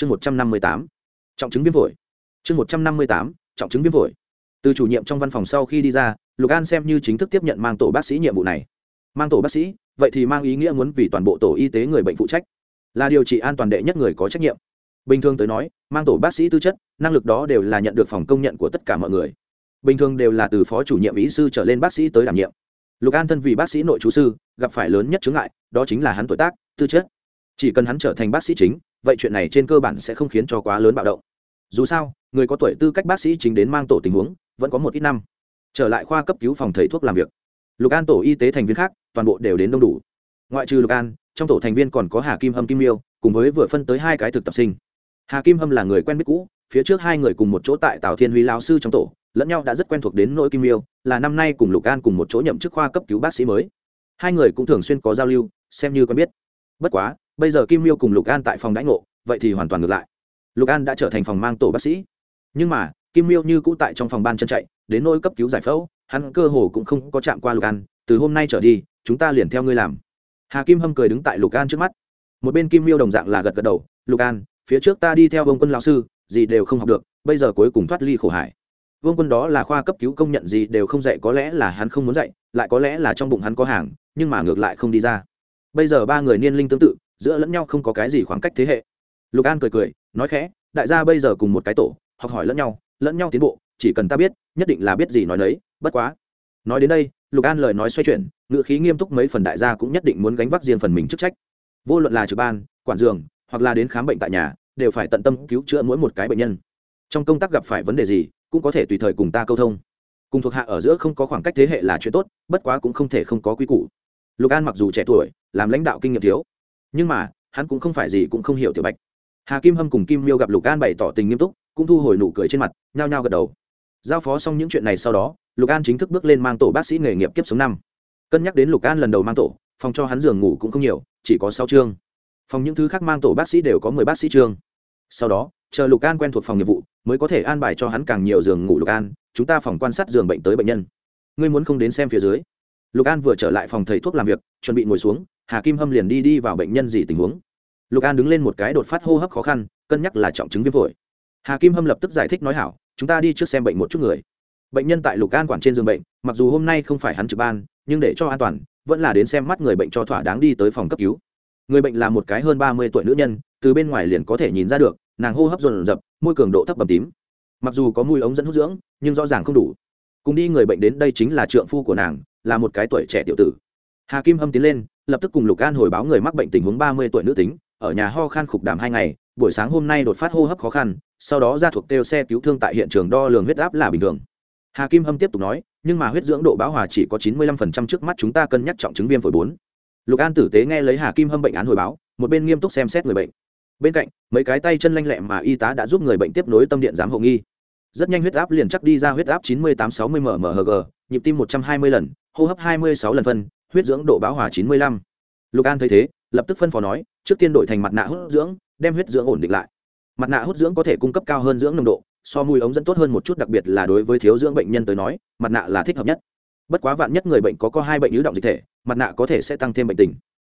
chương một trăm năm mươi tám, trọng chứng viêm phổi. Chương một trăm năm mươi tám, trọng chứng viêm phổi. Từ chủ nhiệm trong văn phòng sau khi đi ra, lục an xem như chính thức tiếp nhận mang tổ bác sĩ nhiệm vụ này. Mang tổ bác sĩ, vậy thì mang ý nghĩa muốn vì toàn bộ tổ y tế người bệnh phụ trách. Là điều trị an toàn đệ nhất người có trách nhiệm. Bình thường tới nói, mang tổ bác sĩ tư chất, năng lực đó đều là nhận được phòng công nhận của tất cả mọi người. Bình thường đều là từ phó chủ nhiệm ý sư trở lên bác sĩ tới đảm nhiệm. Lục an thân vì bác sĩ nội chú sư, gặp phải lớn nhất chướng ngại, đó chính là hắn tuổi tác, tư chất. Chỉ cần hắn trở thành bác sĩ chính vậy chuyện này trên cơ bản sẽ không khiến cho quá lớn bạo động. Dù sao, người có tuổi tư cách bác sĩ chính đến mang tổ tình huống, vẫn có một ít năm. Trở lại khoa cấp cứu phòng thầy thuốc làm việc. Lục an tổ y tế thành viên khác, toàn bộ đều đến đông đủ. Ngoại trừ lục an, trong tổ thành viên còn có hà kim hâm, kim miêu, cùng với vừa phân tới hai cái thực tập sinh. Hà kim hâm là người quen biết cũ, phía trước hai người cùng một chỗ tại tào thiên huy lao sư trong tổ, lẫn nhau đã rất quen thuộc đến nỗi kim miêu, là năm nay cùng lục an cùng một chỗ nhậm chức khoa cấp cứu bác sĩ mới. Hai người cũng thường xuyên có giao lưu, xem như quen biết. Bất quá bây giờ kim miêu cùng lục an tại phòng đãi ngộ, vậy thì hoàn toàn ngược lại. Lục an đã trở thành phòng mang tổ bác sĩ. Nhưng mà, kim miêu như cũ tại trong phòng ban chân chạy, đến nỗi cấp cứu giải phẫu, hắn cơ hồ cũng không có chạm qua lục an, từ hôm nay trở đi, chúng ta liền theo ngươi làm. Hà kim hâm cười đứng tại lục an trước mắt. Một bên kim miêu đồng dạng là gật gật đầu, lục an, phía trước ta đi theo vương quân lão sư, gì đều không học được, bây giờ cuối cùng thoát ly khổ hải. Vương quân đó là khoa cấp cứu công nhận gì đều không dạy, có lẽ là hắn không muốn dạy, lại có lẽ là trong bụng hắn có hàng, nhưng mà ngược lại không đi ra. Bây giờ ba người niên linh tương tự giữa lẫn nhau không có cái gì khoảng cách thế hệ. Lục an cười cười, nói khẽ, đại gia bây giờ cùng một cái tổ, học hỏi lẫn nhau lẫn nhau tiến bộ, chỉ cần ta biết, nhất định là biết gì nói đấy bất quá. Nói đến đây, lục an lời nói xoay chuyển ngựa khí nghiêm túc mấy phần đại gia cũng nhất định muốn gánh vác riêng phần mình chức trách. Vô luận là trực ban, quản giường, hoặc là đến khám bệnh tại nhà, đều phải tận tâm cứu chữa mỗi một cái bệnh nhân. Trong công tác gặp phải vấn đề gì, cũng có thể tùy thời cùng ta câu thông. Cùng thuộc hạ ở giữa không có khoảng cách thế hệ là chuyện tốt, bất quá cũng không thể không có quy củ. Lục an mặc dù trẻ tuổi, làm lãnh đạo kinh nghiệm thiếu nhưng mà, hắn cũng không phải gì cũng không hiểu tiểu bạch. Hà kim hâm cùng kim miêu gặp lục an bày tỏ tình nghiêm túc, cũng thu hồi nụ cười trên mặt, nhao nhao gật đầu. Giao phó xong những chuyện này sau đó, lục an chính thức bước lên mang tổ bác sĩ nghề nghiệp kiếp số năm. Cân nhắc đến lục an lần đầu mang tổ, phòng cho hắn giường ngủ cũng không nhiều, chỉ có sáu chương. Phòng những thứ khác mang tổ bác sĩ đều có mười bác sĩ chương. Sau đó, chờ lục an quen thuộc phòng nghiệp vụ, mới có thể an bài cho hắn càng nhiều giường ngủ lục an, chúng ta phòng quan sát giường bệnh tới bệnh nhân. Ngươi muốn không đến xem phía dưới. Lục an vừa trở lại phòng thầy thuốc làm việc, chuẩn bị ngồi xuống hà kim hâm liền đi đi vào bệnh nhân gì tình huống. Lục an đứng lên một cái đột phát hô hấp khó khăn, cân nhắc là trọng chứng viêm phổi. Hà kim hâm lập tức giải thích nói hảo, chúng ta đi trước xem bệnh một chút người. Bệnh nhân tại lục an quản trên giường bệnh, mặc dù hôm nay không phải hắn trực ban, nhưng để cho an toàn, vẫn là đến xem mắt người bệnh cho thỏa đáng đi tới phòng cấp cứu. Người bệnh là một cái hơn ba mươi tuổi nữ nhân, từ bên ngoài liền có thể nhìn ra được, nàng hô hấp dồn dập, môi cường độ thấp bầm tím. Mặc dù có mùi ống dẫn hút dưỡng, nhưng rõ ràng không đủ. Cùng đi người bệnh đến đây chính là trượng phu của nàng, là một cái tuổi trẻ tiểu tử. Hà kim hâm tiến lên lập tức cùng lục an hồi báo người mắc bệnh tình huống ba mươi tuổi nữ tính, ở nhà ho khan khục đàm hai ngày, buổi sáng hôm nay đột phát hô hấp khó khăn, sau đó ra thuộc kêu xe cứu thương tại hiện trường đo lường huyết áp là bình thường. Hà kim hâm tiếp tục nói, nhưng mà huyết dưỡng độ bão hòa chỉ có chín mươi lăm phần trăm trước mắt chúng ta cân nhắc trọng chứng viêm phổi bốn. Lục an tử tế nghe lấy hà kim hâm bệnh án hồi báo, một bên nghiêm túc xem xét người bệnh. Bên cạnh, mấy cái tay chân lanh lẹ mà y tá đã giúp người bệnh tiếp nối tâm điện giám hộ nghi. Rất nhanh huyết áp liền chắc đi ra huyết áp chín mươi tám sáu mươi mmhg nhịp tim một trăm hai mươi lần, hô hấp hai mươi sáu lần phân huyết dưỡng độ bão hòa chín mươi lăm. Lục an thấy thế, lập tức phân phó nói, trước tiên đổi thành mặt nạ hút dưỡng, đem huyết dưỡng ổn định lại. Mặt nạ hút dưỡng có thể cung cấp cao hơn dưỡng nồng độ, so mùi ống dẫn tốt hơn một chút, đặc biệt là đối với thiếu dưỡng bệnh nhân tới nói, mặt nạ là thích hợp nhất. Bất quá vạn nhất người bệnh có có hai bệnh ứ động dịch thể, mặt nạ có thể sẽ tăng thêm bệnh tình.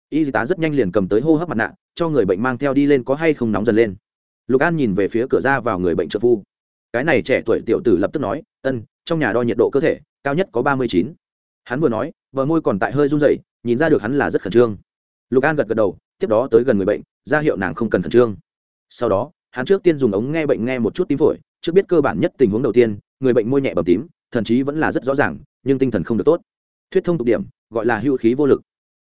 Y tá rất nhanh liền cầm tới hô hấp mặt nạ, cho người bệnh mang theo đi lên có hay không nóng dần lên. Lục an nhìn về phía cửa ra vào người bệnh trợ phu. Cái này trẻ tuổi tiểu tử lập tức nói, ân, trong nhà đo nhiệt độ cơ thể, cao nhất có ba mươi chín. Hắn vừa nói bờ môi còn tại hơi run rẩy, nhìn ra được hắn là rất khẩn trương. Lục an gật gật đầu, tiếp đó tới gần người bệnh, ra hiệu nàng không cần khẩn trương. Sau đó, hắn trước tiên dùng ống nghe bệnh nghe một chút tím phổi, trước biết cơ bản nhất tình huống đầu tiên, người bệnh môi nhẹ bầm tím, thần chí vẫn là rất rõ ràng, nhưng tinh thần không được tốt. Thuyết thông tục điểm, gọi là hưu khí vô lực.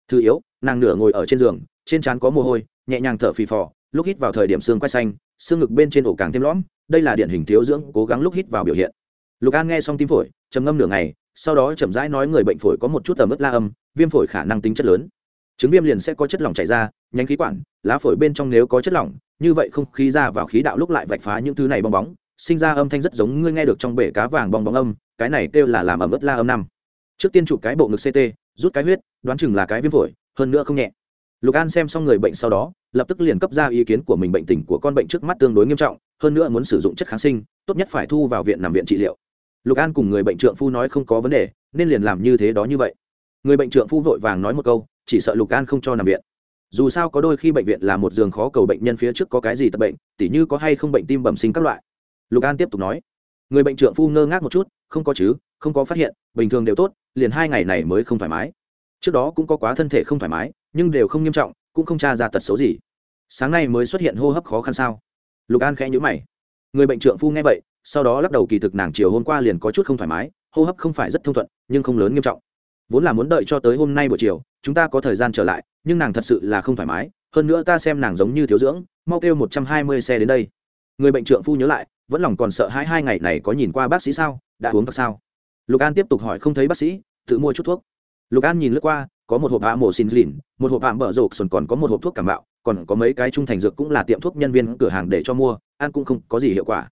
Thứ yếu, nàng nửa ngồi ở trên giường, trên trán có mồ hôi, nhẹ nhàng thở phì phò, lúc hít vào thời điểm xương quay xanh, xương ngực bên trên ổ càng thêm lõm, đây là điển hình thiếu dưỡng cố gắng lúc hít vào biểu hiện. Lục an nghe xong tim phổi, trầm ngâm nửa ngày sau đó chậm rãi nói người bệnh phổi có một chút tầm ướt la âm, viêm phổi khả năng tính chất lớn. Chứng viêm liền sẽ có chất lỏng chảy ra, nhánh khí quản, lá phổi bên trong nếu có chất lỏng, như vậy không khí ra vào khí đạo lúc lại vạch phá những thứ này bong bóng, sinh ra âm thanh rất giống ngươi nghe được trong bể cá vàng bong bóng âm, cái này kêu là làm ẩm ướt la âm năm. Trước tiên chụp cái bộ ngực ct rút cái huyết, đoán chừng là cái viêm phổi, hơn nữa không nhẹ. Lục an xem xong người bệnh sau đó, lập tức liền cấp ra ý kiến của mình bệnh tình của con bệnh trước mắt tương đối nghiêm trọng, hơn nữa muốn sử dụng chất kháng sinh, tốt nhất phải thu vào viện nằm viện trị liệu lục an cùng người bệnh trượng phu nói không có vấn đề, nên liền làm như thế đó như vậy. Người bệnh trượng phu vội vàng nói một câu, chỉ sợ lục an không cho nằm viện. Dù sao có đôi khi bệnh viện là một giường khó cầu bệnh nhân phía trước có cái gì tập bệnh, tỉ như có hay không bệnh tim bẩm sinh các loại. Lục an tiếp tục nói, người bệnh trượng phu ngơ ngác một chút, không có chứ, không có phát hiện, bình thường đều tốt, liền hai ngày này mới không thoải mái. Trước đó cũng có quá thân thể không thoải mái, nhưng đều không nghiêm trọng, cũng không tra ra tật xấu gì. Sáng nay mới xuất hiện hô hấp khó khăn sao? Lục an khẽ nhữ mày. Người bệnh trượng phu nghe vậy sau đó lắc đầu kỳ thực nàng chiều hôm qua liền có chút không thoải mái hô hấp không phải rất thông thuận nhưng không lớn nghiêm trọng. Vốn là muốn đợi cho tới hôm nay buổi chiều chúng ta có thời gian trở lại nhưng nàng thật sự là không thoải mái hơn nữa ta xem nàng giống như thiếu dưỡng mau kêu một trăm hai mươi xe đến đây. Người bệnh trượng phu nhớ lại vẫn lòng còn sợ hãi hai ngày này có nhìn qua bác sĩ sao đã uống thật sao? Lục an tiếp tục hỏi không thấy bác sĩ tự mua chút thuốc. Lục an nhìn lướt qua có một hộp hạ mổ xin lìn một hộp hạ mở rộp sồn, còn có một hộp thuốc cảm bạo còn có mấy cái trung thành dược cũng là tiệm thuốc nhân viên cửa hàng để cho mua ăn cũng không có gì hiệu quả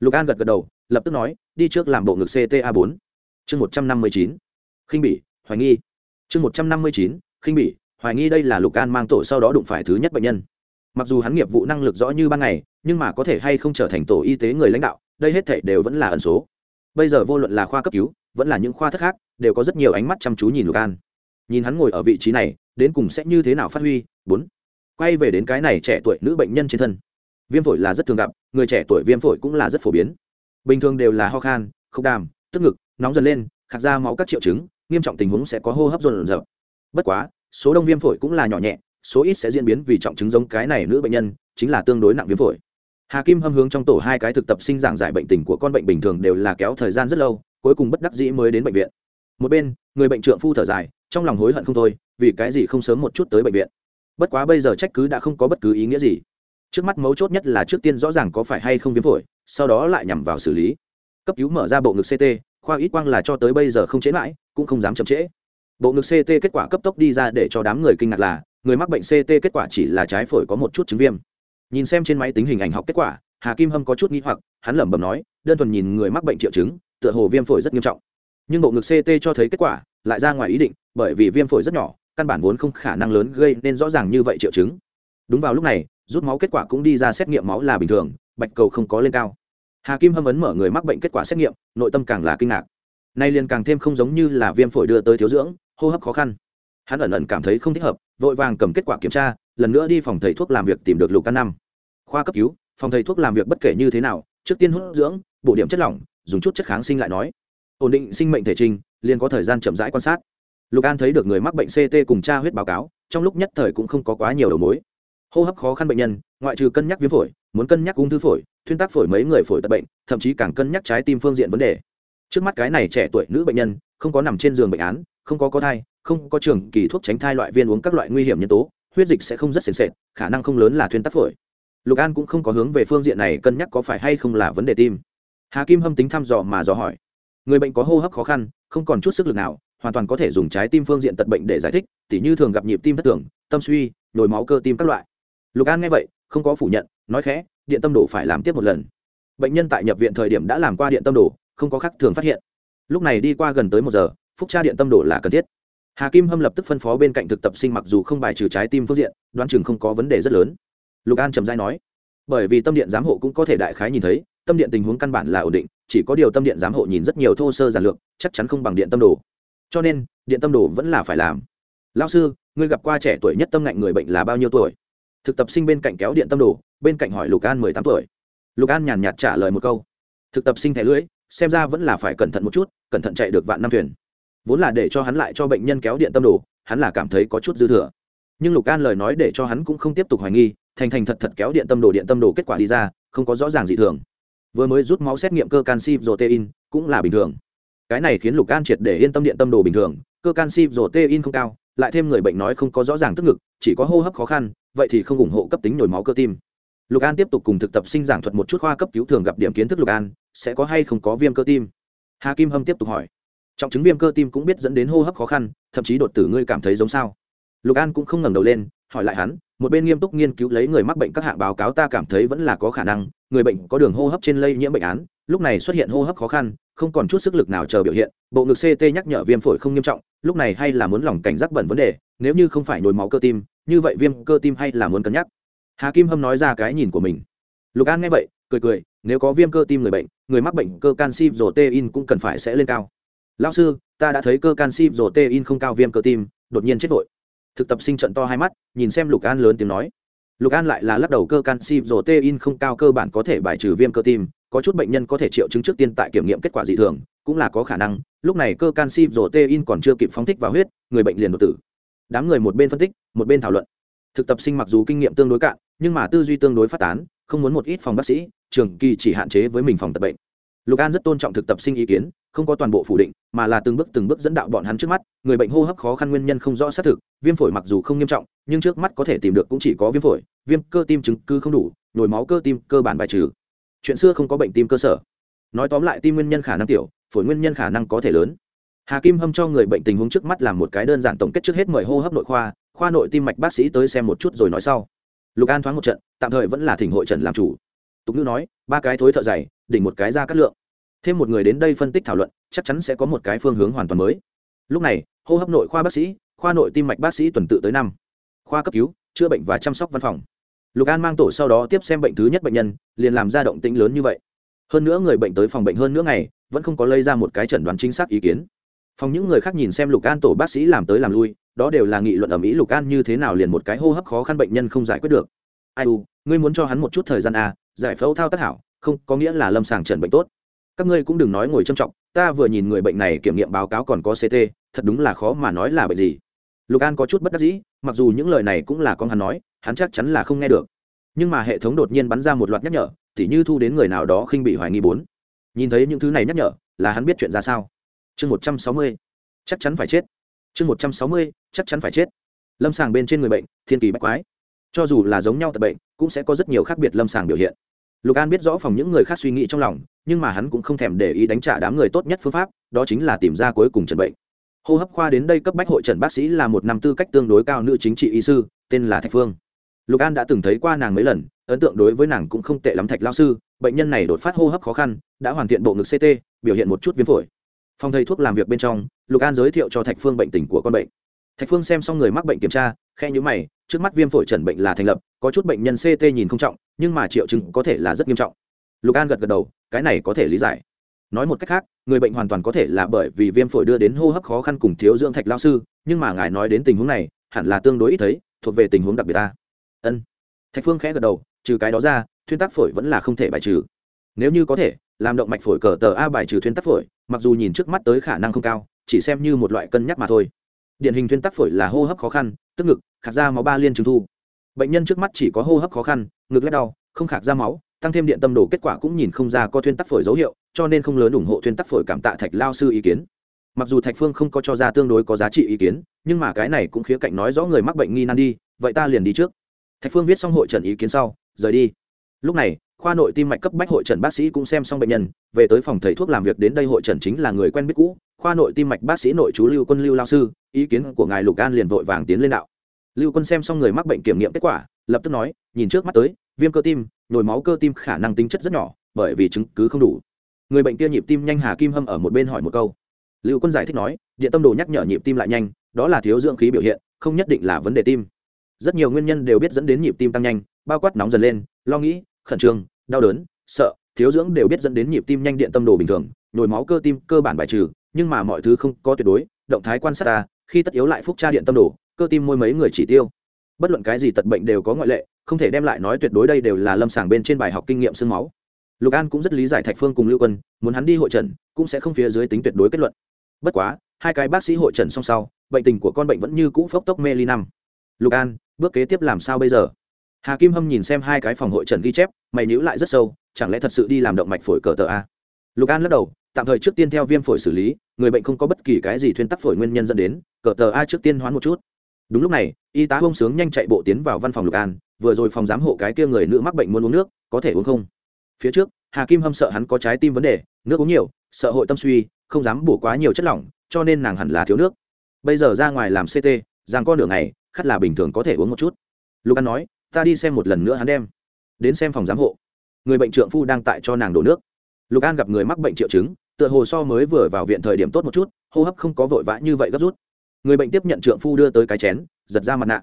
lục an gật gật đầu, lập tức nói, đi trước làm bộ ngực cta bốn. Chương một trăm năm mươi chín, khinh bỉ, hoài nghi. Chương một trăm năm mươi chín, khinh bỉ, hoài nghi đây là lục an mang tổ sau đó đụng phải thứ nhất bệnh nhân. Mặc dù hắn nghiệp vụ năng lực rõ như ban ngày, nhưng mà có thể hay không trở thành tổ y tế người lãnh đạo, đây hết thể đều vẫn là ẩn số. Bây giờ vô luận là khoa cấp cứu, vẫn là những khoa thất khác, đều có rất nhiều ánh mắt chăm chú nhìn lục an. Nhìn hắn ngồi ở vị trí này, đến cùng sẽ như thế nào phát huy? Bốn. Quay về đến cái này trẻ tuổi nữ bệnh nhân trên thân viêm phổi là rất thường gặp, người trẻ tuổi viêm phổi cũng là rất phổ biến. Bình thường đều là ho khan, khúc đàm, tức ngực, nóng dần lên, khạc ra máu các triệu chứng, nghiêm trọng tình huống sẽ có hô hấp dồn dập. Bất quá, số đông viêm phổi cũng là nhỏ nhẹ, số ít sẽ diễn biến vì trọng chứng giống cái này nữ bệnh nhân, chính là tương đối nặng viêm phổi. Hà kim hâm hướng trong tổ hai cái thực tập sinh giảng giải bệnh tình của con bệnh bình thường đều là kéo thời gian rất lâu, cuối cùng bất đắc dĩ mới đến bệnh viện. Một bên, người bệnh trượng phu thở dài, trong lòng hối hận không thôi, vì cái gì không sớm một chút tới bệnh viện. Bất quá bây giờ trách cứ đã không có bất cứ ý nghĩa gì trước mắt mấu chốt nhất là trước tiên rõ ràng có phải hay không viêm phổi, sau đó lại nhằm vào xử lý. Cấp cứu mở ra bộ ngực ct khoa ít quang là cho tới bây giờ không chế mãi, cũng không dám chậm trễ. Bộ ngực ct kết quả cấp tốc đi ra để cho đám người kinh ngạc là, người mắc bệnh ct kết quả chỉ là trái phổi có một chút chứng viêm. Nhìn xem trên máy tính hình ảnh học kết quả, hà kim hâm có chút nghĩ hoặc, hắn lẩm bẩm nói, đơn thuần nhìn người mắc bệnh triệu chứng, tựa hồ viêm phổi rất nghiêm trọng. Nhưng bộ ngực ct cho thấy kết quả, lại ra ngoài ý định, bởi vì viêm phổi rất nhỏ, căn bản vốn không khả năng lớn gây nên rõ ràng như vậy triệu chứng. Đúng vào lúc này rút máu kết quả cũng đi ra xét nghiệm máu là bình thường, bạch cầu không có lên cao. Hà kim hâm ấn mở người mắc bệnh kết quả xét nghiệm, nội tâm càng là kinh ngạc. Nay liền càng thêm không giống như là viêm phổi đưa tới thiếu dưỡng, hô hấp khó khăn. Hắn ẩn ẩn cảm thấy không thích hợp, vội vàng cầm kết quả kiểm tra, lần nữa đi phòng thầy thuốc làm việc tìm được lục căn năm. Khoa cấp cứu, phòng thầy thuốc làm việc bất kể như thế nào, trước tiên hút dưỡng, bổ điểm chất lỏng, dùng chút chất kháng sinh lại nói. Ổn định sinh mệnh thể trình, liền có thời gian chậm rãi quan sát. Lục an thấy được người mắc bệnh ct cùng tra huyết báo cáo, trong lúc nhất thời cũng không có quá nhiều đầu mối hô hấp khó khăn bệnh nhân, ngoại trừ cân nhắc viêm phổi, muốn cân nhắc ung thư phổi, thuyên tác phổi mấy người phổi tật bệnh, thậm chí càng cân nhắc trái tim phương diện vấn đề. Trước mắt cái này trẻ tuổi nữ bệnh nhân, không có nằm trên giường bệnh án, không có có thai, không có trường kỳ thuốc tránh thai loại viên uống các loại nguy hiểm nhân tố, huyết dịch sẽ không rất sền sệt, khả năng không lớn là thuyên tác phổi. Lục an cũng không có hướng về phương diện này cân nhắc có phải hay không là vấn đề tim. Hà kim hâm tính thăm dò mà dò hỏi. Người bệnh có hô hấp khó khăn, không còn chút sức lực nào, hoàn toàn có thể dùng trái tim phương diện tật bệnh để giải thích, tỉ như thường gặp nhịp tim thất thường, tâm suy, nhồi máu cơ tim các loại lục an nghe vậy, không có phủ nhận, nói khẽ, điện tâm đồ phải làm tiếp một lần. Bệnh nhân tại nhập viện thời điểm đã làm qua điện tâm đồ, không có khác thường phát hiện. Lúc này đi qua gần tới một giờ, phúc tra điện tâm đồ là cần thiết. Hà kim hâm lập tức phân phó bên cạnh thực tập sinh mặc dù không bài trừ trái tim phương diện, đoán chừng không có vấn đề rất lớn. Lục an trầm dai nói, bởi vì tâm điện giám hộ cũng có thể đại khái nhìn thấy, tâm điện tình huống căn bản là ổn định, chỉ có điều tâm điện giám hộ nhìn rất nhiều thô sơ giản lược, chắc chắn không bằng điện tâm đồ. Cho nên, điện tâm đồ vẫn là phải làm. Lao sư, ngươi gặp qua trẻ tuổi nhất tâm ngạnh người bệnh là bao nhiêu tuổi? Thực tập sinh bên cạnh kéo điện tâm đồ, bên cạnh hỏi lục an mười tám tuổi. Lục an nhàn nhạt trả lời một câu. Thực tập sinh thẻ lưỡi, xem ra vẫn là phải cẩn thận một chút, cẩn thận chạy được vạn năm thuyền. Vốn là để cho hắn lại cho bệnh nhân kéo điện tâm đồ, hắn là cảm thấy có chút dư thừa. Nhưng lục an lời nói để cho hắn cũng không tiếp tục hoài nghi, thành thành thật thật kéo điện tâm đồ, điện tâm đồ kết quả đi ra, không có rõ ràng gì thường. Vừa mới rút máu xét nghiệm cơ canxi protein cũng là bình thường. Cái này khiến lục an triệt để yên tâm điện tâm đồ bình thường, cơ canxi protein không cao, lại thêm người bệnh nói không có rõ ràng tức ngực, chỉ có hô hấp khó khăn vậy thì không ủng hộ cấp tính nhồi máu cơ tim. Lục an tiếp tục cùng thực tập sinh giảng thuật một chút khoa cấp cứu thường gặp điểm kiến thức lục an, sẽ có hay không có viêm cơ tim? Hà kim hâm tiếp tục hỏi. Trọng chứng viêm cơ tim cũng biết dẫn đến hô hấp khó khăn, thậm chí đột tử ngươi cảm thấy giống sao? Lục an cũng không ngẩng đầu lên, hỏi lại hắn, một bên nghiêm túc nghiên cứu lấy người mắc bệnh các hạng báo cáo ta cảm thấy vẫn là có khả năng, người bệnh có đường hô hấp trên lây nhiễm bệnh án, lúc này xuất hiện hô hấp khó khăn, không còn chút sức lực nào chờ biểu hiện, bộ ngực ct nhắc nhở viêm phổi không nghiêm trọng, lúc này hay là muốn lòng cảnh giác bẩn vấn đề, nếu như không phải nhồi máu cơ tim như vậy viêm cơ tim hay là muốn cân nhắc? Hà kim hâm nói ra cái nhìn của mình. Lục an nghe vậy, cười cười, nếu có viêm cơ tim người bệnh, người mắc bệnh cơ canxi rổ tê in cũng cần phải sẽ lên cao. Lão sư, ta đã thấy cơ canxi rổ tê in không cao viêm cơ tim, đột nhiên chết vội. Thực tập sinh trận to hai mắt, nhìn xem lục an lớn tiếng nói. Lục an lại là lắc đầu cơ canxi rổ tê in không cao cơ bản có thể bài trừ viêm cơ tim, có chút bệnh nhân có thể triệu chứng trước tiên tại kiểm nghiệm kết quả dị thường, cũng là có khả năng, lúc này cơ canxi rổ tê in còn chưa kịp phóng thích vào huyết, người bệnh liền đột tử đám người một bên phân tích, một bên thảo luận. Thực tập sinh mặc dù kinh nghiệm tương đối cạn, nhưng mà tư duy tương đối phát tán, không muốn một ít phòng bác sĩ, trường kỳ chỉ hạn chế với mình phòng tập bệnh. Lục an rất tôn trọng thực tập sinh ý kiến, không có toàn bộ phủ định, mà là từng bước từng bước dẫn đạo bọn hắn trước mắt, người bệnh hô hấp khó khăn nguyên nhân không rõ xác thực, viêm phổi mặc dù không nghiêm trọng, nhưng trước mắt có thể tìm được cũng chỉ có viêm phổi, viêm cơ tim chứng cứ không đủ, nhồi máu cơ tim cơ bản bài trừ. Chuyện xưa không có bệnh tim cơ sở. Nói tóm lại tim nguyên nhân khả năng tiểu, phổi nguyên nhân khả năng có thể lớn hà kim hâm cho người bệnh tình huống trước mắt làm một cái đơn giản tổng kết trước hết mời hô hấp nội khoa khoa nội tim mạch bác sĩ tới xem một chút rồi nói sau. Lục an thoáng một trận, tạm thời vẫn là thỉnh hội trần làm chủ. Tục ngữ nói, ba cái thối thợ dày, đỉnh một cái ra cắt lượng. Thêm một người đến đây phân tích thảo luận, chắc chắn sẽ có một cái phương hướng hoàn toàn mới. Lúc này, hô hấp nội khoa bác sĩ, khoa nội tim mạch bác sĩ tuần tự tới năm. Khoa cấp cứu, chữa bệnh và chăm sóc văn phòng. Lục an mang tổ sau đó tiếp xem bệnh thứ nhất bệnh nhân, liền làm ra động tĩnh lớn như vậy. Hơn nữa người bệnh tới phòng bệnh hơn nữa ngày, vẫn không có lây ra một cái chẩn đoán chính xác ý kiến phòng những người khác nhìn xem lục an tổ bác sĩ làm tới làm lui đó đều là nghị luận ở mỹ lục an như thế nào liền một cái hô hấp khó khăn bệnh nhân không giải quyết được. Ai u ngươi muốn cho hắn một chút thời gian à, giải phẫu thao tác hảo không có nghĩa là lâm sàng trần bệnh tốt. Các ngươi cũng đừng nói ngồi trâm trọng ta vừa nhìn người bệnh này kiểm nghiệm báo cáo còn có ct thật đúng là khó mà nói là bệnh gì. Lục an có chút bất đắc dĩ mặc dù những lời này cũng là con hắn nói hắn chắc chắn là không nghe được. Nhưng mà hệ thống đột nhiên bắn ra một loạt nhắc nhở tỉ như thu đến người nào đó khinh bị hoài nghi bốn. Nhìn thấy những thứ này nhắc nhở là hắn biết chuyện ra sao chương một trăm sáu mươi. Chắc chắn phải chết. Chương một trăm sáu mươi, chắc chắn phải chết. Lâm sàng bên trên người bệnh, thiên kỳ bách quái. Cho dù là giống nhau tập bệnh, cũng sẽ có rất nhiều khác biệt lâm sàng biểu hiện. Lục an biết rõ phòng những người khác suy nghĩ trong lòng, nhưng mà hắn cũng không thèm để ý đánh trả đám người tốt nhất phương pháp, đó chính là tìm ra cuối cùng trần bệnh. Hô hấp khoa đến đây cấp bách hội trần bác sĩ là một năm tư cách tương đối cao nữ chính trị y sư, tên là thạch phương. Lục an đã từng thấy qua nàng mấy lần, ấn tượng đối với nàng cũng không tệ lắm thạch lao sư, bệnh nhân này đột phát hô hấp khó khăn, đã hoàn thiện bộ ngực ct biểu hiện một chút viêm phổi phòng thầy thuốc làm việc bên trong, lục an giới thiệu cho thạch phương bệnh tình của con bệnh. Thạch phương xem xong người mắc bệnh kiểm tra khe nhữ mày, trước mắt viêm phổi trần bệnh là thành lập, có chút bệnh nhân ct nhìn không trọng, nhưng mà triệu chứng có thể là rất nghiêm trọng. Lục an gật gật đầu, cái này có thể lý giải. Nói một cách khác, người bệnh hoàn toàn có thể là bởi vì viêm phổi đưa đến hô hấp khó khăn cùng thiếu dưỡng thạch lao sư, nhưng mà ngài nói đến tình huống này, hẳn là tương đối ít thấy, thuộc về tình huống đặc biệt ta. Ân. Thạch phương khẽ gật đầu, trừ cái đó ra, thuyên tác phổi vẫn là không thể bài trừ. Nếu như có thể làm động mạch phổi cờ tờ a bài trừ thuyên tắc phổi, mặc dù nhìn trước mắt tới khả năng không cao, chỉ xem như một loại cân nhắc mà thôi. Điển hình thuyên tắc phổi là hô hấp khó khăn, tức ngực, khạc ra máu ba liên trùng thu. Bệnh nhân trước mắt chỉ có hô hấp khó khăn, ngực lét đau, không khạc ra máu, tăng thêm điện tâm đồ kết quả cũng nhìn không ra có thuyên tắc phổi dấu hiệu, cho nên không lớn ủng hộ thuyên tắc phổi cảm tạ thạch lao sư ý kiến. Mặc dù thạch phương không có cho ra tương đối có giá trị ý kiến, nhưng mà cái này cũng khía cạnh nói rõ người mắc bệnh nghi nan đi, vậy ta liền đi trước. Thạch phương viết xong hội trần ý kiến sau, rời đi. Lúc này khoa nội tim mạch cấp bách hội trần bác sĩ cũng xem xong bệnh nhân, về tới phòng thầy thuốc làm việc đến đây hội trần chính là người quen biết cũ, khoa nội tim mạch bác sĩ nội chú lưu quân lưu lao sư, ý kiến của ngài lục an liền vội vàng tiến lên đạo. Lưu quân xem xong người mắc bệnh kiểm nghiệm kết quả, lập tức nói, nhìn trước mắt tới, viêm cơ tim, nhồi máu cơ tim khả năng tính chất rất nhỏ, bởi vì chứng cứ không đủ. Người bệnh kia nhịp tim nhanh hà kim hâm ở một bên hỏi một câu. Lưu quân giải thích nói, điện tâm đồ nhắc nhở nhịp tim lại nhanh, đó là thiếu dưỡng khí biểu hiện, không nhất định là vấn đề tim. Rất nhiều nguyên nhân đều biết dẫn đến nhịp tim tăng nhanh, bao quát nóng dần lên, lo nghĩ khẩn trương, đau đớn, sợ, thiếu dưỡng đều biết dẫn đến nhịp tim nhanh điện tâm đồ bình thường, nhồi máu cơ tim cơ bản bài trừ, nhưng mà mọi thứ không có tuyệt đối, động thái quan sát ta, khi tất yếu lại phúc tra điện tâm đồ, cơ tim môi mấy người chỉ tiêu. Bất luận cái gì tật bệnh đều có ngoại lệ, không thể đem lại nói tuyệt đối đây đều là lâm sàng bên trên bài học kinh nghiệm sương máu. Lục an cũng rất lý giải thạch phương cùng lưu quân, muốn hắn đi hội trần, cũng sẽ không phía dưới tính tuyệt đối kết luận. Bất quá, hai cái bác sĩ hội trần song sau, bệnh tình của con bệnh vẫn như cũ phốc tốc mê ly năm. Lục an, bước kế tiếp làm sao bây giờ? Hà kim hâm nhìn xem hai cái phòng hội trần ghi chép mày nhữ lại rất sâu, chẳng lẽ thật sự đi làm động mạch phổi cờ tờ a? Lục an lắc đầu, tạm thời trước tiên theo viêm phổi xử lý, người bệnh không có bất kỳ cái gì thuyên tắc phổi nguyên nhân dẫn đến, cờ tờ a trước tiên hoán một chút. Đúng lúc này, y tá bông sướng nhanh chạy bộ tiến vào văn phòng lục an, vừa rồi phòng giám hộ cái kia người nữ mắc bệnh muốn uống nước, có thể uống không? Phía trước, hà kim hâm sợ hắn có trái tim vấn đề, nước uống nhiều, sợ hội tâm suy, không dám bổ quá nhiều chất lỏng, cho nên nàng hẳn là thiếu nước. Bây giờ ra ngoài làm ct rằng con đường này khắt là bình thường có thể uống một chút. Lục an nói, ta đi xem một lần nữa hắn đem đến xem phòng giám hộ. Người bệnh trượng phu đang tại cho nàng đổ nước. Lục an gặp người mắc bệnh triệu chứng, tựa hồ so mới vừa vào viện thời điểm tốt một chút, hô hấp không có vội vã như vậy gấp rút. Người bệnh tiếp nhận trượng phu đưa tới cái chén, giật ra mặt nạ.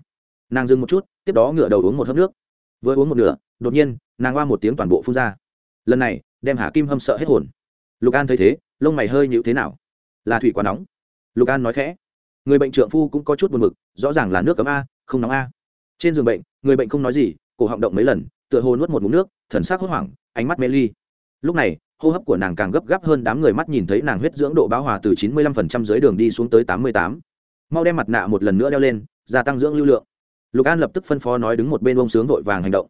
Nàng dừng một chút, tiếp đó ngửa đầu uống một hớp nước. Vừa uống một nửa, đột nhiên, nàng hoa một tiếng toàn bộ phun ra. Lần này, đem hà kim hâm sợ hết hồn. Lục an thấy thế, lông mày hơi nhịu thế nào? Là thủy quá nóng. Lục an nói khẽ. Người bệnh trượng phu cũng có chút buồn mực rõ ràng là nước cấm a, không nóng a. Trên giường bệnh, người bệnh không nói gì, cổ họng động mấy lần tựa hồ nuốt một mụn nước, thần sắc hốt hoảng, ánh mắt mê ly. Lúc này, hô hấp của nàng càng gấp gáp hơn đám người mắt nhìn thấy nàng huyết dưỡng độ bão hòa từ chín mươi lăm phần trăm dưới đường đi xuống tới tám mươi tám. Mau đem mặt nạ một lần nữa đeo lên, gia tăng dưỡng lưu lượng. Lục an lập tức phân phó nói đứng một bên ông sướng vội vàng hành động.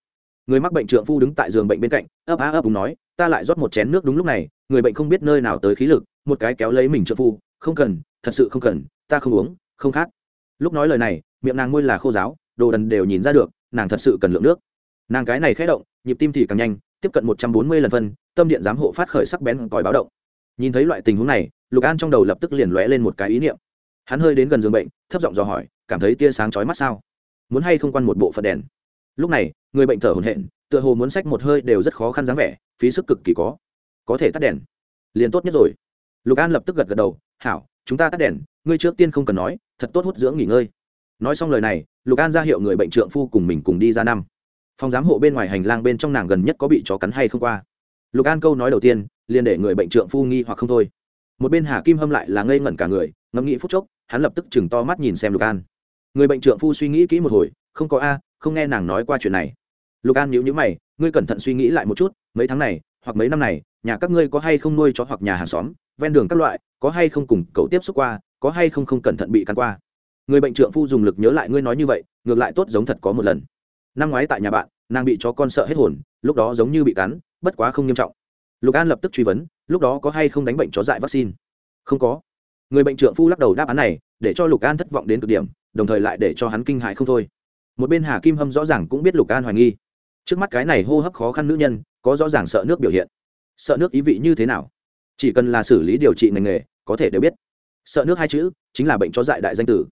Người mắc bệnh trượng phu đứng tại giường bệnh bên cạnh, ấp á ấp đúng nói, ta lại rót một chén nước đúng lúc này, người bệnh không biết nơi nào tới khí lực, một cái kéo lấy mình trượng phu, không cần, thật sự không cần, ta không uống, không khát. Lúc nói lời này, miệng nàng môi là khô giáo đồ đần đều nhìn ra được, nàng thật sự cần lượng nước nàng cái này khé động, nhịp tim thì càng nhanh, tiếp cận một trăm bốn mươi lần phân, tâm điện giám hộ phát khởi sắc bén còi báo động. Nhìn thấy loại tình huống này, lục an trong đầu lập tức liền lóe lên một cái ý niệm. Hắn hơi đến gần giường bệnh, thấp giọng dò hỏi, cảm thấy tia sáng chói mắt sao? Muốn hay không quan một bộ phận đèn? Lúc này, người bệnh thở hổn hển, tựa hồ muốn xách một hơi đều rất khó khăn dáng vẻ, phí sức cực kỳ có. Có thể tắt đèn. Liền tốt nhất rồi. Lục an lập tức gật gật đầu, hảo, chúng ta tắt đèn, ngươi trước tiên không cần nói, thật tốt hút dưỡng nghỉ ngơi. Nói xong lời này, lục an ra hiệu người bệnh trượng phu cùng mình cùng đi ra năm phòng giám hộ bên ngoài hành lang bên trong nàng gần nhất có bị chó cắn hay không qua? Lục an câu nói đầu tiên, liền để người bệnh trượng phu nghi hoặc không thôi. Một bên hà kim hâm lại là ngây ngẩn cả người, ngẫm nghĩ phút chốc, hắn lập tức chừng to mắt nhìn xem lục an. Người bệnh trượng phu suy nghĩ kỹ một hồi, không có a, không nghe nàng nói qua chuyện này. Lục an nhíu nhíu mày, ngươi cẩn thận suy nghĩ lại một chút, mấy tháng này, hoặc mấy năm này, nhà các ngươi có hay không nuôi chó hoặc nhà hàng xóm, ven đường các loại, có hay không cùng cậu tiếp xúc qua, có hay không không cẩn thận bị cắn qua? Người bệnh trượng phu dùng lực nhớ lại ngươi nói như vậy, ngược lại tốt giống thật có một lần năm ngoái tại nhà bạn, nàng bị chó con sợ hết hồn, lúc đó giống như bị cắn, bất quá không nghiêm trọng. Lục an lập tức truy vấn, lúc đó có hay không đánh bệnh chó dại vaccine? Không có. Người bệnh trượng phu lắc đầu đáp án này, để cho lục an thất vọng đến cực điểm, đồng thời lại để cho hắn kinh hại không thôi. Một bên hà kim hâm rõ ràng cũng biết lục an hoài nghi. Trước mắt cái này hô hấp khó khăn nữ nhân, có rõ ràng sợ nước biểu hiện. Sợ nước ý vị như thế nào? Chỉ cần là xử lý điều trị ngành nghề, có thể đều biết. Sợ nước hai chữ, chính là bệnh chó dại đại danh tử.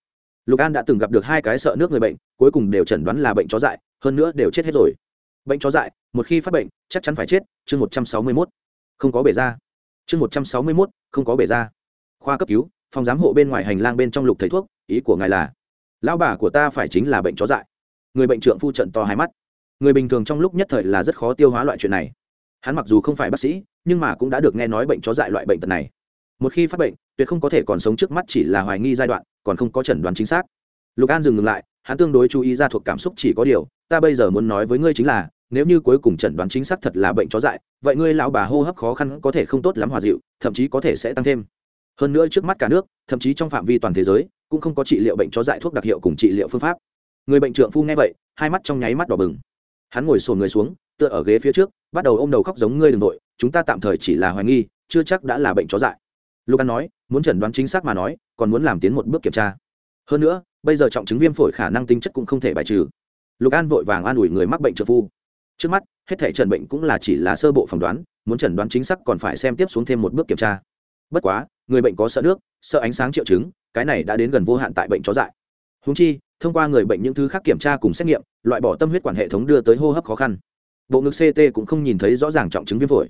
Lục an đã từng gặp được hai cái sợ nước người bệnh, cuối cùng đều chẩn đoán là bệnh chó dại hơn nữa đều chết hết rồi. Bệnh chó dại, một khi phát bệnh, chắc chắn phải chết, chương một trăm sáu mươi mốt. Không có bể ra chương một trăm sáu mươi mốt, không có bể ra khoa cấp cứu, phòng giám hộ bên ngoài hành lang bên trong lục thầy thuốc, ý của ngài là, lão bà của ta phải chính là bệnh chó dại. Người bệnh trượng phu trận to hai mắt. Người bình thường trong lúc nhất thời là rất khó tiêu hóa loại chuyện này. Hắn mặc dù không phải bác sĩ, nhưng mà cũng đã được nghe nói bệnh chó dại loại bệnh tật này. Một khi phát bệnh, tuyệt không có thể còn sống trước mắt chỉ là hoài nghi giai đoạn, còn không có chẩn đoán chính xác. Lục an dừng ngừng lại, hắn tương đối chú ý ra thuộc cảm xúc chỉ có điều ta bây giờ muốn nói với ngươi chính là, nếu như cuối cùng chẩn đoán chính xác thật là bệnh chó dại, vậy ngươi lão bà hô hấp khó khăn có thể không tốt lắm hòa dịu, thậm chí có thể sẽ tăng thêm. Hơn nữa trước mắt cả nước, thậm chí trong phạm vi toàn thế giới, cũng không có trị liệu bệnh chó dại thuốc đặc hiệu cùng trị liệu phương pháp. Người bệnh trượng phu nghe vậy, hai mắt trong nháy mắt đỏ bừng. Hắn ngồi sồn người xuống, tựa ở ghế phía trước, bắt đầu ôm đầu khóc giống ngươi đ ừ n g nội chúng ta tạm thời chỉ là hoài nghi, chưa chắc đã là bệnh chó dại. Lục an nói, muốn chẩn đoán chính xác mà nói, còn muốn làm tiến một bước kiểm tra. Hơn nữa, bây giờ trọng chứng viêm phổi khả năng tính chất cũng không thể bài trừ lục an vội vàng an ủi người mắc bệnh trợ phu trước mắt hết thể trần bệnh cũng là chỉ là sơ bộ phỏng đoán muốn chẩn đoán chính xác còn phải xem tiếp xuống thêm một bước kiểm tra bất quá người bệnh có sợ nước sợ ánh sáng triệu chứng cái này đã đến gần vô hạn tại bệnh chó dại húng chi thông qua người bệnh những thứ khác kiểm tra cùng xét nghiệm loại bỏ tâm huyết quản hệ thống đưa tới hô hấp khó khăn bộ ngực ct cũng không nhìn thấy rõ ràng trọng chứng viêm phổi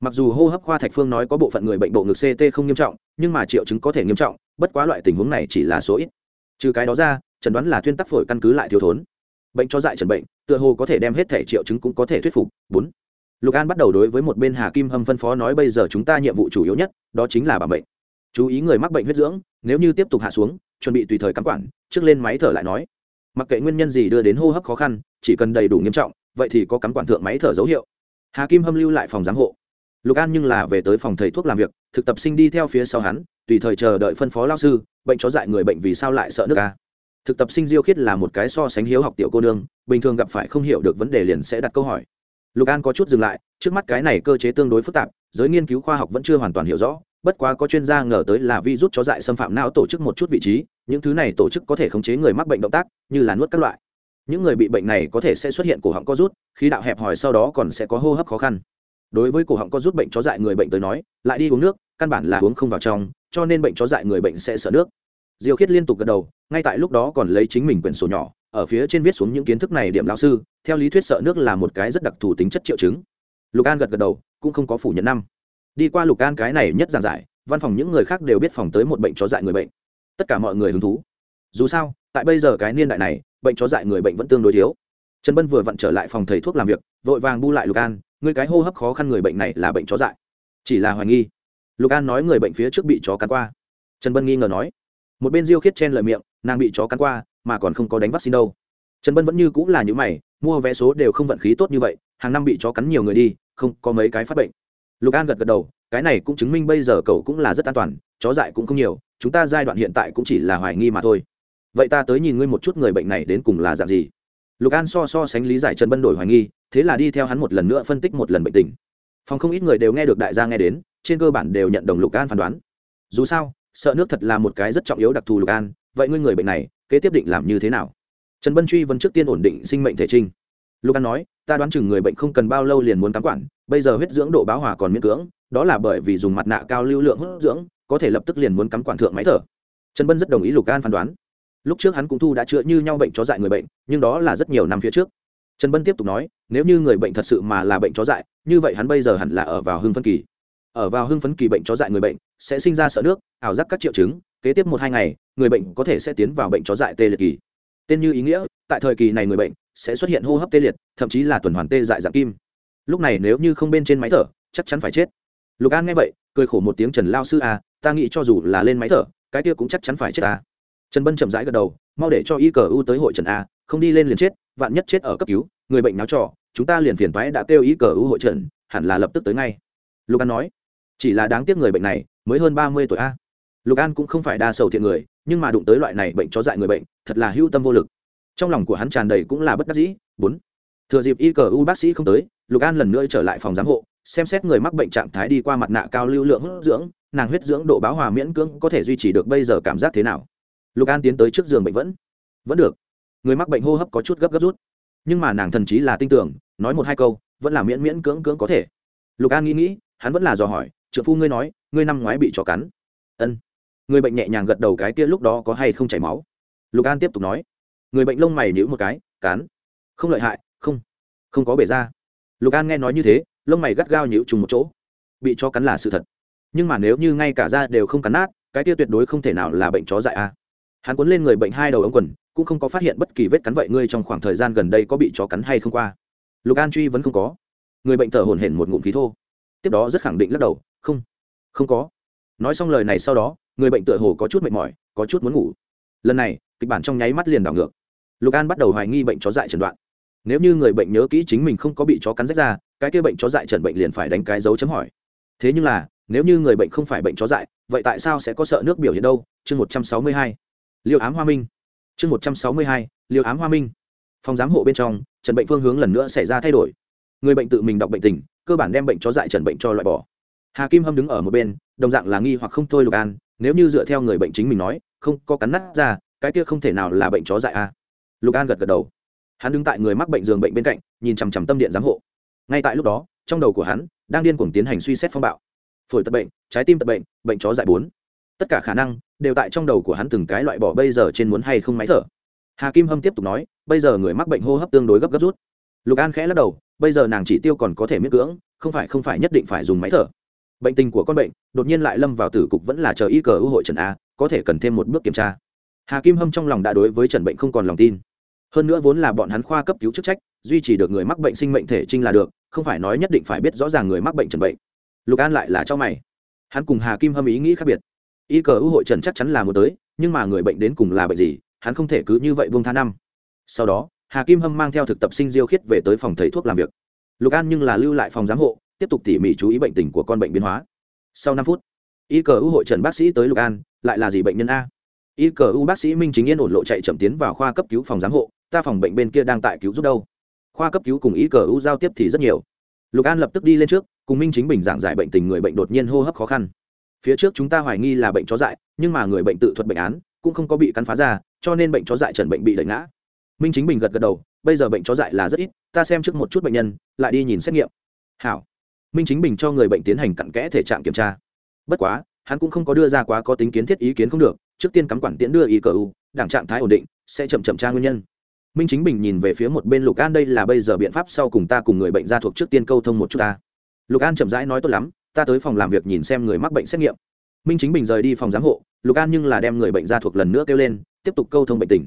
mặc dù hô hấp khoa thạch phương nói có bộ phận người bệnh bộ ngực ct không nghiêm trọng nhưng mà triệu chứng có thể nghiêm trọng bất quá loại tình huống này chỉ là số ít trừ cái đó ra chẩn đoán là thuyên tắc phổi căn cứ lại thiếu thốn bệnh cho dại trần bệnh, tựa hồ có thể đem hết thể triệu chứng cũng có thể thuyết phục. Bốn, lục an bắt đầu đối với một bên hà kim hâm phân phó nói bây giờ chúng ta nhiệm vụ chủ yếu nhất, đó chính là bảo bệnh chú ý người mắc bệnh huyết dưỡng, nếu như tiếp tục hạ xuống, chuẩn bị tùy thời cắm quản, trước lên máy thở lại nói. Mặc kệ nguyên nhân gì đưa đến hô hấp khó khăn, chỉ cần đầy đủ nghiêm trọng, vậy thì có cắm quản thượng máy thở dấu hiệu. Hà kim hâm lưu lại phòng giám hộ. Lục an nhưng là về tới phòng thầy thuốc làm việc, thực tập sinh đi theo phía sau hắn, tùy thời chờ đợi phân phó lao sư, bệnh chó dại người bệnh vì sao lại sợ nước ca thực tập sinh diêu khiết là một cái so sánh hiếu học tiểu cô nương, bình thường gặp phải không hiểu được vấn đề liền sẽ đặt câu hỏi. Lục an có chút dừng lại, trước mắt cái này cơ chế tương đối phức tạp, giới nghiên cứu khoa học vẫn chưa hoàn toàn hiểu rõ, bất quá có chuyên gia ngờ tới là vi rút chó dại xâm phạm não tổ chức một chút vị trí, những thứ này tổ chức có thể khống chế người mắc bệnh động tác, như là nuốt các loại. Những người bị bệnh này có thể sẽ xuất hiện cổ họng co rút, khí đạo hẹp hòi sau đó còn sẽ có hô hấp khó khăn. Đối với cổ họng co rút bệnh chó dại người bệnh tới nói, lại đi uống nước, căn bản là uống không vào trong, cho nên bệnh chó dại người bệnh sẽ sợ nước. Diều khiết liên tục gật đầu ngay tại lúc đó còn lấy chính mình quyển sổ nhỏ, ở phía trên viết xuống những kiến thức này điểm lão sư, theo lý thuyết sợ nước là một cái rất đặc thù tính chất triệu chứng. Lục an gật gật đầu, cũng không có phủ nhận năm. Đi qua lục an cái này nhất giảng giải, văn phòng những người khác đều biết phòng tới một bệnh chó dại người bệnh. Tất cả mọi người hứng thú. Dù sao, tại bây giờ cái niên đại này, bệnh chó dại người bệnh vẫn tương đối thiếu. Trần bân vừa vặn trở lại phòng thầy thuốc làm việc, vội vàng bu lại lục an người cái hô hấp khó khăn người bệnh này là bệnh chó dại. Chỉ là hoài nghi. Lục an nói người bệnh phía trước bị chó cắn qua. Trần bân nghi ngờ nói. Một bên diêu khiết chen lời miệng nàng bị chó cắn qua, mà còn không có đánh vaccine đâu. Trần bân vẫn như cũng là những mày, mua vé số đều không vận khí tốt như vậy, hàng năm bị chó cắn nhiều người đi, không có mấy cái phát bệnh. Lục an gật gật đầu, cái này cũng chứng minh bây giờ cậu cũng là rất an toàn, chó dại cũng không nhiều, chúng ta giai đoạn hiện tại cũng chỉ là hoài nghi mà thôi. Vậy ta tới nhìn ngươi một chút người bệnh này đến cùng là dạng gì? Lục an so so sánh lý giải trần bân đổi hoài nghi, thế là đi theo hắn một lần nữa phân tích một lần bệnh tình. Phòng không ít người đều nghe được đại gia nghe đến, trên cơ bản đều nhận đồng lục an phán đoán. Dù sao, sợ nước thật là một cái rất trọng yếu đặc thù lục an vậy ngươi người bệnh này, kế tiếp định làm như thế nào? Trần bân truy vấn trước tiên ổn định sinh mệnh thể trinh. Lục an nói, ta đoán chừng người bệnh không cần bao lâu liền muốn tắm quản, bây giờ huyết dưỡng độ báo hòa còn miễn cưỡng, đó là bởi vì dùng mặt nạ cao lưu lượng hút dưỡng, có thể lập tức liền muốn cắm quản thượng máy thở. Trần bân rất đồng ý lục an phán đoán. Lúc trước hắn cũng thu đã chữa như nhau bệnh chó dại người bệnh, nhưng đó là rất nhiều năm phía trước. Trần bân tiếp tục nói, nếu như người bệnh thật sự mà là bệnh chó dại, như vậy hắn bây giờ hẳn là ở vào hưng phân kỳ. Ở vào hưng phấn kỳ bệnh chó dại người bệnh sẽ sinh ra sợ nước, ảo giác các triệu chứng, kế tiếp một hai ngày người bệnh có thể sẽ tiến vào bệnh chó dại tê liệt kỳ. Tên như ý nghĩa, tại thời kỳ này người bệnh sẽ xuất hiện hô hấp tê liệt, thậm chí là tuần hoàn tê dại dạng kim. Lúc này nếu như không bên trên máy thở, chắc chắn phải chết. Lục an nghe vậy, cười khổ một tiếng trần lao sư à ta nghĩ cho dù là lên máy thở, cái kia cũng chắc chắn phải chết à. trần bân chậm rãi gật đầu, mau để cho y cờ u tới hội trần a, không đi lên liền chết, vạn nhất chết ở cấp cứu, người bệnh náo trò, chúng ta liền phiền thoái đã kêu y cờ u hội trần, hẳn là lập tức tới ngay. Lục an nói, chỉ là đáng tiếc người bệnh này mới hơn ba mươi tuổi a. Lục an cũng không phải đa sầu thiện người nhưng mà đụng tới loại này bệnh chó dại người bệnh, thật là hưu tâm vô lực. Trong lòng của hắn tràn đầy cũng là bất đắc dĩ. Bốn, thừa dịp y cờ u bác sĩ không tới, lục an lần nữa trở lại phòng giám hộ, xem xét người mắc bệnh trạng thái đi qua mặt nạ cao lưu lượng hút dưỡng, nàng huyết dưỡng độ báo hòa miễn cưỡng có thể duy trì được bây giờ cảm giác thế nào. Lục an tiến tới trước giường bệnh vẫn vẫn được. Người mắc bệnh hô hấp có chút gấp gấp rút. Nhưng mà nàng thần trí là tin tưởng, nói một hai câu, vẫn là miễn miễn cưỡng cưỡng có thể. Lục an nghĩ nghĩ, hắn vẫn là dò hỏi trợ phu ngươi nói, ngươi năm ngoái bị chó cắn? Ân người bệnh nhẹ nhàng gật đầu cái kia lúc đó có hay không chảy máu? Lục an tiếp tục nói. Người bệnh lông mày nhữ một cái, cán. Không lợi hại, không không có bể ra lục an nghe nói như thế, lông mày gắt gao nhữ trùng một chỗ. Bị chó cắn là sự thật. Nhưng mà nếu như ngay cả da đều không cắn nát, cái kia tuyệt đối không thể nào là bệnh chó dại a. Hắn cuốn lên người bệnh hai đầu ống quần, cũng không có phát hiện bất kỳ vết cắn vậy ngươi trong khoảng thời gian gần đây có bị chó cắn hay không qua. Lục an truy vẫn không có. Người bệnh thở hổn hển một ngụm khí thô. Tiếp đó rất khẳng định lắc đầu, không không có. Nói xong lời này sau đó người bệnh tựa hồ có chút mệt mỏi, có chút muốn ngủ. Lần này, kịch bản trong nháy mắt liền đảo ngược. Lục an bắt đầu hoài nghi bệnh chó dại trần đoạn. Nếu như người bệnh nhớ kỹ chính mình không có bị chó cắn rách ra, cái kia bệnh chó dại trần bệnh liền phải đánh cái dấu chấm hỏi. Thế nhưng là, nếu như người bệnh không phải bệnh chó dại, vậy tại sao sẽ có sợ nước biểu hiện đâu? Chương một trăm sáu mươi hai. Liều ám hoa minh. Chương một trăm sáu mươi hai. Liều ám hoa minh. Phòng giám hộ bên trong, trần bệnh phương hướng lần nữa xảy ra thay đổi. Người bệnh tự mình đọc bệnh tình, cơ bản đem bệnh chó dại trần bệnh cho loại bỏ. Hà kim hâm đứng ở một bên, đồng dạng là nghi hoặc không thôi lục an nếu như dựa theo người bệnh chính mình nói, không có cắn nát ra, cái kia không thể nào là bệnh chó dại a à. lục an gật gật đầu. Hắn đứng tại người mắc bệnh giường bệnh bên cạnh, nhìn chằm chằm tâm điện giám hộ. Ngay tại lúc đó, trong đầu của hắn đang điên cuồng tiến hành suy xét phong bạo. Phổi tật bệnh, trái tim tật bệnh bệnh chó dại bốn. Tất cả khả năng đều tại trong đầu của hắn từng cái loại bỏ bây giờ trên muốn hay không máy thở. Hà kim hâm tiếp tục nói, bây giờ người mắc bệnh hô hấp tương đối gấp gấp rút. Lục an khẽ lắc đầu, bây giờ nàng chỉ tiêu còn có thể miễn cưỡng, không phải không phải nhất định phải dùng máy thở bệnh tình của con bệnh, đột nhiên lại lâm vào tử cục vẫn là chờ y cờ ưu hội trần a, có thể cần thêm một bước kiểm tra. Hà kim hâm trong lòng đã đối với trần bệnh không còn lòng tin. Hơn nữa vốn là bọn hắn khoa cấp cứu chức trách, duy trì được người mắc bệnh sinh mệnh thể trinh là được, không phải nói nhất định phải biết rõ ràng người mắc bệnh trần bệnh. Lục an lại là cho mày. Hắn cùng hà kim hâm ý nghĩ khác biệt. Y cờ ưu hội trần chắc chắn là một tới, nhưng mà người bệnh đến cùng là bệnh gì, hắn không thể cứ như vậy buông tha năm. Sau đó, hà kim hâm mang theo thực tập sinh diêu khiết về tới phòng thầy thuốc làm việc. Lục an nhưng là lưu lại phòng giám hộ tiếp tục tỉ mỉ chú ý bệnh tình của con bệnh biến hóa. Sau năm phút y cờ u hội trần bác sĩ tới lục an, lại là gì bệnh nhân a? Y cờ u bác sĩ minh chính yên ổn lộ chạy chậm tiến vào khoa cấp cứu phòng giám hộ, ta phòng bệnh bên kia đang tại cứu giúp đâu? Khoa cấp cứu cùng y cờ u giao tiếp thì rất nhiều. Lục an lập tức đi lên trước, cùng minh chính bình giảng giải bệnh tình người bệnh đột nhiên hô hấp khó khăn. Phía trước chúng ta hoài nghi là bệnh chó dại, nhưng mà người bệnh tự thuật bệnh án, cũng không có bị cắn phá ra, cho nên bệnh chó dại trần bệnh bị đẩy ngã. Minh chính bình gật gật đầu, bây giờ bệnh chó dại là rất ít, ta xem trước một chút bệnh nhân, lại đi nhìn xét nghiệm. Hảo minh chính bình cho người bệnh tiến hành cặn kẽ thể trạng kiểm tra. Bất quá, hắn cũng không có đưa ra quá có tính kiến thiết ý kiến không được, trước tiên cắm quản tiễn đưa ý cờ u, đảng trạng thái ổn định, sẽ chậm chậm tra nguyên nhân. Minh chính bình nhìn về phía một bên lục an, đây là bây giờ biện pháp sau cùng ta cùng người bệnh ra thuộc trước tiên câu thông một chút ta. Lục an chậm rãi nói tốt lắm, ta tới phòng làm việc nhìn xem người mắc bệnh xét nghiệm. Minh chính bình rời đi phòng giám hộ, lục an nhưng là đem người bệnh ra thuộc lần nữa kêu lên, tiếp tục câu thông bệnh tình.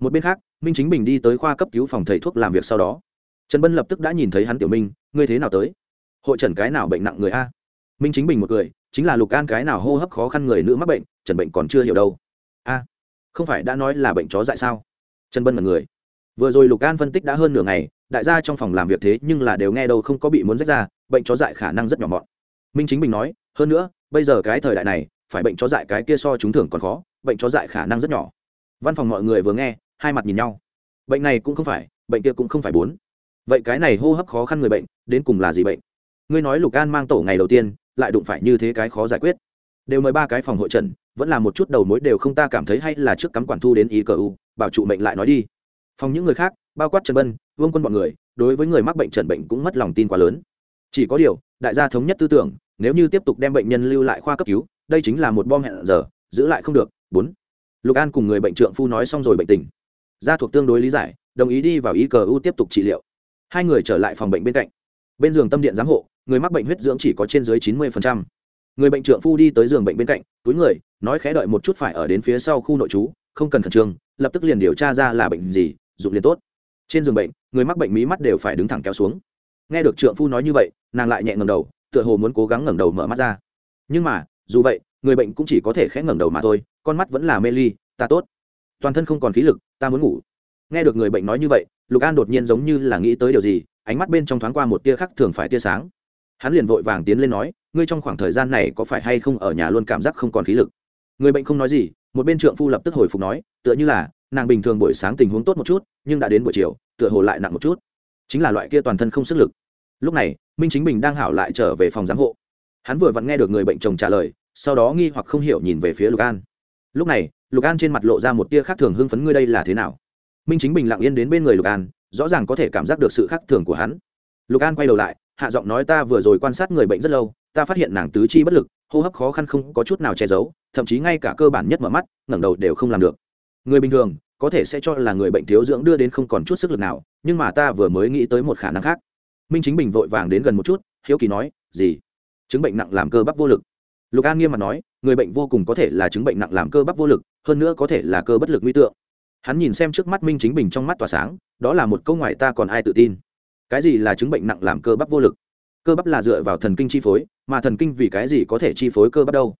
Một bên khác, minh chính bình đi tới khoa cấp cứu phòng thầy thuốc làm việc sau đó. Trần bân lập tức đã nhìn thấy hắn tiểu minh, ngươi thế nào tới? Hội trần cái nào bệnh nặng người a? Minh chính bình một người chính là lục an cái nào hô hấp khó khăn người nữ mắc bệnh, trần bệnh còn chưa hiểu đâu. A, không phải đã nói là bệnh chó dại sao? Trần bân mật người. Vừa rồi lục an phân tích đã hơn nửa ngày, đại gia trong phòng làm việc thế nhưng là đều nghe đâu không có bị muốn rách ra, bệnh chó dại khả năng rất nhỏ mọn. Minh chính bình nói, hơn nữa, bây giờ cái thời đại này, phải bệnh chó dại cái kia so chúng thường còn khó, bệnh chó dại khả năng rất nhỏ. Văn phòng mọi người vừa nghe, hai mặt nhìn nhau. Bệnh này cũng không phải, bệnh kia cũng không phải bốn. Vậy cái này hô hấp khó khăn người bệnh, đến cùng là gì bệnh? Ngươi nói lục an mang tổ ngày đầu tiên, lại đụng phải như thế cái khó giải quyết. Đều mời ba cái phòng hội trần vẫn là một chút đầu mối đều không ta cảm thấy hay là trước cắm quản thu đến ý cờ u, bảo trụ mệnh lại nói đi. Phòng những người khác, bao quát trần bân, vương quân b ọ n người, đối với người mắc bệnh trần bệnh cũng mất lòng tin quá lớn. Chỉ có điều, đại gia thống nhất tư tưởng, nếu như tiếp tục đem bệnh nhân lưu lại khoa cấp cứu, đây chính là một bom hẹn giờ, giữ lại không được. Bốn, lục an cùng người bệnh trượng phu nói xong rồi bệnh tình. Gia thuộc tương đối lý giải, đồng ý đi vào ý cờ u tiếp tục trị liệu. Hai người trở lại phòng bệnh bên cạnh bên giường tâm điện giám hộ, người mắc bệnh huyết dưỡng chỉ có trên dưới chín mươi người bệnh trượng phu đi tới giường bệnh bên cạnh, túi người, nói khẽ đợi một chút phải ở đến phía sau khu nội trú, không cần khẩn trương, lập tức liền điều tra ra là bệnh gì, dụng liền tốt. Trên giường bệnh, người mắc bệnh mí mắt đều phải đứng thẳng kéo xuống. Nghe được trượng phu nói như vậy, nàng lại nhẹ ngầm đầu, tựa hồ muốn cố gắng ngẩng đầu mở mắt ra. Nhưng mà, dù vậy, người bệnh cũng chỉ có thể khẽ ngẩng đầu mà thôi, con mắt vẫn là mê ly, ta tốt. Toàn thân không còn khí lực, ta muốn ngủ. Nghe được người bệnh nói như vậy, lục an đột nhiên giống như là nghĩ tới điều gì ánh mắt bên trong thoáng qua một tia khác thường phải tia sáng. Hắn liền vội vàng tiến lên nói, ngươi trong khoảng thời gian này có phải hay không ở nhà luôn cảm giác không còn khí lực? Người bệnh không nói gì, một bên trượng phu lập tức hồi phục nói, tựa như là, nàng bình thường buổi sáng tình huống tốt một chút, nhưng đã đến buổi chiều, tựa hồ lại nặng một chút. Chính là loại kia toàn thân không sức lực. Lúc này, minh chính bình đang hảo lại trở về phòng giám hộ. Hắn vừa vặn nghe được người bệnh chồng trả lời, sau đó nghi hoặc không hiểu nhìn về phía lục an. Lúc này, lục an trên mặt lộ ra một tia khác thường hưng phấn, ngươi đây là thế nào? Minh chính bình lặng yên đến bên người lục an rõ ràng có thể cảm giác được sự khác thường của hắn. Lục an quay đầu lại, hạ giọng nói ta vừa rồi quan sát người bệnh rất lâu, ta phát hiện nàng tứ chi bất lực, hô hấp khó khăn không có chút nào che giấu, thậm chí ngay cả cơ bản nhất mở mắt, ngẩng đầu đều không làm được. Người bình thường, có thể sẽ cho là người bệnh thiếu dưỡng đưa đến không còn chút sức lực nào, nhưng mà ta vừa mới nghĩ tới một khả năng khác. Minh chính bình vội vàng đến gần một chút, hiếu kỳ nói, gì? Chứng bệnh nặng làm cơ bắp vô lực? Lục an nghiêm mặt nói, người bệnh vô cùng có thể là chứng bệnh nặng làm cơ bắp vô lực, hơn nữa có thể là cơ bất lực nguy tượng. Hắn nhìn xem trước mắt minh chính bình trong mắt tỏa sáng đó là một câu ngoài ta còn ai tự tin. Cái gì là chứng bệnh nặng làm cơ bắp vô lực? Cơ bắp là dựa vào thần kinh chi phối, mà thần kinh vì cái gì có thể chi phối cơ bắp đâu?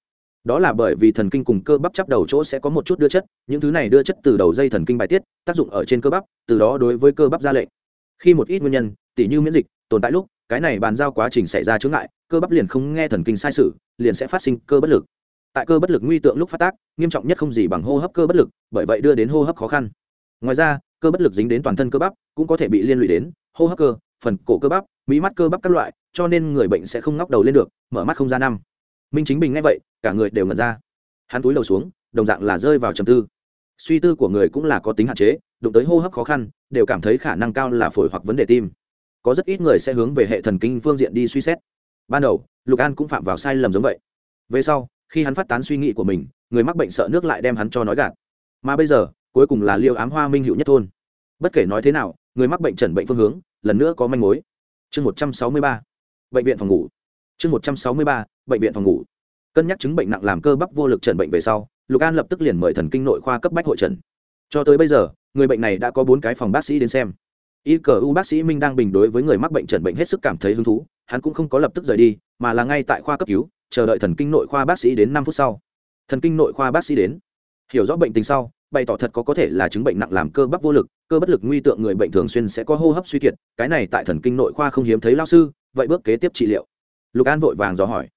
Đó là bởi vì thần kinh cùng cơ bắp chắp đầu chỗ sẽ có một chút đưa chất, những thứ này đưa chất từ đầu dây thần kinh bài tiết, tác dụng ở trên cơ bắp, từ đó đối với cơ bắp ra lệnh. Khi một ít nguyên nhân, tỉ như miễn dịch, tồn tại lúc, cái này bàn giao quá trình xảy ra chướng ngại, cơ bắp liền không nghe thần kinh sai sự, liền sẽ phát sinh cơ bất lực. Tại cơ bất lực nguy tượng lúc phát tác, nghiêm trọng nhất không gì bằng hô hấp cơ bất lực, bởi vậy đưa đến hô hấp khó khăn. Ngoài ra cơ bất lực dính đến toàn thân cơ bắp, cũng có thể bị liên lụy đến, hô hấp cơ, phần cổ cơ bắp, mỹ mắt cơ bắp các loại, cho nên người bệnh sẽ không ngóc đầu lên được, mở mắt không ra năm. Minh chính bình nghe vậy, cả người đều ngẩn ra. Hắn túi đầu xuống, đồng dạng là rơi vào trầm tư. Suy tư của người cũng là có tính hạn chế, đụng tới hô hấp khó khăn, đều cảm thấy khả năng cao là phổi hoặc vấn đề tim. Có rất ít người sẽ hướng về hệ thần kinh phương diện đi suy xét. Ban đầu, lục an cũng phạm vào sai lầm giống vậy. Về sau, khi hắn phát tán suy nghĩ của mình, người mắc bệnh sợ nước lại đem hắn cho nói gạt. Mà bây giờ, cuối cùng là liêu ám hoa minh hữu nhất thôn bất kể nói thế nào, người mắc bệnh trần bệnh phương hướng, lần nữa có manh mối. Chương một trăm sáu mươi ba, bệnh viện phòng ngủ. Chương một trăm sáu mươi ba, bệnh viện phòng ngủ. Cân nhắc chứng bệnh nặng làm cơ bắp vô lực trần bệnh về sau, lục an lập tức liền mời thần kinh nội khoa cấp bách hội trần. Cho tới bây giờ, người bệnh này đã có bốn cái phòng bác sĩ đến xem. Y cờ u bác sĩ minh đang bình đối với người mắc bệnh trần bệnh hết sức cảm thấy hứng thú, hắn cũng không có lập tức rời đi, mà là ngay tại khoa cấp cứu, chờ đợi thần kinh nội khoa bác sĩ đến năm phút sau. Thần kinh nội khoa bác sĩ đến. Hiểu rõ bệnh tình sau bày tỏ thật có có thể là chứng bệnh nặng làm cơ bắp vô lực, cơ bất lực nguy tượng người bệnh thường xuyên sẽ có hô hấp suy kiệt, cái này tại thần kinh nội khoa không hiếm thấy lao sư, vậy bước kế tiếp trị liệu. Lục an vội vàng dò hỏi.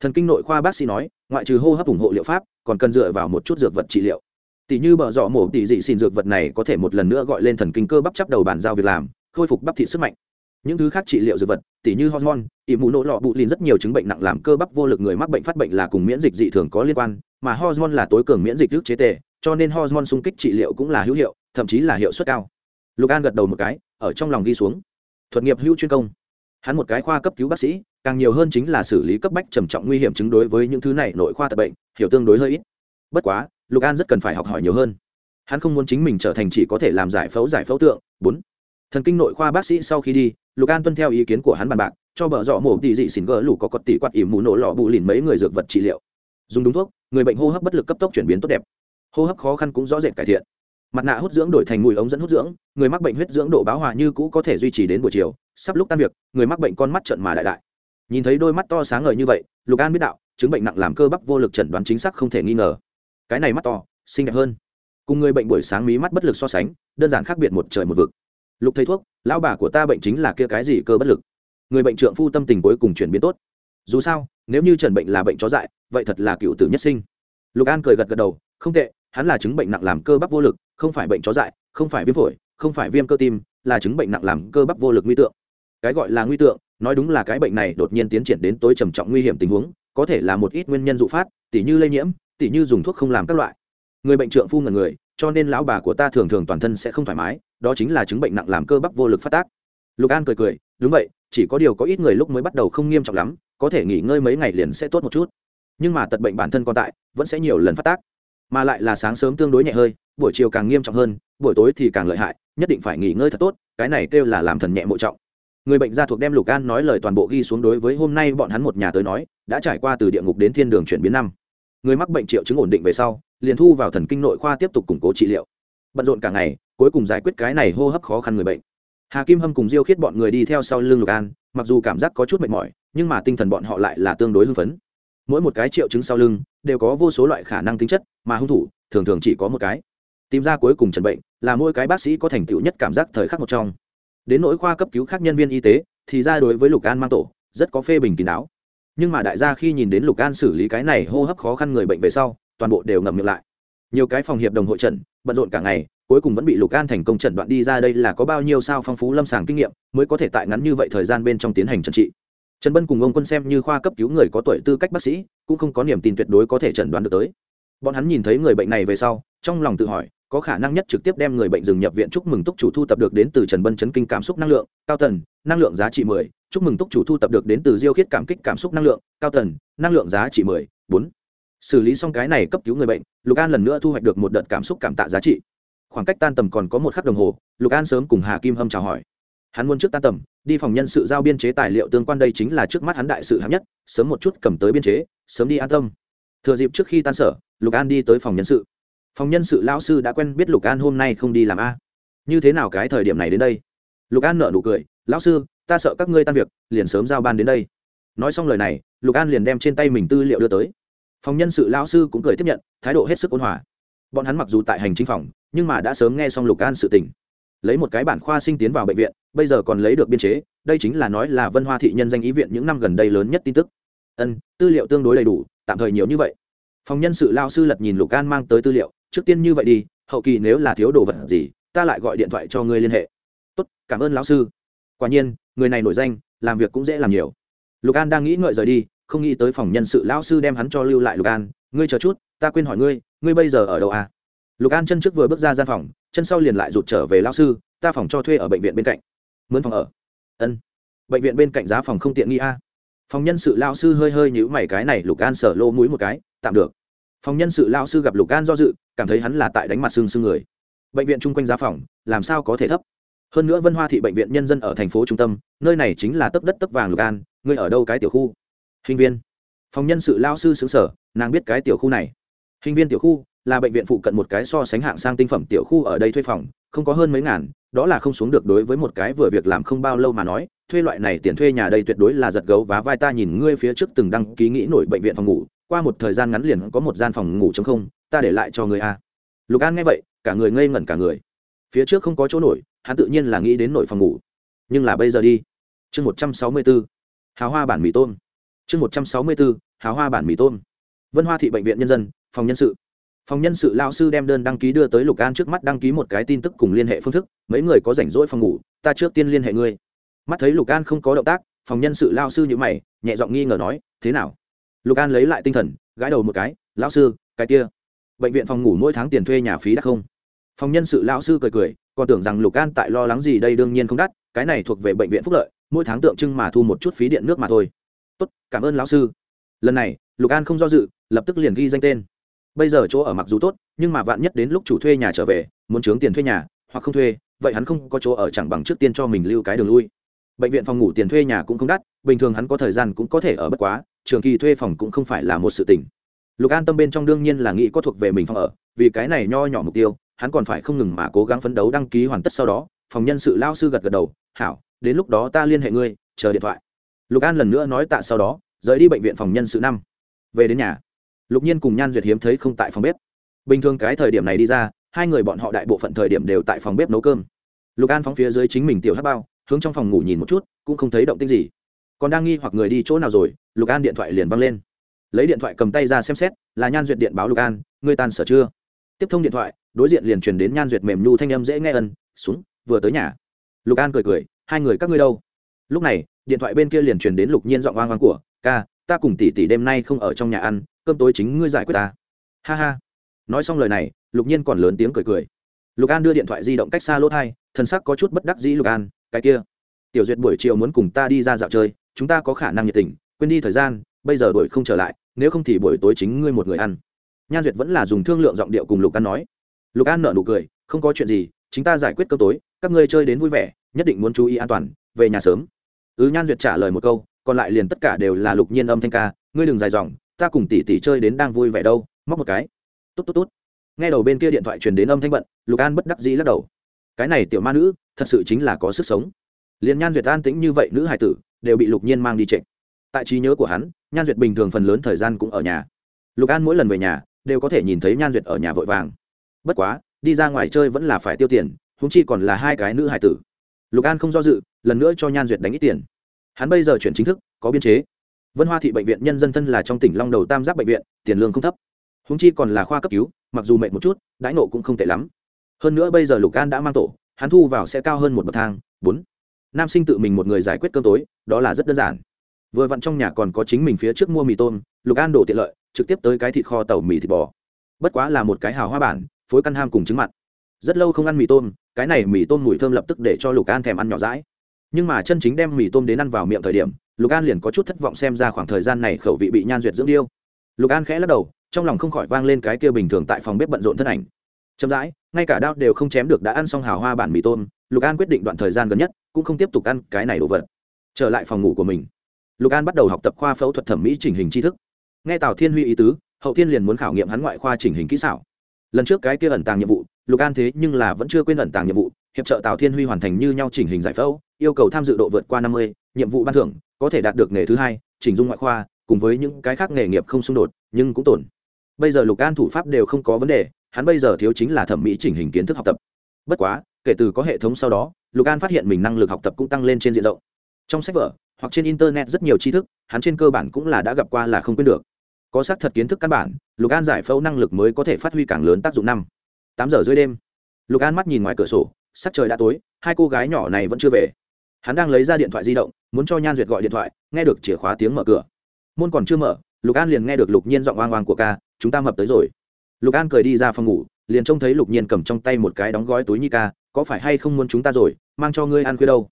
Thần kinh nội khoa bác sĩ nói, ngoại trừ hô hấp ủng hộ liệu pháp, còn cần dựa vào một chút dược vật trị liệu. Tỷ như bờ dọ mổ tỷ dị xin dược vật này có thể một lần nữa gọi lên thần kinh cơ bắp chấp đầu bàn giao việc làm, khôi phục bắp thị sức mạnh. Những thứ khác trị liệu dược vật, tỷ như hormone ỉ mù nỗ lọ bụ lìn rất nhiều chứng bệnh nặng làm cơ bắp vô lực người mắc bệnh phát bệnh là cùng miễn dịch dị thường có liên quan, mà hormone là tối cường miễn dịch trước chế tề cho nên hormone xung kích trị liệu cũng là hữu hiệu, thậm chí là hiệu suất cao. Lục an gật đầu một cái, ở trong lòng ghi xuống. Thuật nghiệp hữu chuyên công. Hắn một cái khoa cấp cứu bác sĩ, càng nhiều hơn chính là xử lý cấp bách trầm trọng nguy hiểm chứng đối với những thứ này nội khoa tập bệnh, hiểu tương đối hơi ít. Bất quá, lục an rất cần phải học hỏi nhiều hơn. Hắn không muốn chính mình trở thành chỉ có thể làm giải phẫu giải phẫu tượng. Bốn. Thần kinh nội khoa bác sĩ sau khi đi, lục an tuân theo ý kiến của hắn bàn bạc, cho bờ dọ mổ tỉ dị xỉn gỡ lủ có cọt tỉ quạt ỉm mù nổ lọ bù lìn mấy người dược vật trị liệu. Dùng đúng thuốc, người bệnh hô hấp bất lực cấp tốc chuyển biến tốt đẹp hô hấp khó khăn cũng rõ rệt cải thiện. Mặt nạ hút dưỡng đổi thành mùi ống dẫn hút dưỡng, người mắc bệnh huyết dưỡng độ báo hòa như cũ có thể duy trì đến buổi chiều, sắp lúc tan việc, người mắc bệnh con mắt trận mà đại đại. Nhìn thấy đôi mắt to sáng ngời như vậy, lục an biết đạo, chứng bệnh nặng làm cơ bắp vô lực chẩn đoán chính xác không thể nghi ngờ. Cái này mắt to, xinh đẹp hơn. Cùng người bệnh buổi sáng mí mắt bất lực so sánh, đơn giản khác biệt một trời một vực. Lục thầy thuốc, lão bà của ta bệnh chính là kia cái gì cơ bất lực? Người bệnh trượng phu tâm tình cuối cùng chuyển biến tốt. Dù sao, nếu như trần bệnh là bệnh chó dại, vậy thật là cựu tử nhất sinh. Lục an cười gật gật đầu, không tệ hắn là chứng bệnh nặng làm cơ bắp vô lực, không phải bệnh chó dại, không phải viêm phổi, không phải viêm cơ tim, là chứng bệnh nặng làm cơ bắp vô lực nguy tượng. Cái gọi là nguy tượng, nói đúng là cái bệnh này đột nhiên tiến triển đến tối trầm trọng nguy hiểm tình huống, có thể là một ít nguyên nhân dụ phát, tỉ như lây nhiễm, tỉ như dùng thuốc không làm các loại. Người bệnh trượng phu ngần người, cho nên lão bà của ta thường thường toàn thân sẽ không thoải mái, đó chính là chứng bệnh nặng làm cơ bắp vô lực phát tác. Lục an cười cười, đúng vậy, chỉ có điều có ít người lúc mới bắt đầu không nghiêm trọng lắm, có thể nghỉ ngơi mấy ngày liền sẽ tốt một chút. Nhưng mà tật bệnh bản thân còn tại, vẫn sẽ nhiều lần phát tác mà lại là sáng sớm tương đối nhẹ hơi, buổi chiều càng nghiêm trọng hơn, buổi tối thì càng lợi hại, nhất định phải nghỉ ngơi thật tốt, cái này kêu là làm thần nhẹ mộ trọng. Người bệnh gia thuộc đem lục an nói lời toàn bộ ghi xuống đối với hôm nay bọn hắn một nhà tới nói, đã trải qua từ địa ngục đến thiên đường chuyển biến năm. Người mắc bệnh triệu chứng ổn định về sau, liền thu vào thần kinh nội khoa tiếp tục củng cố trị liệu. Bận rộn cả ngày, cuối cùng giải quyết cái này hô hấp khó khăn người bệnh. Hà kim hâm cùng diêu khiết bọn người đi theo sau lưng lục an, mặc dù cảm giác có chút mệt mỏi, nhưng mà tinh thần bọn họ lại là tương đối hưng phấn mỗi một cái triệu chứng sau lưng đều có vô số loại khả năng tính chất, mà hung thủ thường thường chỉ có một cái. Tìm ra cuối cùng trần bệnh là mỗi cái bác sĩ có thành tựu nhất cảm giác thời khắc một trong. Đến nỗi khoa cấp cứu khác nhân viên y tế, thì ra đối với lục an mang tổ, rất có phê bình kín đáo. Nhưng mà đại gia khi nhìn đến lục an xử lý cái này hô hấp khó khăn người bệnh về sau, toàn bộ đều ngậm miệng lại. Nhiều cái phòng hiệp đồng hội trần bận rộn cả ngày, cuối cùng vẫn bị lục an thành công trần đoạn đi ra đây là có bao nhiêu sao phong phú lâm sàng kinh nghiệm mới có thể tại ngắn như vậy thời gian bên trong tiến hành trần trị trần bân cùng ông quân xem như khoa cấp cứu người có tuổi tư cách bác sĩ, cũng không có niềm tin tuyệt đối có thể chẩn đoán được tới. Bọn hắn nhìn thấy người bệnh này về sau, trong lòng tự hỏi, có khả năng nhất trực tiếp đem người bệnh dừng nhập viện chúc mừng túc chủ thu tập được đến từ trần bân chấn kinh cảm xúc năng lượng, cao tần, năng lượng giá trị mười, chúc mừng túc chủ thu tập được đến từ diêu khiết cảm kích cảm xúc năng lượng, cao tần, năng lượng giá trị mười, bốn. Xử lý xong cái này cấp cứu người bệnh, lục an lần nữa thu hoạch được một đợt cảm xúc cảm tạ giá trị. Khoảng cách tan tầm còn có một khắc đồng hồ, lục an sớm cùng hà kim hâm chào hỏi. Hắn muốn trước tan tầm đi phòng nhân sự giao biên chế tài liệu tương quan đây chính là trước mắt hắn đại sự hạng nhất, sớm một chút cầm tới biên chế, sớm đi an tâm. Thừa dịp trước khi tan sở, lục an đi tới phòng nhân sự. Phòng nhân sự lão sư đã quen biết lục an hôm nay không đi làm a. Như thế nào cái thời điểm này đến đây? Lục an nợ nụ cười, lão sư, ta sợ các ngươi tan việc, liền sớm giao ban đến đây. Nói xong lời này, lục an liền đem trên tay mình tư liệu đưa tới. Phòng nhân sự lão sư cũng cười tiếp nhận, thái độ hết sức ôn hòa. Bọn hắn mặc dù tại hành chính phòng, nhưng mà đã sớm nghe xong lục an sự tình lấy một cái bản khoa sinh tiến vào bệnh viện, bây giờ còn lấy được biên chế, đây chính là nói là vân hoa thị nhân danh ý viện những năm gần đây lớn nhất tin tức. Ân, tư liệu tương đối đầy đủ, tạm thời nhiều như vậy. Phòng nhân sự lao sư lật nhìn lục an mang tới tư liệu, trước tiên như vậy đi, hậu kỳ nếu là thiếu đồ vật gì, ta lại gọi điện thoại cho ngươi liên hệ. Tốt, cảm ơn lão sư. Quả nhiên, người này nổi danh, làm việc cũng dễ làm nhiều. Lục an đang nghĩ ngợi rời đi, không nghĩ tới phòng nhân sự lão sư đem hắn cho lưu lại lục an. Ngươi chờ chút, ta quên hỏi ngươi ngươi bây giờ ở đâu à? Lục an chân trước vừa bước ra gian phòng chân sau liền lại rụt trở về lão sư, ta phòng cho thuê ở bệnh viện bên cạnh. Mướn phòng ở. Ân. Bệnh viện bên cạnh giá phòng không tiện nghi a. Phòng nhân sự lão sư hơi hơi nhữ mày cái này, lục an sở lô mũi một cái, tạm được. Phòng nhân sự lão sư gặp lục an do dự, cảm thấy hắn là tại đánh mặt xương xương người. Bệnh viện chung quanh giá phòng, làm sao có thể thấp? Hơn nữa vân hoa thị bệnh viện nhân dân ở thành phố trung tâm, nơi này chính là tấp đất tấp vàng lục an, ngươi ở đâu cái tiểu khu? Hình viên. Phòng nhân sự lao sư xứng sở nàng biết cái tiểu khu này. Hình viên tiểu khu là bệnh viện phụ cận một cái so sánh hạng sang tinh phẩm tiểu khu ở đây thuê phòng, không có hơn mấy ngàn, đó là không xuống được đối với một cái vừa việc làm không bao lâu mà nói, thuê loại này tiền thuê nhà đây tuyệt đối là giật gấu và vai ta nhìn ngươi phía trước từng đăng ký nghĩ nổi bệnh viện phòng ngủ, qua một thời gian ngắn liền có một gian phòng ngủ chống không, ta để lại cho người a. Lục an nghe vậy, cả người ngây ngẩn cả người. Phía trước không có chỗ nổi, hắn tự nhiên là nghĩ đến nổi phòng ngủ. Nhưng là bây giờ đi. Chương một trăm sáu mươi bốn hào hoa bản mì tôm. Chương một trăm sáu mươi bốn hào hoa bản mì tôm. Vân hoa thị bệnh viện nhân dân, phòng nhân sự phòng nhân sự lao sư đem đơn đăng ký đưa tới lục an trước mắt đăng ký một cái tin tức cùng liên hệ phương thức, mấy người có rảnh rỗi phòng ngủ, ta trước tiên liên hệ ngươi. Mắt thấy lục an không có động tác, phòng nhân sự lao sư nhữ mày, nhẹ giọng nghi ngờ nói, thế nào? Lục an lấy lại tinh thần, gãi đầu một cái, lão sư, cái kia, bệnh viện phòng ngủ mỗi tháng tiền thuê nhà phí đắt không? Phòng nhân sự lão sư cười cười, còn tưởng rằng lục an tại lo lắng gì đây đương nhiên không đắt, cái này thuộc về bệnh viện phúc lợi, mỗi tháng tượng trưng mà thu một chút phí điện nước mà thôi. Tốt, cảm ơn lão sư. Lần này, lục an không do dự, lập tức liền ghi danh tên bây giờ chỗ ở mặc dù tốt, nhưng mà vạn nhất đến lúc chủ thuê nhà trở về, muốn trướng tiền thuê nhà, hoặc không thuê, vậy hắn không có chỗ ở chẳng bằng trước tiên cho mình lưu cái đường lui. Bệnh viện phòng ngủ tiền thuê nhà cũng không đắt, bình thường hắn có thời gian cũng có thể ở bất quá, trường kỳ thuê phòng cũng không phải là một sự tình. Lục an tâm bên trong đương nhiên là nghĩ có thuộc về mình phòng ở, vì cái này nho nhỏ mục tiêu, hắn còn phải không ngừng mà cố gắng phấn đấu đăng ký hoàn tất sau đó, phòng nhân sự lao sư gật gật đầu, hảo, đến lúc đó ta liên hệ ngươi, chờ điện thoại. Lục an lần nữa nói tạ sau đó, rời đi bệnh viện phòng nhân sự năm. Về đến nhà lục nhiên cùng nhan duyệt hiếm thấy không tại phòng bếp. Bình thường cái thời điểm này đi ra, hai người bọn họ đại bộ phận thời điểm đều tại phòng bếp nấu cơm. Lục an phóng phía dưới chính mình tiểu hát bao, hướng trong phòng ngủ nhìn một chút, cũng không thấy động tích gì. Còn đang nghi hoặc người đi chỗ nào rồi, lục an điện thoại liền văng lên. Lấy điện thoại cầm tay ra xem xét, là nhan duyệt điện báo lục an, ngươi tan sở chưa? Tiếp thông điện thoại, đối diện liền truyền đến nhan duyệt mềm nhu thanh âm dễ nghe ân, xuống, vừa tới nhà. Lục an cười cười, hai người các ngươi đâu? Lúc này, điện thoại bên kia liền truyền đến lục nhiên giọng oang oang của, ca, ta cùng tỷ tỷ đêm nay không ở trong nhà ăn cơm tối chính ngươi giải quyết ta. Ha ha. Nói xong lời này, lục nhiên còn lớn tiếng cười cười. Lục an đưa điện thoại di động cách xa lỗ thai thân sắc có chút bất đắc dĩ lục an, cái kia, tiểu duyệt buổi chiều muốn cùng ta đi ra dạo chơi, chúng ta có khả năng nhiệt tình, quên đi thời gian, bây giờ đuổi không trở lại, nếu không thì buổi tối chính ngươi một người ăn. Nhan duyệt vẫn là dùng thương lượng giọng điệu cùng lục an nói. Lục an nợ nụ cười, không có chuyện gì, chúng ta giải quyết cơm tối, các ngươi chơi đến vui vẻ, nhất định muốn chú ý an toàn, về nhà sớm. Ứ nhan duyệt trả lời một câu, còn lại liền tất cả đều là lục nhiên âm thanh ca, ngươi đừng dài dòng ta cùng tỷ tỷ chơi đến đang vui vẻ đâu, móc một cái. Tốt tốt tốt. Nghe đầu bên kia điện thoại truyền đến âm thanh bận, lục an bất đắc dĩ lắc đầu. Cái này tiểu ma nữ, thật sự chính là có sức sống. Liền nhan duyệt an tĩnh như vậy, nữ hải tử, đều bị lục nhiên mang đi trịnh tại trí nhớ của hắn, nhan duyệt bình thường phần lớn thời gian cũng ở nhà. Lục an mỗi lần về nhà, đều có thể nhìn thấy nhan duyệt ở nhà vội vàng. Bất quá, đi ra ngoài chơi vẫn là phải tiêu tiền húng chi còn là hai cái nữ hải tử. Lục an không do dự, lần nữa cho nhan duyệt đánh ít tiền. Hắn bây giờ chuyển chính thức, có biên chế vân hoa thị bệnh viện nhân dân thân là trong tỉnh long đầu tam giác bệnh viện, tiền lương không thấp. Húng chi còn là khoa cấp cứu, mặc dù mệt một chút, đãi nộ cũng không tệ lắm. Hơn nữa bây giờ lục an đã mang tổ, hắn thu vào sẽ cao hơn một bậc thang, bốn. Nam sinh tự mình một người giải quyết cơm tối, đó là rất đơn giản. Vừa vặn trong nhà còn có chính mình phía trước mua mì tôm, lục an đổ tiện lợi, trực tiếp tới cái thịt kho tàu mì thịt bò. Bất quá là một cái hào hoa bản, phối căn ham cùng trứng mặn. Rất lâu không ăn mì tôm, cái này mì tôm mùi thơm lập tức để cho lục an thèm ăn nhỏ rãi nhưng mà chân chính đem mì tôm đến ăn vào miệng thời điểm lục an liền có chút thất vọng xem ra khoảng thời gian này khẩu vị bị nhan duyệt dưỡng điêu. Lục an khẽ lắc đầu, trong lòng không khỏi vang lên cái kia bình thường tại phòng bếp bận rộn thân ảnh. Chậm rãi, ngay cả đao đều không chém được đã ăn xong hào hoa bản mì tôm, lục an quyết định đoạn thời gian gần nhất, cũng không tiếp tục ăn cái này đồ vật. Trở lại phòng ngủ của mình, lục an bắt đầu học tập khoa phẫu thuật thẩm mỹ chỉnh hình tri thức. Nghe tào thiên huy ý tứ, hậu thiên liền muốn khảo nghiệm hắn ngoại khoa chỉnh hình kỹ xảo. Lần trước cái kia ẩn tàng nhiệm vụ, lục an thế nhưng là vẫn chưa quên ẩn tàng nhiệm vụ, hiệp trợ tào thiên huy hoàn thành như nhau chỉnh hình giải phẫu, yêu cầu tham dự độ vượt qua năm mươi, nhiệm vụ ban thưởng có thể đạt được nghề thứ hai, chỉnh dung ngoại khoa, cùng với những cái khác nghề nghiệp không xung đột, nhưng cũng tổn bây giờ lục an thủ pháp đều không có vấn đề, hắn bây giờ thiếu chính là thẩm mỹ chỉnh hình kiến thức học tập. Bất quá, kể từ có hệ thống sau đó, lục an phát hiện mình năng lực học tập cũng tăng lên trên diện rộng. Trong sách vở, hoặc trên internet rất nhiều tri thức, hắn trên cơ bản cũng là đã gặp qua là không quên được. Có xác thật kiến thức căn bản, lục an giải phẫu năng lực mới có thể phát huy càng lớn tác dụng năm. Tám giờ dưới đêm, lục an mắt nhìn ngoài cửa sổ, sắc trời đã tối, hai cô gái nhỏ này vẫn chưa về. Hắn đang lấy ra điện thoại di động muốn cho nhan duyệt gọi điện thoại, nghe được chìa khóa tiếng mở cửa. Môn còn chưa mở, lục an liền nghe được lục nhiên giọng oang oang của ca, chúng ta mập tới rồi. Lục an cười đi ra phòng ngủ, liền trông thấy lục nhiên cầm trong tay một cái đóng gói túi nhi ca, có phải hay không muốn chúng ta rồi, mang cho ngươi ăn khuya đâu?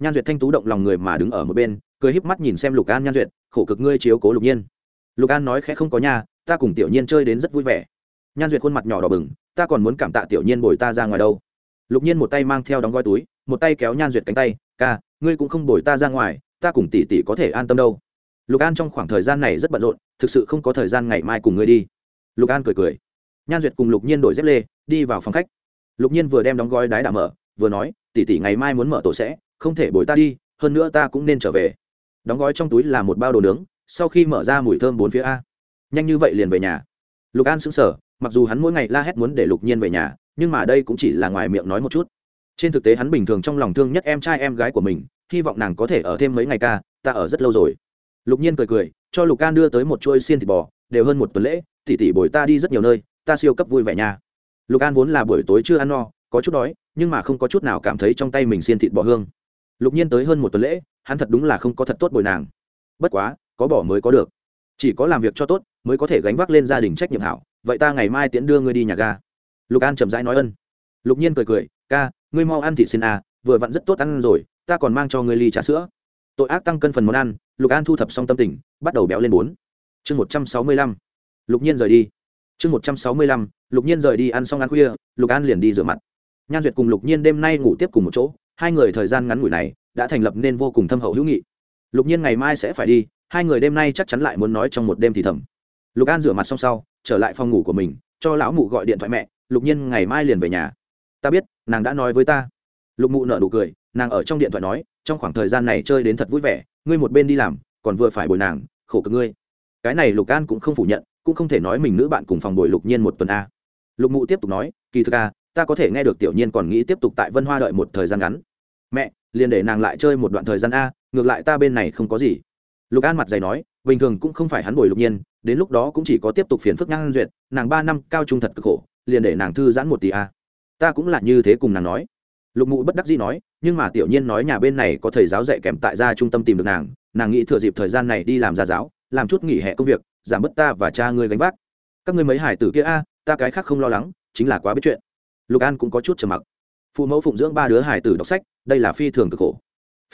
Nhan duyệt thanh tú động lòng người mà đứng ở một bên, cười híp mắt nhìn xem lục an, nhan duyệt, khổ cực ngươi chiếu cố lục nhiên. Lục an nói khẽ, không có nhà ta cùng tiểu nhiên chơi đến rất vui vẻ. Nhan duyệt khuôn mặt nhỏ đỏ bừng, ta còn muốn cảm tạ tiểu nhiên bồi ta ra ngoài đâu. Lục nhiên một tay mang theo đóng gói túi, một tay kéo nhan duyệt cánh tay, ca ngươi cũng không bồi ta ra ngoài, ta cùng tỷ tỷ có thể an tâm đâu. Lục an trong khoảng thời gian này rất bận rộn, thực sự không có thời gian ngày mai cùng ngươi đi. Lục an cười cười. Nhan duyệt cùng lục nhiên đổi dép lê, đi vào phòng khách. Lục nhiên vừa đem đóng gói đái đà mở, vừa nói, tỷ tỷ ngày mai muốn mở tổ sẽ, không thể bồi ta đi, hơn nữa ta cũng nên trở về. Đóng gói trong túi là một bao đồ nướng, sau khi mở ra mùi thơm bốn phía a. Nhanh như vậy liền về nhà. Lục an xứng sở mặc dù hắn mỗi ngày la hét muốn để lục nhiên về nhà, nhưng mà đây cũng chỉ là ngoài miệng nói một chút trên thực tế hắn bình thường trong lòng thương nhất em trai em gái của mình, hy vọng nàng có thể ở thêm mấy ngày ca, ta ở rất lâu rồi. Lục nhiên cười cười, cho lục an đưa tới một chuôi xiên thịt bò, đều hơn một tuần lễ tỉ tỉ bồi ta đi rất nhiều nơi, ta siêu cấp vui vẻ nha. Lục an vốn là buổi tối chưa ăn no, có chút đói, nhưng mà không có chút nào cảm thấy trong tay mình xiên thịt bò hương. Lục nhiên tới hơn một tuần lễ, hắn thật đúng là không có thật tốt bồi nàng. Bất quá, có bỏ mới có được. Chỉ có làm việc cho tốt, mới có thể gánh vác lên gia đình trách nhiệm hảo. Vậy ta ngày mai tiễn đưa ngươi đi nhà ga. Lục an chậm rãi nói ân. Lục nhiên cười cười, ca ngươi mau ăn thịt xin à vừa vặn rất tốt ăn rồi, ta còn mang cho ngươi ly trà sữa. Tội ác tăng cân phần món ăn, lục an thu thập xong tâm tình, bắt đầu béo lên bốn. Chương một trăm sáu mươi lăm. Lục nhiên rời đi. Chương một trăm sáu mươi lăm, lục nhiên rời đi ăn xong ăn khuya, lục an liền đi rửa mặt. Nhan duyệt cùng lục nhiên đêm nay ngủ tiếp cùng một chỗ, hai người thời gian ngắn ngủi này đã thành lập nên vô cùng thâm hậu hữu nghị. Lục nhiên ngày mai sẽ phải đi, hai người đêm nay chắc chắn lại muốn nói trong một đêm thì thầm. Lục an rửa mặt xong sau, trở lại phòng ngủ của mình, cho lão mụ gọi điện thoại mẹ, lục nhiên, ngày mai liền về nhà. Ta biết nàng đã nói với ta. Lục mụ nợ nụ cười nàng ở trong điện thoại nói trong khoảng thời gian này chơi đến thật vui vẻ ngươi một bên đi làm còn vừa phải bồi nàng khổ cực ngươi. Cái này lục an cũng không phủ nhận cũng không thể nói mình nữ bạn cùng phòng bồi lục nhiên một tuần a. Lục mụ tiếp tục nói kỳ thực a, ta có thể nghe được tiểu nhiên còn nghĩ tiếp tục tại vân hoa đợi một thời gian ngắn. Mẹ liền để nàng lại chơi một đoạn thời gian a ngược lại ta bên này không có gì. Lục an mặt dày nói bình thường cũng không phải hắn bồi lục nhiên đến lúc đó cũng chỉ có tiếp tục phiền phức ngang duyệt nàng ba năm cao trung thật cực khổ liền để nàng thư giãn một tí a ta cũng là như thế cùng nàng nói. Lục mụ bất đắc dĩ nói, nhưng mà tiểu nhiên nói nhà bên này có thầy giáo dạy kèm tại gia trung tâm tìm được nàng nàng nghĩ thừa dịp thời gian này đi làm gia giáo, làm chút nghỉ hè công việc, giảm bớt ta và cha ngươi gánh vác. Các ngươi mấy hải tử kia a, ta cái khác không lo lắng, chính là quá biết chuyện. Lục an cũng có chút trầm mặc. Phụ mẫu phụng dưỡng ba đứa hải tử đọc sách, đây là phi thường cực khổ.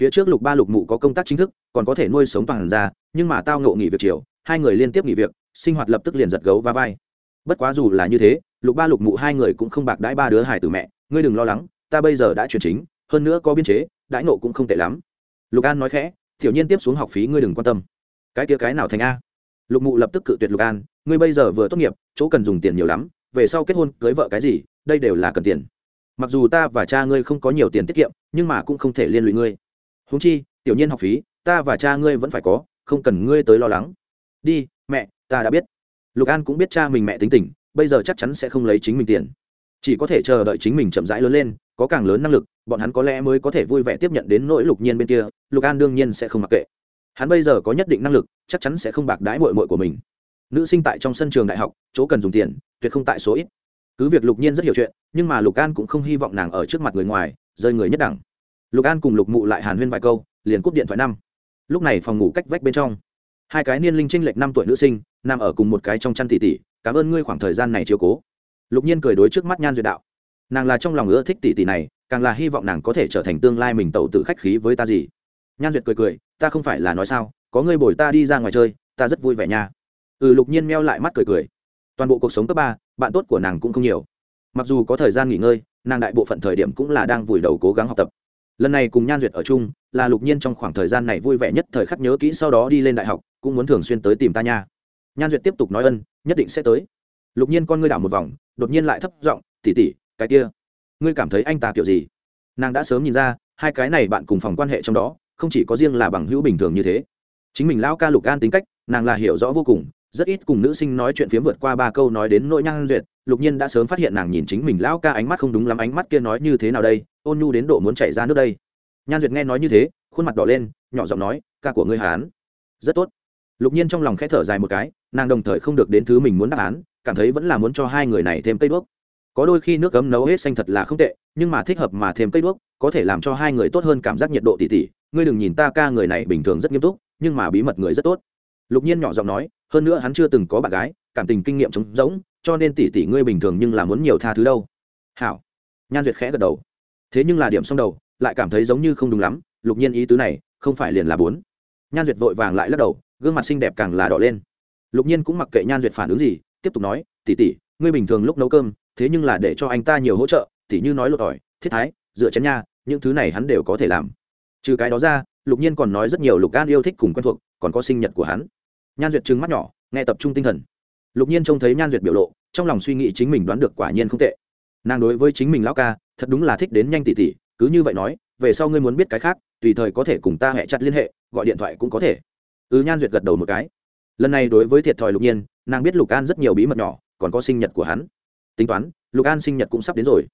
Phía trước lục ba lục mụ có công tác chính thức, còn có thể nuôi sống toàn ra nhưng mà tao ngộ nghỉ việc chiều, hai người liên tiếp nghỉ việc, sinh hoạt lập tức liền giật gấu và vai. Bất quá dù là như thế lục ba lục mụ hai người cũng không bạc đãi ba đứa hải tử mẹ, ngươi đừng lo lắng, ta bây giờ đã chuyển chính, hơn nữa có biên chế, đãi nộ cũng không tệ lắm. Lục an nói khẽ thiểu nhiên tiếp xuống học phí ngươi đừng quan tâm. Cái kia cái nào thành a? Lục mụ lập tức cự tuyệt lục an, ngươi bây giờ vừa tốt nghiệp, chỗ cần dùng tiền nhiều lắm, về sau kết hôn, cưới vợ cái gì, đây đều là cần tiền. Mặc dù ta và cha ngươi không có nhiều tiền tiết kiệm, nhưng mà cũng không thể liên lụy ngươi. Húng chi, tiểu nhiên học phí, ta và cha ngươi vẫn phải có, không cần ngươi tới lo lắng. Đi, mẹ, ta đã biết. Lục an cũng biết cha mình mẹ tính tình bây giờ chắc chắn sẽ không lấy chính mình tiền. Chỉ có thể chờ đợi chính mình chậm rãi lớn lên, có càng lớn năng lực, bọn hắn có lẽ mới có thể vui vẻ tiếp nhận đến nỗi lục nhiên bên kia, lục an đương nhiên sẽ không mặc kệ. Hắn bây giờ có nhất định năng lực, chắc chắn sẽ không bạc đãi mội mội của mình. Nữ sinh tại trong sân trường đại học, chỗ cần dùng tiền, tuyệt không tại số ít. Cứ việc lục nhiên rất hiểu chuyện, nhưng mà lục an cũng không hy vọng nàng ở trước mặt người ngoài, rơi người nhất đẳng. Lục an cùng lục mụ lại hàn huyên vài câu, liền cúp điện thoại năm. Lúc này phòng ngủ cách vách bên trong. Hai cái niên linh tranh lệch năm tuổi nữ sinh, nằm ở cùng một cái trong chăn tỉ tỉ cảm ơn ngươi khoảng thời gian này chiều cố. Lục nhiên cười đối trước mắt nhan duyệt đạo. Nàng là trong lòng ưa thích tỷ tỷ này, càng là hy vọng nàng có thể trở thành tương lai mình tẩu tự khách khí với ta gì. Nhan duyệt cười cười, ta không phải là nói sao, có ngươi bồi ta đi ra ngoài chơi, ta rất vui vẻ nha. Ừ lục nhiên meo lại mắt cười cười. Toàn bộ cuộc sống cấp ba, bạn tốt của nàng cũng không nhiều. Mặc dù có thời gian nghỉ ngơi, nàng đại bộ phận thời điểm cũng là đang vùi đầu cố gắng học tập. Lần này cùng nhan duyệt ở chung, là lục nhiên trong khoảng thời gian này vui vẻ nhất thời khắc nhớ kỹ sau đó đi lên đại học, cũng muốn thường xuyên tới tìm ta nha nhan duyệt tiếp tục nói ân, nhất định sẽ tới. Lục nhiên con ngươi đảo một vòng, đột nhiên lại thấp giọng tỉ tỉ cái kia, ngươi cảm thấy anh ta kiểu gì? Nàng đã sớm nhìn ra, hai cái này bạn cùng phòng quan hệ trong đó, không chỉ có riêng là bằng hữu bình thường như thế. Chính mình lão ca lục an tính cách, nàng là hiểu rõ vô cùng, rất ít cùng nữ sinh nói chuyện phiếm vượt qua ba câu nói đến nỗi Nhan duyệt. Lục nhiên đã sớm phát hiện nàng nhìn chính mình lão ca ánh mắt không đúng lắm, ánh mắt kia nói như thế nào đây? Ôn nhu đến độ muốn chảy ra nước đây. Nhan duyệt nghe nói như thế, khuôn mặt đỏ lên, nhỏ giọng nói, ca của ngươi hán. Rất tốt. Lục nhiên trong lòng khẽ thở dài một cái nàng đồng thời không được đến thứ mình muốn đáp án, cảm thấy vẫn là muốn cho hai người này thêm cây đuốc. Có đôi khi nước cấm nấu hết xanh thật là không tệ, nhưng mà thích hợp mà thêm cây đuốc, có thể làm cho hai người tốt hơn cảm giác nhiệt độ tỉ tỉ. Ngươi đừng nhìn ta ca người này bình thường rất nghiêm túc, nhưng mà bí mật người rất tốt. Lục nhiên nhỏ giọng nói, hơn nữa hắn chưa từng có bạn gái, cảm tình kinh nghiệm trống rỗng, cho nên tỷ tỷ ngươi bình thường nhưng là muốn nhiều tha thứ đâu. Hảo. Nhan duyệt khẽ gật đầu. Thế nhưng là điểm xong đầu, lại cảm thấy giống như không đúng lắm, lục nhiên ý tứ này, không phải liền là bốn. Nhan duyệt vội vàng lại lắc đầu, gương mặt xinh đẹp càng là đỏ lên lục nhiên cũng mặc kệ nhan duyệt phản ứng gì, tiếp tục nói, tỷ tỷ, ngươi bình thường lúc nấu cơm, thế nhưng là để cho anh ta nhiều hỗ trợ, tỷ như nói lột tỏi, thiết thái dựa chén nha, những thứ này hắn đều có thể làm. Trừ cái đó ra, lục nhiên còn nói rất nhiều lục an yêu thích cùng quen thuộc, còn có sinh nhật của hắn. Nhan duyệt trừng mắt nhỏ, nghe tập trung tinh thần. Lục nhiên trông thấy nhan duyệt biểu lộ, trong lòng suy nghĩ chính mình đoán được quả nhiên không tệ. Nàng đối với chính mình lão ca, thật đúng là thích đến nhanh tỉ tỉ, cứ như vậy nói, về sau ngươi muốn biết cái khác, tùy thời có thể cùng ta hẹ chặt liên hệ, gọi điện thoại cũng có thể. Ừ nhan duyệt gật đầu một cái lần này đối với thiệt thòi lục nhiên, nàng biết lục an rất nhiều bí mật nhỏ, còn có sinh nhật của hắn. Tính toán, lục an sinh nhật cũng sắp đến rồi.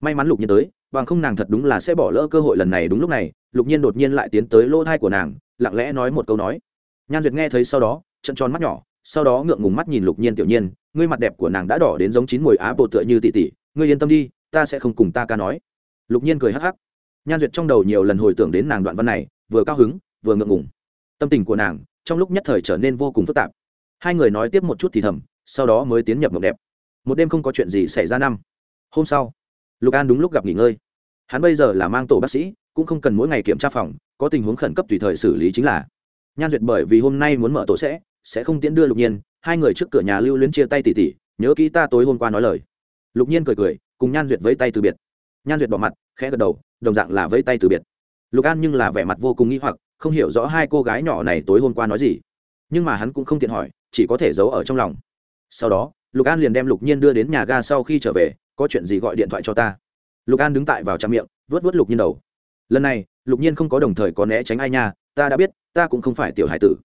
May mắn lục nhiên tới, bằng không nàng thật đúng là sẽ bỏ lỡ cơ hội lần này đúng lúc này, lục nhiên đột nhiên lại tiến tới lỗ thai của nàng, lặng lẽ nói một câu nói. Nhan duyệt nghe thấy sau đó trận tròn mắt nhỏ, sau đó ngượng ngùng mắt nhìn lục nhiên tiểu nhiên, ngươi mặt đẹp của nàng đã đỏ đến giống chín mùi á bộ tựa như tỉ tỉ, ngươi yên tâm đi, ta sẽ không cùng ta ca nói. Lục nhiên cười hắc hắc. Nhan duyệt trong đầu nhiều lần hồi tưởng đến nàng đoạn văn này, vừa cao hứng, vừa ngượng ngùng. Tâm tình của nàng trong lúc nhất thời trở nên vô cùng phức tạp. Hai người nói tiếp một chút thì thầm, sau đó mới tiến nhập mộng đẹp. Một đêm không có chuyện gì xảy ra năm. Hôm sau, lục an đúng lúc gặp nghỉ ngơi. Hắn bây giờ là mang tổ bác sĩ, cũng không cần mỗi ngày kiểm tra phòng, có tình huống khẩn cấp tùy thời xử lý chính là. Nhan duyệt bởi vì hôm nay muốn mở tổ sẽ sẽ không tiễn đưa lục nhiên, hai người trước cửa nhà lưu luyến chia tay tỉ tỉ, nhớ kỹ ta tối hôm qua nói lời. Lục nhiên cười cười, cùng nhan duyệt với tay từ biệt. Nhan duyệt bỏ mặt, khẽ gật đầu, đồng dạng là với tay từ biệt. Lục an nhưng là vẻ mặt vô cùng nghĩ hoặc không hiểu rõ hai cô gái nhỏ này tối hôm qua nói gì. Nhưng mà hắn cũng không tiện hỏi, chỉ có thể giấu ở trong lòng. Sau đó, lục an liền đem lục nhiên đưa đến nhà ga sau khi trở về, có chuyện gì gọi điện thoại cho ta. Lục an đứng tại vào trang miệng vớt vớt lục nhiên đầu. Lần này, lục nhiên không có đồng thời có né tránh ai nha, ta đã biết, ta cũng không phải tiểu hải tử.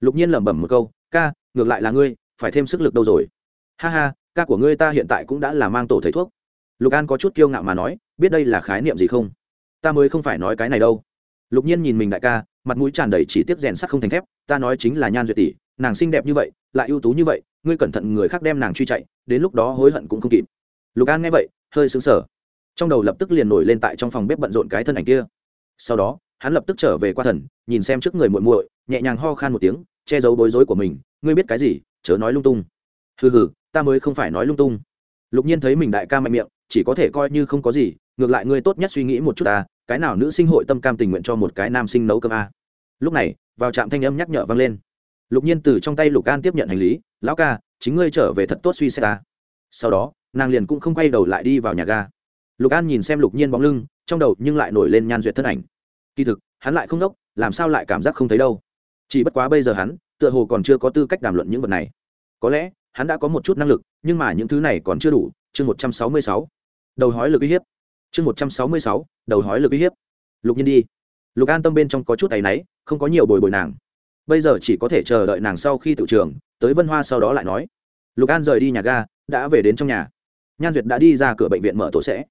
Lục nhiên lẩm bẩm một câu, ca, ngược lại là ngươi, phải thêm sức lực đâu rồi. Ha ha, ca của ngươi ta hiện tại cũng đã là mang tổ thầy thuốc. Lục an có chút kiêu ngạo mà nói, biết đây là khái niệm gì không? Ta mới không phải nói cái này đâu. Lục nhiên nhìn mình đại ca mặt mũi tràn đầy chỉ tiếc rèn sắt không thành thép, ta nói chính là nhan duyệt tỷ, nàng xinh đẹp như vậy, lại ưu tú như vậy, ngươi cẩn thận người khác đem nàng truy chạy, đến lúc đó hối hận cũng không kịp. Lục an nghe vậy, hơi sững sờ. Trong đầu lập tức liền nổi lên tại trong phòng bếp bận rộn cái thân ảnh kia. Sau đó, hắn lập tức trở về qua thần, nhìn xem trước người muội muội, nhẹ nhàng ho khan một tiếng, che giấu bối rối của mình, ngươi biết cái gì? Chớ nói lung tung. Hừ hừ, ta mới không phải nói lung tung. Lục nhiên thấy mình đại ca mạnh miệng, chỉ có thể coi như không có gì, ngược lại ngươi tốt nhất suy nghĩ một chút ta cái nào nữ sinh hội tâm cam tình nguyện cho một cái nam sinh nấu cơm a? Lúc này, vào trạm thanh âm nhắc nhở vang lên. Lục nhiên từ trong tay lục an tiếp nhận hành lý, lão ca, chính ngươi trở về thật tốt suy xét ta. Sau đó, nàng liền cũng không quay đầu lại đi vào nhà ga. Lục an nhìn xem lục nhiên bóng lưng, trong đầu nhưng lại nổi lên nhan duyệt thân ảnh. Kỳ thực, hắn lại không đốc, làm sao lại cảm giác không thấy đâu? Chỉ bất quá bây giờ hắn, tựa hồ còn chưa có tư cách đàm luận những vật này. Có lẽ, hắn đã có một chút năng lực, nhưng mà những thứ này còn chưa đủ, chương một trăm sáu mươi sáu. Đầu hói lực uy hiếp chương một trăm sáu mươi sáu, đầu hói lực uy hiếp. Lục nhiên đi. Lục an tâm bên trong có chút tay náy, không có nhiều bồi bồi nàng. Bây giờ chỉ có thể chờ đợi nàng sau khi tự trường, tới vân hoa sau đó lại nói. Lục an rời đi nhà ga, đã về đến trong nhà. Nhan duyệt đã đi ra cửa bệnh viện mở tổ sẽ.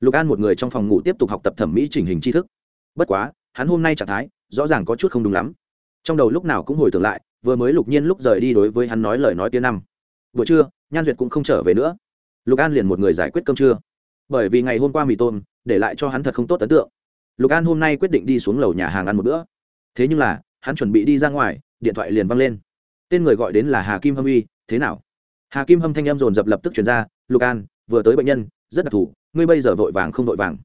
Lục an một người trong phòng ngủ tiếp tục học tập thẩm mỹ chỉnh hình tri thức. Bất quá, hắn hôm nay trạng thái, rõ ràng có chút không đúng lắm. Trong đầu lúc nào cũng hồi tưởng lại, vừa mới lục nhiên lúc rời đi đối với hắn nói lời nói tiếng năm. Buổi trưa, nhan duyệt cũng không trở về nữa. Lục an liền một người giải quyết cơm trưa bởi vì ngày hôm qua mì tôm, để lại cho hắn thật không tốt ấn tượng. Lục an hôm nay quyết định đi xuống lầu nhà hàng ăn một bữa. Thế nhưng là, hắn chuẩn bị đi ra ngoài, điện thoại liền văng lên. Tên người gọi đến là hà kim hâm uy, thế nào? Hà kim hâm thanh em dồn dập lập tức chuyển ra, lục an, vừa tới bệnh nhân, rất đặc thù, ngươi bây giờ vội vàng không vội vàng.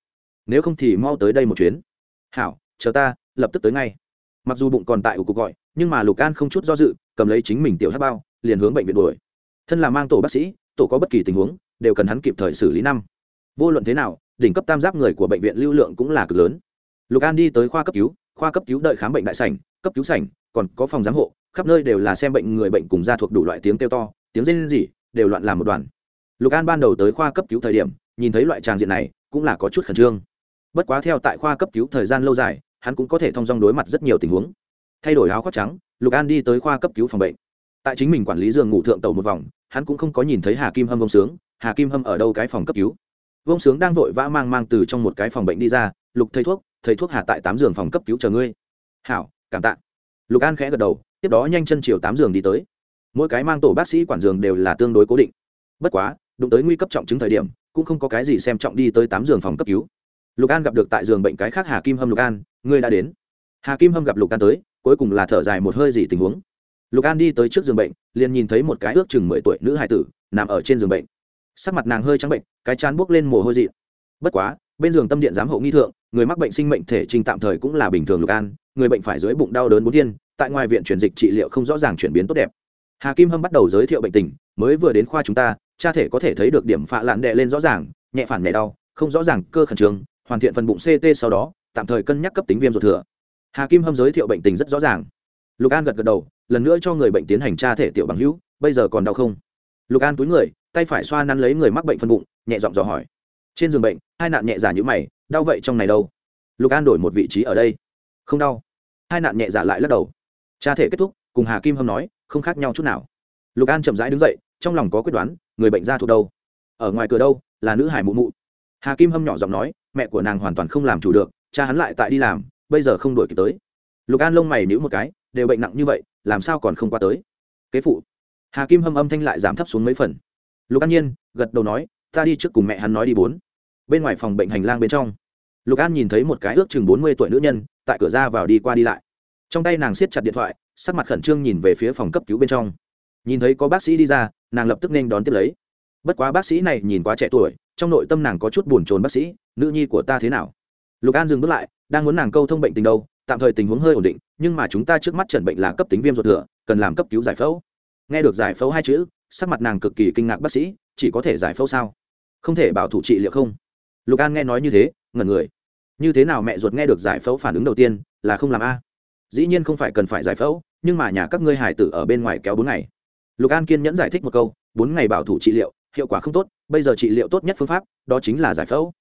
Nếu không thì mau tới đây một chuyến. Hảo, chờ ta, lập tức tới ngay. Mặc dù bụng còn tại của cuộc gọi, nhưng mà lục an không chút do dự, cầm lấy chính mình tiểu hát bao, liền hướng bệnh viện đuổi. Thân là mang tổ bác sĩ, tổ có bất kỳ tình huống, đều cần hắn kịp thời xử lý năm vô luận thế nào, đỉnh cấp tam giáp người của bệnh viện lưu lượng cũng là cực lớn. Lục an đi tới khoa cấp cứu, khoa cấp cứu đợi khám bệnh đại sảnh, cấp cứu sảnh, còn có phòng giám hộ, khắp nơi đều là xem bệnh người bệnh cùng ra thuộc đủ loại tiếng kêu to, tiếng rên rỉ, đều loạn làm một đoàn. Lục an ban đầu tới khoa cấp cứu thời điểm, nhìn thấy loại tràng diện này, cũng là có chút khẩn trương. Bất quá theo tại khoa cấp cứu thời gian lâu dài, hắn cũng có thể thông dong đối mặt rất nhiều tình huống. Thay đổi áo khoác trắng, lục an đi tới khoa cấp cứu phòng bệnh. Tại chính mình quản lý giường ngủ thượng tàu một vòng, hắn cũng không có nhìn thấy hà kim hâm ông sướng, hà kim hâm ở đâu cái phòng cấp cứu? Vương sướng đang vội vã mang mang từ trong một cái phòng bệnh đi ra, lục thầy thuốc thầy thuốc hà tại tám giường phòng cấp cứu chờ ngươi. Hảo, cảm tạ. Lục an khẽ gật đầu, tiếp đó nhanh chân chiều tám giường đi tới. Mỗi cái mang tổ bác sĩ quản giường đều là tương đối cố định. Bất quá, đụng tới nguy cấp trọng chứng thời điểm, cũng không có cái gì xem trọng đi tới tám giường phòng cấp cứu. Lục an gặp được tại giường bệnh cái khác hà kim hâm lục an, ngươi đã đến. Hà kim hâm gặp lục an tới, cuối cùng là thở dài một hơi gì tình huống. Lục an đi tới trước giường bệnh, liền nhìn thấy một cái ước chừng mười tuổi nữ hài tử nằm ở trên giường bệnh sắc mặt nàng hơi trắng bệnh, cái chán buốc lên mồ hôi dị bất quá, bên giường tâm điện giám hộ nghi thượng, người mắc bệnh sinh mệnh thể trình tạm thời cũng là bình thường lục an, người bệnh phải dưới bụng đau đớn bốn thiên, tại ngoài viện truyền dịch trị liệu không rõ ràng chuyển biến tốt đẹp. Hà kim hâm bắt đầu giới thiệu bệnh tình, mới vừa đến khoa chúng ta, cha thể có thể thấy được điểm phạ lạn đệ lên rõ ràng, nhẹ phản nhẹ đau, không rõ ràng cơ khẩn trương, hoàn thiện phần bụng ct sau đó, tạm thời cân nhắc cấp tính viêm ruột thừa. Hà kim hâm giới thiệu bệnh tình rất rõ ràng. Lục an gật gật đầu, lần nữa cho người bệnh tiến hành tra thể tiểu bằng hữu, bây giờ còn đau không? Lục an túi người tay phải xoa nắn lấy người mắc bệnh phân bụng, nhẹ giọng dò hỏi. Trên giường bệnh, hai nạn nhẹ giả như mày, đau vậy trong này đâu? Lục an đổi một vị trí ở đây. Không đau. Hai nạn nhẹ giả lại lắc đầu. Cha thể kết thúc, cùng hà kim hâm nói, không khác nhau chút nào. Lục an chậm rãi đứng dậy, trong lòng có quyết đoán, người bệnh ra thuộc đâu? Ở ngoài cửa đâu, là nữ hải mụ mụ. Hà kim hâm nhỏ giọng nói, mẹ của nàng hoàn toàn không làm chủ được, cha hắn lại tại đi làm, bây giờ không đổi kịp tới. Lục an lông mày níu một cái, đều bệnh nặng như vậy, làm sao còn không qua tới? Kế phụ. Hà kim hâm âm thanh lại giảm thấp xuống mấy phần lục an nhiên gật đầu nói, ta đi trước cùng mẹ hắn nói đi bốn. Bên ngoài phòng bệnh hành lang bên trong, lục an nhìn thấy một cái ước chừng bốn mươi tuổi nữ nhân tại cửa ra vào đi qua đi lại. Trong tay nàng siết chặt điện thoại, sắc mặt khẩn trương nhìn về phía phòng cấp cứu bên trong. Nhìn thấy có bác sĩ đi ra, nàng lập tức nên đón tiếp lấy. Bất quá bác sĩ này nhìn quá trẻ tuổi, trong nội tâm nàng có chút buồn chồn bác sĩ, nữ nhi của ta thế nào? Lục an dừng bước lại, đang muốn nàng câu thông bệnh tình đâu, tạm thời tình huống hơi ổn định, nhưng mà chúng ta trước mắt chẩn bệnh là cấp tính viêm ruột thừa, cần làm cấp cứu giải phẫu nghe được giải phẫu hai chữ, sắc mặt nàng cực kỳ kinh ngạc bác sĩ, chỉ có thể giải phẫu sao? Không thể bảo thủ trị liệu không? Lục an nghe nói như thế, ngẩn người. Như thế nào mẹ ruột nghe được giải phẫu phản ứng đầu tiên, là không làm a? Dĩ nhiên không phải cần phải giải phẫu, nhưng mà nhà các ngươi hải tử ở bên ngoài kéo bốn ngày. Lục an kiên nhẫn giải thích một câu, bốn ngày bảo thủ trị liệu, hiệu quả không tốt, bây giờ trị liệu tốt nhất phương pháp, đó chính là giải phẫu.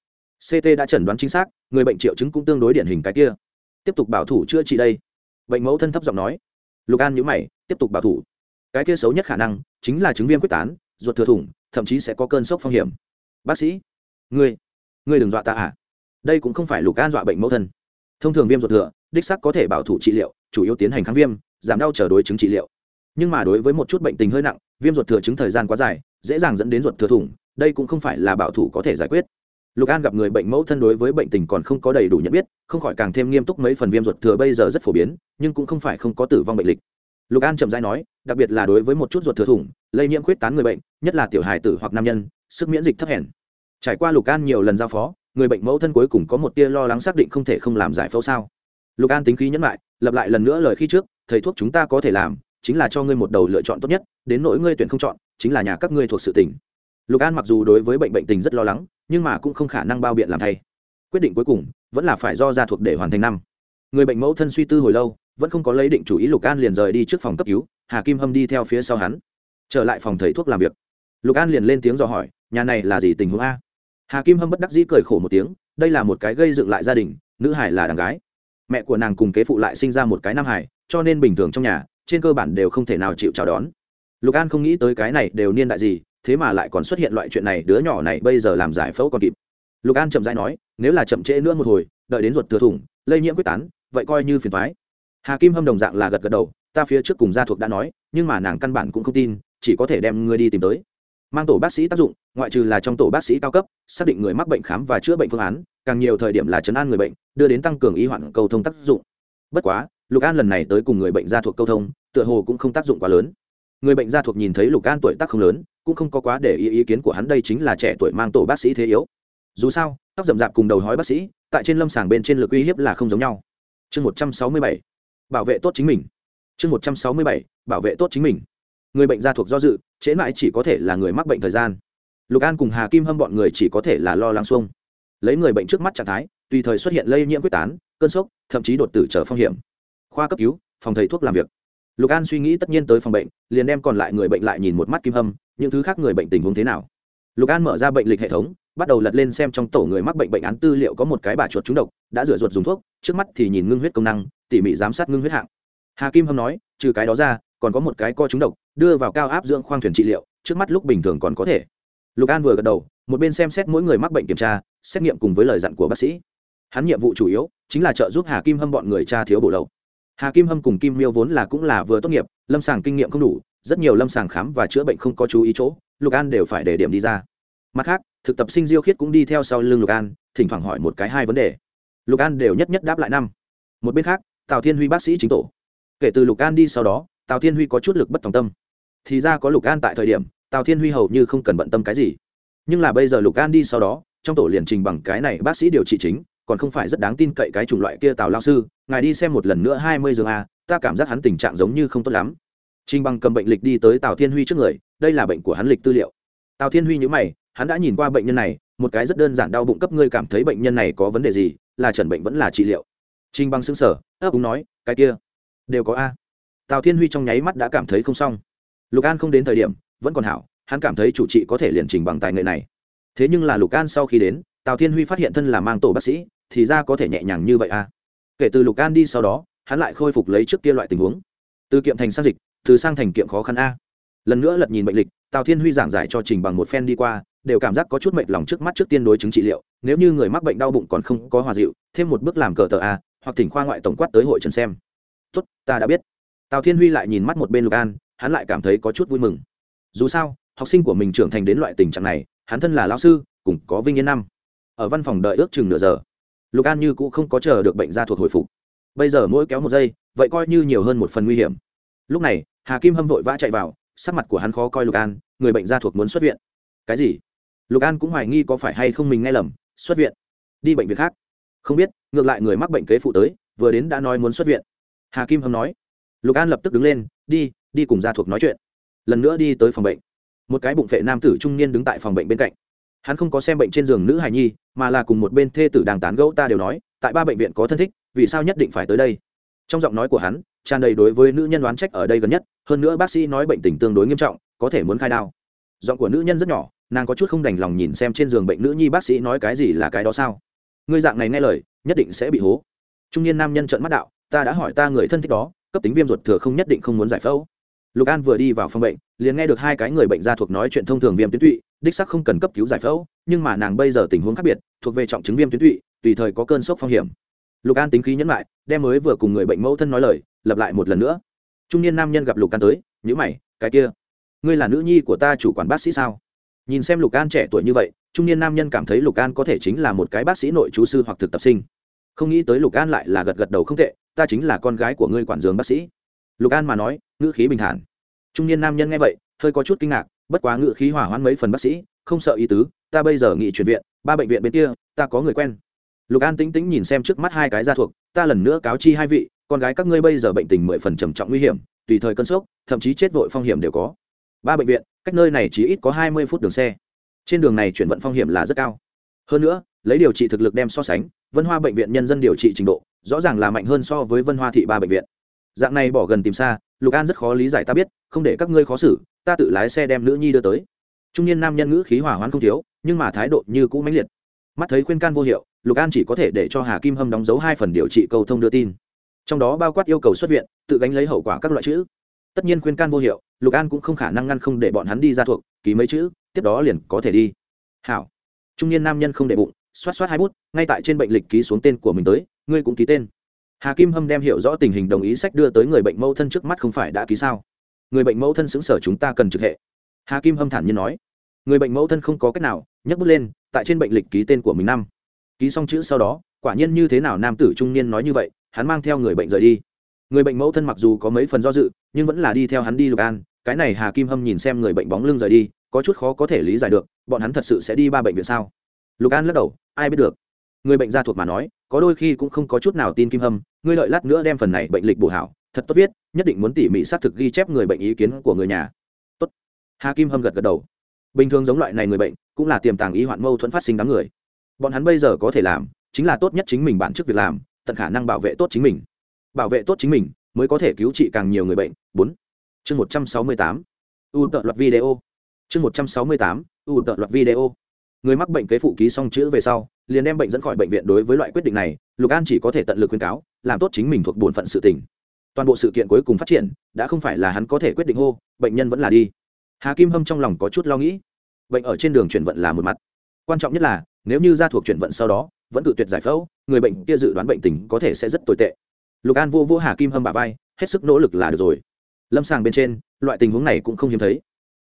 Ct đã chẩn đoán chính xác, người bệnh triệu chứng cũng tương đối điển hình cái kia. Tiếp tục bảo thủ chữa trị đây. Bệnh mẫu thân thấp giọng nói. Lục an nhữ mày, tiếp tục bảo thủ cái kia xấu nhất khả năng chính là chứng viêm quyết tán, ruột thừa thủng, thậm chí sẽ có cơn sốc phong hiểm. Bác sĩ, ngươi ngươi đừng dọa ta à? Đây cũng không phải lục an dọa bệnh mẫu thân. Thông thường viêm ruột thừa, đích sắc có thể bảo thủ trị liệu, chủ yếu tiến hành kháng viêm, giảm đau chờ đối chứng trị liệu. Nhưng mà đối với một chút bệnh tình hơi nặng, viêm ruột thừa chứng thời gian quá dài, dễ dàng dẫn đến ruột thừa thủng, đây cũng không phải là bảo thủ có thể giải quyết. Lục an gặp người bệnh mẫu thân đối với bệnh tình còn không có đầy đủ nhận biết, không khỏi càng thêm nghiêm túc mấy phần viêm ruột thừa bây giờ rất phổ biến, nhưng cũng không phải không có tử vong bệnh lịch lục an chậm rãi nói, đặc biệt là đối với một chút ruột thừa thủng, lây nhiễm khuyết tán người bệnh, nhất là tiểu hài tử hoặc nam nhân, sức miễn dịch thấp hèn. Trải qua lục an nhiều lần giao phó, người bệnh mẫu thân cuối cùng có một tia lo lắng xác định không thể không làm giải phẫu sao. Lục an tính khí nhẫn lại lập lại lần nữa lời khi trước, thầy thuốc chúng ta có thể làm, chính là cho ngươi một đầu lựa chọn tốt nhất, đến nỗi ngươi tuyển không chọn, chính là nhà các ngươi thuộc sự tỉnh lục an mặc dù đối với bệnh bệnh tình rất lo lắng, nhưng mà cũng không khả năng bao biện làm thay. Quyết định cuối cùng, vẫn là phải do gia thuộc để hoàn thành năm. Người bệnh mẫu thân suy tư hồi lâu vẫn không có lấy định chủ ý lục an liền rời đi trước phòng cấp cứu hà kim hâm đi theo phía sau hắn trở lại phòng thầy thuốc làm việc lục an liền lên tiếng dò hỏi nhà này là gì tình huống a hà kim hâm bất đắc dĩ cười khổ một tiếng đây là một cái gây dựng lại gia đình nữ hải là đàn gái mẹ của nàng cùng kế phụ lại sinh ra một cái nam hải cho nên bình thường trong nhà trên cơ bản đều không thể nào chịu chào đón lục an không nghĩ tới cái này đều niên đại gì thế mà lại còn xuất hiện loại chuyện này đứa nhỏ này bây giờ làm giải phẫu còn kịp lục an chậm rãi nói nếu là chậm trễ nữa một hồi đợi đến ruột thừa thủng lây nhiễm quyết tán vậy coi như phiền thoái hà kim hâm đồng dạng là gật gật đầu, ta phía trước cùng gia thuộc đã nói, nhưng mà nàng căn bản cũng không tin, chỉ có thể đem ngươi đi tìm tới. Mang tổ bác sĩ tác dụng, ngoại trừ là trong tổ bác sĩ cao cấp, xác định người mắc bệnh khám và chữa bệnh phương án, càng nhiều thời điểm là chấn an người bệnh, đưa đến tăng cường y hoạn cầu thông tác dụng. Bất quá, lục an lần này tới cùng người bệnh gia thuộc câu thông, tựa hồ cũng không tác dụng quá lớn. Người bệnh gia thuộc nhìn thấy lục an tuổi tác không lớn, cũng không có quá để ý ý kiến của hắn đây chính là trẻ tuổi mang tổ bác sĩ thế yếu. Dù sao, tóc rậm rạp cùng đầu hói bác sĩ, tại trên lâm sàng bên trên lực uy hiếp là không giống nhau. Chương một trăm sáu mươi bảy bảo vệ tốt chính mình. Chương một trăm sáu mươi bảy, bảo vệ tốt chính mình. Người bệnh gia thuộc do dự, trễ mãi chỉ có thể là người mắc bệnh thời gian. Lục an cùng hà kim hâm bọn người chỉ có thể là lo lắng xuông. Lấy người bệnh trước mắt trạng thái, tùy thời xuất hiện lây nhiễm quyết tán, cơn sốc, thậm chí đột tử trở phong hiểm. Khoa cấp cứu, phòng thầy thuốc làm việc. Lục an suy nghĩ tất nhiên tới phòng bệnh, liền đem còn lại người bệnh lại nhìn một mắt kim hâm, những thứ khác người bệnh tình huống thế nào. Lục an mở ra bệnh lịch hệ thống bắt đầu lật lên xem trong tổ người mắc bệnh bệnh án tư liệu có một cái bà chuột trúng độc, đã rửa ruột dùng thuốc, trước mắt thì nhìn ngưng huyết công năng, tỉ mỉ giám sát ngưng huyết hạng. Hà kim hâm nói, trừ cái đó ra, còn có một cái co trúng độc, đưa vào cao áp dưỡng khoang thuyền trị liệu, trước mắt lúc bình thường còn có thể. Lục an vừa gật đầu, một bên xem xét mỗi người mắc bệnh kiểm tra, xét nghiệm cùng với lời dặn của bác sĩ. Hắn nhiệm vụ chủ yếu, chính là trợ giúp hà kim hâm bọn người cha thiếu bổ lậu. Hà kim hâm cùng kim miêu vốn là cũng là vừa tốt nghiệp, lâm sàng kinh nghiệm không đủ, rất nhiều lâm sàng khám và chữa bệnh không có chú ý chỗ, lục an đều phải để điểm đi ra. Mặt khác thực tập sinh diêu khiết cũng đi theo sau lưng lục an, thỉnh thoảng hỏi một cái hai vấn đề. Lục an đều nhất nhất đáp lại năm. Một bên khác, tào thiên huy bác sĩ chính tổ. Kể từ lục an đi sau đó, tào thiên huy có chút lực bất tòng tâm. Thì ra có lục an tại thời điểm, tào thiên huy hầu như không cần bận tâm cái gì. Nhưng là bây giờ lục an đi sau đó, trong tổ liền trình bằng cái này bác sĩ điều trị chính, còn không phải rất đáng tin cậy cái chủng loại kia tào lao sư, ngài đi xem một lần nữa hai mươi giường a, ta cảm giác hắn tình trạng giống như không tốt lắm. Trình bằng cầm bệnh lịch đi tới tào thiên huy trước người, đây là bệnh của hắn lịch tư liệu. Tào thiên huy nhữ mày hắn đã nhìn qua bệnh nhân này, một cái rất đơn giản đau bụng cấp ngươi cảm thấy bệnh nhân này có vấn đề gì, là chẩn bệnh vẫn là trị liệu. Trinh băng xứng sở ấp úng nói, cái kia, đều có a. Tào thiên huy trong nháy mắt đã cảm thấy không xong. Lục an không đến thời điểm, vẫn còn hảo, hắn cảm thấy chủ trị có thể liền trình bằng tài nghệ này. Thế nhưng là lục an sau khi đến, tào thiên huy phát hiện thân là mang tổ bác sĩ, thì ra có thể nhẹ nhàng như vậy a. Kể từ lục an đi sau đó, hắn lại khôi phục lấy trước kia loại tình huống. Từ kiệm thành sang dịch, từ sang thành kiệm khó khăn a. Lần nữa lật nhìn bệnh lịch, tào thiên huy giảng giải cho trình bằng một phen đi qua đều cảm giác có chút mệt lòng trước mắt trước tiên đối chứng trị liệu, nếu như người mắc bệnh đau bụng còn không có hòa dịu, thêm một bước làm cờ tờ a, hoặc thỉnh khoa ngoại tổng quát tới hội trần xem. Tốt, ta đã biết. Tào thiên huy lại nhìn mắt một bên lục an, hắn lại cảm thấy có chút vui mừng. Dù sao, học sinh của mình trưởng thành đến loại tình trạng này, hắn thân là lao sư, cùng có vinh yên năm. Ở văn phòng đợi ước chừng nửa giờ, lục an như cũng không có chờ được bệnh gia thuộc hồi phục. Bây giờ mỗi kéo một giây, vậy coi như nhiều hơn một phần nguy hiểm. Lúc này, hà kim hâm vội vã chạy vào, sắc mặt của hắn khó coi lục an, người bệnh gia thuộc muốn xuất viện. Cái gì? Lục an cũng hoài nghi có phải hay không mình nghe lầm, xuất viện. Đi bệnh viện khác. Không biết, ngược lại người mắc bệnh kế phụ tới, vừa đến đã nói muốn xuất viện. Hà kim hâm nói. Lục an lập tức đứng lên, đi đi cùng gia thuộc nói chuyện. Lần nữa đi tới phòng bệnh. Một cái bụng phệ nam tử trung niên đứng tại phòng bệnh bên cạnh. Hắn không có xem bệnh trên giường nữ hài nhi, mà là cùng một bên thê tử đang tán gẫu ta đều nói, tại ba bệnh viện có thân thích, vì sao nhất định phải tới đây? Trong giọng nói của hắn, tràn đầy đối với nữ nhân đoán trách ở đây gần nhất, hơn nữa bác sĩ nói bệnh tình tương đối nghiêm trọng, có thể muốn khai đao. Giọng của nữ nhân rất nhỏ nàng có chút không đành lòng nhìn xem trên giường bệnh nữ nhi bác sĩ nói cái gì là cái đó sao? Ngươi dạng này nghe lời, nhất định sẽ bị hố. Trung niên nam nhân trợn mắt đạo, ta đã hỏi ta người thân thích đó, cấp tính viêm ruột thừa không nhất định không muốn giải phẫu. Lục an vừa đi vào phòng bệnh, liền nghe được hai cái người bệnh gia thuộc nói chuyện thông thường viêm tuyến tụy, đích sắc không cần cấp cứu giải phẫu, nhưng mà nàng bây giờ tình huống khác biệt, thuộc về trọng chứng viêm tuyến tụy, tùy thời có cơn sốc phong hiểm. Lục an tính khí nhẫn lại, đem mới vừa cùng người bệnh mẫu thân nói lời, lặp lại một lần nữa. Trung niên nam nhân gặp lục an tới nhữ mày, cái kia, ngươi là nữ nhi của ta chủ quản bác sĩ sao? Nhìn xem lục an trẻ tuổi như vậy, trung niên nam nhân cảm thấy lục an có thể chính là một cái bác sĩ nội chú sư hoặc thực tập sinh. Không nghĩ tới lục an lại là gật gật đầu không tệ, ta chính là con gái của ngươi quản giường bác sĩ. Lục an mà nói, ngữ khí bình thản. Trung niên nam nhân nghe vậy, hơi có chút kinh ngạc, bất quá ngữ khí hỏa hoãn mấy phần bác sĩ, không sợ ý tứ, ta bây giờ nghỉ chuyển viện, ba bệnh viện bên kia, ta có người quen. Lục an tĩnh tĩnh nhìn xem trước mắt hai cái gia thuộc, ta lần nữa cáo chi hai vị, con gái các ngươi bây giờ bệnh tình mười phần trầm trọng nguy hiểm, tùy thời cơn sốc, thậm chí chết vội phong hiểm đều có ba bệnh viện, cách nơi này chỉ ít có hai mươi phút đường xe. Trên đường này chuyển vận phong hiểm là rất cao. Hơn nữa, lấy điều trị thực lực đem so sánh, vân hoa bệnh viện nhân dân điều trị trình độ, rõ ràng là mạnh hơn so với vân hoa thị ba bệnh viện. Dạng này bỏ gần tìm xa, lục an rất khó lý giải ta biết, không để các ngươi khó xử, ta tự lái xe đem nữ nhi đưa tới. Trung niên nam nhân ngữ khí hỏa hoãn không thiếu, nhưng mà thái độ như cũ mãnh liệt. Mắt thấy khuyên can vô hiệu, lục an chỉ có thể để cho hà kim hâm đóng dấu hai phần điều trị cầu thông đưa tin. Trong đó bao quát yêu cầu xuất viện, tự gánh lấy hậu quả các loại chữ tất nhiên khuyên can vô hiệu, lục an cũng không khả năng ngăn không để bọn hắn đi ra thuộc, ký mấy chữ, tiếp đó liền có thể đi. Hảo. Trung niên nam nhân không để bụng, xoát xoát hai bút, ngay tại trên bệnh lịch ký xuống tên của mình tới, ngươi cũng ký tên. Hà kim hâm đem hiểu rõ tình hình đồng ý sách đưa tới người bệnh mẫu thân trước mắt không phải đã ký sao? Người bệnh mẫu thân xứng sở chúng ta cần trực hệ. Hà kim hâm thản nhiên nói. Người bệnh mẫu thân không có cách nào, nhấc bút lên, tại trên bệnh lịch ký tên của mình năm. Ký xong chữ sau đó, quả nhiên như thế nào nam tử trung niên nói như vậy, hắn mang theo người bệnh rời đi người bệnh mẫu thân mặc dù có mấy phần do dự, nhưng vẫn là đi theo hắn đi lục an. Cái này hà kim hâm nhìn xem người bệnh bóng lưng rời đi, có chút khó có thể lý giải được, bọn hắn thật sự sẽ đi ba bệnh viện sao? Lục an lắc đầu, ai biết được. Người bệnh gia thuộc mà nói, có đôi khi cũng không có chút nào tin kim hâm, ngươi lợi lát nữa đem phần này bệnh lịch bổ hảo, thật tốt viết, nhất định muốn tỉ mỉ xác thực ghi chép người bệnh ý kiến của người nhà. Tốt. Hà kim hâm gật gật đầu. Bình thường giống loại này người bệnh, cũng là tiềm tàng ý hoạn mâu thuẫn phát sinh đám người. Bọn hắn bây giờ có thể làm, chính là tốt nhất chính mình bản chức việc làm, tận khả năng bảo vệ tốt chính mình bảo vệ tốt chính mình, mới có thể cứu trị càng nhiều người bệnh. Bốn, chương một trăm sáu mươi tám u tợ loạt video. Chương một trăm sáu mươi tám u tợ loạt video. Người mắc bệnh kế phụ ký xong chữ về sau, liền đem bệnh dẫn khỏi bệnh viện đối với loại quyết định này, lục an chỉ có thể tận lực khuyên cáo, làm tốt chính mình thuộc bổn phận sự tình. Toàn bộ sự kiện cuối cùng phát triển, đã không phải là hắn có thể quyết định hô, bệnh nhân vẫn là đi. Hà kim hâm trong lòng có chút lo nghĩ. Bệnh ở trên đường chuyển vận là một mặt. Quan trọng nhất là, nếu như ra thuộc chuyển vận sau đó, vẫn cự tuyệt giải phẫu, người bệnh kia dự đoán bệnh tình có thể sẽ rất tồi tệ lục an vô vô hà kim hâm bà vai, hết sức nỗ lực là được rồi. Lâm sàng bên trên, loại tình huống này cũng không hiếm thấy.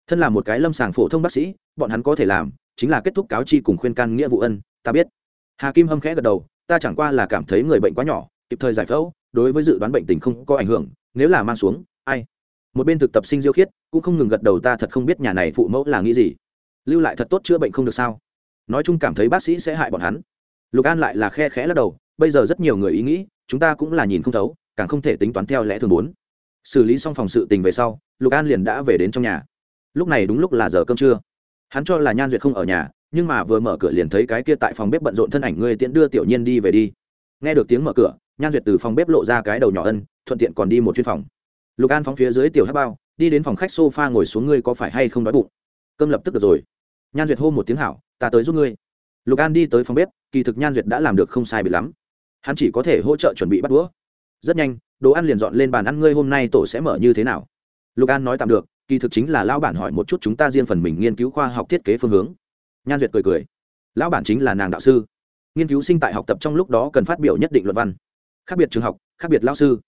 Thân là một cái lâm sàng phổ thông bác sĩ, bọn hắn có thể làm chính là kết thúc cáo chi cùng khuyên can nghĩa vụ ân, ta biết. Hà kim hâm khẽ gật đầu, ta chẳng qua là cảm thấy người bệnh quá nhỏ, kịp thời giải phẫu, đối với dự đoán bệnh tình không có ảnh hưởng, nếu là mang xuống, ai? Một bên thực tập sinh diêu khiết, cũng không ngừng gật đầu ta thật không biết nhà này phụ mẫu là nghĩ gì. Lưu lại thật tốt chữa bệnh không được sao? Nói chung cảm thấy bác sĩ sẽ hại bọn hắn. Lục an lại là khe khẽ lắc đầu, bây giờ rất nhiều người ý nghĩ chúng ta cũng là nhìn không thấu, càng không thể tính toán theo lẽ thường muốn. Xử lý xong phòng sự tình về sau, lục an liền đã về đến trong nhà. Lúc này đúng lúc là giờ cơm trưa. Hắn cho là nhan duyệt không ở nhà, nhưng mà vừa mở cửa liền thấy cái kia tại phòng bếp bận rộn thân ảnh người tiễn đưa tiểu nhiên đi về đi. Nghe được tiếng mở cửa, nhan duyệt từ phòng bếp lộ ra cái đầu nhỏ ân, thuận tiện còn đi một chuyên phòng. Lục an phóng phía dưới tiểu hát bao, đi đến phòng khách s o f a ngồi xuống, ngươi có phải hay không đói bụng? Cơm lập tức được rồi. Nhan duyệt hô một tiếng hảo, ta tới giúp ngươi. Lục an đi tới phòng bếp, kỳ thực nhan duyệt đã làm được không sai bị lắm hắn chỉ có thể hỗ trợ chuẩn bị bắt đũa. Rất nhanh, đồ ăn liền dọn lên bàn ăn, ngươi hôm nay tổ sẽ mở như thế nào? Lục an nói tạm được, kỳ thực chính là lão bản hỏi một chút chúng ta riêng phần mình nghiên cứu khoa học thiết kế phương hướng. Nhan duyệt cười cười, lão bản chính là nàng đạo sư. Nghiên cứu sinh tại học tập trong lúc đó cần phát biểu nhất định luận văn. Khác biệt trường học, khác biệt lao sư,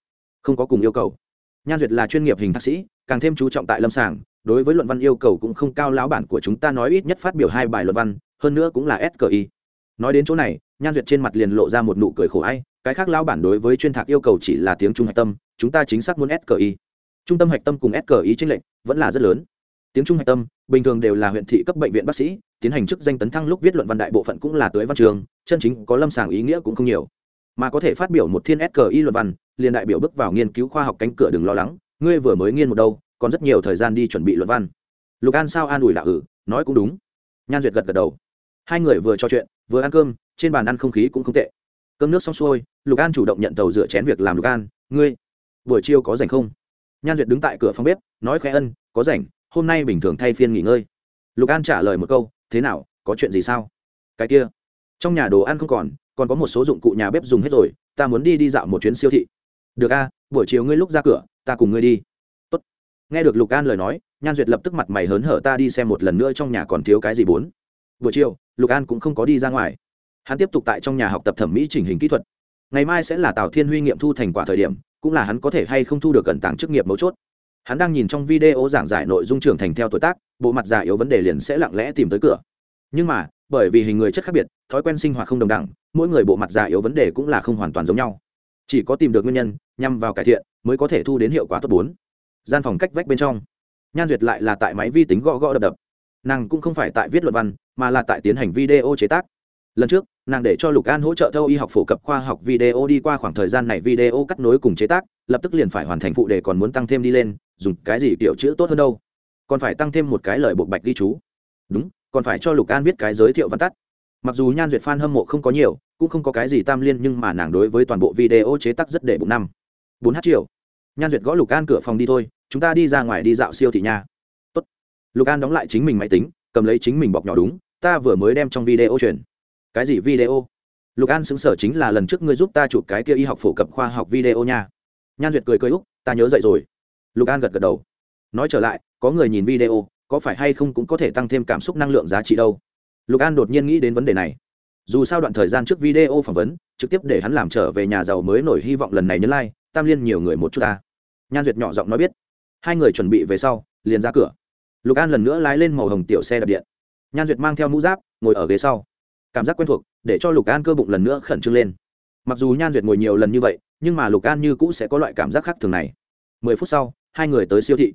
không có cùng yêu cầu. Nhan duyệt là chuyên nghiệp hình thạc sĩ, càng thêm chú trọng tại lâm sàng, đối với luận văn yêu cầu cũng không cao, lão bản của chúng ta nói ít nhất phát biểu hai bài luận văn, hơn nữa cũng là sqi nói đến chỗ này nhan duyệt trên mặt liền lộ ra một nụ cười khổ ai, cái khác lão bản đối với chuyên thạc yêu cầu chỉ là tiếng trung hạch tâm, chúng ta chính xác muốn sqi trung tâm hạch tâm cùng sqi tranh lệnh vẫn là rất lớn. Tiếng trung hạch tâm, bình thường đều là huyện thị cấp bệnh viện bác sĩ, tiến hành chức danh tấn thăng lúc viết luận văn đại bộ phận cũng là tới văn trường, chân chính có lâm sàng ý nghĩa cũng không nhiều. Mà có thể phát biểu một thiên sqi luận văn, liền đại biểu bước vào nghiên cứu khoa học cánh cửa đừng lo lắng, ngươi vừa mới nghiên một đâu, còn rất nhiều thời gian đi chuẩn bị luận văn. Lục an sao an ủi đạo ử ừ, nói cũng đúng. Nhan duyệt gật gật đầu hai người vừa trò chuyện, vừa ăn cơm, trên bàn ăn không khí cũng không tệ. Cơm nước xong xuôi, lục an chủ động nhận tàu rửa chén việc làm lục an, ngươi, buổi chiều có rảnh không? Nhan duyệt đứng tại cửa phòng bếp, nói khẽ ân, có rảnh, hôm nay bình thường thay phiên nghỉ ngơi. Lục an trả lời một câu, thế nào, có chuyện gì sao? Cái kia, trong nhà đồ ăn không còn còn có một số dụng cụ nhà bếp dùng hết rồi, ta muốn đi đi dạo một chuyến siêu thị. Được a, buổi chiều ngươi lúc ra cửa, ta cùng ngươi đi. Tốt. nghe được lục an lời nói, nhan duyệt lập tức mặt mày hớn hở, ta đi xem một lần nữa trong nhà còn thiếu cái gì bốn? Buổi chiều, lục an cũng không có đi ra ngoài. Hắn tiếp tục tại trong nhà học tập thẩm mỹ chỉnh hình kỹ thuật. Ngày mai sẽ là tào thiên huy nghiệm thu thành quả thời điểm, cũng là hắn có thể hay không thu được cẩn tàng chức nghiệp mấu chốt. Hắn đang nhìn trong video giảng giải nội dung trưởng thành theo tuổi tác, bộ mặt già yếu vấn đề liền sẽ lặng lẽ tìm tới cửa. Nhưng mà, bởi vì hình người chất khác biệt, thói quen sinh hoạt không đồng đẳng, mỗi người bộ mặt già yếu vấn đề cũng là không hoàn toàn giống nhau. Chỉ có tìm được nguyên nhân, nhằm vào cải thiện, mới có thể thu đến hiệu quả tốt bốn. Gian phòng cách vách bên trong. Nhan duyệt lại là tại máy vi tính gõ gõ đập đập. Nàng cũng không phải tại viết luận văn mà là tại tiến hành video chế tác. Lần trước, nàng để cho lục an hỗ trợ thâu y học phổ cập khoa học video đi qua khoảng thời gian này video cắt nối cùng chế tác, lập tức liền phải hoàn thành phụ đề còn muốn tăng thêm đi lên, dùng cái gì kiểu chữ tốt hơn đâu. Còn phải tăng thêm một cái lời buộc bạch ghi chú. Đúng, còn phải cho lục an viết cái giới thiệu văn tắt. Mặc dù nhan duyệt f a n hâm mộ không có nhiều, cũng không có cái gì tam liên, nhưng mà nàng đối với toàn bộ video chế tác rất để bụng năm. Bốn h chiều nhan duyệt gõ lục an cửa phòng đi thôi, chúng ta đi ra ngoài đi dạo siêu thị nha. Tốt. lục an đóng lại chính mình máy tính, cầm lấy chính mình bọc nhỏ đúng ta vừa mới đem trong video truyền cái gì video? Lục an xứng sở chính là lần trước ngươi giúp ta chụp cái kia y học phổ cập khoa học video nha. Nhan duyệt cười cười úc, ta nhớ dậy rồi. Lục an gật gật đầu. Nói trở lại, có người nhìn video, có phải hay không cũng có thể tăng thêm cảm xúc năng lượng giá trị đâu. Lục an đột nhiên nghĩ đến vấn đề này. Dù sao đoạn thời gian trước video phỏng vấn, trực tiếp để hắn làm trở về nhà giàu mới nổi hy vọng lần này nhấn like, tam liên nhiều người một chút ta. Nhan duyệt nhỏ giọng nói biết. Hai người chuẩn bị về sau, liền ra cửa. Lục an lần nữa lái lên màu hồng tiểu xe đạp điện nhan duyệt mang theo mũ giáp, ngồi ở ghế sau. Cảm giác quen thuộc, để cho lục an cơ bụng lần nữa khẩn trương lên. Mặc dù nhan duyệt ngồi nhiều lần như vậy, nhưng mà lục an như cũ sẽ có loại cảm giác khác thường này. Mười phút sau, hai người tới siêu thị.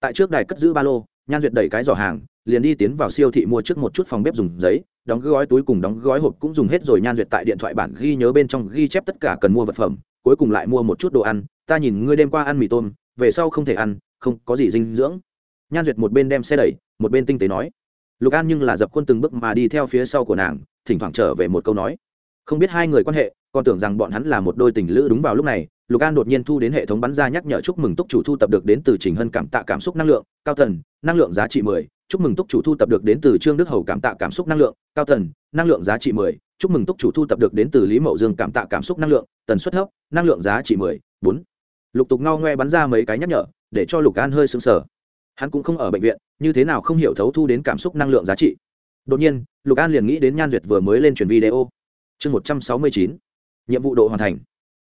Tại trước đài cất giữ ba lô, nhan duyệt đẩy cái giỏ hàng, liền đi tiến vào siêu thị mua trước một chút phòng bếp dùng giấy, đóng gói túi cùng đóng gói hộp cũng dùng hết rồi. Nhan duyệt tại điện thoại bản ghi nhớ bên trong ghi chép tất cả cần mua vật phẩm, cuối cùng lại mua một chút đồ ăn. Ta nhìn ngươi đêm qua ăn mì tôm, về sau không thể ăn, không có gì dinh dưỡng. Nhan duyệt một bên đem xe đẩy, một bên tinh tế nói lục an nhưng là dập khuôn từng bước mà đi theo phía sau của nàng, thỉnh thoảng trở về một câu nói. Không biết hai người quan hệ, còn tưởng rằng bọn hắn là một đôi tình lữ đúng vào lúc này, lục an đột nhiên thu đến hệ thống bắn ra nhắc nhở chúc mừng túc chủ thu tập được đến từ trình hân cảm tạ cảm xúc năng lượng, cao thần, năng lượng giá trị mười, chúc mừng túc chủ thu tập được đến từ trương đức hầu cảm tạ cảm xúc năng lượng, cao thần, năng lượng giá trị mười, chúc mừng túc chủ thu tập được đến từ lý mậu dương cảm tạ cảm xúc năng lượng, tần suất thấp, năng lượng giá trị mười, bốn. Lục tục ngao ngoe bắn ra mấy cái nhắc nhở, để cho lục an hơi sững sờ hắn cũng không ở bệnh viện, như thế nào không hiểu thấu thu đến cảm xúc năng lượng giá trị. Đột nhiên, lục an liền nghĩ đến nhan duyệt vừa mới lên truyền video. Chương một trăm sáu mươi chín, nhiệm vụ độ hoàn thành.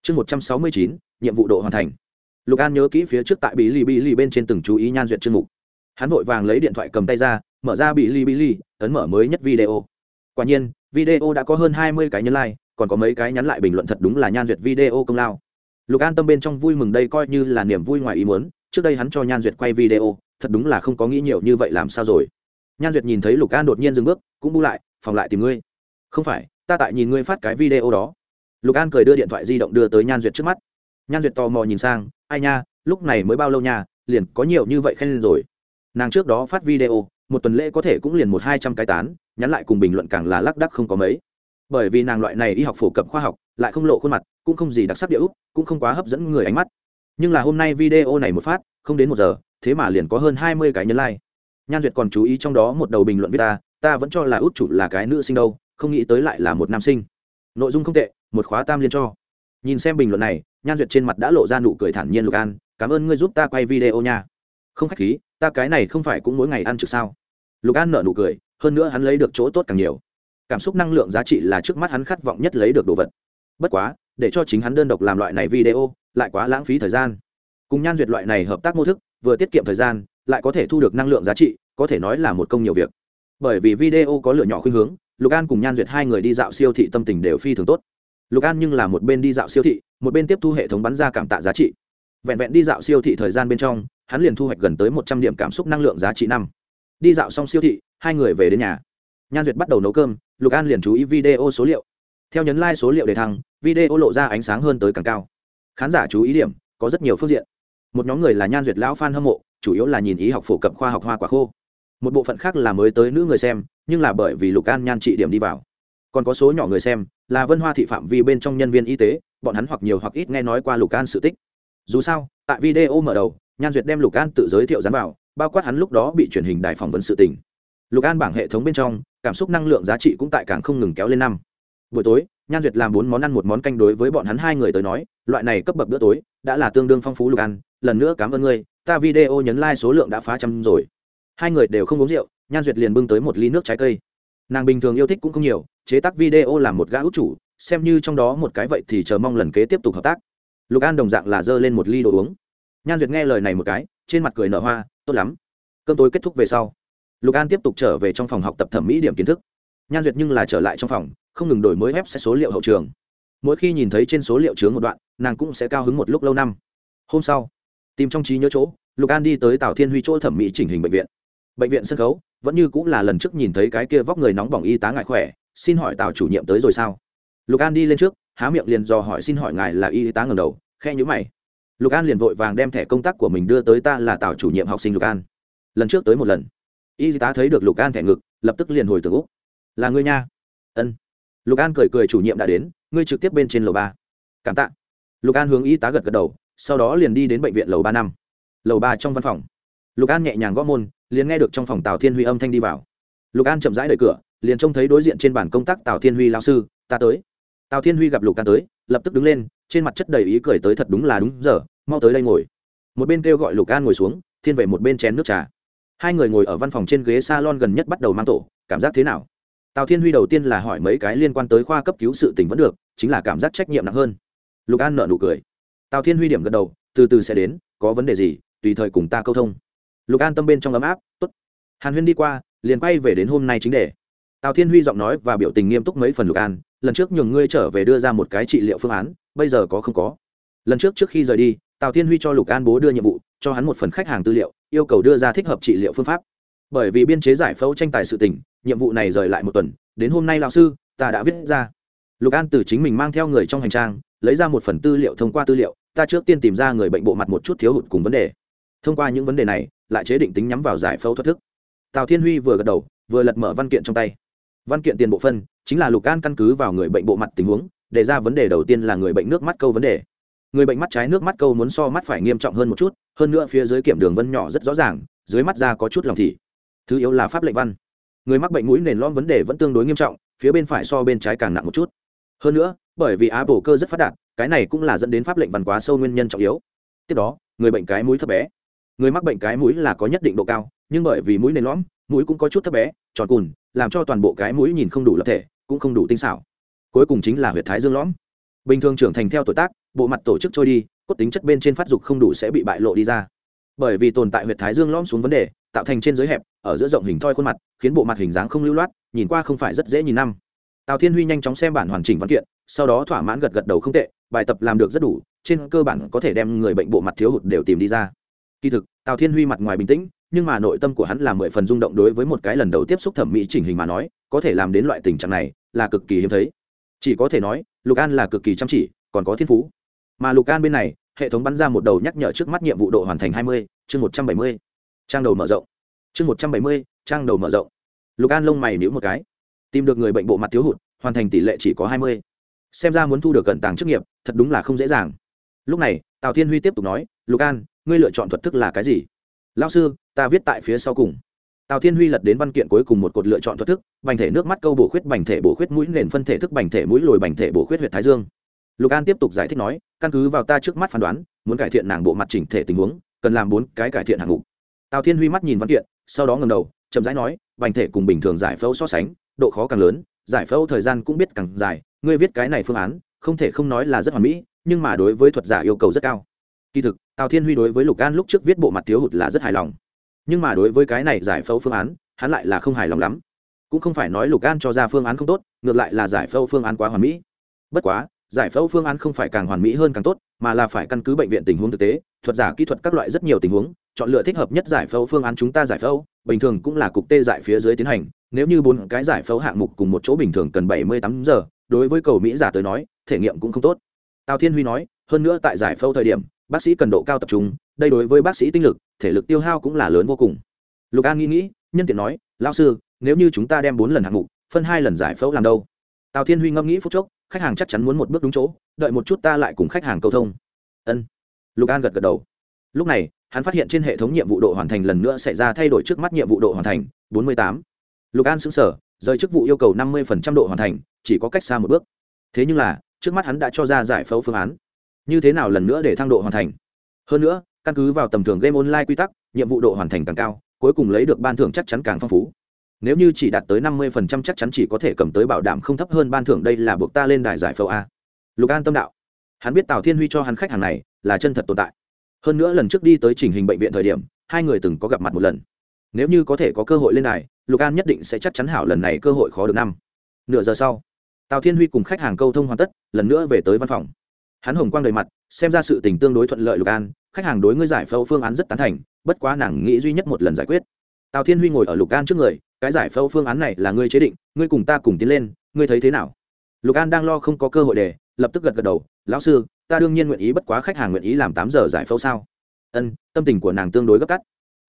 Chương một trăm sáu mươi chín, nhiệm vụ độ hoàn thành. Lục an nhớ kỹ phía trước tại bí lì bí lì bên trên từng chú ý nhan duyệt chương mục. Hắn vội vàng lấy điện thoại cầm tay ra, mở ra bí lì bí lì, ấn mở mới nhất video. Quả nhiên, video đã có hơn hai mươi cái nhấn like, còn có mấy cái nhắn lại bình luận thật đúng là nhan duyệt video công lao. Lục an tâm bên trong vui mừng đây coi như là niềm vui ngoài ý muốn, trước đây hắn cho nhan duyệt quay video thật đúng là không có nghĩ nhiều như vậy làm sao rồi. Nhan duyệt nhìn thấy lục an đột nhiên dừng bước, cũng bu lại, phòng lại tìm ngươi. Không phải, ta tại nhìn ngươi phát cái video đó. Lục an cười đưa điện thoại di động đưa tới nhan duyệt trước mắt. Nhan duyệt tò mò nhìn sang, ai nha, lúc này mới bao lâu nha, liền có nhiều như vậy khen lên rồi. Nàng trước đó phát video, một tuần lễ có thể cũng liền một hai trăm cái tán, nhắn lại cùng bình luận càng là lác đắc không có mấy. Bởi vì nàng loại này y học phổ cập khoa học, lại không lộ khuôn mặt, cũng không gì đặc sắc địa úc cũng không quá hấp dẫn người ánh mắt. Nhưng là hôm nay video này một phát, không đến một giờ thế mà liền có hơn hai mươi cái nhấn like nhan duyệt còn chú ý trong đó một đầu bình luận viết ta ta vẫn cho là út chủ là cái nữ sinh đâu, không nghĩ tới lại là một nam sinh. Nội dung không tệ, một khóa tam liên cho. Nhìn xem bình luận này, nhan duyệt trên mặt đã lộ ra nụ cười thản nhiên lục an, cảm ơn ngươi giúp ta quay video nha. Không khách khí, ta cái này không phải cũng mỗi ngày ăn trực sao? Lục an nở nụ cười, hơn nữa hắn lấy được chỗ tốt càng nhiều. Cảm xúc năng lượng giá trị là trước mắt hắn khát vọng nhất lấy được đồ vật. Bất quá, để cho chính hắn đơn độc làm loại này video, lại quá lãng phí thời gian. Cùng nhan duyệt loại này hợp tác mô thức vừa tiết kiệm thời gian, lại có thể thu được năng lượng giá trị, có thể nói là một công nhiều việc. Bởi vì video có lựa nhỏ khuynh hướng, lục an cùng nhan duyệt hai người đi dạo siêu thị tâm tình đều phi thường tốt. Lục an nhưng là một bên đi dạo siêu thị, một bên tiếp thu hệ thống bắn ra cảm tạ giá trị. Vẹn vẹn đi dạo siêu thị thời gian bên trong, hắn liền thu hoạch gần tới một trăm điểm cảm xúc năng lượng giá trị năm. Đi dạo xong siêu thị, hai người về đến nhà. Nhan duyệt bắt đầu nấu cơm, lục an liền chú ý video số liệu. Theo nhấn like số liệu để thăng, video lộ ra ánh sáng hơn tới càng cao. Khán giả chú ý điểm, có rất nhiều phương diện một nhóm người là nhan duyệt lão f a n hâm mộ, chủ yếu là nhìn ý học phổ cập khoa học hoa quả khô. Một bộ phận khác là mới tới nữ người xem, nhưng là bởi vì lục an nhan trị điểm đi vào. Còn có số nhỏ người xem, là vân hoa thị phạm vi bên trong nhân viên y tế, bọn hắn hoặc nhiều hoặc ít nghe nói qua lục an sự tích. Dù sao, tại video mở đầu, nhan duyệt đem lục an tự giới thiệu dán vào, bao quát hắn lúc đó bị truyền hình đài phỏng vấn sự tình. Lục an bảng hệ thống bên trong, cảm xúc năng lượng giá trị cũng tại càng không ngừng kéo lên năm buổi tối, nhan duyệt làm bốn món ăn, một món canh đối với bọn hắn hai người tới nói, loại này cấp bậc bữa tối, đã là tương đương phong phú lục an lần nữa cảm ơn ngươi, ta video nhấn like số lượng đã phá trăm rồi. Hai người đều không uống rượu, nhan duyệt liền bưng tới một ly nước trái cây. Nàng bình thường yêu thích cũng không nhiều, chế tác video làm một gã út chủ, xem như trong đó một cái vậy thì chờ mong lần kế tiếp tục hợp tác. Lục an đồng dạng là dơ lên một ly đồ uống. Nhan duyệt nghe lời này một cái, trên mặt cười nở hoa, tốt lắm. Cơm tối kết thúc về sau, lục an tiếp tục trở về trong phòng học tập thẩm mỹ điểm kiến thức. Nhan duyệt nhưng là trở lại trong phòng không ngừng đổi mới ép sẽ số liệu hậu trường. Mỗi khi nhìn thấy trên số liệu chướng một đoạn, nàng cũng sẽ cao hứng một lúc lâu năm. Hôm sau, tìm trong trí nhớ chỗ, lục an đi tới tào thiên huy chỗ thẩm mỹ chỉnh hình bệnh viện. Bệnh viện sân khấu, vẫn như cũng là lần trước nhìn thấy cái kia vóc người nóng bỏng y tá ngại khỏe, xin hỏi tào chủ nhiệm tới rồi sao? Lục an đi lên trước, há miệng liền dò hỏi xin hỏi ngài là y tá ngầm đầu khe nhữ mày. Lục an liền vội vàng đem thẻ công tác của mình đưa tới ta là tào chủ nhiệm học sinh lục an. Lần trước tới một lần, y tá thấy được lục an thẻ ngực, lập tức liền hồi tưởng, úc, là ngươi nha. Ân lục an cười cười chủ nhiệm đã đến, ngươi trực tiếp bên trên lầu ba. Cảm tạ. Lục an hướng y tá gật gật đầu, sau đó liền đi đến bệnh viện lầu ba năm. Lầu ba trong văn phòng. Lục an nhẹ nhàng gõ môn, liền nghe được trong phòng tào thiên huy âm thanh đi vào. Lục an chậm rãi đợi cửa, liền trông thấy đối diện trên bàn công tác tào thiên huy lao sư, ta tới. Tào thiên huy gặp lục an tới, lập tức đứng lên, trên mặt chất đầy ý cười tới thật đúng là đúng giờ, mau tới đây ngồi. Một bên kêu gọi lục an ngồi xuống, thiên về một bên chén nước trà. Hai người ngồi ở văn phòng trên ghế s a lon gần nhất bắt đầu mang tổ, cảm giác thế nào? Tào thiên huy đầu tiên là hỏi mấy cái liên quan tới khoa cấp cứu sự tình vẫn được, chính là cảm giác trách nhiệm nặng hơn. Lục an nợ nụ cười. Tào thiên huy điểm gật đầu, từ từ sẽ đến, có vấn đề gì, tùy thời cùng ta câu thông. Lục an tâm bên trong ấm áp t ố t hàn huyên đi qua, liền quay về đến hôm nay chính đề. Tào thiên huy giọng nói và biểu tình nghiêm túc mấy phần lục an, lần trước nhường ngươi trở về đưa ra một cái trị liệu phương án, bây giờ có không có? Lần trước trước khi rời đi, tào thiên huy cho lục an bố đưa nhiệm vụ, cho hắn một phần khách hàng tư liệu, yêu cầu đưa ra thích hợp trị liệu phương pháp bởi vì biên chế giải phẫu tranh tài sự tỉnh nhiệm vụ này rời lại một tuần, đến hôm nay lão sư, ta đã viết ra. Lục an từ chính mình mang theo người trong hành trang, lấy ra một phần tư liệu thông qua tư liệu, ta trước tiên tìm ra người bệnh bộ mặt một chút thiếu hụt cùng vấn đề. Thông qua những vấn đề này, lại chế định tính nhắm vào giải phẫu thoát thức. Tào thiên huy vừa gật đầu, vừa lật mở văn kiện trong tay. Văn kiện tiền bộ phân, chính là lục an căn cứ vào người bệnh bộ mặt tình huống, đề ra vấn đề đầu tiên là người bệnh nước mắt câu vấn đề. Người bệnh mắt trái nước mắt câu muốn so mắt phải nghiêm trọng hơn một chút, hơn nữa phía dưới kiểm đường vân nhỏ rất rõ ràng, dưới mắt da có chút lòng thị thứ yếu là pháp lệnh văn. Người mắc bệnh mũi nền lõm vấn đề vẫn tương đối nghiêm trọng, phía bên phải so bên trái càng nặng một chút. Hơn nữa, bởi vì á bổ cơ rất phát đạt, cái này cũng là dẫn đến pháp lệnh văn quá sâu nguyên nhân trọng yếu. Tiếp đó, người bệnh cái mũi thấp bé. Người mắc bệnh cái mũi là có nhất định độ cao, nhưng bởi vì mũi nền lõm, mũi cũng có chút thấp bé, tròn cùn, làm cho toàn bộ cái mũi nhìn không đủ lập thể, cũng không đủ tinh xảo. Cuối cùng chính là huyệt thái dương lõm. Bình thường trưởng thành theo tuổi tác, bộ mặt tổ chức trôi đi, cốt tính chất bên trên phát dục không đủ sẽ bị bại lộ đi ra. Bởi vì tồn tại huyệt thái dương lõm xuống vấn đề, tạo thành trên giới hẹp ở giữa rộng hình thoi khuôn mặt, khiến bộ mặt hình dáng không lưu loát, nhìn qua không phải rất dễ nhìn năm. Tào thiên huy nhanh chóng xem bản hoàn chỉnh văn kiện, sau đó thỏa mãn gật gật đầu không tệ, bài tập làm được rất đủ, trên cơ bản có thể đem người bệnh bộ mặt thiếu hụt đều tìm đi ra. Kỳ thực, tào thiên huy mặt ngoài bình tĩnh, nhưng mà nội tâm của hắn là mười phần rung động đối với một cái lần đầu tiếp xúc thẩm mỹ chỉnh hình mà nói, có thể làm đến loại tình trạng này, là cực kỳ hiếm thấy. Chỉ có thể nói, lục an là cực kỳ chăm chỉ, còn có thiên phú. Mà lục an bên này, hệ thống bắn ra một đầu nhắc nhở trước mắt nhiệm vụ độ hoàn thành hai mươi, chương một trăm bảy mươi. Trang đầu mở rộng chương một trăm bảy mươi, trang đầu mở rộng. Lục an lông mày nhíu một cái. Tìm được người bệnh bộ mặt thiếu hụt, hoàn thành tỷ lệ chỉ có hai mươi. Xem ra muốn thu được cẩn tàng chức nghiệp, thật đúng là không dễ dàng. Lúc này, tào thiên huy tiếp tục nói, lục an, ngươi lựa chọn thuật thức là cái gì? Lao sư, ta viết tại phía sau cùng. Tào thiên huy lật đến văn kiện cuối cùng một cột lựa chọn thuật thức, bành thể nước mắt câu bổ khuyết, bành thể bổ khuyết mũi nền phân thể thức, bành thể mũi lồi, bành thể bổ khuyết huyện thái dương. Lục an tiếp tục giải thích nói, căn cứ vào ta trước mắt phán đoán, muốn cải thiện nàng bộ mặt chỉnh thể tình huống, cần làm bốn cái cải thiện hạng mục tào thiên huy mắt nhìn văn kiện, sau đó ngầm đầu, chậm rãi nói, bành thể cùng bình thường giải phẫu so sánh, độ khó càng lớn, giải phẫu thời gian cũng biết càng dài, ngươi viết cái này phương án, không thể không nói là rất hoàn mỹ, nhưng mà đối với thuật giả yêu cầu rất cao. Kỳ thực, tào thiên huy đối với lục an lúc trước viết bộ mặt thiếu hụt là rất hài lòng. Nhưng mà đối với cái này giải phẫu phương án, hắn lại là không hài lòng lắm. Cũng không phải nói lục an cho ra phương án không tốt, ngược lại là giải phẫu phương án quá hoàn mỹ. Bất quá giải phẫu phương án không phải càng hoàn mỹ hơn càng tốt, mà là phải căn cứ bệnh viện tình huống thực tế, thuật giả kỹ thuật các loại rất nhiều tình huống, chọn lựa thích hợp nhất giải phẫu phương án chúng ta giải phẫu, bình thường cũng là cục tê giải phía dưới tiến hành, nếu như bốn cái giải phẫu hạng mục cùng một chỗ bình thường cần bảy mươi tám giờ, đối với cầu mỹ giả tới nói, thể nghiệm cũng không tốt. Tào thiên huy nói, hơn nữa tại giải phẫu thời điểm, bác sĩ cần độ cao tập trung, đây đối với bác sĩ tinh lực, thể lực tiêu hao cũng là lớn vô cùng. Lục an nghĩ nghĩ, nhân tiện nói lao sư, nếu như chúng ta đem bốn lần hạng mục, phân hai lần giải phẫu làm đâu? Tào thiên huy ngẫm nghĩ phút chốc khách hàng chắc chắn muốn một bước đúng chỗ, đợi một chút ta lại cùng khách hàng câu thông. Ân. Lục an gật gật đầu. Lúc này, hắn phát hiện trên hệ thống nhiệm vụ độ hoàn thành lần nữa xảy ra thay đổi trước mắt nhiệm vụ độ hoàn thành, bốn mươi tám. Lục an xứng sở rời chức vụ yêu cầu năm mươi độ hoàn thành, chỉ có cách xa một bước. Thế nhưng là, trước mắt hắn đã cho ra giải phẫu phương án. Như thế nào lần nữa để thăng độ hoàn thành? Hơn nữa, căn cứ vào tầm thường game online quy tắc, nhiệm vụ độ hoàn thành càng cao, cuối cùng lấy được ban thưởng chắc chắn càng phong phú nếu như chỉ đạt tới năm mươi phần trăm chắc chắn chỉ có thể cầm tới bảo đảm không thấp hơn ban thưởng, đây là buộc ta lên đài giải phẫu a. Lục an tâm đạo. Hắn biết tào thiên huy cho hắn khách hàng này là chân thật tồn tại. Hơn nữa lần trước đi tới trình hình bệnh viện thời điểm, hai người từng có gặp mặt một lần. Nếu như có thể có cơ hội lên đài, lục an nhất định sẽ chắc chắn hảo lần này cơ hội khó được năm. Nửa giờ sau, tào thiên huy cùng khách hàng câu thông hoàn tất, lần nữa về tới văn phòng. Hắn hồng quang đầy mặt, xem ra sự tình tương đối thuận lợi lục an. Khách hàng đối ngươi giải phẫu phương án rất tán thành, bất quá nàng nghĩ duy nhất một lần giải quyết tào thiên huy ngồi ở lục an trước người, cái giải phẫu phương án này là ngươi chế định, ngươi cùng ta cùng tiến lên, ngươi thấy thế nào? Lục an đang lo không có cơ hội để, lập tức gật gật đầu, lão sư, ta đương nhiên nguyện ý, bất quá khách hàng nguyện ý làm tám giờ giải phẫu sao? Ân, tâm tình của nàng tương đối gấp cắt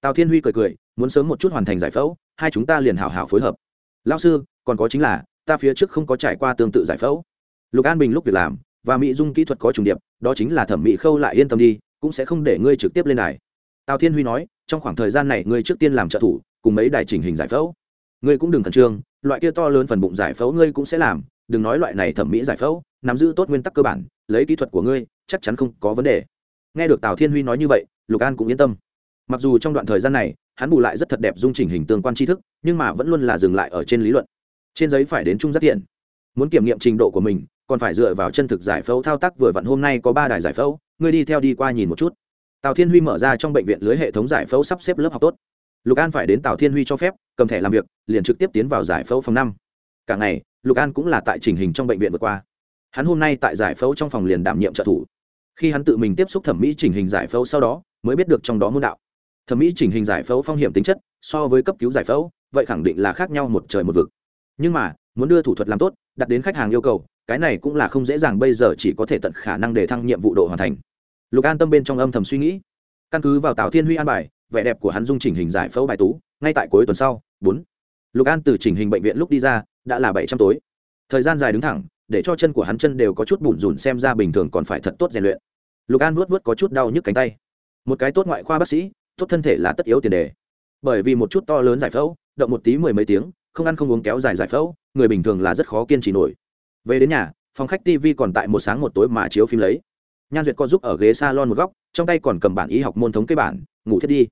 tào thiên huy cười cười, muốn sớm một chút hoàn thành giải phẫu, hai chúng ta liền hảo hảo phối hợp. Lão sư, còn có chính là, ta phía trước không có trải qua tương tự giải phẫu. Lục an bình lúc việc làm, và mỹ dung kỹ thuật có trùng điệp, đó chính là thẩm mỹ khâu lại yên tâm đi, cũng sẽ không để ngươi trực tiếp lên này. tào thiên huy nói trong khoảng thời gian này ngươi trước tiên làm trợ thủ, cùng mấy đài chỉnh hình giải phẫu. Ngươi cũng đừng khẩn trương, loại kia to lớn phần bụng giải phẫu ngươi cũng sẽ làm, đừng nói loại này thẩm mỹ giải phẫu, nắm giữ tốt nguyên tắc cơ bản, lấy kỹ thuật của ngươi, chắc chắn không có vấn đề. Nghe được tào thiên huy nói như vậy, lục an cũng yên tâm. Mặc dù trong đoạn thời gian này, hắn bù lại rất thật đẹp dung chỉnh hình tương quan tri thức, nhưng mà vẫn luôn là dừng lại ở trên lý luận. Trên giấy phải đến trung rất tiện. Muốn kiểm nghiệm trình độ của mình, còn phải dựa vào chân thực giải phẫu thao tác vừa vặn hôm nay có ba đài giải phẫu, ngươi đi theo đi qua nhìn một chút tào thiên huy mở ra trong bệnh viện lưới hệ thống giải phẫu sắp xếp lớp học tốt. Lục an phải đến tào thiên huy cho phép, cầm thẻ làm việc, liền trực tiếp tiến vào giải phẫu phòng năm. Cả ngày, lục an cũng là tại trình hình trong bệnh viện vượt qua. Hắn hôm nay tại giải phẫu trong phòng liền đảm nhiệm trợ thủ. Khi hắn tự mình tiếp xúc thẩm mỹ chỉnh hình giải phẫu sau đó, mới biết được trong đó môn đạo. Thẩm mỹ chỉnh hình giải phẫu phong hiểm tính chất, so với cấp cứu giải phẫu, vậy khẳng định là khác nhau một trời một vực. Nhưng mà, muốn đưa thủ thuật làm tốt, đặt đến khách hàng yêu cầu, cái này cũng là không dễ dàng, bây giờ chỉ có thể tận khả năng để thăng nhiệm vụ độ hoàn thành lục an tâm bên trong âm thầm suy nghĩ. Căn cứ vào tào thiên huy an bài vẻ đẹp của hắn dung chỉnh hình giải phẫu bài tú ngay tại cuối tuần sau bốn. Lục an từ chỉnh hình bệnh viện lúc đi ra đã là bảy trăm tối. Thời gian dài đứng thẳng để cho chân của hắn chân đều có chút bùn rùn, xem ra bình thường còn phải thật tốt rèn luyện. Lục an vuốt vuốt có chút đau nhức cánh tay. Một cái tốt ngoại khoa bác sĩ tốt thân thể là tất yếu tiền đề. Bởi vì một chút to lớn giải phẫu động một tí mười mấy tiếng không ăn không uống kéo dài giải phẫu người bình thường là rất khó kiên trì nổi. Về đến nhà phòng khách tv còn tại một sáng một tối mà chiếu phim lấy nhan duyệt co giúp ở ghế s a lon một góc, trong tay còn cầm bản y học môn thống cây bản, ngủ thiết đi.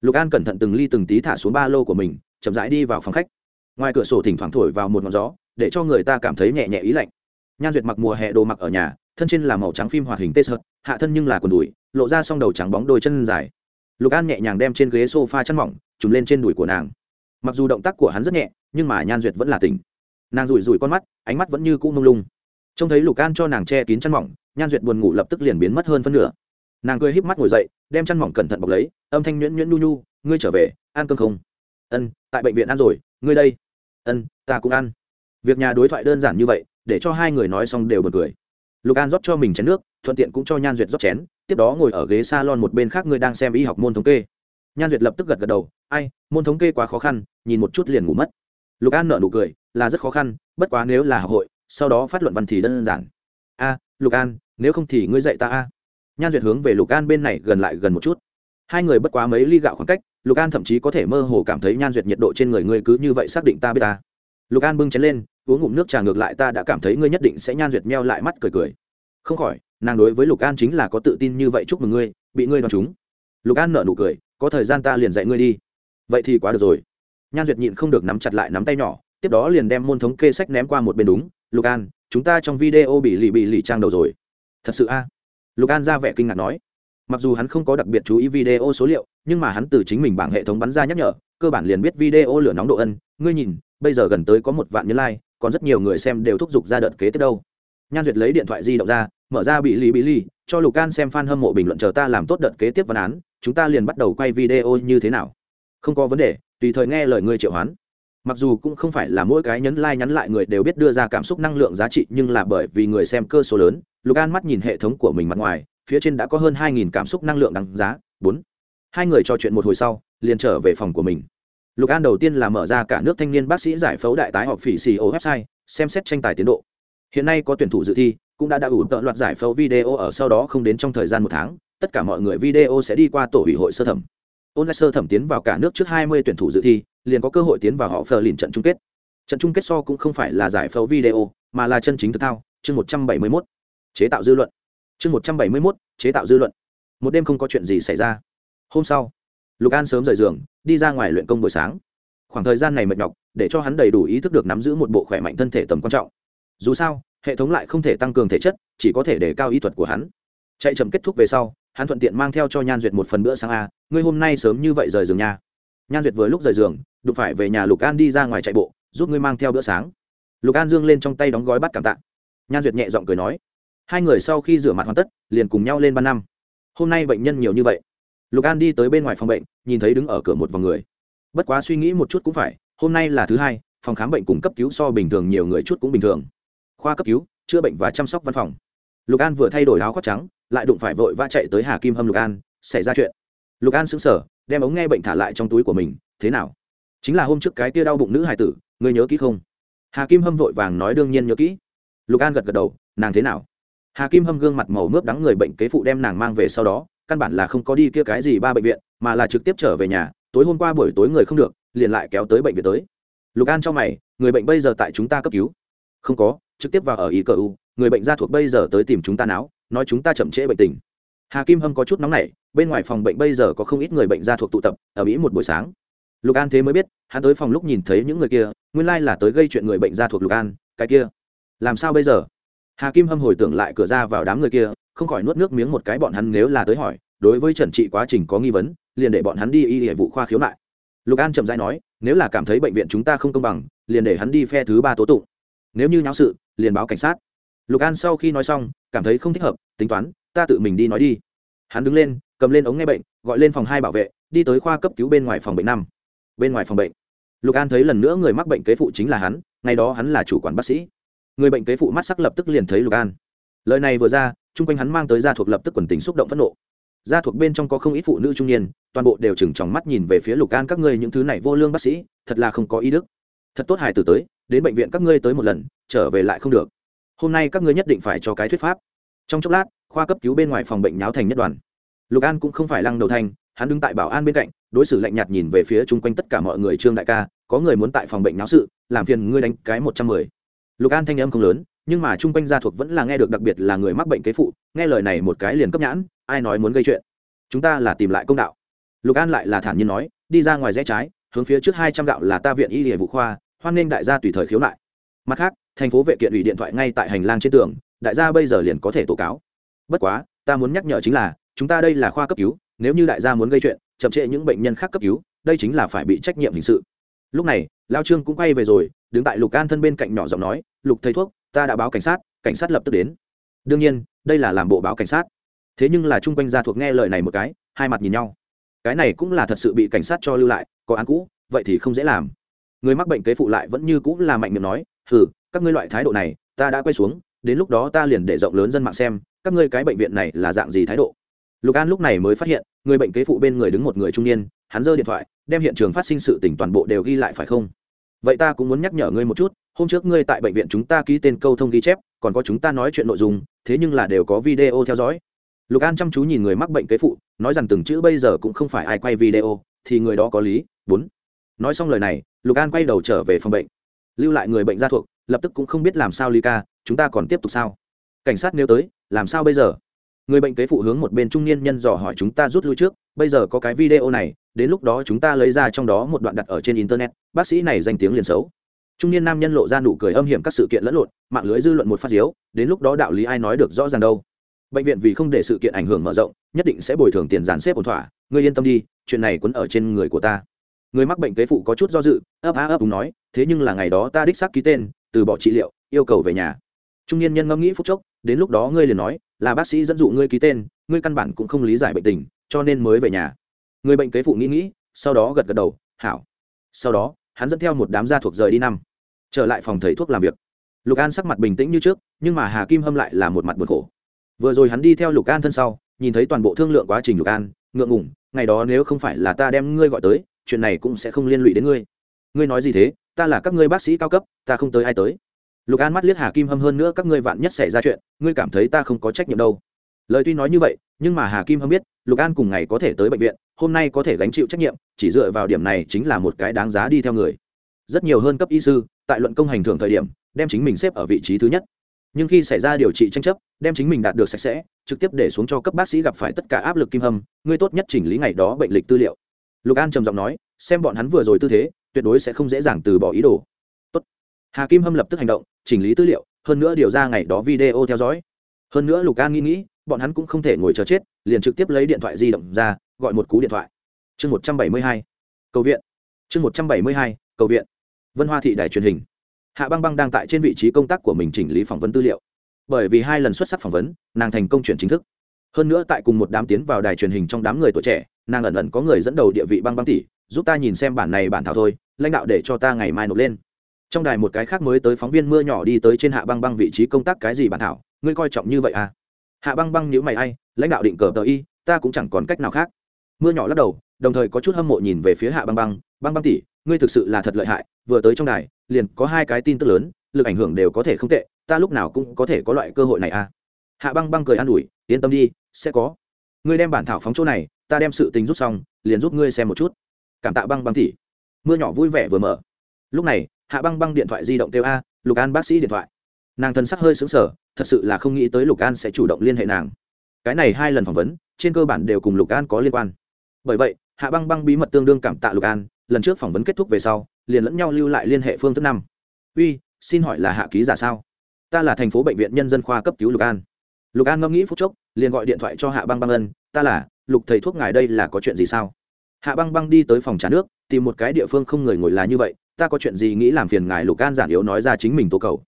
Lục an cẩn thận từng ly từng tí thả xuống ba lô của mình, chậm rãi đi vào phòng khách. Ngoài cửa sổ thỉnh thoảng thổi vào một ngọn gió, để cho người ta cảm thấy nhẹ nhẹ ý lạnh. Nhan duyệt mặc mùa hè đồ mặc ở nhà, thân trên là màu trắng phim hoạt hình tê sợt, hạ thân nhưng là quần đùi, lộ ra s đầu trắng bóng đôi chân dài. Lục an nhẹ nhàng đem trên ghế s o f a chăn mỏng, trùm lên trên đùi của nàng. Mặc dù động tác của hắn rất nhẹ, nhưng mà nhan duyệt vẫn là tỉnh. Nàng rủi rủi con mắt, ánh mắt vẫn như cũ mông lung. Trông thấy lục an cho nàng che kín chăn mỏng nhan duyệt buồn ngủ lập tức liền biến mất hơn phân nửa. Nàng cười híp mắt ngồi dậy, đem chăn mỏng cẩn thận bọc lấy, âm thanh nhuyễn nhuyễn nu nu ngươi trở về, ăn cơm không? Ân, tại bệnh viện ăn rồi, ngươi đây. Ân, ta cũng ăn. Việc nhà đối thoại đơn giản như vậy, để cho hai người nói xong đều bật cười. Lục an rót cho mình chén nước, thuận tiện cũng cho nhan duyệt rót chén, tiếp đó ngồi ở ghế s a lon một bên khác ngươi đang xem y học môn thống kê. Nhan duyệt lập tức gật gật đầu, ai, môn thống kê quá khó khăn, nhìn một chút liền ngủ mất. Lục an nợ nụ cười, là rất khó khăn, bất quá nếu là học hội, sau đó phát luận văn thì đơn giản a, lục an, nếu không thì ngươi dạy ta a. Nhan duyệt hướng về lục an bên này gần lại gần một chút. Hai người bất quá mấy ly gạo khoảng cách, lục an thậm chí có thể mơ hồ cảm thấy nhan duyệt nhiệt độ trên người ngươi cứ như vậy xác định ta biết ta. Lục an bưng chén lên, uống ngụm nước trà ngược lại ta đã cảm thấy ngươi nhất định sẽ nhan duyệt meo lại mắt cười cười. Không khỏi, nàng đối với lục an chính là có tự tin như vậy chúc mừng ngươi, bị ngươi đoán chúng lục an nợ nụ cười, có thời gian ta liền dạy ngươi đi. Vậy thì quá được rồi. Nhan duyệt nhịn không được nắm chặt lại nắm tay nhỏ, tiếp đó liền đem môn thống kê sách ném qua một bên đúng. Lục an chúng ta trong video bị lì bị lì trang đầu rồi. Thật sự a? Lục an ra vẻ kinh ngạc nói. Mặc dù hắn không có đặc biệt chú ý video số liệu, nhưng mà hắn từ chính mình bảng hệ thống bắn ra nhắc nhở, cơ bản liền biết video lửa nóng độ ân. Ngươi nhìn, bây giờ gần tới có một vạn nhân like, còn rất nhiều người xem đều thúc giục ra đợt kế tiếp đâu. Nhan duyệt lấy điện thoại di động ra, mở ra bị lì bị lì, cho lục an xem f a n hâm mộ bình luận chờ ta làm tốt đợt kế tiếp văn án, chúng ta liền bắt đầu quay video như thế nào. Không có vấn đề, tùy thời nghe lời ngươi triệu hoán mặc dù cũng không phải là mỗi cái nhấn like nhắn lại người đều biết đưa ra cảm xúc năng lượng giá trị, nhưng là bởi vì người xem cơ số lớn lục an mắt nhìn hệ thống của mình mặt ngoài, phía trên đã có hơn hai nghìn cảm xúc năng lượng đằng giá. Bốn. Hai người trò chuyện một hồi sau, liền trở về phòng của mình. Lục an đầu tiên là mở ra cả nước thanh niên bác sĩ giải phẫu đại tái họp phỉ xì ô website, xem xét tranh tài tiến độ. Hiện nay có tuyển thủ dự thi, cũng đã đã ủ tợ loạt giải phẫu video ở sau đó không đến trong thời gian một tháng, tất cả mọi người video sẽ đi qua tổ ủy hội sơ thẩm. Online sơ thẩm tiến vào cả nước trước hai mươi tuyển thủ dự thi liền có cơ hội tiến vào họ phờ lìn trận chung kết. Trận chung kết so cũng không phải là giải phẫu video, mà là chân chính thực thao, chương một trăm bảy mươi mốt. Chế tạo dư luận. Chương một trăm bảy mươi mốt, chế tạo dư luận. Một đêm không có chuyện gì xảy ra. Hôm sau, lục an sớm rời giường, đi ra ngoài luyện công buổi sáng. Khoảng thời gian này mệt nhọc, để cho hắn đầy đủ ý thức được nắm giữ một bộ khỏe mạnh thân thể tầm quan trọng. Dù sao, hệ thống lại không thể tăng cường thể chất, chỉ có thể để cao ý thuật của hắn. Chạy chậm kết thúc về sau, hắn thuận tiện mang theo cho nhan duyệt một phần bữa sáng a, ngươi hôm nay sớm như vậy rời giường nha. Nhan duyệt vừa lúc rời giường đụng phải về nhà lục an đi ra ngoài chạy bộ, giúp ngươi mang theo bữa sáng. Lục an dương lên trong tay đóng gói bắt cảm tạ. Nhan duyệt nhẹ giọng cười nói, hai người sau khi rửa mặt hoàn tất, liền cùng nhau lên ban năm. Hôm nay bệnh nhân nhiều như vậy. Lục an đi tới bên ngoài phòng bệnh, nhìn thấy đứng ở cửa một vòng người. Bất quá suy nghĩ một chút cũng phải, hôm nay là thứ hai, phòng khám bệnh cùng cấp cứu so bình thường nhiều người chút cũng bình thường. Khoa cấp cứu, chữa bệnh và chăm sóc văn phòng. Lục an vừa thay đổi áo khoác trắng, lại đụng phải vội vã chạy tới hà kim hâm lục an, xảy ra chuyện. Lục an xứng sở đem ống nghe bệnh thả lại trong túi của mình, thế nào? Chính là hôm trước cái tia đau bụng nữ hải tử, ngươi nhớ kỹ không? Hà kim hâm vội vàng nói đương nhiên nhớ kỹ. Lục an gật gật đầu, nàng thế nào? Hà kim hâm gương mặt màu mướp đắng người bệnh kế phụ đem nàng mang về sau đó, căn bản là không có đi kia cái gì ba bệnh viện, mà là trực tiếp trở về nhà, tối hôm qua buổi tối người không được, liền lại kéo tới bệnh viện tới. Lục an cho mày, người bệnh bây giờ tại chúng ta cấp cứu? Không có, trực tiếp vào ở ý cờ u, người bệnh gia thuộc bây giờ tới tìm chúng ta não nói chúng ta chậm trễ bệnh tình. Hà kim hâm có chút nóng nảy, bên ngoài phòng bệnh bây giờ có không ít người bệnh gia thuộc tụ tập, ở mỹ một buổi sáng lục an thế mới biết, hắn tới phòng lúc nhìn thấy những người kia, nguyên lai là tới gây chuyện người bệnh ra thuộc lục an, cái kia. Làm sao bây giờ? Hà kim hâm hồi tưởng lại cửa ra vào đám người kia, không khỏi nuốt nước miếng một cái bọn hắn nếu là tới hỏi, đối với trần trị quá trình có nghi vấn, liền để bọn hắn đi y hệ vụ khoa khiếu nại lục an chậm rãi nói, nếu là cảm thấy bệnh viện chúng ta không công bằng, liền để hắn đi phe thứ ba tố tụng. Nếu như nháo sự, liền báo cảnh sát. Lục an sau khi nói xong, cảm thấy không thích hợp, tính toán, ta tự mình đi nói đi. Hắn đứng lên, cầm lên ống nghe bệnh, gọi lên phòng hai bảo vệ, đi tới khoa cấp cứu bên ngoài phòng bệnh năm bên ngoài phòng bệnh. Lục an thấy lần nữa người mắc bệnh kế phụ chính là hắn, ngày đó hắn là chủ quản bác sĩ. Người bệnh kế phụ mắt sắc lập tức liền thấy lục an. Lời này vừa ra, chung quanh hắn mang tới gia thuộc lập tức quần tình xúc động phẫn nộ. Gia thuộc bên trong có không ít phụ nữ trung niên, toàn bộ đều chừng tròng mắt nhìn về phía lục an, các ngươi những thứ này vô lương bác sĩ, thật là không có ý đức. Thật tốt hài tử tới, đến bệnh viện các ngươi tới một lần, trở về lại không được. Hôm nay các ngươi nhất định phải cho cái thuyết pháp. Trong chốc lát, khoa cấp cứu bên ngoài phòng bệnh nháo thành nhất đoàn. Lục an cũng không phải lăng đầu thành hắn đứng tại bảo an bên cạnh, đối xử lạnh nhạt nhìn về phía chung quanh tất cả mọi người, trương đại ca, có người muốn tại phòng bệnh náo sự, làm phiền ngươi đánh cái một trăm mười. Lục an thanh âm không lớn, nhưng mà chung quanh gia thuộc vẫn là nghe được đặc biệt là người mắc bệnh kế phụ, nghe lời này một cái liền cấp nhãn, ai nói muốn gây chuyện? Chúng ta là tìm lại công đạo. Lục an lại là thản nhiên nói, đi ra ngoài rẽ trái, hướng phía trước hai trăm gạo là ta viện y hệ vụ khoa, hoan nghênh đại gia tùy thời khiếu nại. Mặt khác, thành phố vệ kiện ủy điện thoại ngay tại hành lang trên tường, đại gia bây giờ liền có thể tố cáo. Bất quá, ta muốn nhắc nhở chính là, chúng ta đây là khoa cấp cứu nếu như đại gia muốn gây chuyện, chậm trễ những bệnh nhân khác cấp cứu, đây chính là phải bị trách nhiệm hình sự. Lúc này, lao trương cũng quay về rồi, đứng tại lục an thân bên cạnh nhỏ giọng nói, lục thầy thuốc, ta đã báo cảnh sát cảnh sát lập tức đến. Đương nhiên, đây là làm bộ báo cảnh sát. Thế nhưng là chung quanh gia thuộc nghe lời này một cái, hai mặt nhìn nhau. Cái này cũng là thật sự bị cảnh sát cho lưu lại, có án cũ, vậy thì không dễ làm. Người mắc bệnh kế phụ lại vẫn như cũng là mạnh miệng nói, hừ, các ngươi loại thái độ này, ta đã quay xuống, đến lúc đó ta liền để rộng lớn dân mạng xem, các ngươi cái bệnh viện này là dạng gì thái độ? Lục an lúc này mới phát hiện, người bệnh kế phụ bên người đứng một người trung niên, hắn giơ điện thoại, đem hiện trường phát sinh sự tỉnh toàn bộ đều ghi lại phải không? Vậy ta cũng muốn nhắc nhở ngươi một chút, hôm trước ngươi tại bệnh viện chúng ta ký tên câu thông ghi chép, còn có chúng ta nói chuyện nội dung, thế nhưng là đều có video theo dõi. Lục an chăm chú nhìn người mắc bệnh kế phụ, nói rằng từng chữ bây giờ cũng không phải ai quay video, thì người đó có lý. Bốn. Nói xong lời này, lục an quay đầu trở về phòng bệnh. Lưu lại người bệnh gia thuộc, lập tức cũng không biết làm sao ly ca, chúng ta còn tiếp tục sao? Cảnh sát nếu tới, làm sao bây giờ? Người bệnh kế phụ hướng một bên trung niên nhân dò hỏi chúng ta rút lui trước, bây giờ có cái video này, đến lúc đó chúng ta lấy ra trong đó một đoạn đặt ở trên internet, bác sĩ này danh tiếng liền xấu. Trung niên nam nhân lộ ra nụ cười âm hiểm các sự kiện lẫn lộn, mạng lưới dư luận một phát diếu, đến lúc đó đạo lý ai nói được rõ ràng đâu. Bệnh viện vì không để sự kiện ảnh hưởng mở rộng, nhất định sẽ bồi thường tiền giàn xếp ổn thỏa, ngươi yên tâm đi, chuyện này quấn ở trên người của ta. Người mắc bệnh kế phụ có chút do dự, ấp á ấp đúng nói, thế nhưng là ngày đó ta đích xác ký tên, từ bỏ trị liệu, yêu cầu về nhà. Trung niên nhân ngẫm nghĩ phút chốc đến lúc đó ngươi liền nói, là bác sĩ dẫn dụ ngươi ký tên, ngươi căn bản cũng không lý giải bệnh tình, cho nên mới về nhà. Người bệnh kế phụ nghĩ nghĩ, sau đó gật gật đầu, hảo. Sau đó, hắn dẫn theo một đám gia thuộc rời đi năm. Trở lại phòng thầy thuốc làm việc. Lục an sắc mặt bình tĩnh như trước, nhưng mà hà kim hâm lại là một mặt buồn khổ. Vừa rồi hắn đi theo lục an thân sau, nhìn thấy toàn bộ thương lượng quá trình lục an, ngượng ngủng ngày đó nếu không phải là ta đem ngươi gọi tới, chuyện này cũng sẽ không liên lụy đến ngươi. Ngươi nói gì thế? Ta là các ngươi bác sĩ cao cấp, ta không tới ai tới lục an mắt liếc hà kim hâm hơn nữa các ngươi vạn nhất xảy ra chuyện, ngươi cảm thấy ta không có trách nhiệm đâu. Lời tuy nói như vậy, nhưng mà hà kim hâm biết, lục an cùng ngày có thể tới bệnh viện, hôm nay có thể gánh chịu trách nhiệm, chỉ dựa vào điểm này chính là một cái đáng giá đi theo người. Rất nhiều hơn cấp y sư, tại luận công hành thường thời điểm, đem chính mình xếp ở vị trí thứ nhất. Nhưng khi xảy ra điều trị tranh chấp, đem chính mình đạt được sạch sẽ, trực tiếp để xuống cho cấp bác sĩ gặp phải tất cả áp lực kim hâm, ngươi tốt nhất chỉnh lý ngày đó bệnh lịch tư liệu. Lục an trầm giọng nói, xem bọn hắn vừa rồi tư thế, tuyệt đối sẽ không dễ dàng từ bỏ ý đồ hà kim hâm lập tức hành động, chỉnh lý tư liệu, hơn nữa điều ra ngày đó video theo dõi. Hơn nữa lục an nghĩ nghĩ, bọn hắn cũng không thể ngồi chờ chết, liền trực tiếp lấy điện thoại di động ra, gọi một cú điện thoại. Chương một trăm bảy mươi hai, cầu viện. Chương một trăm bảy mươi hai, cầu viện. Vân hoa thị đài truyền hình. Hạ băng băng đang tại trên vị trí công tác của mình chỉnh lý phỏng vấn tư liệu. Bởi vì hai lần xuất sắc phỏng vấn, nàng thành công chuyển chính thức. Hơn nữa tại cùng một đám tiến vào đài truyền hình trong đám người tuổi trẻ, nàng ẩn ẩn có người dẫn đầu địa vị băng băng tỷ, giúp ta nhìn xem bản này bản thảo thôi, lãnh đạo để cho ta ngày mai nộp lên trong đài một cái khác mới tới phóng viên mưa nhỏ đi tới trên hạ băng băng vị trí công tác cái gì bản thảo, ngươi coi trọng như vậy à? Hạ băng băng nhữ mày ai, lãnh đạo định cờ tờ y, ta cũng chẳng còn cách nào khác. Mưa nhỏ lắc đầu, đồng thời có chút hâm mộ nhìn về phía hạ băng băng băng băng tỷ, ngươi thực sự là thật lợi hại, vừa tới trong đài, liền có hai cái tin tức lớn, lực ảnh hưởng đều có thể không tệ, ta lúc nào cũng có thể có loại cơ hội này à? Hạ băng băng cười an ủi, yên tâm đi, sẽ có. Ngươi đem bản thảo phóng chỗ này, ta đem sự tình rút xong, liền giúp ngươi xem một chút. Cảm tạ băng băng tỷ. Mưa nhỏ vui vẻ vừa mở. Lúc này hạ băng băng điện thoại di động kêu a, lục an bác sĩ điện thoại. Nàng thân sắc hơi xứng sở thật sự là không nghĩ tới lục an sẽ chủ động liên hệ nàng. Cái này hai lần phỏng vấn, trên cơ bản đều cùng lục an có liên quan. Bởi vậy, hạ băng băng bí mật tương đương cảm tạ lục an, lần trước phỏng vấn kết thúc về sau, liền lẫn nhau lưu lại liên hệ phương thức năm. Uy, xin hỏi là hạ ký giả sao? Ta là thành phố bệnh viện nhân dân khoa cấp cứu lục an. Lục an ngẫm nghĩ phút chốc, liền gọi điện thoại cho hạ băng băng ân, ta là, lục thầy thuốc ngài đây là có chuyện gì sao? Hạ băng băng đi tới phòng trà nước, tìm một cái địa phương không người ngồi là như vậy ta có chuyện gì nghĩ làm phiền ngài lục an giản yếu nói ra chính mình tố cầu.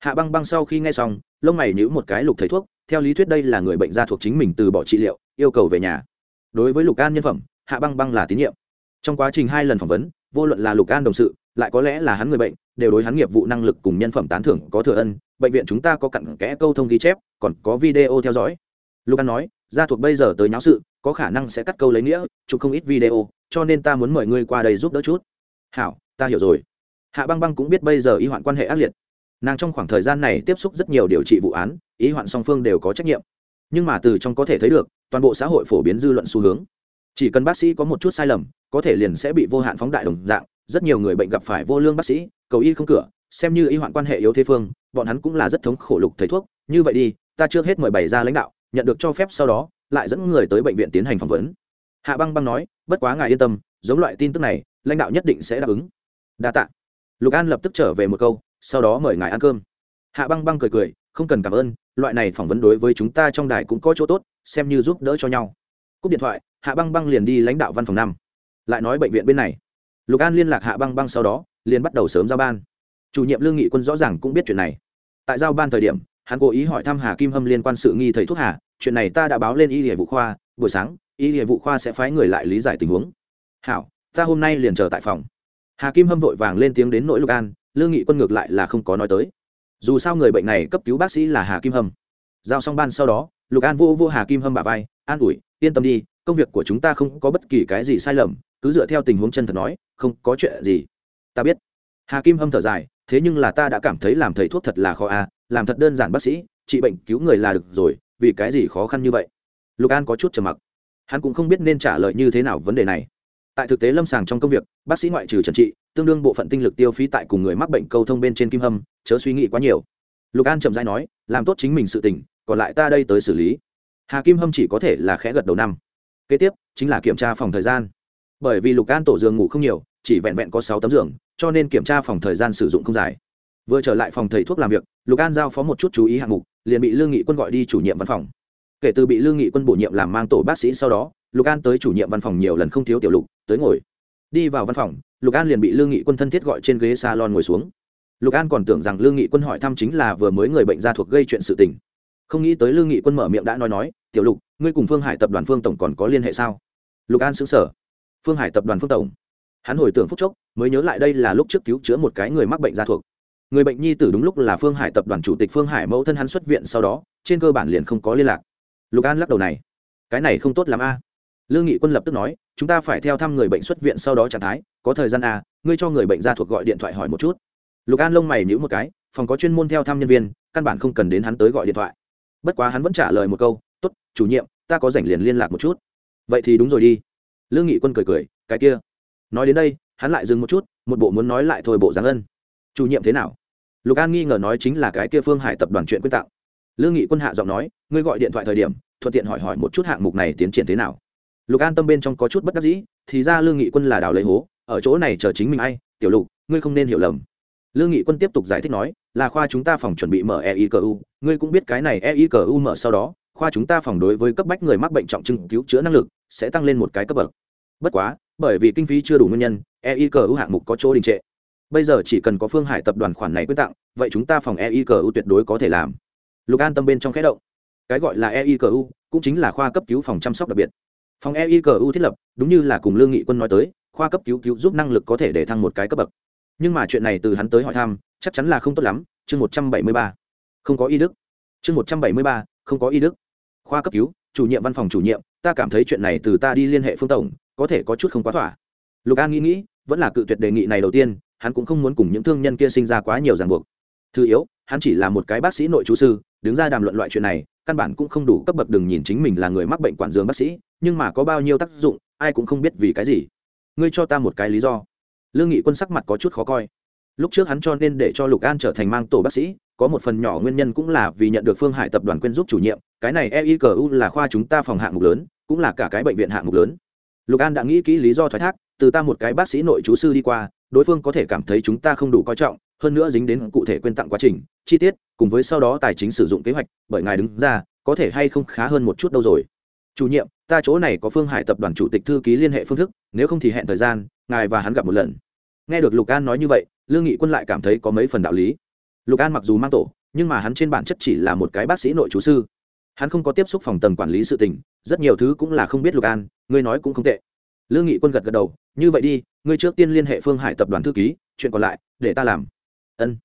Hạ băng băng sau khi nghe xong, lông mày nhữ một cái lục thầy thuốc, theo lý thuyết đây là người bệnh gia thuộc chính mình từ bỏ trị liệu, yêu cầu về nhà. Đối với lục an nhân phẩm, hạ băng băng là tín nhiệm. Trong quá trình hai lần phỏng vấn, vô luận là lục an đồng sự, lại có lẽ là hắn người bệnh, đều đối hắn nghiệp vụ năng lực cùng nhân phẩm tán thưởng có thừa ân, bệnh viện chúng ta có cặn kẽ câu thông ghi chép, còn có video theo dõi. Lục an nói, gia thuộc bây giờ tới nháo sự, có khả năng sẽ cắt câu lấy nghĩa, chụp không ít video, cho nên ta muốn mời ngươi qua đây giúp đỡ chút. Hảo ta hiểu rồi. Hạ băng băng cũng biết bây giờ y hoạn quan hệ ác liệt. Nàng trong khoảng thời gian này tiếp xúc rất nhiều điều trị vụ án ý hoạn song phương đều có trách nhiệm. Nhưng mà từ trong có thể thấy được, toàn bộ xã hội phổ biến dư luận xu hướng. Chỉ cần bác sĩ có một chút sai lầm, có thể liền sẽ bị vô hạn phóng đại đồng dạng, rất nhiều người bệnh gặp phải vô lương bác sĩ, cầu y không cửa, xem như y hoạn quan hệ yếu thế phương, bọn hắn cũng là rất thống khổ lục thầy thuốc. Như vậy đi, ta chưa hết mời bày ra lãnh đạo, nhận được cho phép sau đó, lại dẫn người tới bệnh viện tiến hành phỏng vấn. Hạ băng băng nói, bất quá ngài yên tâm, giống loại tin tức này, lãnh đạo nhất định sẽ đáp ứng đa tạ. Lục an lập tức trở về một câu, sau đó mời ngài ăn cơm. Hạ băng băng cười cười, không cần cảm ơn, loại này phỏng vấn đối với chúng ta trong đài cũng có chỗ tốt, xem như giúp đỡ cho nhau. Cúp điện thoại, hạ băng băng liền đi lãnh đạo văn phòng năm. Lại nói bệnh viện bên này. Lục an liên lạc hạ băng băng sau đó, liền bắt đầu sớm giao ban. Chủ nhiệm lương nghị quân rõ ràng cũng biết chuyện này. Tại giao ban thời điểm, hắn cố ý hỏi thăm hà kim hâm liên quan sự nghi thầy thuốc hà, chuyện này ta đã báo lên y hệ vụ khoa, buổi sáng, y hệ vụ khoa sẽ phái người lại lý giải tình huống. Hảo, ta hôm nay liền chờ tại phòng hà kim hâm vội vàng lên tiếng đến nỗi lục an, lương nghị quân ngược lại là không có nói tới. Dù sao người bệnh này cấp cứu bác sĩ là hà kim hâm. Giao xong ban sau đó, lục an vô vô hà kim hâm bà vai, an ủi, yên tâm đi, công việc của chúng ta không có bất kỳ cái gì sai lầm, cứ dựa theo tình huống chân thật nói, không có chuyện gì. Ta biết. Hà kim hâm thở dài, thế nhưng là ta đã cảm thấy làm thầy thuốc thật là khó a làm thật đơn giản bác sĩ, trị bệnh cứu người là được rồi, vì cái gì khó khăn như vậy? Lục an có chút trầm mặc. Hắn cũng không biết nên trả lời như thế nào vấn đề này tại thực tế lâm sàng trong công việc, bác sĩ ngoại trừ trần trị, tương đương bộ phận tinh lực tiêu phí tại cùng người mắc bệnh câu thông bên trên kim hâm, chớ suy nghĩ quá nhiều. Lục an chậm dãi nói, làm tốt chính mình sự tỉnh còn lại ta đây tới xử lý. Hà kim hâm chỉ có thể là khẽ gật đầu năm. Kế tiếp, chính là kiểm tra phòng thời gian. Bởi vì lục an tổ giường ngủ không nhiều, chỉ vẹn vẹn có sáu tấm giường, cho nên kiểm tra phòng thời gian sử dụng không dài. Vừa trở lại phòng thầy thuốc làm việc, lục an giao phó một chút chú ý hạng mục, liền bị lương nghị quân gọi đi chủ nhiệm văn phòng. Kể từ bị lương nghị quân bổ nhiệm làm mang tổ bác sĩ sau đó lục an tới chủ nhiệm văn phòng nhiều lần không thiếu tiểu lục, tới ngồi. Đi vào văn phòng, lục an liền bị lương nghị quân thân thiết gọi trên ghế salon ngồi xuống. Lục an còn tưởng rằng lương nghị quân hỏi thăm chính là vừa mới người bệnh gia thuộc gây chuyện sự tình. Không nghĩ tới lương nghị quân mở miệng đã nói nói, tiểu lục, ngươi cùng phương hải tập đoàn phương tổng còn có liên hệ sao? Lục an xứng sở phương hải tập đoàn phương tổng? Hắn hồi tưởng phúc chốc, mới nhớ lại đây là lúc trước cứu chữa một cái người mắc bệnh gia thuộc. Người bệnh nhi tử đúng lúc là phương hải tập đoàn chủ tịch phương hải mẫu thân hắn xuất viện sau đó, trên cơ bản liền không có liên lạc. Lục an lắc đầu này, cái này không tốt l a lương nghị quân lập tức nói, chúng ta phải theo thăm người bệnh xuất viện sau đó trạng thái, có thời gian à? ngươi cho người bệnh ra thuộc gọi điện thoại hỏi một chút. Lục an lông mày nhữ một cái, phòng có chuyên môn theo thăm nhân viên, căn bản không cần đến hắn tới gọi điện thoại. Bất quá hắn vẫn trả lời một câu t ố t chủ nhiệm, ta có rảnh liền liên lạc một chút. Vậy thì đúng rồi đi. Lương nghị quân cười cười, cái kia. Nói đến đây, hắn lại dừng một chút, một bộ muốn nói lại thôi bộ dáng ân. Chủ nhiệm thế nào? Lục an nghi ngờ nói chính là cái kia phương hải tập đoàn chuyện quyên tặng. Lương nghị quân hạ giọng nói, ngươi gọi điện thoại thời điểm, thuận tiện hỏi hỏi một chút hạng mục này tiến triển thế nào? Lục an tâm bên trong có chút bất đắc dĩ, thì ra lương nghị quân là đào lấy hố, ở chỗ này chờ chính mình ai, tiểu lục, ngươi không nên hiểu lầm. Lương nghị quân tiếp tục giải thích nói, là khoa chúng ta phòng chuẩn bị mở eicu ngươi cũng biết cái này eicu mở sau đó, khoa chúng ta phòng đối với cấp bách người mắc bệnh trọng trưng cứu chữa năng lực, sẽ tăng lên một cái cấp bậc. Bất quá, bởi vì kinh phí chưa đủ nguyên nhân eicu hạng mục có chỗ đình trệ. Bây giờ chỉ cần có phương hải tập đoàn khoản này quyết tặng, vậy chúng ta phòng eicu tuyệt đối có thể làm. Lục an tâm bên trong khẽ động. Cái gọi là eicu cũng chính là khoa cấp cứu phòng chăm sóc đặc biệt phòng eicu thiết lập, đúng như là cùng lương nghị quân nói tới, khoa cấp cứu cứu giúp năng lực có thể để thăng một cái cấp bậc. Nhưng mà chuyện này từ hắn tới hỏi thăm, chắc chắn là không tốt lắm, chương một trăm bảy mươi ba. Không có y đức. Chương một trăm bảy mươi ba, không có y đức. Khoa cấp cứu, chủ nhiệm văn phòng chủ nhiệm, ta cảm thấy chuyện này từ ta đi liên hệ phương tổng, có thể có chút không quá thỏa. Lục an nghĩ nghĩ, vẫn là cự tuyệt đề nghị này đầu tiên, hắn cũng không muốn cùng những thương nhân kia sinh ra quá nhiều ràng buộc. Thứ yếu, hắn chỉ là một cái bác sĩ nội chú sư, đứng ra đàm luận loại chuyện này căn bản cũng không đủ cấp bậc đừng nhìn chính mình là người mắc bệnh quản dương bác sĩ, nhưng mà có bao nhiêu tác dụng, ai cũng không biết vì cái gì. Ngươi cho ta một cái lý do. Lương nghị quân sắc mặt có chút khó coi. Lúc trước hắn cho nên để cho lục an trở thành mang tổ bác sĩ, có một phần nhỏ nguyên nhân cũng là vì nhận được phương hải tập đoàn quyên giúp chủ nhiệm, cái này eicu là khoa chúng ta phòng hạng mục lớn, cũng là cả cái bệnh viện hạng mục lớn. Lục an đã nghĩ kỹ lý do thoái thác, từ ta một cái bác sĩ nội chú sư đi qua, đối phương có thể cảm thấy chúng ta không đủ coi trọng hơn nữa dính đến cụ thể quyên tặng quá trình, chi tiết, cùng với sau đó tài chính sử dụng kế hoạch, bởi ngài đứng ra, có thể hay không khá hơn một chút đâu rồi. Chủ nhiệm, ta chỗ này có phương hải tập đoàn chủ tịch thư ký liên hệ phương thức, nếu không thì hẹn thời gian, ngài và hắn gặp một lần. Nghe được lục an nói như vậy, lương nghị quân lại cảm thấy có mấy phần đạo lý. Lục an mặc dù mang tổ, nhưng mà hắn trên bản chất chỉ là một cái bác sĩ nội chú sư. Hắn không có tiếp xúc phòng tầng quản lý sự tình, rất nhiều thứ cũng là không biết lục an, ngươi nói cũng không tệ. Lương nghị quân gật gật đầu, như vậy đi, ngươi trước tiên liên hệ phương hải tập đoàn thư ký, chuyện còn lại, để ta làm ân.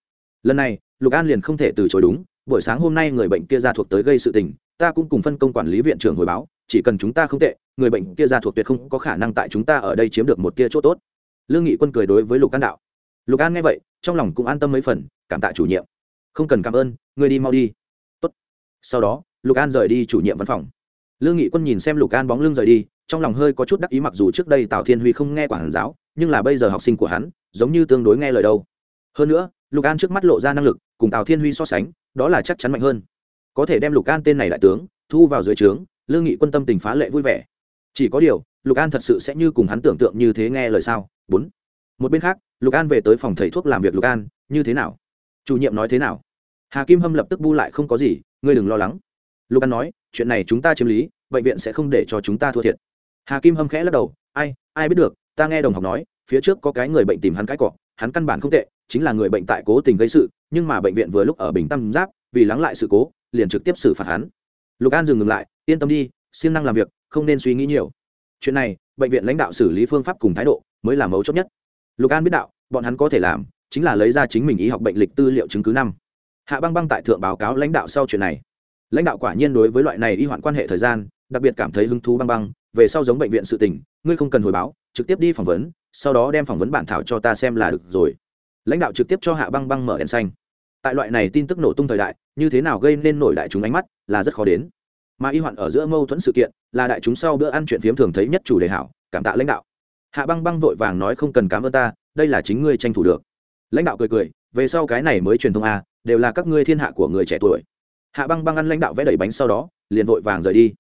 Lần này, lục an liền không thể từ chối đúng, buổi sáng hôm nay người bệnh kia ra thuộc tới gây sự tình, ta cũng cùng phân công quản lý viện trưởng hồi báo, chỉ cần chúng ta không tệ, người bệnh kia ra thuộc tuyệt không có khả năng tại chúng ta ở đây chiếm được một tia chỗ tốt. Lương nghị quân cười đối với lục an đạo. Lục an nghe vậy, trong lòng cũng an tâm mấy phần, cảm tạ chủ nhiệm. Không cần cảm ơn ngươi đi mau đi. Tốt. sau đó, lục an rời đi chủ nhiệm văn phòng. Lương nghị quân nhìn xem lục an bóng lưng rời đi, trong lòng hơi có chút đắc ý mặc dù trước đây tào thiên huy không nghe quản giáo, nhưng là bây giờ học sinh của hắn, giống như tương đối nghe lời đâu. Hơn nữa lục an trước mắt lộ ra năng lực, cùng tào thiên huy so sánh, đó là chắc chắn mạnh hơn. Có thể đem lục an tên này đại tướng, thu vào dưới trướng, lương nghị quân tâm tình phá lệ vui vẻ. Chỉ có điều, lục an thật sự sẽ như cùng hắn tưởng tượng như thế nghe lời sao? Bốn. Một bên khác, lục an về tới phòng thầy thuốc làm việc lục an, như thế nào? Chủ nhiệm nói thế nào? Hà kim hâm lập tức bu lại không có gì, ngươi đừng lo lắng. Lục an nói, chuyện này chúng ta chiếm lý, bệnh viện sẽ không để cho chúng ta thua thiệt. Hà kim hâm khẽ lắc đầu, ai ai biết được, ta nghe đồng học nói, phía trước có cái người bệnh tìm hắn cãi cọ hắn căn bản không tệ, chính là người bệnh tại cố tình gây sự, nhưng mà bệnh viện vừa lúc ở bình tâm giáp, vì lắng lại sự cố, liền trực tiếp xử phạt hắn. Lục an dừng ngừng lại, yên tâm đi, siêng năng làm việc, không nên suy nghĩ nhiều. Chuyện này, bệnh viện lãnh đạo xử lý phương pháp cùng thái độ, mới là mấu chốt nhất. Lục an biết đạo, bọn hắn có thể làm, chính là lấy ra chính mình y học bệnh lịch tư liệu chứng cứ năm. Hạ băng băng tại thượng báo cáo lãnh đạo sau chuyện này. Lãnh đạo quả nhiên đối với loại này y hoạn quan hệ thời gian, đặc biệt cảm thấy hứng thú băng băng, về sau giống bệnh viện sự tình, ngươi không cần hồi báo, trực tiếp đi phỏng vấn sau đó đem phỏng vấn bản thảo cho ta xem là được rồi. Lãnh đạo trực tiếp cho hạ băng băng mở đèn xanh. Tại loại này tin tức nổ tung thời đại, như thế nào gây nên nổi đại chúng ánh mắt là rất khó đến. Mà y hoạn ở giữa mâu thuẫn sự kiện, là đại chúng sau bữa ăn chuyện phiếm thường thấy nhất chủ đề hảo, cảm tạ lãnh đạo. Hạ băng băng vội vàng nói không cần cảm ơn ta, đây là chính ngươi tranh thủ được. Lãnh đạo cười cười, về sau cái này mới truyền thông a đều là các ngươi thiên hạ của người trẻ tuổi. Hạ băng băng ăn lãnh đạo vẽ đẩy bánh sau đó, liền vội vàng rời đi.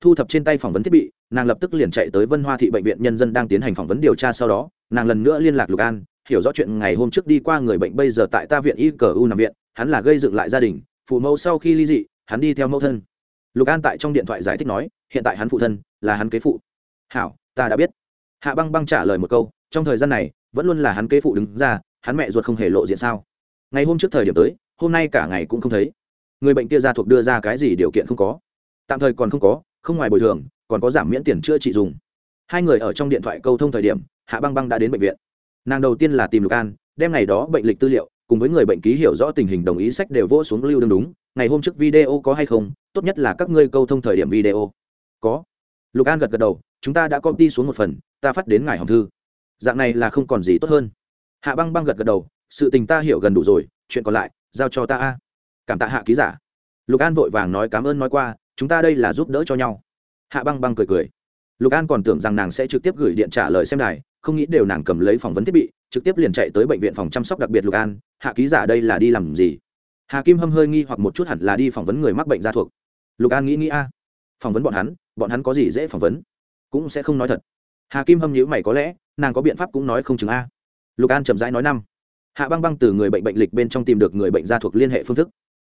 Thu thập trên tay phỏng vấn thiết bị nàng lập tức liền chạy tới vân hoa thị bệnh viện nhân dân đang tiến hành phỏng vấn điều tra sau đó, nàng lần nữa liên lạc lục an, hiểu rõ chuyện ngày hôm trước đi qua người bệnh bây giờ tại ta viện y cờ u nằm viện, hắn là gây dựng lại gia đình, phụ mẫu sau khi ly dị, hắn đi theo mẫu thân. Lục an tại trong điện thoại giải thích nói, hiện tại hắn phụ thân là hắn kế phụ. Hảo, ta đã biết. Hạ băng băng trả lời một câu, trong thời gian này, vẫn luôn là hắn kế phụ đứng ra, hắn mẹ ruột không hề lộ diện sao? Ngày hôm trước thời điểm tới, hôm nay cả ngày cũng không thấy. Người bệnh kia ra thuộc đưa ra cái gì điều kiện không có? Tạm thời còn không có, không ngoài bồi thường còn có giảm miễn tiền chữa trị dùng. Hai người ở trong điện thoại câu thông thời điểm, hạ băng băng đã đến bệnh viện. Nàng đầu tiên là tìm lục an, đem ngày đó bệnh lịch tư liệu, cùng với người bệnh ký hiểu rõ tình hình đồng ý sách đều vỗ xuống lưu đương đúng, ngày hôm trước video có hay không, tốt nhất là các ngươi câu thông thời điểm video. Có. Lục an gật gật đầu, chúng ta đã copy xuống một phần, ta phát đến ngài hòm thư. Dạng này là không còn gì tốt hơn. Hạ băng băng gật gật đầu, sự tình ta hiểu gần đủ rồi, chuyện còn lại, giao cho ta a. Cảm tạ hạ ký giả. Lục an vội vàng nói cảm ơn nói qua, chúng ta đây là giúp đỡ cho nhau hạ băng băng cười cười. Lục an còn tưởng rằng nàng sẽ trực tiếp gửi điện trả lời xem đài, không nghĩ đều nàng cầm lấy phỏng vấn thiết bị, trực tiếp liền chạy tới bệnh viện phòng chăm sóc đặc biệt lục an, hạ ký giả đây là đi làm gì? Hà kim hâm hơi nghi hoặc một chút hẳn là đi phỏng vấn người mắc bệnh gia thuộc. Lục an nghĩ nghĩ, a, phỏng vấn bọn hắn bọn hắn có gì dễ phỏng vấn? Cũng sẽ không nói thật. Hà kim hâm nhữ mày, có lẽ, nàng có biện pháp cũng nói không chừng a. Lục an chậm rãi nói năm. Hạ băng băng từ người bệnh bệnh lịch bên trong tìm được người bệnh gia thuộc liên hệ phương thức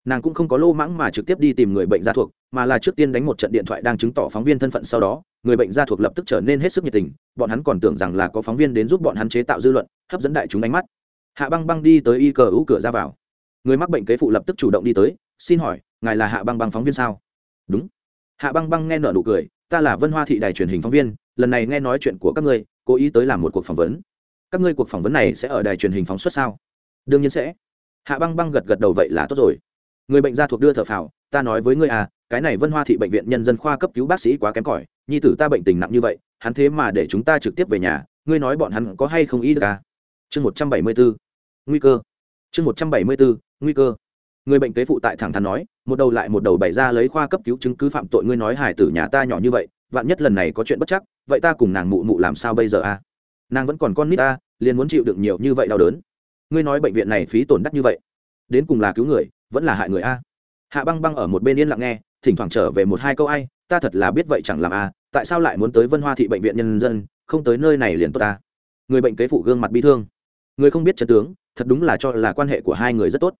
nàng cũng không có lô mãng mà trực tiếp đi tìm người bệnh gia thuộc, mà là trước tiên đánh một trận điện thoại đang chứng tỏ phóng viên thân phận sau đó, người bệnh gia thuộc lập tức trở nên hết sức nhiệt tình, bọn hắn còn tưởng rằng là có phóng viên đến giúp bọn hắn chế tạo dư luận, hấp dẫn đại chúng ánh mắt. Hạ băng băng đi tới y cờ ú cửa ra vào. Người mắc bệnh kế phụ lập tức chủ động đi tới, xin hỏi, ngài là hạ băng băng phóng viên sao? Đúng. Hạ băng băng nghe nở nụ cười, ta là vân hoa thị đài truyền hình phóng viên, lần này nghe nói chuyện của các ngươi, cố ý tới làm một cuộc phỏng vấn. Các ngươi cuộc phỏng vấn này sẽ ở đài truyền hình phóng xuất sao? Đương nhiên sẽ. Hạ băng băng gật gật đầu, vậy là tốt rồi người bệnh gia thuộc đưa thở phào, ta nói với ngươi à cái này vân hoa thị bệnh viện nhân dân khoa cấp cứu bác sĩ quá kém cỏi, nhi tử ta bệnh tình nặng như vậy, hắn thế mà để chúng ta trực tiếp về nhà, ngươi nói bọn hắn có hay không ý được à? Chương một trăm bảy mươi bốn, nguy cơ. Chương một trăm bảy mươi bốn, nguy cơ. Người bệnh kế phụ tại thẳng thắn nói, một đầu lại một đầu bày ra lấy khoa cấp cứu chứng cứ phạm tội ngươi nói hải tử nhà ta nhỏ như vậy, vạn nhất lần này có chuyện bất chắc, vậy ta cùng nàng mụ mụ làm sao bây giờ à? Nàng vẫn còn con nít ta, liền muốn chịu đựng nhiều như vậy đau đớn. Ngươi nói bệnh viện này phí tổn đắt như vậy, đến cùng là cứu người vẫn là hại người a. Hạ băng băng ở một bên yên lặng nghe, thỉnh thoảng trở về một hai câu ai, ta thật là biết vậy chẳng làm a, tại sao lại muốn tới vân hoa thị bệnh viện nhân dân, không tới nơi này liền tốt ta? Người bệnh kế phụ gương mặt bi thương. Người không biết chân tướng, thật đúng là cho là quan hệ của hai người rất tốt.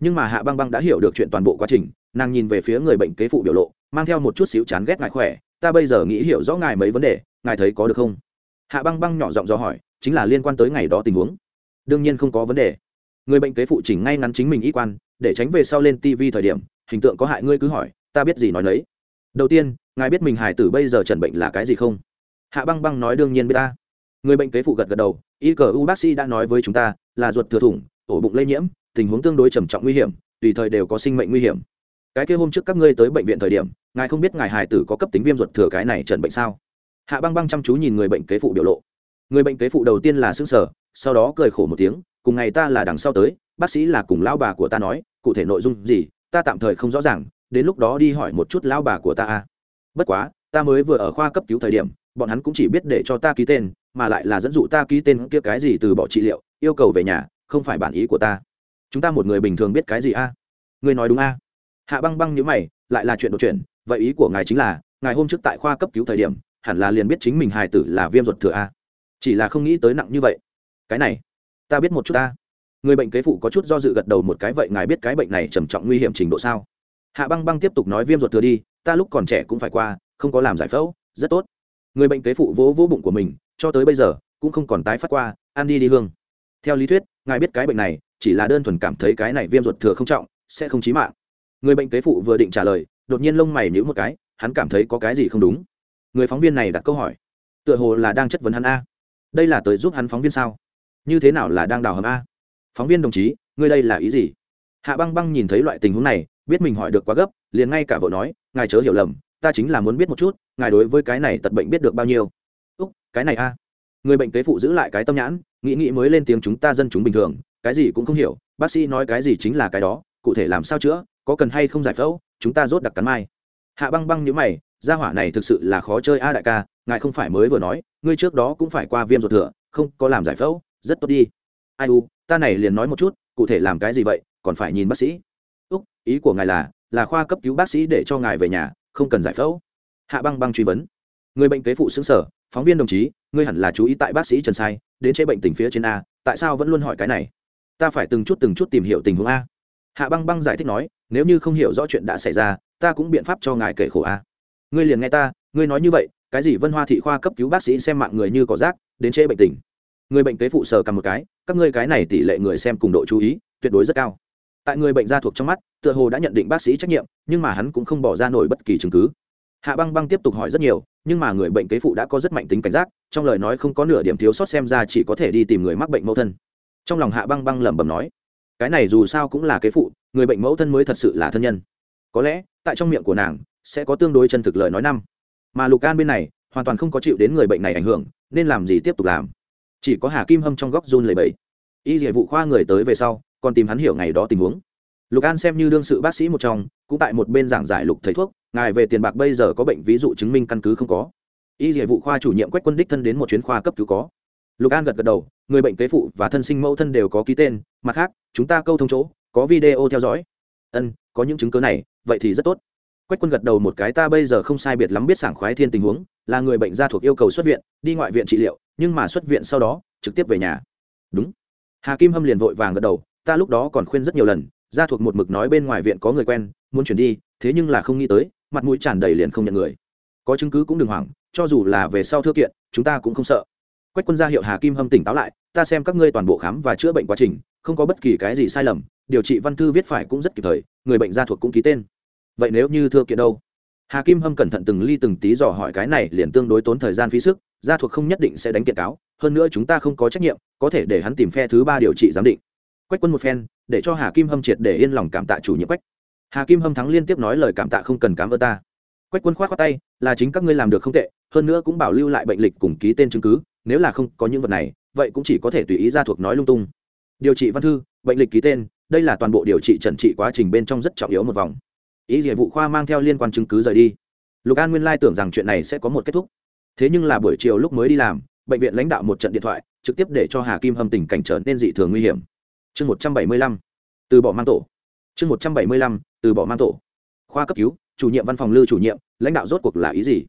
Nhưng mà hạ băng băng đã hiểu được chuyện toàn bộ quá trình, nàng nhìn về phía người bệnh kế phụ biểu lộ, mang theo một chút xíu chán ghét ngại khỏe, ta bây giờ nghĩ hiểu rõ ngài mấy vấn đề, ngài thấy có được không? Hạ băng băng nhỏ giọng do hỏi, chính là liên quan tới ngày đó tình huống. Đương nhiên không có vấn đề. Người bệnh kế phụ chỉnh ngay ngắn chính mình y quan để tránh về sau lên tv thời điểm, hình tượng có hại ngươi cứ hỏi, ta biết gì nói lấy đầu tiên, ngài biết mình hải tử bây giờ trần bệnh là cái gì không? Hạ băng băng nói đương nhiên biết ta. Người bệnh kế phụ gật gật đầu, y cờ u bác sĩ đã nói với chúng ta là ruột thừa thủng, ổ bụng lây nhiễm, tình huống tương đối trầm trọng nguy hiểm, tùy thời đều có sinh mệnh nguy hiểm. Cái kia hôm trước các ngươi tới bệnh viện thời điểm, ngài không biết ngài hải tử có cấp tính viêm ruột thừa cái này trần bệnh sao? Hạ băng băng chăm chú nhìn người bệnh kế phụ biểu lộ. Người bệnh kế phụ đầu tiên là xương sở sau đó cười khổ một tiếng, cùng ngày ta là đằng sau tới, bác sĩ là cùng lão bà của ta nói cụ thể nội dung gì, ta tạm thời không rõ ràng, đến lúc đó đi hỏi một chút lão bà của ta a. Bất quá, ta mới vừa ở khoa cấp cứu thời điểm, bọn hắn cũng chỉ biết để cho ta ký tên, mà lại là dẫn dụ ta ký tên kia cái gì từ bỏ trị liệu, yêu cầu về nhà, không phải bản ý của ta. Chúng ta một người bình thường biết cái gì a? À? nói đúng a? Hạ băng băng nhớ mày, lại là chuyện đột chuyện vậy ý của ngài chính là, ngài hôm trước tại khoa cấp cứu thời điểm, hẳn là liền biết chính mình hài tử là viêm ruột thừa a. Chỉ là không nghĩ tới nặng như vậy. Cái này, ta biết một chút ta người bệnh kế phụ có chút do dự gật đầu một cái, vậy ngài biết cái bệnh này trầm trọng nguy hiểm trình độ sao? Hạ băng băng tiếp tục nói, viêm ruột thừa đi, ta lúc còn trẻ cũng phải qua, không có làm giải phẫu, rất tốt. Người bệnh kế phụ vỗ vỗ bụng của mình, cho tới bây giờ cũng không còn tái phát qua, ăn đi đi hương. Theo lý thuyết, ngài biết cái bệnh này, chỉ là đơn thuần cảm thấy cái này viêm ruột thừa không trọng, sẽ không chí mạng. Người bệnh kế phụ vừa định trả lời, đột nhiên lông mày nhíu một cái, hắn cảm thấy có cái gì không đúng. Người phóng viên này đặt câu hỏi, tựa hồ là đang chất vấn hắn a? Đây là tới giúp hắn phóng viên sao? Như thế nào là đang đào hầm a? Phóng viên đồng chí, ngươi đây là ý gì? Hạ băng băng nhìn thấy loại tình huống này, biết mình hỏi được quá gấp, liền ngay cả vợ nói, ngài chớ hiểu lầm, ta chính là muốn biết một chút, ngài đối với cái này tật bệnh biết được bao nhiêu? Úc, cái này a. Người bệnh kế phụ giữ lại cái tâm nhãn, nghĩ nghĩ mới lên tiếng, chúng ta dân chúng bình thường, cái gì cũng không hiểu, bác sĩ nói cái gì chính là cái đó, cụ thể làm sao chữa, có cần hay không giải phẫu, chúng ta rốt đặc cắn mai. Hạ băng băng nhữ mày, gia hỏa này thực sự là khó chơi a đại ca, ngài không phải mới vừa nói, ngươi trước đó cũng phải qua viêm ruột thừa, không có làm giải phẫu, rất tốt đi. Ai u ta này liền nói một chút, cụ thể làm cái gì vậy, còn phải nhìn bác sĩ. Úc, ý của ngài là là khoa cấp cứu bác sĩ để cho ngài về nhà, không cần giải phẫu. Hạ băng băng truy vấn. Người bệnh kế phụ xứng sở, phóng viên đồng chí, ngươi hẳn là chú ý tại bác sĩ trần sai, đến chế bệnh tình phía trên a, tại sao vẫn luôn hỏi cái này? Ta phải từng chút từng chút tìm hiểu tình huống a. Hạ băng băng giải thích nói, nếu như không hiểu rõ chuyện đã xảy ra, ta cũng biện pháp cho ngài kể khổ a. Ngươi liền nghe ta, ngươi nói như vậy, cái gì vân hoa thị khoa cấp cứu bác sĩ xem mạng người như cỏ rác, đến chế bệnh tình. Người bệnh kế phụ sờ cầm một cái các ngươi cái này tỷ lệ người xem cùng độ chú ý, tuyệt đối rất cao. Tại người bệnh gia thuộc trong mắt, tựa hồ đã nhận định bác sĩ trách nhiệm, nhưng mà hắn cũng không bỏ ra nổi bất kỳ chứng cứ. Hạ băng băng tiếp tục hỏi rất nhiều, nhưng mà người bệnh kế phụ đã có rất mạnh tính cảnh giác, trong lời nói không có nửa điểm thiếu sót xem ra chỉ có thể đi tìm người mắc bệnh mẫu thân. Trong lòng hạ băng băng lẩm bẩm nói, cái này dù sao cũng là kế phụ, người bệnh mẫu thân mới thật sự là thân nhân. Có lẽ, tại trong miệng của nàng, sẽ có tương đối chân thực lời nói năm. Mà lục an bên này, hoàn toàn không có chịu đến người bệnh này ảnh hưởng, nên làm gì tiếp tục làm? Chỉ có hà kim hâm trong góc run lầy bẫy y địa vụ khoa người tới về sau, còn tìm hắn hiểu ngày đó tình huống. Lục an xem như đương sự bác sĩ một trong, cũng tại một bên giảng giải lục thầy thuốc, ngài về tiền bạc bây giờ có bệnh ví dụ chứng minh căn cứ không có. Y địa vụ khoa chủ nhiệm quách quân đích thân đến một chuyến khoa cấp cứu có. Lục an gật gật đầu, người bệnh kế phụ và thân sinh mẫu thân đều có ký tên, mặt khác, chúng ta câu thông chỗ, có video theo dõi. Ân, có những chứng cứ này, vậy thì rất tốt. Quách quân gật đầu một cái, ta bây giờ không sai biệt lắm biết sảng khoái thiên tình huống, là người bệnh gia thuộc yêu cầu xuất viện, đi ngoại viện trị liệu nhưng mà xuất viện sau đó, trực tiếp về nhà. Đúng. Hà kim hâm liền vội vàng gật đầu, ta lúc đó còn khuyên rất nhiều lần, gia thuộc một mực nói bên ngoài viện có người quen, muốn chuyển đi, thế nhưng là không nghĩ tới, mặt mũi tràn đầy liền không nhận người. Có chứng cứ cũng đừng hoảng, cho dù là về sau thư kiện, chúng ta cũng không sợ. Quách quân gia hiệu hà kim hâm tỉnh táo lại, ta xem các ngươi toàn bộ khám và chữa bệnh quá trình, không có bất kỳ cái gì sai lầm, điều trị văn thư viết phải cũng rất kịp thời, người bệnh gia thuộc cũng ký tên. Vậy nếu như thư kiện đâu? Hà kim hâm cẩn thận từng ly từng tí dò hỏi cái này liền tương đối tốn thời gian phí sức gia thuộc không nhất định sẽ đánh kiện cáo, hơn nữa chúng ta không có trách nhiệm, có thể để hắn tìm phe thứ ba điều trị giám định. Quách quân một phen, để cho hà kim hâm triệt để yên lòng cảm tạ chủ nhiệm quách. Hà kim hâm thắng liên tiếp nói lời cảm tạ không cần cảm ơn ta. Quách quân k h o á t khoác tay, là chính các ngươi làm được không tệ, hơn nữa cũng bảo lưu lại bệnh lịch cùng ký tên chứng cứ, nếu là không có những vật này, vậy cũng chỉ có thể tùy ý ra thuộc nói lung tung. Điều trị văn thư, bệnh lịch ký tên, đây là toàn bộ điều trị trần trị quá trình bên trong rất trọng yếu một vòng. Ý nghĩa vụ khoa mang theo liên quan chứng cứ rời đi. Lục an nguyên lai tưởng rằng chuyện này sẽ có một kết thúc thế nhưng là buổi chiều lúc mới đi làm, bệnh viện lãnh đạo một trận điện thoại, trực tiếp để cho hà kim hâm tình cảnh trở nên dị thường nguy hiểm. Chương một trăm bảy mươi lăm, từ bỏ mang tổ. Chương một trăm bảy mươi lăm, từ bỏ mang tổ. Khoa cấp cứu, chủ nhiệm văn phòng lư chủ nhiệm, lãnh đạo rốt cuộc là ý gì?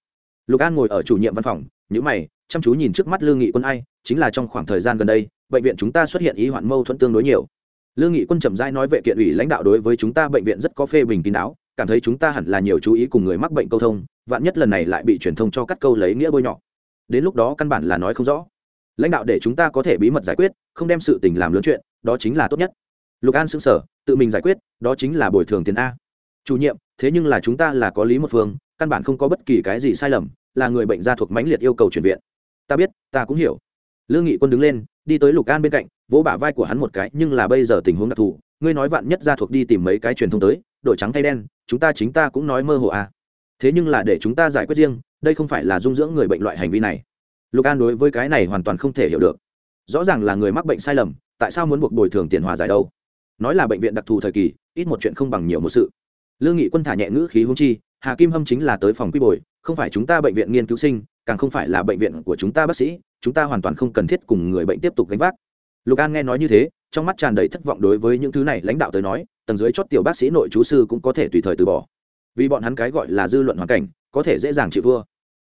Lục an ngồi ở chủ nhiệm văn phòng nhữ mày, chăm chú nhìn trước mắt lương nghị quân ai, chính là trong khoảng thời gian gần đây, bệnh viện chúng ta xuất hiện ý hoạn mâu thuẫn tương đối nhiều. Lương nghị quân trầm rãi nói vệ kiện ủy lãnh đạo đối với chúng ta bệnh viện rất có phê bình kín đáo cảm thấy chúng ta hẳn là nhiều chú ý cùng người mắc bệnh câu thông, vạn nhất lần này lại bị truyền thông cho cắt câu lấy nghĩa bôi nhọ. Đến lúc đó căn bản là nói không rõ. Lãnh đạo để chúng ta có thể bí mật giải quyết, không đem sự tình làm lớn chuyện, đó chính là tốt nhất. Lục an xứng sở tự mình giải quyết, đó chính là bồi thường tiền a. Chủ nhiệm, thế nhưng là chúng ta là có lý một phương, căn bản không có bất kỳ cái gì sai lầm, là người bệnh gia thuộc mãnh liệt yêu cầu chuyển viện. Ta biết, ta cũng hiểu. Lương nghị quân đứng lên, đi tới lục an bên cạnh, vỗ bả vai của hắn một cái, nhưng là bây giờ tình huống đặc thù, ngươi nói vạn nhất gia thuộc đi tìm mấy cái truyền thông tới đổi trắng thay đen chúng ta chính ta cũng nói mơ hồ à. thế nhưng là để chúng ta giải quyết riêng, đây không phải là dung dưỡng người bệnh loại hành vi này. Lục an đối với cái này hoàn toàn không thể hiểu được. Rõ ràng là người mắc bệnh sai lầm, tại sao muốn buộc bồi thường tiền hòa giải đâu? Nói là bệnh viện đặc thù thời kỳ, ít một chuyện không bằng nhiều một sự. Lương nghị quân thả nhẹ ngữ khí hung chi, hà kim hâm chính là tới phòng quy bồi, không phải chúng ta bệnh viện nghiên cứu sinh, càng không phải là bệnh viện của chúng ta bác sĩ, chúng ta hoàn toàn không cần thiết cùng người bệnh tiếp tục gánh vác. Lục an nghe nói như thế trong mắt tràn đầy thất vọng đối với những thứ này lãnh đạo tới nói, tầng dưới chót tiểu bác sĩ nội chú sư cũng có thể tùy thời từ bỏ. Vì bọn hắn cái gọi là dư luận hoàn cảnh, có thể dễ dàng chịu vua.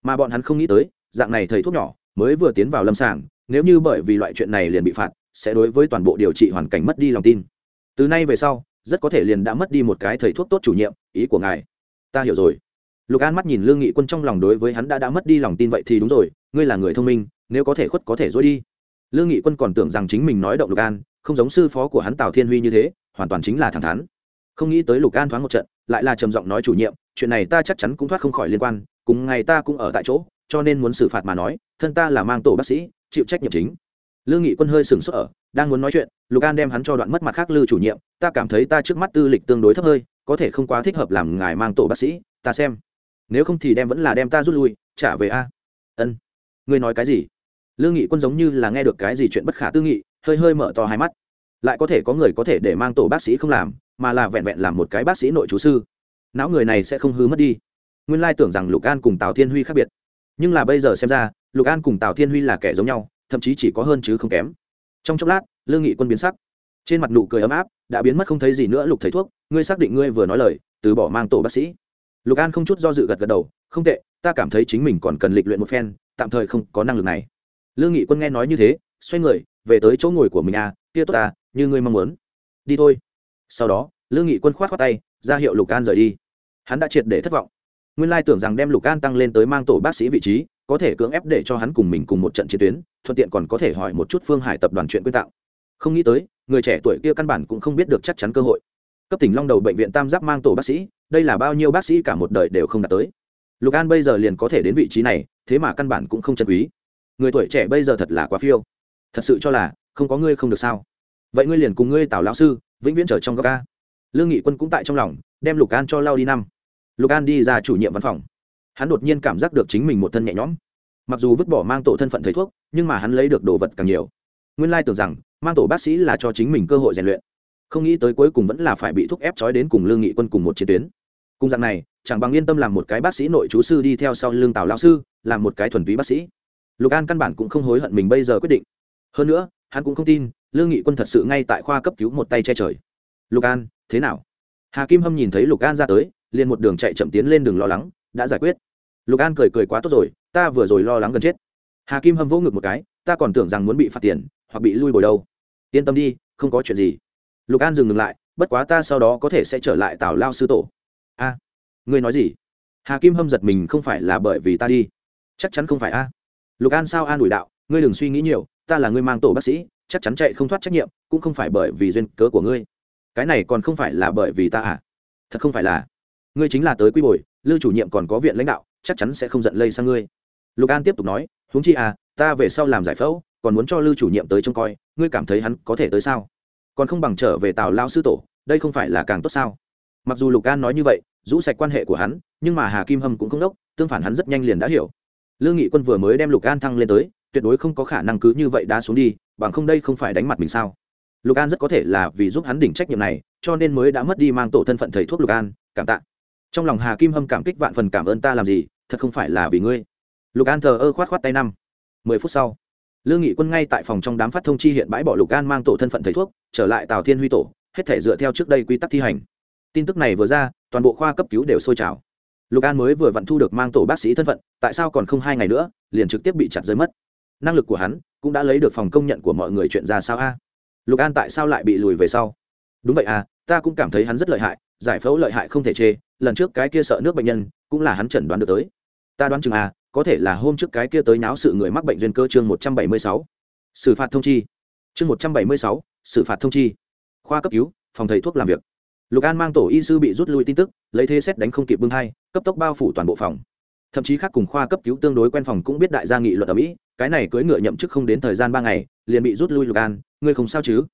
Mà bọn hắn không nghĩ tới, dạng này thầy thuốc nhỏ, mới vừa tiến vào lâm sàng, nếu như bởi vì loại chuyện này liền bị phạt, sẽ đối với toàn bộ điều trị hoàn cảnh mất đi lòng tin. Từ nay về sau, rất có thể liền đã mất đi một cái thầy thuốc tốt chủ nhiệm, ý của ngài. Ta hiểu rồi. Lục an mắt nhìn lương nghị quân trong lòng đối với hắn đã đã mất đi lòng tin vậy thì đúng rồi, ngươi là người thông minh, nếu có thể khuất có thể dối đi lương nghị quân còn tưởng rằng chính mình nói động lục an, không giống sư phó của hắn tào thiên huy như thế, hoàn toàn chính là thẳng thắn. Không nghĩ tới lục an thoáng một trận, lại là trầm giọng nói chủ nhiệm, chuyện này ta chắc chắn cũng thoát không khỏi liên quan, cùng ngày ta cũng ở tại chỗ, cho nên muốn xử phạt mà nói, thân ta là mang tổ bác sĩ, chịu trách nhiệm chính. Lương nghị quân hơi sừng sốt ở, đang muốn nói chuyện, lục an đem hắn cho đoạn mất mặt khác lư chủ nhiệm, ta cảm thấy ta trước mắt tư lịch tương đối thấp hơi, có thể không quá thích hợp làm ngài mang tổ bác sĩ, ta xem. Nếu không thì đem vẫn là đem ta rút lui, trả về a. Ân. Ngươi nói cái gì? Lương nghị quân giống như là nghe được cái gì chuyện bất khả tư nghị, hơi hơi mở to hai mắt. Lại có thể có người có thể để mang tổ bác sĩ không làm, mà là vẹn vẹn làm một cái bác sĩ nội chú sư. Não người này sẽ không hư mất đi. Nguyên lai tưởng rằng lục an cùng tào thiên huy khác biệt. Nhưng là bây giờ xem ra, lục an cùng tào thiên huy là kẻ giống nhau, thậm chí chỉ có hơn chứ không kém. Trong chốc lát lương nghị quân biến sắc. Trên mặt nụ cười ấm áp, đã biến mất không thấy gì nữa, lục thầy thuốc, ngươi xác định ngươi vừa nói lời, từ bỏ mang tổ bác sĩ. Lục an không chút do dự gật gật đầu, không tệ, ta cảm thấy chính mình còn cần lịch luyện một phen, tạm thời không có năng lực này lương nghị quân nghe nói như thế, xoay người, về tới chỗ ngồi của mình à kia tốt à như ngươi mong muốn. Đi thôi. Sau đó lương nghị quân k h o á t khoác tay, ra hiệu lục an rời đi. Hắn đã triệt để thất vọng. Nguyên lai tưởng rằng đem lục an tăng lên tới mang tổ bác sĩ vị trí, có thể cưỡng ép để cho hắn cùng mình cùng một trận chiến tuyến, thuận tiện còn có thể hỏi một chút phương hải tập đoàn chuyện quyên tặng không nghĩ tới, người trẻ tuổi kia căn bản cũng không biết được chắc chắn cơ hội. Cấp tỉnh long đầu bệnh viện tam giác mang tổ bác sĩ, đây là bao nhiêu bác sĩ cả một đời đều không đạt tới. Lục an bây giờ liền có thể đến vị trí này, thế mà căn bản cũng không chân quý người tuổi trẻ bây giờ thật là quá phiêu. Thật sự cho là, không có ngươi không được sao. Vậy ngươi liền cùng ngươi tào lão sư, vĩnh viễn trở trong góc ca. Lương nghị quân cũng tại trong lòng, đem lục an cho lao đi năm. Lục an đi ra chủ nhiệm văn phòng. Hắn đột nhiên cảm giác được chính mình một thân nhẹ nhõm. Mặc dù vứt bỏ mang tổ thân phận thầy thuốc, nhưng mà hắn lấy được đồ vật càng nhiều. Nguyên lai tưởng rằng, mang tổ bác sĩ là cho chính mình cơ hội rèn luyện. Không nghĩ tới cuối cùng vẫn là phải bị thúc ép trói đến cùng lương nghị quân cùng một chiến tuyến. Cùng dạng này, chẳng bằng yên tâm làm một cái bác sĩ nội chú sư đi theo sau lương tào lão sư, làm một cái thuần túy bác sĩ lục an căn bản cũng không hối hận mình bây giờ quyết định. Hơn nữa, hắn cũng không tin lương nghị quân thật sự ngay tại khoa cấp cứu một tay che trời. Lục an, thế nào? Hà kim hâm nhìn thấy lục an ra tới, liền một đường chạy chậm tiến lên đường lo lắng, đã giải quyết. Lục an cười cười quá tốt rồi, ta vừa rồi lo lắng gần chết. Hà kim hâm vỗ ngực một cái, ta còn tưởng rằng muốn bị phạt tiền, hoặc bị lui bồi đâu. Yên tâm đi, không có chuyện gì. Lục an dừng ngừng lại, bất quá ta sau đó có thể sẽ trở lại tào lao sư tổ. A, ngươi nói gì? Hà kim hâm giật mình, không phải là bởi vì ta đi. Chắc chắn không phải a lục an sao an ủi đạo, ngươi đừng suy nghĩ nhiều, ta là ngươi mang tổ bác sĩ, chắc chắn chạy không thoát trách nhiệm, cũng không phải bởi vì duyên cớ của ngươi. Cái này còn không phải là bởi vì ta à? Thật không phải là. Ngươi chính là tới quy bồi lưu chủ nhiệm còn có viện lãnh đạo, chắc chắn sẽ không giận lây sang ngươi. Lục an tiếp tục nói, huống chi à ta về sau làm giải phẫu, còn muốn cho lưu chủ nhiệm tới trông coi, ngươi cảm thấy hắn có thể tới sao? Còn không bằng trở về tào lao sư tổ, đây không phải là càng tốt sao? Mặc dù lục an nói như vậy, rũ sạch quan hệ của hắn, nhưng mà hà kim hâm cũng không đốc, tương phản hắn rất nhanh liền đã hiểu lương nghị quân vừa mới đem lục an thăng lên tới, tuyệt đối không có khả năng cứ như vậy đá xuống đi, bằng không đây không phải đánh mặt mình sao? Lục an rất có thể là vì giúp hắn đỉnh trách nhiệm này, cho nên mới đã mất đi mang tổ thân phận thầy thuốc lục an, cảm tạ. Trong lòng hà kim hâm cảm kích vạn phần cảm ơn ta làm gì, thật không phải là vì ngươi. Lục an thờ ơ khoát khoát tay năm. Mười phút sau, lương nghị quân ngay tại phòng trong đám phát thông chi hiện bãi bỏ lục an mang tổ thân phận thầy thuốc, trở lại tào thiên huy tổ, hết thể dựa theo trước đây quy tắc thi hành. Tin tức này vừa ra, toàn bộ khoa cấp cứu đều sôi trào lục an mới vừa vặn thu được mang tổ bác sĩ thân phận, tại sao còn không hai ngày nữa, liền trực tiếp bị chặt rơi mất? Năng lực của hắn cũng đã lấy được phòng công nhận của mọi người chuyện ra sao a? Lục an tại sao lại bị lùi về sau? Đúng vậy à ta cũng cảm thấy hắn rất lợi hại, giải phẫu lợi hại không thể chê, lần trước cái kia sợ nước bệnh nhân cũng là hắn chẩn đoán được tới. Ta đoán chừng à có thể là hôm trước cái kia tới náo sự người mắc bệnh duyên cơ chương một trăm bảy mươi sáu. Xử phạt thông chi. Chương một trăm bảy mươi sáu, xử phạt thông chi. Khoa cấp cứu, phòng thầy thuốc làm việc. Lục an mang tổ y sư bị rút lui tin tức, lấy thế xét đánh không kịp bưng hai cấp tốc bao phủ toàn bộ phòng. Thậm chí khác cùng khoa cấp cứu tương đối quen phòng cũng biết đại gia nghị luật ở mỹ, cái này cưỡi ngựa nhậm chức không đến thời gian ba ngày, liền bị rút lui lục an, ngươi không sao chứ?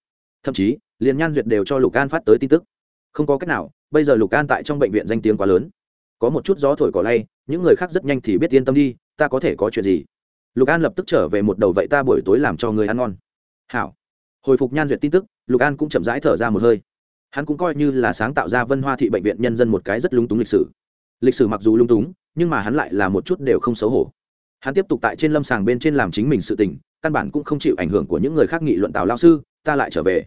Thậm chí, liền nhan duyệt đều cho lục an phát tới tin tức. Không có cách nào, bây giờ lục an tại trong bệnh viện danh tiếng quá lớn. Có một chút gió thổi cỏ lay, những người khác rất nhanh thì biết yên tâm đi, ta có thể có chuyện gì? Lục an lập tức trở về một đầu vậy ta buổi tối làm cho người ăn ngon. Hảo. Hồi phục nhan duyệt tin tức, lục an cũng chậm rãi thở ra một hơi. Hắn cũng coi như là sáng tạo ra vân hoa thị bệnh viện nhân dân một cái rất lúng túng lịch sử lịch sử mặc dù lung túng, nhưng mà hắn lại là một chút đều không xấu hổ. Hắn tiếp tục tại trên lâm sàng bên trên làm chính mình sự tình, căn bản cũng không chịu ảnh hưởng của những người khác nghị luận tào lao sư, ta lại trở về.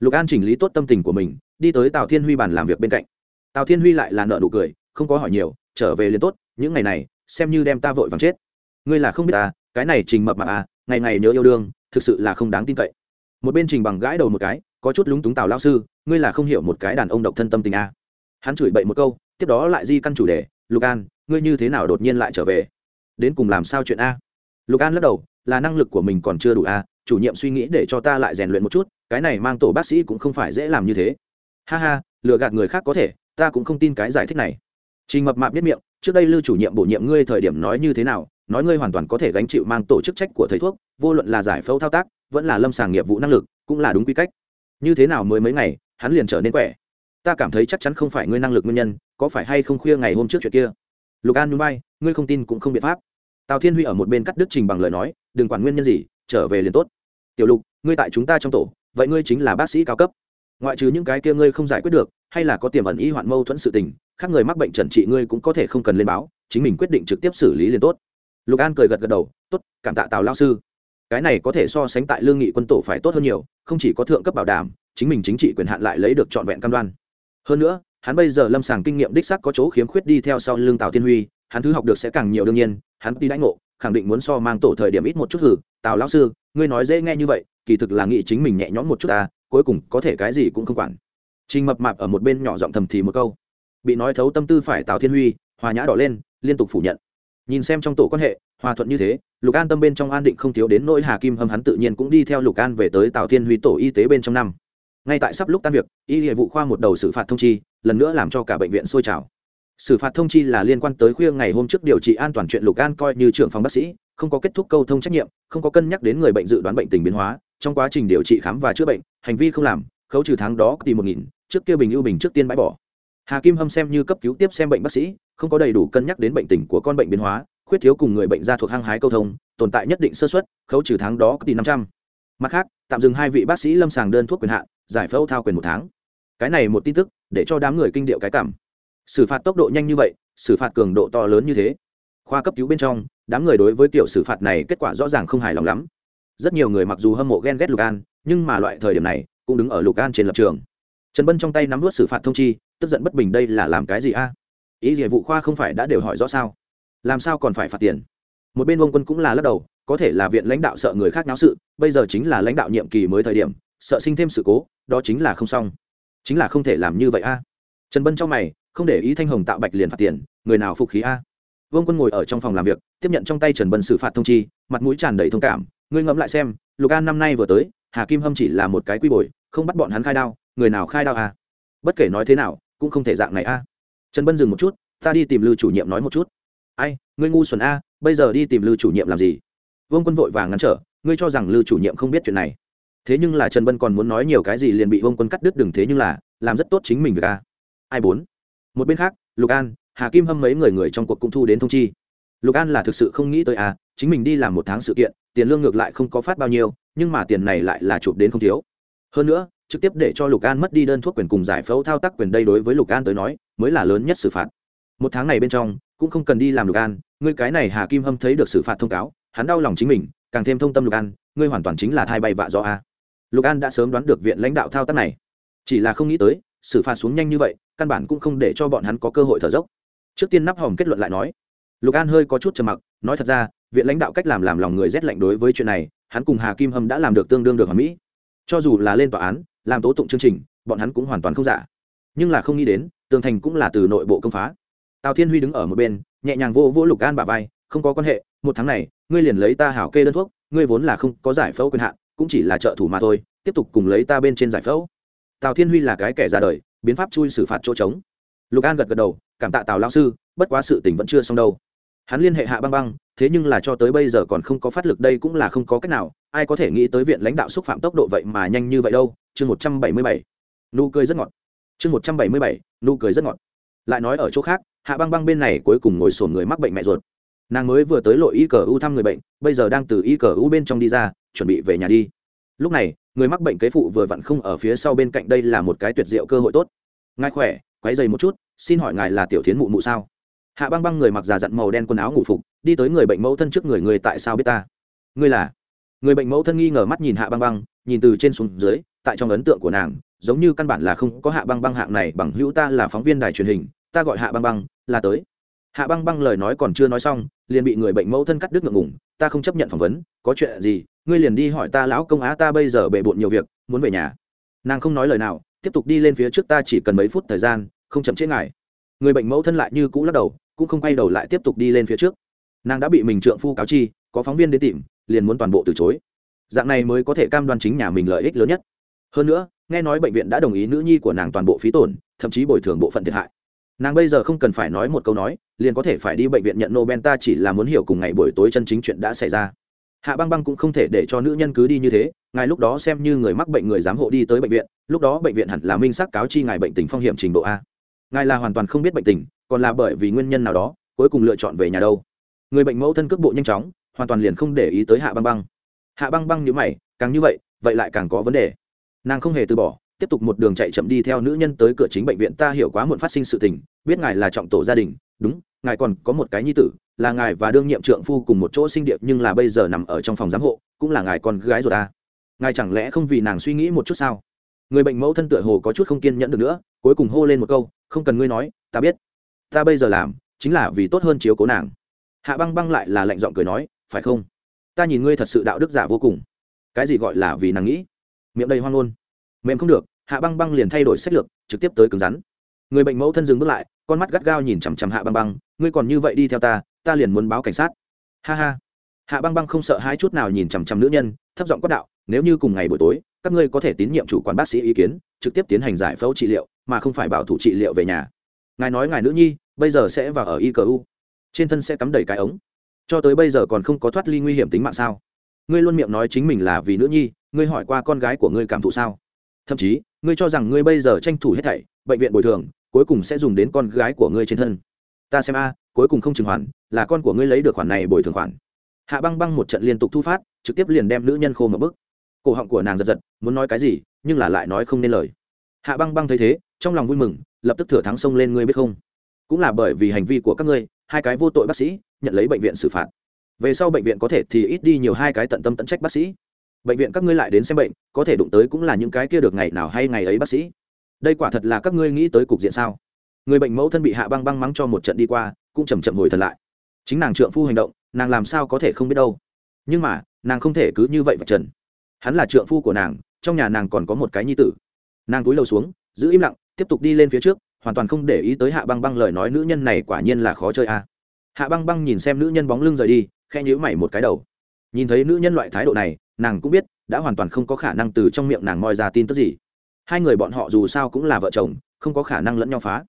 Lục an chỉnh lý tốt tâm tình của mình, đi tới tào thiên huy bàn làm việc bên cạnh. Tào thiên huy lại là nợ nụ cười, không có hỏi nhiều, trở về liền tốt, những ngày này, xem như đem ta vội vàng chết. Ngươi là không biết ta, cái này trình mập mạp à ngày ngày nhớ yêu đương, thực sự là không đáng tin cậy. Một bên trình bằng gãi đầu một cái, có chút lúng túng tào lao sư, ngươi là không hiểu một cái đàn ông độc thân tâm tình à. hắn chửi bậy một câu tiếp đó lại di căn chủ đề, lục an, ngươi như thế nào đột nhiên lại trở về? Đến cùng làm sao chuyện a? Lục an lắc đầu, là năng lực của mình còn chưa đủ a, chủ nhiệm suy nghĩ để cho ta lại rèn luyện một chút, cái này mang tổ bác sĩ cũng không phải dễ làm như thế. Ha ha, lừa gạt người khác có thể, ta cũng không tin cái giải thích này. Trình mập mạp biết miệng, trước đây lưu chủ nhiệm bổ nhiệm ngươi thời điểm nói như thế nào, nói ngươi hoàn toàn có thể gánh chịu mang tổ chức trách của thầy thuốc, vô luận là giải phẫu thao tác, vẫn là lâm sàng nghiệp vụ năng lực, cũng là đúng quy cách. Như thế nào mới mấy ngày, hắn liền trở nên khỏe ta cảm thấy chắc chắn không phải ngươi năng lực nguyên nhân, có phải hay không khuya ngày hôm trước chuyện kia? Lục an núi bay ngươi không tin cũng không biện pháp. Tào thiên huy ở một bên cắt đứt trình bằng lời nói, đừng quản nguyên nhân gì, trở về liền tốt. Tiểu lục, ngươi tại chúng ta trong tổ, vậy ngươi chính là bác sĩ cao cấp. Ngoại trừ những cái kia ngươi không giải quyết được, hay là có tiềm ẩn y hoạn mâu thuẫn sự tình, khác người mắc bệnh trần trị ngươi cũng có thể không cần lên báo, chính mình quyết định trực tiếp xử lý liền tốt. Lục an cười gật gật đầu, tốt, cảm tạ tào lao sư. Cái này có thể so sánh tại lương nghị quân tổ phải tốt hơn nhiều, không chỉ có thượng cấp bảo đảm, chính mình chính trị quyền hạn lại lấy được trọn vẹn cam đoan hơn nữa, hắn bây giờ lâm sàng kinh nghiệm đích sắc có chỗ khiếm khuyết đi theo sau lương tào thiên huy, hắn thứ học được sẽ càng nhiều đương nhiên, hắn đi đãi ngộ, khẳng định muốn so mang tổ thời điểm ít một chút hử. Tào lão sư, ngươi nói dễ nghe như vậy, kỳ thực là nghĩ chính mình nhẹ nhõm một chút ta, cuối cùng có thể cái gì cũng không quản. Trình mập mạp ở một bên nhỏ giọng thầm thì một câu. Bị nói thấu tâm tư phải tào thiên huy, hòa nhã đỏ lên, liên tục phủ nhận. Nhìn xem trong tổ quan hệ, hòa thuận như thế, lục an tâm bên trong an định không thiếu đến nỗi hà kim hâm hắn tự nhiên cũng đi theo lục an về tới tào thiên huy tổ y tế bên trong năm ngay tại sắp lúc tan việc, y hệ vụ khoa một đầu xử phạt thông chi, lần nữa làm cho cả bệnh viện sôi trào. Xử phạt thông chi là liên quan tới khuya ngày hôm trước điều trị an toàn chuyện lục an coi như trưởng phòng bác sĩ, không có kết thúc câu thông trách nhiệm, không có cân nhắc đến người bệnh dự đoán bệnh tình biến hóa, trong quá trình điều trị khám và chữa bệnh, hành vi không làm, khấu trừ tháng đó tìm một nghìn, trước kia bình ưu bình trước tiên bãi bỏ. Hà kim hâm xem như cấp cứu tiếp xem bệnh bác sĩ, không có đầy đủ cân nhắc đến bệnh tình của con bệnh biến hóa, khuyết thiếu cùng người bệnh ra thuộc hăng hái câu thông, tồn tại nhất định sơ xuất khấu trừ tháng đó tìm năm trăm. Mặt khác, tạm dừng hai vị bác sĩ lâm sàng đơn thuốc quyền hạn giải phẫu thao quyền một tháng. Cái này một tin tức, để cho đám người kinh điệu cái cảm. Xử phạt tốc độ nhanh như vậy, xử phạt cường độ to lớn như thế. Khoa cấp cứu bên trong, đám người đối với kiểu xử phạt này kết quả rõ ràng không hài lòng lắm. Rất nhiều người mặc dù hâm mộ ghen ghét lục an, nhưng mà loại thời điểm này, cũng đứng ở lục an trên lập trường. Trần bân trong tay nắm vớt xử phạt thông chi, tức giận bất bình đây là làm cái gì a? Ý gì vụ khoa không phải đã đều hỏi rõ sao? Làm sao còn phải phạt tiền? Một bên ông quân cũng là lắc đầu, có thể là viện lãnh đạo sợ người khác náo sự, bây giờ chính là lãnh đạo nhiệm kỳ mới thời điểm sợ sinh thêm sự cố, đó chính là không xong. Chính là không thể làm như vậy a. Trần bân trong mày, không để ý thanh hồng tạo bạch liền phạt tiền, người nào phục khí a? Vương quân ngồi ở trong phòng làm việc, tiếp nhận trong tay trần bân xử phạt thông chi, mặt mũi tràn đầy thông cảm, ngươi ngẫm lại xem, lục an năm nay vừa tới, hà kim hâm chỉ là một cái quy bồi, không bắt bọn hắn khai đao, người nào khai đao a? Bất kể nói thế nào, cũng không thể dạng này a. Trần bân dừng một chút, ta đi tìm lưu chủ nhiệm nói một chút. Ai, ngươi ngu xuẩn a, bây giờ đi tìm lưu chủ nhiệm làm gì? Vương quân vội vàng ngăn trở, ngươi cho rằng lưu chủ nhiệm không biết chuyện này thế nhưng là trần bân còn muốn nói nhiều cái gì liền bị vông quân cắt đứt đừng thế nhưng là, làm rất tốt chính mình việc a ai bốn? Một bên khác, lục an, hà kim hâm mấy người người trong cuộc cũng thu đến thông chi. Lục an là thực sự không nghĩ tới a chính mình đi làm một tháng sự kiện, tiền lương ngược lại không có phát bao nhiêu, nhưng mà tiền này lại là chụp đến không thiếu. Hơn nữa, trực tiếp để cho lục an mất đi đơn thuốc quyền cùng giải phẫu thao tác quyền đây đối với lục an tới nói, mới là lớn nhất xử phạt. Một tháng này bên trong, cũng không cần đi làm lục an, ngươi cái này hà kim hâm thấy được xử phạt thông cáo, hắn đau lòng chính mình, càng thêm thông tâm lục an, ngươi hoàn toàn chính là thai bay vạ do a à lục an đã sớm đoán được viện lãnh đạo thao tác này. Chỉ là không nghĩ tới, xử phạt xuống nhanh như vậy, căn bản cũng không để cho bọn hắn có cơ hội thở dốc. Trước tiên nắp hòm kết luận lại nói. Lục an hơi có chút trầm mặc, nói thật ra, viện lãnh đạo cách làm làm lòng người rét lạnh đối với chuyện này, hắn cùng hà kim hâm đã làm được tương đương được ở mỹ. Cho dù là lên tòa án, làm tố tụng chương trình, bọn hắn cũng hoàn toàn không giả. Nhưng là không nghĩ đến, tường thành cũng là từ nội bộ công phá. Tào thiên huy đứng ở một bên, nhẹ nhàng vô vô lục an bà vai, không có quan hệ, một tháng này, ngươi liền lấy ta hảo kê đơn thuốc, ngươi vốn là không có giải phẫu quyền hạn cũng chỉ là trợ thủ mà thôi, tiếp tục cùng lấy ta bên trên giải phẫu. Tào thiên huy là cái kẻ ra đời, biến pháp chui xử phạt chỗ trống. Lục an gật gật đầu, cảm tạ tào lao sư, bất quá sự tình vẫn chưa xong đâu. Hắn liên hệ hạ băng băng, thế nhưng là cho tới bây giờ còn không có phát lực đây cũng là không có cách nào, ai có thể nghĩ tới viện lãnh đạo xúc phạm tốc độ vậy mà nhanh như vậy đâu. Chương một trăm bảy mươi bảy. Nụ cười rất ngọt. Chương một trăm bảy mươi bảy, nụ cười rất ngọt. Lại nói ở chỗ khác, hạ băng băng bên này cuối cùng ngồi sổn người mắc bệnh mẹ ruột. Nàng mới vừa tới lội y cờ u thăm người bệnh, bây giờ đang từ y cờ u bên trong đi ra chuẩn bị về nhà đi. Lúc này, người mắc bệnh kế phụ vừa vặn không ở phía sau bên cạnh đây là một cái tuyệt diệu cơ hội tốt. Ngài khỏe quáy dày một chút, xin hỏi ngài là tiểu tiến h mụ mụ sao? Hạ băng băng người mặc già dặn màu đen quần áo ngủ phục, đi tới người bệnh mẫu thân trước người người tại sao biết ta? Ngươi là? Người bệnh mẫu thân nghi ngờ mắt nhìn hạ băng băng, nhìn từ trên xuống dưới, tại trong ấn tượng của nàng, giống như căn bản là không có hạ băng băng hạng này bằng hữu ta là phóng viên đài truyền hình, ta gọi hạ băng băng, là tới. Hạ băng băng lời nói còn chưa nói xong liền bị người bệnh mẫu thân cắt đứt ngượng ngùng, ta không chấp nhận phỏng vấn có chuyện gì ngươi liền đi hỏi ta lão công á ta bây giờ bề bộn nhiều việc muốn về nhà. Nàng không nói lời nào tiếp tục đi lên phía trước ta chỉ cần mấy phút thời gian không chậm trễ ngài. Người bệnh mẫu thân lại như cũ lắc đầu cũng không quay đầu lại tiếp tục đi lên phía trước. Nàng đã bị mình trượng phu cáo chi có phóng viên đến tìm liền muốn toàn bộ từ chối. Dạng này mới có thể cam đoan chính nhà mình lợi ích lớn nhất. Hơn nữa nghe nói bệnh viện đã đồng ý nữ nhi của nàng toàn bộ phí tổn thậm chí bồi thường bộ phận thiệt hại nàng bây giờ không cần phải nói một câu nói, liền có thể phải đi bệnh viện nhận nobel, ta chỉ là muốn hiểu cùng ngày buổi tối chân chính chuyện đã xảy ra. Hạ băng băng cũng không thể để cho nữ nhân cứ đi như thế, ngài lúc đó xem như người mắc bệnh người giám hộ đi tới bệnh viện, lúc đó bệnh viện hẳn là minh xác cáo chi ngài bệnh tình phong hiểm trình độ a. Ngài là hoàn toàn không biết bệnh tình, còn là bởi vì nguyên nhân nào đó, cuối cùng lựa chọn về nhà đâu. Người bệnh mẫu thân cước bộ nhanh chóng, hoàn toàn liền không để ý tới hạ băng băng. Hạ băng băng nhữ mày, càng như vậy vậy lại càng có vấn đề. Nàng không hề từ bỏ, tiếp tục một đường chạy chậm đi theo nữ nhân tới cửa chính bệnh viện, ta hiểu quá muộn phát sinh sự tình biết ngài là trọng tổ gia đình, đúng, ngài còn có một cái nhi tử, là ngài và đương nhiệm trượng phu cùng một chỗ sinh điệp nhưng là bây giờ nằm ở trong phòng giám hộ, cũng là ngài con gái rồi ta. Ngài chẳng lẽ không vì nàng suy nghĩ một chút sao? Người bệnh mẫu thân tựa hồ có chút không kiên nhẫn được nữa, cuối cùng hô lên một câu, không cần ngươi nói, ta biết. Ta bây giờ làm, chính là vì tốt hơn chiếu cố nàng. Hạ băng băng lại là lạnh giọng cười nói, phải không? Ta nhìn ngươi thật sự đạo đức giả vô cùng. Cái gì gọi là vì nàng nghĩ? Miệng đầy hoang ngôn. Mềm không được. Hạ băng băng liền thay đổi sách lược, trực tiếp tới cứng rắn người bệnh mẫu thân dừng bước lại, con mắt gắt gao nhìn chằm chằm hạ băng băng, ngươi còn như vậy đi theo ta ta liền muốn báo cảnh sát. Ha ha. Hạ băng băng không sợ hai chút nào nhìn chằm chằm nữ nhân, thấp giọng quát đạo, nếu như cùng ngày buổi tối, các ngươi có thể tín nhiệm chủ quản bác sĩ ý kiến, trực tiếp tiến hành giải phẫu trị liệu, mà không phải bảo thủ trị liệu về nhà. Ngài nói ngài nữ nhi, bây giờ sẽ vào ở icu trên thân sẽ cắm đầy cái ống. Cho tới bây giờ còn không có thoát ly nguy hiểm tính mạng sao? Ngươi luôn miệng nói chính mình là vì nữ nhi, ngươi hỏi qua con gái của ngươi cảm thụ sao? Thậm chí, ngươi cho rằng ngươi bây giờ tranh thủ hết thảy, bệnh viện bồi thường cuối cùng sẽ dùng đến con gái của ngươi trên thân. Ta xem a, cuối cùng không trừng hoàn, là con của ngươi lấy được khoản này bồi thường khoản. Hạ băng băng một trận liên tục thu phát, trực tiếp liền đem nữ nhân khô một bức. Cổ họng của nàng giật giật, muốn nói cái gì, nhưng là lại nói không nên lời. Hạ băng băng thấy thế, trong lòng vui mừng, lập tức thừa thắng xông lên ngươi biết không? Cũng là bởi vì hành vi của các ngươi, hai cái vô tội bác sĩ, nhận lấy bệnh viện xử phạt. Về sau bệnh viện có thể thì ít đi nhiều hai cái tận tâm tận trách bác sĩ. Bệnh viện các ngươi lại đến xem bệnh, có thể đụng tới cũng là những cái kia được ngày nào hay ngày ấy bác sĩ đây quả thật là các ngươi nghĩ tới cục diện sao? Người bệnh mẫu thân bị hạ băng băng mắng cho một trận đi qua, cũng chầm chậm hồi thật lại. Chính nàng trượng phu hành động, nàng làm sao có thể không biết đâu. Nhưng mà, nàng không thể cứ như vậy vạch trần. Hắn là trượng phu của nàng, trong nhà nàng còn có một cái nhi tử. Nàng cúi đầu xuống, giữ im lặng, tiếp tục đi lên phía trước, hoàn toàn không để ý tới hạ băng băng lời nói nữ nhân này quả nhiên là khó chơi a. À. hạ băng băng nhìn xem nữ nhân bóng lưng rời đi khe nhữ mày một cái đầu. Nhìn thấy nữ nhân loại thái độ này, nàng cũng biết, đã hoàn toàn không có khả năng từ trong miệng nàng moi ra tin tức gì hai người bọn họ dù sao cũng là vợ chồng, không có khả năng lẫn nhau phá.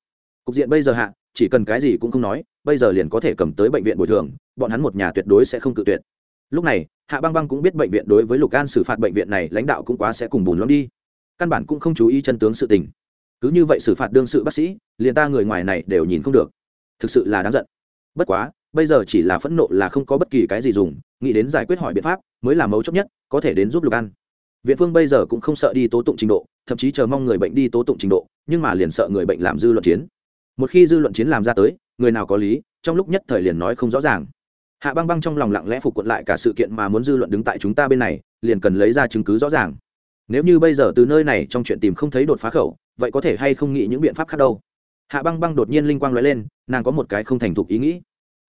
Cục diện bây giờ hạ, chỉ cần cái gì cũng không nói, bây giờ liền có thể cầm tới bệnh viện bồi thường, bọn hắn một nhà tuyệt đối sẽ không cự tuyệt. Lúc này, hạ băng băng cũng biết bệnh viện đối với lục an xử phạt bệnh viện này lãnh đạo cũng quá sẽ cùng bùn lắm đi. Căn bản cũng không chú ý chân tướng sự tình. Cứ như vậy xử phạt đương sự bác sĩ, liền ta người ngoài này đều nhìn không được. Thực sự là đáng giận. Bất quá, bây giờ chỉ là phẫn nộ là không có bất kỳ cái gì dùng, nghĩ đến giải quyết hỏi biện pháp, mới là mấu chốt nhất, có thể đến giúp lục an viện phương bây giờ cũng không sợ đi tố tụng trình độ, thậm chí chờ mong người bệnh đi tố tụng trình độ, nhưng mà liền sợ người bệnh làm dư luận chiến. Một khi dư luận chiến làm ra tới, người nào có lý, trong lúc nhất thời liền nói không rõ ràng. Hạ băng băng trong lòng lặng lẽ phục quận lại cả sự kiện mà muốn dư luận đứng tại chúng ta bên này, liền cần lấy ra chứng cứ rõ ràng. Nếu như bây giờ từ nơi này trong chuyện tìm không thấy đột phá khẩu, vậy có thể hay không nghĩ những biện pháp khác đâu? Hạ băng băng đột nhiên linh quang nói lên, nàng có một cái không thành thục ý nghĩ.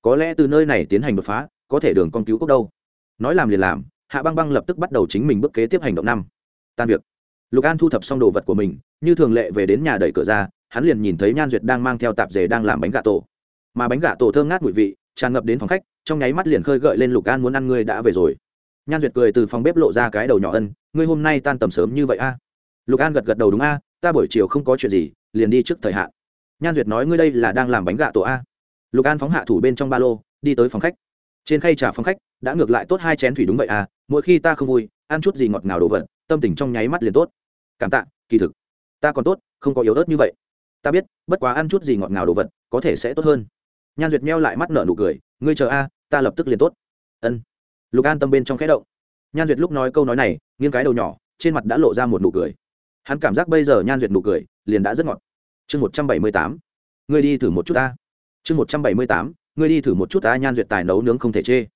Có lẽ từ nơi này tiến hành đột phá, có thể đường con cứu cốc đâu? Nói làm liền làm hạ băng băng lập tức bắt đầu chính mình bước kế tiếp hành động năm. Tan việc. Lục an thu thập xong đồ vật của mình, như thường lệ về đến nhà đẩy cửa ra, hắn liền nhìn thấy nhan duyệt đang mang theo tạp dề đang làm bánh gà tổ. Mà bánh gà tổ thơm ngát mùi vị, tràn ngập đến phòng khách, trong nháy mắt liền khơi gợi lên lục an muốn ăn ngươi đã về rồi. Nhan duyệt cười từ phòng bếp lộ ra cái đầu nhỏ ân, ngươi hôm nay tan tầm sớm như vậy a? Lục an gật gật đầu, đúng a, ta buổi chiều không có chuyện gì, liền đi trước thời hạn. Nhan duyệt nói, ngươi đây là đang làm bánh gà tổ a? Lục an phóng hạ thủ bên trong ba lô, đi tới phòng khách trên khay trà phòng khách, đã ngược lại tốt hai chén thủy đúng vậy à mỗi khi ta không vui, ăn chút gì ngọt ngào đồ vật, tâm tình trong nháy mắt liền tốt. Cảm tạ, kỳ thực. Ta còn tốt, không có yếu ớt như vậy. Ta biết, bất quá ăn chút gì ngọt ngào đồ vật, có thể sẽ tốt hơn. Nhan duyệt meo lại mắt nở nụ cười, ngươi chờ a, ta lập tức liền tốt. Ân. Lục an tâm bên trong khẽ động. Nhan duyệt lúc nói câu nói này, nghiêng cái đầu nhỏ, trên mặt đã lộ ra một nụ cười. Hắn cảm giác bây giờ nhan duyệt nụ cười, liền đã rất ngọt. Chương một trăm bảy mươi tám. Ngươi đi thử một chút ta. Chương một trăm bảy mươi tám ngươi đi thử một chút ta nhan duyệt tài nấu nướng không thể chê.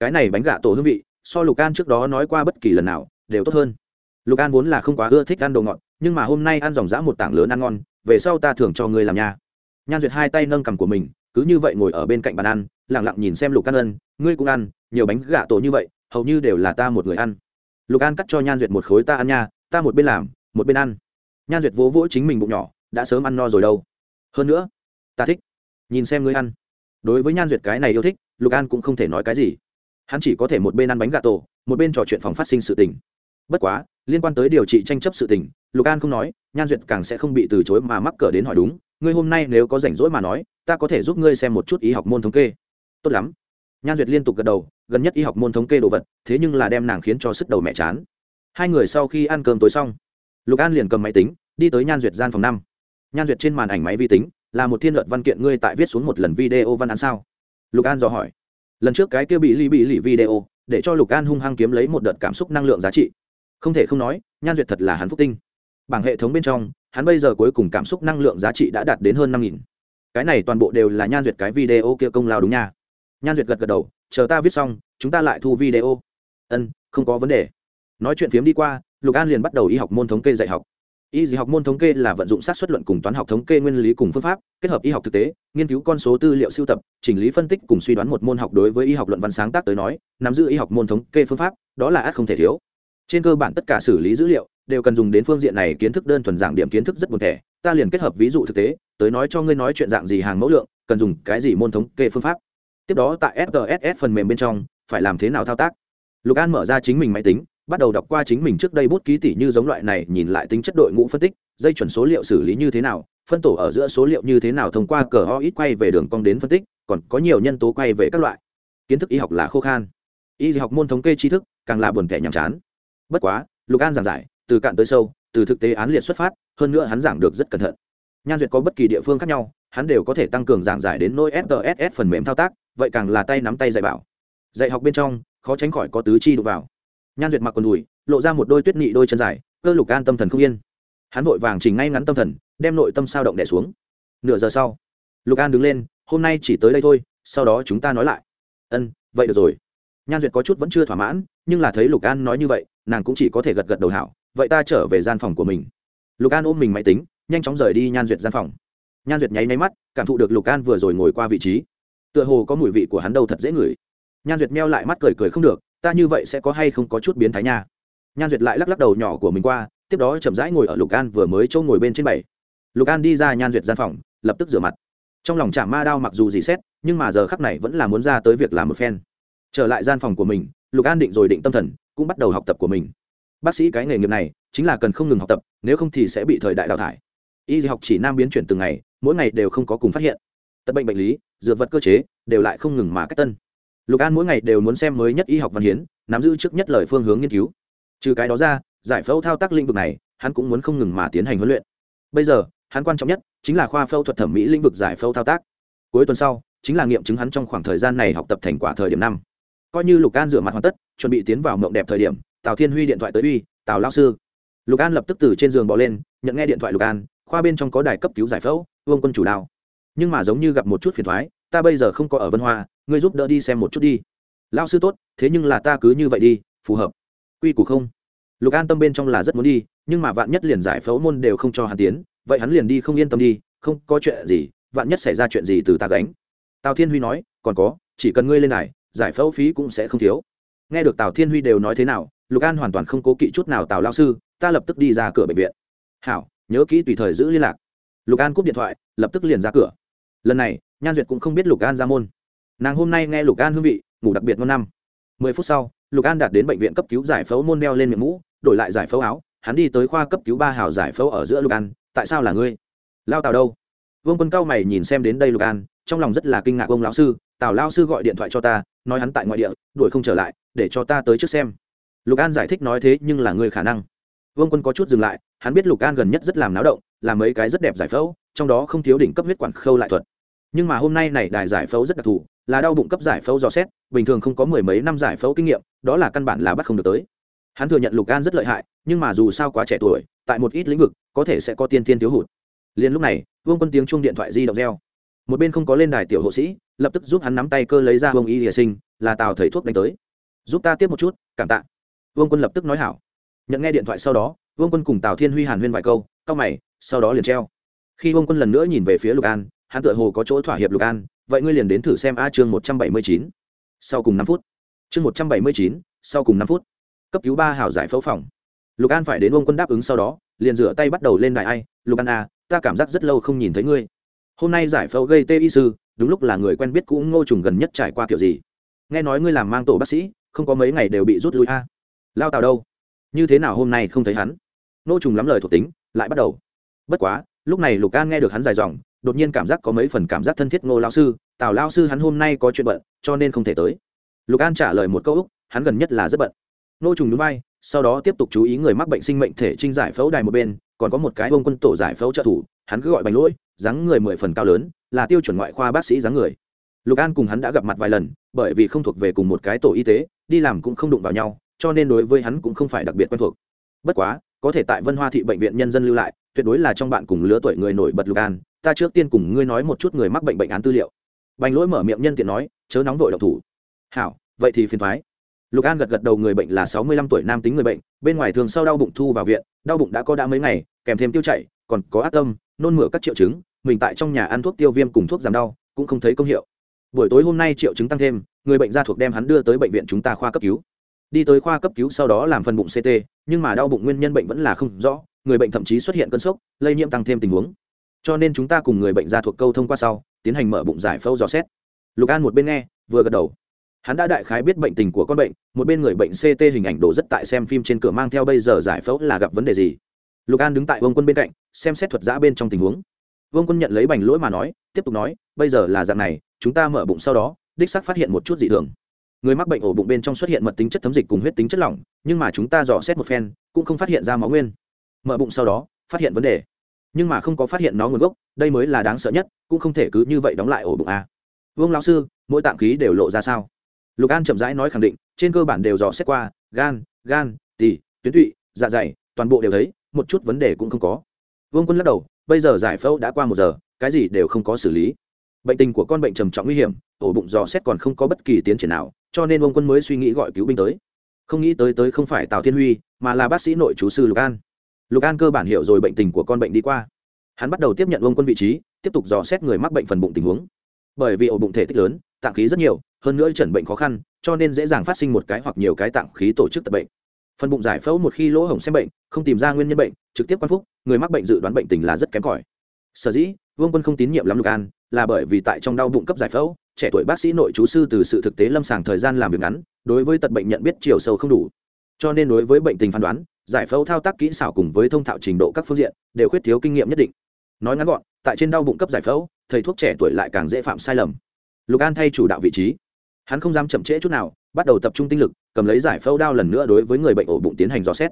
Cái này bánh gà tổ hương vị, so lục an trước đó nói qua bất kỳ lần nào, đều tốt hơn. Lục an vốn là không quá ưa thích ăn đồ ngọt, nhưng mà hôm nay ăn dòng dã một tảng lớn ăn ngon, về sau ta thường cho ngươi làm nha. Nhan duyệt hai tay nâng cằm của mình, cứ như vậy ngồi ở bên cạnh bàn ăn lẳng lặng nhìn xem lục an ân, ngươi cũng ăn, nhiều bánh gà tổ như vậy, hầu như đều là ta một người ăn. Lục an cắt cho nhan duyệt một khối ta ăn nha, ta một bên làm, một bên ăn. Nhan duyệt vỗ vỗ chính mình bụng nhỏ, đã sớm ăn no rồi đâu. Hơn nữa, ta thích, nhìn xem ngươi ăn đối với nhan duyệt cái này yêu thích, lục an cũng không thể nói cái gì. Hắn chỉ có thể một bên ăn bánh gà tổ, một bên trò chuyện phòng phát sinh sự tình. Bất quá, liên quan tới điều trị tranh chấp sự tình, lục an không nói, nhan duyệt càng sẽ không bị từ chối mà mắc cỡ đến hỏi đúng. Ngươi hôm nay nếu có rảnh rỗi mà nói, ta có thể giúp ngươi xem một chút y học môn thống kê. Tốt lắm. Nhan duyệt liên tục gật đầu, gần nhất y học môn thống kê đồ vật, thế nhưng là đem nàng khiến cho sức đầu mẹ chán. Hai người sau khi ăn cơm tối xong, lục an liền cầm máy tính, đi tới nhan duyệt gian phòng năm. Nhan duyệt trên màn ảnh máy vi tính là một thiên luận văn kiện ngươi tại viết xuống một lần video văn án sao? Lục an dò hỏi. Lần trước cái kia bị ly bị lì video, để cho lục an hung hăng kiếm lấy một đợt cảm xúc năng lượng giá trị. Không thể không nói, nhan duyệt thật là hắn phúc tinh. Bảng hệ thống bên trong, hắn bây giờ cuối cùng cảm xúc năng lượng giá trị đã đạt đến hơn năm nghìn. Cái này toàn bộ đều là nhan duyệt cái video kia công lao đúng nha. Nhan duyệt gật gật đầu, chờ ta viết xong, chúng ta lại thu video. Ân, không có vấn đề. Nói chuyện phiếm đi qua, lục an liền bắt đầu y học môn thống kê dạy học y dì học môn thống kê là vận dụng sát xuất luận cùng toán học thống kê nguyên lý cùng phương pháp, kết hợp y học thực tế, nghiên cứu con số tư liệu siêu tập, chỉnh lý phân tích cùng suy đoán một môn học đối với y học luận văn sáng tác tới nói, nắm giữ y học môn thống kê phương pháp, đó là ắt không thể thiếu. Trên cơ bản tất cả xử lý dữ liệu đều cần dùng đến phương diện này kiến thức đơn thuần giảng điểm kiến thức rất buồn thẻ, ta liền kết hợp ví dụ thực tế, tới nói cho ngươi nói chuyện dạng gì hàng mẫu lượng, cần dùng cái gì môn thống kê phương pháp. Tiếp đó tại fgss phần mềm bên trong, phải làm thế nào thao tác? Lục an mở ra chính mình máy tính bắt đầu đọc qua chính mình trước đây bút ký tỉ như giống loại này, nhìn lại tính chất đội ngũ phân tích, dây chuẩn số liệu xử lý như thế nào, phân tổ ở giữa số liệu như thế nào thông qua cờ ho ít quay về đường cong đến phân tích, còn có nhiều nhân tố quay về các loại. Kiến thức y học là khô khan. Y học môn thống kê tri thức, càng là buồn thẻ nhàm chán. Bất quá, lục an giảng giải, từ cạn tới sâu, từ thực tế án liệt xuất phát, hơn nữa hắn giảng được rất cẩn thận. Nhan duyệt có bất kỳ địa phương khác nhau, hắn đều có thể tăng cường giảng giải đến nôi fts phần mềm thao tác, vậy càng là tay nắm tay dạy bảo. Dạy học bên trong, khó tránh khỏi có tứ chi đụng vào nhan duyệt mặc quần đùi, lộ ra một đôi tuyết nị đôi chân dài, cơ lục an tâm thần không yên. Hắn vội vàng chỉnh ngay ngắn tâm thần, đem nội tâm sao động đẻ xuống. Nửa giờ sau, lục an đứng lên, hôm nay chỉ tới đây thôi, sau đó chúng ta nói lại. Ân, vậy được rồi. Nhan duyệt có chút vẫn chưa thỏa mãn, nhưng là thấy lục an nói như vậy, nàng cũng chỉ có thể gật gật đầu hảo, vậy ta trở về gian phòng của mình. Lục an ôm mình máy tính, nhanh chóng rời đi nhan duyệt gian phòng. Nhan duyệt nháy nháy mắt, cảm thụ được lục an vừa rồi ngồi qua vị trí. Tựa hồ có mùi vị của hắn đâu thật dễ ngửi. Nhan duyệt meo lại mắt cười cười không được ta như vậy sẽ có hay không có chút biến thái nha? Nhan duyệt lại lắc lắc đầu nhỏ của mình qua, tiếp đó chậm rãi ngồi ở lục an vừa mới chỗ ngồi bên trên bảy. Lục an đi ra nhan duyệt gian phòng, lập tức rửa mặt. Trong lòng chả ma đao mặc dù gì xét, nhưng mà giờ khắc này vẫn là muốn ra tới việc làm một phen. Trở lại gian phòng của mình, lục an định rồi định tâm thần, cũng bắt đầu học tập của mình. Bác sĩ cái nghề nghiệp này, chính là cần không ngừng học tập, nếu không thì sẽ bị thời đại đào thải. Y học chỉ nam biến chuyển từng ngày, mỗi ngày đều không có cùng phát hiện. Tật bệnh bệnh lý, dược vật cơ chế, đều lại không ngừng mà cách tân lục an mỗi ngày đều muốn xem mới nhất y học văn hiến, nắm giữ trước nhất lời phương hướng nghiên cứu. Trừ cái đó ra, giải phẫu thao tác lĩnh vực này, hắn cũng muốn không ngừng mà tiến hành huấn luyện. Bây giờ, hắn quan trọng nhất chính là khoa phẫu thuật thẩm mỹ lĩnh vực giải phẫu thao tác. Cuối tuần sau, chính là nghiệm chứng hắn trong khoảng thời gian này học tập thành quả thời điểm năm. Coi như lục an rửa mặt hoàn tất, chuẩn bị tiến vào mộng đẹp thời điểm, tào thiên huy điện thoại tới uy, tào lao sư. Lục an lập tức từ trên giường bỏ lên, nhận nghe điện thoại lục an, khoa bên trong có đài cấp cứu giải phẫu, vương quân chủ đao nhưng mà giống như gặp một chút phiền thoái ta bây giờ không có ở vân hoa, ngươi giúp đỡ đi xem một chút đi. Lao sư tốt, thế nhưng là ta cứ như vậy đi, phù hợp. Quy củ không? Lục an tâm bên trong là rất muốn đi, nhưng mà vạn nhất liền giải phẫu môn đều không cho hắn tiến, vậy hắn liền đi không yên tâm đi, không có chuyện gì, vạn nhất xảy ra chuyện gì từ ta gánh. Tào thiên huy nói, còn có, chỉ cần ngươi lên này, giải phẫu phí cũng sẽ không thiếu. Nghe được tào thiên huy đều nói thế nào, lục an hoàn toàn không cố kỵ chút nào tào lao sư, ta lập tức đi ra cửa bệnh viện. Hảo, nhớ kỹ tùy thời giữ liên lạc. Lục an cúp điện thoại, lập tức liền ra cửa. Lần này nhan duyệt cũng không biết lục an ra môn. Nàng hôm nay nghe lục an hương vị, ngủ đặc biệt ngon năm. Mười phút sau, lục an đạt đến bệnh viện cấp cứu giải phẫu môn đeo lên miệng mũ, đổi lại giải phẫu áo, hắn đi tới khoa cấp cứu ba hào giải phẫu ở giữa lục an, tại sao là ngươi? Lao tào đâu? Vương quân cao mày nhìn xem đến đây lục an, trong lòng rất là kinh ngạc ông lão sư, tào lao sư gọi điện thoại cho ta, nói hắn tại ngoại địa, đuổi không trở lại, để cho ta tới trước xem. Lục an giải thích nói thế nhưng là người khả năng. Vương quân có chút dừng lại, hắn biết lục an gần nhất rất làm náo động, làm mấy cái rất đẹp giải phẫu, trong đó không thiếu đỉnh cấp huyết quản khâu lại thuật nhưng mà hôm nay này đài giải phẫu rất đặc thù, là đau bụng cấp giải phẫu dò xét, bình thường không có mười mấy năm giải phẫu kinh nghiệm, đó là căn bản là bắt không được tới. Hắn thừa nhận lục an rất lợi hại, nhưng mà dù sao quá trẻ tuổi, tại một ít lĩnh vực, có thể sẽ có tiên tiên thiếu hụt. Liền lúc này, vương quân tiếng chuông điện thoại di động reo. Một bên không có lên đài tiểu hộ sĩ, lập tức giúp hắn nắm tay cơ lấy ra vương y địa sinh, là tào thầy thuốc đánh tới. Giúp ta tiếp một chút, cảm tạ. Vương quân lập tức nói hảo. Nhận nghe điện thoại sau đó, vương quân cùng tào thiên huy hàn huyên vài câu, cau mày, sau đó liền treo. Khi vương quân lần nữa nhìn về phía lục an hắn tựa hồ có chỗ thỏa hiệp lục an, vậy ngươi liền đến thử xem a chương một trăm bảy mươi chín. Sau cùng năm phút. Chương một trăm bảy mươi chín, sau cùng năm phút. Cấp cứu ba hảo giải phẫu phòng. Lục an phải đến ông quân đáp ứng sau đó, liền rửa tay bắt đầu lên đài ai, lục an a ta cảm giác rất lâu không nhìn thấy ngươi. Hôm nay giải phẫu gây tê y sư, đúng lúc là người quen biết cũ ngô trùng gần nhất trải qua kiểu gì. Nghe nói ngươi làm mang tổ bác sĩ, không có mấy ngày đều bị rút lui a. Lao tào đâu? Như thế nào hôm nay không thấy hắn? Ngô trùng lắm lời thuộc tính, lại bắt đầu. Bất quá, lúc này lục an nghe được hắn dài dòng đột nhiên cảm giác có mấy phần cảm giác thân thiết ngô lao sư, tào lao sư hắn hôm nay có chuyện bận, cho nên không thể tới. Lục an trả lời một câu úc, hắn gần nhất là rất bận. Ngô trùng núi bay sau đó tiếp tục chú ý người mắc bệnh sinh mệnh thể trinh giải phẫu đài một bên, còn có một cái ông quân tổ giải phẫu trợ thủ, hắn cứ gọi bánh lỗi, dáng người mười phần cao lớn, là tiêu chuẩn ngoại khoa bác sĩ dáng người. Lục an cùng hắn đã gặp mặt vài lần, bởi vì không thuộc về cùng một cái tổ y tế, đi làm cũng không đụng vào nhau, cho nên đối với hắn cũng không phải đặc biệt quen thuộc. Bất quá, có thể tại vân hoa thị bệnh viện nhân dân lưu lại, tuyệt đối là trong bạn cùng lứa tuổi người nổi bật lục an ta trước tiên cùng ngươi nói một chút người mắc bệnh bệnh án tư liệu. Bành lỗi mở miệng nhân tiện nói, chớ nóng vội độc thủ. Hảo, vậy thì phiền thoái. Lục an gật gật đầu người bệnh là sáu mươi lăm tuổi nam tính người bệnh, bên ngoài thường sau đau bụng thu vào viện, đau bụng đã có đã mấy ngày, kèm thêm tiêu chảy, còn có ác tâm, nôn mửa các triệu chứng, mình tại trong nhà ăn thuốc tiêu viêm cùng thuốc giảm đau, cũng không thấy công hiệu. Buổi tối hôm nay triệu chứng tăng thêm, người bệnh ra thuộc đem hắn đưa tới bệnh viện chúng ta khoa cấp cứu. Đi tới khoa cấp cứu sau đó làm phần bụng ct nhưng mà đau bụng nguyên nhân bệnh vẫn là không rõ, người bệnh thậm chí xuất hiện cơn sốc, lây nhiễm tăng thêm tình huống cho nên chúng ta cùng người bệnh gia thuộc câu thông qua sau, tiến hành mở bụng giải phẫu dò xét. Lục an một bên nghe, vừa gật đầu. Hắn đã đại khái biết bệnh tình của con bệnh, một bên người bệnh ct hình ảnh đổ rất tại xem phim trên cửa mang theo bây giờ giải phẫu là gặp vấn đề gì. Lục an đứng tại vương quân bên cạnh, xem xét thuật giã bên trong tình huống. Vương quân nhận lấy bành lỗi mà nói, tiếp tục nói, bây giờ là dạng này, chúng ta mở bụng sau đó, đích xác phát hiện một chút dị thường. Người mắc bệnh ổ bụng bên trong xuất hiện mật tính chất thấm dịch cùng huyết tính chất lỏng, nhưng mà chúng ta dò xét một phen, cũng không phát hiện ra máu nguyên. Mở bụng sau đó, phát hiện vấn đề nhưng mà không có phát hiện nó nguồn gốc, đây mới là đáng sợ nhất, cũng không thể cứ như vậy đóng lại ổ bụng a. Vương lão sư, mỗi tạm khí đều lộ ra sao? Lục an chậm rãi nói khẳng định, trên cơ bản đều dò xét qua, gan gan, tỳ, tuyến tụy dạ dày, toàn bộ đều thấy, một chút vấn đề cũng không có. Vương quân lắc đầu, bây giờ giải phẫu đã qua một giờ, cái gì đều không có xử lý. Bệnh tình của con bệnh trầm trọng nguy hiểm, ổ bụng dò xét còn không có bất kỳ tiến triển nào, cho nên vương quân mới suy nghĩ gọi cứu binh tới. Không nghĩ tới tới không phải tào thiên huy, mà là bác sĩ nội chú sư lục an lục an cơ bản hiểu rồi bệnh tình của con bệnh đi qua. Hắn bắt đầu tiếp nhận ông quân vị trí, tiếp tục dò xét người mắc bệnh phần bụng tình huống. Bởi vì ổ bụng thể tích lớn, tạng khí rất nhiều, hơn nữa chẩn bệnh khó khăn, cho nên dễ dàng phát sinh một cái hoặc nhiều cái tạng khí tổ chức tập bệnh. Phần bụng giải phẫu một khi lỗ hổng xem bệnh, không tìm ra nguyên nhân bệnh, trực tiếp quan phúc, người mắc bệnh dự đoán bệnh tình là rất kém cỏi. Sở dĩ, vương quân không tín nhiệm lắm lục an, là bởi vì tại trong đau bụng cấp giải phẫu, trẻ tuổi bác sĩ nội chú sư từ sự thực tế lâm sàng thời gian làm việc ngắn, đối với tật bệnh nhận biết chiều sâu không đủ. Cho nên đối với bệnh tình phán đoán giải phẫu thao tác kỹ xảo cùng với thông thạo trình độ các phương diện đều khuyết thiếu kinh nghiệm nhất định. Nói ngắn gọn, tại trên đau bụng cấp giải phẫu, thầy thuốc trẻ tuổi lại càng dễ phạm sai lầm. Lục an thay chủ đạo vị trí. Hắn không dám chậm trễ chút nào, bắt đầu tập trung tinh lực, cầm lấy giải phẫu đao lần nữa đối với người bệnh ổ bụng tiến hành dò xét.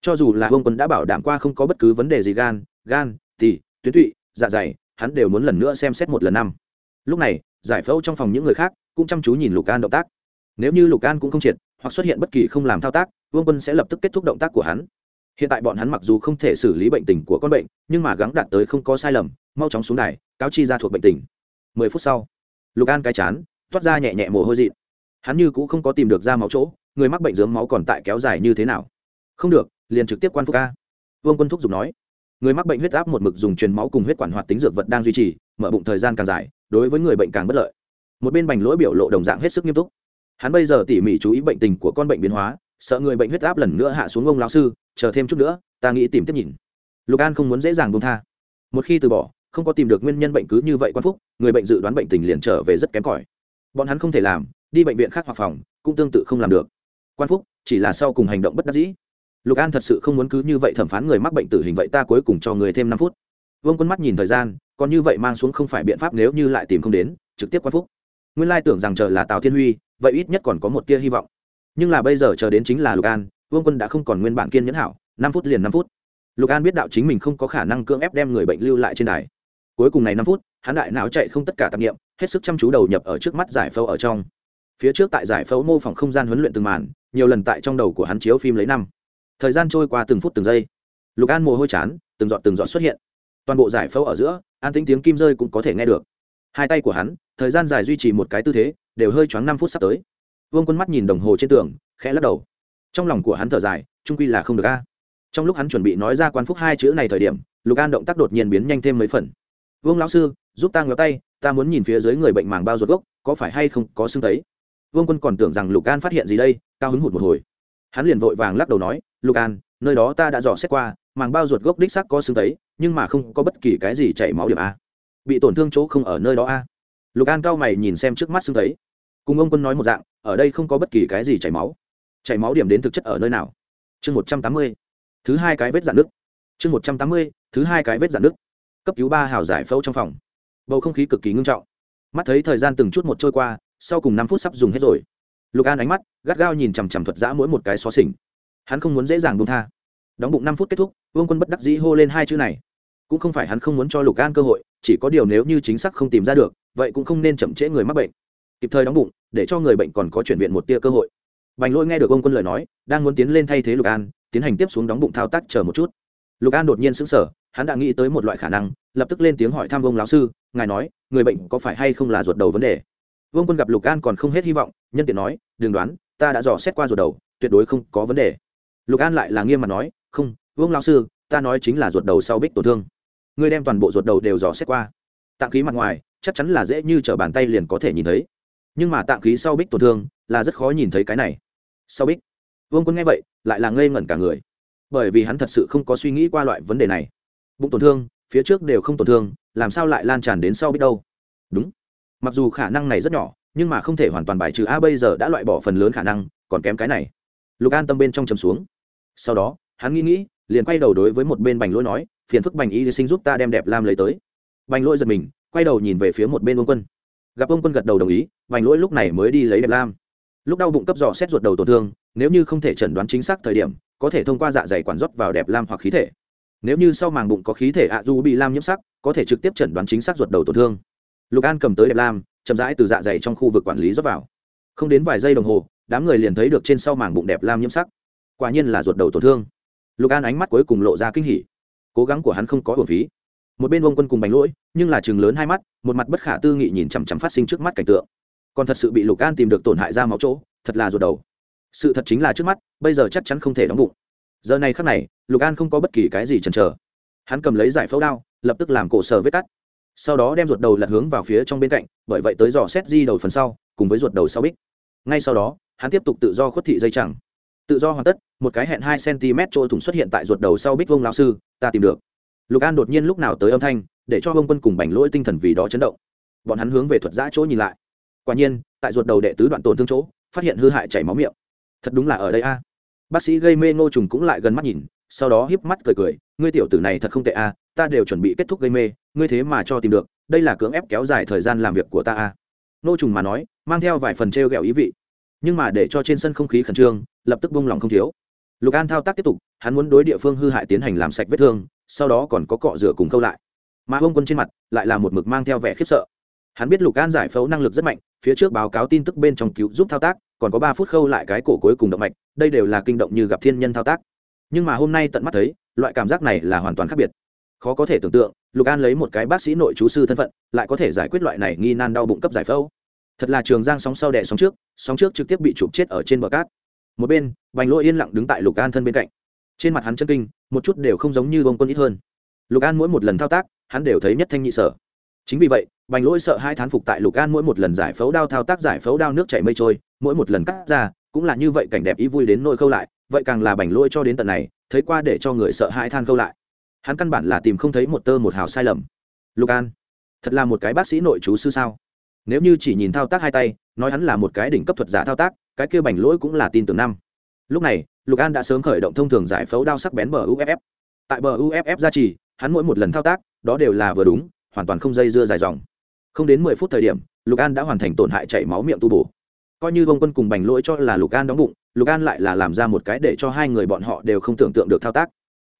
Cho dù là ông quân đã bảo đảm qua không có bất cứ vấn đề gì, gan gan, tỳ, tuyến tụy dạ dày, hắn đều muốn lần nữa xem xét một lần năm. Lúc này, giải phẫu trong phòng những người khác cũng chăm chú nhìn lục an động tác. Nếu như lục an cũng không triệt, hoặc xuất hiện bất kỳ không làm thao tác vương quân sẽ lập tức kết thúc động tác của hắn. Hiện tại bọn hắn mặc dù không thể xử lý bệnh tình của con bệnh, nhưng mà gắng đạt tới không có sai lầm, mau chóng xuống đài, cáo chi ra thuộc bệnh tình. Mười phút sau, lục an cái chán, toát ra nhẹ nhẹ mồ hôi dị hắn như cũng không có tìm được ra máu chỗ, người mắc bệnh dướng máu còn tại kéo dài như thế nào? Không được, liền trực tiếp quan phúc ca vương quân thúc giục nói. Người mắc bệnh huyết áp một mực dùng truyền máu cùng huyết quản hoạt tính dược vật đang duy trì, mở bụng thời gian càng dài, đối với người bệnh càng bất lợi. Một bên bành lỗi biểu lộ đồng dạng hết sức nghiêm túc. Hắn bây giờ tỉ mỉ chú ý bệnh tình của con bệnh biến hóa sợ người bệnh huyết áp lần nữa hạ xuống ông lão sư, chờ thêm chút nữa, ta nghĩ tìm tiếp nhìn. Lục an không muốn dễ dàng buông tha. Một khi từ bỏ, không có tìm được nguyên nhân bệnh cứ như vậy quan phúc, người bệnh dự đoán bệnh tình liền trở về rất kém cỏi. Bọn hắn không thể làm, đi bệnh viện khác hoặc phòng, cũng tương tự không làm được. Quan phúc, chỉ là sau cùng hành động bất đắc dĩ. Lục an thật sự không muốn cứ như vậy thẩm phán người mắc bệnh tử hình vậy ta cuối cùng cho người thêm năm phút. Vương quân mắt nhìn thời gian, còn như vậy mang xuống không phải biện pháp nếu như lại tìm không đến, trực tiếp quan phúc. Nguyên lai tưởng rằng chờ là tào thiên huy, vậy ít nhất còn có một tia hy vọng nhưng là bây giờ chờ đến chính là lục an, vương quân đã không còn nguyên bản kiên nhẫn hảo, năm phút liền năm phút. Lục an biết đạo chính mình không có khả năng cưỡng ép đem người bệnh lưu lại trên đài. Cuối cùng này năm phút, hắn đại não chạy không tất cả tạp nghiệm hết sức chăm chú đầu nhập ở trước mắt giải phẫu ở trong. Phía trước tại giải phẫu mô phỏng không gian huấn luyện từng màn, nhiều lần tại trong đầu của hắn chiếu phim lấy năm. Thời gian trôi qua từng phút từng giây. Lục an mồ hôi chán, từng giọt từng giọt xuất hiện. Toàn bộ giải phẫu ở giữa, an tính tiếng kim rơi cũng có thể nghe được. Hai tay của hắn, thời gian dài duy trì một cái tư thế, đều hơi choáng năm phút sắp tới vương quân mắt nhìn đồng hồ trên tường, khẽ lắc đầu. Trong lòng của hắn thở dài, trung quy là không được a. Trong lúc hắn chuẩn bị nói ra quan phúc hai chữ này thời điểm, lục an động tác đột nhiên biến nhanh thêm mấy phần. Vương lão sư, giúp ta ngó tay, ta muốn nhìn phía dưới người bệnh màng bao ruột gốc, có phải hay không có xương thấy? Vương quân còn tưởng rằng lục an phát hiện gì đây, cao hứng hụt một hồi. Hắn liền vội vàng lắc đầu nói, lục an, nơi đó ta đã dò xét qua, màng bao ruột gốc đích xác có xương thấy, nhưng mà không có bất kỳ cái gì chảy máu điểm a. Bị tổn thương chỗ không ở nơi đó a. Lục an cao mày nhìn xem trước mắt xương thấy. Cùng ông quân nói một dạng ở đây không có bất kỳ cái gì chảy máu. Chảy máu điểm đến thực chất ở nơi nào? Chương một trăm tám mươi. Thứ hai cái vết dạn nước chương một trăm tám mươi, thứ hai cái vết dạn nước cấp cứu ba hào giải phẫu trong phòng. Bầu không khí cực kỳ ngưng trọng. Mắt thấy thời gian từng chút một trôi qua, sau cùng năm phút sắp dùng hết rồi. Lục an ánh mắt gắt gao nhìn chằm chằm thuật giã mỗi một cái xó xỉnh. Hắn không muốn dễ dàng buông tha. Đóng bụng năm phút kết thúc, vương quân bất đắc dĩ hô lên hai chữ này. Cũng không phải hắn không muốn cho lục an cơ hội, chỉ có điều nếu như chính xác không tìm ra được, vậy cũng không nên chậm trễ người mắc bệnh kịp thời đóng bụng, để cho người bệnh còn có chuyển viện một tia cơ hội. Bành lỗi nghe được ông quân lời nói, đang muốn tiến lên thay thế lục an, tiến hành tiếp xuống đóng bụng thao tác chờ một chút. Lục an đột nhiên sững sờ, hắn đã nghĩ tới một loại khả năng, lập tức lên tiếng hỏi thăm ông lão sư, ngài nói, người bệnh có phải hay không là ruột đầu vấn đề? Vương quân gặp lục an còn không hết hy vọng, nhân tiện nói, đừng đoán, ta đã dò xét qua ruột đầu, tuyệt đối không có vấn đề. Lục an lại là nghiêm mặt nói, không, vương lão sư, ta nói chính là ruột đầu sau bích tổn thương. Ngươi đem toàn bộ ruột đầu đều dò xét qua. Tạng khí mặt ngoài, chắc chắn là dễ như t r ở bàn tay liền có thể nhìn thấy nhưng mà tạng khí sau bích tổn thương là rất khó nhìn thấy cái này. Sau bích, vương quân nghe vậy, lại là ngây ngẩn cả người. Bởi vì hắn thật sự không có suy nghĩ qua loại vấn đề này. Bụng tổn thương, phía trước đều không tổn thương, làm sao lại lan tràn đến sau bích đâu? Đúng. Mặc dù khả năng này rất nhỏ, nhưng mà không thể hoàn toàn bài trừ. A bây giờ đã loại bỏ phần lớn khả năng, còn kém cái này. Lục an tâm bên trong chầm xuống. Sau đó, hắn nghĩ nghĩ, liền quay đầu đối với một bên bành lỗi nói, phiền phức bành y sinh giúp ta đem đẹp lam lấy tới. Bành lỗi giật mình, quay đầu nhìn về phía một bên vương quân gặp ông quân gật đầu đồng ý, vành lỗi lúc này mới đi lấy đẹp lam. Lúc đau bụng cấp dò xét ruột đầu tổn thương, nếu như không thể chẩn đoán chính xác thời điểm, có thể thông qua dạ dày quản rót vào đẹp lam hoặc khí thể. Nếu như sau màng bụng có khí thể ạ du bị lam nhiễm sắc, có thể trực tiếp chẩn đoán chính xác ruột đầu tổn thương. Lục an cầm tới đẹp lam, chậm rãi từ dạ dày trong khu vực quản lý rót vào. Không đến vài giây đồng hồ, đám người liền thấy được trên sau màng bụng đẹp lam nhiễm sắc. Quả nhiên là ruột đầu tổn thương. Lục an ánh mắt cuối cùng lộ ra kinh hỉ. Cố gắng của hắn không có hồn phí một bên vông quân cùng bánh lỗi, nhưng là chừng lớn hai mắt, một mặt bất khả tư nghị nhìn chằm chằm phát sinh trước mắt cảnh tượng. Còn thật sự bị lục an tìm được tổn hại ra máu chỗ, thật là ruột đầu. Sự thật chính là trước mắt, bây giờ chắc chắn không thể đóng bụng. Giờ này khắc này, lục an không có bất kỳ cái gì chần chờ. Hắn cầm lấy giải phẫu đao, lập tức làm cổ sờ vết cắt. Sau đó đem ruột đầu lật hướng vào phía trong bên cạnh, bởi vậy tới dò xét di đầu phần sau, cùng với ruột đầu sau bích. Ngay sau đó, hắn tiếp tục tự do khuất thị dây chẳng. Tự do hoàn tất, một cái hẹn hai cm chỗ thủng xuất hiện tại ruột đầu sau bích vông lao sư, ta tìm được lục an đột nhiên lúc nào tới âm thanh, để cho vông quân cùng bành lỗi tinh thần vì đó chấn động. Bọn hắn hướng về thuật giã chỗ nhìn lại. Quả nhiên, tại ruột đầu đệ tứ đoạn tổn thương chỗ, phát hiện hư hại chảy máu miệng. Thật đúng là ở đây a. Bác sĩ gây mê ngô trùng cũng lại gần mắt nhìn, sau đó híp mắt cười cười, ngươi tiểu tử này thật không tệ a, ta đều chuẩn bị kết thúc gây mê, ngươi thế mà cho tìm được, đây là cưỡng ép kéo dài thời gian làm việc của ta a. Ngô trùng mà nói, mang theo vài phần t r ý vị. Nhưng mà để cho trên sân không khí khẩn trương, lập tức bung lòng không thiếu. Lục an thao tác tiếp tục, hắn muốn đối địa phương hư hại tiến hành làm sạch vết thương sau đó còn có cọ rửa cùng câu lại. Mà ông quân trên mặt lại là một mực mang theo vẻ khiếp sợ. Hắn biết lục an giải phẫu năng lực rất mạnh, phía trước báo cáo tin tức bên trong cứu giúp thao tác, còn có ba phút khâu lại cái cổ cuối cùng động mạch, đây đều là kinh động như gặp thiên nhân thao tác. Nhưng mà hôm nay tận mắt thấy, loại cảm giác này là hoàn toàn khác biệt. Khó có thể tưởng tượng, lục an lấy một cái bác sĩ nội chú sư thân phận, lại có thể giải quyết loại này nghi nan đau bụng cấp giải phẫu. Thật là trường giang sóng sau đẻ sóng trước sóng trước trực tiếp bị chụp chết ở trên bờ cát. Một bên, bành lỗi yên lặng đứng tại lục an thân bên cạnh trên mặt hắn chân kinh, một chút đều không giống như bông quân ít hơn. Lục an mỗi một lần thao tác, hắn đều thấy nhất thanh nhị sở. Chính vì vậy, bành lỗi sợ hai thán phục tại lục an mỗi một lần giải phẫu đao thao tác giải phẫu đao nước chảy mây trôi, mỗi một lần cắt ra, cũng là như vậy cảnh đẹp ý vui đến nỗi khâu lại, vậy càng là bành lỗi cho đến tận này, thấy qua để cho người sợ hãi than khâu lại. Hắn căn bản là tìm không thấy một tơ một hào sai lầm. Lục an, thật là một cái bác sĩ nội chú sư sao? Nếu như chỉ nhìn thao tác hai tay, nói hắn là một cái đỉnh cấp thuật giả thao tác, cái kia bành lỗi cũng là tin tưởng năm lúc này, lục an đã sớm khởi động thông thường giải phẫu đao sắc bén bờ uff tại bờ uff gia trì, hắn mỗi một lần thao tác, đó đều là vừa đúng, hoàn toàn không dây dưa dài dòng. Không đến mười phút thời điểm, lục an đã hoàn thành tổn hại chảy máu miệng tu bổ. Coi như vông quân cùng bành lỗi cho là lục an đóng bụng, lục an lại là làm ra một cái để cho hai người bọn họ đều không tưởng tượng được thao tác.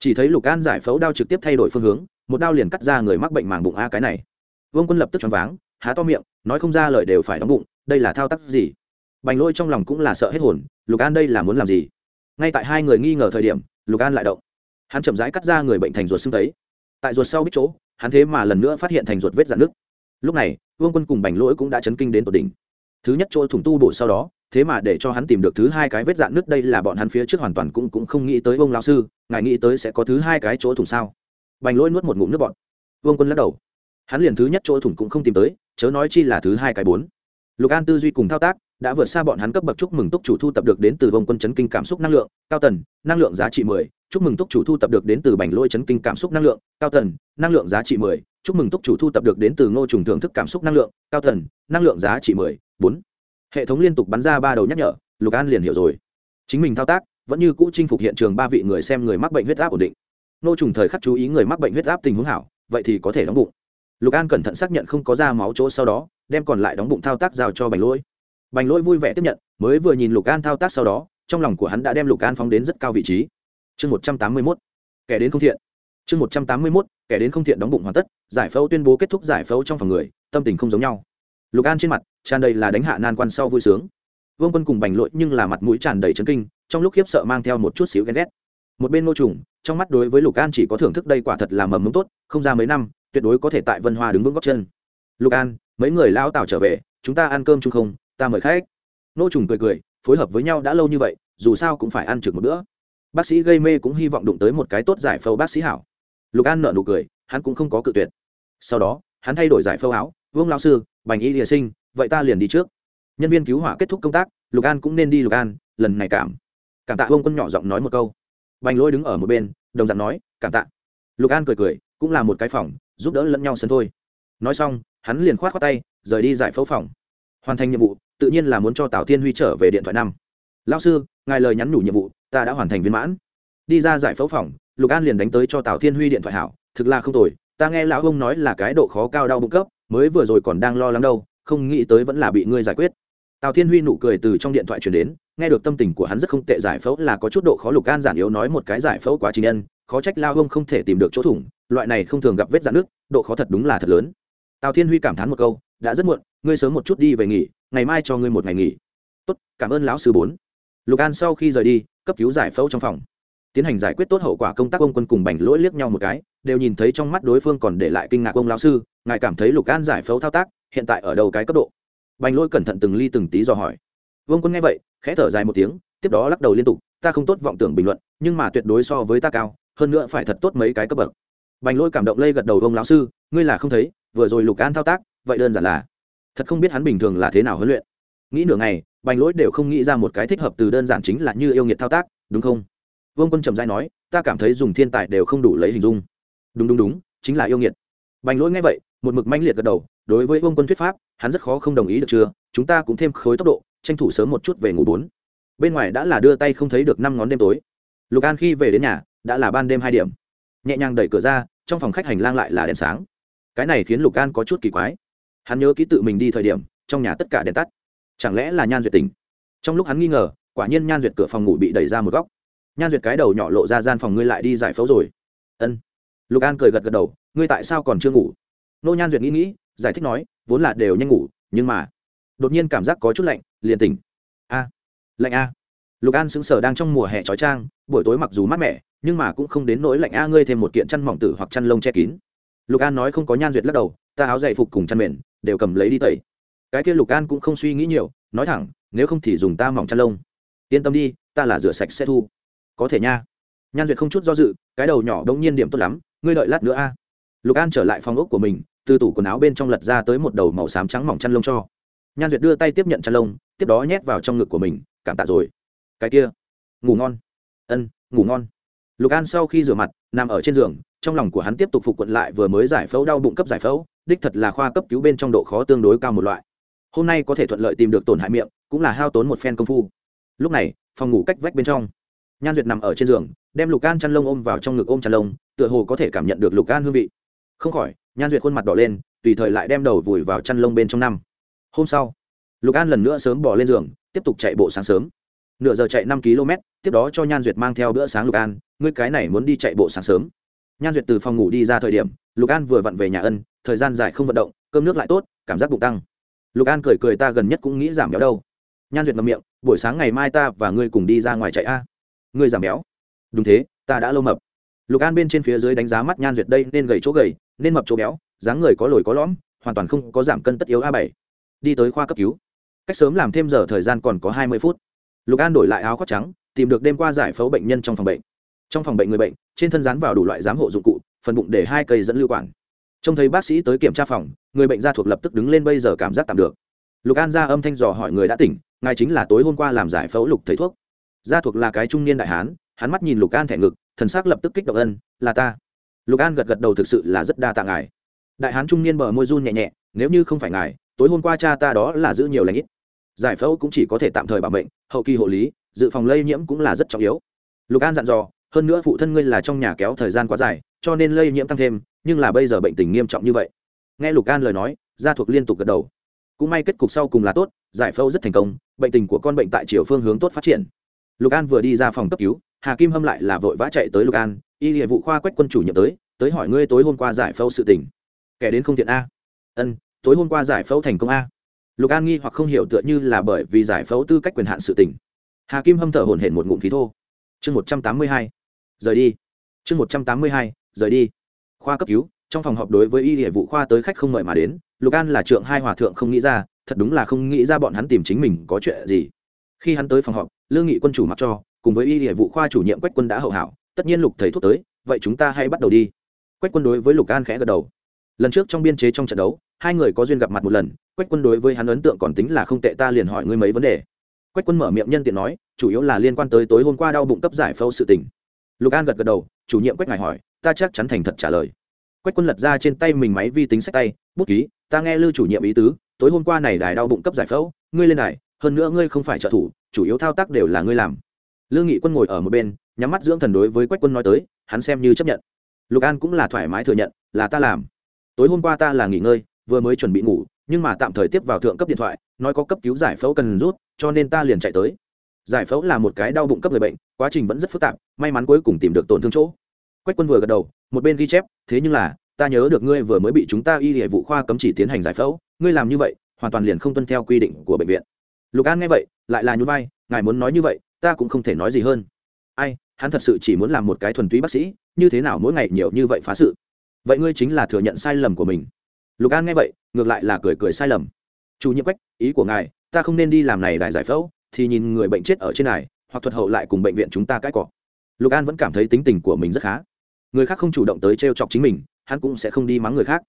Chỉ thấy lục an giải phẫu đao trực tiếp thay đổi phương hướng, một đao liền cắt ra người mắc bệnh màng bụng a cái này. Vông quân lập tức choáng váng, há to miệng, nói không ra lời đều phải đóng bụng, đây là thao tác gì? Bành lỗi trong lòng cũng là sợ hết hồn lục an đây là muốn làm gì? Ngay tại hai người nghi ngờ thời điểm, lục an lại động. Hắn chậm rãi cắt ra người bệnh thành ruột xương tấy. Tại ruột sau bít chỗ, hắn thế mà lần nữa phát hiện thành ruột vết dạn nước lúc này, vương quân cùng bành lỗi cũng đã chấn kinh đến tột đỉnh. Thứ nhất chỗ thủng tu bổ sau đó, thế mà để cho hắn tìm được thứ hai cái vết dạn nước đây là bọn hắn phía trước hoàn toàn cũng cũng không nghĩ tới ông lao sư, ngài nghĩ tới sẽ có thứ hai cái chỗ thủng sao? Bành lỗi nuốt một ngụm nước bọn vương quân lắc đầu. Hắn liền thứ nhất chỗ thủng cũng không tìm tới, chớ nói chi là thứ hai cái bốn. Lục an tư duy cùng thao tác đã vượt xa bọn hắn cấp bậc chúc mừng túc chủ thu tập được đến từ vòng quân chấn kinh cảm xúc năng lượng, cao tần, năng lượng giá trị mười, chúc mừng túc chủ thu tập được đến từ bành lôi chấn kinh cảm xúc năng lượng, cao tần, năng lượng giá trị mười, chúc mừng túc chủ thu tập được đến từ ngô trùng thưởng thức cảm xúc năng lượng, cao tần, năng lượng giá trị mười, bốn. Hệ thống liên tục bắn ra ba đầu nhắc nhở, lục an liền hiểu rồi. Chính mình thao tác, vẫn như cũ chinh phục hiện trường ba vị người xem người mắc bệnh huyết áp ổn định. Ngô trùng thời khắc chú ý người mắc bệnh huyết áp tình huống hảo, vậy thì có thể đóng bụng. Lục an cẩn thận xác nhận không có ra máu chỗ sau đó, đem còn lại đóng bụng thao tác giao cho bành lôi bành lỗi vui vẻ tiếp nhận, mới vừa nhìn lục an thao tác sau đó, trong lòng của hắn đã đem lục an phóng đến rất cao vị trí. Chương một trăm tám mươi mốt, kẻ đến không thiện. Chương một trăm tám mươi mốt, kẻ đến không thiện đóng bụng hoàn tất, giải phẫu tuyên bố kết thúc giải phẫu trong phòng người, tâm tình không giống nhau. Lục an trên mặt tràn đầy là đánh hạ nan quan sau vui sướng. Vương quân cùng bành lội nhưng là mặt mũi tràn đầy chấn kinh, trong lúc khiếp sợ mang theo một chút xíu ghen ghét. Một bên ngô trùng, trong mắt đối với lục an chỉ có thưởng thức đây quả thật là mầm mống tốt, không ra mấy năm, tuyệt đối có thể tại vân hoa đứng vững góc chân. Lục an, mấy người lao tào trở về, chúng ta ăn cơm chung không? Ta mời khách. Nô trùng cười cười, phối hợp với nhau đã lâu như vậy, dù sao cũng phải ăn trực một bữa. Bác sĩ gây mê cũng hy vọng đụng tới một cái tốt giải phẫu bác sĩ hảo. Lục an nợ nụ cười, hắn cũng không có cự tuyệt. Sau đó, hắn thay đổi giải phẫu áo, vương lao sư, bành y địa sinh, vậy ta liền đi trước. Nhân viên cứu hỏa kết thúc công tác, lục an cũng nên đi lục an, lần này cảm. Cảm tạ vương quân nhỏ giọng nói một câu. Bành lôi đứng ở một bên, đồng giọng nói, cảm tạ. Lục an cười cười, cũng là một cái phòng, giúp đỡ lẫn nhau sân thôi. Nói xong, hắn liền khoát khoát tay, rời đi giải phẫu phòng. Hoàn thành nhiệm vụ tự nhiên là muốn cho tào thiên huy trở về điện thoại năm. Lao sư, ngài lời nhắn nhủ nhiệm vụ, ta đã hoàn thành viên mãn. Đi ra giải phẫu phòng, lục an liền đánh tới cho tào thiên huy điện thoại hảo, thực là không tồi, ta nghe lão ông nói là cái độ khó cao đau bụng cấp, mới vừa rồi còn đang lo lắng đâu, không nghĩ tới vẫn là bị ngươi giải quyết. Tào thiên huy nụ cười từ trong điện thoại chuyển đến, nghe được tâm tình của hắn rất không tệ giải phẫu là có chút độ khó, lục an giản yếu nói một cái giải phẫu quá trình nhân, khó trách lao ông không thể tìm được chỗ thủng, loại này không thường gặp vết dạn nước độ khó thật đúng là thật lớn. Tào thiên huy cảm thán một câu, đã rất muộn, ngươi sớm một chút đi về nghỉ ngày mai cho ngươi một ngày nghỉ. Tốt, cảm ơn lão sư bốn. Lục an sau khi rời đi, cấp cứu giải phẫu trong phòng. Tiến hành giải quyết tốt hậu quả công tác ông quân cùng bành lỗi liếc nhau một cái, đều nhìn thấy trong mắt đối phương còn để lại kinh ngạc ông lão sư, ngài cảm thấy lục an giải phẫu thao tác, hiện tại ở đầu cái cấp độ? Bành lỗi cẩn thận từng ly từng tí dò hỏi. Vương quân nghe vậy, khẽ thở dài một tiếng, tiếp đó lắc đầu liên tục, ta không tốt vọng tưởng bình luận, nhưng mà tuyệt đối so với ta cao, hơn nữa phải thật tốt mấy cái cấp bậc. Bành lỗi cảm động lây gật đầu ông lão sư, ngươi là không thấy, vừa rồi lục an thao tác, vậy đơn giản là thật không biết hắn bình thường là thế nào huấn luyện. Nghĩ nửa ngày, bành lỗi đều không nghĩ ra một cái thích hợp từ đơn giản chính là như yêu nghiệt thao tác, đúng không? Vương quân trầm dai nói, ta cảm thấy dùng thiên tài đều không đủ lấy hình dung. Đúng đúng đúng, chính là yêu nghiệt. Bành lỗi nghe vậy, một mực manh liệt gật đầu, đối với vương quân thuyết pháp, hắn rất khó không đồng ý được chưa? Chúng ta cũng thêm khối tốc độ, tranh thủ sớm một chút về ngủ bốn. Bên ngoài đã là đưa tay không thấy được năm ngón đêm tối. Lục an khi về đến nhà, đã là ban đêm hai điểm. Nhẹ nhàng đẩy cửa ra, trong phòng khách hành lang lại là đèn sáng. Cái này khiến lục an có chút kỳ quái hắn nhớ ký tự mình đi thời điểm, trong nhà tất cả đèn tắt. Chẳng lẽ là nhan duyệt tỉnh? Trong lúc hắn nghi ngờ, quả nhiên nhan duyệt cửa phòng ngủ bị đẩy ra một góc. Nhan duyệt cái đầu nhỏ lộ ra gian phòng ngươi lại đi giải phẫu rồi. Ân. Lục an cười gật gật đầu, ngươi tại sao còn chưa ngủ? Nô nhan duyệt nghĩ nghĩ, giải thích nói, vốn là đều nhanh ngủ, nhưng mà đột nhiên cảm giác có chút lạnh, liền tỉnh. A. Lạnh a. Lục an sững sờ đang trong mùa hè trói trang, buổi tối mặc dù mát mẻ, nhưng mà cũng không đến nỗi lạnh a, ngươi thêm một kiện chăn mỏng tử hoặc chăn lông che kín. Lục an nói không có nhan duyệt lắc đầu, ta áo dày phục cùng chăn mền đều cầm lấy đi tẩy. Cái kia lục an cũng không suy nghĩ nhiều, nói thẳng, nếu không thì dùng ta mỏng chăn lông. Yên tâm đi, ta là rửa sạch sẽ thu. Có thể nha. Nhan duyệt không chút do dự, cái đầu nhỏ đông nhiên điểm tốt lắm, ngươi đợi lát nữa a. Lục an trở lại phòng ốc của mình, từ tủ quần áo bên trong lật ra tới một đầu màu xám trắng mỏng chăn lông cho. Nhan duyệt đưa tay tiếp nhận chăn lông, tiếp đó nhét vào trong ngực của mình, cảm tạ rồi. Cái kia, ngủ ngon. Ân, ngủ ngon. Lục an sau khi rửa mặt, nằm ở trên giường, trong lòng của hắn tiếp tục phục quận lại vừa mới giải phẫu đau bụng cấp giải phẫu đích thật là khoa cấp cứu bên trong độ khó tương đối cao một loại. Hôm nay có thể thuận lợi tìm được tổn hại miệng, cũng là hao tốn một phen công phu. Lúc này, phòng ngủ cách vách bên trong, nhan duyệt nằm ở trên giường, đem lục an chăn lông ôm vào trong ngực ôm chăn lông, tựa hồ có thể cảm nhận được lục an hương vị. Không khỏi, nhan duyệt khuôn mặt đỏ lên, tùy thời lại đem đầu vùi vào chăn lông bên trong năm. Hôm sau, lục an lần nữa sớm bỏ lên giường, tiếp tục chạy bộ sáng sớm. Nửa giờ chạy năm km, tiếp đó cho nhan duyệt mang theo bữa sáng lục an, ngươi cái này muốn đi chạy bộ sáng sớm. Nhan duyệt từ phòng ngủ đi ra thời điểm, lục an vừa vặn về nhà ân thời gian dài không vận động, cơm nước lại tốt, cảm giác bụng tăng. Lục an cười cười ta gần nhất cũng nghĩ giảm béo đâu. Nhan duyệt ngậm miệng, buổi sáng ngày mai ta và ngươi cùng đi ra ngoài chạy a. Ngươi giảm béo? Đúng thế, ta đã lâu mập. Lục an bên trên phía dưới đánh giá mắt nhan duyệt đây nên gầy chỗ gầy, nên mập chỗ béo, dáng người có lồi có lõm, hoàn toàn không có giảm cân tất yếu a bảy. Đi tới khoa cấp cứu. Cách sớm làm thêm giờ thời gian còn có hai mươi phút. Lục an đổi lại áo khoác trắng, tìm được đêm qua giải phẫu bệnh nhân trong phòng bệnh. Trong phòng bệnh người bệnh, trên thân dán vào đủ loại giám hộ dụng cụ, phần bụng để hai cây dẫn lưu quản trông thấy bác sĩ tới kiểm tra phòng, người bệnh gia thuộc lập tức đứng lên bây giờ cảm giác tạm được. Lục an ra âm thanh dò hỏi người đã tỉnh, ngài chính là tối hôm qua làm giải phẫu lục thầy thuốc. Gia thuộc là cái trung niên đại hán, hắn mắt nhìn lục an thẻ ngực, thần s ắ c lập tức kích động ân, là ta. Lục an gật gật đầu thực sự là rất đa tạ ngài. Đại hán trung niên bờ môi run nhẹ nhẹ, nếu như không phải ngài, tối hôm qua cha ta đó là giữ nhiều lãnh ít. Giải phẫu cũng chỉ có thể tạm thời bảo mệnh, hậu kỳ hộ lý, dự phòng lây nhiễm cũng là rất trọng yếu. Lục an dặn dò, hơn nữa phụ thân ngươi là trong nhà kéo thời gian quá dài, cho nên lây nhiễm tăng thêm nhưng là bây giờ bệnh tình nghiêm trọng như vậy. Nghe lục an lời nói, gia thuộc liên tục gật đầu. Cũng may kết cục sau cùng là tốt, giải phẫu rất thành công, bệnh tình của con bệnh tại chiều phương hướng tốt phát triển. Lục an vừa đi ra phòng cấp cứu, hà kim hâm lại là vội vã chạy tới lục an, y hệ vụ khoa quách quân chủ nhiệm tới tới hỏi ngươi tối hôm qua giải phẫu sự tình. Kẻ đến không thiện a. Ân, tối hôm qua giải phẫu thành công a. Lục an nghi hoặc không hiểu tựa như là bởi vì giải phẫu tư cách quyền hạn sự tình. Hà kim hâm thở hổn hển một ngụm khí thô. Chương một trăm tám mươi hai, rời đi. Chương một trăm tám mươi hai, rời đi khoa cấp cứu, trong phòng họp đối với y hệ vụ khoa tới khách không mời mà đến, lục an là trượng hai hòa thượng không nghĩ ra, thật đúng là không nghĩ ra bọn hắn tìm chính mình có chuyện gì. Khi hắn tới phòng họp, lương nghị quân chủ mặc cho, cùng với y hệ vụ khoa chủ nhiệm quách quân đã hậu hảo, tất nhiên lục thầy thuốc tới, vậy chúng ta hãy bắt đầu đi. Quách quân đối với lục an khẽ gật đầu. Lần trước trong biên chế trong trận đấu, hai người có duyên gặp mặt một lần, quách quân đối với hắn ấn tượng còn tính là không tệ, ta liền hỏi ngươi mấy vấn đề. Quách quân mở miệng nhân tiện nói, chủ yếu là liên quan tới tối hôm qua đau bụng cấp giải phẫu sự tình. Lục an gật gật đầu, chủ nhiệm quách ngài hỏi ta chắc chắn thành thật trả lời. Quách quân lật ra trên tay mình máy vi tính sách tay, bút ký, ta nghe lưu chủ nhiệm ý tứ, tối hôm qua này đài đau bụng cấp giải phẫu, ngươi lên đài, hơn nữa ngươi không phải trợ thủ, chủ yếu thao tác đều là ngươi làm. Lương nghị quân ngồi ở một bên, nhắm mắt dưỡng thần đối với quách quân nói tới, hắn xem như chấp nhận. Lục an cũng là thoải mái thừa nhận, là ta làm. Tối hôm qua ta là nghỉ ngơi, vừa mới chuẩn bị ngủ, nhưng mà tạm thời tiếp vào thượng cấp điện thoại, nói có cấp cứu giải phẫu cần rút, cho nên ta liền chạy tới. Giải phẫu là một cái đau bụng cấp người bệnh, quá trình vẫn rất phức tạp, may mắn cuối cùng tìm được tổn thương chỗ quách quân vừa gật đầu, một bên ghi chép, thế nhưng là, ta nhớ được ngươi vừa mới bị chúng ta y hệ vụ khoa cấm chỉ tiến hành giải phẫu, ngươi làm như vậy, hoàn toàn liền không tuân theo quy định của bệnh viện. Lục an nghe vậy, lại là nhún vai, ngài muốn nói như vậy, ta cũng không thể nói gì hơn. Ai, hắn thật sự chỉ muốn làm một cái thuần túy bác sĩ, như thế nào mỗi ngày nhiều như vậy phá sự? Vậy ngươi chính là thừa nhận sai lầm của mình. Lục an nghe vậy, ngược lại là cười cười sai lầm. Chủ nhiệm quách, ý của ngài, ta không nên đi làm này đại giải phẫu, thì nhìn người bệnh chết ở trên này, hoặc thuật hậu lại cùng bệnh viện chúng ta cãi cọ. Lục an vẫn cảm thấy tính tình của mình rất khá người khác không chủ động tới t r e o chọc chính mình, hắn cũng sẽ không đi mắng người khác.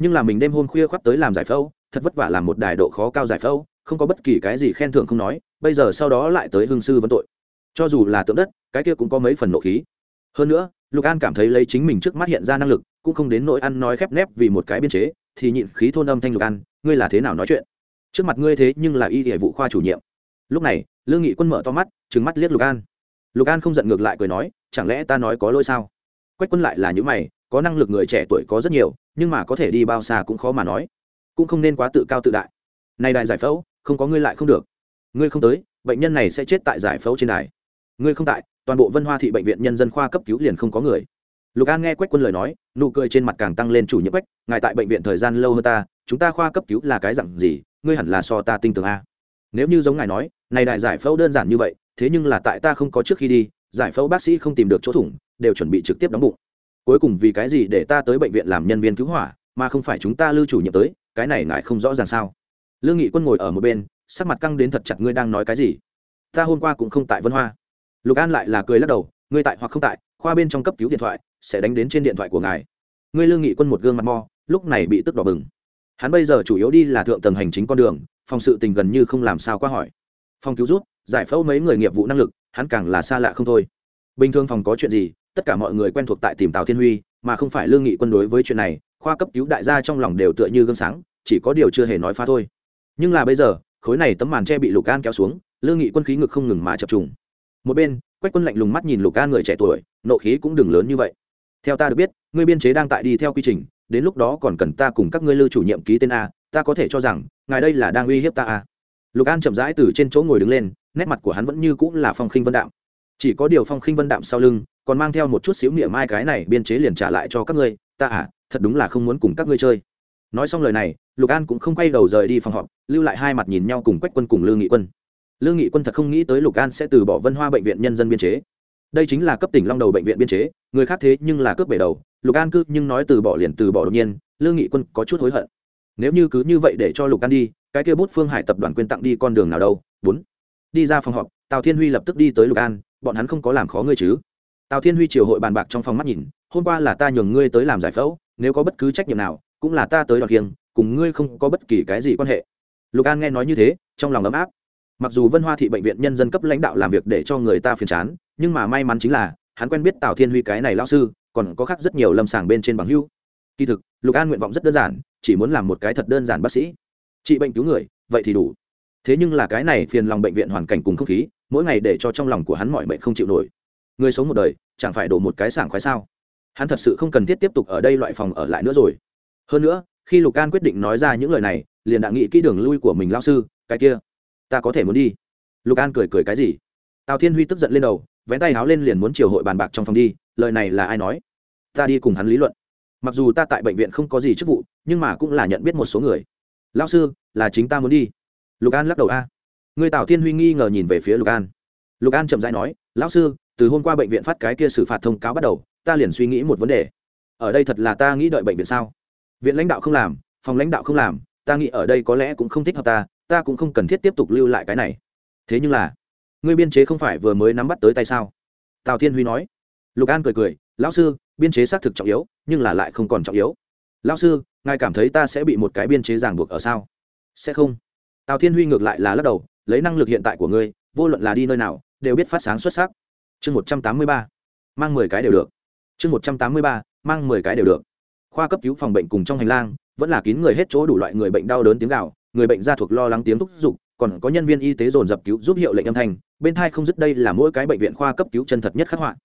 Nhưng là mình đêm hôm khuya khoác tới làm giải phẫu, thật vất vả làm một đài độ khó cao giải phẫu, không có bất kỳ cái gì khen thưởng không nói, bây giờ sau đó lại tới hương sư vấn tội. Cho dù là tượng đất, cái kia cũng có mấy phần nộ khí. Hơn nữa, lục an cảm thấy lấy chính mình trước mắt hiện ra năng lực, cũng không đến nỗi ăn nói khép nép vì một cái biên chế, thì nhịn khí thôn âm thanh lục an, ngươi là thế nào nói chuyện? Trước mặt ngươi thế nhưng là y hệ vụ khoa chủ nhiệm. Lúc này, lương nghị quân mở to mắt, trừng mắt liếc lục an. Lục an không giận ngược lại cười nói, chẳng lẽ ta nói có lỗi sao? Quách quân lại là những mày, có năng lực người trẻ tuổi có rất nhiều, nhưng mà có thể đi bao xa cũng khó mà nói. Cũng không nên quá tự cao tự đại. Này đại giải phẫu, không có ngươi lại không được. Ngươi không tới, bệnh nhân này sẽ chết tại giải phẫu trên đài. Ngươi không tại, toàn bộ vân hoa thị bệnh viện nhân dân khoa cấp cứu liền không có người. Lục an nghe quách quân lời nói, nụ cười trên mặt càng tăng lên chủ nhiệm quách, ngài tại bệnh viện thời gian lâu hơn ta, chúng ta khoa cấp cứu là cái dặn gì, ngươi hẳn là so ta tinh tường a. Nếu như giống ngài nói, này đại giải phẫu đơn giản như vậy, thế nhưng là tại ta không có trước khi đi, giải phẫu bác sĩ không tìm được chỗ thủng đều chuẩn bị trực tiếp đóng bụng. Cuối cùng vì cái gì để ta tới bệnh viện làm nhân viên cứu hỏa, mà không phải chúng ta lưu chủ nhiệm tới, cái này ngài không rõ ràng sao? Lương nghị quân ngồi ở một bên, sắc mặt căng đến thật chặt, ngươi đang nói cái gì? Ta hôm qua cũng không tại vân hoa. Lục an lại là cười lắc đầu, ngươi tại hoặc không tại, khoa bên trong cấp cứu điện thoại, sẽ đánh đến trên điện thoại của ngài. Ngươi lương nghị quân một gương mặt mo, lúc này bị tức đỏ bừng. Hắn bây giờ chủ yếu đi là thượng tầng hành chính con đường, phòng sự tình gần như không làm sao qua hỏi. Phòng cứu rút, giải phẫu mấy người nghiệp vụ năng lực, hắn càng là xa lạ không thôi. Bình thường phòng có chuyện gì tất cả mọi người quen thuộc tại tìm tào thiên huy, mà không phải lương nghị quân đối với chuyện này, khoa cấp cứu đại gia trong lòng đều tựa như gương sáng, chỉ có điều chưa hề nói phá thôi. Nhưng là bây giờ, khối này tấm màn tre bị lục an kéo xuống, lương nghị quân khí ngực không ngừng mà chập trùng. Một bên, quách quân lạnh lùng mắt nhìn lục an người trẻ tuổi, nộ khí cũng đừng lớn như vậy. Theo ta được biết, ngươi biên chế đang tại đi theo quy trình, đến lúc đó còn cần ta cùng các ngươi lưu chủ nhiệm ký tên a, ta có thể cho rằng, ngài đây là đang uy hiếp ta a. Lục an chậm rãi từ trên chỗ ngồi đứng lên, nét mặt của hắn vẫn như cũng là phong khinh vân đạm. Chỉ có điều phong khinh vân đạm sau lưng còn mang theo một chút xíu niệm mai cái này biên chế liền trả lại cho các ngươi, ta à thật đúng là không muốn cùng các ngươi chơi. Nói xong lời này, lục an cũng không quay đầu rời đi phòng họp, lưu lại hai mặt nhìn nhau cùng quách quân cùng lương nghị quân. Lương nghị quân thật không nghĩ tới lục an sẽ từ bỏ vân hoa bệnh viện nhân dân biên chế. Đây chính là cấp tỉnh long đầu bệnh viện biên chế, người khác thế nhưng là cướp bể đầu, lục an cứ nhưng nói từ bỏ liền từ bỏ đột nhiên lương nghị quân có chút hối hận. Nếu như cứ như vậy để cho lục an đi, cái kia bút phương hải tập đoàn quyên tặng đi con đường nào đâu. Bốn. Đi ra phòng họp, tào thiên huy lập tức đi tới lục an, bọn hắn không có làm khó ngươi chứ tào thiên huy triều hội bàn bạc trong phòng mắt nhìn, hôm qua là ta nhường ngươi tới làm giải phẫu, nếu có bất cứ trách nhiệm nào, cũng là ta tới đoạt kiêng, cùng ngươi không có bất kỳ cái gì quan hệ. Lục an nghe nói như thế, trong lòng ấm áp. Mặc dù vân hoa thị bệnh viện nhân dân cấp lãnh đạo làm việc để cho người ta phiền chán, nhưng mà may mắn chính là, hắn quen biết tào thiên huy cái này lao sư, còn có khác rất nhiều lâm sàng bên trên bằng hưu kỳ thực, lục an nguyện vọng rất đơn giản, chỉ muốn làm một cái thật đơn giản bác sĩ. Trị bệnh cứu người, vậy thì đủ. Thế nhưng là cái này phiền lòng bệnh viện hoàn cảnh cùng không khí, mỗi ngày để cho trong lòng của hắn mọi bệnh không chịu nổi người sống một đời, chẳng phải đổ một cái sảng khoái sao? Hắn thật sự không cần thiết tiếp tục ở đây loại phòng ở lại nữa rồi. Hơn nữa, khi lục an quyết định nói ra những lời này, liền đã nghĩ kỹ đường lui của mình lao sư, cái kia, ta có thể muốn đi. Lục an cười cười cái gì? Tào thiên huy tức giận lên đầu, vén tay háo lên liền muốn chiều hội bàn bạc trong phòng đi, lời này là ai nói? Ta đi cùng hắn lý luận. Mặc dù ta tại bệnh viện không có gì chức vụ, nhưng mà cũng là nhận biết một số người. Lao sư, là chính ta muốn đi. Lục an lắc đầu, a. Người tào thiên huy nghi ngờ nhìn về phía lục an. Lục an chậm dãi nói, lão sư từ hôm qua bệnh viện phát cái kia xử phạt thông cáo bắt đầu, ta liền suy nghĩ một vấn đề. Ở đây thật là ta nghĩ đợi bệnh viện sao? Viện lãnh đạo không làm, phòng lãnh đạo không làm, ta nghĩ ở đây có lẽ cũng không thích hợp ta ta cũng không cần thiết tiếp tục lưu lại cái này. Thế nhưng là, ngươi biên chế không phải vừa mới nắm bắt tới tay sao? Tào thiên huy nói. Lục an cười cười, lão sư, biên chế xác thực trọng yếu, nhưng là lại không còn trọng yếu. Lão sư, ngài cảm thấy ta sẽ bị một cái biên chế ràng buộc ở sao? Sẽ không. Tào thiên huy ngược lại là lắc đầu, lấy năng lực hiện tại của ngươi, vô luận là đi nơi nào, đều biết phát sáng xuất sắc chương một trăm tám mươi ba, mang mười cái đều được. Chương một trăm tám mươi ba, mang mười cái đều được. Khoa cấp cứu phòng bệnh cùng trong hành lang, vẫn là kín người hết chỗ đủ loại người bệnh đau đớn tiếng gạo người bệnh ra thuộc lo lắng tiếng thúc giục, còn có nhân viên y tế dồn dập cứu giúp hiệu lệnh âm thanh, bên thai không dứt đây là mỗi cái bệnh viện khoa cấp cứu chân thật nhất khắc họa.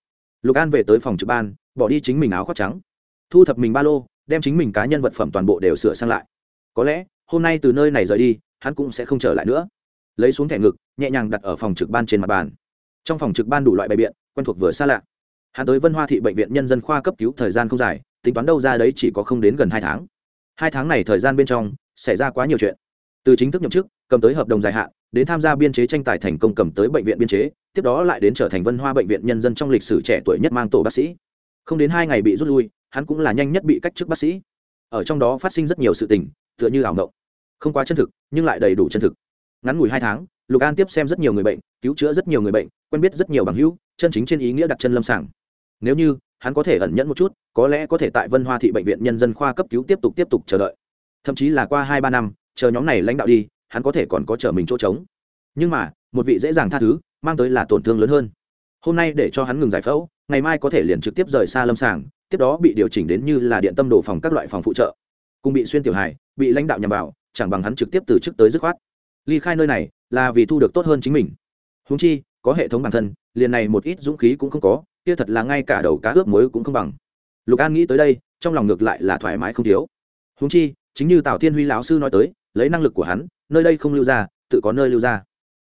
Lục an về tới phòng trực ban, bỏ đi chính mình áo khoác trắng. Thu thập mình ba lô, đem chính mình cá nhân vật phẩm toàn bộ đều sửa sang lại. Có lẽ, hôm nay từ nơi này rời đi, hắn cũng sẽ không trở lại nữa. Lấy xuống thẻ ngực, nhẹ nhàng đặt ở phòng trực ban trên mặt bàn trong phòng trực ban đủ loại bài biện, quen thuộc vừa xa lạ. Hắn tới vân hoa thị bệnh viện nhân dân khoa cấp cứu thời gian không dài, tính toán đâu ra đấy chỉ có không đến gần hai tháng. Hai tháng này thời gian bên trong, xảy ra quá nhiều chuyện. Từ chính thức nhậm chức, cầm tới hợp đồng dài hạn, đến tham gia biên chế tranh tài thành công cầm tới bệnh viện biên chế, tiếp đó lại đến trở thành vân hoa bệnh viện nhân dân trong lịch sử trẻ tuổi nhất mang tổ bác sĩ. Không đến hai ngày bị rút lui, hắn cũng là nhanh nhất bị cách chức bác sĩ. Ở trong đó phát sinh rất nhiều sự tình, tựa như ảo ngộng không quá chân thực, nhưng lại đầy đủ chân thực. Ngắn ngủi hai tháng lục an tiếp xem rất nhiều người bệnh, cứu chữa rất nhiều người bệnh, quen biết rất nhiều bằng hữu, chân chính trên ý nghĩa đặt chân lâm sàng. Nếu như hắn có thể ẩn nhẫn một chút, có lẽ có thể tại vân hoa thị bệnh viện nhân dân khoa cấp cứu tiếp tục tiếp tục chờ đợi. Thậm chí là qua hai ba năm, chờ nhóm này lãnh đạo đi, hắn có thể còn có trở mình chỗ trống. Nhưng mà, một vị dễ dàng tha thứ, mang tới là tổn thương lớn hơn. Hôm nay để cho hắn ngừng giải phẫu, ngày mai có thể liền trực tiếp rời xa lâm sàng, tiếp đó bị điều chỉnh đến như là điện tâm đồ phòng các loại phòng phụ trợ. Cùng bị xuyên tiểu hài, bị lãnh đạo nhằm vào, chẳng bằng hắn trực tiếp từ chức tới dứt khoát ly khai nơi này là vì thu được tốt hơn chính mình. Húng chi, có hệ thống bản thân, liền này một ít dũng khí cũng không có, kia thật là ngay cả đầu cá ướp muối cũng không bằng. Lục an nghĩ tới đây, trong lòng ngược lại là thoải mái không thiếu. Húng chi, chính như tào thiên huy lão sư nói tới, lấy năng lực của hắn, nơi đây không lưu ra, tự có nơi lưu ra.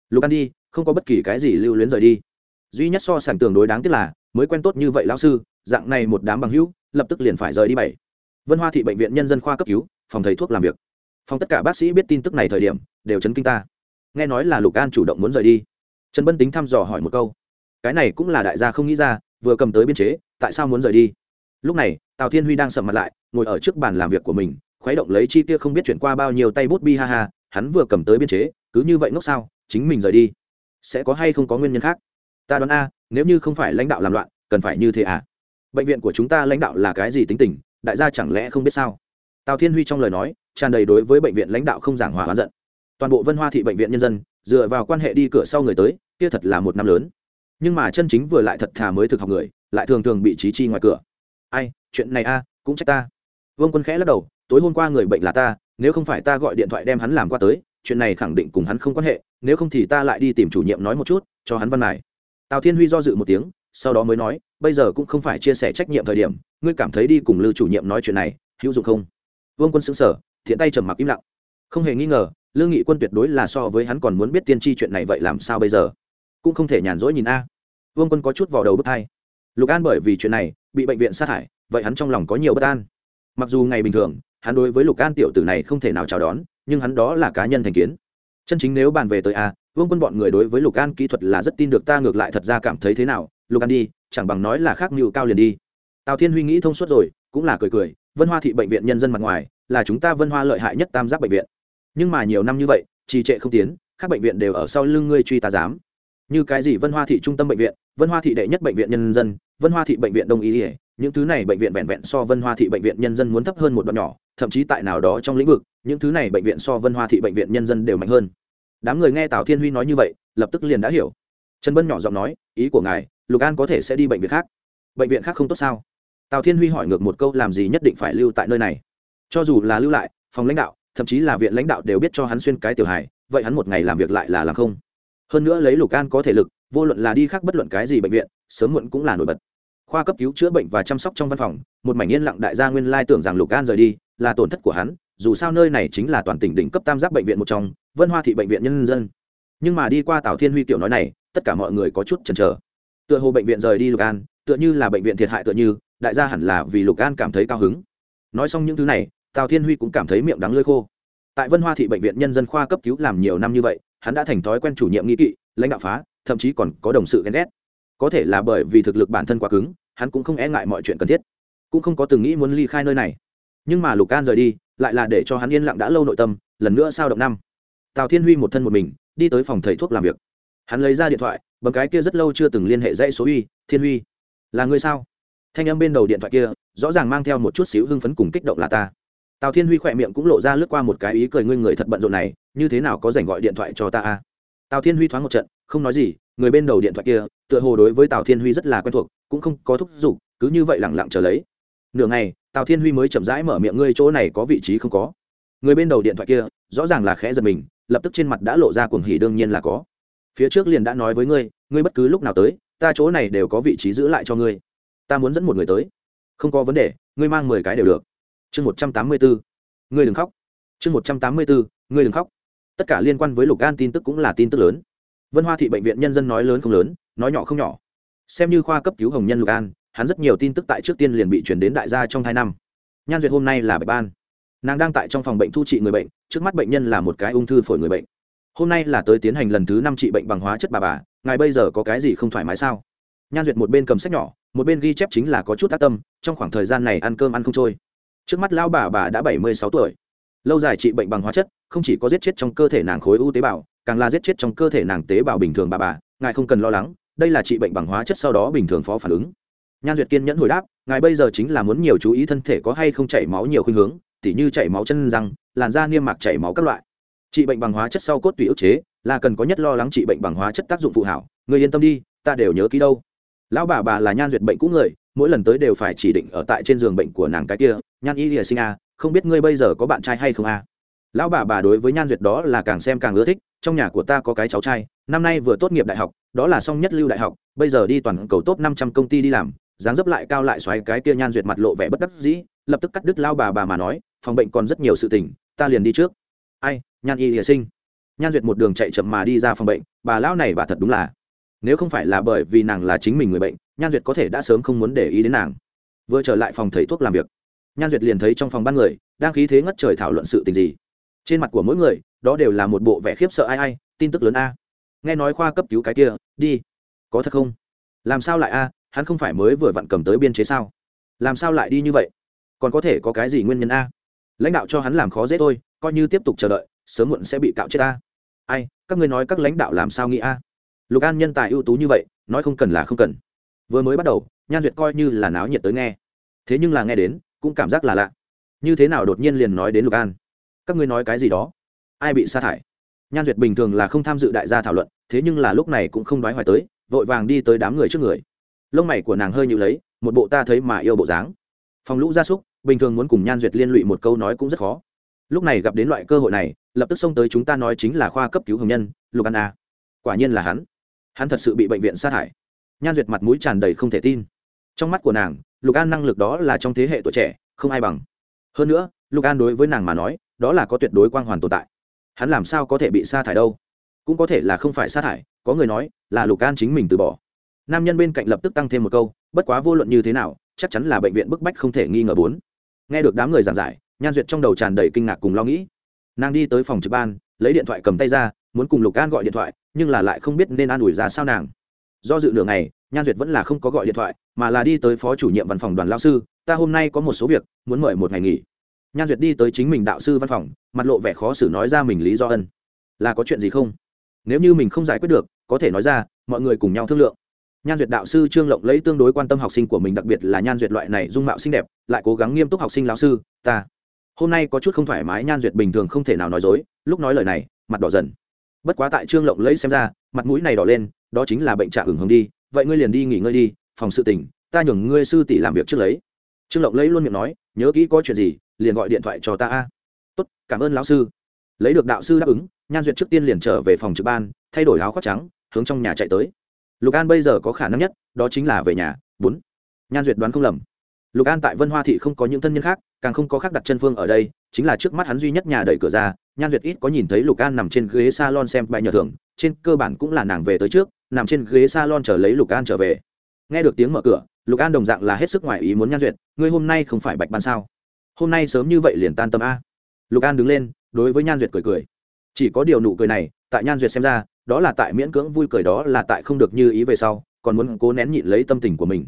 Lục an đi, không có bất kỳ cái gì lưu luyến rời đi. Duy nhất so sánh tường đối đáng tiếc là, mới quen tốt như vậy lão sư, dạng này một đám bằng hữu, lập tức liền phải rời đi bảy. Vân hoa thị bệnh viện nhân dân khoa cấp cứu, phòng thầy thuốc làm việc. Phòng tất cả bác sĩ biết tin tức này thời điểm đều chấn kinh ta. Nghe nói là lục an chủ động muốn rời đi. Trần bân tính thăm dò hỏi một câu. Cái này cũng là đại gia không nghĩ ra, vừa cầm tới biên chế, tại sao muốn rời đi? Lúc này, tào thiên huy đang sầm mặt lại, ngồi ở trước bàn làm việc của mình, khuấy động lấy chi tiêu không biết chuyển qua bao nhiêu tay bút bi ha ha, hắn vừa cầm tới biên chế, cứ như vậy ngốc sao, chính mình rời đi. Sẽ có hay không có nguyên nhân khác? Ta đoán a, nếu như không phải lãnh đạo làm loạn, cần phải như thế à? Bệnh viện của chúng ta lãnh đạo là cái gì tính tình, đại gia chẳng lẽ không biết sao? Tào thiên huy trong lời nói, tràn đầy đối với bệnh viện lãnh đạo không giảng hòa oán giận toàn bộ vân hoa thị bệnh viện nhân dân, dựa vào quan hệ đi cửa sau người tới, kia thật là một năm lớn. Nhưng mà chân chính vừa lại thật thà mới thực học người, lại thường thường bị trí chi ngoài cửa. Ai, chuyện này a, cũng trách ta. Vương quân khẽ lắc đầu, tối hôm qua người bệnh là ta, nếu không phải ta gọi điện thoại đem hắn làm qua tới, chuyện này khẳng định cùng hắn không quan hệ, nếu không thì ta lại đi tìm chủ nhiệm nói một chút, cho hắn văn này tào thiên huy do dự một tiếng, sau đó mới nói, bây giờ cũng không phải chia sẻ trách nhiệm thời điểm, ngươi cảm thấy đi cùng lưu chủ nhiệm nói chuyện này, hữu dụng không? Vương quân xứng sở thiện tay trầm mặc im lặng không hề nghi ngờ, lương nghị quân tuyệt đối là so với hắn còn muốn biết tiên tri chuyện này vậy làm sao bây giờ? Cũng không thể nhàn rỗi nhìn a. Vương quân có chút vào đầu bức thai lục an bởi vì chuyện này bị bệnh viện sát hại vậy hắn trong lòng có nhiều bất an. Mặc dù ngày bình thường, hắn đối với lục an tiểu tử này không thể nào chào đón, nhưng hắn đó là cá nhân thành kiến. Chân chính nếu bàn về tới a, vương quân bọn người đối với lục an kỹ thuật là rất tin được, ta ngược lại thật ra cảm thấy thế nào? Lục an đi, chẳng bằng nói là khác mưu cao liền đi. Tào thiên huy nghĩ thông suốt rồi, cũng là cười cười, vân hoa thị bệnh viện nhân dân mặt ngoài, là chúng ta vân hoa lợi hại nhất tam giác bệnh viện nhưng mà nhiều năm như vậy, trì trệ không tiến, các bệnh viện đều ở sau lưng ngươi truy tà giám. Như cái gì vân hoa thị trung tâm bệnh viện, vân hoa thị đệ nhất bệnh viện nhân dân, vân hoa thị bệnh viện đông y những thứ này bệnh viện vẹn vẹn so vân hoa thị bệnh viện nhân dân muốn thấp hơn một đoạn nhỏ, thậm chí tại nào đó trong lĩnh vực, những thứ này bệnh viện so vân hoa thị bệnh viện nhân dân đều mạnh hơn. Đám người nghe tào thiên huy nói như vậy, lập tức liền đã hiểu. Trần bân nhỏ giọng nói, ý của ngài, lục an có thể sẽ đi bệnh viện khác. Bệnh viện khác không tốt sao? Tào thiên huy hỏi ngược một câu, làm gì nhất định phải lưu tại nơi này? Cho dù là lưu lại, phòng lãnh đạo thậm chí là viện lãnh đạo đều biết cho hắn xuyên cái tiểu hài, vậy hắn một ngày làm việc lại là làm không? Hơn nữa lấy lục an có thể lực, vô luận là đi khác bất luận cái gì bệnh viện, sớm muộn cũng là nổi bật. Khoa cấp cứu chữa bệnh và chăm sóc trong văn phòng, một mảnh yên lặng đại gia nguyên lai tưởng rằng lục an rời đi, là tổn thất của hắn, dù sao nơi này chính là toàn tỉnh đỉnh cấp tam giác bệnh viện một trong, vân hoa thị bệnh viện nhân dân. Nhưng mà đi qua tào thiên huy tiểu nói này, tất cả mọi người có chút chần chờ. Tựa hồ bệnh viện rời đi lục an, tựa như là bệnh viện thiệt hại tựa như, đại gia hẳn là vì lục an cảm thấy cao hứng. Nói xong những thứ này tào thiên huy cũng cảm thấy miệng đắng lơi khô. Tại vân hoa thị bệnh viện nhân dân khoa cấp cứu làm nhiều năm như vậy, hắn đã thành thói quen chủ nhiệm nghi kỵ, lãnh đạo phá, thậm chí còn có đồng sự ghen ghét. Có thể là bởi vì thực lực bản thân quá cứng, hắn cũng không e ngại mọi chuyện cần thiết. Cũng không có từng nghĩ muốn ly khai nơi này. Nhưng mà lục an rời đi, lại là để cho hắn yên lặng đã lâu nội tâm, lần nữa sao động năm. Tào thiên huy một thân một mình, đi tới phòng thầy thuốc làm việc. Hắn lấy ra điện thoại bằng cái kia rất lâu chưa từng liên hệ dãy số uy thiên huy, là người sao? Thanh âm bên đầu điện thoại kia, rõ ràng mang theo một chút xíu hưng phấn cùng kích động là ta tào thiên huy khỏe miệng cũng lộ ra lướt qua một cái ý cười, ngươi người thật bận rộn này, như thế nào có dành gọi điện thoại cho ta a? Tào thiên huy thoáng một trận, không nói gì, người bên đầu điện thoại kia, tựa hồ đối với tào thiên huy rất là quen thuộc, cũng không có thúc giục, cứ như vậy lẳng lặng chờ lấy. Nửa ngày, tào thiên huy mới chậm rãi mở miệng, ngươi chỗ này có vị trí không có? Người bên đầu điện thoại kia, rõ ràng là khẽ giật mình, lập tức trên mặt đã lộ ra cuồng hỉ, đương nhiên là có. Phía trước liền đã nói với ngươi ngươi bất cứ lúc nào tới, ta chỗ này đều có vị trí giữ lại cho ngươi. Ta muốn dẫn một người tới. Không có vấn đề, ngươi mang mười cái đều được chương một trăm tám mươi bốn ngươi đừng khóc. Chương một trăm tám mươi bốn ngươi đừng khóc. Tất cả liên quan với lục an tin tức cũng là tin tức lớn. Vân hoa thị bệnh viện nhân dân nói lớn không lớn, nói nhỏ không nhỏ. Xem như khoa cấp cứu hồng nhân lục an, hắn rất nhiều tin tức tại trước tiên liền bị chuyển đến đại gia trong hai năm. Nhan duyệt hôm nay là bạch ban. Nàng đang tại trong phòng bệnh thu trị người bệnh, trước mắt bệnh nhân là một cái ung thư phổi người bệnh. Hôm nay là tới tiến hành lần thứ năm trị bệnh bằng hóa chất bà bà, ngài bây giờ có cái gì không thoải mái sao? Nhan duyệt một bên cầm sách nhỏ, một bên ghi chép chính là có chút tác tâm, trong khoảng thời gian này ăn cơm ăn không trôi trước mắt lão bà bà đã bảy mươi sáu tuổi. Lâu dài trị bệnh bằng hóa chất, không chỉ có giết chết trong cơ thể nàng khối u tế bào, càng là giết chết trong cơ thể nàng tế bào bình thường bà bà, ngài không cần lo lắng, đây là trị bệnh bằng hóa chất sau đó bình thường phó phản ứng. Nhan duyệt kiên nhẫn hồi đáp, ngài bây giờ chính là muốn nhiều chú ý thân thể có hay không chảy máu nhiều khuynh hướng, tỉ như chảy máu chân răng, làn da niêm mạc chảy máu các loại. Trị bệnh bằng hóa chất sau cốt tủy ức chế, là cần có nhất lo lắng trị bệnh bằng hóa chất tác dụng phụ hảo. Người yên tâm đi, ta đều nhớ ký đâu. Lão bà bà là nhan duyệt bệnh cũ người, mỗi lần tới đều phải chỉ định ở tại trên giường bệnh của nàng cái kia nhan y lìa sinh a không biết ngươi bây giờ có bạn trai hay không a lão bà bà đối với nhan duyệt đó là càng xem càng ưa thích, trong nhà của ta có cái cháu trai, năm nay vừa tốt nghiệp đại học, đó là song nhất lưu đại học, bây giờ đi toàn cầu top năm trăm công ty đi làm, dáng dấp lại cao lại xoáy cái kia nhan duyệt mặt lộ vẻ bất đắc dĩ, lập tức cắt đứt lao bà bà mà nói, phòng bệnh còn rất nhiều sự tình, ta liền đi trước. Ai, nhan y lìa sinh? Nhan duyệt một đường chạy chậm mà đi ra phòng bệnh, bà lão này bà thật đúng là. Nếu không phải là bởi vì nàng là chính mình người bệnh, nhan duyệt có thể đã sớm không muốn để ý đến nàng. Vừa trở lại phòng thầy thuốc làm việc nhan duyệt liền thấy trong phòng ban người, đang khí thế ngất trời thảo luận sự tình gì. Trên mặt của mỗi người, đó đều là một bộ vẻ khiếp sợ ai ai, tin tức lớn a. Nghe nói khoa cấp cứu cái kia, đi. Có thật không? Làm sao lại a, hắn không phải mới vừa vặn cầm tới biên chế sao? Làm sao lại đi như vậy? Còn có thể có cái gì nguyên nhân a? Lãnh đạo cho hắn làm khó dễ thôi, coi như tiếp tục chờ đợi, sớm muộn sẽ bị cạo chết a. Ai, các ngươi nói các lãnh đạo làm sao nghĩ a? Lục an nhân tài ưu tú như vậy, nói không cần là không cần. Vừa mới bắt đầu, nhan duyệt coi như là náo nhiệt tới nghe. Thế nhưng là nghe đến cũng cảm giác là lạ. Như thế nào đột nhiên liền nói đến lục an? Các ngươi nói cái gì đó? Ai bị sa thải? Nhan duyệt bình thường là không tham dự đại gia thảo luận, thế nhưng là lúc này cũng không nói hoài tới, vội vàng đi tới đám người trước người. Lông mày của nàng hơi nhịu lấy, một bộ ta thấy mà yêu bộ dáng. Phòng lũ gia súc, bình thường muốn cùng nhan duyệt liên lụy một câu nói cũng rất khó. Lúc này gặp đến loại cơ hội này, lập tức xông tới chúng ta nói chính là khoa cấp cứu hồng nhân, lục an a. Quả nhiên là hắn. Hắn thật sự bị bệnh viện sa thải. Nhan duyệt mặt mũi tràn đầy không thể tin. Trong mắt của nàng lục an năng lực đó là trong thế hệ tuổi trẻ, không ai bằng. Hơn nữa, lục an đối với nàng mà nói, đó là có tuyệt đối quang hoàn tồn tại. Hắn làm sao có thể bị sa thải đâu? Cũng có thể là không phải sa thải, có người nói là lục an chính mình từ bỏ. Nam nhân bên cạnh lập tức tăng thêm một câu, bất quá vô luận như thế nào, chắc chắn là bệnh viện bức bách không thể nghi ngờ bốn. Nghe được đám người giảng giải, nhan duyệt trong đầu tràn đầy kinh ngạc cùng lo nghĩ. Nàng đi tới phòng trực ban, lấy điện thoại cầm tay ra, muốn cùng lục an gọi điện thoại, nhưng là lại không biết nên an ủi ra sao nàng. Do dự nửa ngày nhan duyệt vẫn là không có gọi điện thoại, mà là đi tới phó chủ nhiệm văn phòng đoàn lao sư, ta hôm nay có một số việc, muốn mời một ngày nghỉ. Nhan duyệt đi tới chính mình đạo sư văn phòng, mặt lộ vẻ khó xử nói ra mình lý do ân. Là có chuyện gì không? Nếu như mình không giải quyết được, có thể nói ra, mọi người cùng nhau thương lượng. Nhan duyệt đạo sư trương lộng lấy tương đối quan tâm học sinh của mình, đặc biệt là nhan duyệt loại này dung mạo xinh đẹp, lại cố gắng nghiêm túc học sinh lão sư, ta, hôm nay có chút không thoải mái. Nhan duyệt bình thường không thể nào nói dối, lúc nói lời này, mặt đỏ dần. Bất quá tại trương lộng lấy xem ra, mặt mũi này đỏ lên, đó chính là bệnh trạng hưởng hồng đi vậy ngươi liền đi nghỉ ngơi đi, phòng sự tỉnh, ta nhường ngươi sư tỷ làm việc trước lấy. Trương lộng lấy luôn miệng nói, nhớ kỹ có chuyện gì, liền gọi điện thoại cho ta a. Tốt, cảm ơn lão sư. Lấy được đạo sư đáp ứng, nhan duyệt trước tiên liền trở về phòng trực ban, thay đổi áo khoác trắng, hướng trong nhà chạy tới. Lục an bây giờ có khả năng nhất, đó chính là về nhà. Bốn. Nhan duyệt đoán không lầm. Lục an tại vân hoa thị không có những thân nhân khác, càng không có khác đặt chân phương ở đây, chính là trước mắt hắn duy nhất nhà đẩy cửa ra, nhan duyệt ít có nhìn thấy lục an nằm trên ghế s a lon xem bài nhờ thường trên cơ bản cũng là nàng về tới trước nằm trên ghế s a lon chờ lấy lục an trở về. Nghe được tiếng mở cửa, lục an đồng dạng là hết sức ngoài ý muốn nhan duyệt ngươi hôm nay không phải bạch ban sao? Hôm nay sớm như vậy liền tan tâm a? Lục an đứng lên, đối với nhan duyệt cười cười. Chỉ có điều nụ cười này, tại nhan duyệt xem ra, đó là tại miễn cưỡng vui cười đó là tại không được như ý về sau, còn muốn cố nén nhịn lấy tâm tình của mình.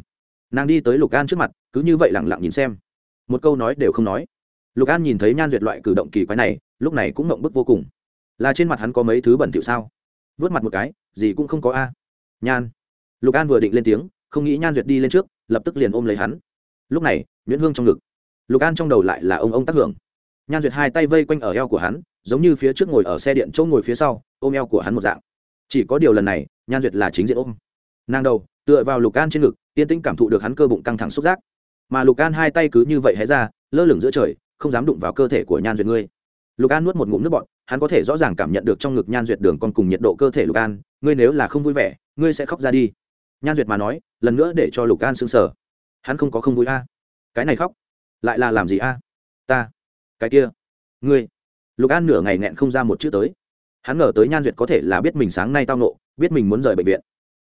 Nàng đi tới lục an trước mặt, cứ như vậy lẳng lặng nhìn xem. Một câu nói đều không nói. Lục an nhìn thấy nhan duyệt loại cử động kỳ quái này, lúc này cũng mộng bức vô cùng. Là trên mặt hắn có mấy thứ bẩn thỉu sao? Vớt mặt một cái, gì cũng không có a. Nhan. Lục an vừa định lên tiếng, không nghĩ nhan duyệt đi lên trước, lập tức liền ôm lấy hắn. Lúc này, nguyễn hương trong ngực. Lục an trong đầu lại là ông ông tác hưởng. Nhan duyệt hai tay vây quanh ở eo của hắn, giống như phía trước ngồi ở xe điện chỗ ngồi phía sau, ôm eo của hắn một dạng. Chỉ có điều lần này, nhan duyệt là chính diện ôm. Nàng đầu, tựa vào lục an trên ngực, yên tĩnh cảm thụ được hắn cơ bụng căng thẳng xúc giác. Mà lục an hai tay cứ như vậy hé ra, lơ lửng giữa trời, không dám đụng vào cơ thể của nhan duyệt ngươi lục an nuốt một ngụm nước bọt, hắn có thể rõ ràng cảm nhận được trong ngực nhan duyệt đường con cùng nhiệt độ cơ thể lục an, ngươi nếu là không vui vẻ, ngươi sẽ khóc ra đi. Nhan duyệt mà nói, lần nữa để cho lục an sững sờ. Hắn không có không vui a. Cái này khóc, lại là làm gì a? Ta, cái kia, ngươi. Lục an nửa ngày nghẹn không ra một chữ tới. Hắn ngờ tới nhan duyệt có thể là biết mình sáng nay tao nộ biết mình muốn rời bệnh viện.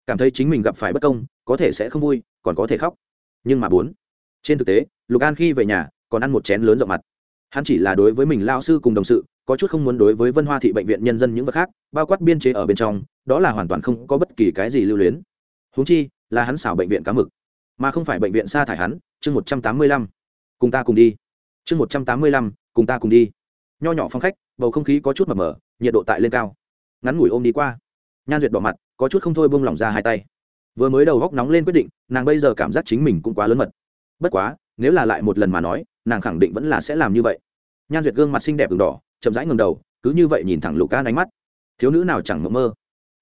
Cảm thấy chính mình gặp phải bất công, có thể sẽ không vui, còn có thể khóc. Nhưng mà bốn, trên thực tế, lục an khi về nhà, còn ăn một chén lớn rộng mặt hắn chỉ là đối với mình lao sư cùng đồng sự, có chút không muốn đối với vân hoa thị bệnh viện nhân dân những vật khác, bao quát biên chế ở bên trong, đó là hoàn toàn không có bất kỳ cái gì lưu luyến. Húng chi, là hắn xảo bệnh viện cá mực, mà không phải bệnh viện sa thải hắn, chương một trăm tám mươi lăm. Cùng ta cùng đi. Chương một trăm tám mươi lăm, cùng ta cùng đi. Nho nhỏ phong khách, bầu không khí có chút mập mờ, nhiệt độ tại lên cao. Ngắn ngủi ôm đi qua. Nhan duyệt bỏ mặt, có chút không thôi buông lỏng ra hai tay. Vừa mới đầu góc nóng lên quyết định, nàng bây giờ cảm giác chính mình cũng quá lớn mật. Bất quá, nếu là lại một lần mà nói nàng khẳng định vẫn là sẽ làm như vậy. Nhan duyệt gương mặt xinh đẹp v đỏ, chậm rãi ngầm đầu, cứ như vậy nhìn thẳng lục an ánh mắt. Thiếu nữ nào chẳng mộng mơ.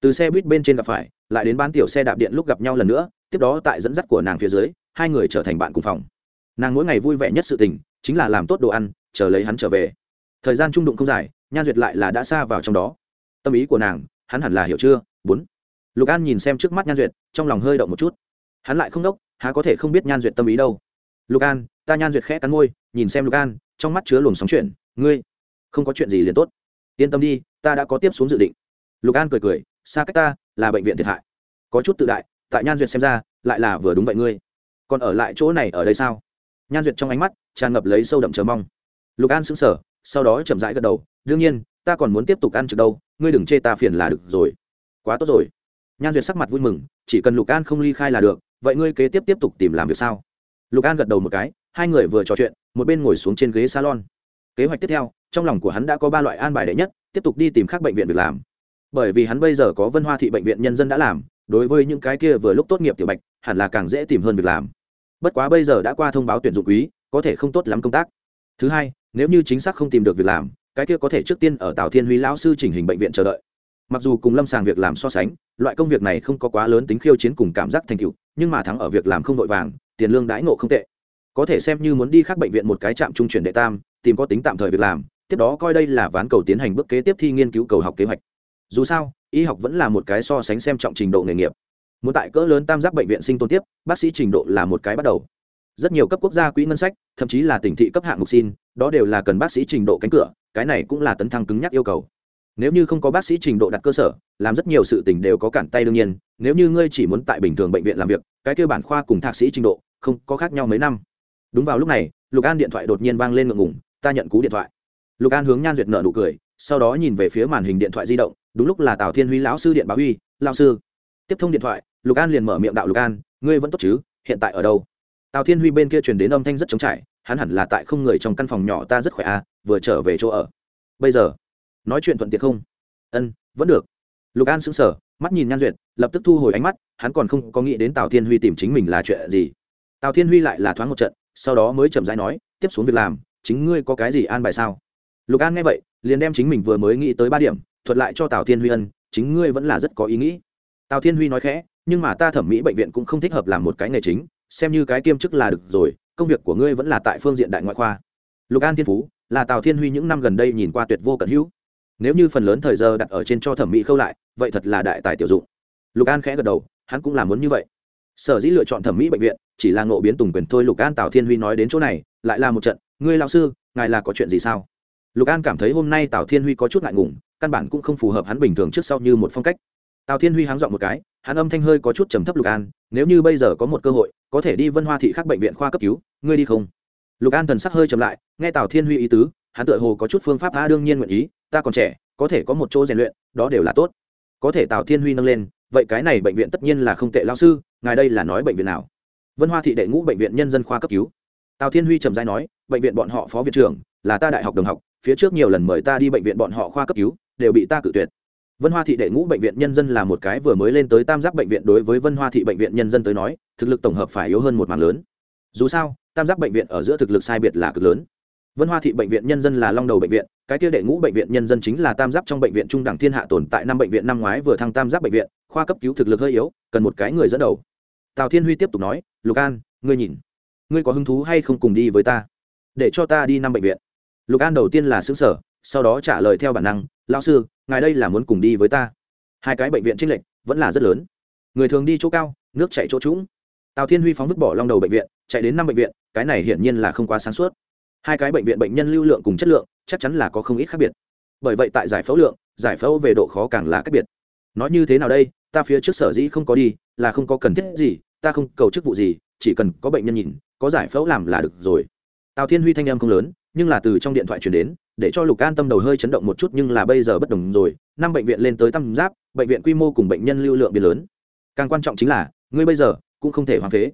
Từ xe buýt bên trên gặp phải, lại đến bán tiểu xe đạp điện lúc gặp nhau lần nữa, tiếp đó tại dẫn dắt của nàng phía dưới, hai người trở thành bạn cùng phòng. Nàng mỗi ngày vui vẻ nhất sự tình, chính là làm tốt đồ ăn, chờ lấy hắn trở về. Thời gian trung đụng không dài, nhan duyệt lại là đã xa vào trong đó. Tâm ý của nàng, hắn hẳn là hiểu chưa? Bốn. Lục an nhìn xem trước mắt nhan duyệt, trong lòng hơi động một chút. Hắn lại không đốc, há có thể không biết nhan duyệt tâm ý đâu lục an ta nhan duyệt khẽ cắn môi, nhìn xem lục an trong mắt chứa luồng sóng chuyển, ngươi, không có chuyện gì liền tốt. Yên tâm đi, ta đã có tiếp xuống dự định. Lục an cười cười, xa cách ta là bệnh viện thiệt hại. Có chút tự đại, tại nhan duyệt xem ra, lại là vừa đúng vậy ngươi. Còn ở lại chỗ này ở đây sao? Nhan duyệt trong ánh mắt tràn ngập lấy sâu đậm chờ mong. Lục an sững sờ, sau đó chậm rãi gật đầu, đương nhiên, ta còn muốn tiếp tục ăn trực đâu, ngươi đừng chê ta phiền là được rồi. Quá tốt rồi. Nhan duyệt sắc mặt vui mừng, chỉ cần lục an không ly khai là được, vậy ngươi kế tiếp tiếp tục tìm làm việc sao? Lục an gật đầu một cái, hai người vừa trò chuyện, một bên ngồi xuống trên ghế salon. Kế hoạch tiếp theo, trong lòng của hắn đã có ba loại an bài đệ nhất, tiếp tục đi tìm các bệnh viện việc làm. Bởi vì hắn bây giờ có vân hoa thị bệnh viện nhân dân đã làm, đối với những cái kia vừa lúc tốt nghiệp tiểu bạch, hẳn là càng dễ tìm hơn việc làm. Bất quá bây giờ đã qua thông báo tuyển dụng quý, có thể không tốt lắm công tác. Thứ hai, nếu như chính xác không tìm được việc làm, cái kia có thể trước tiên ở tào thiên huy lão sư chỉnh hình bệnh viện chờ đợi. Mặc dù cùng lâm sàng việc làm so sánh, loại công việc này không có quá lớn tính khiêu chiến cùng cảm giác thành tựu, nhưng mà thắng ở việc làm không vội vàng tiền lương đãi ngộ không tệ. Có thể xem như muốn đi khác bệnh viện một cái trạm trung chuyển đệ tam, tìm có tính tạm thời việc làm, tiếp đó coi đây là ván cầu tiến hành bước kế tiếp thi nghiên cứu cầu học kế hoạch. Dù sao, y học vẫn là một cái so sánh xem trọng trình độ nghề nghiệp. Muốn tại cỡ lớn tam giác bệnh viện sinh tồn tiếp, bác sĩ trình độ là một cái bắt đầu. Rất nhiều cấp quốc gia quỹ ngân sách, thậm chí là tỉnh thị cấp hạng mục xin, đó đều là cần bác sĩ trình độ cánh cửa, cái này cũng là tấn thăng cứng nhắc yêu cầu. Nếu như không có bác sĩ trình độ đặt cơ sở, làm rất nhiều sự tình đều có cản tay đương nhiên, nếu như ngươi chỉ muốn tại bình thường bệnh viện làm việc, cái kêu bản khoa cùng thạc sĩ trình độ không có khác nhau mấy năm. Đúng vào lúc này, lục an điện thoại đột nhiên vang lên ngượng ngủng ta nhận cú điện thoại. Lục an hướng nhan duyệt nợ nụ cười, sau đó nhìn về phía màn hình điện thoại di động, đúng lúc là tào thiên huy lão sư điện báo huy lao sư. Tiếp thông điện thoại, lục an liền mở miệng đạo lục an, ngươi vẫn tốt chứ, hiện tại ở đâu? Tào thiên huy bên kia truyền đến âm thanh rất trống trải, hắn hẳn là tại không người trong căn phòng nhỏ ta rất khỏe à vừa trở về chỗ ở. Bây giờ? Nói chuyện thuận tiện không? Ân, vẫn được. Lục an sững sờ, mắt nhìn nhan duyệt, lập tức thu hồi ánh mắt, hắn còn không có nghĩ đến tào thiên huy tìm chính mình là chuyện gì tào thiên huy lại là thoáng một trận, sau đó mới chậm rãi nói, tiếp xuống việc làm, chính ngươi có cái gì an bài sao? Lục an nghe vậy, liền đem chính mình vừa mới nghĩ tới ba điểm, thuật lại cho tào thiên huy ân, chính ngươi vẫn là rất có ý nghĩ. Tào thiên huy nói khẽ, nhưng mà ta thẩm mỹ bệnh viện cũng không thích hợp làm một cái nghề chính, xem như cái kiêm chức là được rồi, công việc của ngươi vẫn là tại phương diện đại ngoại khoa. Lục an thiên phú, là tào thiên huy những năm gần đây nhìn qua tuyệt vô cận hữu. Nếu như phần lớn thời giờ đặt ở trên cho thẩm mỹ khâu lại, vậy thật là đại tài tiểu dụng. Lục an khẽ gật đầu, hắn cũng là muốn như vậy sở dĩ lựa chọn thẩm mỹ bệnh viện, chỉ là ngộ biến tùng quyền thôi. Lục an tào thiên huy nói đến chỗ này, lại là một trận, ngươi lao sư, ngài là có chuyện gì sao? Lục an cảm thấy hôm nay tào thiên huy có chút ngại ngùng, căn bản cũng không phù hợp hắn bình thường trước sau như một phong cách. Tào thiên huy háng dọn một cái, hắn âm thanh hơi có chút trầm thấp. Lục an, nếu như bây giờ có một cơ hội, có thể đi vân hoa thị khác bệnh viện khoa cấp cứu, ngươi đi không? Lục an thần sắc hơi chậm lại, nghe tào thiên huy ý tứ, hắn tựa hồ có chút phương pháp ta đương nhiên nguyện ý, ta còn trẻ, có thể có một chỗ rèn luyện, đó đều là tốt. Có thể tào thiên huy nâng lên, vậy cái này bệnh viện tất nhiên là không tệ lao sư ngài đây là nói bệnh viện nào vân hoa thị đệ ngũ bệnh viện nhân dân khoa cấp cứu tào thiên huy trầm giai nói bệnh viện bọn họ phó viện trưởng là ta đại học đồng học phía trước nhiều lần mời ta đi bệnh viện bọn họ khoa cấp cứu đều bị ta cự tuyệt vân hoa thị đệ ngũ bệnh viện nhân dân là một cái vừa mới lên tới tam giác bệnh viện đối với vân hoa thị bệnh viện nhân dân tới nói thực lực tổng hợp phải yếu hơn một mảng lớn dù sao tam giác bệnh viện ở giữa thực lực sai biệt là cực lớn vân hoa thị bệnh viện nhân dân là long đầu bệnh viện cái kia đệ ngũ bệnh viện nhân dân chính là tam giác trong bệnh viện trung đẳng thiên hạ tồn tại năm bệnh viện năm ngoái vừa thăng tam giác bệnh viện khoa cấp cứu thực lực hơi yếu cần một cái người dẫn đầu tào thiên huy tiếp tục nói, lục an, ngươi nhìn, ngươi có hứng thú hay không cùng đi với ta? Để cho ta đi năm bệnh viện. Lục an đầu tiên là xứ sở sau đó trả lời theo bản năng, lão sư, ngài đây là muốn cùng đi với ta. Hai cái bệnh viện trinh lệch vẫn là rất lớn. Người thường đi chỗ cao, nước chạy chỗ trũng. Tào thiên huy phóng vứt bỏ long đầu bệnh viện, chạy đến năm bệnh viện, cái này hiển nhiên là không quá sáng suốt. Hai cái bệnh viện bệnh nhân lưu lượng cùng chất lượng, chắc chắn là có không ít khác biệt. Bởi vậy tại giải phẫu lượng, giải phẫu về độ khó càng là cách biệt. Nói như thế nào đây? Ta phía trước sở dĩ không có đi, là không có cần thiết gì ta không cầu chức vụ gì, chỉ cần có bệnh nhân nhìn, có giải phẫu làm là được rồi. Tào thiên huy thanh em không lớn, nhưng là từ trong điện thoại chuyển đến, để cho lục an tâm đầu hơi chấn động một chút nhưng là bây giờ bất đồng rồi. Năm bệnh viện lên tới tam giáp, bệnh viện quy mô cùng bệnh nhân lưu lượng biến lớn. Càng quan trọng chính là, ngươi bây giờ cũng không thể hoang phế.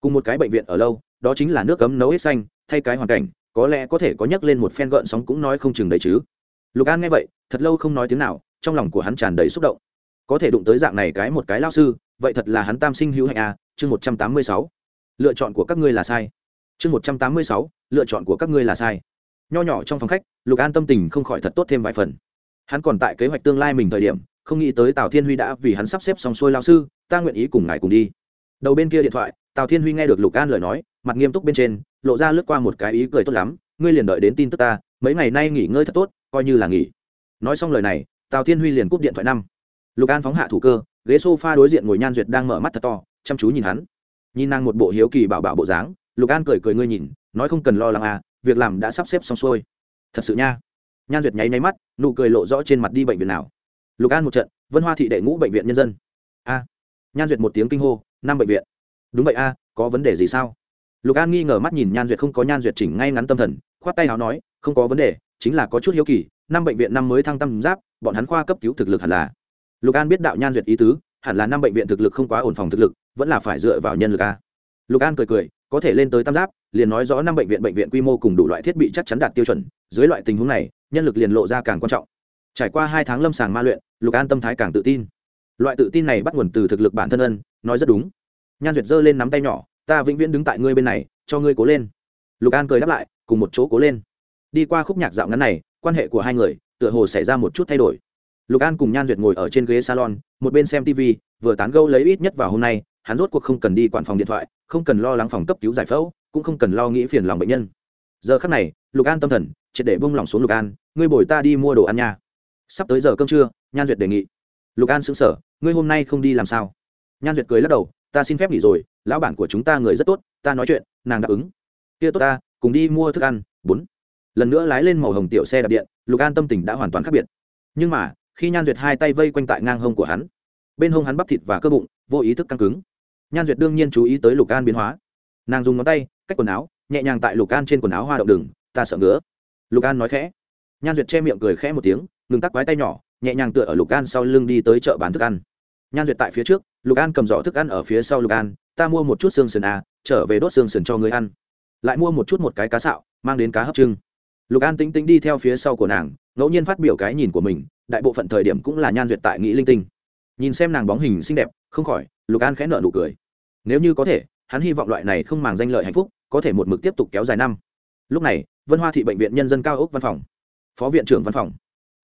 Cùng một cái bệnh viện ở lâu, đó chính là nước cấm nấu hết xanh, thay cái hoàn cảnh, có lẽ có thể có nhắc lên một phen gợn sóng cũng nói không chừng đấy chứ. Lục an nghe vậy, thật lâu không nói tiếng nào, trong lòng của hắn tràn đầy xúc động. Có thể đụng tới dạng này cái một cái lao sư, vậy thật là hắn tam sinh hữu hạnh a chương một trăm tám mươi sáu, lựa chọn của các ngươi là sai. Chương một trăm tám mươi sáu, lựa chọn của các ngươi là sai. Nho nhỏ trong phòng khách, lục an tâm tình không khỏi thật tốt thêm vài phần. Hắn còn tại kế hoạch tương lai mình thời điểm, không nghĩ tới tào thiên huy đã vì hắn sắp xếp xong xuôi lao sư, ta nguyện ý cùng ngài cùng đi. Đầu bên kia điện thoại, tào thiên huy nghe được lục an lời nói, mặt nghiêm túc bên trên, lộ ra lướt qua một cái ý cười tốt lắm, ngươi liền đợi đến tin tức ta, mấy ngày nay nghỉ ngơi thật tốt, coi như là nghỉ. Nói xong lời này, tào thiên huy liền cúp điện thoại năm. Lục an phóng hạ thủ cơ, ghế s o f a đối diện ngồi nhan duyệt đang mở mắt thật to chăm chú nhìn hắn. Nhìn nàng một bộ hiếu kỳ bảo bảo bộ dáng, lục an cười cười ngươi nhìn, nói không cần lo lắng à việc làm đã sắp xếp xong xuôi. Thật sự nha. Nhan duyệt nháy nháy mắt, nụ cười lộ rõ trên mặt đi bệnh viện nào. Lục an một trận, vân hoa thị đệ ngũ bệnh viện nhân dân. A. Nhan duyệt một tiếng kinh hô, năm bệnh viện. Đúng vậy a, có vấn đề gì sao? Lục an nghi ngờ mắt nhìn nhan duyệt không có nhan duyệt chỉnh ngay ngắn tâm thần, khoát tay nào nói, không có vấn đề, chính là có chút hiếu kỳ, năm bệnh viện năm mới thăng tâm giáp, bọn hắn khoa cấp cứu thực lực hẳn là. Lục an biết đạo nhan duyệt ý tứ hẳn là năm bệnh viện thực lực không quá ổn phòng thực lực, vẫn là phải dựa vào nhân lực a. Lục an cười cười, có thể lên tới tam giáp, liền nói rõ năm bệnh viện bệnh viện quy mô cùng đủ loại thiết bị chắc chắn đạt tiêu chuẩn, dưới loại tình huống này, nhân lực liền lộ ra càng quan trọng. Trải qua hai tháng lâm sàng ma luyện, lục an tâm thái càng tự tin. Loại tự tin này bắt nguồn từ thực lực bản thân ân, nói rất đúng. Nhan duyệt giơ lên nắm tay nhỏ, ta vĩnh viễn đứng tại ngươi bên này, cho ngươi cố lên. Lục an cười đáp lại, cùng một chỗ cố lên. Đi qua khúc nhạc dạo ngắn này, quan hệ của hai người tựa hồ xảy ra một chút thay đổi lục an cùng nhan duyệt ngồi ở trên ghế salon, một bên xem tv vừa tán gâu lấy ít nhất vào hôm nay, hắn rốt cuộc không cần đi quản phòng điện thoại, không cần lo lắng phòng cấp cứu giải phẫu, cũng không cần lo nghĩ phiền lòng bệnh nhân. Giờ khắc này, lục an tâm thần, triệt để bông lỏng xuống lục an, ngươi bồi ta đi mua đồ ăn nha. Sắp tới giờ cơm trưa, nhan duyệt đề nghị. Lục an xứng sở ngươi hôm nay không đi làm sao? Nhan duyệt cười lắc đầu, ta xin phép nghỉ rồi, lão bản của chúng ta người rất tốt, ta nói chuyện, nàng đáp ứng. Kia tốt ta, cùng đi mua thức ăn, bốn. Lần nữa lái lên màu hồng tiểu xe đạp điện, lục an tâm tình đã hoàn toàn khác biệt. Nhưng mà khi nhan duyệt hai tay vây quanh tại ngang hông của hắn bên hông hắn bắp thịt và cơ bụng vô ý thức căng cứng nhan duyệt đương nhiên chú ý tới lục an biến hóa nàng dùng ngón tay cách quần áo nhẹ nhàng tại lục an trên quần áo hoa động đừng ta sợ ngứa lục an nói khẽ nhan duyệt che miệng cười khẽ một tiếng ngừng tắc quái tay nhỏ nhẹ nhàng tựa ở lục an sau lưng đi tới chợ bán thức ăn nhan duyệt tại phía trước lục an cầm giỏ thức ăn ở phía sau lục an ta mua một chút xương sườn à trở về đốt xương sườn cho người ăn lại mua một chút một cái cá sạo mang đến cá hấp trưng lục an tĩnh tĩnh đi theo phía sau của nàng, ngẫu nhiên phát biểu cái nhìn của mình, đại bộ phận thời điểm cũng là nhan duyệt tại nghĩ linh tinh. Nhìn xem nàng bóng hình xinh đẹp, không khỏi, lục an khẽ nợ nụ cười. Nếu như có thể, hắn hy vọng loại này không màng danh lợi hạnh phúc, có thể một mực tiếp tục kéo dài năm. Lúc này, vân hoa thị bệnh viện nhân dân cao ốc văn phòng. Phó viện trưởng văn phòng.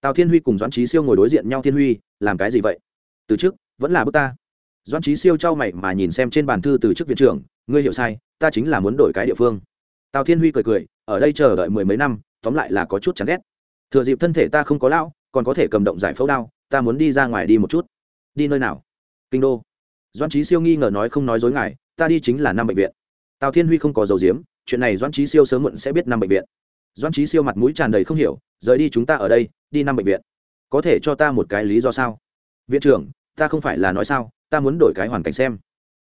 Tào thiên huy cùng doãn trí siêu ngồi đối diện nhau thiên huy, làm cái gì vậy? Từ trước vẫn là bước ta. Doãn trí siêu trao mày mà nhìn xem trên bàn thư từ chức viện trưởng, ngươi hiểu sai, ta chính là muốn đổi cái địa phương. Tào thiên huy cười cười, ở đây chờ đợi mười mấy năm tóm lại là có chút chán ghét. Thừa dịp thân thể ta không có lão, còn có thể cầm động giải phẫu đao, ta muốn đi ra ngoài đi một chút. Đi nơi nào? Kinh đô. Doan trí siêu nghi ngờ nói không nói dối ngài, ta đi chính là năm bệnh viện. Tào thiên huy không có dầu diếm, chuyện này doan trí siêu sớm muộn sẽ biết năm bệnh viện. Doan trí siêu mặt mũi tràn đầy không hiểu, rời đi chúng ta ở đây, đi năm bệnh viện. Có thể cho ta một cái lý do sao? Viện trưởng, ta không phải là nói sao, ta muốn đổi cái hoàn cảnh xem.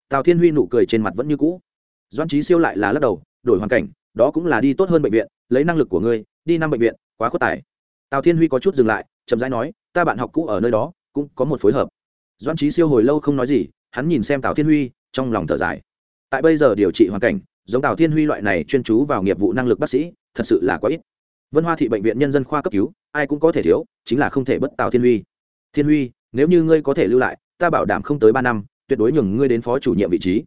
Tào thiên huy nụ cười trên mặt vẫn như cũ. Doan trí siêu lại là lắc đầu, đổi hoàn cảnh đó cũng là đi tốt hơn bệnh viện, lấy năng lực của ngươi, đi năm bệnh viện, quá khuất tài. Tào thiên huy có chút dừng lại, chậm rãi nói, ta bạn học cũ ở nơi đó, cũng có một phối hợp. Doan trí siêu hồi lâu không nói gì, hắn nhìn xem tào thiên huy, trong lòng thở dài. Tại bây giờ điều trị hoàn cảnh, giống tào thiên huy loại này chuyên chú vào nghiệp vụ năng lực bác sĩ, thật sự là quá ít. Vân hoa thị bệnh viện nhân dân khoa cấp cứu, ai cũng có thể thiếu, chính là không thể bất tào thiên huy. Thiên huy, nếu như ngươi có thể lưu lại, ta bảo đảm không tới ba năm, tuyệt đối nhường ngươi đến phó chủ nhiệm vị trí.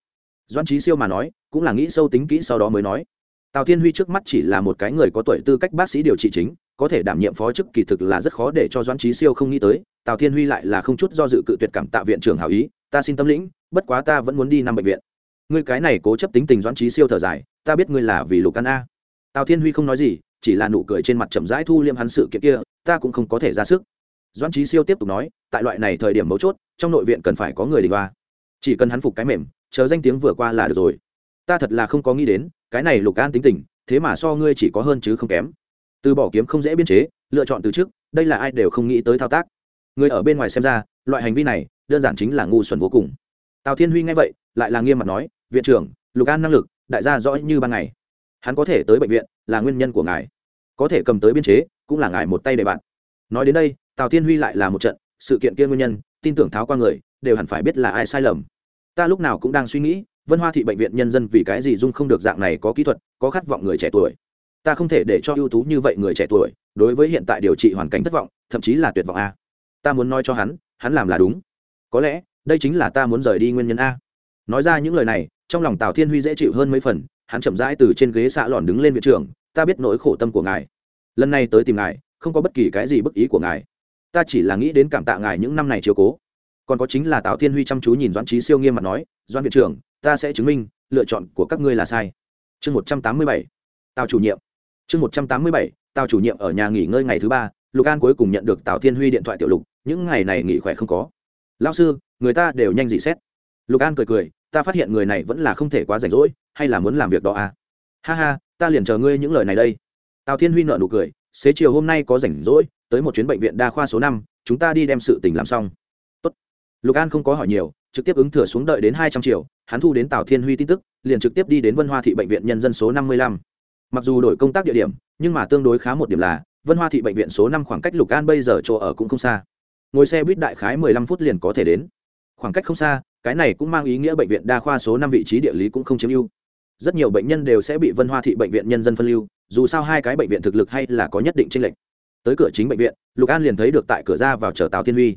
Doan trí siêu mà nói, cũng là nghĩ sâu tính kỹ sau đó mới nói tào thiên huy trước mắt chỉ là một cái người có tuổi tư cách bác sĩ điều trị chính, có thể đảm nhiệm phó chức kỳ thực là rất khó để cho Doãn trí siêu không nghĩ tới, tào thiên huy lại là không chút do dự cự tuyệt cảm tạ viện trưởng hảo ý, ta xin tâm lĩnh, bất quá ta vẫn muốn đi năm bệnh viện. Ngươi cái này cố chấp tính tình doãn trí siêu thở dài, ta biết ngươi là vì lục căn a. Tào thiên huy không nói gì, chỉ là nụ cười trên mặt chậm rãi thu liêm hắn sự kiện kia, ta cũng không có thể ra sức. Doãn trí siêu tiếp tục nói, tại loại này thời điểm mấu chốt, trong nội viện cần phải có người đình hoa chỉ cần hắn phục cái mềm, chờ danh tiếng vừa qua là được rồi. Ta thật là không có nghĩ đến cái này lục an tính tình, thế mà so ngươi chỉ có hơn chứ không kém. Từ bỏ kiếm không dễ biên chế, lựa chọn từ trước, đây là ai đều không nghĩ tới thao tác. Người ở bên ngoài xem ra, loại hành vi này, đơn giản chính là ngu xuẩn vô cùng. Tào thiên huy nghe vậy, lại là nghiêm mặt nói, viện trưởng, lục an năng lực, đại gia rõ như ban ngày. Hắn có thể tới bệnh viện, là nguyên nhân của ngài. Có thể cầm tới biên chế, cũng là ngài một tay để bạn. Nói đến đây, tào thiên huy lại là một trận, sự kiện kia nguyên nhân, tin tưởng tháo qua người, đều hẳn phải biết là ai sai lầm. Ta lúc nào cũng đang suy nghĩ vân hoa thị bệnh viện nhân dân vì cái gì dung không được dạng này có kỹ thuật, có khát vọng người trẻ tuổi. Ta không thể để cho ưu tú như vậy người trẻ tuổi, đối với hiện tại điều trị hoàn cảnh thất vọng, thậm chí là tuyệt vọng a. Ta muốn nói cho hắn hắn làm là đúng. Có lẽ, đây chính là ta muốn rời đi nguyên nhân a. Nói ra những lời này, trong lòng tào thiên huy dễ chịu hơn mấy phần, hắn chậm rãi từ trên ghế xạ lòn đứng lên viện trưởng, ta biết nỗi khổ tâm của ngài. Lần này tới tìm ngài, không có bất kỳ cái gì bức ý của ngài. Ta chỉ là nghĩ đến cảm tạ ngài những năm này chiều cố còn có chính là tào thiên huy chăm chú nhìn doãn trí siêu nghiêm mặt nói, doãn viện trưởng, ta sẽ chứng minh, lựa chọn của các ngươi là sai. Chương một trăm tám mươi bảy, tào chủ nhiệm. Chương một trăm tám mươi bảy, tào chủ nhiệm ở nhà nghỉ ngơi ngày thứ ba, lục an cuối cùng nhận được tào thiên huy điện thoại tiểu lục, những ngày này nghỉ khỏe không có. Lao sư, người ta đều nhanh dị xét. Lục an cười cười, ta phát hiện người này vẫn là không thể quá rảnh rỗi, hay là muốn làm việc đó à? Ha ha, ta liền chờ ngươi những lời này đây. Tào thiên huy nợ nụ cười, xế chiều hôm nay có rảnh rỗi, tới một chuyến bệnh viện đa khoa số năm, chúng ta đi đem sự tình làm xong lục an không có hỏi nhiều, trực tiếp ứng thừa xuống đợi đến hai trăm triệu, hắn thu đến tào thiên huy tin tức, liền trực tiếp đi đến vân hoa thị bệnh viện nhân dân số năm mươi lăm. Mặc dù đổi công tác địa điểm, nhưng mà tương đối khá một điểm là, vân hoa thị bệnh viện số năm khoảng cách lục an bây giờ chỗ ở cũng không xa. Ngồi xe buýt đại khái mười lăm phút liền có thể đến. Khoảng cách không xa, cái này cũng mang ý nghĩa bệnh viện đa khoa số năm vị trí địa lý cũng không chiếm ưu. Rất nhiều bệnh nhân đều sẽ bị vân hoa thị bệnh viện nhân dân phân lưu, dù sao hai cái bệnh viện thực lực hay là có nhất định tranh lệch. Tới cửa chính bệnh viện, lục an liền thấy được tại cửa ra vào chờ tào thiên huy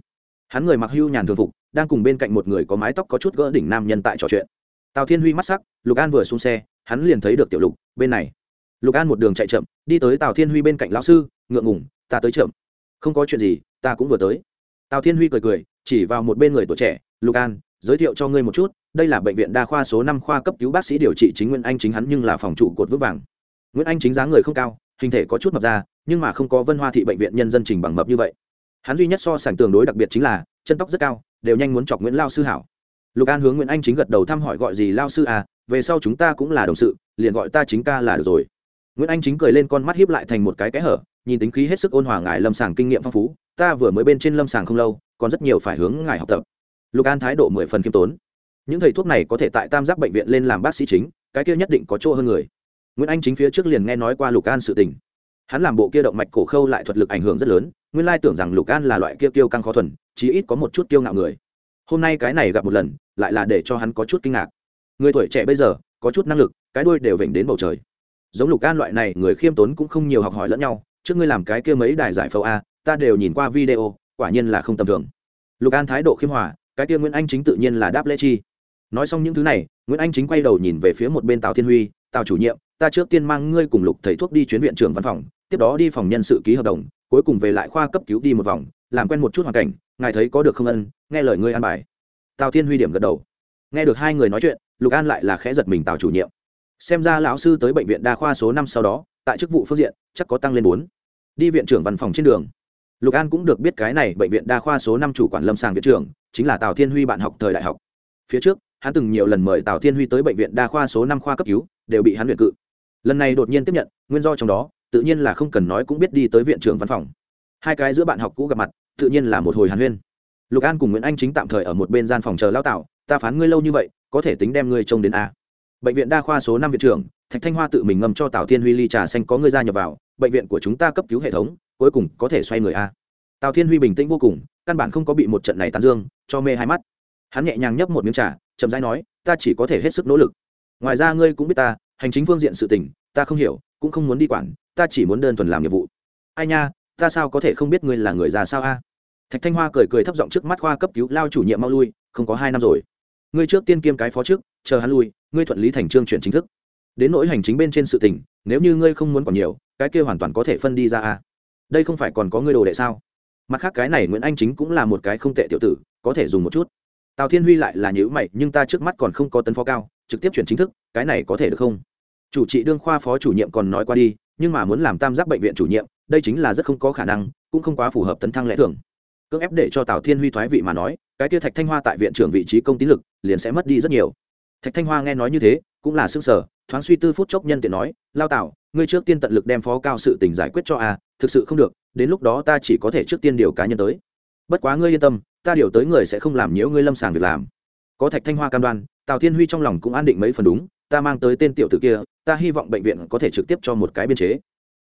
hắn người mặc hưu nhàn thường phục, đang cùng bên cạnh một người có mái tóc có chút gỡ đỉnh nam nhân tại trò chuyện. Tào thiên huy mắt sắc, lục an vừa xuống xe, hắn liền thấy được tiểu lục, bên này. Lục an một đường chạy chậm, đi tới tào thiên huy bên cạnh lão sư, ngượng ngủng ta tới chậm. Không có chuyện gì, ta cũng vừa tới. Tào thiên huy cười cười, chỉ vào một bên người tuổi trẻ, lục an, giới thiệu cho ngươi một chút, đây là bệnh viện đa khoa số năm khoa cấp cứu bác sĩ điều trị chính nguyễn anh chính hắn nhưng là phòng trụ cột vững vàng. Nguyễn anh chính dáng người không cao, hình thể có chút mập ra, nhưng mà không có vân hoa thị bệnh viện nhân dân trình bằng mập như vậy hắn duy nhất so sánh tương đối đặc biệt chính là, chân tóc rất cao, đều nhanh muốn chọc nguyễn lao sư hảo. Lục an hướng nguyễn anh chính gật đầu thăm hỏi gọi gì lao sư à về sau chúng ta cũng là đồng sự, liền gọi ta chính ca là được rồi. Nguyễn anh chính cười lên con mắt hiếp lại thành một cái kẽ hở, nhìn tính khí hết sức ôn hòa ngài lâm sàng kinh nghiệm phong phú, ta vừa mới bên trên lâm sàng không lâu, còn rất nhiều phải hướng ngài học tập. Lục an thái độ mười phần k i ê m tốn. Những thầy thuốc này có thể tại tam giác bệnh viện lên làm bác sĩ chính, cái kia nhất định có chỗ hơn người. Nguyễn anh chính phía trước liền nghe nói qua lục an sự tình. Hắn làm bộ kia động mạch cổ khâu lại thuật lực ảnh hưởng rất lớn nguyên lai tưởng rằng lục an là loại kia kiêu căng khó thuần, chí ít có một chút kiêu ngạo người. Hôm nay cái này gặp một lần, lại là để cho hắn có chút kinh ngạc. Người tuổi trẻ bây giờ, có chút năng lực, cái đuôi đều vểnh đến bầu trời. Giống lục an loại này, người khiêm tốn cũng không nhiều học hỏi lẫn nhau, trước ngươi làm cái kia mấy đài giải phẫu a, ta đều nhìn qua video, quả nhiên là không tầm thường. Lục an thái độ khiêm hòa, cái kia nguyễn anh chính tự nhiên là đáp lễ chi. Nói xong những thứ này, nguyễn anh chính quay đầu nhìn về phía một bên tào thiên huy, tào chủ nhiệm, ta trước tiên mang ngươi cùng lục thầy thuốc đi chuyến viện trưởng văn phòng, tiếp đó đi phòng nhân sự ký hợp đồng cuối cùng về lại khoa cấp cứu đi một vòng, làm quen một chút hoàn cảnh, ngài thấy có được không ân, nghe lời ngươi an bài. Tào thiên huy điểm gật đầu. Nghe được hai người nói chuyện, lục an lại là khẽ giật mình tào chủ nhiệm. Xem ra lão sư tới bệnh viện đa khoa số năm sau đó, tại chức vụ phương diện, chắc có tăng lên bốn. Đi viện trưởng văn phòng trên đường. Lục an cũng được biết cái này bệnh viện đa khoa số năm chủ quản lâm sàng viện trưởng, chính là tào thiên huy bạn học thời đại học. Phía trước, hắn từng nhiều lần mời tào thiên huy tới bệnh viện đa khoa số năm khoa cấp cứu, đều bị hắn luyện cự. Lần này đột nhiên tiếp nhận, nguyên do trong đó tự nhiên là không cần nói cũng biết đi tới viện trưởng văn phòng. Hai cái giữa bạn học cũ gặp mặt, tự nhiên là một hồi hàn huyên. Lục an cùng nguyễn anh chính tạm thời ở một bên gian phòng chờ lao tạo, ta phán ngươi lâu như vậy, có thể tính đem ngươi trông đến a. Bệnh viện đa khoa số năm viện trưởng, thạch thanh hoa tự mình ngâm cho tào thiên huy ly trà xanh có ngươi ra nhập vào, bệnh viện của chúng ta cấp cứu hệ thống, cuối cùng có thể xoay người a. Tào thiên huy bình tĩnh vô cùng, căn bản không có bị một trận này tán dương, cho mê hai mắt. Hắn nhẹ nhàng nhấp một miếng trà, chậm rãi nói, ta chỉ có thể hết sức nỗ lực. Ngoài ra ngươi cũng biết ta, hành chính phương diện sự tình, ta không hiểu, cũng không muốn đi quản ta chỉ muốn đơn thuần làm nhiệm vụ. Ai nha, ta sao có thể không biết ngươi là người già sao a? Thạch thanh hoa cười cười thấp giọng trước mắt khoa cấp cứu lao chủ nhiệm mau lui, không có hai năm rồi. Ngươi trước tiên kiêm cái phó trước, chờ hắn lui, ngươi thuận lý thành trương chuyển chính thức. Đến nỗi hành chính bên trên sự tình, nếu như ngươi không muốn còn nhiều, cái kia hoàn toàn có thể phân đi ra a. Đây không phải còn có ngươi đồ đệ sao? Mặt khác cái này nguyễn anh chính cũng là một cái không tệ tiểu tử, có thể dùng một chút. Tào thiên huy lại là nhữ mày, nhưng ta trước mắt còn không có tấn phó cao, trực tiếp chuyển chính thức, cái này có thể được không? Chủ trị đương khoa phó chủ nhiệm còn nói qua đi nhưng mà muốn làm tam giác bệnh viện chủ nhiệm, đây chính là rất không có khả năng, cũng không quá phù hợp tấn thăng lẽ thường. Cưỡng ép để cho tào thiên huy thoái vị mà nói, cái kia thạch thanh hoa tại viện trưởng vị trí công tín lực, liền sẽ mất đi rất nhiều. Thạch thanh hoa nghe nói như thế, cũng là s ư n g sở thoáng suy tư phút chốc nhân tiện nói, lao tạo ngươi trước tiên tận lực đem phó cao sự tình giải quyết cho a, thực sự không được, đến lúc đó ta chỉ có thể trước tiên điều cá nhân tới. Bất quá ngươi yên tâm, ta điều tới người sẽ không làm nhiễu ngươi lâm sàng việc làm. Có thạch thanh hoa cam đoan, tào thiên huy trong lòng cũng an định mấy phần đúng ta mang tới tên tiểu tử kia, ta hy vọng bệnh viện có thể trực tiếp cho một cái biên chế.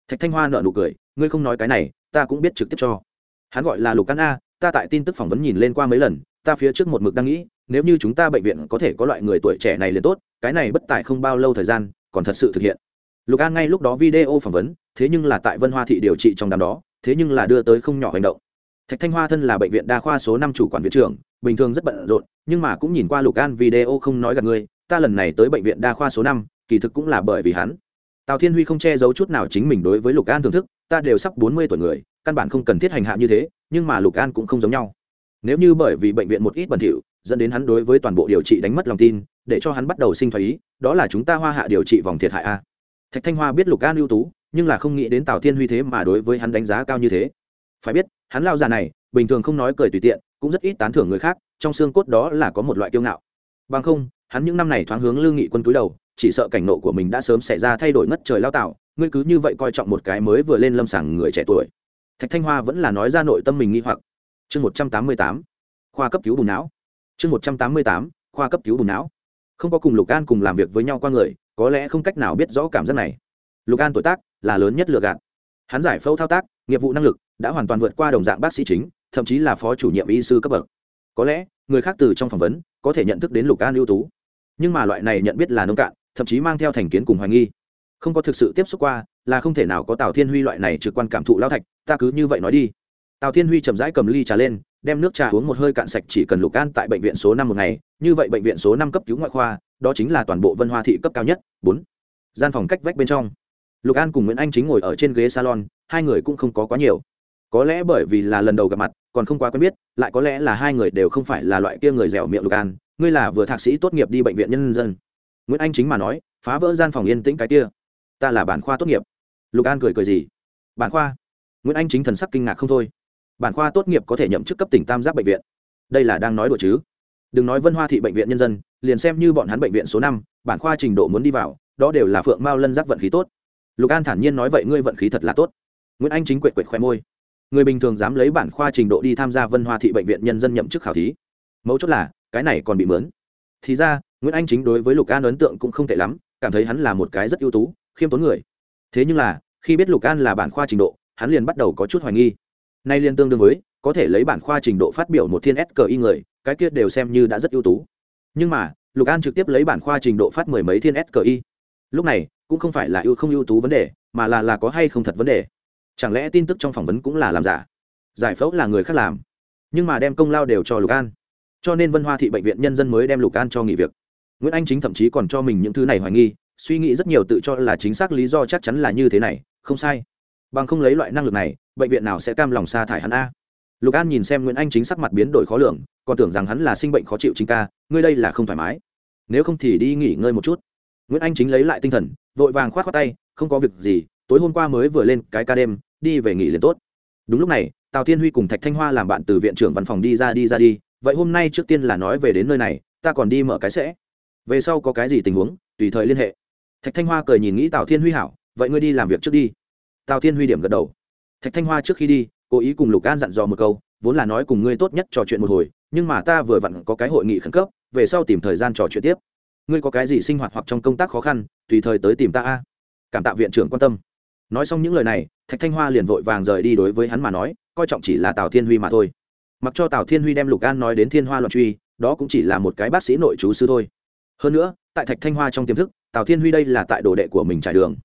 Thạch thanh hoa nợ nụ cười, ngươi không nói cái này, ta cũng biết trực tiếp cho. Hắn gọi là lục căn a, ta tại tin tức phỏng vấn nhìn lên qua mấy lần, ta phía trước một mực đang nghĩ, nếu như chúng ta bệnh viện có thể có loại người tuổi trẻ này liền tốt, cái này bất tài không bao lâu thời gian, còn thật sự thực hiện. Lục an ngay lúc đó video phỏng vấn, thế nhưng là tại vân hoa thị điều trị trong đám đó, thế nhưng là đưa tới không nhỏ hành động. Thạch thanh hoa thân là bệnh viện đa khoa số năm chủ quản viện trưởng, bình thường rất bận rộn, nhưng mà cũng nhìn qua lục an video không nói gặp ngươi ta lần này tới bệnh viện đa khoa số năm, kỳ thực cũng là bởi vì hắn. Tào thiên huy không che giấu chút nào chính mình đối với lục an thưởng thức, ta đều sắp bốn mươi tuổi người, căn bản không cần thiết hành hạ như thế, nhưng mà lục an cũng không giống nhau. Nếu như bởi vì bệnh viện một ít bẩn thỉu, dẫn đến hắn đối với toàn bộ điều trị đánh mất lòng tin, để cho hắn bắt đầu sinh thái ý, đó là chúng ta hoa hạ điều trị vòng thiệt hại a. Thạch thanh hoa biết lục an ưu tú, nhưng là không nghĩ đến tào thiên huy thế mà đối với hắn đánh giá cao như thế. Phải biết, hắn lao già này, bình thường không nói cười tùy tiện, cũng rất ít tán thưởng người khác, trong xương cốt đó là có một loại kiêu ngạo. Bằng không hắn những năm này thoáng hướng lương nghị quân túi đầu, chỉ sợ cảnh nộ của mình đã sớm xảy ra thay đổi ngất trời lao tạo ngươi cứ như vậy coi trọng một cái mới vừa lên lâm sàng người trẻ tuổi. Thạch thanh hoa vẫn là nói ra nội tâm mình nghi hoặc. Chương một trăm tám mươi tám, khoa cấp cứu bùn não. Chương một trăm tám mươi tám, khoa cấp cứu bùn não. Không có cùng lục an cùng làm việc với nhau qua người, có lẽ không cách nào biết rõ cảm giác này. Lục an tuổi tác là lớn nhất lựa gạt. Hắn giải phẫu thao tác, nghiệp vụ năng lực đã hoàn toàn vượt qua đồng dạng bác sĩ chính, thậm chí là phó chủ nhiệm y sư cấp bậc. Có lẽ người khác từ trong phỏng vấn có thể nhận thức đến lục an ưu tú nhưng mà loại này nhận biết là nông cạn, thậm chí mang theo thành kiến cùng hoài nghi. Không có thực sự tiếp xúc qua, là không thể nào có tào thiên huy loại này trực quan cảm thụ lao thạch, ta cứ như vậy nói đi. Tào thiên huy chậm rãi cầm ly trà lên, đem nước trà uống một hơi cạn sạch chỉ cần lục an tại bệnh viện số năm một ngày, như vậy bệnh viện số năm cấp cứu ngoại khoa, đó chính là toàn bộ vân hoa thị cấp cao nhất. Bốn. Gian phòng cách vách bên trong. Lục an cùng nguyễn anh chính ngồi ở trên ghế salon, hai người cũng không có quá nhiều. Có lẽ bởi vì là lần đầu gặp mặt, còn không quá quen biết, lại có lẽ là hai người đều không phải là loại kia người dẻo miệng lục an ngươi là vừa thạc sĩ tốt nghiệp đi bệnh viện nhân dân. Nguyễn anh chính mà nói, phá vỡ gian phòng yên tĩnh cái kia. Ta là bản khoa tốt nghiệp. Lục an cười cười gì? Bản khoa? Nguyễn anh chính thần sắc kinh ngạc không thôi. Bản khoa tốt nghiệp có thể nhậm chức cấp tỉnh tam giác bệnh viện. Đây là đang nói đùa chứ? Đừng nói vân hoa thị bệnh viện nhân dân, liền xem như bọn hắn bệnh viện số năm, bản khoa trình độ muốn đi vào, đó đều là phượng mao lân giác vận khí tốt. Lục an thản nhiên nói vậy ngươi vận khí thật là tốt. Nguyễn anh chính quệt quệt khoe môi. Người bình thường dám lấy bản khoa trình độ đi tham gia vân hoa thị bệnh viện nhân dân nhậm chức khảo thí. Mấu chốt là cái này còn bị mướn, thì ra nguyễn anh chính đối với lục an ấn tượng cũng không tệ lắm cảm thấy hắn là một cái rất ưu tú khiêm tốn người. Thế nhưng là khi biết lục an là bản khoa trình độ hắn liền bắt đầu có chút hoài nghi. Nay liên tương đương với có thể lấy bản khoa trình độ phát biểu một thiên s cờ y người cái kia đều xem như đã rất ưu tú. Nhưng mà lục an trực tiếp lấy bản khoa trình độ phát mười mấy thiên s cờ y lúc này cũng không phải là ưu không ưu tú vấn đề mà là là có hay không thật vấn đề. Chẳng lẽ tin tức trong phỏng vấn cũng là làm giả? Giải phẫu là người khác làm. Nhưng mà đem công lao đều cho lục an cho nên vân hoa thị bệnh viện nhân dân mới đem lục an cho nghỉ việc. Nguyễn anh chính thậm chí còn cho mình những thứ này hoài nghi, suy nghĩ rất nhiều tự cho là chính xác lý do chắc chắn là như thế này, không sai. Bằng không lấy loại năng lực này, bệnh viện nào sẽ cam lòng sa thải hắn a? Lục an nhìn xem nguyễn anh chính sắc mặt biến đổi khó lường, còn tưởng rằng hắn là sinh bệnh khó chịu chính ca, ngươi đây là không thoải mái. Nếu không thì đi nghỉ ngơi một chút. Nguyễn anh chính lấy lại tinh thần, vội vàng k h o á t khoác tay, không có việc gì, tối hôm qua mới vừa lên cái ca đêm, đi về nghỉ liền tốt. Đúng lúc này, tào thiên huy cùng thạch thanh hoa làm bạn từ viện trưởng văn phòng đi ra đi ra đi vậy hôm nay trước tiên là nói về đến nơi này, ta còn đi mở cái sẽ. Về sau có cái gì tình huống, tùy thời liên hệ. Thạch thanh hoa cười nhìn nghĩ tào thiên huy hảo, vậy ngươi đi làm việc trước đi. Tào thiên huy điểm gật đầu. Thạch thanh hoa trước khi đi, cố ý cùng lục an dặn dò một câu, vốn là nói cùng ngươi tốt nhất trò chuyện một hồi, nhưng mà ta vừa vặn có cái hội nghị khẩn cấp, về sau tìm thời gian trò chuyện tiếp. Ngươi có cái gì sinh hoạt hoặc trong công tác khó khăn, tùy thời tới tìm ta a. Cảm tạ viện trưởng quan tâm. Nói xong những lời này, thạch thanh hoa liền vội vàng rời đi đối với hắn mà nói, coi trọng chỉ là tào thiên huy mà thôi mặc cho tào thiên huy đem lục an nói đến thiên hoa loạn truy, đó cũng chỉ là một cái bác sĩ nội chú sư thôi. Hơn nữa, tại thạch thanh hoa trong tiềm thức, tào thiên huy đây là tại đồ đệ của mình trải đường.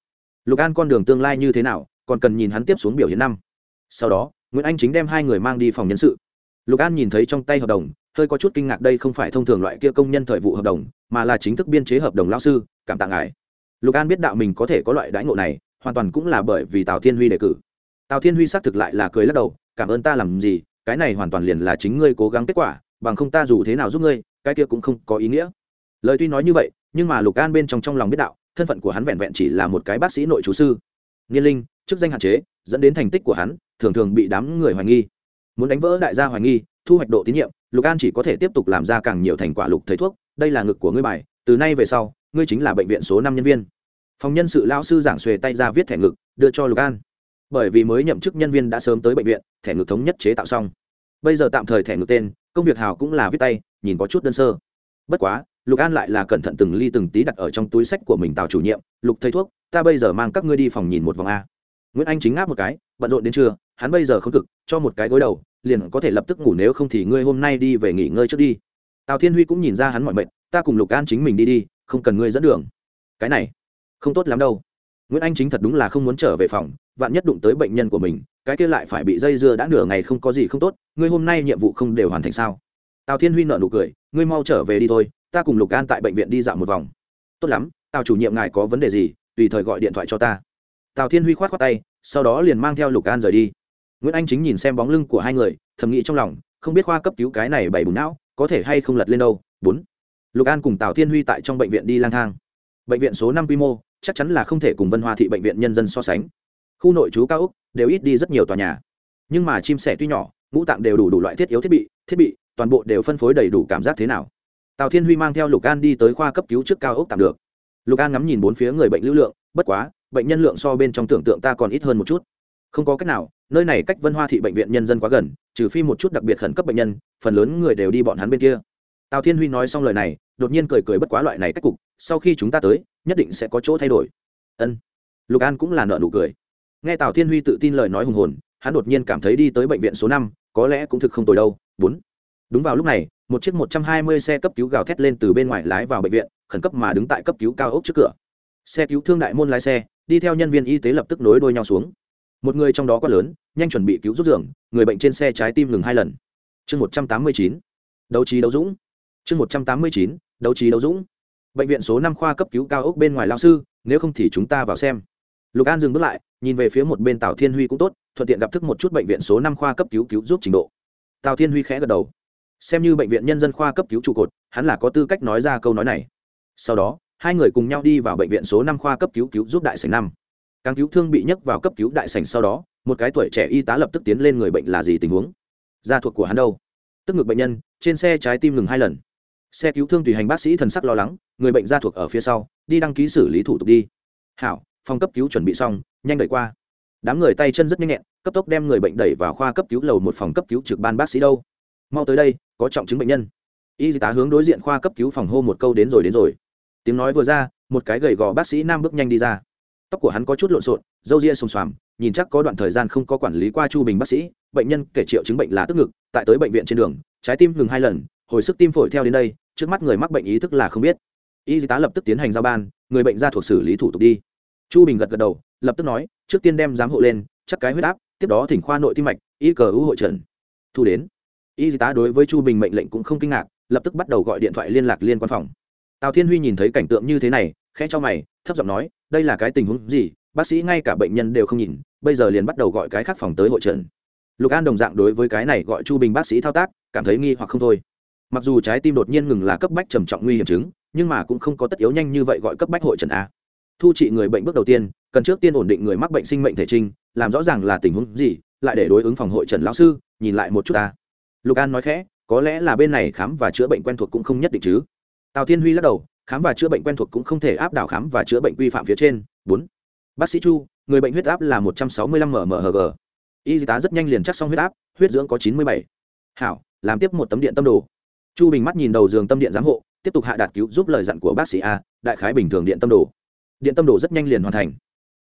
Lục an con đường tương lai như thế nào, còn cần nhìn hắn tiếp xuống biểu hiện năm. Sau đó, nguyễn anh chính đem hai người mang đi phòng nhân sự. Lục an nhìn thấy trong tay hợp đồng, hơi có chút kinh ngạc đây không phải thông thường loại kia công nhân thời vụ hợp đồng, mà là chính thức biên chế hợp đồng lao sư, cảm tạ ngài. Lục an biết đạo mình có thể có loại đãi ngộ này, hoàn toàn cũng là bởi vì tào thiên huy đề cử. Tào thiên huy xác thực lại là cười lắc đầu, cảm ơn ta làm gì cái này hoàn toàn liền là chính ngươi cố gắng kết quả, bằng không ta dù thế nào giúp ngươi, cái kia cũng không có ý nghĩa. Lời tuy nói như vậy, nhưng mà lục an bên trong trong lòng biết đạo, thân phận của hắn vẹn vẹn chỉ là một cái bác sĩ nội chú sư. Niên linh, chức danh hạn chế, dẫn đến thành tích của hắn, thường thường bị đám người hoài nghi. Muốn đánh vỡ đại gia hoài nghi, thu hoạch độ tín nhiệm, lục an chỉ có thể tiếp tục làm ra càng nhiều thành quả lục thầy thuốc, đây là ngực của ngươi bài, từ nay về sau, ngươi chính là bệnh viện số năm nhân viên. Phòng nhân sự lao sư giảng xuề tay ra viết thẻ ngực, đưa cho lục an bởi vì mới nhậm chức nhân viên đã sớm tới bệnh viện, thẻ ngược thống nhất chế tạo xong. Bây giờ tạm thời thẻ ngược tên, công việc hào cũng là viết tay, nhìn có chút đơn sơ. Bất quá, lục an lại là cẩn thận từng ly từng tí đặt ở trong túi sách của mình tào chủ nhiệm, lục thầy thuốc, ta bây giờ mang các ngươi đi phòng nhìn một vòng a. Nguyễn anh chính ngáp một cái, bận rộn đến trưa, hắn bây giờ không cực, cho một cái gối đầu, liền có thể lập tức ngủ nếu không thì ngươi hôm nay đi về nghỉ ngơi trước đi. Tào thiên huy cũng nhìn ra hắn mọi mệnh, ta cùng lục an chính mình đi đi, không cần ngươi dẫn đường. Cái này, không tốt lắm đâu. Nguyễn anh chính thật đúng là không muốn trở về phòng vạn nhất đụng tới bệnh nhân của mình, cái kia lại phải bị dây dưa đã nửa ngày không có gì không tốt, ngươi hôm nay nhiệm vụ không đều hoàn thành sao? Tào thiên huy nợ nụ cười, ngươi mau trở về đi thôi, ta cùng lục an tại bệnh viện đi dạo một vòng. Tốt lắm, tào chủ nhiệm ngài có vấn đề gì, tùy thời gọi điện thoại cho ta. Tào thiên huy khoát khoát tay, sau đó liền mang theo lục an rời đi. Nguyễn anh chính nhìn xem bóng lưng của hai người, thầm nghĩ trong lòng, không biết khoa cấp cứu cái này bảy bùn não, có thể hay không lật lên đâu. Bốn. Lục an cùng tào thiên huy tại trong bệnh viện đi lang thang. Bệnh viện số năm quy mô, chắc chắn là không thể cùng vân hoa thị bệnh viện nhân dân so sánh khu nội trú cao úc đều ít đi rất nhiều tòa nhà. Nhưng mà chim sẻ tuy nhỏ, ngũ tạng đều đủ đủ loại thiết yếu thiết bị thiết bị, toàn bộ đều phân phối đầy đủ cảm giác thế nào. Tào thiên huy mang theo lục an đi tới khoa cấp cứu trước cao ốc tạm được. Lục an ngắm nhìn bốn phía người bệnh lưu lượng, bất quá, bệnh nhân lượng so bên trong tưởng tượng ta còn ít hơn một chút. Không có cách nào, nơi này cách vân hoa thị bệnh viện nhân dân quá gần, trừ phi một chút đặc biệt khẩn cấp bệnh nhân, phần lớn người đều đi bọn hắn bên kia. Tào thiên huy nói xong lời này, đột nhiên cười cười bất quá loại này cách cục, sau khi chúng ta tới, nhất định sẽ có chỗ thay đổi. Ân. Lục an cũng là nợ nụ cười nghe tào thiên huy tự tin lời nói hùng hồn, hắn đột nhiên cảm thấy đi tới bệnh viện số năm, có lẽ cũng thực không tồi đâu. Bốn. Đúng vào lúc này, một chiếc một trăm hai mươi xe cấp cứu gào thét lên từ bên ngoài lái vào bệnh viện, khẩn cấp mà đứng tại cấp cứu cao ốc trước cửa. Xe cứu thương đại môn lái xe, đi theo nhân viên y tế lập tức nối đuôi nhau xuống. Một người trong đó quá lớn, nhanh chuẩn bị cứu rút giường, người bệnh trên xe trái tim ngừng hai lần. Chương một trăm tám mươi chín. Đấu trí đấu dũng. Chương một trăm tám mươi chín, đấu trí đấu dũng. Bệnh viện số năm khoa cấp cứu cao ốc bên ngoài lao sư, nếu không thì chúng ta vào xem lục an dừng bước lại, nhìn về phía một bên tào thiên huy cũng tốt, thuận tiện gặp thức một chút bệnh viện số năm khoa cấp cứu cứu giúp trình độ. Tào thiên huy khẽ gật đầu. Xem như bệnh viện nhân dân khoa cấp cứu trụ cột, hắn là có tư cách nói ra câu nói này. Sau đó, hai người cùng nhau đi vào bệnh viện số năm khoa cấp cứu cứu giúp đại sảnh năm. Càng cứu thương bị nhấc vào cấp cứu đại sảnh sau đó, một cái tuổi trẻ y tá lập tức tiến lên người bệnh là gì tình huống? Da thuộc của hắn đâu? Tức ngực bệnh nhân, trên xe trái tim ngừng hai lần. Xe cứu thương tùy hành bác sĩ thần sắc lo lắng, người bệnh da thuộc ở phía sau, đi đăng ký xử lý thủ tục đi. Hảo phòng cấp cứu chuẩn bị xong, nhanh đẩy qua. Đám người tay chân rất nhanh nhẹn, cấp tốc đem người bệnh đẩy vào khoa cấp cứu lầu một phòng cấp cứu trực ban bác sĩ đâu. Mau tới đây, có trọng chứng bệnh nhân. Y tá hướng đối diện khoa cấp cứu phòng hô một câu đến rồi đến rồi. Tiếng nói vừa ra, một cái gầy gò bác sĩ nam bước nhanh đi ra. Tóc của hắn có chút lộn xộn, râu ria xùm xoàm, nhìn chắc có đoạn thời gian không có quản lý qua chu bình bác sĩ, bệnh nhân kể triệu chứng bệnh là tức ngực, tại tới bệnh viện trên đường, trái tim ngừng hai lần, hồi sức tim phổi theo đến đây, trước mắt người mắc bệnh ý thức là không biết. Y tá lập tức tiến hành giao ban, người bệnh ra thuộc xử lý thủ tục đi chu bình gật gật đầu, lập tức nói, trước tiên đem giám hộ lên, chắc cái huyết áp, tiếp đó thỉnh khoa nội tim mạch y cờ ưu hội trần. Thu đến. Y tá đối với chu bình mệnh lệnh cũng không kinh ngạc, lập tức bắt đầu gọi điện thoại liên lạc liên quan phòng. Tào thiên huy nhìn thấy cảnh tượng như thế này, khẽ cho mày, thấp giọng nói, đây là cái tình huống gì? Bác sĩ ngay cả bệnh nhân đều không nhìn, bây giờ liền bắt đầu gọi cái khác phòng tới hội trần. Lục an đồng dạng đối với cái này gọi chu bình bác sĩ thao tác, cảm thấy nghi hoặc không thôi. Mặc dù trái tim đột nhiên ngừng là cấp bách trầm trọng nguy hiểm chứng, nhưng mà cũng không có tất yếu nhanh như vậy gọi cấp bách hội trần a thu trị người bệnh bước đầu tiên, cần trước tiên ổn định người mắc bệnh sinh mệnh thể trinh làm rõ ràng là tình huống gì, lại để đối ứng phòng hội trần lão sư, nhìn lại một chút ta. Lục an nói khẽ, có lẽ là bên này khám và chữa bệnh quen thuộc cũng không nhất định chứ. Tào thiên huy lắc đầu, khám và chữa bệnh quen thuộc cũng không thể áp đảo khám và chữa bệnh quy phạm phía trên. Bốn. Bác sĩ chu, người bệnh huyết áp là một trăm sáu mươi lăm mmhg y tá rất nhanh liền chắc xong huyết áp, huyết dưỡng có chín mươi bảy. Hảo, làm tiếp một tấm điện tâm đồ. Chu bình mắt nhìn đầu giường tâm điện giám hộ, tiếp tục hạ đạt cứu giúp lời dặn của bác sĩ a, đại khái bình thường điện tâm đồ điện tâm đồ rất nhanh liền hoàn thành.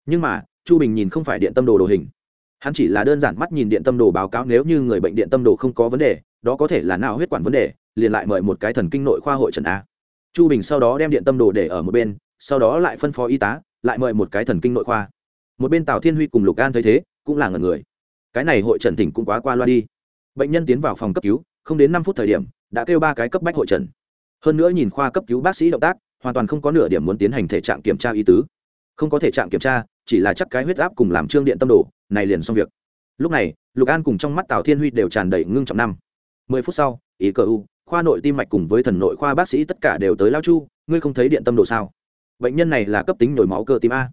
Nhưng mà, chu bình nhìn không phải điện tâm đồ đồ hình. Hắn chỉ là đơn giản mắt nhìn điện tâm đồ báo cáo nếu như người bệnh điện tâm đồ không có vấn đề, đó có thể là nào huyết quản vấn đề, liền lại mời một cái thần kinh nội khoa hội trần a. Chu bình sau đó đem điện tâm đồ để ở một bên, sau đó lại phân phó y tá, lại mời một cái thần kinh nội khoa. Một bên tào thiên huy cùng lục an thấy thế, cũng là ngần người. Cái này hội trần tỉnh cũng quá qua loa đi. Bệnh nhân tiến vào phòng cấp cứu, không đến năm phút thời điểm, đã kêu ba cái cấp bách hội trần. Hơn nữa nhìn khoa cấp cứu bác sĩ động tác hoàn toàn không có nửa điểm muốn tiến hành thể trạng kiểm tra y tứ. Không có thể trạng kiểm tra, chỉ là chắc cái huyết áp cùng làm trương điện tâm đồ, này liền xong việc. Lúc này, lục an cùng trong mắt tào thiên huy đều tràn đầy ngưng trọng năm. Mười phút sau ý cờ u, khoa nội tim mạch cùng với thần nội khoa bác sĩ tất cả đều tới lao chu, ngươi không thấy điện tâm đồ sao? Bệnh nhân này là cấp tính nhồi máu cơ tim a.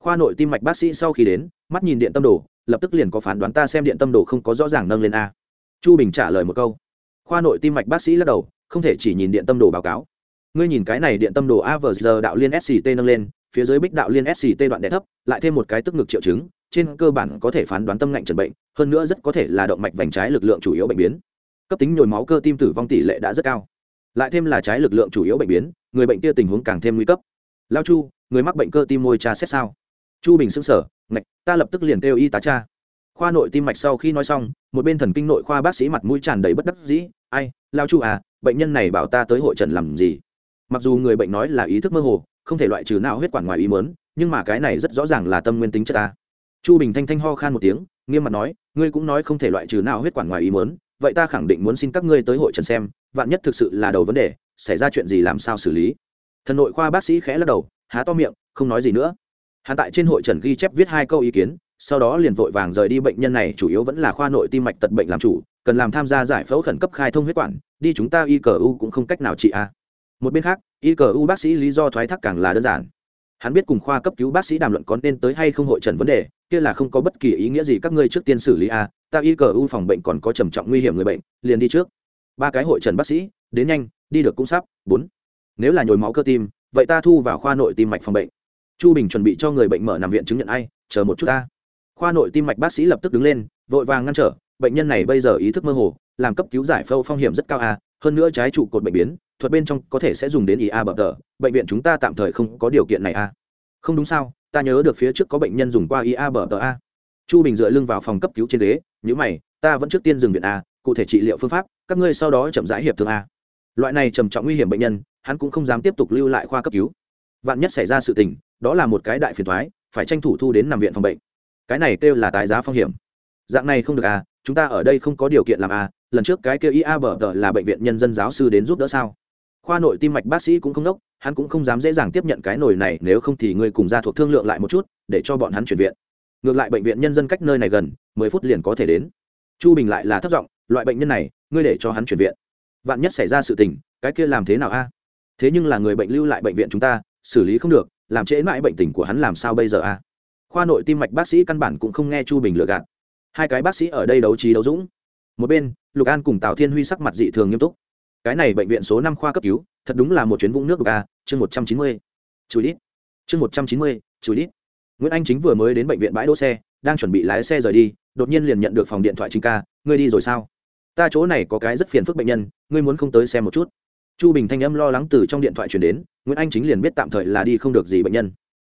Khoa nội tim mạch bác sĩ sau khi đến, mắt nhìn điện tâm đồ, lập tức liền có phán đoán ta xem điện tâm đồ không có rõ ràng nâng lên a. Chu bình trả lời một câu. Khoa nội tim mạch bác sĩ lắc đầu, không thể chỉ nhìn điện tâm đồ báo cáo ngươi nhìn cái này điện tâm đồ a vờ giờ đạo liên sct nâng lên, phía dưới bích đạo liên sct đoạn đẻ thấp, lại thêm một cái tức ngực triệu chứng, trên cơ bản có thể phán đoán tâm ngạnh trần bệnh, hơn nữa rất có thể là động mạch vành trái lực lượng chủ yếu bệnh biến. Cấp tính nhồi máu cơ tim tử vong tỷ lệ đã rất cao. Lại thêm là trái lực lượng chủ yếu bệnh biến, người bệnh kia tình huống càng thêm nguy cấp. Lao chu, người mắc bệnh cơ tim môi cha xét sao? Chu bình xưng sở ngạch, ta lập tức liền kêu y tá cha khoa nội tim mạch sau khi nói xong, một bên thần kinh nội khoa bác sĩ mặt mũi tràn đầy bất đắc dĩ, ai, lao chu à bệnh nhân này bảo ta tới hội trần làm gì? Mặc dù người bệnh nói là ý thức mơ hồ, không thể loại trừ não huyết quản ngoài ý mớn nhưng mà cái này rất rõ ràng là tâm nguyên tính chất ta. Chu bình thanh thanh ho khan một tiếng, nghiêm mặt nói, ngươi cũng nói không thể loại trừ não huyết quản ngoài ý mớn vậy ta khẳng định muốn xin các ngươi tới hội trần xem, vạn nhất thực sự là đầu vấn đề, xảy ra chuyện gì làm sao xử lý. Thần nội khoa bác sĩ khẽ lắc đầu, há to miệng, không nói gì nữa. Hắn tại trên hội trần ghi chép viết hai câu ý kiến, sau đó liền vội vàng rời đi bệnh nhân này, chủ yếu vẫn là khoa nội tim mạch tật bệnh làm chủ, cần làm tham gia giải phẫu khẩn cấp khai thông huyết quản, đi chúng ta y cờ u cũng không cách nào trị a một bên khác y cờ u bác sĩ lý do thoái thác càng là đơn giản. Hắn biết cùng khoa cấp cứu bác sĩ đàm luận có nên tới hay không hội trần vấn đề, kia là không có bất kỳ ý nghĩa gì các ngươi trước tiên xử lý a, ta y cờ u phòng bệnh còn có trầm trọng nguy hiểm người bệnh, liền đi trước. Ba cái hội trần bác sĩ, đến nhanh, đi được cũng sắp. Bốn, nếu là nhồi máu cơ tim, vậy ta thu vào khoa nội tim mạch phòng bệnh. Chu bình chuẩn bị cho người bệnh mở nằm viện chứng nhận ai, chờ một chút ta. Khoa nội tim mạch bác sĩ lập tức đứng lên, vội vàng ngăn trở, bệnh nhân này bây giờ ý thức mơ hồ, làm cấp cứu giải phẫu phong hiểm rất cao a, hơn nữa trái trụ cột bệnh biến thuật bên trong có thể sẽ dùng đến ý a bờ tờ, bệnh viện chúng ta tạm thời không có điều kiện này a không đúng sao, ta nhớ được phía trước có bệnh nhân dùng qua ý a bờ tờ a chu bình dựa lưng vào phòng cấp cứu trên ghế nhữ mày, ta vẫn trước tiên dừng viện a cụ thể trị liệu phương pháp, các ngươi sau đó chậm rãi hiệp thương a loại này trầm trọng nguy hiểm bệnh nhân, hắn cũng không dám tiếp tục lưu lại khoa cấp cứu. Vạn nhất xảy ra sự tình, đó là một cái đại phiền thoái phải tranh thủ thu đến nằm viện phòng bệnh. Cái này kêu là tái giá phong hiểm. Dạng này không được à chúng ta ở đây không có điều kiện làm à lần trước cái kêu ia bờ tờ là bệnh viện nhân dân giáo sư đến giúp đỡ sao? Khoa nội tim mạch bác sĩ cũng không đốc, hắn cũng không dám dễ dàng tiếp nhận cái nồi này, nếu không thì ngươi cùng ra thuộc thương lượng lại một chút, để cho bọn hắn chuyển viện. Ngược lại bệnh viện nhân dân cách nơi này gần, mười phút liền có thể đến. Chu bình lại là thất vọng loại bệnh nhân này, ngươi để cho hắn chuyển viện. Vạn nhất xảy ra sự tình, cái kia làm thế nào a? Thế nhưng là người bệnh lưu lại bệnh viện chúng ta, xử lý không được, làm trễ mãi bệnh tình của hắn làm sao bây giờ a? Khoa nội tim mạch bác sĩ căn bản cũng không nghe chu bình lừa gạt. Hai cái bác sĩ ở đây đấu trí đấu dũng. Một bên, lục an cùng tào thiên huy sắc mặt dị thường nghiêm túc cái này bệnh viện số năm khoa cấp cứu, thật đúng là một chuyến vũng nước ga chương một trăm chín mươi. Chú ít chương một trăm chín mươi chú ít nguyễn anh chính vừa mới đến bệnh viện bãi đỗ xe, đang chuẩn bị lái xe rời đi, đột nhiên liền nhận được phòng điện thoại chính ca, ngươi đi rồi sao? Ta chỗ này có cái rất phiền phức bệnh nhân, ngươi muốn không tới xem một chút. Chu bình thanh âm lo lắng từ trong điện thoại chuyển đến, nguyễn anh chính liền biết tạm thời là đi không được gì bệnh nhân.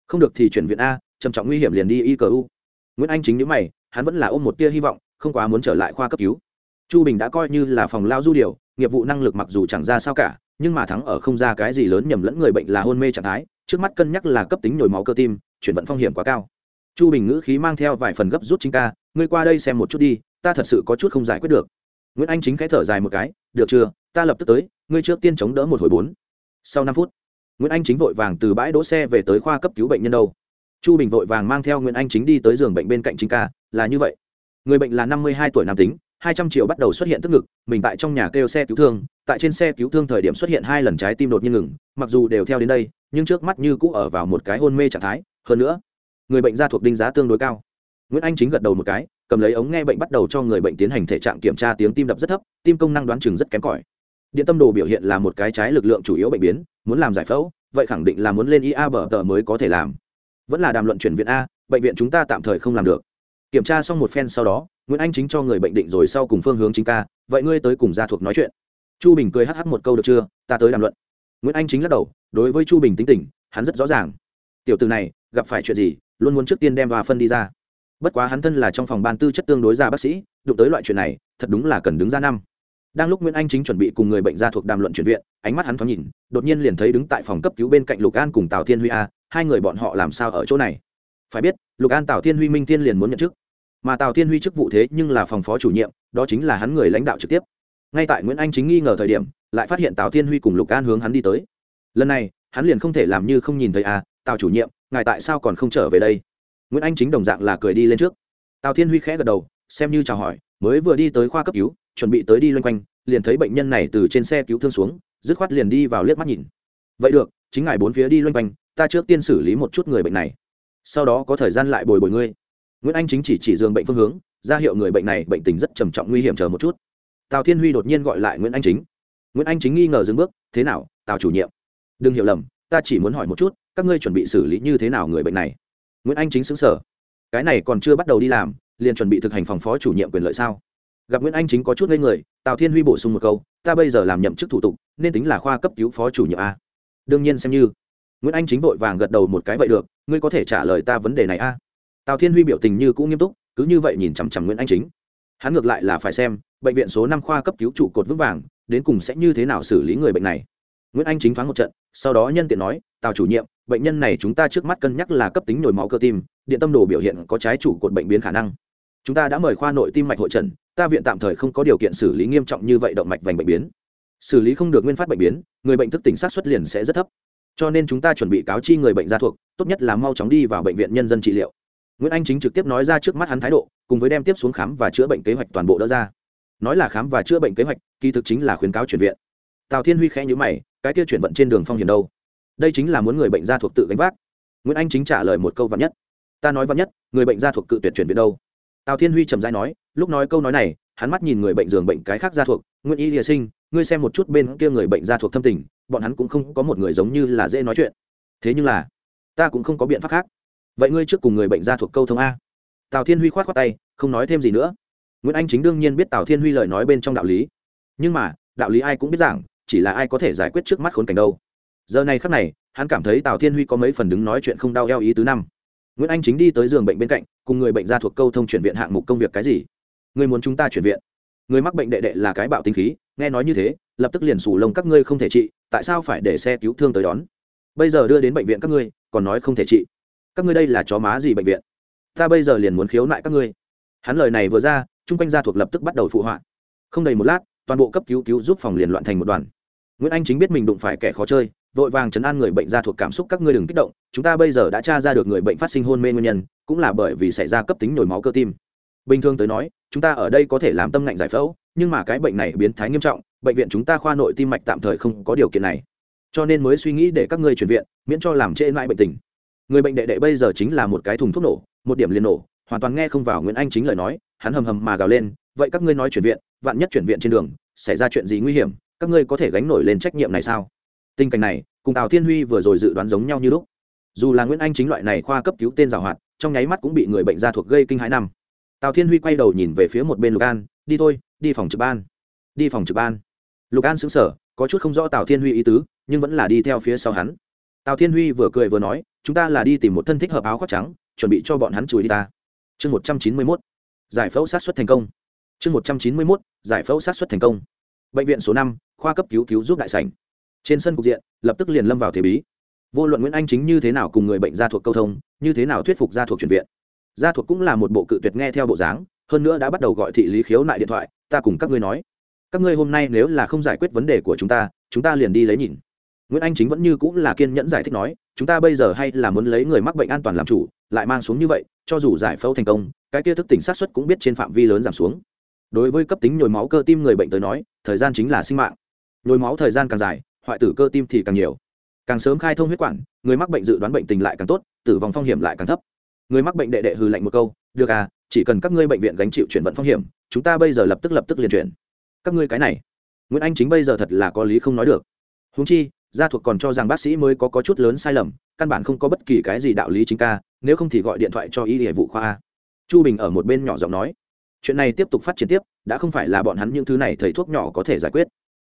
Không được thì chuyển viện a, trầm trọng nguy hiểm liền đi y cờ u nguyễn anh chính nhớ mày, hắn vẫn là ôm một tia hy vọng, không quá muốn trở lại khoa cấp cứu. Chu bình đã coi như là phòng lao du điều nghiệp vụ năng lực mặc dù chẳng ra sao cả, nhưng mà thắng ở không ra cái gì lớn nhầm lẫn người bệnh là hôn mê trạng thái, trước mắt cân nhắc là cấp tính nhồi máu cơ tim, chuyển vận phong hiểm quá cao. Chu bình ngữ khí mang theo vài phần gấp rút chính ca, ngươi qua đây xem một chút đi, ta thật sự có chút không giải quyết được. Nguyễn anh chính khẽ thở dài một cái, được chưa, ta lập tức tới, ngươi trước tiên chống đỡ một hồi bốn. Sau năm phút, nguyễn anh chính vội vàng từ bãi đỗ xe về tới khoa cấp cứu bệnh nhân đâu. Chu bình vội vàng mang theo nguyễn anh chính đi tới giường bệnh bên cạnh chính ca, là như vậy. Người bệnh là năm mươi hai tuổi nam tính hai trăm triệu bắt đầu xuất hiện tức ngực, mình tại trong nhà kêu xe cứu thương, tại trên xe cứu thương thời điểm xuất hiện hai lần trái tim đột nhiên ngừng, mặc dù đều theo đến đây, nhưng trước mắt như cũ ở vào một cái hôn mê trạng thái. Hơn nữa, người bệnh gia thuộc đinh giá tương đối cao. Nguyễn anh chính gật đầu một cái, cầm lấy ống nghe bệnh bắt đầu cho người bệnh tiến hành thể trạng kiểm tra, tiếng tim đập rất thấp, tim công năng đoán chừng rất kém cỏi. Điện tâm đồ biểu hiện là một cái trái lực lượng chủ yếu bệnh biến, muốn làm giải phẫu, vậy khẳng định là muốn lên ia bờ tờ mới có thể làm. Vẫn là đàm luận chuyển viện a, bệnh viện chúng ta tạm thời không làm được kiểm tra xong một phen sau đó, nguyễn anh chính cho người bệnh định rồi sau cùng phương hướng chính ca, vậy ngươi tới cùng gia thuộc nói chuyện. Chu bình cười hh một câu được chưa, ta tới đàm luận. Nguyễn anh chính lắc đầu, đối với chu bình tính tình, hắn rất rõ ràng. Tiểu từ này, gặp phải chuyện gì, luôn muốn trước tiên đem và phân đi ra. Bất quá hắn thân là trong phòng ban tư chất tương đối ra bác sĩ, đụng tới loại chuyện này, thật đúng là cần đứng ra năm. Đang lúc nguyễn anh chính chuẩn bị cùng người bệnh gia thuộc đàm luận chuyển viện, ánh mắt hắn thoáng nhìn, đột nhiên liền thấy đứng tại phòng cấp cứu bên cạnh lục an cùng tào thiên huy a, hai người bọn họ làm sao ở chỗ này? Phải biết, lục an tào thiên huy minh thiên liền muốn nhận chức mà tào thiên huy chức vụ thế nhưng là phòng phó chủ nhiệm, đó chính là hắn người lãnh đạo trực tiếp. Ngay tại nguyễn anh chính nghi ngờ thời điểm, lại phát hiện tào thiên huy cùng lục an hướng hắn đi tới. Lần này, hắn liền không thể làm như không nhìn thấy à? tào chủ nhiệm, ngài tại sao còn không trở về đây? Nguyễn anh chính đồng dạng là cười đi lên trước. Tào thiên huy khẽ gật đầu, xem như chào hỏi, mới vừa đi tới khoa cấp cứu, chuẩn bị tới đi loanh quanh, liền thấy bệnh nhân này từ trên xe cứu thương xuống, dứt khoát liền đi vào liếc mắt nhìn. Vậy được, chính ngài bốn phía đi loanh quanh, ta trước tiên xử lý một chút người bệnh này. Sau đó có thời gian lại bồi bồi ngươi nguyễn anh chính chỉ chỉ giường bệnh phương hướng, ra hiệu người bệnh này bệnh tình rất trầm trọng nguy hiểm chờ một chút. Tào thiên huy đột nhiên gọi lại nguyễn anh chính. Nguyễn anh chính nghi ngờ dừng bước, thế nào, tào chủ nhiệm? Đừng hiểu lầm, ta chỉ muốn hỏi một chút, các ngươi chuẩn bị xử lý như thế nào người bệnh này? Nguyễn anh chính xứng sở cái này còn chưa bắt đầu đi làm, liền chuẩn bị thực hành phòng phó chủ nhiệm quyền lợi sao? Gặp nguyễn anh chính có chút ngây người, tào thiên huy bổ sung một câu, ta bây giờ làm nhậm chức thủ tục, nên tính là khoa cấp cứu phó chủ nhiệm a. Đương nhiên xem như. Nguyễn anh chính vội vàng gật đầu một cái, vậy được, ngươi có thể trả lời ta vấn đề này a? Tào thiên huy biểu tình như cũng nghiêm túc, cứ như vậy nhìn chằm chằm nguyễn anh chính. Hắn ngược lại là phải xem, bệnh viện số năm khoa cấp cứu trụ cột vững vàng, đến cùng sẽ như thế nào xử lý người bệnh này. Nguyễn anh chính thoáng một trận, sau đó nhân tiện nói, tào chủ nhiệm, bệnh nhân này chúng ta trước mắt cân nhắc là cấp tính nhồi máu cơ tim, điện tâm đồ biểu hiện có trái trụ cột bệnh biến khả năng. Chúng ta đã mời khoa nội tim mạch hội trần, ta viện tạm thời không có điều kiện xử lý nghiêm trọng như vậy động mạch vành bệnh biến. Xử lý không được nguyên phát bệnh biến, người bệnh thức tỉnh sát xuất liền sẽ rất thấp. Cho nên chúng ta chuẩn bị cáo chi người bệnh gia thuộc, tốt nhất là mau chóng đi vào bệnh viện nhân dân trị liệu nguyễn anh chính trực tiếp nói ra trước mắt hắn thái độ, cùng với đem tiếp xuống khám và chữa bệnh kế hoạch toàn bộ đỡ ra. Nói là khám và chữa bệnh kế hoạch, kỳ thực chính là khuyến cáo chuyển viện. Tào thiên huy khẽ nhữ mày, cái kia chuyển vận trên đường phong hiểm đâu? Đây chính là muốn người bệnh gia thuộc tự gánh vác. Nguyễn anh chính trả lời một câu vắn nhất. Ta nói vắn nhất, người bệnh gia thuộc cự tuyệt chuyển viện đâu? Tào thiên huy trầm dai nói, lúc nói câu nói này, hắn mắt nhìn người bệnh giường bệnh cái khác gia thuộc, nguyễn y địa sinh, ngươi xem một chút bên kia người bệnh gia thuộc thâm tình, bọn hắn cũng không có một người giống như là dễ nói chuyện. Thế nhưng là, ta cũng không có biện pháp khác vậy ngươi trước cùng người bệnh gia thuộc câu thông a. Tào thiên huy k h o á t khoác tay, không nói thêm gì nữa. Nguyễn anh chính đương nhiên biết tào thiên huy lời nói bên trong đạo lý. Nhưng mà, đạo lý ai cũng biết rằng chỉ là ai có thể giải quyết trước mắt khốn cảnh đâu. Giờ này khắc này, hắn cảm thấy tào thiên huy có mấy phần đứng nói chuyện không đau eo ý tứ năm. Nguyễn anh chính đi tới giường bệnh bên cạnh, cùng người bệnh gia thuộc câu thông chuyển viện hạng mục công việc cái gì? Người muốn chúng ta chuyển viện. Người mắc bệnh đệ đệ là cái bạo tinh khí, nghe nói như thế, lập tức liền sủ lông các ngươi không thể trị, tại sao phải để xe cứu thương tới đón? Bây giờ đưa đến bệnh viện các ngươi, còn nói không thể trị các ngươi đây là chó má gì bệnh viện? Ta bây giờ liền muốn khiếu nại các ngươi. Hắn lời này vừa ra, chung quanh gia thuộc lập tức bắt đầu phụ họa. Không đầy một lát, toàn bộ cấp cứu cứu giúp phòng liền loạn thành một đoàn. Nguyễn anh chính biết mình đụng phải kẻ khó chơi, vội vàng chấn an người bệnh gia thuộc cảm xúc các ngươi đừng kích động, chúng ta bây giờ đã tra ra được người bệnh phát sinh hôn mê nguyên nhân, cũng là bởi vì xảy ra cấp tính nhồi máu cơ tim. Bình thường tới nói, chúng ta ở đây có thể làm tâm ngạnh giải phẫu, nhưng mà cái bệnh này biến thái nghiêm trọng, bệnh viện chúng ta khoa nội tim mạch tạm thời không có điều kiện này. Cho nên mới suy nghĩ để các ngươi chuyển viện, miễn cho làm trễ mãi bệnh tình người bệnh đệ đệ bây giờ chính là một cái thùng thuốc nổ, một điểm liền nổ, hoàn toàn nghe không vào nguyễn anh chính lời nói, hắn hầm hầm mà gào lên, vậy các ngươi nói chuyển viện, vạn nhất chuyển viện trên đường, xảy ra chuyện gì nguy hiểm, các ngươi có thể gánh nổi lên trách nhiệm này sao? Tình cảnh này, cùng tào thiên huy vừa rồi dự đoán giống nhau như lúc. Dù là nguyễn anh chính loại này khoa cấp cứu tên giảo hoạt, trong nháy mắt cũng bị người bệnh gia thuộc gây kinh hãi năm. Tào thiên huy quay đầu nhìn về phía một bên lục an, đi thôi, đi phòng trực ban. Đi phòng trực ban. Lục an xứng sở có chút không rõ tào thiên huy ý tứ, nhưng vẫn là đi theo phía sau hắn tào thiên huy vừa cười vừa nói, chúng ta là đi tìm một thân thích hợp áo khoác trắng, chuẩn bị cho bọn hắn chùi đi ta. Chương một trăm chín mươi mốt. Giải phẫu sát xuất thành công. Chương một trăm chín mươi mốt, giải phẫu sát xuất thành công. Bệnh viện số năm, khoa cấp cứu cứu giúp đại sảnh. Trên sân cục diện, lập tức liền lâm vào thế bí. Vô luận nguyễn anh chính như thế nào cùng người bệnh gia thuộc câu thông, như thế nào thuyết phục gia thuộc chuyển viện. Gia thuộc cũng là một bộ cự tuyệt nghe theo bộ dáng, hơn nữa đã bắt đầu gọi thị lý khiếu nại điện thoại, ta cùng các ngươi nói. Các ngươi hôm nay nếu là không giải quyết vấn đề của chúng ta chúng ta liền đi lấy nhìn nguyễn anh chính vẫn như cũng là kiên nhẫn giải thích nói, chúng ta bây giờ hay là muốn lấy người mắc bệnh an toàn làm chủ, lại mang xuống như vậy, cho dù giải phẫu thành công, cái kia thức tỉnh sát xuất cũng biết trên phạm vi lớn giảm xuống. Đối với cấp tính nhồi máu cơ tim người bệnh tới nói, thời gian chính là sinh mạng. Nhồi máu thời gian càng dài, hoại tử cơ tim thì càng nhiều. Càng sớm khai thông huyết quản, người mắc bệnh dự đoán bệnh tình lại càng tốt, tử vong phong hiểm lại càng thấp. Người mắc bệnh đệ đệ hư lạnh một câu, được à chỉ cần các ngươi bệnh viện gánh chịu chuyển vận phong hiểm, chúng ta bây giờ lập tức lập tức liền chuyển. Các ngươi cái này? Nguyễn anh chính bây giờ thật là có lý không nói được. Húng chi gia thuộc còn cho rằng bác sĩ mới có, có chút lớn sai lầm căn bản không có bất kỳ cái gì đạo lý chính ca nếu không thì gọi điện thoại cho y hệ vụ khoa chu bình ở một bên nhỏ giọng nói chuyện này tiếp tục phát triển tiếp đã không phải là bọn hắn những thứ này thầy thuốc nhỏ có thể giải quyết.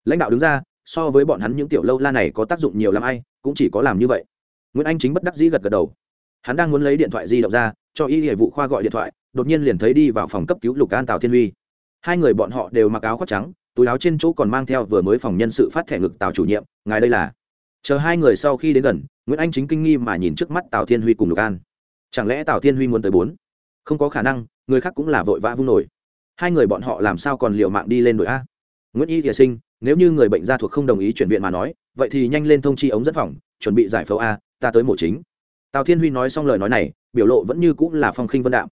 Lãnh đạo đứng ra so với bọn hắn những tiểu lâu la này có tác dụng nhiều lắm ai cũng chỉ có làm như vậy. Nguyễn anh chính bất đắc dĩ gật gật đầu. Hắn đang muốn lấy điện thoại di động ra cho y hệ vụ khoa gọi điện thoại đột nhiên liền thấy đi vào phòng cấp cứu lục an tào thiên huy. Hai người bọn họ đều mặc áo khoác trắng túi áo trên chỗ còn mang theo vừa mới phòng nhân sự phát thẻ ngực tào chủ nhiệm, ngài đây là. Chờ hai người sau khi đến gần, nguyễn anh chính kinh nghi mà nhìn trước mắt tào thiên huy cùng lục an. Chẳng lẽ tào thiên huy muốn tới bốn? Không có khả năng, người khác cũng là vội vã vung nổi. Hai người bọn họ làm sao còn liều mạng đi lên đội a? Nguyễn y thiệ sinh, nếu như người bệnh gia thuộc không đồng ý chuyển viện mà nói, vậy thì nhanh lên thông chi ống dẫn phòng, chuẩn bị giải phẫu a, ta tới mổ chính. Tào thiên huy nói xong lời nói này, biểu lộ vẫn như cũng là phong khinh vân đạm.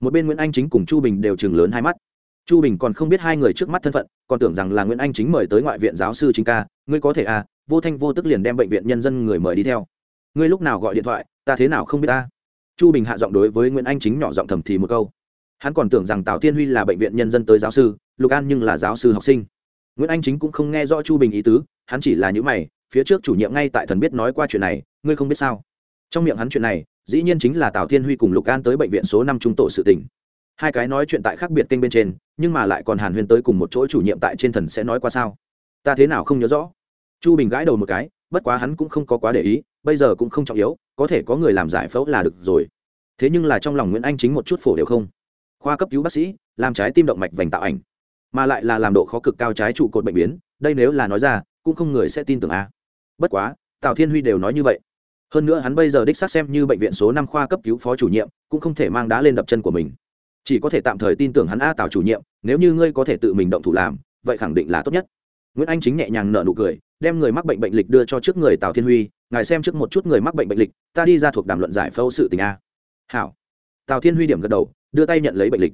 Một bên nguyễn anh chính cùng chu bình đều chừng lớn hai mắt chu bình còn không biết hai người trước mắt thân phận, còn tưởng rằng là nguyễn anh chính mời tới ngoại viện giáo sư chính ca, ngươi có thể à vô thanh vô tức liền đem bệnh viện nhân dân người mời đi theo. Ngươi lúc nào gọi điện thoại, ta thế nào không biết ta? Chu bình hạ giọng đối với nguyễn anh chính nhỏ giọng thầm thì một câu. Hắn còn tưởng rằng tào thiên huy là bệnh viện nhân dân tới giáo sư, lục an nhưng là giáo sư học sinh. Nguyễn anh chính cũng không nghe rõ chu bình ý tứ, hắn chỉ là những mày, phía trước chủ nhiệm ngay tại thần biết nói qua chuyện này, ngươi không biết sao? Trong miệng hắn chuyện này, dĩ nhiên chính là tào thiên huy cùng lục an tới bệnh viện số năm trung tổ sự tỉnh hai cái nói chuyện tại khác biệt kênh bên trên nhưng mà lại còn hàn huyên tới cùng một chỗ chủ nhiệm tại trên thần sẽ nói qua sao? Ta thế nào không nhớ rõ? Chu bình gãi đầu một cái, bất quá hắn cũng không có quá để ý, bây giờ cũng không trọng yếu, có thể có người làm giải phẫu là được rồi. Thế nhưng là trong lòng nguyễn anh chính một chút phổ đều không. Khoa cấp cứu bác sĩ, làm trái tim động mạch vành tạo ảnh, mà lại là làm độ khó cực cao trái trụ cột bệnh biến, đây nếu là nói ra, cũng không người sẽ tin tưởng a. Bất quá, tào thiên huy đều nói như vậy. Hơn nữa hắn bây giờ đích xác xem như bệnh viện số năm khoa cấp cứu phó chủ nhiệm, cũng không thể mang đá lên đập chân của mình chỉ có thể tạm thời tin tưởng hắn a tào chủ nhiệm, nếu như ngươi có thể tự mình động thủ làm, vậy khẳng định là tốt nhất. Nguyễn anh chính nhẹ nhàng nở nụ cười, đem người mắc bệnh bệnh lịch đưa cho trước người tào thiên huy, ngài xem trước một chút người mắc bệnh bệnh lịch, ta đi ra thuộc đàm luận giải phẫu sự tình a. Hảo. Tào thiên huy điểm gật đầu, đưa tay nhận lấy bệnh lịch.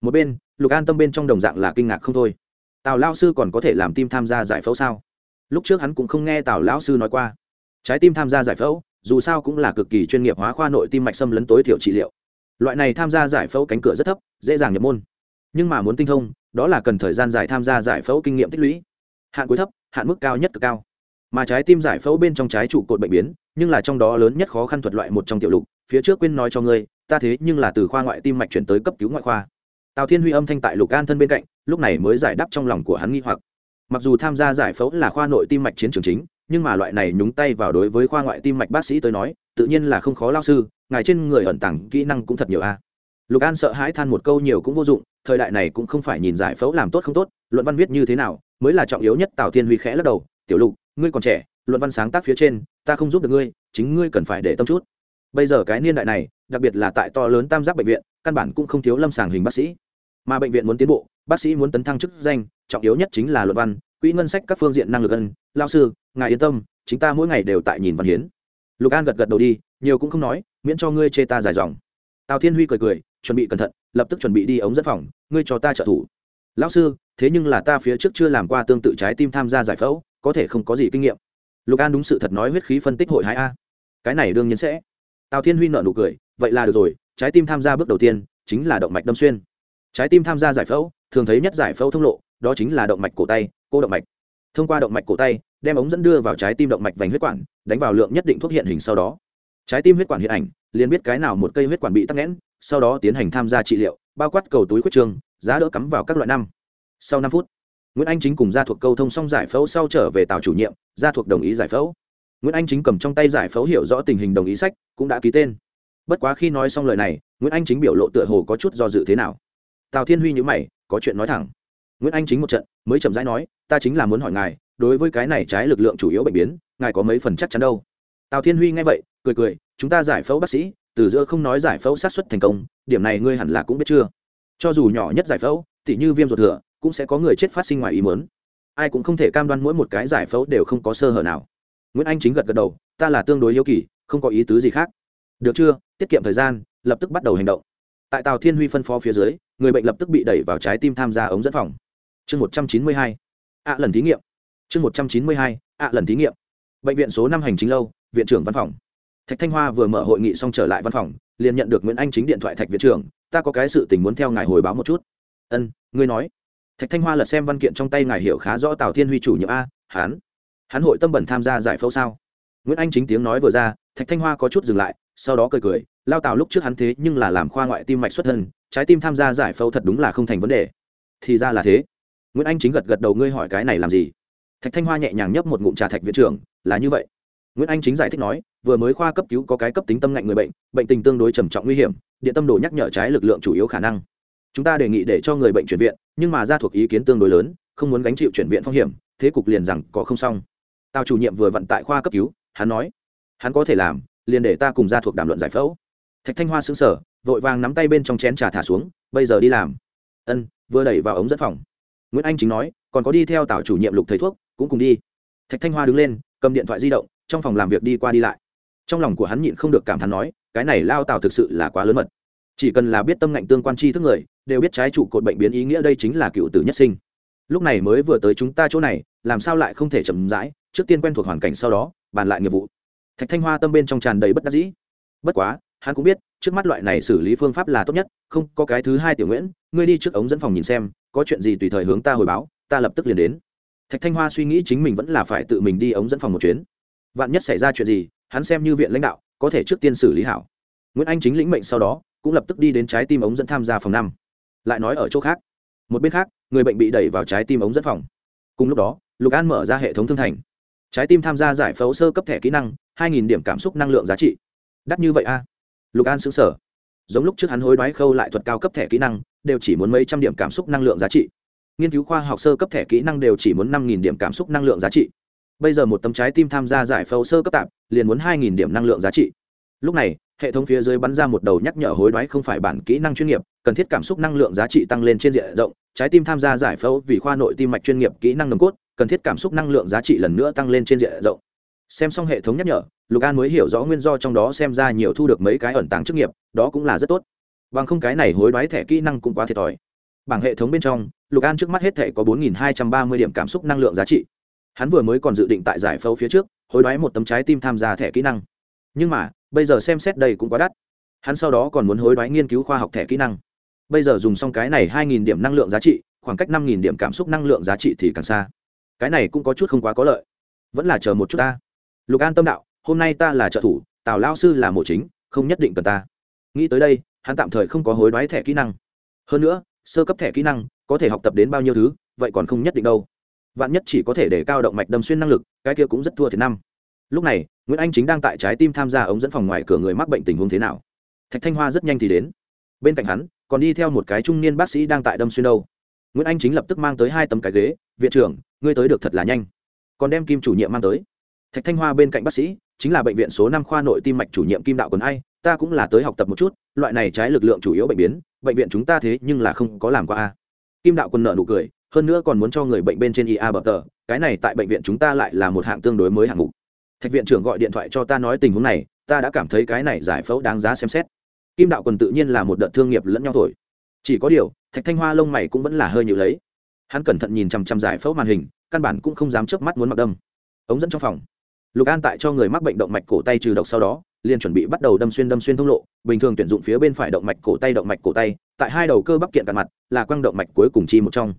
Một bên, lục an tâm bên trong đồng dạng là kinh ngạc không thôi. Tào lao sư còn có thể làm tim tham gia giải phẫu sao? Lúc trước hắn cũng không nghe tào lão sư nói qua. Trái tim tham gia giải phẫu, dù sao cũng là cực kỳ chuyên nghiệp hóa khoa nội tim mạch xâm lấn tối thiểu trị liệu loại này tham gia giải phẫu cánh cửa rất thấp, dễ dàng nhập môn. Nhưng mà muốn tinh thông, đó là cần thời gian dài tham gia giải phẫu kinh nghiệm tích lũy. Hạn cuối thấp, hạn mức cao nhất cực cao. Mà trái tim giải phẫu bên trong trái trụ cột bệnh biến, nhưng là trong đó lớn nhất khó khăn thuật loại một trong tiểu lục, phía trước quên nói cho ngươi, ta thế nhưng là từ khoa ngoại tim mạch chuyển tới cấp cứu ngoại khoa. Tào thiên huy âm thanh tại lục an thân bên cạnh, lúc này mới giải đáp trong lòng của hắn nghi hoặc. Mặc dù tham gia giải phẫu là khoa nội tim mạch chiến trường chính, nhưng mà loại này nhúng tay vào đối với khoa ngoại tim mạch bác sĩ tới nói, tự nhiên là không khó lao sư ngài trên người ẩn tàng kỹ năng cũng thật nhiều a. À. Lục an sợ hãi than một câu nhiều cũng vô dụng, thời đại này cũng không phải nhìn giải phẫu làm tốt không tốt, luận văn viết như thế nào, mới là trọng yếu nhất, tào thiên huy khẽ lắc đầu, tiểu lục, ngươi còn trẻ, luận văn sáng tác phía trên, ta không giúp được ngươi, chính ngươi cần phải để tâm chút. Bây giờ cái niên đại này, đặc biệt là tại to lớn tam giác bệnh viện, căn bản cũng không thiếu lâm sàng hình bác sĩ. Mà bệnh viện muốn tiến bộ, bác sĩ muốn tấn thăng chức danh, trọng yếu nhất chính là luận văn, quỹ ngân sách các phương diện năng lực ân, lao sư, ngài yên tâm chúng ta mỗi ngày đều tại nhìn văn hiến. Lục an gật gật đầu đi, nhiều cũng không nói miễn cho ngươi chê ta dài dòng. Tào thiên huy cười cười, chuẩn bị cẩn thận, lập tức chuẩn bị đi ống dẫn phòng, ngươi cho ta trợ thủ. Lão sư, thế nhưng là ta phía trước chưa làm qua tương tự trái tim tham gia giải phẫu, có thể không có gì kinh nghiệm. Lục an đúng sự thật nói huyết khí phân tích hội hai a. Cái này đương nhiên sẽ. Tào thiên huy nợ nụ cười, vậy là được rồi, trái tim tham gia bước đầu tiên chính là động mạch đâm xuyên. Trái tim tham gia giải phẫu, thường thấy nhất giải phẫu thông lộ, đó chính là động mạch cổ tay, cô động mạch. Thông qua động mạch cổ tay, đem ống dẫn đưa vào trái tim động mạch vành huyết quản, đánh vào lượng nhất định thuốc hiện hình sau đó trái tim huyết quản hiện ảnh, liền biết cái nào một cây huyết quản bị tắc nghẽn, sau đó tiến hành tham gia trị liệu, bao quát cầu túi huyết trường, giá đỡ cắm vào các loại năm. Sau năm phút, nguyễn anh chính cùng gia thuộc câu thông xong giải phẫu sau trở về tàu chủ nhiệm, gia thuộc đồng ý giải phẫu. Nguyễn anh chính cầm trong tay giải phẫu hiểu rõ tình hình đồng ý sách, cũng đã ký tên. Bất quá khi nói xong lời này, nguyễn anh chính biểu lộ tựa hồ có chút do dự thế nào. Tào thiên huy nhữ mày, có chuyện nói thẳng. Nguyễn anh chính một trận, mới chậm rãi nói, ta chính là muốn hỏi ngài, đối với cái này trái lực lượng chủ yếu bệnh biến, ngài có mấy phần chắc chắn đâu? Tào thiên huy nghe vậy cười cười, chúng ta giải phẫu bác sĩ, từ giữa không nói giải phẫu sát xuất thành công, điểm này ngươi hẳn là cũng biết chưa? Cho dù nhỏ nhất giải phẫu, tỉ như viêm ruột thừa, cũng sẽ có người chết phát sinh ngoài ý muốn. Ai cũng không thể cam đoan mỗi một cái giải phẫu đều không có sơ hở nào. Nguyễn anh chính gật gật đầu, ta là tương đối yêu kỳ, không có ý tứ gì khác. Được chưa? Tiết kiệm thời gian, lập tức bắt đầu hành động. Tại tàu thiên huy phân phó phía dưới, người bệnh lập tức bị đẩy vào trái tim tham gia ống dẫn phòng. Chương một trăm chín mươi hai, ạ lần thí nghiệm. Chương một trăm chín mươi hai, ạ lần thí nghiệm. Bệnh viện số năm hành chính lâu, viện trưởng văn phòng thạch thanh hoa vừa mở hội nghị xong trở lại văn phòng, liền nhận được nguyễn anh chính điện thoại thạch viện trưởng, ta có cái sự tình muốn theo ngài hồi báo một chút. Ân, ngươi nói. Thạch thanh hoa lật xem văn kiện trong tay ngài hiểu khá rõ tào thiên huy chủ nhiệm a, hán hắn hội tâm bẩn tham gia giải phẫu sao? Nguyễn anh chính tiếng nói vừa ra, thạch thanh hoa có chút dừng lại, sau đó cười cười, lao tào lúc trước hắn thế nhưng là làm khoa ngoại tim mạch xuất thân, trái tim tham gia giải phẫu thật đúng là không thành vấn đề. Thì ra là thế. Nguyễn anh chính gật gật đầu, ngươi hỏi cái này làm gì? Thạch thanh hoa nhẹ nhàng nhấp một ngụm trà thạch viện trưởng, là như vậy. Nguyễn anh chính giải thích nói vừa mới khoa cấp cứu có cái cấp tính tâm ngạnh người bệnh bệnh tình tương đối trầm trọng nguy hiểm, điện tâm đồ nhắc nhở trái lực lượng chủ yếu khả năng. Chúng ta đề nghị để cho người bệnh chuyển viện, nhưng mà ra thuộc ý kiến tương đối lớn, không muốn gánh chịu chuyển viện phong hiểm, thế cục liền rằng có không xong. Tào chủ nhiệm vừa vận tại khoa cấp cứu, hắn nói, hắn có thể làm, liền để ta cùng ra thuộc đàm luận giải phẫu. Thạch thanh hoa xứng sở vội vàng nắm tay bên trong chén trà thả xuống, bây giờ đi làm. Ân, vừa đẩy vào ống dẫn phòng. Nguyễn anh chính nói, còn có đi theo tào chủ nhiệm lục thầy thuốc, cũng cùng đi. Thạch thanh hoa đứng lên, cầm điện thoại di động, trong phòng làm việc đi qua đi lại trong lòng của hắn nhịn không được cảm thán nói, cái này lao tào thực sự là quá lớn mật. Chỉ cần là biết tâm ngạnh tương quan chi thức người, đều biết trái trụ cột bệnh biến ý nghĩa đây chính là cựu tử nhất sinh. Lúc này mới vừa tới chúng ta chỗ này, làm sao lại không thể chậm rãi, trước tiên quen thuộc hoàn cảnh sau đó, bàn lại nghiệp vụ. Thạch thanh hoa tâm bên trong tràn đầy bất đắc dĩ. Bất quá, hắn cũng biết, trước mắt loại này xử lý phương pháp là tốt nhất, không có cái thứ hai tiểu nguyễn, ngươi đi trước ống dẫn phòng nhìn xem, có chuyện gì tùy thời hướng ta hồi báo, ta lập tức liền đến. Thạch thanh hoa suy nghĩ chính mình vẫn là phải tự mình đi ống dẫn phòng một chuyến. Vạn nhất xảy ra chuyện gì hắn xem như viện lãnh đạo, có thể trước tiên xử lý hảo. Nguyễn anh chính lĩnh mệnh sau đó, cũng lập tức đi đến trái tim ống dẫn tham gia phòng năm. Lại nói ở chỗ khác. Một bên khác, người bệnh bị đẩy vào trái tim ống dẫn phòng. Cùng lúc đó, lục an mở ra hệ thống thương thành. Trái tim tham gia giải phẫu sơ cấp thẻ kỹ năng, hai nghìn điểm cảm xúc năng lượng giá trị. Đắt như vậy a lục an xứng sở giống lúc trước hắn hối đoái khâu lại thuật cao cấp thẻ kỹ năng, đều chỉ muốn mấy trăm điểm cảm xúc năng lượng giá trị. Nghiên cứu khoa học sơ cấp thẻ kỹ năng đều chỉ muốn năm nghìn điểm cảm xúc năng lượng giá trị bây giờ một tấm trái tim tham gia giải phẫu sơ cấp tạp, liền muốn hai nghìn điểm năng lượng giá trị. Lúc này, hệ thống phía dưới bắn ra một đầu nhắc nhở hối đoái không phải bản kỹ năng chuyên nghiệp, cần thiết cảm xúc năng lượng giá trị tăng lên trên diện rộng, trái tim tham gia giải phẫu vì khoa nội tim mạch chuyên nghiệp kỹ năng nồng cốt, cần thiết cảm xúc năng lượng giá trị lần nữa tăng lên trên diện rộng. Xem xong hệ thống nhắc nhở, lục an mới hiểu rõ nguyên do trong đó xem ra nhiều thu được mấy cái ẩn tàng chức nghiệp, đó cũng là rất tốt. Bằng không cái này hối đoái thẻ kỹ năng cũng quá thiệt thòi. Bảng hệ thống bên trong, lục an trước mắt hết thẻ có bốn hai trăm ba mươi điểm cảm xúc năng lượng giá trị hắn vừa mới còn dự định tại giải phẫu phía trước, hối đoái một tấm trái tim tham gia thẻ kỹ năng. Nhưng mà, bây giờ xem xét đây cũng quá đắt. Hắn sau đó còn muốn hối đoái nghiên cứu khoa học thẻ kỹ năng. Bây giờ dùng xong cái này hai nghìn điểm năng lượng giá trị, khoảng cách năm nghìn điểm cảm xúc năng lượng giá trị thì càng xa. Cái này cũng có chút không quá có lợi. Vẫn là chờ một chút ta. Lục an tâm đạo, hôm nay ta là trợ thủ, tào lao sư là mộ chính, không nhất định cần ta. Nghĩ tới đây, hắn tạm thời không có hối đoái thẻ kỹ năng. Hơn nữa, sơ cấp thẻ kỹ năng, có thể học tập đến bao nhiêu thứ, vậy còn không nhất định đâu vạn nhất chỉ có thể để cao động mạch đâm xuyên năng lực, cái kia cũng rất thua thiệt năm. Lúc này, nguyễn anh chính đang tại trái tim tham gia ống dẫn phòng ngoài cửa người mắc bệnh tình huống thế nào. Thạch thanh hoa rất nhanh thì đến. Bên cạnh hắn, còn đi theo một cái trung niên bác sĩ đang tại đâm xuyên đâu. Nguyễn anh chính lập tức mang tới hai tấm cái ghế, viện trưởng, ngươi tới được thật là nhanh. Còn đem kim chủ nhiệm mang tới. Thạch thanh hoa bên cạnh bác sĩ, chính là bệnh viện số năm khoa nội tim mạch chủ nhiệm kim đạo còn ai, ta cũng là tới học tập một chút, loại này trái lực lượng chủ yếu bệnh biến, bệnh viện chúng ta thế nhưng là không có làm qua a. Kim đạo quân nợ nụ cười hơn nữa còn muốn cho người bệnh bên trên ia bập tờ, cái này tại bệnh viện chúng ta lại là một hạng tương đối mới hạng mục. Thạch viện trưởng gọi điện thoại cho ta nói tình huống này, ta đã cảm thấy cái này giải phẫu đáng giá xem xét. Kim đạo quần tự nhiên là một đợt thương nghiệp lẫn nhau thổi. Chỉ có điều, thạch thanh hoa lông mày cũng vẫn là hơi nhịu lấy. Hắn cẩn thận nhìn chằm chằm giải phẫu màn hình, căn bản cũng không dám chớp mắt muốn mặc đâm. Ống dẫn trong phòng. Lục an tại cho người mắc bệnh động mạch cổ tay trừ độc sau đó, liền chuẩn bị bắt đầu đâm xuyên đâm xuyên thông lộ, bình thường tuyển dụng phía bên phải động mạch cổ tay động mạch cổ tay, tại hai đầu cơ bắp kiện cạn mặt, là quang động mạch cuối cùng chi một trong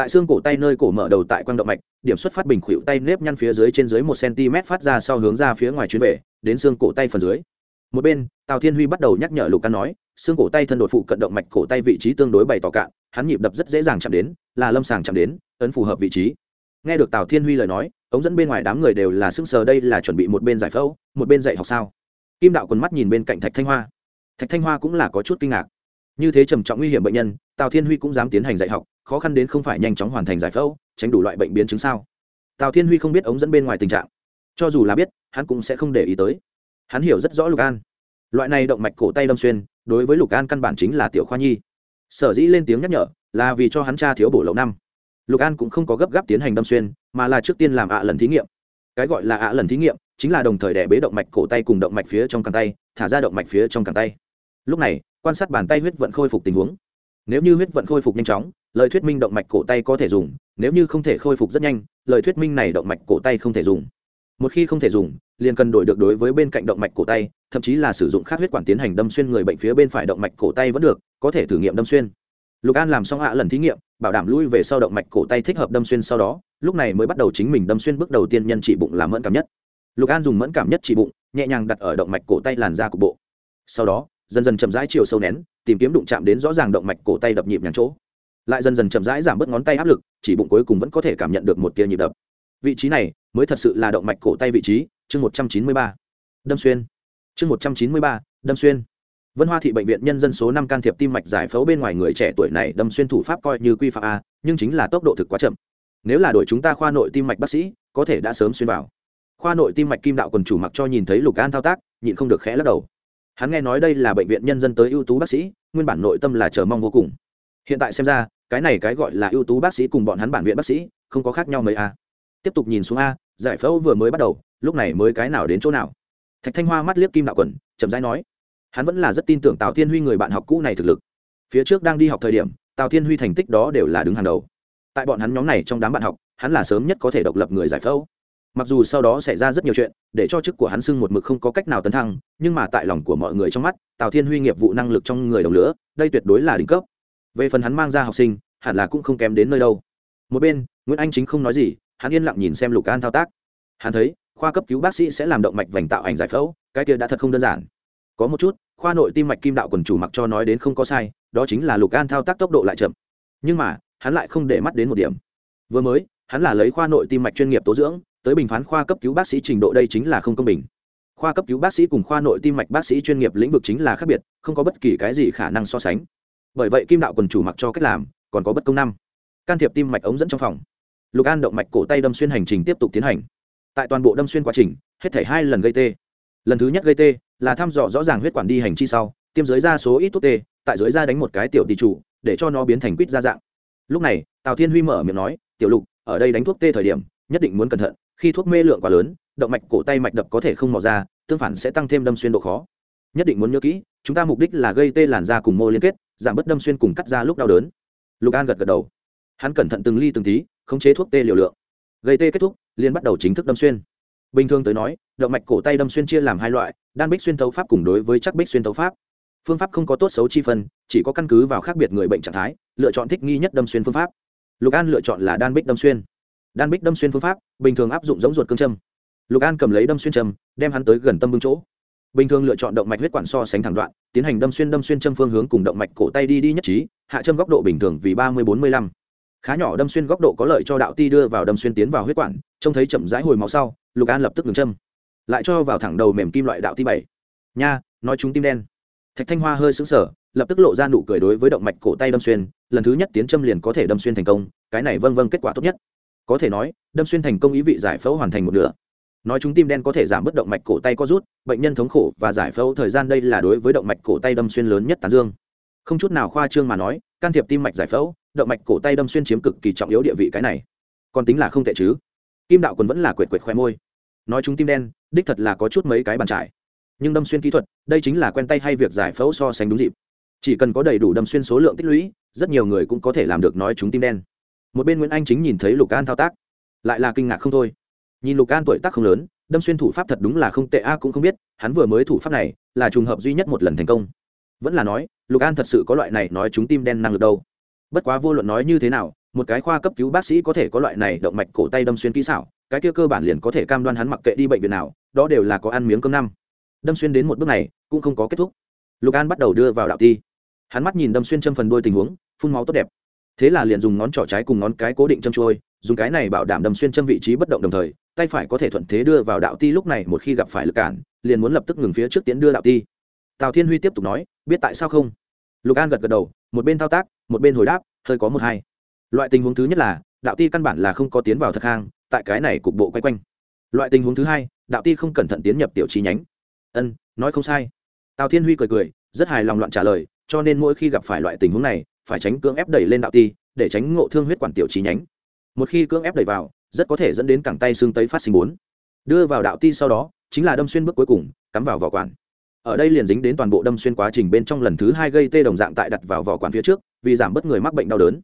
tại xương cổ tay nơi cổ mở đầu tại quang động mạch, điểm xuất phát bình khuỵu tay nếp nhăn phía dưới trên dưới một cm phát ra sau hướng ra phía ngoài chuyến về, đến xương cổ tay phần dưới. Một bên, tào thiên huy bắt đầu nhắc nhở lục căn nói, xương cổ tay thân đột phụ cận động mạch cổ tay vị trí tương đối bày tỏ cạn, hắn nhịp đập rất dễ dàng chạm đến, là lâm sàng chạm đến, ấn phù hợp vị trí. Nghe được tào thiên huy lời nói, ống dẫn bên ngoài đám người đều là sững sờ đây là chuẩn bị một bên giải phẫu, một bên dạy học sao. Kim đạo quần mắt nhìn bên cạnh thạch thanh hoa. Thạch thanh hoa cũng là có chút kinh ngạc. Như thế trầm trọng nguy hiểm bệnh nhân, tào thiên huy cũng dám tiến hành dạy học khó khăn đến không phải nhanh chóng hoàn thành giải phẫu, tránh đủ loại bệnh biến chứng sao? Tào thiên huy không biết ống dẫn bên ngoài tình trạng. Cho dù là biết, hắn cũng sẽ không để ý tới. Hắn hiểu rất rõ lục an. Loại này động mạch cổ tay đâm xuyên, đối với lục an căn bản chính là tiểu khoa nhi. Sở dĩ lên tiếng nhắc nhở, là vì cho hắn cha thiếu bổ lậu năm. Lục an cũng không có gấp gáp tiến hành đâm xuyên, mà là trước tiên làm ạ lần thí nghiệm. Cái gọi là ạ lần thí nghiệm, chính là đồng thời đẻ bế động mạch cổ tay cùng động mạch phía trong càng tay, thả ra động mạch phía trong càng tay. Lúc này, quan sát bàn tay huyết vận khôi phục tình huống. Nếu như huyết vận khôi phục nhanh chóng lời thuyết minh động mạch cổ tay có thể dùng, nếu như không thể khôi phục rất nhanh, lời thuyết minh này động mạch cổ tay không thể dùng. Một khi không thể dùng, liền cần đổi được đối với bên cạnh động mạch cổ tay, thậm chí là sử dụng khác huyết quản tiến hành đâm xuyên người bệnh phía bên phải động mạch cổ tay vẫn được, có thể thử nghiệm đâm xuyên. Lục an làm xong hạ lần thí nghiệm, bảo đảm lui về sau động mạch cổ tay thích hợp đâm xuyên sau đó, lúc này mới bắt đầu chính mình đâm xuyên bước đầu tiên nhân trị bụng làm mẫn cảm nhất. Lục an dùng mẫn cảm nhất trị bụng, nhẹ nhàng đặt ở động mạch cổ tay làn da cục bộ. Sau đó, dần dần chậm rãi chiều sâu nén, tìm kiếm đụng chạm đến rõ ràng động mạch cổ tay đập nhịp nhàng chỗ lại dần dần chậm rãi giảm bớt ngón tay áp lực, chỉ bụng cuối cùng vẫn có thể cảm nhận được một tia nhịp đập. Vị trí này mới thật sự là động mạch cổ tay vị trí, chương một trăm chín mươi ba. Đâm xuyên. Chương một trăm chín mươi ba, đâm xuyên. Vân hoa thị bệnh viện nhân dân số năm can thiệp tim mạch giải phẫu bên ngoài người trẻ tuổi này đâm xuyên thủ pháp coi như quy phạm a, nhưng chính là tốc độ thực quá chậm. Nếu là đội chúng ta khoa nội tim mạch bác sĩ, có thể đã sớm xuyên vào. Khoa nội tim mạch kim đạo quần chủ mặc cho nhìn thấy lục an thao tác, nhịn không được khẽ lắc đầu. Hắn nghe nói đây là bệnh viện nhân dân tới ưu tú bác sĩ, nguyên bản nội tâm là chờ mong vô cùng hiện tại xem ra, cái này cái gọi là ưu tú bác sĩ cùng bọn hắn bản viện bác sĩ, không có khác nhau mấy a. Tiếp tục nhìn xuống a, giải phẫu vừa mới bắt đầu, lúc này mới cái nào đến chỗ nào? Thạch thanh hoa mắt liếc kim đạo quần, chậm rãi nói, hắn vẫn là rất tin tưởng tào thiên huy người bạn học cũ này thực lực. Phía trước đang đi học thời điểm, tào thiên huy thành tích đó đều là đứng hàng đầu. Tại bọn hắn nhóm này trong đám bạn học, hắn là sớm nhất có thể độc lập người giải phẫu. Mặc dù sau đó xảy ra rất nhiều chuyện, để cho chức của hắn xưng một mực không có cách nào tấn thăng, nhưng mà tại lòng của mọi người trong mắt, tào thiên huy nghiệp vụ năng lực trong người đồng lửa, đây tuyệt đối là đỉnh cấp về phần hắn mang ra học sinh, hẳn là cũng không kém đến nơi đâu. Một bên, nguyễn anh chính không nói gì, hắn yên lặng nhìn xem lục an thao tác. Hắn thấy, khoa cấp cứu bác sĩ sẽ làm động mạch vành tạo ảnh giải phẫu, cái kia đã thật không đơn giản. Có một chút, khoa nội tim mạch kim đạo quần chủ mặc cho nói đến không có sai, đó chính là lục an thao tác tốc độ lại chậm. Nhưng mà, hắn lại không để mắt đến một điểm. Vừa mới, hắn là lấy khoa nội tim mạch chuyên nghiệp tố dưỡng, tới bình phán khoa cấp cứu bác sĩ trình độ đây chính là không công bình. Khoa cấp cứu bác sĩ cùng khoa nội tim mạch bác sĩ chuyên nghiệp lĩnh vực chính là khác biệt, không có bất kỳ cái gì khả năng so sánh bởi vậy kim đạo quần chủ mặc cho cách làm, còn có bất công năm. Can thiệp tim mạch ống dẫn trong phòng. Lục an động mạch cổ tay đâm xuyên hành trình tiếp tục tiến hành. Tại toàn bộ đâm xuyên quá trình, hết thể hai lần gây tê. Lần thứ nhất gây tê là thăm dò rõ ràng huyết quản đi hành chi sau, tiêm dưới ra số ít thuốc tê, tại dưới da đánh một cái tiểu tỷ chủ, để cho nó biến thành quýt ra dạng. Lúc này, tào thiên huy mở miệng nói, tiểu lục, ở đây đánh thuốc tê thời điểm, nhất định muốn cẩn thận, khi thuốc mê lượng quá lớn, động mạch cổ tay mạch đập có thể không mò ra, tương phản sẽ tăng thêm đâm xuyên độ khó. Nhất định muốn nhớ kỹ chúng ta mục đích là gây tê làn da cùng mô liên kết, giảm bớt đâm xuyên cùng cắt da lúc đau đớn. Lục an gật gật đầu. Hắn cẩn thận từng ly từng tí, khống chế thuốc tê liều lượng. Gây tê kết thúc liên bắt đầu chính thức đâm xuyên. Bình thường tới nói, động mạch cổ tay đâm xuyên chia làm hai loại, đan bích xuyên thấu pháp cùng đối với chắc bích xuyên thấu pháp. Phương pháp không có tốt xấu chi phân, chỉ có căn cứ vào khác biệt người bệnh trạng thái, lựa chọn thích nghi nhất đâm xuyên phương pháp. Lục an lựa chọn là đan bích đâm xuyên. Đan bích đâm xuyên phương pháp, bình thường áp dụng giống ruột cương châm. Lục an cầm lấy đâm xuyên châm, đem hắn tới gần tâm bưng chỗ bình thường lựa chọn động mạch huyết quản so sánh thẳng đoạn, tiến hành đâm xuyên đâm xuyên châm phương hướng cùng động mạch cổ tay đi đi nhất trí, hạ châm góc độ bình thường vì ba mươi bốn mươi lăm. Khá nhỏ đâm xuyên góc độ có lợi cho đạo ti đưa vào đâm xuyên tiến vào huyết quản, trông thấy chậm rãi hồi máu sau, lục an lập tức ngừng châm. Lại cho vào thẳng đầu mềm kim loại đạo ti bảy. Nha, nói chúng tim đen. Thạch thanh hoa hơi sững sờ, lập tức lộ ra nụ cười đối với động mạch cổ tay đâm xuyên, lần thứ nhất tiến châm liền có thể đâm xuyên thành công, cái này vâng vâng kết quả tốt nhất. Có thể nói, đâm xuyên thành công ý vị giải phẫu hoàn thành một nửa nói chúng tim đen có thể giảm bớt động mạch cổ tay có rút, bệnh nhân thống khổ và giải phẫu thời gian đây là đối với động mạch cổ tay đâm xuyên lớn nhất tán dương. Không chút nào khoa trương mà nói, can thiệp tim mạch giải phẫu, động mạch cổ tay đâm xuyên chiếm cực kỳ trọng yếu địa vị cái này. Còn tính là không tệ chứ. Kim đạo còn vẫn là quệt quệt khoe môi. Nói chúng tim đen, đích thật là có chút mấy cái bàn trải. Nhưng đâm xuyên kỹ thuật, đây chính là quen tay hay việc giải phẫu so sánh đúng dịp. Chỉ cần có đầy đủ đâm xuyên số lượng tích lũy, rất nhiều người cũng có thể làm được nói chúng tim đen. Một bên nguyễn anh chính nhìn thấy lục an thao tác, lại là kinh ngạc không thôi nhìn lục an tuổi tác không lớn, đâm xuyên thủ pháp thật đúng là không tệ, a, cũng không biết, hắn vừa mới thủ pháp này là trùng hợp duy nhất một lần thành công. Vẫn là nói, lục an thật sự có loại này nói chúng tim đen năng lực đâu. Bất quá vô luận nói như thế nào, một cái khoa cấp cứu bác sĩ có thể có loại này động mạch cổ tay đâm xuyên kỹ xảo, cái kia cơ bản liền có thể cam đoan hắn mặc kệ đi bệnh viện nào, đó đều là có ăn miếng cơm năm. Đâm xuyên đến một bước này, cũng không có kết thúc. Lục an bắt đầu đưa vào đạo ti hắn mắt nhìn đâm xuyên châm phần đôi tình huống, phun máu tốt đẹp. Thế là liền dùng ngón trỏ trái cùng ngón cái cố định châm trôi dùng cái này bảo đảm đâm xuyên châm vị trí bất động đồng thời, tay phải có thể thuận thế đưa vào đạo ti lúc này một khi gặp phải lực cản, liền muốn lập tức ngừng phía trước tiến đưa đạo ti. Tào thiên huy tiếp tục nói, biết tại sao không? Lục an gật gật đầu, một bên thao tác, một bên hồi đáp, hơi có một hai. Loại tình huống thứ nhất là, đạo ti căn bản là không có tiến vào thật hang, tại cái này cục bộ quay quanh. Loại tình huống thứ hai, đạo ti không cẩn thận tiến nhập tiểu chi nhánh. Ân, nói không sai. Tào thiên huy cười cười, rất hài lòng loạn trả lời, cho nên mỗi khi gặp phải loại tình huống này, phải tránh cưỡng ép đẩy lên đạo ti, để tránh ngộ thương huyết quản tiểu chi nhánh một khi cưỡng ép đẩy vào, rất có thể dẫn đến cẳng tay xương tấy phát sinh bốn. Đưa vào đạo ti sau đó, chính là đâm xuyên bước cuối cùng, cắm vào vỏ quản. Ở đây liền dính đến toàn bộ đâm xuyên quá trình bên trong lần thứ hai gây tê đồng dạng tại đặt vào vỏ quản phía trước, vì giảm bớt người mắc bệnh đau đớn.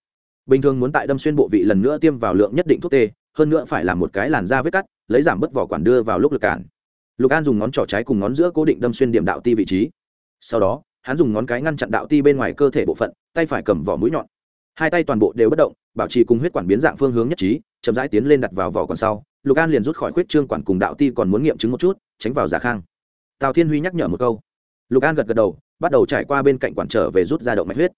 Bình thường muốn tại đâm xuyên bộ vị lần nữa tiêm vào lượng nhất định thuốc tê, hơn nữa phải làm một cái làn da vết cắt, lấy giảm bớt vỏ quản đưa vào lúc lực cản. Lục an dùng ngón trỏ trái cùng ngón giữa cố định đâm xuyên điểm đạo ti vị trí. Sau đó, hắn dùng ngón cái ngăn chặn đạo ti bên ngoài cơ thể bộ phận, tay phải cầm vỏ mũi nhọn hai tay toàn bộ đều bất động, bảo trì cùng huyết quản biến dạng phương hướng nhất trí, chậm rãi tiến lên đặt vào vỏ còn sau, lục an liền rút khỏi khuyết trương quản cùng đạo ti còn muốn nghiệm chứng một chút, tránh vào giả khang. Tào thiên huy nhắc nhở một câu. Lục an gật gật đầu, bắt đầu trải qua bên cạnh quản trở về rút ra động mạch huyết.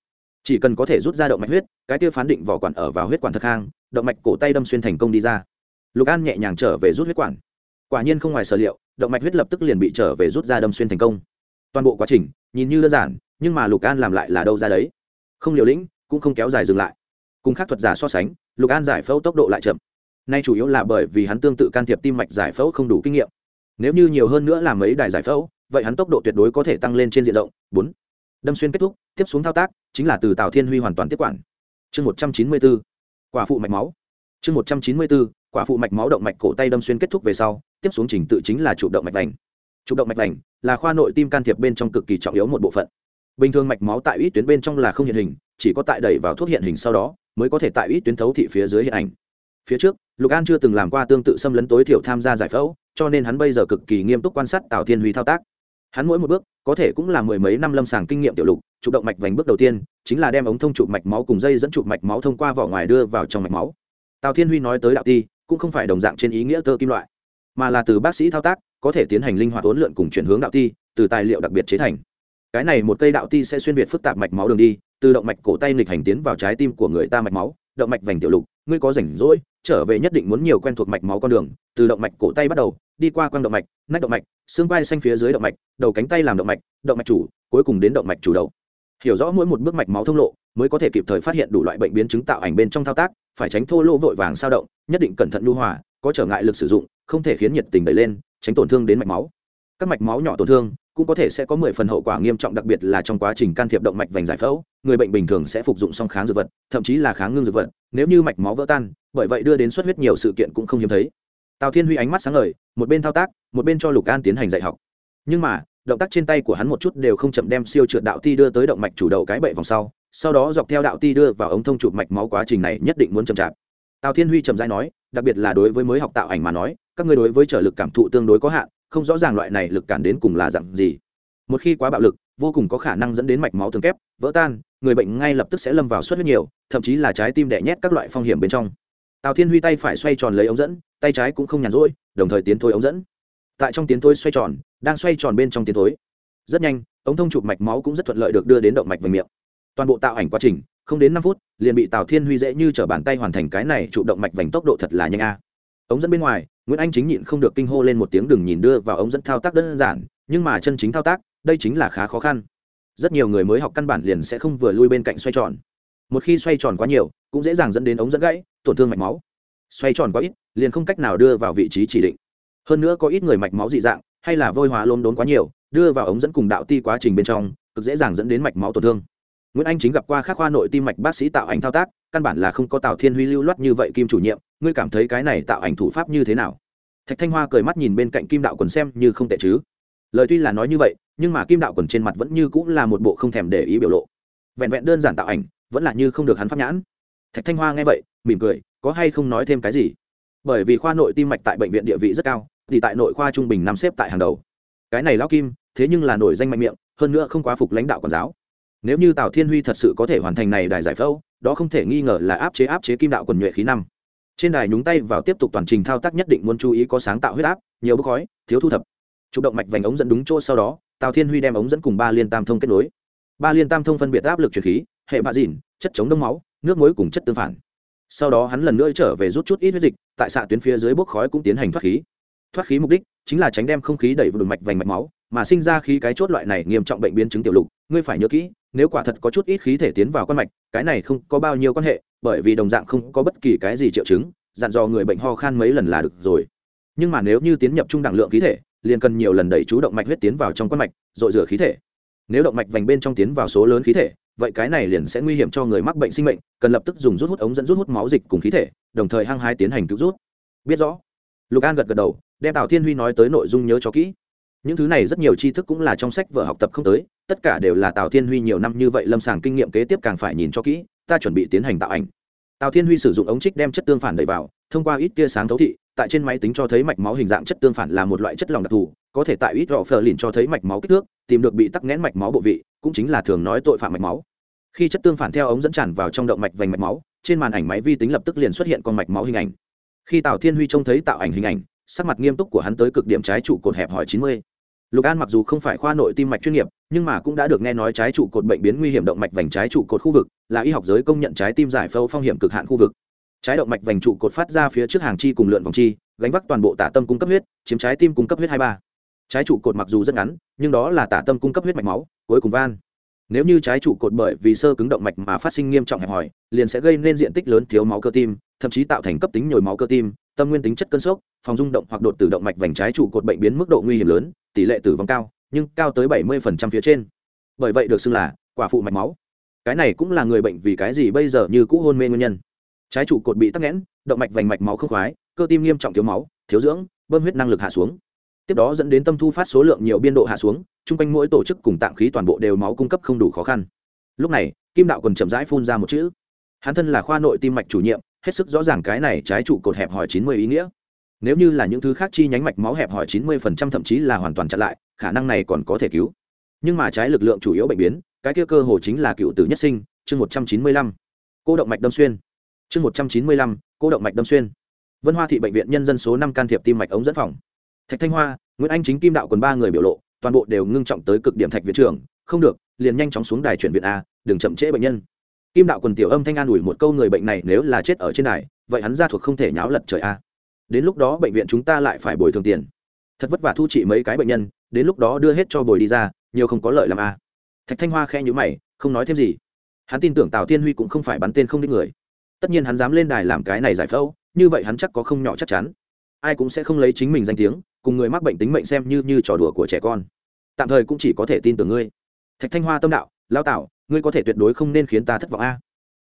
Chỉ cần có thể rút ra động mạch huyết, cái tiêu phán định vỏ quản ở vào huyết quản thật khang, động mạch cổ tay đâm xuyên thành công đi ra. Lục an nhẹ nhàng trở về rút huyết quản. Quả nhiên không ngoài sở liệu, động mạch huyết lập tức liền bị trở về rút ra đâm xuyên thành công. Toàn bộ quá trình, nhìn như đơn giản, nhưng mà lục an làm lại là đâu ra đấy. Không liều lĩnh cũng không kéo dài dừng lại. Cùng khác thuật giả so sánh, lục an giải phẫu tốc độ lại chậm. Nay chủ yếu là bởi vì hắn tương tự can thiệp tim mạch giải phẫu không đủ kinh nghiệm. Nếu như nhiều hơn nữa là mấy đài giải phẫu, vậy hắn tốc độ tuyệt đối có thể tăng lên trên diện rộng. Bốn. Đâm xuyên kết thúc, tiếp xuống thao tác, chính là từ tào thiên huy hoàn toàn tiếp quản. Chương một trăm chín mươi bốn. Quả phụ mạch máu. Chương một trăm chín mươi bốn, quả phụ mạch máu động mạch cổ tay đâm xuyên kết thúc về sau, tiếp xuống trình tự chính là chụp động mạch vành. Chụp động mạch vành là khoa nội tim can thiệp bên trong cực kỳ trọng yếu một bộ phận. Bình thường mạch máu tại ít tuyến bên trong là không hiện hình chỉ có tại đẩy vào thuốc hiện hình sau đó, mới có thể tại ít tuyến thấu thị phía dưới hiện ảnh. Phía trước, lục an chưa từng làm qua tương tự xâm lấn tối thiểu tham gia giải phẫu, cho nên hắn bây giờ cực kỳ nghiêm túc quan sát tào thiên huy thao tác. Hắn mỗi một bước, có thể cũng là mười mấy năm lâm sàng kinh nghiệm tiểu lục, chụp động mạch vành bước đầu tiên, chính là đem ống thông chụp mạch máu cùng dây dẫn chụp mạch máu thông qua vỏ ngoài đưa vào trong mạch máu. Tào thiên huy nói tới đạo ti, cũng không phải đồng dạng trên ý nghĩa tơ kim loại, mà là từ bác sĩ thao tác, có thể tiến hành linh hoạt huấn lượn cùng chuyển hướng đạo ti, từ tài liệu đặc biệt chế thành. Cái này một cây đạo ti sẽ xuyên việt phức tạp mạch máu đường đi từ động mạch cổ tay nghịch hành tiến vào trái tim của người ta mạch máu, động mạch vành tiểu lục, ngươi có rảnh rỗi, trở về nhất định muốn nhiều quen thuộc mạch máu con đường. Từ động mạch cổ tay bắt đầu, đi qua quang động mạch, nách động mạch, xương vai xanh phía dưới động mạch, đầu cánh tay làm động mạch động mạch chủ, cuối cùng đến động mạch chủ đầu. Hiểu rõ mỗi một bước mạch máu thông lộ, mới có thể kịp thời phát hiện đủ loại bệnh biến chứng tạo ảnh bên trong thao tác, phải tránh thô lỗ vội vàng sao động, nhất định cẩn thận lưu hòa, có trở ngại lực sử dụng, không thể khiến nhiệt tình đẩy lên, tránh tổn thương đến mạch máu. Các mạch máu nhỏ tổn thương cũng có thể sẽ có mười phần hậu quả nghiêm trọng, đặc biệt là trong quá trình can thiệp động mạch vành giải phẫu, người bệnh bình thường sẽ phục dụng song kháng dược vật, thậm chí là kháng ngưng dược vật, nếu như mạch máu vỡ tan, bởi vậy đưa đến xuất huyết nhiều sự kiện cũng không hiếm thấy. Tào thiên huy ánh mắt sáng ngời, một bên thao tác, một bên cho lục an tiến hành dạy học. Nhưng mà, động tác trên tay của hắn một chút đều không chậm đem siêu trượt đạo ti đưa tới động mạch chủ đầu cái bệ vòng sau sau đó dọc theo đạo ti đưa vào ống thông chụp mạch máu quá trình này nhất định muốn chậm chạp. Tào thiên huy trầm rãi nói, đặc biệt là đối với mới học tạo ảnh mà nói, các người đối với trở lực cảm thụ tương đối có hạn không rõ ràng loại này lực cản đến cùng là dặn gì. Một khi quá bạo lực, vô cùng có khả năng dẫn đến mạch máu tường kép, vỡ tan, người bệnh ngay lập tức sẽ lâm vào suất huyết nhiều, thậm chí là trái tim đẻ nhét các loại phong hiểm bên trong. Tào thiên huy tay phải xoay tròn lấy ống dẫn, tay trái cũng không nhàn rỗi, đồng thời tiến thôi ống dẫn. Tại trong tiến thôi xoay tròn, đang xoay tròn bên trong tiến thối. Rất nhanh, ống thông chụp mạch máu cũng rất thuận lợi được đưa đến động mạch vành miệng. Toàn bộ tạo ảnh quá trình, không đến năm phút, liền bị tào thiên huy dễ như t bàn tay hoàn thành cái này trụ động mạch vành tốc độ thật là nhanh a. Ống dẫn bên ngoài nguyễn anh chính nhịn không được kinh hô lên một tiếng đừng nhìn đưa vào ống dẫn thao tác đơn giản, nhưng mà chân chính thao tác, đây chính là khá khó khăn. Rất nhiều người mới học căn bản liền sẽ không vừa lui bên cạnh xoay tròn. Một khi xoay tròn quá nhiều, cũng dễ dàng dẫn đến ống dẫn gãy, tổn thương mạch máu. Xoay tròn quá ít, liền không cách nào đưa vào vị trí chỉ định. Hơn nữa có ít người mạch máu dị dạng, hay là vôi hóa lốm đốn quá nhiều, đưa vào ống dẫn cùng đạo ti quá trình bên trong, cực dễ dàng dẫn đến mạch máu tổn thương. Nguyễn anh chính gặp qua các khoa nội tim mạch bác sĩ tạo ảnh thao tác, căn bản là không có tào thiên huy lưu loát như vậy kim chủ nhiệm ngươi cảm thấy cái này tạo ảnh thủ pháp như thế nào? Thạch thanh hoa cười mắt nhìn bên cạnh kim đạo quần xem như không tệ chứ. Lời tuy là nói như vậy, nhưng mà kim đạo quần trên mặt vẫn như cũng là một bộ không thèm để ý biểu lộ. Vẹn vẹn đơn giản tạo ảnh, vẫn là như không được hắn pháp nhãn. Thạch thanh hoa nghe vậy, mỉm cười, có hay không nói thêm cái gì? Bởi vì khoa nội tim mạch tại bệnh viện địa vị rất cao, thì tại nội khoa trung bình nằm xếp tại hàng đầu. Cái này lão kim, thế nhưng là nổi danh mạnh miệng, hơn nữa không quá phục lãnh đạo quản giáo. Nếu như tào thiên huy thật sự có thể hoàn thành này đài giải phẫu, đó không thể nghi ngờ là áp chế áp chế kim đạo quần nhuệ khí năm trên đài nhúng tay vào tiếp tục toàn trình thao tác nhất định muốn chú ý có sáng tạo huyết áp, nhiều bức khói, thiếu thu thập. Chủ động mạch vành ống dẫn đúng chỗ sau đó, tào thiên huy đem ống dẫn cùng ba liên tam thông kết nối. Ba liên tam thông phân biệt áp lực truyền khí, hệ bạ dìn chất chống đông máu, nước muối cùng chất tương phản. Sau đó hắn lần nữa trở về rút chút ít huyết dịch, tại xạ tuyến phía dưới bốc khói cũng tiến hành thoát khí. Thoát khí mục đích chính là tránh đem không khí đẩy vào đường mạch vành mạch máu, mà sinh ra khí cái chốt loại này nghiêm trọng bệnh biến chứng tiểu lục. Ngươi phải nhớ kỹ, nếu quả thật có chút ít khí thể tiến vào quan mạch cái này không có bao nhiêu quan hệ, bởi vì đồng dạng không có bất kỳ cái gì triệu chứng, dặn dò người bệnh ho khan mấy lần là được rồi. Nhưng mà nếu như tiến nhập trung đẳng lượng khí thể, liền cần nhiều lần đẩy chú động mạch huyết tiến vào trong quan mạch dội rửa khí thể. Nếu động mạch vành bên trong tiến vào số lớn khí thể, vậy cái này liền sẽ nguy hiểm cho người mắc bệnh sinh mệnh, cần lập tức dùng rút hút ống dẫn rút hút máu dịch cùng khí thể, đồng thời hăng hái tiến hành cứu rút. Biết rõ. Lục an gật gật đầu, đem tào thiên huy nói tới nội dung nhớ cho kỹ những thứ này rất nhiều tri thức cũng là trong sách vở học tập không tới, tất cả đều là tào thiên huy nhiều năm như vậy lâm sàng kinh nghiệm kế tiếp càng phải nhìn cho kỹ, ta chuẩn bị tiến hành tạo ảnh. Tào thiên huy sử dụng ống trích đem chất tương phản đẩy vào, thông qua ít tia sáng thấu thị, tại trên máy tính cho thấy mạch máu hình dạng chất tương phản là một loại chất lỏng đặc thù, có thể tại ít rọ phờ lìn cho thấy mạch máu kích thước, tìm được bị tắc nghẽn mạch máu bộ vị, cũng chính là thường nói tội phạm mạch máu. Khi chất tương phản theo ống dẫn tràn vào trong động mạch vành mạch máu, trên màn ảnh máy vi tính lập tức liền xuất hiện con mạch máu hình ảnh. Khi tào thiên huy trông thấy tạo ảnh hình ảnh sắc mặt nghiêm túc của hắn tới cực điểm trái trụ cột hẹp hỏi chín mươi. Lục an mặc dù không phải khoa nội tim mạch chuyên nghiệp, nhưng mà cũng đã được nghe nói trái trụ cột bệnh biến nguy hiểm động mạch vành trái trụ cột khu vực, là y học giới công nhận trái tim giải phẫu phong hiểm cực hạn khu vực. Trái động mạch vành trụ cột phát ra phía trước hàng chi cùng lượn vòng chi, gánh vác toàn bộ tả tâm cung cấp huyết, chiếm trái tim cung cấp huyết hai ba. Trái trụ cột mặc dù rất ngắn, nhưng đó là tả tâm cung cấp huyết mạch máu, cuối cùng van. Nếu như trái trụ cột bởi vì sơ cứng động mạch mà phát sinh nghiêm trọng hẹp hòi, liền sẽ gây nên diện tích lớn thiếu máu cơ tim, thậm chí tạo thành cấp tính nhồi máu cơ tim, tâm nguyên tính chất cơn sốc phòng rung động hoặc đột tử động mạch vành trái trụ cột bệnh biến mức độ nguy hiểm lớn, tỷ lệ tử vong cao, nhưng cao tới bảy mươi phía trên. Bởi vậy được xưng là quả phụ mạch máu. Cái này cũng là người bệnh vì cái gì bây giờ như cũ hôn mê nguyên nhân. Trái trụ cột bị tắc nghẽn, động mạch vành mạch máu không khoái, cơ tim nghiêm trọng thiếu máu, thiếu dưỡng, bơm huyết năng lực hạ xuống. Tiếp đó dẫn đến tâm thu phát số lượng nhiều biên độ hạ xuống, chung quanh mỗi tổ chức cùng tạng khí toàn bộ đều máu cung cấp không đủ khó khăn. Lúc này, kim đạo còn chậm rãi phun ra một chữ. Hắn thân là khoa nội tim mạch chủ nhiệm, hết sức rõ ràng cái này trái trụ cột hẹp hỏi chín mươi ý nghĩa nếu như là những thứ khác chi nhánh mạch máu hẹp hỏi chín mươi phần trăm thậm chí là hoàn toàn chặn lại, khả năng này còn có thể cứu. Nhưng mà trái lực lượng chủ yếu bệnh biến, cái kia cơ hồ chính là cựu tử nhất sinh, chương một trăm chín mươi lăm. Cô động mạch đâm xuyên. Chương một trăm chín mươi lăm, cô động mạch đâm xuyên. Vân hoa thị bệnh viện nhân dân số năm can thiệp tim mạch ống dẫn phòng. Thạch thanh hoa, nguyễn anh chính kim đạo còn ba người biểu lộ, toàn bộ đều ngưng trọng tới cực điểm thạch viện trưởng. Không được, liền nhanh chóng xuống đài chuyển viện a, đừng chậm trễ bệnh nhân. Kim đạo quần tiểu âm thanh an ủi một câu người bệnh này nếu là chết ở trên đài, vậy hắn ra thuộc không thể nháo lật trời a đến lúc đó bệnh viện chúng ta lại phải bồi thường tiền. Thật vất vả thu trị mấy cái bệnh nhân, đến lúc đó đưa hết cho bồi đi ra, nhiều không có lợi làm a à. thạch thanh hoa khe nhữ mày, không nói thêm gì. Hắn tin tưởng tào thiên huy cũng không phải bắn tên không đích người. Tất nhiên hắn dám lên đài làm cái này giải phẫu, như vậy hắn chắc có không nhỏ chắc chắn. Ai cũng sẽ không lấy chính mình danh tiếng, cùng người mắc bệnh tính mệnh xem như như trò đùa của trẻ con. Tạm thời cũng chỉ có thể tin tưởng ngươi. Thạch thanh hoa tâm đạo lao tạo ngươi có thể tuyệt đối không nên khiến ta thất vọng a.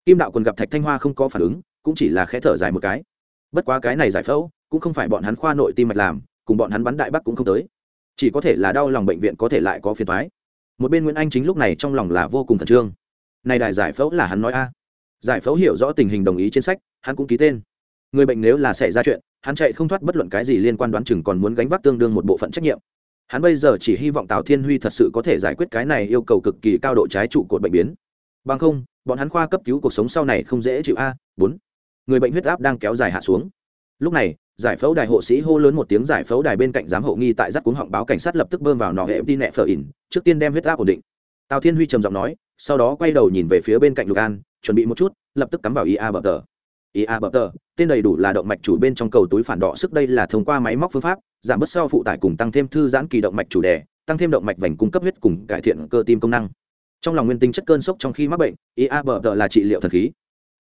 Kim đạo còn gặp thạch thanh hoa không có phản ứng, cũng chỉ là khẽ thở dài một cái bất quá cái này giải phẫu cũng không phải bọn hắn khoa nội tim mạch làm, cùng bọn hắn bắn đại bắc cũng không tới. Chỉ có thể là đau lòng bệnh viện có thể lại có phiền thoái một bên nguyễn anh chính lúc này trong lòng là vô cùng khẩn trương. Này đại giải phẫu là hắn nói a. Giải phẫu hiểu rõ tình hình đồng ý trên sách, hắn cũng ký tên. Người bệnh nếu là xảy ra chuyện, hắn chạy không thoát bất luận cái gì liên quan đoán chừng còn muốn gánh vác tương đương một bộ phận trách nhiệm. Hắn bây giờ chỉ hy vọng tào thiên huy thật sự có thể giải quyết cái này yêu cầu cực kỳ cao độ trái trụ cột bệnh biến. Bằng không, bọn hắn khoa cấp cứu cuộc sống sau này không dễ chịu a. Bốn người bệnh huyết áp đang kéo dài hạ xuống. Lúc này, giải phẫu đài hộ sĩ hô lớn một tiếng giải phẫu đài bên cạnh giám hộ nghi tại rắt cuống họng báo cảnh sát lập tức bơm vào nọ hệ đi nẹ phở ỉn, trước tiên đem huyết áp ổn định. Tào thiên huy trầm giọng nói, sau đó quay đầu nhìn về phía bên cạnh lục an, chuẩn bị một chút, lập tức cắm vào ia bờ tờ. Ia bờ tờ, tên đầy đủ là động mạch chủ bên trong cầu túi phản đỏ sức đây là thông qua máy móc phương pháp, giảm bớt sau phụ tải cùng tăng thêm thư giãn kỳ động mạch chủ đề, tăng thêm động mạch vành cung cấp huyết cùng cải thiện cơ tim công năng. Trong lòng nguyên tinh chất cơn sốc trong khi mắc bệnh, ia bờ tờ là trị liệu thần khí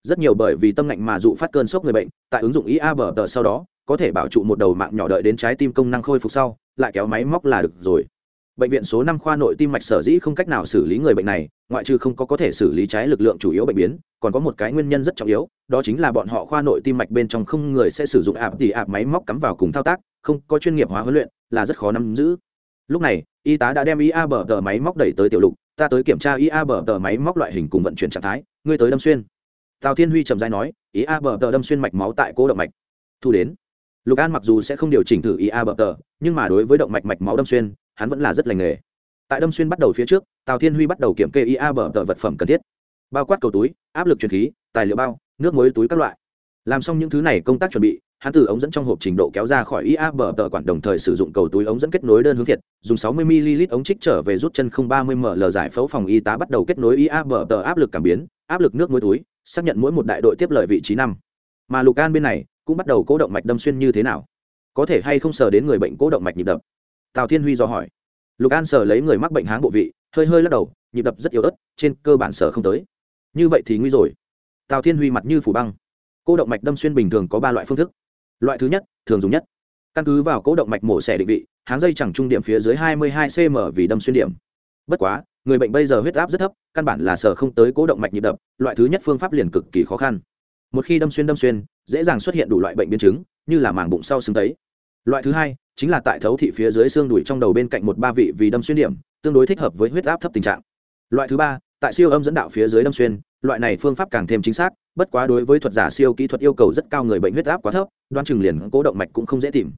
rất nhiều bởi vì tâm lạnh mà dụ phát cơn sốc người bệnh, tại ứng dụng ia bờ tờ sau đó, có thể bảo trụ một đầu mạng nhỏ đợi đến trái tim công năng khôi phục sau, lại kéo máy móc là được rồi. Bệnh viện số năm khoa nội tim mạch sở dĩ không cách nào xử lý người bệnh này, ngoại trừ không có có thể xử lý trái lực lượng chủ yếu bệnh biến, còn có một cái nguyên nhân rất trọng yếu, đó chính là bọn họ khoa nội tim mạch bên trong không người sẽ sử dụng ạp tỉ ạp máy móc cắm vào cùng thao tác, không có chuyên nghiệp hóa huấn luyện, là rất khó nắm giữ. Lúc này, y tá đã đem ia bờ tờ máy móc đẩy tới tiểu lục, ta tới kiểm tra ia bờ tờ máy móc loại hình cùng vận chuyển trạng thái, ngươi tới đâm xuyên tào thiên huy trầm dai nói ia bờ tờ đâm xuyên mạch máu tại cố động mạch. Thu đến. Lục an mặc dù sẽ không điều chỉnh thử ia bờ tờ, nhưng mà đối với động mạch mạch máu đâm xuyên, hắn vẫn là rất lành nghề. Tại đâm xuyên bắt đầu phía trước, tào thiên huy bắt đầu kiểm kê ia bờ tờ vật phẩm cần thiết. Bao quát cầu túi, áp lực truyền khí, tài liệu bao, nước muối, túi các loại. Làm xong những thứ này công tác chuẩn bị hắn từ ống dẫn trong hộp trình độ kéo ra khỏi ia bờ tờ quản đồng thời sử dụng cầu túi ống dẫn kết nối đơn hướng thiệt, dùng 60 ml ống trích trở về rút chân không 30 ml giải phẫu phòng y tá bắt đầu kết nối ia bờ tờ áp lực cảm biến, áp lực nước mỗi túi, xác nhận mỗi một đại đội tiếp lời vị trí năm. Mà lục an bên này cũng bắt đầu cố động mạch đâm xuyên như thế nào? Có thể hay không sờ đến người bệnh cố động mạch nhịp đập? Tào thiên huy do hỏi. Lục an sờ lấy người mắc bệnh háng bộ vị, hơi hơi lắc đầu, nhịp đập rất yếu ớt, trên cơ bản sờ không tới. Như vậy thì nguy rồi. Tào thiên huy mặt như phủ băng. Cô động mạch đâm xuyên bình thường có ba loại phương thức loại thứ nhất, thường dùng nhất. Căn cứ vào cố động mạch mổ xẻ định vị, háng dây chẳng trung điểm phía dưới 22 cm vì đâm xuyên điểm. Bất quá, người bệnh bây giờ huyết áp rất thấp, căn bản là sờ không tới cố động mạch nhịp đập, loại thứ nhất phương pháp liền cực kỳ khó khăn. Một khi đâm xuyên đâm xuyên, dễ dàng xuất hiện đủ loại bệnh biến chứng, như là màng bụng sau xương tấy. Loại thứ hai, chính là tại thấu thị phía dưới xương đùi trong đầu bên cạnh một ba vị vì đâm xuyên điểm, tương đối thích hợp với huyết áp thấp tình trạng. Loại thứ ba tại siêu âm dẫn đạo phía dưới đâm xuyên, loại này phương pháp càng thêm chính xác, bất quá đối với thuật giả siêu kỹ thuật yêu cầu rất cao người bệnh huyết áp quá thấp đoan chừng liền cố động mạch cũng không dễ tìm.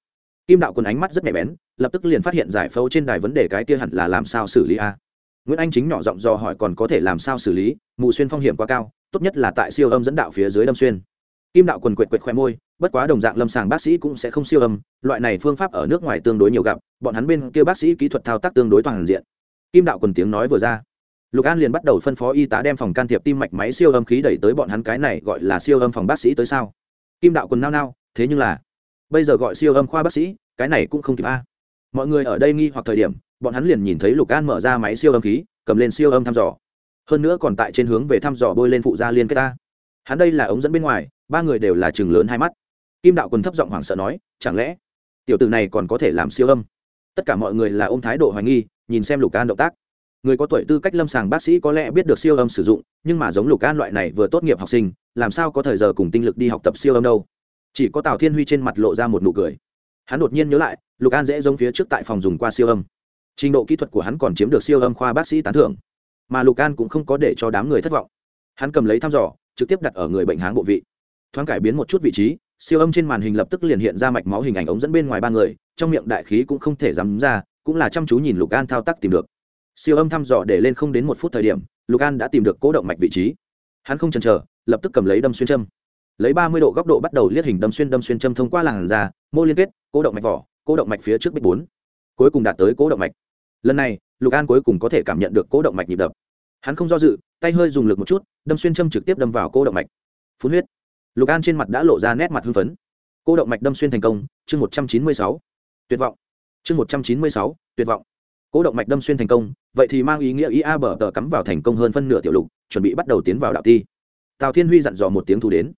Kim đạo quần ánh mắt rất nhạy bén, lập tức liền phát hiện giải phẫu trên đài vấn đề cái kia hẳn là làm sao xử lý a. Nguyễn anh chính nhỏ giọng do hỏi còn có thể làm sao xử lý, mù xuyên phong hiểm quá cao, tốt nhất là tại siêu âm dẫn đạo phía dưới đâm xuyên. Kim đạo quần quệt quệt khoe môi, bất quá đồng dạng lâm sàng bác sĩ cũng sẽ không siêu âm, loại này phương pháp ở nước ngoài tương đối nhiều gặp, bọn hắn bên kia bác sĩ kỹ thuật thao tác tương đối toàn diện. Kim đạo quần tiếng nói vừa ra lục an liền bắt đầu phân phó y tá đem phòng can thiệp tim mạch máy siêu âm khí đẩy tới bọn hắn cái này gọi là siêu âm phòng bác sĩ tới sao? Kim đạo quần nao nao, thế nhưng là, bây giờ gọi siêu âm khoa bác sĩ, cái này cũng không kịp a. Mọi người ở đây nghi hoặc thời điểm, bọn hắn liền nhìn thấy lục an mở ra máy siêu âm khí, cầm lên siêu âm thăm dò. Hơn nữa còn tại trên hướng về thăm dò bôi lên phụ gia liên kết ta hắn đây là ống dẫn bên ngoài, ba người đều là chừng lớn hai mắt. Kim đạo quần thấp giọng hoảng sợ nói, chẳng lẽ tiểu tử này còn có thể làm siêu âm? Tất cả mọi người là ôm thái độ hoài nghi, nhìn xem lục an động tác người có tuổi tư cách lâm sàng bác sĩ có lẽ biết được siêu âm sử dụng, nhưng mà giống lục an loại này vừa tốt nghiệp học sinh, làm sao có thời giờ cùng tinh lực đi học tập siêu âm đâu. Chỉ có tào thiên huy trên mặt lộ ra một nụ cười. Hắn đột nhiên nhớ lại, lục an dễ giống phía trước tại phòng dùng qua siêu âm. Trình độ kỹ thuật của hắn còn chiếm được siêu âm khoa bác sĩ tán thưởng, mà lục an cũng không có để cho đám người thất vọng. Hắn cầm lấy thăm dò, trực tiếp đặt ở người bệnh háng bộ vị. Thoáng cải biến một chút vị trí, siêu âm trên màn hình lập tức liền hiện ra mạch máu hình ảnh ống dẫn bên ngoài ba người, trong miệng đại khí cũng không thể dám ra, cũng là chăm chú nhìn lục an thao tác tìm được siêu âm thăm dò để lên không đến một phút thời điểm, lục an đã tìm được cố động mạch vị trí. Hắn không chần chờ, lập tức cầm lấy đâm xuyên châm. Lấy ba mươi độ góc độ bắt đầu liết hình đâm xuyên đâm xuyên châm thông qua làn da, mô liên kết, cố động mạch vỏ, cố động mạch phía trước bích bốn. Cuối cùng đạt tới cố động mạch. Lần này, lục an cuối cùng có thể cảm nhận được cố động mạch nhịp đập. Hắn không do dự, tay hơi dùng lực một chút, đâm xuyên châm trực tiếp đâm vào cố động mạch. Phun huyết. Lục an trên mặt đã lộ ra nét mặt hưng phấn. Cố động mạch đâm xuyên thành công, chương một trăm chín mươi sáu. Tuyệt vọng. Chương một trăm chín mươi sáu, tuyệt vọng cố động mạch đâm xuyên thành công, vậy thì mang ý nghĩa ý a bờ tờ cắm vào thành công hơn phân nửa tiểu lục, chuẩn bị bắt đầu tiến vào đạo ti. Tào thiên huy dặn dò một tiếng thu đến.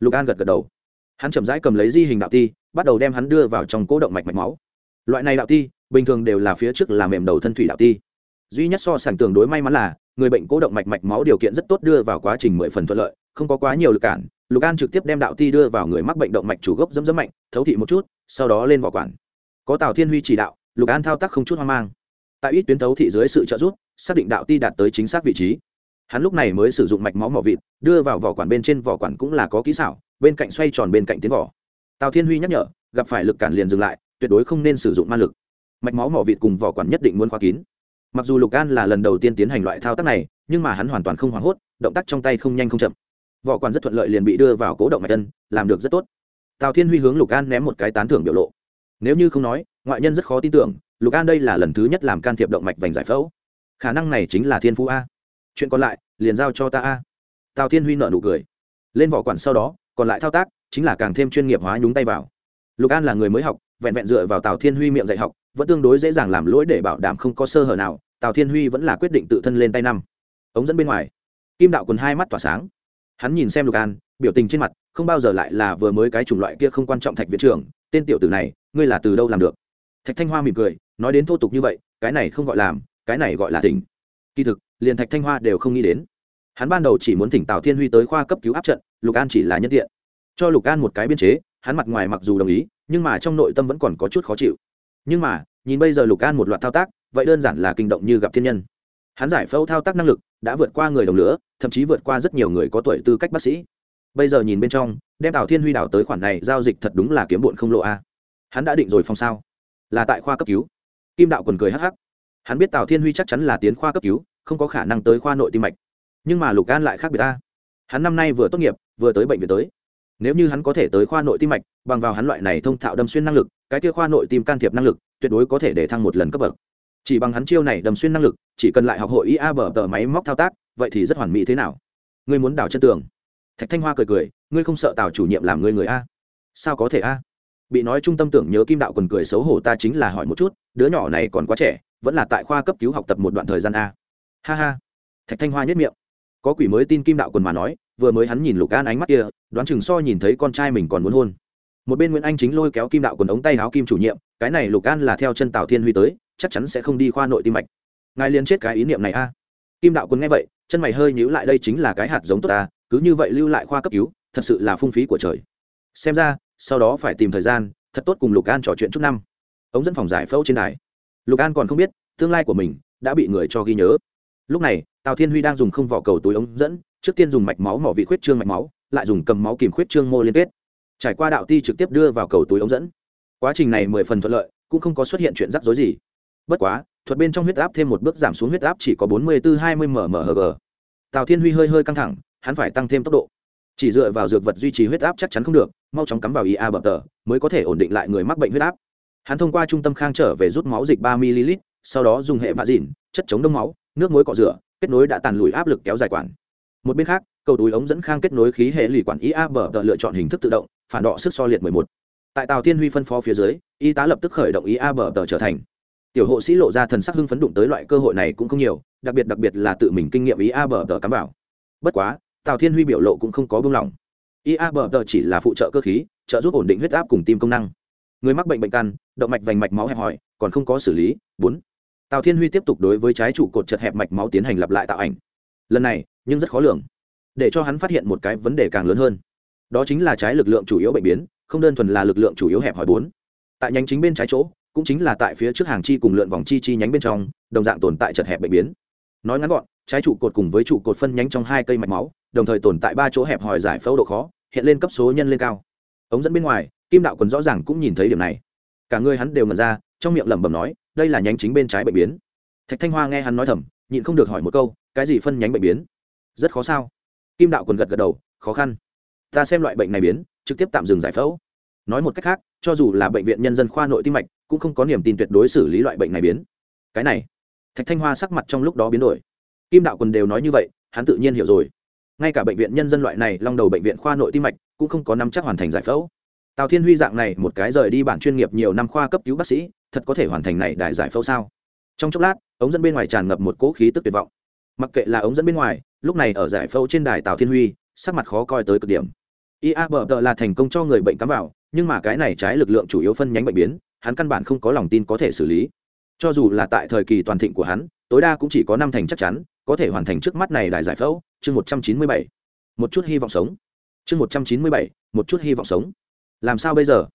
Lục an gật gật đầu. Hắn chậm rãi cầm lấy di hình đạo ti, bắt đầu đem hắn đưa vào trong cố động mạch mạch máu. Loại này đạo ti, bình thường đều là phía trước làm mềm đầu thân thủy đạo ti. Duy nhất so sánh tương đối may mắn là, người bệnh cố động mạch mạch máu điều kiện rất tốt đưa vào quá trình mười phần thuận lợi, không có quá nhiều lực cản. Lục an trực tiếp đem đạo ti đưa vào người mắc bệnh động mạch chủ gốc dấm dấm mạnh, thấu thị một chút, sau đó lên vỏ quản. Có tào thiên huy chỉ đạo, lục an thao tác không chút hoang mang tại ít tuyến thấu thị dưới sự trợ giúp, xác định đạo ti đạt tới chính xác vị trí. Hắn lúc này mới sử dụng mạch máu mỏ vịt, đưa vào vỏ quản bên trên, vỏ quản cũng là có kỹ xảo, bên cạnh xoay tròn bên cạnh tiến vỏ. Tào thiên huy nhắc nhở, gặp phải lực cản liền dừng lại, tuyệt đối không nên sử dụng ma lực. Mạch máu mỏ vịt cùng vỏ quản nhất định muốn khóa kín. Mặc dù lục an là lần đầu tiên tiến hành loại thao tác này, nhưng mà hắn hoàn toàn không hoảng hốt, động tác trong tay không nhanh không chậm. Vỏ quản rất thuận lợi liền bị đưa vào cố động mạch tân làm được rất tốt. Tào thiên huy hướng lục an ném một cái tán thưởng biểu lộ. Nếu như không nói, ngoại nhân rất khó tin tưởng lục an đây là lần thứ nhất làm can thiệp động mạch vành giải phẫu. Khả năng này chính là thiên phú a. Chuyện còn lại, liền giao cho ta a. Tào thiên huy nợ nụ cười. Lên vỏ quản sau đó, còn lại thao tác, chính là càng thêm chuyên nghiệp hóa nhúng tay vào. Lục an là người mới học, vẹn vẹn dựa vào tào thiên huy miệng dạy học, vẫn tương đối dễ dàng làm lỗi để bảo đảm không có sơ hở nào, tào thiên huy vẫn là quyết định tự thân lên tay năm. Ống dẫn bên ngoài, kim đạo quần hai mắt tỏa sáng. Hắn nhìn xem lục an, biểu tình trên mặt, không bao giờ lại là vừa mới cái chủng loại kia không quan trọng thạch viện trưởng, tên tiểu tử này, ngươi là từ đâu làm được? Thạch thanh hoa mỉm cười nói đến thô tục như vậy, cái này không gọi làm, cái này gọi là thỉnh. kỳ thực, liền thạch thanh hoa đều không nghĩ đến. Hắn ban đầu chỉ muốn thỉnh tào thiên huy tới khoa cấp cứu áp trận, lục an chỉ là nhân tiện. Cho lục an một cái biên chế, hắn mặt ngoài mặc dù đồng ý, nhưng mà trong nội tâm vẫn còn có chút khó chịu. Nhưng mà, nhìn bây giờ lục an một loạt thao tác, vậy đơn giản là kinh động như gặp thiên nhân. Hắn giải phẫu thao tác năng lực, đã vượt qua người đồng lửa, thậm chí vượt qua rất nhiều người có tuổi tư cách bác sĩ. Bây giờ nhìn bên trong, đem tào thiên huy đảo tới khoản này giao dịch thật đúng là kiếm bụn không lộ a. Hắn đã định rồi phong sao? Là tại khoa cấp cứu kim đạo quần cười hắc hắc. Hắn biết tào thiên huy chắc chắn là tiến khoa cấp cứu, không có khả năng tới khoa nội tim mạch. Nhưng mà lục an lại khác biệt ta. Hắn năm nay vừa tốt nghiệp, vừa tới bệnh viện tới. Nếu như hắn có thể tới khoa nội tim mạch, bằng vào hắn loại này thông thạo đâm xuyên năng lực, cái kia khoa nội tim can thiệp năng lực, tuyệt đối có thể để thăng một lần cấp bậc. Chỉ bằng hắn chiêu này đâm xuyên năng lực, chỉ cần lại học hội ia bờ tờ máy móc thao tác, vậy thì rất hoàn mỹ thế nào? Ngươi muốn đảo chân tường. Thạch thanh hoa cười cười, ngươi không sợ tào chủ nhiệm làm ngươi người a? Sao có thể a? Bị nói trung tâm tưởng nhớ kim đạo quần cười xấu hổ ta chính là hỏi một chút, đứa nhỏ này còn quá trẻ, vẫn là tại khoa cấp cứu học tập một đoạn thời gian a. Ha ha. Thạch thanh hoa nhất miệng. Có quỷ mới tin kim đạo quần mà nói, vừa mới hắn nhìn lục an ánh mắt kia, đoán chừng so nhìn thấy con trai mình còn muốn hôn. Một bên nguyễn anh chính lôi kéo kim đạo quần ống tay áo kim chủ nhiệm, cái này lục an là theo chân tào thiên huy tới, chắc chắn sẽ không đi khoa nội tim mạch. Ngài liền chết cái ý niệm này a. Kim đạo quần nghe vậy, chân mày hơi nhíu lại đây chính là cái hạt giống tốt ta cứ như vậy lưu lại khoa cấp cứu, thật sự là phung phí của trời. Xem ra sau đó phải tìm thời gian, thật tốt cùng lục an trò chuyện chút năm. Ống dẫn phòng giải phẫu trên đài. Lục an còn không biết, tương lai của mình đã bị người cho ghi nhớ. Lúc này, tào thiên huy đang dùng không vỏ cầu túi ống dẫn, trước tiên dùng mạch máu mỏ vị khuyết trương mạch máu, lại dùng cầm máu kìm khuyết trương mô liên kết. Trải qua đạo ti trực tiếp đưa vào cầu túi ống dẫn. Quá trình này mười phần thuận lợi, cũng không có xuất hiện chuyện rắc rối gì. Bất quá, thuật bên trong huyết áp thêm một bước giảm xuống huyết áp chỉ có bốn mươi bốn hai mươi mmhg tào thiên huy hơi hơi căng thẳng, hắn phải tăng thêm tốc độ chỉ dựa vào dược vật duy trì huyết áp chắc chắn không được, mau chóng cắm vào ia bập tờ, mới có thể ổn định lại người mắc bệnh huyết áp. Hắn thông qua trung tâm khang trở về rút máu dịch ba ml, sau đó dùng hệ vạ dìn chất chống đông máu, nước muối cọ rửa, kết nối đã tàn lùi áp lực kéo dài quản. Một bên khác, cầu túi ống dẫn khang kết nối khí hệ lì quản ia bờ tờ lựa chọn hình thức tự động, phản đọ sức so liệt 11. tại tàu thiên huy phân phó phía dưới, y tá lập tức khởi động ia bờ tờ trở thành. Tiểu hộ sĩ lộ ra thần sắc hưng phấn đụng tới loại cơ hội này cũng không nhiều, đặc biệt đặc biệt là tự mình kinh nghiệm ia bờ tờ cắm vào. Bất quá tào thiên huy biểu lộ cũng không có buông lỏng ia chỉ là phụ trợ cơ khí, trợ giúp ổn định huyết áp cùng tim công năng. Người mắc bệnh bệnh căn, động mạch vành mạch máu hẹp hòi, còn không có xử lý. Bốn. Tào thiên huy tiếp tục đối với trái trụ cột chật hẹp mạch máu tiến hành lặp lại tạo ảnh. Lần này, nhưng rất khó lường. Để cho hắn phát hiện một cái vấn đề càng lớn hơn. Đó chính là trái lực lượng chủ yếu bệnh biến, không đơn thuần là lực lượng chủ yếu hẹp hòi bốn. Tại nhánh chính bên trái chỗ, cũng chính là tại phía trước hàng chi cùng lượn vòng chi chi nhánh bên trong, đồng dạng tồn tại chật hẹp bệnh biến nói ngắn gọn, trái trụ cột cùng với trụ cột phân nhánh trong hai cây mạch máu, đồng thời tồn tại ba chỗ hẹp hòi giải phẫu độ khó, hiện lên cấp số nhân lên cao. Ống dẫn bên ngoài, kim đạo quần rõ ràng cũng nhìn thấy điểm này. Cả người hắn đều ngẩn ra, trong miệng lẩm bẩm nói, đây là nhánh chính bên trái bệnh biến. Thạch thanh hoa nghe hắn nói thầm, nhịn không được hỏi một câu, cái gì phân nhánh bệnh biến? Rất khó sao? Kim đạo quần gật gật đầu, khó khăn. Ta xem loại bệnh này biến, trực tiếp tạm dừng giải phẫu. Nói một cách khác, cho dù là bệnh viện nhân dân khoa nội tim mạch, cũng không có niềm tin tuyệt đối xử lý loại bệnh này biến. Cái này thạch thanh hoa sắc mặt trong lúc đó biến đổi. Kim đạo quần đều nói như vậy, hắn tự nhiên hiểu rồi. Ngay cả bệnh viện nhân dân loại này, long đầu bệnh viện khoa nội tim mạch, cũng không có năm chắc hoàn thành giải phẫu. Tào thiên huy dạng này, một cái rời đi bản chuyên nghiệp nhiều năm khoa cấp cứu bác sĩ, thật có thể hoàn thành này đại giải phẫu sao? Trong chốc lát, ống dẫn bên ngoài tràn ngập một cỗ khí tức tuyệt vọng. Mặc kệ là ống dẫn bên ngoài, lúc này ở giải phẫu trên đài tào thiên huy, sắc mặt khó coi tới cực điểm. Ia bờ tờ là thành công cho người bệnh cắm vào, nhưng mà cái này trái lực lượng chủ yếu phân nhánh bệnh biến, hắn căn bản không có lòng tin có thể xử lý cho dù là tại thời kỳ toàn thịnh của hắn, tối đa cũng chỉ có năm thành chắc chắn, có thể hoàn thành trước mắt này đại giải phẫu, chương một trăm chín mươi bảy. Một chút hy vọng sống. Chương một trăm chín mươi bảy, một chút hy vọng sống. Làm sao bây giờ?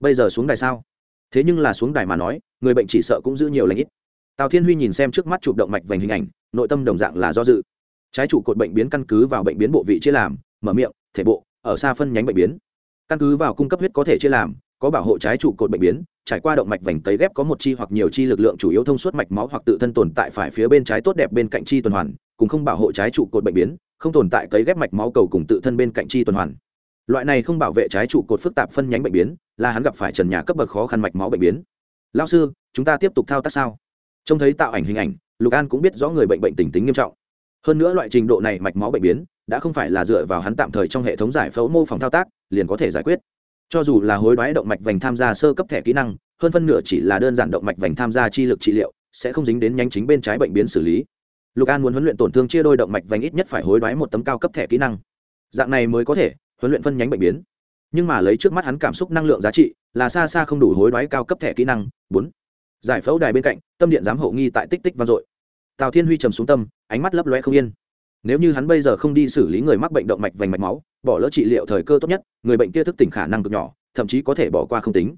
Bây giờ xuống đài sao? Thế nhưng là xuống đài mà nói, người bệnh chỉ sợ cũng giữ nhiều lãnh ít. Tào thiên huy nhìn xem trước mắt chụp động mạch vành hình ảnh, nội tâm đồng dạng là do dự. Trái trụ cột bệnh biến căn cứ vào bệnh biến bộ vị chia làm, mở miệng, thể bộ, ở xa phân nhánh bệnh biến. Căn cứ vào cung cấp huyết có thể chia làm, có bảo hộ trái trụ cột bệnh biến trải qua động mạch vành cấy ghép có một chi hoặc nhiều chi lực lượng chủ yếu thông suốt mạch máu hoặc tự thân tồn tại phải phía bên trái tốt đẹp bên cạnh chi tuần hoàn, cùng không bảo hộ trái trụ cột bệnh biến, không tồn tại cấy ghép mạch máu cầu cùng tự thân bên cạnh chi tuần hoàn. Loại này không bảo vệ trái trụ cột phức tạp phân nhánh bệnh biến, là hắn gặp phải trần nhà cấp bậc khó khăn mạch máu bệnh biến. Lao sư, chúng ta tiếp tục thao tác sao? Trông thấy tạo ảnh hình ảnh, lục an cũng biết rõ người bệnh bệnh tình tính nghiêm trọng. Hơn nữa loại trình độ này mạch máu bệnh biến, đã không phải là dựa vào hắn tạm thời trong hệ thống giải phẫu mô phỏng thao tác, liền có thể giải quyết cho dù là hối đoái động mạch vành tham gia sơ cấp thẻ kỹ năng, hơn phân nửa chỉ là đơn giản động mạch vành tham gia chi lực trị liệu, sẽ không dính đến nhánh chính bên trái bệnh biến xử lý. Lục an muốn huấn luyện tổn thương chia đôi động mạch vành ít nhất phải hối đoái một tấm cao cấp thẻ kỹ năng. Dạng này mới có thể huấn luyện phân nhánh bệnh biến. Nhưng mà lấy trước mắt hắn cảm xúc năng lượng giá trị, là xa xa không đủ hối đoái cao cấp thẻ kỹ năng. Bốn. Giải phẫu đài bên cạnh, tâm điện giám hộ nghi tại tích tích vang dội. Tào thiên huy trầm xuống tâm, ánh mắt lấp loe không yên. Nếu như hắn bây giờ không đi xử lý người mắc bệnh động mạch vành mạch máu bỏ lỡ trị liệu thời cơ tốt nhất, người bệnh kia thức tỉnh khả năng cực nhỏ, thậm chí có thể bỏ qua không tính.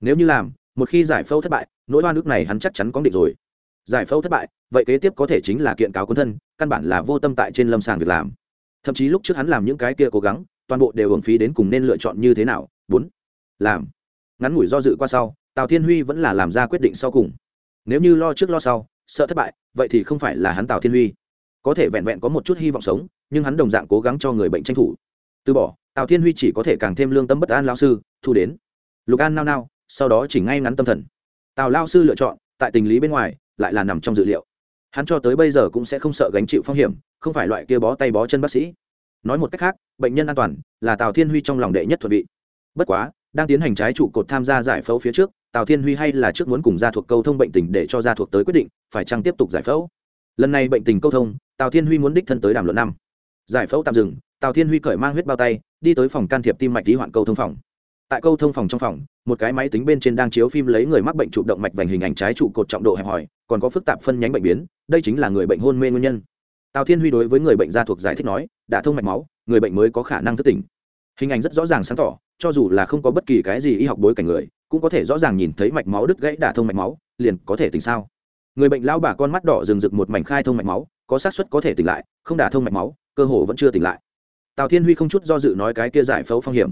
Nếu như làm, một khi giải phẫu thất bại, nỗi oan nước này hắn chắc chắn có định rồi. Giải phẫu thất bại, vậy kế tiếp có thể chính là kiện cáo quân thân, căn bản là vô tâm tại trên lâm sàng việc làm. Thậm chí lúc trước hắn làm những cái kia cố gắng, toàn bộ đều hưởng phí đến cùng nên lựa chọn như thế nào. Bốn, làm. Ngắn ngủi do dự qua sau, tào thiên huy vẫn là làm ra quyết định sau cùng. Nếu như lo trước lo sau, sợ thất bại, vậy thì không phải là hắn tào thiên huy. Có thể vẹn vẹn có một chút hy vọng sống, nhưng hắn đồng dạng cố gắng cho người bệnh tranh thủ từ bỏ, tào thiên huy chỉ có thể càng thêm lương tâm bất an lao sư, thu đến. Lục an nao nao, sau đó chỉ ngay ngắn tâm thần. Tào lao sư lựa chọn, tại tình lý bên ngoài, lại là nằm trong dự liệu. Hắn cho tới bây giờ cũng sẽ không sợ gánh chịu phong hiểm, không phải loại kia bó tay bó chân bác sĩ. Nói một cách khác, bệnh nhân an toàn là tào thiên huy trong lòng đệ nhất thuận vị. Bất quá, đang tiến hành trái trụ cột tham gia giải phẫu phía trước, tào thiên huy hay là trước muốn cùng gia thuộc câu thông bệnh tình để cho gia thuộc tới quyết định, phải chăng tiếp tục giải phẫu? Lần này bệnh tình câu thông, tào thiên huy muốn đích thân tới đàm luận năm. Giải phẫu tạm dừng tào thiên huy cởi mang huyết bao tay, đi tới phòng can thiệp tim mạch lý hoạn câu thông phòng. Tại câu thông phòng trong phòng, một cái máy tính bên trên đang chiếu phim lấy người mắc bệnh trụ động mạch vành hình ảnh trái trụ cột trọng độ hẹp hòi, còn có phức tạp phân nhánh bệnh biến, đây chính là người bệnh hôn mê nguyên nhân. Tào thiên huy đối với người bệnh gia thuộc giải thích nói, đã thông mạch máu, người bệnh mới có khả năng thức tỉnh. Hình ảnh rất rõ ràng sáng tỏ, cho dù là không có bất kỳ cái gì y học bối cảnh người, cũng có thể rõ ràng nhìn thấy mạch máu đứt gãy đả thông mạch máu, liền có thể tỉnh sao? Người bệnh lao bà con mắt đỏ rừng rực một mảnh khai thông mạch máu, có xác suất có thể tỉnh lại, không đả thông mạch máu, cơ hồ vẫn chưa tỉnh lại tào thiên huy không chút do dự nói cái kia giải phẫu phong hiểm.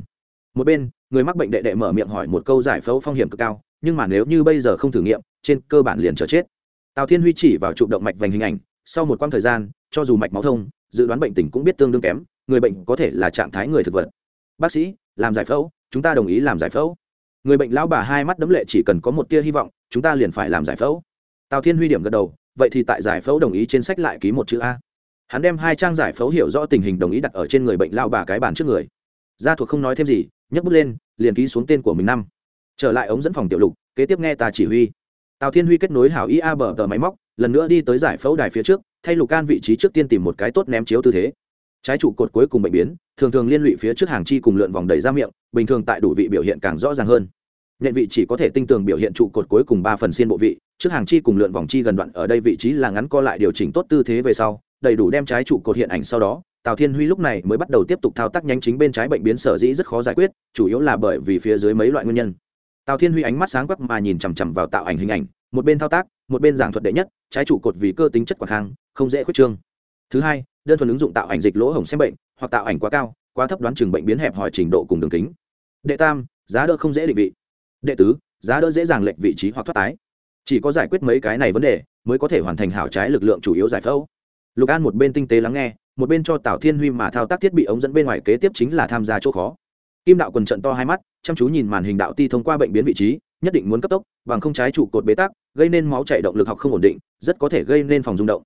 Một bên, người mắc bệnh đệ đệ mở miệng hỏi một câu giải phẫu phong hiểm cực cao, nhưng mà nếu như bây giờ không thử nghiệm, trên cơ bản liền chờ chết. Tào thiên huy chỉ vào trụ động mạch vành hình ảnh, sau một quãng thời gian, cho dù mạch máu thông, dự đoán bệnh tình cũng biết tương đương kém, người bệnh có thể là trạng thái người thực vật. Bác sĩ, làm giải phẫu, chúng ta đồng ý làm giải phẫu. Người bệnh lão bà hai mắt đấm lệ chỉ cần có một tia hy vọng, chúng ta liền phải làm giải phẫu. Tào thiên huy điểm gật đầu, vậy thì tại giải phẫu đồng ý trên sách lại ký một chữ a hắn đem hai trang giải phẫu hiểu rõ tình hình đồng ý đặt ở trên người bệnh lao bà cái bàn trước người. Gia thuộc không nói thêm gì, nhấc bút lên, liền ký xuống tên của mình năm. Trở lại ống dẫn phòng tiểu lục, kế tiếp nghe ta chỉ huy. Tào thiên huy kết nối hảo ia bờ tờ máy móc, lần nữa đi tới giải phẫu đài phía trước, thay lục can vị trí trước tiên tìm một cái tốt ném chiếu tư thế. Trái trụ cột cuối cùng bệnh biến, thường thường liên lụy phía trước hàng chi cùng lượn vòng đầy ra miệng, bình thường tại đủ vị biểu hiện càng rõ ràng hơn. Nện vị chỉ có thể tinh tường biểu hiện trụ cột cuối cùng ba phần xiên bộ vị, trước hàng chi cùng lượn vòng chi gần đoạn ở đây vị trí là ngắn co lại điều chỉnh tốt tư thế về sau đầy đủ đem trái trụ cột hiện ảnh sau đó, tào thiên huy lúc này mới bắt đầu tiếp tục thao tác nhanh chính bên trái bệnh biến sở dĩ rất khó giải quyết, chủ yếu là bởi vì phía dưới mấy loại nguyên nhân. Tào thiên huy ánh mắt sáng quắc mà nhìn chằm chằm vào tạo ảnh hình ảnh, một bên thao tác, một bên giảng thuật đệ nhất, trái trụ cột vì cơ tính chất quả khang không dễ khuyết trương. Thứ hai, đơn thuần ứng dụng tạo ảnh dịch lỗ hổng xem bệnh, hoặc tạo ảnh quá cao, quá thấp đoán chừng bệnh biến hẹp hỏi trình độ cùng đường kính. Đệ tam, giá đỡ không dễ định vị. Đệ tứ, giá đỡ dễ dàng lệch vị trí hoặc thoát tái. Chỉ có giải quyết mấy cái này vấn đề, mới có thể hoàn thành hảo trái lực lượng chủ yếu giải phẫu lục an một bên tinh tế lắng nghe, một bên cho tào thiên huy mà thao tác thiết bị ống dẫn bên ngoài kế tiếp chính là tham gia chỗ khó. Kim đạo quần trận to hai mắt, chăm chú nhìn màn hình đạo ti thông qua bệnh biến vị trí, nhất định muốn cấp tốc, bằng không trái trụ cột bế tắc, gây nên máu chảy động lực học không ổn định, rất có thể gây nên phòng rung động.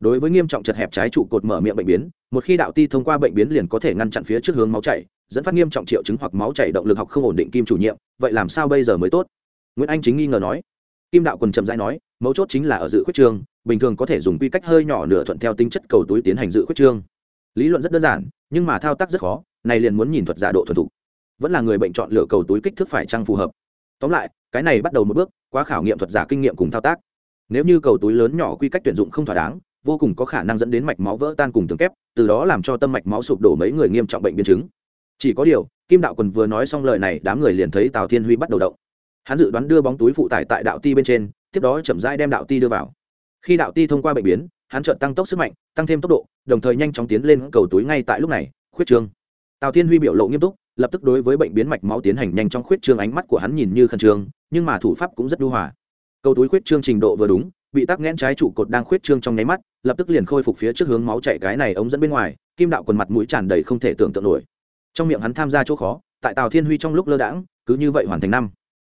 Đối với nghiêm trọng chật hẹp trái trụ cột mở miệng bệnh biến, một khi đạo ti thông qua bệnh biến liền có thể ngăn chặn phía trước hướng máu chảy, dẫn phát nghiêm trọng triệu chứng hoặc máu chảy động lực học không ổn định kim chủ nhiệm, vậy làm sao bây giờ mới tốt? Nguyễn anh chính nghi ngờ nói. Kim đạo quần chậm rãi nói, mấu chốt chính là ở dự khuyết trường bình thường có thể dùng quy cách hơi nhỏ nửa thuận theo tính chất cầu túi tiến hành dự khuyết trương. Lý luận rất đơn giản, nhưng mà thao tác rất khó, này liền muốn nhìn thuật giả độ thuần thục. Vẫn là người bệnh chọn lựa cầu túi kích thước phải chăng phù hợp. Tóm lại, cái này bắt đầu một bước, quá khảo nghiệm thuật giả kinh nghiệm cùng thao tác. Nếu như cầu túi lớn nhỏ quy cách tuyển dụng không thỏa đáng, vô cùng có khả năng dẫn đến mạch máu vỡ tan cùng tường kép, từ đó làm cho tâm mạch máu sụp đổ mấy người nghiêm trọng bệnh biến chứng. Chỉ có điều, kim đạo quần vừa nói xong lời này, đám người liền thấy tào thiên huy bắt đầu động. Hắn dự đoán đưa bóng túi phụ tải tại đạo ti bên trên, tiếp đó chậm rãi đem đạo ti đưa vào khi đạo ti thông qua bệnh biến, hắn chợt tăng tốc sức mạnh, tăng thêm tốc độ, đồng thời nhanh chóng tiến lên cầu túi ngay tại lúc này, khuyết trương. Tào thiên huy biểu lộ nghiêm túc, lập tức đối với bệnh biến mạch máu tiến hành nhanh trong khuyết trương ánh mắt của hắn nhìn như khẩn trương, nhưng mà thủ pháp cũng rất đu hòa. Cầu túi khuyết trương trình độ vừa đúng, bị tắc nghẽn trái trụ cột đang khuyết trương trong nháy mắt, lập tức liền khôi phục phía trước hướng máu chạy cái này ống dẫn bên ngoài, kim đạo quần mặt mũi tràn đầy không thể tưởng tượng nổi. Trong miệng hắn tham gia chỗ khó, tại tào thiên huy trong lúc lơ đãng, cứ như vậy hoàn thành năm.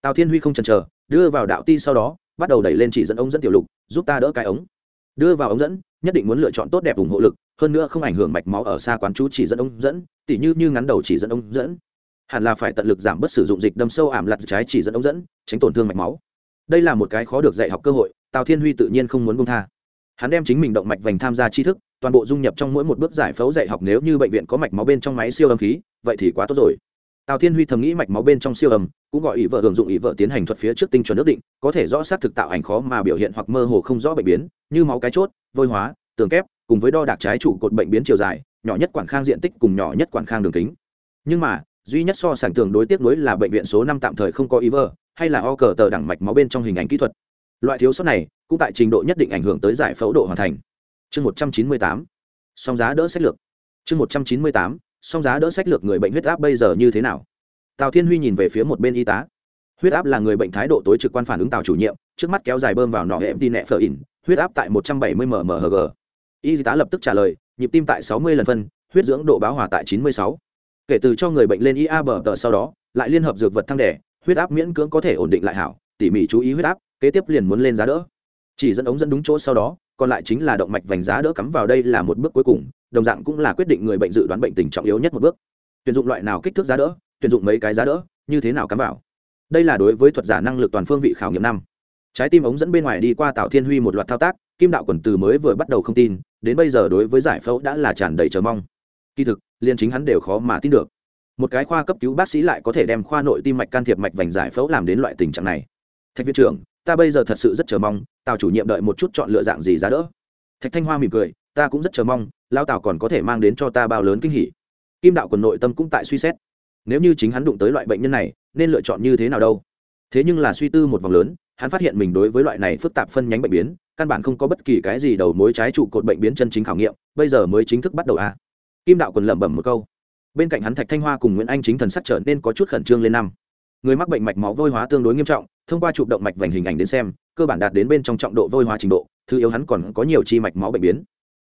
Tào thiên huy không chần chờ, đưa vào đạo ti sau đó bắt đầu đẩy lên chỉ dẫn ống dẫn tiểu lục, giúp ta đỡ cái ống. Đưa vào ống dẫn, nhất định muốn lựa chọn tốt đẹp ủng hộ lực, hơn nữa không ảnh hưởng mạch máu ở xa quán chú chỉ dẫn ống dẫn, tỉ như như ngắn đầu chỉ dẫn ống dẫn. Hẳn là phải tận lực giảm bớt sử dụng dịch đâm sâu ảm lặt trái chỉ dẫn ống dẫn, tránh tổn thương mạch máu. Đây là một cái khó được dạy học cơ hội, tào thiên huy tự nhiên không muốn công tha. Hắn đem chính mình động mạch vành tham gia tri thức, toàn bộ dung nhập trong mỗi một bước giải phẫu dạy học nếu như bệnh viện có mạch máu bên trong máy siêu âm khí, vậy thì quá tốt rồi tào thiên huy thầm nghĩ mạch máu bên trong siêu âm, cũng gọi ý vợ hưởng dụng ý vợ tiến hành thuật phía trước tinh chuẩn ước định, có thể rõ xác thực tạo ảnh khó mà biểu hiện hoặc mơ hồ không rõ bệnh biến, như máu cái chốt, vôi hóa, tường kép, cùng với đo đạc trái trụ cột bệnh biến chiều dài, nhỏ nhất quản khang diện tích cùng nhỏ nhất quản khang đường kính. Nhưng mà, duy nhất so sánh tường đối tiếp nối là bệnh viện số năm tạm thời không có ý vợ, hay là o cờ tờ đẳng mạch máu bên trong hình ảnh kỹ thuật. Loại thiếu sót này, cũng tại trình độ nhất định ảnh hưởng tới giải phẫu độ hoàn thành. Chương một trăm chín mươi tám. Song giá đỡ sách lược. Chương một trăm chín mươi tám song giá đỡ sách lược người bệnh huyết áp bây giờ như thế nào? Tào thiên huy nhìn về phía một bên y tá. Huyết áp là người bệnh thái độ tối trực quan phản ứng tào chủ nhiệm, trước mắt kéo dài bơm vào nọ hệm đi nẹ phở ỉn, huyết áp tại một trăm bảy mươi mmhg y tá lập tức trả lời, nhịp tim tại sáu mươi lần phân, huyết dưỡng độ báo hòa tại chín mươi sáu. Kể từ cho người bệnh lên ia bờ tờ sau đó, lại liên hợp dược vật thăng đẻ, huyết áp miễn cưỡng có thể ổn định lại hảo, tỉ mỉ chú ý huyết áp, kế tiếp liền muốn lên giá đỡ. Chỉ dẫn ống dẫn đúng chỗ sau đó còn lại chính là động mạch vành giá đỡ cắm vào đây là một bước cuối cùng, đồng dạng cũng là quyết định người bệnh dự đoán bệnh tình trọng yếu nhất một bước. Tuyển dụng loại nào kích thước giá đỡ, tuyển dụng mấy cái giá đỡ, như thế nào cắm vào. Đây là đối với thuật giả năng lực toàn phương vị khảo nghiệm năm. Trái tim ống dẫn bên ngoài đi qua tạo thiên huy một loạt thao tác, kim đạo quần từ mới vừa bắt đầu không tin, đến bây giờ đối với giải phẫu đã là tràn đầy chờ mong. Kỳ thực liên chính hắn đều khó mà tin được. Một cái khoa cấp cứu bác sĩ lại có thể đem khoa nội tim mạch can thiệp mạch vành giải phẫu làm đến loại tình trạng này. Thạch viện trưởng ta bây giờ thật sự rất chờ mong, tào chủ nhiệm đợi một chút chọn lựa dạng gì giá đỡ. Thạch thanh hoa mỉm cười, ta cũng rất chờ mong, lao tào còn có thể mang đến cho ta bao lớn kinh hỉ. Kim đạo quần nội tâm cũng tại suy xét. Nếu như chính hắn đụng tới loại bệnh nhân này, nên lựa chọn như thế nào đâu? Thế nhưng là suy tư một vòng lớn, hắn phát hiện mình đối với loại này phức tạp phân nhánh bệnh biến, căn bản không có bất kỳ cái gì đầu mối trái trụ cột bệnh biến chân chính khảo nghiệm, bây giờ mới chính thức bắt đầu a à. kim đạo quần lẩm bẩm một câu. Bên cạnh hắn thạch thanh hoa cùng nguyễn anh chính thần sắc trở nên có chút khẩn trương lên năm. Người mắc bệnh mạch máu vôi hóa tương đối nghiêm trọng thông qua chụp động mạch vành hình ảnh đến xem, cơ bản đạt đến bên trong trọng độ vôi hóa trình độ, thứ yếu hắn còn có nhiều chi mạch máu bệnh biến.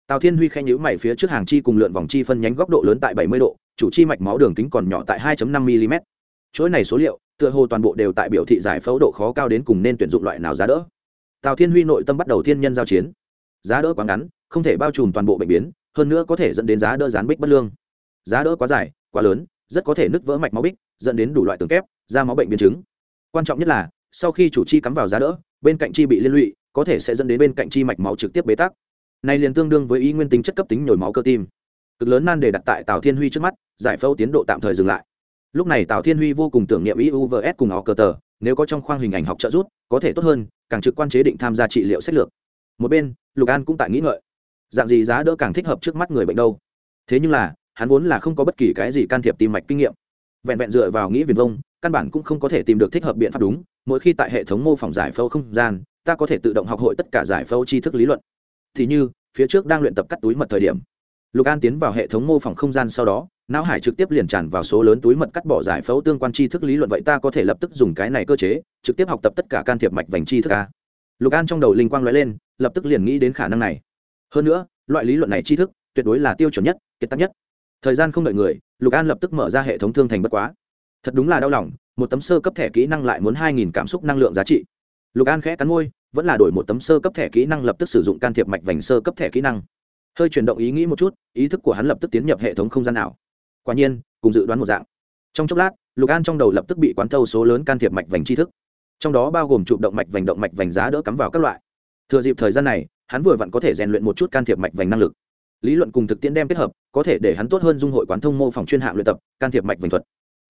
Tào thiên huy khen nhữ mày phía trước hàng chi cùng lượn vòng chi phân nhánh góc độ lớn tại bảy mươi độ, chủ chi mạch máu đường kính còn nhỏ tại 2 năm mm chuỗi này số liệu, tựa hồ toàn bộ đều tại biểu thị giải phẫu độ khó cao đến cùng nên tuyển dụng loại nào giá đỡ. Tào thiên huy nội tâm bắt đầu thiên nhân giao chiến. Giá đỡ quá ngắn, không thể bao trùm toàn bộ bệnh biến, hơn nữa có thể dẫn đến giá đỡ gián bích bất lương. Giá đỡ quá dài, quá lớn, rất có thể nứt vỡ mạch máu bích, dẫn đến đủ loại tường kép, ra máu bệnh biến chứng. Quan trọng nhất là sau khi chủ chi cắm vào giá đỡ, bên cạnh chi bị liên lụy, có thể sẽ dẫn đến bên cạnh chi mạch máu trực tiếp bế tắc. Này liền tương đương với ý nguyên tính chất cấp tính nhồi máu cơ tim. Cực lớn nan đề đặt tại tào thiên huy trước mắt, giải phẫu tiến độ tạm thời dừng lại. Lúc này tào thiên huy vô cùng tưởng niệm iuvs cùng họ cờ tờ, nếu có trong khoang hình ảnh học trợ giúp, có thể tốt hơn, càng trực quan chế định tham gia trị liệu sách lược. Một bên, lục an cũng tại nghĩ ngợi. Dạng gì giá đỡ càng thích hợp trước mắt người bệnh đâu? Thế nhưng là, hắn vốn là không có bất kỳ cái gì can thiệp tim mạch kinh nghiệm. Vẹn vẹn dựa vào nghĩ viền vông căn bản cũng không có thể tìm được thích hợp biện pháp đúng, mỗi khi tại hệ thống mô phỏng giải phẫu không gian, ta có thể tự động học hội tất cả giải phẫu tri thức lý luận. Thì như, phía trước đang luyện tập cắt túi mật thời điểm. Lục an tiến vào hệ thống mô phỏng không gian sau đó, não hải trực tiếp liền tràn vào số lớn túi mật cắt bỏ giải phẫu tương quan tri thức lý luận, vậy ta có thể lập tức dùng cái này cơ chế, trực tiếp học tập tất cả can thiệp mạch vành tri thức a. Lục an trong đầu linh quang nói lên, lập tức liền nghĩ đến khả năng này. Hơn nữa, loại lý luận này tri thức, tuyệt đối là tiêu chuẩn nhất, kiệt tác nhất. Thời gian không đợi người, lục an lập tức mở ra hệ thống thương thành bất quá thật đúng là đau lòng, một tấm sơ cấp thẻ kỹ năng lại muốn hai nghìn cảm xúc năng lượng giá trị. Lục an khẽ cắn môi, vẫn là đổi một tấm sơ cấp thẻ kỹ năng lập tức sử dụng can thiệp mạch vành sơ cấp thẻ kỹ năng. Hơi chuyển động ý nghĩ một chút, ý thức của hắn lập tức tiến nhập hệ thống không gian nào. Quả nhiên, cùng dự đoán một dạng. Trong chốc lát, lục an trong đầu lập tức bị quán thâu số lớn can thiệp mạch vành tri thức. Trong đó bao gồm chụp động mạch vành, động mạch vành giá đỡ cắm vào các loại. Thừa dịp thời gian này, hắn vừa vặn có thể rèn luyện một chút can thiệp mạch vành năng lực. Lý luận cùng thực tiễn đem kết hợp, có thể để hắn tốt hơn dung hội quán thông mô phỏng chuyên hạng luyện tập, can thiệp mạch vành thuật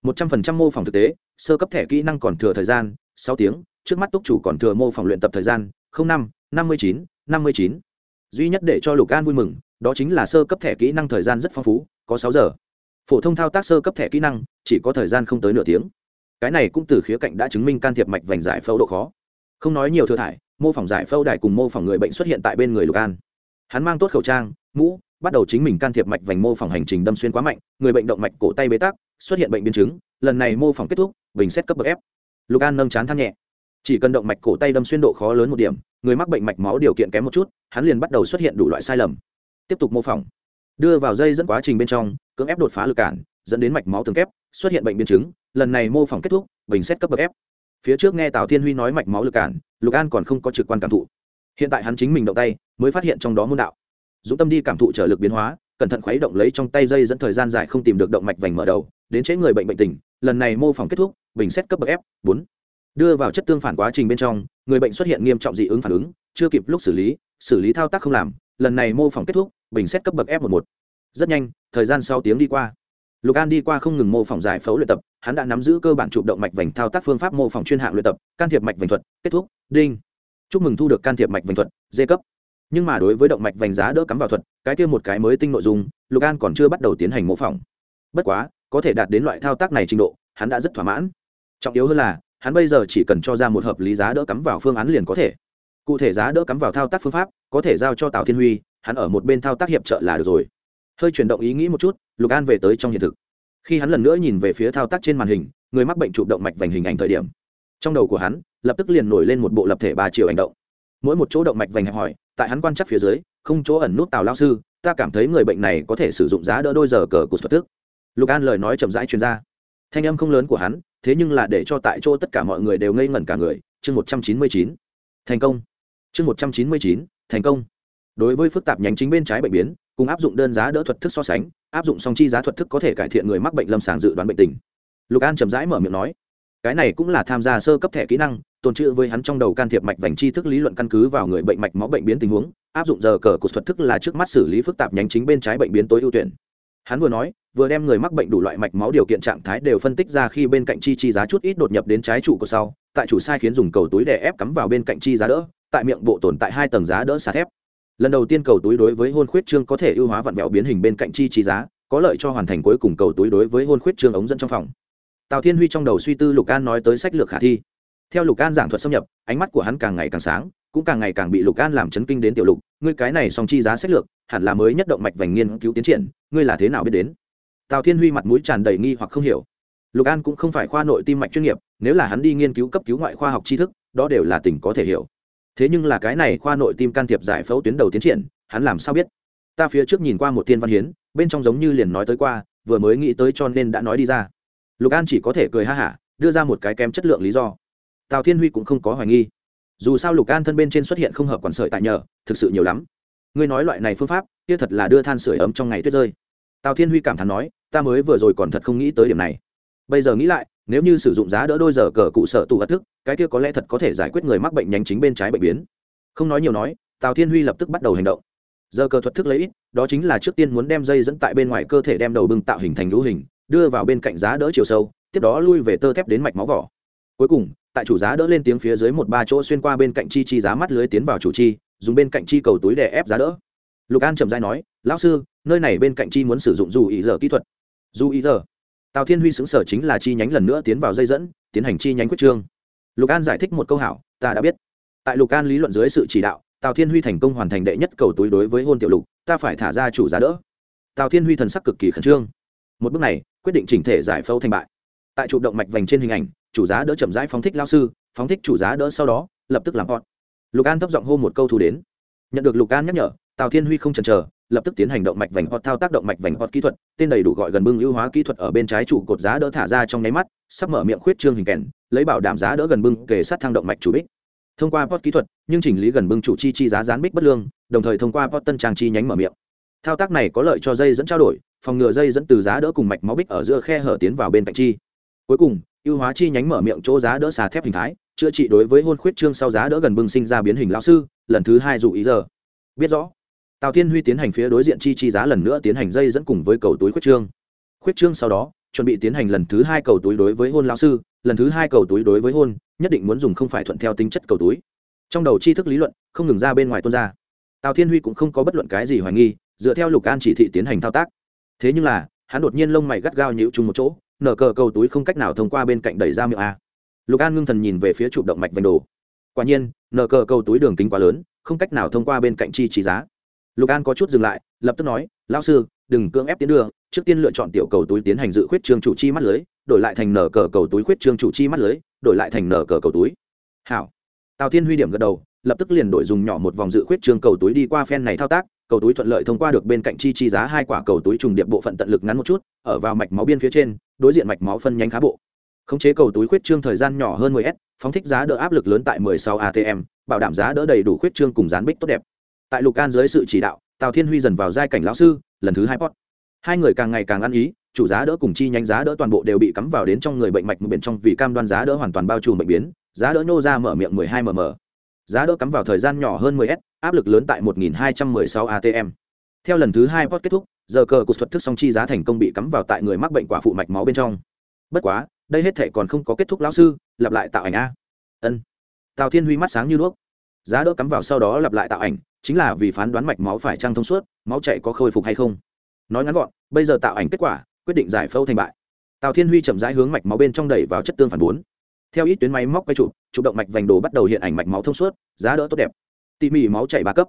một trăm phần trăm mô phỏng thực tế, sơ cấp thẻ kỹ năng còn thừa thời gian, sáu tiếng, trước mắt túc chủ còn thừa mô phỏng luyện tập thời gian năm năm mươi chín, năm mươi chín. Duy nhất để cho lục an vui mừng, đó chính là sơ cấp thẻ kỹ năng thời gian rất phong phú, có sáu giờ. Phổ thông thao tác sơ cấp thẻ kỹ năng, chỉ có thời gian không tới nửa tiếng. Cái này cũng từ khía cạnh đã chứng minh can thiệp mạch vành giải phẫu độ khó. Không nói nhiều thừa thải, mô phỏng giải phẫu đài cùng mô phỏng người bệnh xuất hiện tại bên người lục an. Hắn mang tốt khẩu trang, mũ, bắt đầu chính mình can thiệp mạch vành mô phỏng hành trình đâm xuyên quá mạnh, người bệnh động mạch, cổ tay bế tắc xuất hiện bệnh biến chứng, lần này mô phỏng kết thúc, bình xét cấp bậc f. Lục an nâng chán than nhẹ. Chỉ cần động mạch cổ tay đâm xuyên độ khó lớn một điểm, người mắc bệnh mạch máu điều kiện kém một chút, hắn liền bắt đầu xuất hiện đủ loại sai lầm. Tiếp tục mô phỏng. Đưa vào dây dẫn quá trình bên trong, cưỡng ép đột phá lực cản, dẫn đến mạch máu tường kép, xuất hiện bệnh biến chứng, lần này mô phỏng kết thúc, bình xét cấp bậc f. Phía trước nghe tào thiên huy nói mạch máu lực cản, lục an còn không có trực quan cảm thụ. Hiện tại hắn chính mình động tay, mới phát hiện trong đó môn đạo. Dũng tâm đi cảm thụ trở lực biến hóa, cẩn thận khuấy động lấy trong tay dây dẫn thời gian dài không tìm được động mạch vành mở đầu đến chế người bệnh bệnh tình, lần này mô phỏng kết thúc, bình xét cấp bậc f bốn. Đưa vào chất tương phản quá trình bên trong, người bệnh xuất hiện nghiêm trọng dị ứng phản ứng, chưa kịp lúc xử lý xử lý thao tác không làm, lần này mô phỏng kết thúc, bình xét cấp bậc f một một. Rất nhanh, thời gian sau tiếng đi qua. Lục an đi qua không ngừng mô phỏng giải phẫu luyện tập, hắn đã nắm giữ cơ bản chụp động mạch vành thao tác phương pháp mô phỏng chuyên hạng luyện tập, can thiệp mạch vành thuật, kết thúc, đinh. Chúc mừng thu được can thiệp mạch vành thuật, d cấp. Nhưng mà đối với động mạch vành giá đỡ cắm vào thuật, cái kia một cái mới tinh nội dung, lục an còn chưa bắt đầu tiến hành mô phỏng. Bất quá có thể đạt đến loại thao tác này trình độ, hắn đã rất thỏa mãn. Trọng yếu hơn là, hắn bây giờ chỉ cần cho ra một hợp lý giá đỡ cắm vào phương án liền có thể. Cụ thể giá đỡ cắm vào thao tác phương pháp, có thể giao cho tào thiên huy, hắn ở một bên thao tác hiệp trợ là được rồi. Hơi chuyển động ý nghĩ một chút, lục an về tới trong hiện thực. Khi hắn lần nữa nhìn về phía thao tác trên màn hình, người mắc bệnh chụp động mạch vành hình ảnh thời điểm. Trong đầu của hắn, lập tức liền nổi lên một bộ lập thể ba chiều hành động. Mỗi một chỗ động mạch vành hẹp hỏi tại hắn quan chắc phía dưới, không chỗ ẩn nút tào lao sư, ta cảm thấy người bệnh này có thể sử dụng giá đỡ đôi giờ cờ của thuật thức lục an lời nói chậm rãi chuyên ra. Thanh âm không lớn của hắn, thế nhưng là để cho tại chỗ tất cả mọi người đều ngây ngẩn cả người. Chương một trăm chín mươi chín, thành công. Chương một trăm chín mươi chín, thành công. Đối với phức tạp nhánh chính bên trái bệnh biến, cùng áp dụng đơn giá đỡ thuật thức so sánh, áp dụng song chi giá thuật thức có thể cải thiện người mắc bệnh lâm sàng dự đoán bệnh tình. Lục an chậm rãi mở miệng nói, cái này cũng là tham gia sơ cấp thẻ kỹ năng, tồn trữ với hắn trong đầu can thiệp mạch vành chi thức lý luận căn cứ vào người bệnh mạch máu bệnh biến tình huống, áp dụng giờ cờ của thuật thức là trước mắt xử lý phức tạp nhánh chính bên trái bệnh biến tối ưu tuyển hắn vừa nói, vừa đem người mắc bệnh đủ loại mạch máu điều kiện trạng thái đều phân tích ra khi bên cạnh chi chi giá chút ít đột nhập đến trái trụ của sau, tại chủ sai khiến dùng cầu túi để ép cắm vào bên cạnh chi giá đỡ, tại miệng bộ tồn tại hai tầng giá đỡ xà thép. Lần đầu tiên cầu túi đối với hôn khuyết trương có thể ưu hóa vặn vẹo biến hình bên cạnh chi chi giá, có lợi cho hoàn thành cuối cùng cầu túi đối với hôn khuyết trương ống dẫn trong phòng. Tào thiên huy trong đầu suy tư lục an nói tới sách lược khả thi theo lục an giảng thuật xâm nhập, ánh mắt của hắn càng ngày càng sáng, cũng càng ngày càng bị lục an làm chấn kinh đến tiểu lục. Ngươi cái này song chi giá sách lược, hẳn là mới nhất động mạch vành nghiên cứu tiến triển, ngươi là thế nào biết đến? Tào thiên huy mặt mũi tràn đầy nghi hoặc không hiểu. Lục an cũng không phải khoa nội tim mạch chuyên nghiệp, nếu là hắn đi nghiên cứu cấp cứu ngoại khoa học tri thức, đó đều là tình có thể hiểu. Thế nhưng là cái này khoa nội tim can thiệp giải phẫu tuyến đầu tiến triển, hắn làm sao biết? Ta phía trước nhìn qua một thiên văn hiến, bên trong giống như liền nói tới qua, vừa mới nghĩ tới cho nên đã nói đi ra. Lục an chỉ có thể cười ha hả, đưa ra một cái kém chất lượng lý do tào thiên huy cũng không có hoài nghi. Dù sao lục an thân bên trên xuất hiện không hợp quản sợi tại nhờ, thực sự nhiều lắm. Ngươi nói loại này phương pháp, kia thật là đưa than sửa ấm trong ngày tuyết rơi. Tào thiên huy cảm thán nói, ta mới vừa rồi còn thật không nghĩ tới điểm này. Bây giờ nghĩ lại, nếu như sử dụng giá đỡ đôi giờ cờ cụ sở tù vật thức, cái kia có lẽ thật có thể giải quyết người mắc bệnh nhánh chính bên trái bệnh biến. Không nói nhiều nói, tào thiên huy lập tức bắt đầu hành động. Giờ cờ thuật thức lấy ít, đó chính là trước tiên muốn đem dây dẫn tại bên ngoài cơ thể đem đầu bưng tạo hình thành lũ hình, đưa vào bên cạnh giá đỡ chiều sâu, tiếp đó lui về tơ thép đến mạch máu vỏ. Cuối cùng tại chủ giá đỡ lên tiếng phía dưới một ba chỗ xuyên qua bên cạnh chi chi giá mắt lưới tiến vào chủ chi, dùng bên cạnh chi cầu túi để ép giá đỡ. Lục an trầm dai nói, lão sư, nơi này bên cạnh chi muốn sử dụng dù ý giờ kỹ thuật. Dù ý giờ. Tào thiên huy xứng sở chính là chi nhánh lần nữa tiến vào dây dẫn, tiến hành chi nhánh quyết trương. Lục an giải thích một câu hảo, ta đã biết. Tại lục an lý luận dưới sự chỉ đạo, tào thiên huy thành công hoàn thành đệ nhất cầu túi đối với hôn tiểu lục, ta phải thả ra chủ giá đỡ. Tào thiên huy thần sắc cực kỳ khẩn trương. Một bước này, quyết định chỉnh thể giải phẫu thành bại tại chụp động mạch vành trên hình ảnh, chủ giá đỡ chậm rãi phóng thích lao sư, phóng thích chủ giá đỡ sau đó, lập tức làm hot. Lục an thấp giọng hô một câu thù đến. Nhận được lục an nhắc nhở, tào thiên huy không chần chờ, lập tức tiến hành động mạch vành hot thao tác động mạch vành hot kỹ thuật, tên đầy đủ gọi gần bưng ưu hóa kỹ thuật ở bên trái trụ cột giá đỡ thả ra trong nháy mắt, sắp mở miệng khuyết trương hình kèn, lấy bảo đảm giá đỡ gần bưng kề sát thang động mạch chủ bích. Thông qua pot kỹ thuật, nhưng chỉnh lý gần bưng chủ chi chi giá gián bích bất lương, đồng thời thông qua pot tân trang chi nhánh mở miệng. Thao tác này có lợi cho dây dẫn trao đổi, phòng ngừa dây dẫn từ giá đỡ cùng mạch máu bích ở giữa khe hở tiến vào bên cạnh chi cuối cùng, ưu hóa chi nhánh mở miệng chỗ giá đỡ xà thép hình thái, chữa trị đối với hôn khuyết trương sau giá đỡ gần bưng sinh ra biến hình lão sư, lần thứ hai dụ ý giờ. Biết rõ, tào thiên huy tiến hành phía đối diện chi chi giá lần nữa tiến hành dây dẫn cùng với cầu túi khuyết trương khuyết trương sau đó, chuẩn bị tiến hành lần thứ hai cầu túi đối với hôn lão sư, lần thứ hai cầu túi đối với hôn, nhất định muốn dùng không phải thuận theo tính chất cầu túi. Trong đầu tri thức lý luận, không ngừng ra bên ngoài tuôn ra. Tào thiên huy cũng không có bất luận cái gì hoài nghi, dựa theo lục an chỉ thị tiến hành thao tác. Thế nhưng là, hắn đột nhiên lông mày gắt gao nhịu chung một chỗ nở cờ cầu túi không cách nào thông qua bên cạnh đẩy ra miệng a. Lục an ngưng thần nhìn về phía chụp động mạch vành đồ. Quả nhiên, nở cờ cầu túi đường kính quá lớn, không cách nào thông qua bên cạnh chi trí giá. Lục an có chút dừng lại, lập tức nói, lão sư, đừng cưỡng ép tiến đưa trước tiên lựa chọn tiểu cầu túi tiến hành dự khuyết trương chủ chi mắt lưới, đổi lại thành nở cờ cầu túi khuyết trương chủ chi mắt lưới, đổi lại thành nở cờ cầu túi. Hảo. Tào thiên huy điểm gật đầu, lập tức liền đổi dùng nhỏ một vòng dự khuyết trương cầu túi đi qua phen này thao tác cầu túi thuận lợi thông qua được bên cạnh chi chi giá hai quả cầu túi trùng điệp bộ phận tận lực ngắn một chút, ở vào mạch máu biên phía trên, đối diện mạch máu phân nhánh khá bộ. Khống chế cầu túi khuyết trương thời gian nhỏ hơn 10 s, phóng thích giá đỡ áp lực lớn tại 16 atm bảo đảm giá đỡ đầy đủ khuyết trương cùng dán bích tốt đẹp. Tại lục can dưới sự chỉ đạo, tào thiên huy dần vào giai cảnh lão sư, lần thứ hai pot. Hai người càng ngày càng ăn ý, chủ giá đỡ cùng chi nhánh giá đỡ toàn bộ đều bị cắm vào đến trong người bệnh mạch bên trong vì cam đoan giá đỡ hoàn toàn bao trùm bệnh biến, giá đỡ nô ra mở miệng 12 mm giá đỡ cắm vào thời gian nhỏ hơn 10 s áp lực lớn tại 1216 atm theo lần thứ hai post kết thúc, giờ cờ của thuật thức song chi giá thành công bị cắm vào tại người mắc bệnh quả phụ mạch máu bên trong. Bất quá, đây hết thể còn không có kết thúc lão sư, lặp lại tạo ảnh a. Ân. Tào thiên huy mắt sáng như đuốc. Giá đỡ cắm vào sau đó lặp lại tạo ảnh, chính là vì phán đoán mạch máu phải trang thông suốt, máu chạy có khôi phục hay không. Nói ngắn gọn, bây giờ tạo ảnh kết quả, quyết định giải phẫu thành bại. Tào thiên huy chậm rãi hướng mạch máu bên trong đẩy vào chất tương phản bốn. Theo ít tuyến máy móc quay trụ chụp động mạch vành đồ bắt đầu hiện ảnh mạch máu thông suốt, giá đỡ tốt đẹp tỉ mỉ máu chảy ba cấp.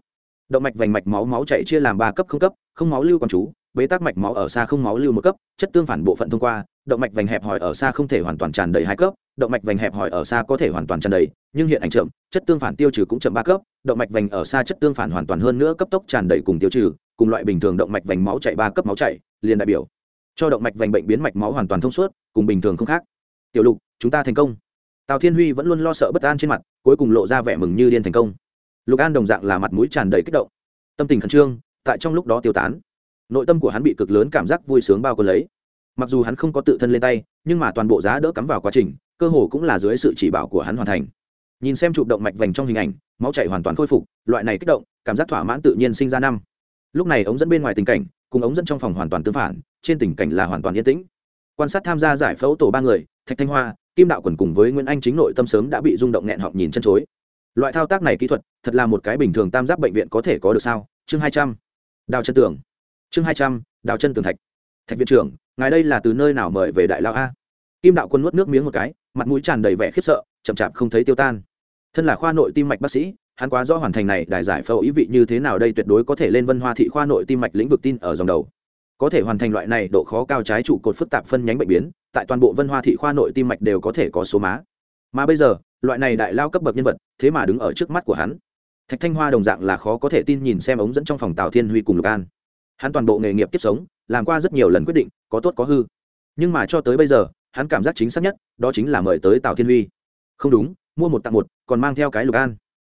Động mạch vành mạch máu máu chảy chia làm ba cấp không cấp, không máu lưu còn chú bế tắc mạch máu ở xa không máu lưu một cấp, chất tương phản bộ phận thông qua, động mạch vành hẹp hỏi ở xa không thể hoàn toàn tràn đầy hai cấp, động mạch vành hẹp hỏi ở xa có thể hoàn toàn tràn đầy, nhưng hiện ảnh chậm, chất tương phản tiêu trừ cũng chậm ba cấp, động mạch vành ở xa chất tương phản hoàn toàn hơn nữa cấp tốc tràn đầy cùng tiêu trừ, cùng loại bình thường động mạch vành máu chạy ba cấp máu chạy liền đại biểu cho động mạch vành bệnh biến mạch máu hoàn toàn thông suốt, cùng bình thường không khác. Tiểu lục, chúng ta thành công. Tào thiên huy vẫn luôn lo sợ bất an trên mặt, cuối cùng lộ ra vẻ mừng như điên thành công lục an đồng dạng là mặt mũi tràn đầy kích động tâm tình khẩn trương tại trong lúc đó tiêu tán nội tâm của hắn bị cực lớn cảm giác vui sướng bao quân lấy mặc dù hắn không có tự thân lên tay nhưng mà toàn bộ giá đỡ cắm vào quá trình cơ hồ cũng là dưới sự chỉ bảo của hắn hoàn thành nhìn xem chụp động mạch vành trong hình ảnh máu chảy hoàn toàn khôi phục loại này kích động cảm giác thỏa mãn tự nhiên sinh ra năm lúc này ống dẫn bên ngoài tình cảnh cùng ống dẫn trong phòng hoàn toàn tương phản trên tình cảnh là hoàn toàn yên tĩnh quan sát tham gia giải phẫu tổ ba người thạch thanh hoa kim đạo quần cùng với nguyễn anh chính nội tâm sớm đã bị rung động nghẹn họng nhìn chân chối loại thao tác này kỹ thuật, thật là một cái bình thường tam giác bệnh viện có thể có được sao? Chương hai trăm. Đào chân tường. Chương hai trăm, đào chân tường thạch. Thạch viện trưởng, ngài đây là từ nơi nào mời về đại lao a? Kim đạo quân nuốt nước miếng một cái, mặt mũi tràn đầy vẻ khiếp sợ, chậm chạp không thấy tiêu tan. Thân là khoa nội tim mạch bác sĩ, hắn quá rõ hoàn thành này đại giải phẫu ý vị như thế nào đây tuyệt đối có thể lên vân hoa thị khoa nội tim mạch lĩnh vực tin ở dòng đầu. Có thể hoàn thành loại này độ khó cao trái trụ cột phức tạp phân nhánh bệnh biến, tại toàn bộ vân hoa thị khoa nội tim mạch đều có thể có số má. Mà bây giờ loại này đại lao cấp bậc nhân vật, thế mà đứng ở trước mắt của hắn. Thạch thanh hoa đồng dạng là khó có thể tin nhìn xem ống dẫn trong phòng tào thiên huy cùng lục an. Hắn toàn bộ nghề nghiệp kiếp sống, làm qua rất nhiều lần quyết định, có tốt có hư. Nhưng mà cho tới bây giờ, hắn cảm giác chính xác nhất, đó chính là mời tới tào thiên huy. Không đúng, mua một tặng một, còn mang theo cái lục an.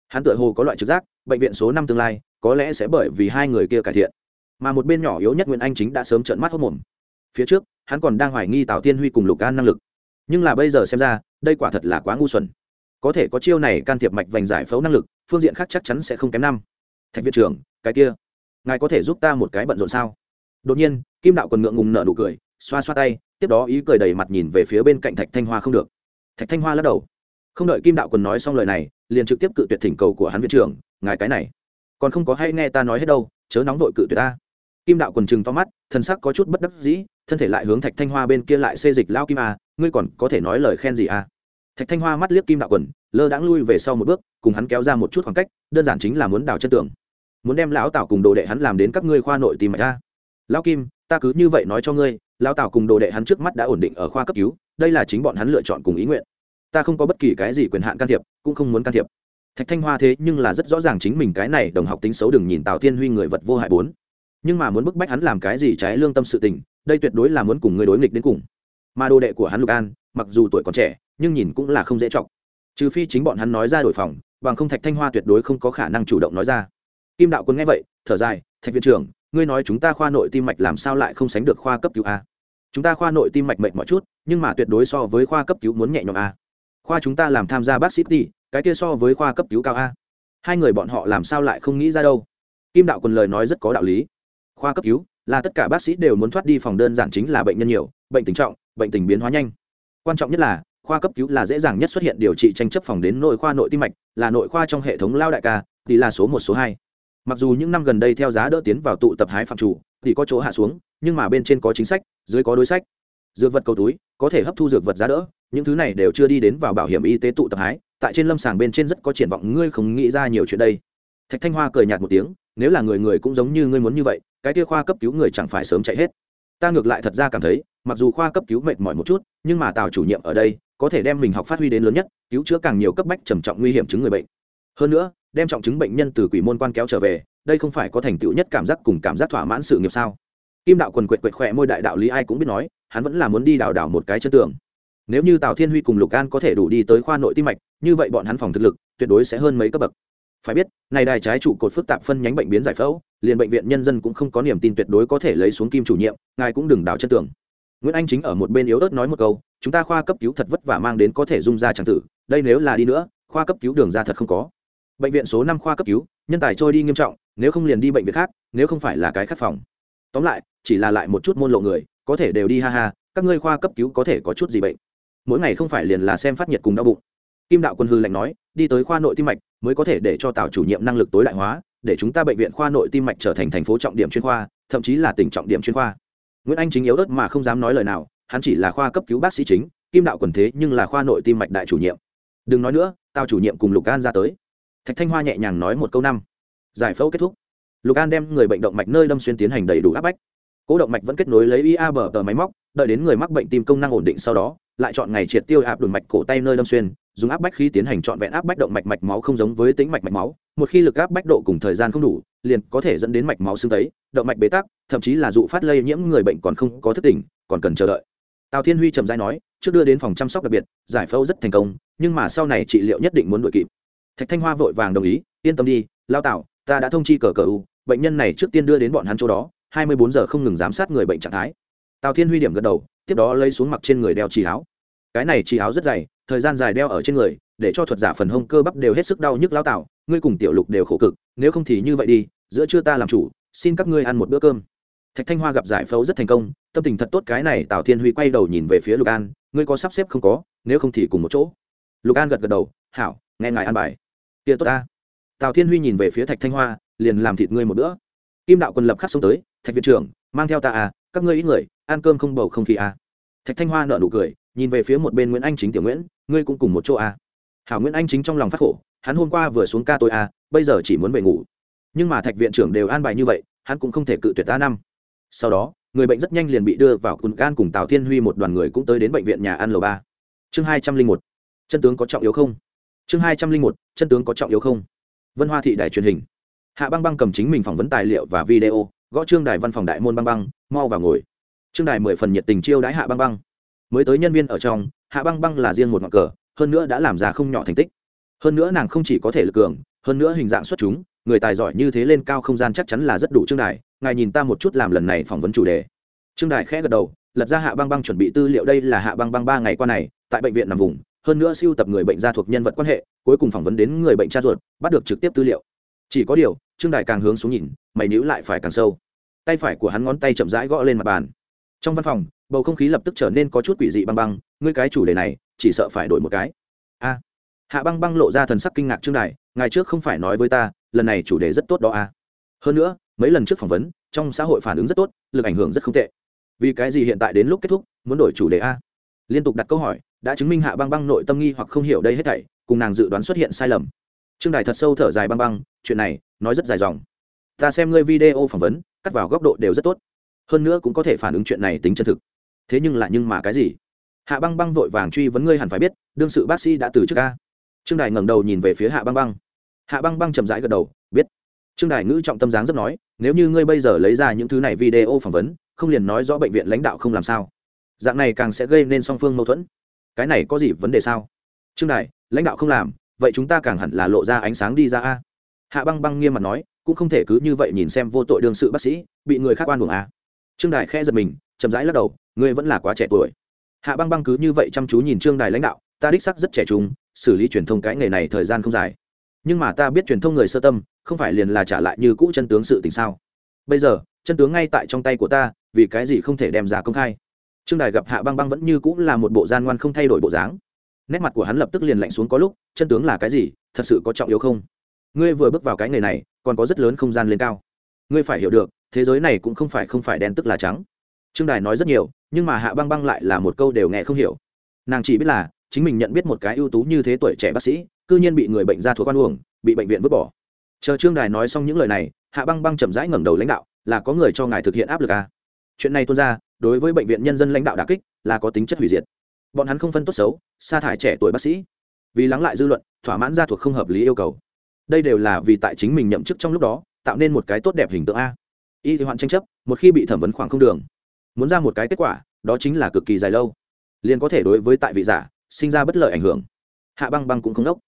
Hắn tựa hồ có loại trực giác, bệnh viện số năm tương lai, có lẽ sẽ bởi vì hai người kia cải thiện. Mà một bên nhỏ yếu nhất nguyễn anh chính đã sớm trợn mắt hốc mồm. Phía trước, hắn còn đang hoài nghi tào thiên huy cùng lục an năng lực. Nhưng là bây giờ xem ra, đây quả thật là quá ngu xuẩn có thể có chiêu này can thiệp mạch vành giải phẫu năng lực, phương diện khác chắc chắn sẽ không kém năm. Thạch viện trưởng, cái kia, ngài có thể giúp ta một cái bận rộn sao? Đột nhiên, kim đạo còn ngượng ngùng nở nụ cười, xoa xoa tay, tiếp đó ý cười đầy mặt nhìn về phía bên cạnh thạch thanh hoa không được. Thạch thanh hoa lắc đầu. Không đợi kim đạo còn nói xong lời này, liền trực tiếp cự tuyệt thỉnh cầu của hắn viện trưởng, ngài cái này, còn không có hay nghe ta nói hết đâu, chớ nóng vội cự tuyệt ta. Kim đạo quần chừng to mắt thân sắc có chút bất đắc dĩ, thân thể lại hướng thạch thanh hoa bên kia lại xê dịch lao kim à ngươi còn có thể nói lời khen gì à? Thạch thanh hoa mắt liếc kim đạo quần, lơ đãng lui về sau một bước, cùng hắn kéo ra một chút khoảng cách, đơn giản chính là muốn đào chân tường. Muốn đem lão tảo cùng đồ đệ hắn làm đến các ngươi khoa nội tìm mạch ta lão kim, ta cứ như vậy nói cho ngươi, lão tảo cùng đồ đệ hắn trước mắt đã ổn định ở khoa cấp cứu, đây là chính bọn hắn lựa chọn cùng ý nguyện. Ta không có bất kỳ cái gì quyền hạn can thiệp, cũng không muốn can thiệp. Thạch thanh hoa thế nhưng là rất rõ ràng chính mình cái này đồng học tính xấu đừng nhìn tào thiên huy người vật vô hại bốn. Nhưng mà muốn bức bách hắn làm cái gì trái lương tâm sự tình, đây tuyệt đối là muốn cùng người đối nghịch đến cùng. Mà đồ đệ của hắn lục an, mặc dù tuổi còn trẻ nhưng nhìn cũng là không dễ chọc. Trừ phi chính bọn hắn nói ra đổi phòng, bằng không thạch thanh hoa tuyệt đối không có khả năng chủ động nói ra. Kim đạo quân nghe vậy, thở dài, thạch viện trưởng, ngươi nói chúng ta khoa nội tim mạch làm sao lại không sánh được khoa cấp cứu a? Chúng ta khoa nội tim mạch mệt mọi chút, nhưng mà tuyệt đối so với khoa cấp cứu muốn nhẹ nhõm a. Khoa chúng ta làm tham gia bác sĩ đi cái kia so với khoa cấp cứu cao a. Hai người bọn họ làm sao lại không nghĩ ra đâu? Kim đạo quân lời nói rất có đạo lý. Khoa cấp cứu, là tất cả bác sĩ đều muốn thoát đi, phòng đơn giản chính là bệnh nhân nhiều, bệnh tình trọng, bệnh tình biến hóa nhanh. Quan trọng nhất là khoa cấp cứu là dễ dàng nhất xuất hiện điều trị tranh chấp phòng đến nội khoa nội tim mạch, là nội khoa trong hệ thống lao đại ca, thì là số một, số hai. Mặc dù những năm gần đây theo giá đỡ tiến vào tụ tập hái phạm chủ, thì có chỗ hạ xuống, nhưng mà bên trên có chính sách, dưới có đối sách. Dược vật cầu túi, có thể hấp thu dược vật giá đỡ, những thứ này đều chưa đi đến vào bảo hiểm y tế tụ tập hái, tại trên lâm sàng bên trên rất có triển vọng, ngươi không nghĩ ra nhiều chuyện đây. Thạch thanh hoa cười nhạt một tiếng, nếu là người người cũng giống như ngươi muốn như vậy, cái kia khoa cấp cứu người chẳng phải sớm chạy hết. Ta ngược lại thật ra cảm thấy, mặc dù khoa cấp cứu mệt mỏi một chút, nhưng mà tào chủ nhiệm ở đây có thể đem mình học phát huy đến lớn nhất, cứu chữa càng nhiều cấp bách trầm trọng nguy hiểm chứng người bệnh. Hơn nữa, đem trọng chứng bệnh nhân từ quỷ môn quan kéo trở về, đây không phải có thành tựu nhất cảm giác cùng cảm giác thỏa mãn sự nghiệp sao? Kim đạo quần quệt quệt khỏe môi đại đạo lý ai cũng biết nói, hắn vẫn là muốn đi đào đảo một cái chân tường. Nếu như tào thiên huy cùng lục an có thể đủ đi tới khoa nội tim mạch, như vậy bọn hắn phòng thực lực tuyệt đối sẽ hơn mấy cấp bậc. Phải biết, này đài trái trụ cột phức tạp phân nhánh bệnh biến giải phẫu, liền bệnh viện nhân dân cũng không có niềm tin tuyệt đối có thể lấy xuống kim chủ nhiệm, ngài cũng đừng đào chân tường. Nguyễn anh chính ở một bên yếu ớt nói một câu chúng ta khoa cấp cứu thật vất vả mang đến có thể dung ra tràng tử, đây nếu là đi nữa, khoa cấp cứu đường ra thật không có. Bệnh viện số năm khoa cấp cứu, nhân tài trôi đi nghiêm trọng, nếu không liền đi bệnh viện khác, nếu không phải là cái khắc phòng. Tóm lại, chỉ là lại một chút môn lộ người, có thể đều đi ha ha, các ngươi khoa cấp cứu có thể có chút gì bệnh. Mỗi ngày không phải liền là xem phát nhiệt cùng đau bụng. Kim đạo quân hư lạnh nói, đi tới khoa nội tim mạch, mới có thể để cho tào chủ nhiệm năng lực tối đại hóa, để chúng ta bệnh viện khoa nội tim mạch trở thành thành phố trọng điểm chuyên khoa, thậm chí là tỉnh trọng điểm chuyên khoa. Nguyễn anh chính yếu ớt mà không dám nói lời nào hắn chỉ là khoa cấp cứu bác sĩ chính, kim đạo quần thế nhưng là khoa nội tim mạch đại chủ nhiệm. Đừng nói nữa, tao chủ nhiệm cùng lục an ra tới. Thạch thanh hoa nhẹ nhàng nói một câu năm. Giải phẫu kết thúc. Lục an đem người bệnh động mạch nơi đâm xuyên tiến hành đầy đủ áp bách. Cố động mạch vẫn kết nối lấy ia bờ tờ máy móc, đợi đến người mắc bệnh tim công năng ổn định sau đó, lại chọn ngày triệt tiêu áp đồn mạch cổ tay nơi đâm xuyên, dùng áp bách khi tiến hành trọn vẹn áp bách động mạch mạch máu không giống với tính mạch mạch máu, một khi lực áp bách độ cùng thời gian không đủ, liền có thể dẫn đến mạch máu xương tấy, động mạch bế tắc, thậm chí là dụ phát lây nhiễm người bệnh còn không có thức tỉnh, còn cần chờ đợi tào thiên huy trầm dai nói, trước đưa đến phòng chăm sóc đặc biệt, giải phẫu rất thành công, nhưng mà sau này trị liệu nhất định muốn đuổi kịp. Thạch thanh hoa vội vàng đồng ý, yên tâm đi, lao tạo ta đã thông chi cờ cờ u, bệnh nhân này trước tiên đưa đến bọn hắn chỗ đó, hai mươi bốn giờ không ngừng giám sát người bệnh trạng thái. Tào thiên huy điểm gật đầu, tiếp đó lấy xuống mặc trên người đeo trì áo. Cái này trì áo rất dày, thời gian dài đeo ở trên người, để cho thuật giả phần hông cơ bắp đều hết sức đau nhức lao tạo ngươi cùng tiểu lục đều khổ cực, nếu không thì như vậy đi, giữa trưa ta làm chủ, xin các ngươi ăn một bữa cơm thạch thanh hoa gặp giải phẫu rất thành công, tâm tình thật tốt, cái này tào thiên huy quay đầu nhìn về phía lục an, ngươi có sắp xếp không có, nếu không thì cùng một chỗ. Lục an gật gật đầu, hảo, nghe ngài ăn bài. Kia tốt ta. Tào thiên huy nhìn về phía thạch thanh hoa, liền làm thịt ngươi một bữa. Kim đạo quân lập khắc xông tới, thạch viện trưởng, mang theo ta à các ngươi ít người, ăn cơm không bầu không khí à. Thạch thanh hoa nợ nụ cười, nhìn về phía một bên nguyễn anh chính tiểu nguyễn, ngươi cũng cùng một chỗ à. Hảo nguyễn anh chính trong lòng phát khổ, hắn hôm qua vừa xuống ca tôi à bây giờ chỉ muốn về ngủ. Nhưng mà thạch viện trưởng đều an bài như vậy, hắn cũng không thể cự tuyệt ta năm sau đó, người bệnh rất nhanh liền bị đưa vào cùn gan cùng tào thiên huy một đoàn người cũng tới đến bệnh viện nhà ăn lầu ba. Chương hai trăm linh một, chân tướng có trọng yếu không? Chương hai trăm linh một, chân tướng có trọng yếu không? Vân hoa thị đài truyền hình. Hạ băng băng cầm chính mình phỏng vấn tài liệu và video, gõ trương đài văn phòng đại môn băng băng, mau vào ngồi. Trương đài mười phần nhiệt tình chiêu đãi hạ băng băng. Mới tới nhân viên ở trong, hạ băng băng là riêng một ngọn cờ, hơn nữa đã làm ra không nhỏ thành tích. Hơn nữa nàng không chỉ có thể lực cường, hơn nữa hình dạng xuất chúng, người tài giỏi như thế lên cao không gian chắc chắn là rất đủ trương đài ngài nhìn ta một chút làm lần này phỏng vấn chủ đề. Trương đài khẽ gật đầu, lật ra hạ băng băng chuẩn bị tư liệu đây là hạ băng băng ba ngày qua này, tại bệnh viện nằm vùng, hơn nữa siêu tập người bệnh gia thuộc nhân vật quan hệ, cuối cùng phỏng vấn đến người bệnh cha ruột, bắt được trực tiếp tư liệu. Chỉ có điều, trương đài càng hướng xuống nhìn, mày níu lại phải càng sâu. Tay phải của hắn ngón tay chậm rãi gõ lên mặt bàn. Trong văn phòng, bầu không khí lập tức trở nên có chút quỷ dị băng băng, ngươi cái chủ đề này, chỉ sợ phải đổi một cái. A. Hạ băng băng lộ ra thần sắc kinh ngạc trương đài ngày trước không phải nói với ta, lần này chủ đề rất tốt đó a. Hơn nữa mấy lần trước phỏng vấn, trong xã hội phản ứng rất tốt, lực ảnh hưởng rất không tệ. Vì cái gì hiện tại đến lúc kết thúc, muốn đổi chủ đề a? Liên tục đặt câu hỏi, đã chứng minh hạ băng băng nội tâm nghi hoặc không hiểu đây hết thảy, cùng nàng dự đoán xuất hiện sai lầm. Trương đài thật sâu thở dài băng băng, chuyện này, nói rất dài dòng. Ta xem ngươi video phỏng vấn, cắt vào góc độ đều rất tốt. Hơn nữa cũng có thể phản ứng chuyện này tính chân thực. Thế nhưng là nhưng mà cái gì? Hạ băng băng vội vàng truy vấn ngươi hẳn phải biết, đương sự bác sĩ đã từ trước ca trương đài ngẩng đầu nhìn về phía hạ băng băng. Hạ băng băng chậm rãi gật đầu trương đài ngữ trọng tâm dáng rất nói, nếu như ngươi bây giờ lấy ra những thứ này video phỏng vấn, không liền nói rõ bệnh viện lãnh đạo không làm sao? Dạng này càng sẽ gây nên song phương mâu thuẫn. Cái này có gì vấn đề sao? Trương đài, lãnh đạo không làm, vậy chúng ta càng hẳn là lộ ra ánh sáng đi ra a. Hạ băng băng nghiêm mặt nói, cũng không thể cứ như vậy nhìn xem vô tội đương sự bác sĩ, bị người khác oan uổng a. Trương đài khẽ giật mình, chậm rãi lắc đầu, ngươi vẫn là quá trẻ tuổi. Hạ băng băng cứ như vậy chăm chú nhìn trương đài lãnh đạo, ta đích sắc rất trẻ trung, xử lý truyền thông cái nghề này thời gian không dài nhưng mà ta biết truyền thông người sơ tâm, không phải liền là trả lại như cũ chân tướng sự tình sao? Bây giờ, chân tướng ngay tại trong tay của ta, vì cái gì không thể đem ra công khai? Trương đài gặp hạ băng băng vẫn như cũ là một bộ gian ngoan không thay đổi bộ dáng. Nét mặt của hắn lập tức liền lạnh xuống có lúc, chân tướng là cái gì, thật sự có trọng yếu không? Ngươi vừa bước vào cái nghề này, còn có rất lớn không gian lên cao. Ngươi phải hiểu được, thế giới này cũng không phải không phải đen tức là trắng. Trương đài nói rất nhiều, nhưng mà hạ băng băng lại là một câu đều nghe không hiểu. Nàng chỉ biết là chính mình nhận biết một cái ưu tú như thế tuổi trẻ bác sĩ, cư nhiên bị người bệnh ra thuộc quan uổng, bị bệnh viện vứt bỏ. Chờ trương đài nói xong những lời này, hạ băng băng chậm rãi ngẩng đầu lãnh đạo, là có người cho ngài thực hiện áp lực à. chuyện này tuôn ra, đối với bệnh viện nhân dân lãnh đạo đà kích, là có tính chất hủy diệt. Bọn hắn không phân tốt xấu, sa thải trẻ tuổi bác sĩ. Vì lắng lại dư luận, thỏa mãn ra thuộc không hợp lý yêu cầu. Đây đều là vì tại chính mình nhậm chức trong lúc đó, tạo nên một cái tốt đẹp hình tượng a. Y thì hoạn tranh chấp, một khi bị thẩm vấn khoảng không đường, muốn ra một cái kết quả, đó chính là cực kỳ dài lâu. Liền có thể đối với tại vị giả sinh ra bất lợi ảnh hưởng. Hạ băng băng cũng không đốc.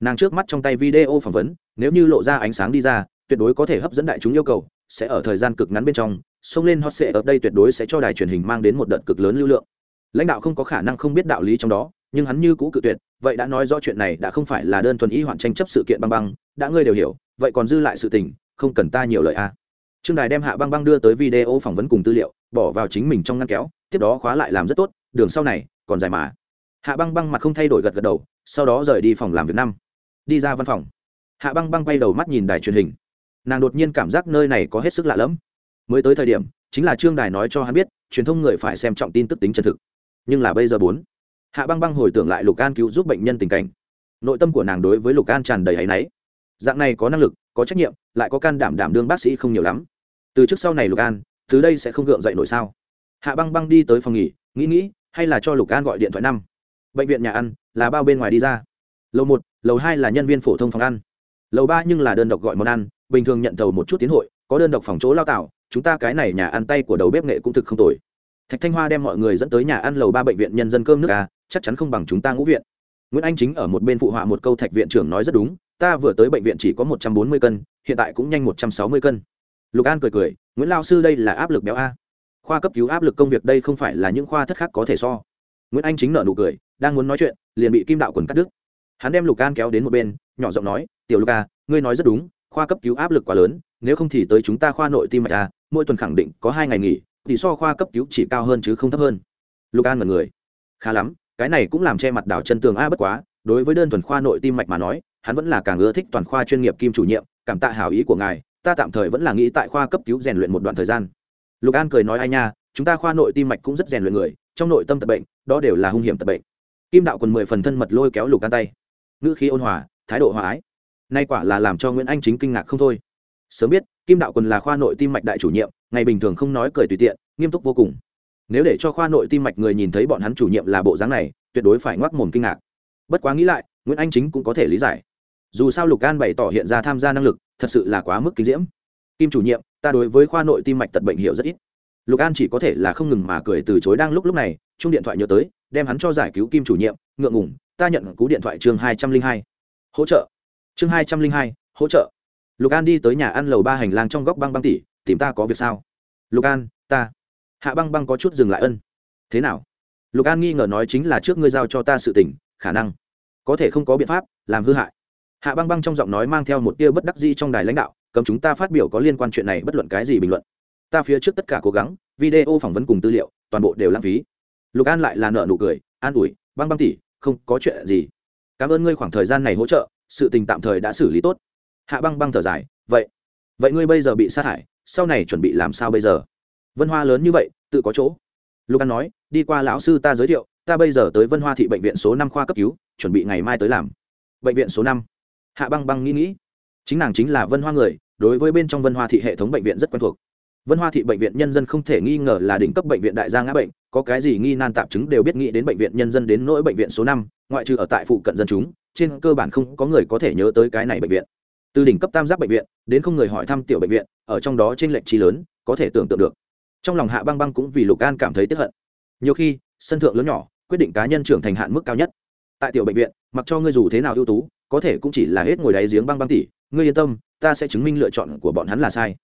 Nàng trước mắt trong tay video phỏng vấn, nếu như lộ ra ánh sáng đi ra, tuyệt đối có thể hấp dẫn đại chúng yêu cầu, sẽ ở thời gian cực ngắn bên trong, xông lên hot sệ ở đây tuyệt đối sẽ cho đài truyền hình mang đến một đợt cực lớn lưu lượng. Lãnh đạo không có khả năng không biết đạo lý trong đó, nhưng hắn như cũ cự tuyệt, vậy đã nói rõ chuyện này đã không phải là đơn thuần ý hoạn tranh chấp sự kiện băng băng, đã ngươi đều hiểu, vậy còn dư lại sự tình, không cần ta nhiều lời a. À. trương đài đem hạ băng băng đưa tới video phỏng vấn cùng tư liệu, bỏ vào chính mình trong ngăn kéo, tiếp đó khóa lại làm rất tốt, đường sau này, còn dài mà hạ băng băng mặt không thay đổi gật gật đầu, sau đó rời đi phòng làm việc năm. Đi ra văn phòng. Hạ băng băng quay đầu mắt nhìn đài truyền hình. Nàng đột nhiên cảm giác nơi này có hết sức lạ lẫm. Mới tới thời điểm, chính là trương đài nói cho hắn biết, truyền thông người phải xem trọng tin tức tính chân thực. Nhưng là bây giờ bốn, hạ băng băng hồi tưởng lại lục an cứu giúp bệnh nhân tình cảnh. Nội tâm của nàng đối với lục an tràn đầy áy náy. Dạng này có năng lực, có trách nhiệm, lại có can đảm đảm đương bác sĩ không nhiều lắm. Từ trước sau này lục an, từ đây sẽ không gượng dậy nổi sao? Hạ băng băng đi tới phòng nghỉ, nghĩ nghĩ, hay là cho lục an gọi điện thoại năm? Bệnh viện nhà ăn là bao bên ngoài đi ra. Lầu một, lầu hai là nhân viên phổ thông phòng ăn. Lầu ba nhưng là đơn độc gọi món ăn, bình thường nhận thầu một chút tiến hội, có đơn độc phòng chỗ lao tạo, chúng ta cái này nhà ăn tay của đầu bếp nghệ cũng thực không tồi. Thạch thanh hoa đem mọi người dẫn tới nhà ăn lầu ba bệnh viện nhân dân cơm nước. A chắc chắn không bằng chúng ta ngũ viện. Nguyễn anh chính ở một bên phụ họa một câu thạch viện trưởng nói rất đúng, ta vừa tới bệnh viện chỉ có một trăm bốn mươi cân, hiện tại cũng nhanh một trăm sáu mươi cân. Lục an cười cười, nguyễn lao sư đây là áp lực béo a. Khoa cấp cứu áp lực công việc đây không phải là những khoa thất khác có thể so. Nguyễn anh chính nợ nụ cười đang muốn nói chuyện, liền bị kim đạo quần cắt đứt. Hắn đem lục an kéo đến một bên, nhỏ giọng nói, tiểu lục à, ngươi nói rất đúng, khoa cấp cứu áp lực quá lớn, nếu không thì tới chúng ta khoa nội tim mạch a mỗi tuần khẳng định có hai ngày nghỉ, thì so khoa cấp cứu chỉ cao hơn chứ không thấp hơn. Lục an mật người. Khá lắm, cái này cũng làm che mặt đảo chân tường a bất quá, đối với đơn thuần khoa nội tim mạch mà nói, hắn vẫn là càng ưa thích toàn khoa chuyên nghiệp kim chủ nhiệm, cảm tạ hảo ý của ngài, ta tạm thời vẫn là nghĩ tại khoa cấp cứu rèn luyện một đoạn thời gian. Lục an cười nói, ai nha, chúng ta khoa nội tim mạch cũng rất rèn luyện người, trong nội tâm tập bệnh, đó đều là hung hiểm tập bệnh kim đạo còn mười phần thân mật lôi kéo lục an tay. Ngữ khí ôn hòa, thái độ hòa ái. Nay quả là làm cho nguyễn anh chính kinh ngạc không thôi. Sớm biết, kim đạo quần là khoa nội tim mạch đại chủ nhiệm, ngày bình thường không nói cười tùy tiện, nghiêm túc vô cùng. Nếu để cho khoa nội tim mạch người nhìn thấy bọn hắn chủ nhiệm là bộ dáng này, tuyệt đối phải ngoác mồm kinh ngạc. Bất quá nghĩ lại, nguyễn anh chính cũng có thể lý giải. Dù sao lục an bày tỏ hiện ra tham gia năng lực, thật sự là quá mức kinh diễm. Kim chủ nhiệm, ta đối với khoa nội tim mạch tật bệnh hiểu rất ít. Lục an chỉ có thể là không ngừng mà cười từ chối đang lúc lúc này, chung điện thoại nhớ tới đem hắn cho giải cứu kim chủ nhiệm, ngượng ngủng ta nhận cú điện thoại chương hai trăm linh hai. Hỗ trợ. Chương hai trăm linh hai, hỗ trợ. Lục an đi tới nhà ăn lầu ba hành lang trong góc băng băng tỉ, tìm ta có việc sao? Lục an, ta. Hạ băng băng có chút dừng lại ân. Thế nào? Lục an nghi ngờ nói chính là trước ngươi giao cho ta sự tình, khả năng. Có thể không có biện pháp, làm hư hại. Hạ băng băng trong giọng nói mang theo một tia bất đắc dĩ trong đài lãnh đạo, cấm chúng ta phát biểu có liên quan chuyện này bất luận cái gì bình luận. Ta phía trước tất cả cố gắng, video phỏng vấn cùng tư liệu, toàn bộ đều lãng phí lục an lại là nợ nụ cười an ủi băng băng tỉ không có chuyện gì. Cảm ơn ngươi khoảng thời gian này hỗ trợ sự tình tạm thời đã xử lý tốt. Hạ băng băng thở dài vậy vậy ngươi bây giờ bị sa thải, sau này chuẩn bị làm sao bây giờ? Vân hoa lớn như vậy tự có chỗ. Lục an nói đi qua lão sư ta giới thiệu ta bây giờ tới vân hoa thị bệnh viện số năm khoa cấp cứu chuẩn bị ngày mai tới làm. Bệnh viện số năm. Hạ băng băng nghĩ nghĩ chính nàng chính là vân hoa người đối với bên trong vân hoa thị hệ thống bệnh viện rất quen thuộc vân hoa thị bệnh viện nhân dân không thể nghi ngờ là đỉnh cấp bệnh viện đại gia ngã bệnh, có cái gì nghi nan tạp chứng đều biết nghĩ đến bệnh viện nhân dân đến nỗi bệnh viện số năm, ngoại trừ ở tại phụ cận dân chúng, trên cơ bản không có người có thể nhớ tới cái này bệnh viện. Từ đỉnh cấp tam giác bệnh viện, đến không người hỏi thăm tiểu bệnh viện, ở trong đó trên lệnh chi lớn, có thể tưởng tượng được. Trong lòng hạ băng băng cũng vì lục an cảm thấy tiếp hận. Nhiều khi, sân thượng lớn nhỏ, quyết định cá nhân trưởng thành hạn mức cao nhất. Tại tiểu bệnh viện, mặc cho ngươi dù thế nào ưu tú, có thể cũng chỉ là hết ngồi đáy giếng băng băng tỉ, ngươi yên tâm, ta sẽ chứng minh lựa chọn của bọn hắn là sai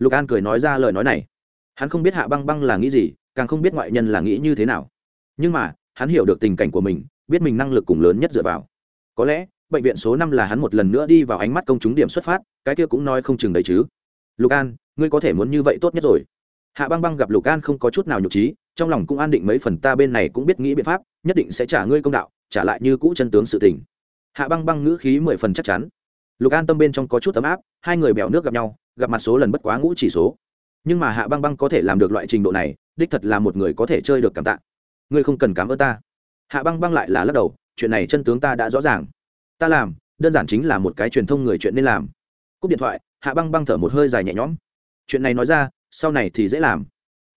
lục an cười nói ra lời nói này. Hắn không biết hạ băng băng là nghĩ gì, càng không biết ngoại nhân là nghĩ như thế nào. Nhưng mà, hắn hiểu được tình cảnh của mình, biết mình năng lực cùng lớn nhất dựa vào. Có lẽ, bệnh viện số năm là hắn một lần nữa đi vào ánh mắt công chúng điểm xuất phát, cái kia cũng nói không chừng đấy chứ. Lục an, ngươi có thể muốn như vậy tốt nhất rồi. Hạ băng băng gặp lục an không có chút nào nhục trí, trong lòng cũng an định mấy phần ta bên này cũng biết nghĩ biện pháp, nhất định sẽ trả ngươi công đạo, trả lại như cũ chân tướng sự tình. Hạ băng băng ngữ khí mười phần chắc chắn. Lục an tâm bên trong có chút ấm áp, hai người bèo nước gặp nhau gặp mặt số lần bất quá ngũ chỉ số. Nhưng mà hạ băng băng có thể làm được loại trình độ này, đích thật là một người có thể chơi được cảm tạ. Ngươi không cần cảm ơn ta. Hạ băng băng lại là lắc đầu, chuyện này chân tướng ta đã rõ ràng. Ta làm, đơn giản chính là một cái truyền thông người chuyện nên làm. Cúp điện thoại, hạ băng băng thở một hơi dài nhẹ nhõm. Chuyện này nói ra, sau này thì dễ làm.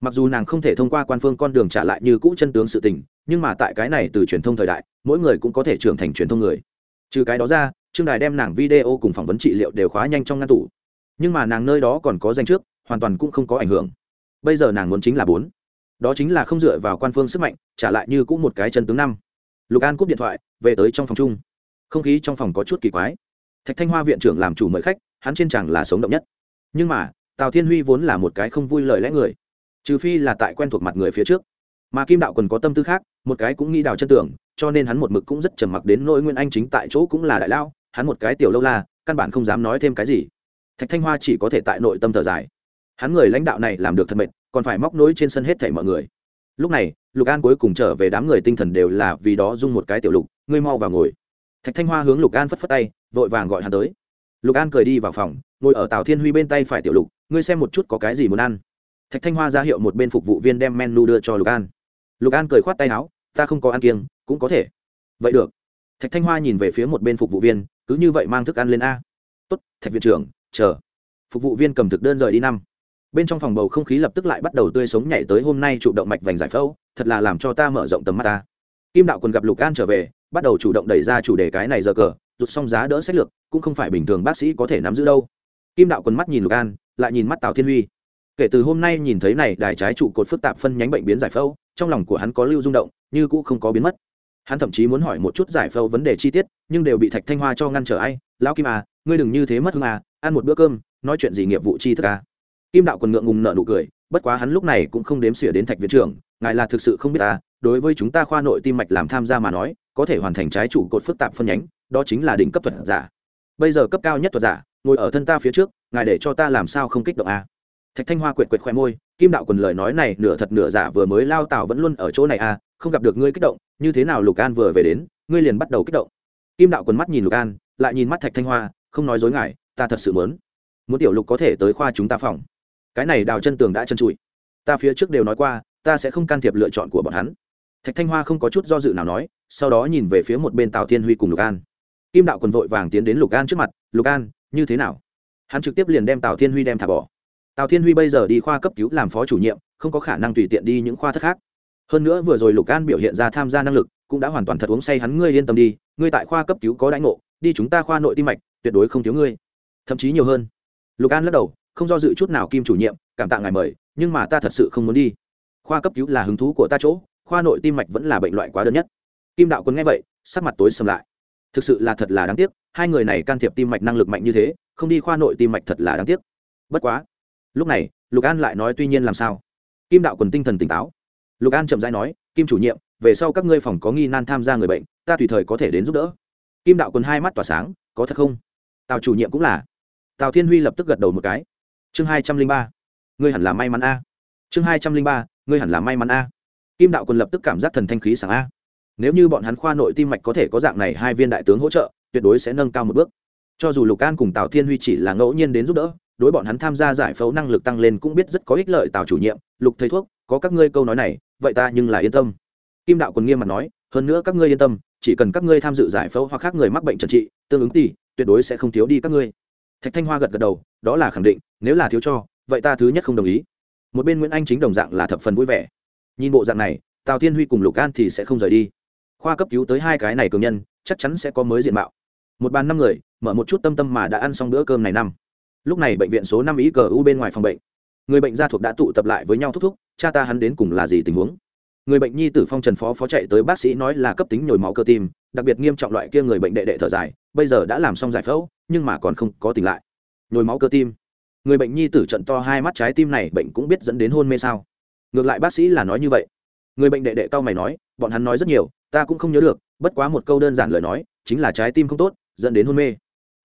Mặc dù nàng không thể thông qua quan phương con đường trả lại như cũ chân tướng sự tình, nhưng mà tại cái này từ truyền thông thời đại, mỗi người cũng có thể trưởng thành truyền thông người. Trừ cái đó ra, trương đài đem nàng video cùng phỏng vấn trị liệu đều khóa nhanh trong ngăn tủ nhưng mà nàng nơi đó còn có danh trước, hoàn toàn cũng không có ảnh hưởng. Bây giờ nàng muốn chính là bốn. Đó chính là không dựa vào quan phương sức mạnh, trả lại như cũng một cái chân tướng năm. Lục an cúp điện thoại, về tới trong phòng chung. Không khí trong phòng có chút kỳ quái. Thạch thanh hoa viện trưởng làm chủ mời khách, hắn trên chẳng là sống động nhất. Nhưng mà, tào thiên huy vốn là một cái không vui lời lẽ người. Trừ phi là tại quen thuộc mặt người phía trước. Mà kim đạo còn có tâm tư khác, một cái cũng nghĩ đào chân tưởng cho nên hắn một mực cũng rất trầm mặc đến nỗi nguyên anh chính tại chỗ cũng là đại lao, hắn một cái tiểu lâu la, căn bản không dám nói thêm cái gì thạch thanh hoa chỉ có thể tại nội tâm thở dài. Hắn người lãnh đạo này làm được thật mệt, còn phải móc nối trên sân hết thảy mọi người. Lúc này, lục an cuối cùng trở về đám người tinh thần đều là vì đó dung một cái tiểu lục, ngươi mau vào ngồi. Thạch thanh hoa hướng lục an phất phất tay, vội vàng gọi hắn tới. Lục an cười đi vào phòng, ngồi ở tào thiên huy bên tay phải tiểu lục, ngươi xem một chút có cái gì muốn ăn. Thạch thanh hoa ra hiệu một bên phục vụ viên đem menu đưa cho lục an. Lục an cười khoát tay áo, ta không có ăn kiêng, cũng có thể. Vậy được. Thạch thanh hoa nhìn về phía một bên phục vụ viên, cứ như vậy mang thức ăn lên a. Tốt, thạch viện trưởng chờ. Phục vụ viên cầm thực đơn rời đi năm. Bên trong phòng bầu không khí lập tức lại bắt đầu tươi sống nhảy tới hôm nay chủ động mạch vành giải phẫu, thật là làm cho ta mở rộng tầm mắt ta. Kim đạo còn gặp lục an trở về, bắt đầu chủ động đẩy ra chủ đề cái này giờ cờ rụt xong giá đỡ sách lược, cũng không phải bình thường bác sĩ có thể nắm giữ đâu. Kim đạo quân mắt nhìn lục an, lại nhìn mắt tào thiên huy. Kể từ hôm nay nhìn thấy này, đài trái trụ cột phức tạp phân nhánh bệnh biến giải phẫu, trong lòng của hắn có lưu rung động, như cũ không có biến mất. Hắn thậm chí muốn hỏi một chút giải phẫu vấn đề chi tiết, nhưng đều bị thạch thanh hoa cho ngăn trở ai? Lão kim à ngươi đừng như thế mất hương à ăn một bữa cơm, nói chuyện gì nghiệp vụ chi thức à? Kim đạo còn ngượng ngùng nợ nụ cười, bất quá hắn lúc này cũng không đếm xỉa đến thạch viện trưởng, ngài là thực sự không biết ta đối với chúng ta khoa nội tim mạch làm tham gia mà nói, có thể hoàn thành trái chủ cột phức tạp phân nhánh, đó chính là đỉnh cấp thuật giả. Bây giờ cấp cao nhất thuật giả, ngồi ở thân ta phía trước, ngài để cho ta làm sao không kích động a à? thạch thanh hoa quệt quệt khoe môi, kim đạo quần lời nói này nửa thật nửa giả vừa mới lao tạo vẫn luôn ở chỗ này à không gặp được ngươi kích động, như thế nào lục an vừa về đến, ngươi liền bắt đầu kích động. Kim đạo quần mắt nhìn lục an, lại nhìn mắt thạch thanh hoa, không nói dối ngài ta thật sự muốn, muốn tiểu lục có thể tới khoa chúng ta phòng. Cái này đào chân tường đã chân trụi. Ta phía trước đều nói qua ta sẽ không can thiệp lựa chọn của bọn hắn. Thạch thanh hoa không có chút do dự nào nói sau đó nhìn về phía một bên tào thiên huy cùng lục an. Kim đạo quần vội vàng tiến đến lục an trước mặt lục an như thế nào? Hắn trực tiếp liền đem tào thiên huy đem thả bỏ. Tào thiên huy bây giờ đi khoa cấp cứu làm phó chủ nhiệm không có khả năng tùy tiện đi những khoa thất khác. Hơn nữa vừa rồi lục an biểu hiện ra tham gia năng lực cũng đã hoàn toàn thật uống say hắn ngươi yên tâm đi ngươi tại khoa cấp cứu có đãi ngộ đi chúng ta khoa nội tim mạch tuyệt đối không thiếu ngươi thậm chí nhiều hơn. Lục an lắc đầu, không do dự chút nào kim chủ nhiệm, cảm tạ ngài mời, nhưng mà ta thật sự không muốn đi. Khoa cấp cứu là hứng thú của ta chỗ, khoa nội tim mạch vẫn là bệnh loại quá đơn nhất. Kim đạo quân nghe vậy, sắc mặt tối sầm lại. Thực sự là thật là đáng tiếc, hai người này can thiệp tim mạch năng lực mạnh như thế, không đi khoa nội tim mạch thật là đáng tiếc. Bất quá, lúc này, lục an lại nói tuy nhiên làm sao? Kim đạo quần tinh thần tỉnh táo. Lục an chậm rãi nói, kim chủ nhiệm, về sau các ngươi phòng có nghi nan tham gia người bệnh, ta tùy thời có thể đến giúp đỡ. Kim đạo quần hai mắt tỏa sáng, có thật không? Tào chủ nhiệm cũng là tào thiên huy lập tức gật đầu một cái. Chương hai trăm linh ba. Ngươi hẳn là may mắn a. Chương hai trăm linh ba, ngươi hẳn là may mắn a. Kim đạo quân lập tức cảm giác thần thanh khí sáng a. Nếu như bọn hắn khoa nội tim mạch có thể có dạng này hai viên đại tướng hỗ trợ, tuyệt đối sẽ nâng cao một bước. Cho dù lục an cùng tào thiên huy chỉ là ngẫu nhiên đến giúp đỡ, đối bọn hắn tham gia giải phẫu năng lực tăng lên cũng biết rất có ích lợi tào chủ nhiệm, lục thầy thuốc, có các ngươi câu nói này, vậy ta nhưng là yên tâm. Kim đạo quân nghiêm mặt nói, hơn nữa các ngươi yên tâm, chỉ cần các ngươi tham dự giải phẫu hoặc khác người mắc bệnh trần trị, tương ứng tỷ, tuyệt đối sẽ không thiếu đi các ngươi thạch thanh hoa gật gật đầu, đó là khẳng định, nếu là thiếu cho, vậy ta thứ nhất không đồng ý. Một bên nguyễn anh chính đồng dạng là thập phần vui vẻ. Nhìn bộ dạng này, tào thiên huy cùng lục an thì sẽ không rời đi. Khoa cấp cứu tới hai cái này cường nhân, chắc chắn sẽ có mới diện mạo. Một bàn năm người, mở một chút tâm tâm mà đã ăn xong bữa cơm này năm. Lúc này bệnh viện số năm ý cờ u bên ngoài phòng bệnh. Người bệnh gia thuộc đã tụ tập lại với nhau thúc thúc, cha ta hắn đến cùng là gì tình huống? Người bệnh nhi tử phong trần phó phó chạy tới bác sĩ nói là cấp tính nhồi máu cơ tim, đặc biệt nghiêm trọng loại kia người bệnh đệ đệ thở dài, bây giờ đã làm xong giải phẫu, nhưng mà còn không có tỉnh lại. Nhồi máu cơ tim. Người bệnh nhi tử trận to hai mắt trái tim này bệnh cũng biết dẫn đến hôn mê sao. Ngược lại bác sĩ là nói như vậy. Người bệnh đệ đệ cao mày nói, bọn hắn nói rất nhiều, ta cũng không nhớ được, bất quá một câu đơn giản lời nói, chính là trái tim không tốt, dẫn đến hôn mê.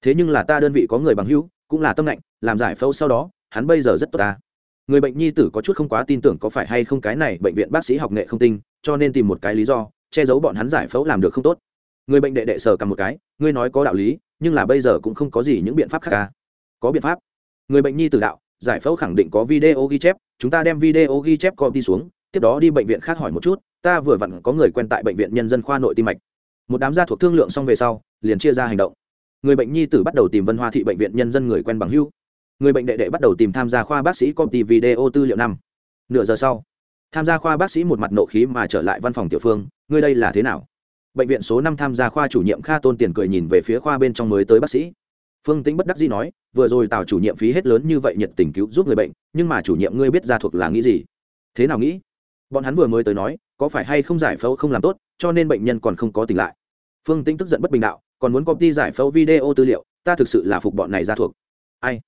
Thế nhưng là ta đơn vị có người bằng hữu, cũng là tâm lạnh làm giải phẫu sau đó, hắn bây giờ rất tốt ta người bệnh nhi tử có chút không quá tin tưởng có phải hay không cái này bệnh viện bác sĩ học nghệ không tinh, cho nên tìm một cái lý do, che giấu bọn hắn giải phẫu làm được không tốt. Người bệnh đệ đệ sờ cầm một cái, ngươi nói có đạo lý, nhưng là bây giờ cũng không có gì những biện pháp khác cả. có biện pháp. Người bệnh nhi tử đạo, giải phẫu khẳng định có video ghi chép, chúng ta đem video ghi chép copy xuống, tiếp đó đi bệnh viện khác hỏi một chút, ta vừa vặn có người quen tại bệnh viện nhân dân khoa nội tim mạch. Một đám gia thuộc thương lượng xong về sau, liền chia ra hành động. Người bệnh nhi tử bắt đầu tìm vân hoa thị bệnh viện nhân dân người quen bằng hưu người bệnh đệ đệ bắt đầu tìm tham gia khoa bác sĩ công ty video tư liệu năm. Nửa giờ sau, tham gia khoa bác sĩ một mặt nộ khí mà trở lại văn phòng tiểu phương, ngươi đây là thế nào? Bệnh viện số năm tham gia khoa chủ nhiệm kha tôn tiền cười nhìn về phía khoa bên trong mới tới bác sĩ. Phương tĩnh bất đắc dĩ nói, vừa rồi tào chủ nhiệm phí hết lớn như vậy nhiệt tình cứu giúp người bệnh, nhưng mà chủ nhiệm ngươi biết ra thuộc là nghĩ gì? Thế nào nghĩ? Bọn hắn vừa mới tới nói, có phải hay không giải phẫu không làm tốt, cho nên bệnh nhân còn không có tỉnh lại? Phương tĩnh tức giận bất bình đạo, còn muốn công ty giải phẫu video tư liệu, ta thực sự là phục bọn này ra thuộc. Ai?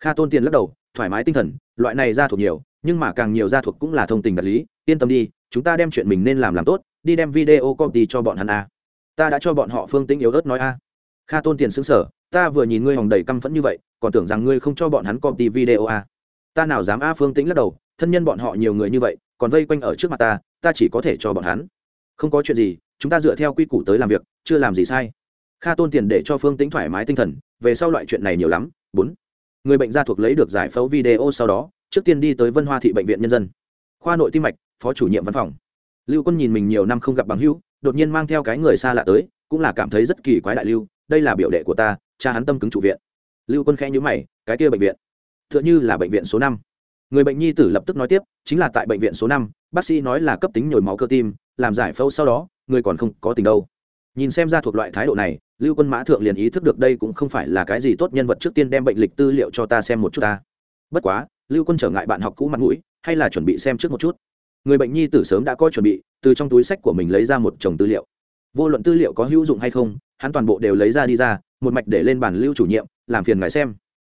Kha tôn tiền lắc đầu, thoải mái tinh thần, loại này ra thuộc nhiều, nhưng mà càng nhiều ra thuộc cũng là thông tình đạt lý, yên tâm đi, chúng ta đem chuyện mình nên làm làm tốt, đi đem video copy cho bọn hắn a. Ta đã cho bọn họ phương tĩnh yếu ớt nói a. Kha tôn tiền xứng sở ta vừa nhìn ngươi hòng đầy căm phẫn như vậy, còn tưởng rằng ngươi không cho bọn hắn copy video a. Ta nào dám a phương tĩnh lắc đầu, thân nhân bọn họ nhiều người như vậy, còn vây quanh ở trước mặt ta ta chỉ có thể cho bọn hắn. Không có chuyện gì, chúng ta dựa theo quy củ tới làm việc, chưa làm gì sai. Kha tôn tiền để cho phương tĩnh thoải mái tinh thần, về sau loại chuyện này nhiều lắm. Bốn người bệnh gia thuộc lấy được giải phẫu video sau đó, trước tiên đi tới vân hoa thị bệnh viện nhân dân. Khoa nội tim mạch, phó chủ nhiệm văn phòng. Lưu quân nhìn mình nhiều năm không gặp bằng hữu, đột nhiên mang theo cái người xa lạ tới, cũng là cảm thấy rất kỳ quái đại lưu, đây là biểu đệ của ta, cha hắn tâm cứng trụ viện. Lưu quân khẽ nhữ mày, cái kia bệnh viện t h ư ợ n h ư là bệnh viện số năm. Người bệnh nhi tử lập tức nói tiếp, chính là tại bệnh viện số năm, bác sĩ nói là cấp tính nhồi máu cơ tim, làm giải phẫu sau đó, người còn không có tình đâu nhìn xem ra thuộc loại thái độ này, lưu quân mã thượng liền ý thức được đây cũng không phải là cái gì tốt nhân vật trước tiên đem bệnh lịch tư liệu cho ta xem một chút ta. Bất quá, lưu quân trở ngại bạn học cũ mặt mũi, hay là chuẩn bị xem trước một chút. Người bệnh nhi tử sớm đã có chuẩn bị, từ trong túi sách của mình lấy ra một chồng tư liệu. Vô luận tư liệu có hữu dụng hay không, hắn toàn bộ đều lấy ra đi ra, một mạch để lên bàn lưu chủ nhiệm, làm phiền ngài xem.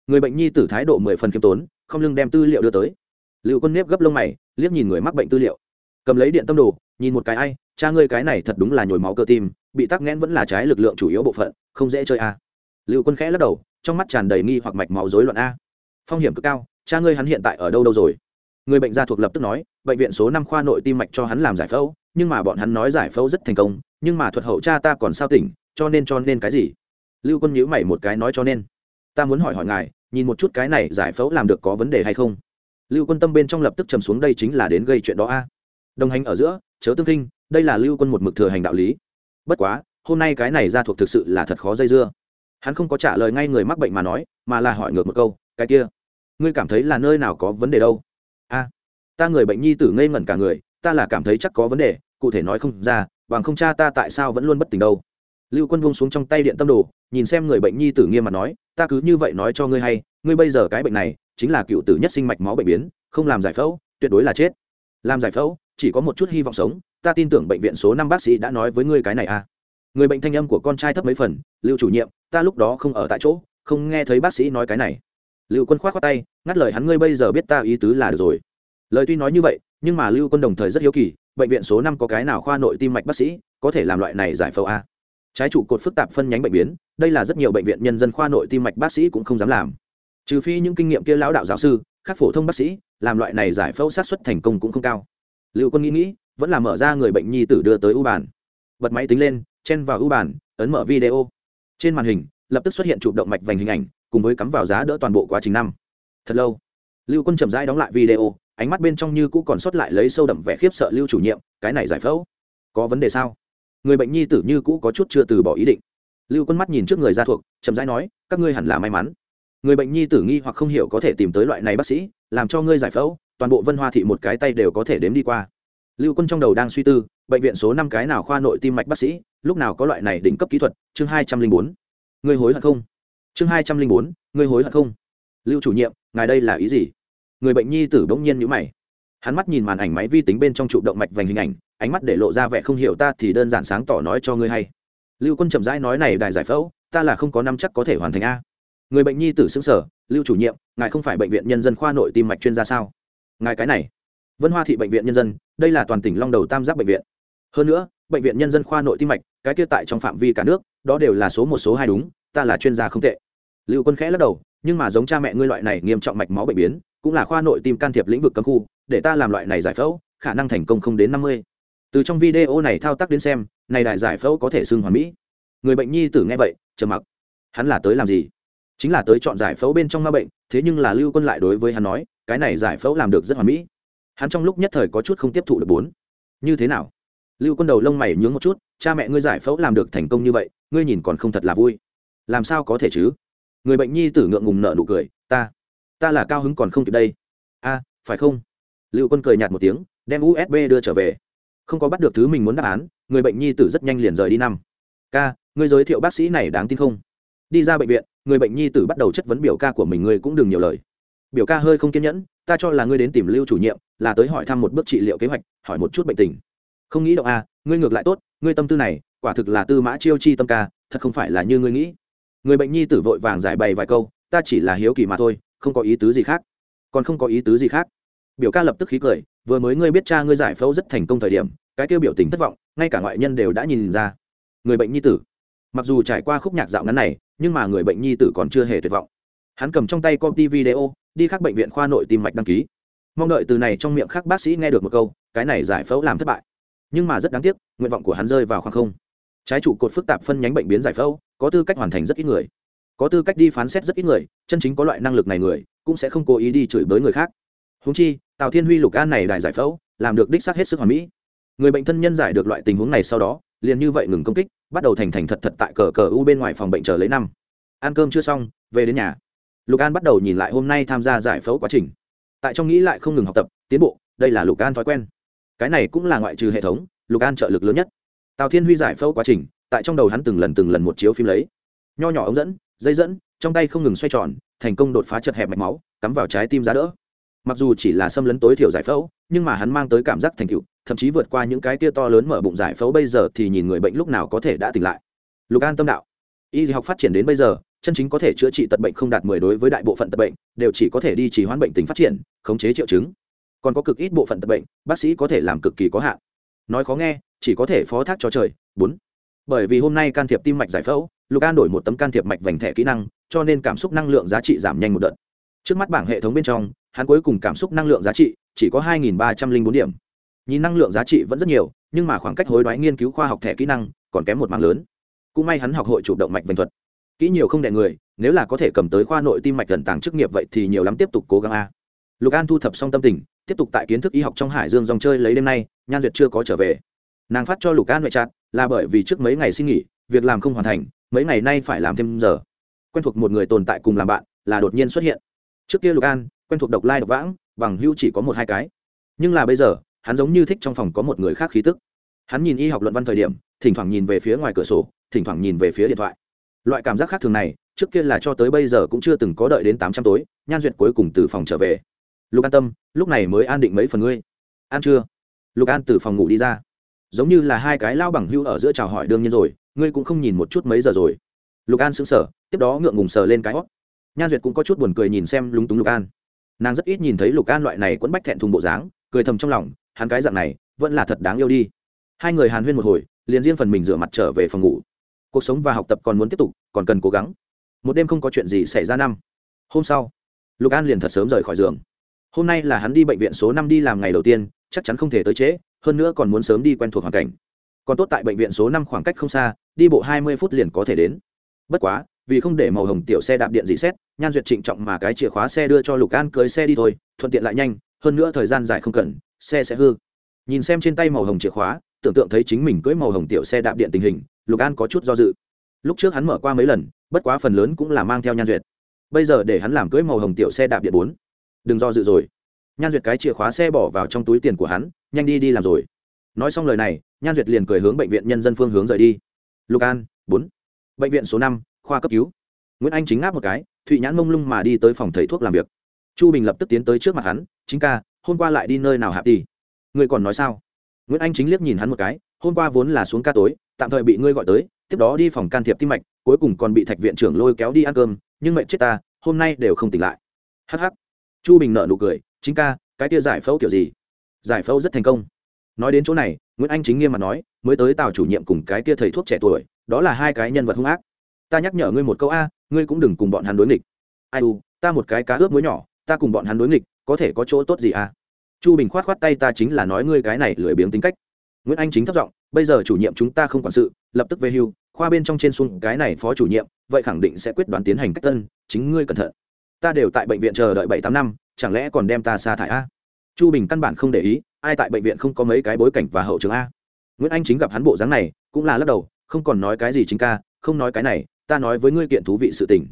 Người bệnh nhi tử thái độ mười phần khiêm tốn, không lưng đem tư liệu đưa tới. Lưu quân nếp gấp lông mày, liếc nhìn người mắc bệnh tư liệu. Cầm lấy điện tâm đồ, nhìn một cái ai, cha ngươi cái này thật đúng là nhồi máu cơ tim bị tắc nghẽn vẫn là trái lực lượng chủ yếu bộ phận, không dễ chơi a. À. lưu quân khẽ lắc đầu, trong mắt tràn đầy nghi hoặc mạch máu rối loạn a. Phong hiểm cực cao, cha ngươi hắn hiện tại ở đâu đâu rồi? Người bệnh gia thuộc lập tức nói, bệnh viện số năm khoa nội tim mạch cho hắn làm giải phẫu, nhưng mà bọn hắn nói giải phẫu rất thành công, nhưng mà thuật hậu cha ta còn sao tỉnh, cho nên cho nên cái gì? Lưu quân nhíu mày một cái nói cho nên. Ta muốn hỏi hỏi ngài, nhìn một chút cái này giải phẫu làm được có vấn đề hay không? Lưu quân tâm bên trong lập tức trầm xuống, đây chính là đến gây chuyện đó a. Đồng hành ở giữa, chớ tương kinh đây là lưu quân một mực thừa hành đạo lý bất quá, hôm nay cái này ra thuộc thực sự là thật khó dây dưa. Hắn không có trả lời ngay người mắc bệnh mà nói, mà là hỏi ngược một câu, cái kia, ngươi cảm thấy là nơi nào có vấn đề đâu? A, ta người bệnh nhi tử ngây ngẩn cả người, ta là cảm thấy chắc có vấn đề, cụ thể nói không ra, bằng không cha ta tại sao vẫn luôn bất tỉnh đâu? Lưu quân vung xuống trong tay điện tâm đồ, nhìn xem người bệnh nhi tử nghiêm mặt nói, ta cứ như vậy nói cho ngươi hay, ngươi bây giờ cái bệnh này, chính là cựu tử nhất sinh mạch máu bệnh biến, không làm giải phẫu, tuyệt đối là chết. Làm giải phẫu? Chỉ có một chút hy vọng sống, ta tin tưởng bệnh viện số năm bác sĩ đã nói với ngươi cái này à. Người bệnh thanh âm của con trai thấp mấy phần, lưu chủ nhiệm, ta lúc đó không ở tại chỗ, không nghe thấy bác sĩ nói cái này. Lưu quân k h o á t khoác tay, ngắt lời hắn, ngươi bây giờ biết ta ý tứ là được rồi. Lời tuy nói như vậy, nhưng mà lưu quân đồng thời rất hiếu kỳ, bệnh viện số năm có cái nào khoa nội tim mạch bác sĩ có thể làm loại này giải phẫu a trái trụ cột phức tạp phân nhánh bệnh biến, đây là rất nhiều bệnh viện nhân dân khoa nội tim mạch bác sĩ cũng không dám làm. Trừ phi những kinh nghiệm kia lão đạo giáo sư các phổ thông bác sĩ, làm loại này giải phẫu sát xuất thành công cũng không cao lưu quân nghĩ nghĩ, vẫn là mở ra người bệnh nhi tử đưa tới u bàn. Bật máy tính lên, chen vào u bàn, ấn mở video. Trên màn hình, lập tức xuất hiện chụp động mạch vành hình ảnh, cùng với cắm vào giá đỡ toàn bộ quá trình năm. Thật lâu, lưu quân chậm rãi đóng lại video, ánh mắt bên trong như cũ còn sót lại lấy sâu đậm vẻ khiếp sợ lưu chủ nhiệm, cái này giải phẫu, có vấn đề sao? Người bệnh nhi tử như cũ có chút chưa từ bỏ ý định. Lưu quân mắt nhìn trước người ra thuộc, chậm rãi nói, các ngươi hẳn là may mắn. Người bệnh nhi tử nghi hoặc không hiểu có thể tìm tới loại này bác sĩ, làm cho ngươi giải phẫu toàn bộ vân hoa thị một cái tay đều có thể đếm đi qua. Lưu quân trong đầu đang suy tư, bệnh viện số năm cái nào khoa nội tim mạch bác sĩ, lúc nào có loại này đỉnh cấp kỹ thuật, chương hai trăm linh bốn. Người hối hận không? Chương hai trăm linh bốn người hối hận không? Lưu chủ nhiệm, ngài đây là ý gì? Người bệnh nhi tử bỗng nhiên nhữ mày. Hắn mắt nhìn màn ảnh máy vi tính bên trong trụ động mạch vành hình ảnh, ánh mắt để lộ ra vẻ không hiểu ta thì đơn giản sáng tỏ nói cho ngươi hay. Lưu quân chậm rãi nói này đài giải phẫu, ta là không có năm chắc có thể hoàn thành a. Người bệnh nhi tử xứng sở lưu chủ nhiệm, ngài không phải bệnh viện nhân dân khoa nội tim mạch chuyên gia sao? Ngài cái này. Vân hoa thị bệnh viện nhân dân, đây là toàn tỉnh long đầu tam giác bệnh viện. Hơn nữa, bệnh viện nhân dân khoa nội tim mạch, cái kia tại trong phạm vi cả nước, đó đều là số một số hai đúng, ta là chuyên gia không tệ. Lưu quân khẽ lắc đầu, nhưng mà giống cha mẹ ngươi loại này nghiêm trọng mạch máu bệnh biến, cũng là khoa nội tim can thiệp lĩnh vực cấm khu, để ta làm loại này giải phẫu, khả năng thành công không đến năm mươi. Từ trong video này thao tác đến xem, này đại giải phẫu có thể xưng hoàn mỹ. Người bệnh nhi tử nghe vậy, trầm mặc. Hắn là tới làm gì? Chính là tới chọn giải phẫu bên trong ma bệnh, thế nhưng là lưu quân lại đối với hắn nói cái này giải phẫu làm được rất hoàn mỹ. Hắn trong lúc nhất thời có chút không tiếp thụ được bốn. Như thế nào? Lưu quân đầu lông mày nhướng một chút, cha mẹ ngươi giải phẫu làm được thành công như vậy, ngươi nhìn còn không thật là vui. Làm sao có thể chứ? Người bệnh nhi tử ngượng ngùng nợ nụ cười, ta ta là cao hứng còn không kịp đây. A, phải không? Lưu quân cười nhạt một tiếng, đem usb đưa trở về. Không có bắt được thứ mình muốn đáp án, người bệnh nhi tử rất nhanh liền rời đi năm. Ca, ngươi giới thiệu bác sĩ này đáng tin không? Đi ra bệnh viện, người bệnh nhi tử bắt đầu chất vấn biểu ca của mình, ngươi cũng đừng nhiều lời biểu ca hơi không kiên nhẫn, ta cho là ngươi đến tìm lưu chủ nhiệm, là tới hỏi thăm một bước trị liệu kế hoạch, hỏi một chút bệnh tình. Không nghĩ động a à, ngươi ngược lại tốt, ngươi tâm tư này, quả thực là tư mã chiêu chi tâm ca, thật không phải là như ngươi nghĩ. Người bệnh nhi tử vội vàng giải bày vài câu, ta chỉ là hiếu kỳ mà thôi, không có ý tứ gì khác. Còn không có ý tứ gì khác. Biểu ca lập tức khí cười, vừa mới ngươi biết cha ngươi giải phẫu rất thành công thời điểm, cái kêu biểu tình thất vọng, ngay cả ngoại nhân đều đã nhìn ra. Người bệnh nhi tử. Mặc dù trải qua khúc nhạc dạo ngắn này, nhưng mà người bệnh nhi tử còn chưa hề tuyệt vọng. Hắn cầm trong tay công ty video đi khác bệnh viện khoa nội tim mạch đăng ký. Mong đợi từ này trong miệng khác bác sĩ nghe được một câu, cái này giải phẫu làm thất bại. Nhưng mà rất đáng tiếc, nguyện vọng của hắn rơi vào khoảng không. Trái trụ cột phức tạp phân nhánh bệnh biến giải phẫu, có tư cách hoàn thành rất ít người. Có tư cách đi phán xét rất ít người, chân chính có loại năng lực này người, cũng sẽ không cố ý đi chửi bới người khác. Húng chi, tào thiên huy lục an này đại giải phẫu, làm được đích xác hết sức hoàn mỹ. Người bệnh thân nhân giải được loại tình huống này sau đó, liền như vậy ngừng công kích, bắt đầu thành thành thật thật tại cờ cờ u bên ngoài phòng bệnh chờ lấy năm. Ăn cơm chưa xong, về đến nhà lục an bắt đầu nhìn lại hôm nay tham gia giải phẫu quá trình. Tại trong nghĩ lại không ngừng học tập, tiến bộ, đây là lục an thói quen. Cái này cũng là ngoại trừ hệ thống, lục an trợ lực lớn nhất. Tào thiên huy giải phẫu quá trình, tại trong đầu hắn từng lần từng lần một chiếu phim lấy. Nho nhỏ ống dẫn, dây dẫn, trong tay không ngừng xoay tròn, thành công đột phá chật hẹp mạch máu, cắm vào trái tim giá đỡ. Mặc dù chỉ là xâm lấn tối thiểu giải phẫu, nhưng mà hắn mang tới cảm giác thành tựu, thậm chí vượt qua những cái tia to lớn mở bụng giải phẫu bây giờ thì nhìn người bệnh lúc nào có thể đã tỉnh lại. Lục an tâm đạo, y học phát triển đến bây giờ chân chính có thể chữa trị tật bệnh không đạt mười đối với đại bộ phận tật bệnh, đều chỉ có thể đi trì hoãn bệnh tình phát triển, khống chế triệu chứng. Còn có cực ít bộ phận tật bệnh, bác sĩ có thể làm cực kỳ có hạn. Nói khó nghe, chỉ có thể phó thác cho trời. Bốn. Bởi vì hôm nay can thiệp tim mạch giải phẫu, lục an đổi một tấm can thiệp mạch vành thẻ kỹ năng, cho nên cảm xúc năng lượng giá trị giảm nhanh một đợt. Trước mắt bảng hệ thống bên trong, hắn cuối cùng cảm xúc năng lượng giá trị chỉ có hai ba trăm linh bốn điểm. Nhìn năng lượng giá trị vẫn rất nhiều, nhưng mà khoảng cách hối đoái nghiên cứu khoa học thẻ kỹ năng còn kém một mảng lớn. Cũng may hắn học hội chủ động mạch vành thuật kỹ nhiều không đẻ người nếu là có thể cầm tới khoa nội tim mạch gần tàng chức nghiệp vậy thì nhiều lắm tiếp tục cố gắng a. Lục an thu thập xong tâm tình tiếp tục tại kiến thức y học trong hải dương dòng chơi lấy đêm nay nhan duyệt chưa có trở về. Nàng phát cho lục an ngoại chặt, là bởi vì trước mấy ngày xin nghỉ việc làm không hoàn thành mấy ngày nay phải làm thêm giờ. Quen thuộc một người tồn tại cùng làm bạn là đột nhiên xuất hiện. Trước kia lục an quen thuộc độc lai độc vãng bằng hưu chỉ có một hai cái. Nhưng là bây giờ hắn giống như thích trong phòng có một người khác khí tức. Hắn nhìn y học luận văn thời điểm thỉnh thoảng nhìn về phía ngoài cửa sổ thỉnh thoảng nhìn về phía điện thoại loại cảm giác khác thường này, trước kia là cho tới bây giờ cũng chưa từng có đợi đến tám trăm tối, nhan duyệt cuối cùng từ phòng trở về. Lục an tâm, lúc này mới an định mấy phần ngươi. Ăn chưa? Lục an từ phòng ngủ đi ra. Giống như là hai cái lao bằng hưu ở giữa chào hỏi đương nhiên rồi, ngươi cũng không nhìn một chút mấy giờ rồi. Lục an sững sờ, tiếp đó ngượng ngùng sờ lên cái hót nhan duyệt cũng có chút buồn cười nhìn xem lúng túng lục an. Nàng rất ít nhìn thấy lục an loại này quẫn bách thẹn thùng bộ dáng, cười thầm trong lòng, hắn cái dạng này, vẫn là thật đáng yêu đi. Hai người hàn huyên một hồi, liền riêng phần mình rửa mặt trở về phòng ngủ cuộc sống và học tập còn muốn tiếp tục, còn cần cố gắng. Một đêm không có chuyện gì xảy ra năm. Hôm sau, lục an liền thật sớm rời khỏi giường. Hôm nay là hắn đi bệnh viện số năm đi làm ngày đầu tiên, chắc chắn không thể tới trễ, hơn nữa còn muốn sớm đi quen thuộc hoàn cảnh. Còn tốt tại bệnh viện số năm khoảng cách không xa, đi bộ hai mươi phút liền có thể đến. Bất quá, vì không để màu hồng tiểu xe đạp điện dị xét, nhan duyệt trịnh trọng mà cái chìa khóa xe đưa cho lục an cưới xe đi thôi, thuận tiện lại nhanh, hơn nữa thời gian dài không cần, xe sẽ hư. Nhìn xem trên tay màu hồng chìa khóa tưởng tượng thấy chính mình cưỡi màu hồng tiểu xe đạp điện tình hình, lục an có chút do dự. Lúc trước hắn mở qua mấy lần, bất quá phần lớn cũng là mang theo nhan duyệt. Bây giờ để hắn làm cưỡi màu hồng tiểu xe đạp điện bốn. Đừng do dự rồi. Nhan duyệt cái chìa khóa xe bỏ vào trong túi tiền của hắn, nhanh đi đi làm rồi. Nói xong lời này, nhan duyệt liền cười hướng bệnh viện nhân dân phương hướng rời đi. Lục an, bốn. Bệnh viện số năm, khoa cấp cứu. Nguyễn anh chính ngáp một cái, thụy nhãn mông lung mà đi tới phòng thầy thuốc làm việc. Chu bình lập tức tiến tới trước mặt hắn, chính ca, hôm qua lại đi nơi nào hạp đi? Người còn nói sao? Nguyễn anh chính liếc nhìn hắn một cái, hôm qua vốn là xuống ca tối, tạm thời bị ngươi gọi tới, tiếp đó đi phòng can thiệp tim mạch, cuối cùng còn bị thạch viện trưởng lôi kéo đi ăn cơm, nhưng mệnh chết ta, hôm nay đều không tỉnh lại. Hh chu bình nợ nụ cười, chính ca, cái kia giải phẫu kiểu gì? Giải phẫu rất thành công. Nói đến chỗ này, nguyễn anh chính nghiêm mặt nói, mới tới tào chủ nhiệm cùng cái kia thầy thuốc trẻ tuổi, đó là hai cái nhân vật hung ác. Ta nhắc nhở ngươi một câu a, ngươi cũng đừng cùng bọn hắn đối nghịch. Ai u, ta một cái cá ướp muối nhỏ, ta cùng bọn hắn đối nghịch, có thể có chỗ tốt gì à? Chu bình khoát khoát tay ta chính là nói ngươi cái này lười biếng tính cách. Nguyễn anh chính thất giọng, bây giờ chủ nhiệm chúng ta không quản sự, lập tức về hưu, khoa bên trong trên xuống cái này phó chủ nhiệm, vậy khẳng định sẽ quyết đoán tiến hành cách tân, chính ngươi cẩn thận. Ta đều tại bệnh viện chờ đợi bảy tám năm, chẳng lẽ còn đem ta sa thải a? Chu bình căn bản không để ý, ai tại bệnh viện không có mấy cái bối cảnh và hậu trường a? Nguyễn anh chính gặp hắn bộ dáng này, cũng là lắc đầu, không còn nói cái gì chính ca, không nói cái này, ta nói với ngươi kiện thú vị sự tình.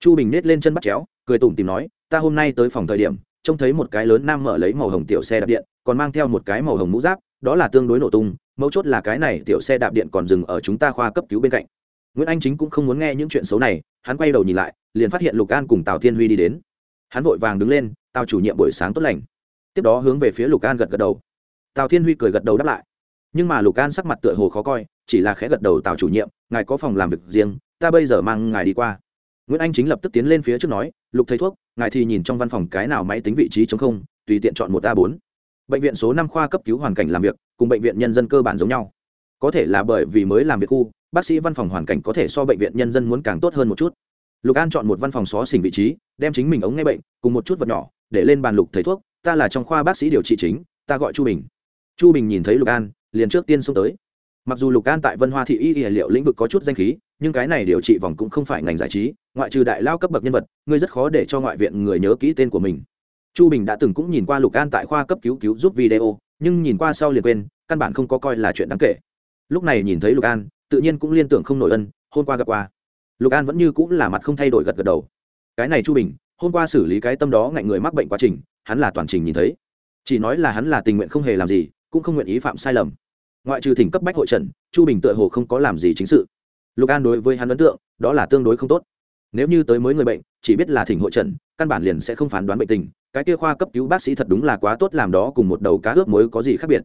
Chu bình nết lên chân bắt chéo, cười tủm tìm nói, ta hôm nay tới phòng thời điểm trông thấy một cái lớn nam mở lấy màu hồng tiểu xe đạp điện, còn mang theo một cái màu hồng mũ giáp, đó là tương đối nổ tung, mấu chốt là cái này tiểu xe đạp điện còn dừng ở chúng ta khoa cấp cứu bên cạnh. Nguyễn anh chính cũng không muốn nghe những chuyện xấu này, hắn quay đầu nhìn lại, liền phát hiện lục an cùng tào thiên huy đi đến. Hắn vội vàng đứng lên, tào chủ nhiệm buổi sáng tốt lành. Tiếp đó hướng về phía lục an gật gật đầu. Tào thiên huy cười gật đầu đáp lại. Nhưng mà lục an sắc mặt tựa hồ khó coi, chỉ là khẽ gật đầu, tào chủ nhiệm, ngài có phòng làm việc riêng, ta bây giờ mang ngài đi qua. Nguyễn anh chính lập tức tiến lên phía trước nói, lục thầy thuốc ngài thì nhìn trong văn phòng cái nào máy tính vị trí chống không, tùy tiện chọn một a bốn. Bệnh viện số năm khoa cấp cứu hoàn cảnh làm việc, cùng bệnh viện nhân dân cơ bản giống nhau. Có thể là bởi vì mới làm việc khu, bác sĩ văn phòng hoàn cảnh có thể so bệnh viện nhân dân muốn càng tốt hơn một chút. Lục an chọn một văn phòng xó xỉnh vị trí, đem chính mình ống nghe bệnh, cùng một chút vật nhỏ, để lên bàn lục thầy thuốc, ta là trong khoa bác sĩ điều trị chính, ta gọi chu bình. Chu bình nhìn thấy lục an, liền trước tiên xông tới. Mặc dù lục an tại vân hoa thị y y liệu lĩnh vực có chút danh khí nhưng cái này điều trị vòng cũng không phải ngành giải trí, ngoại trừ đại lao cấp bậc nhân vật, ngươi rất khó để cho ngoại viện người nhớ kỹ tên của mình. Chu bình đã từng cũng nhìn qua lục an tại khoa cấp cứu cứu giúp video, nhưng nhìn qua sau liền quên, căn bản không có coi là chuyện đáng kể. Lúc này nhìn thấy lục an, tự nhiên cũng liên tưởng không nổi ân, hôm qua gặp qua. Lục an vẫn như cũng là mặt không thay đổi gật gật đầu. Cái này chu bình, hôm qua xử lý cái tâm đó ngạnh người mắc bệnh quá trình, hắn là toàn trình nhìn thấy. Chỉ nói là hắn là tình nguyện không hề làm gì, cũng không nguyện ý phạm sai lầm. Ngoại trừ thỉnh cấp bách hội trần, chu bình tựa hồ không có làm gì chính sự lục an đối với hắn ấn tượng, đó là tương đối không tốt. Nếu như tới mới người bệnh, chỉ biết là thỉnh hội trần, căn bản liền sẽ không phán đoán bệnh tình. Cái kia khoa cấp cứu bác sĩ thật đúng là quá tốt làm đó cùng một đầu cá ướp mới có gì khác biệt.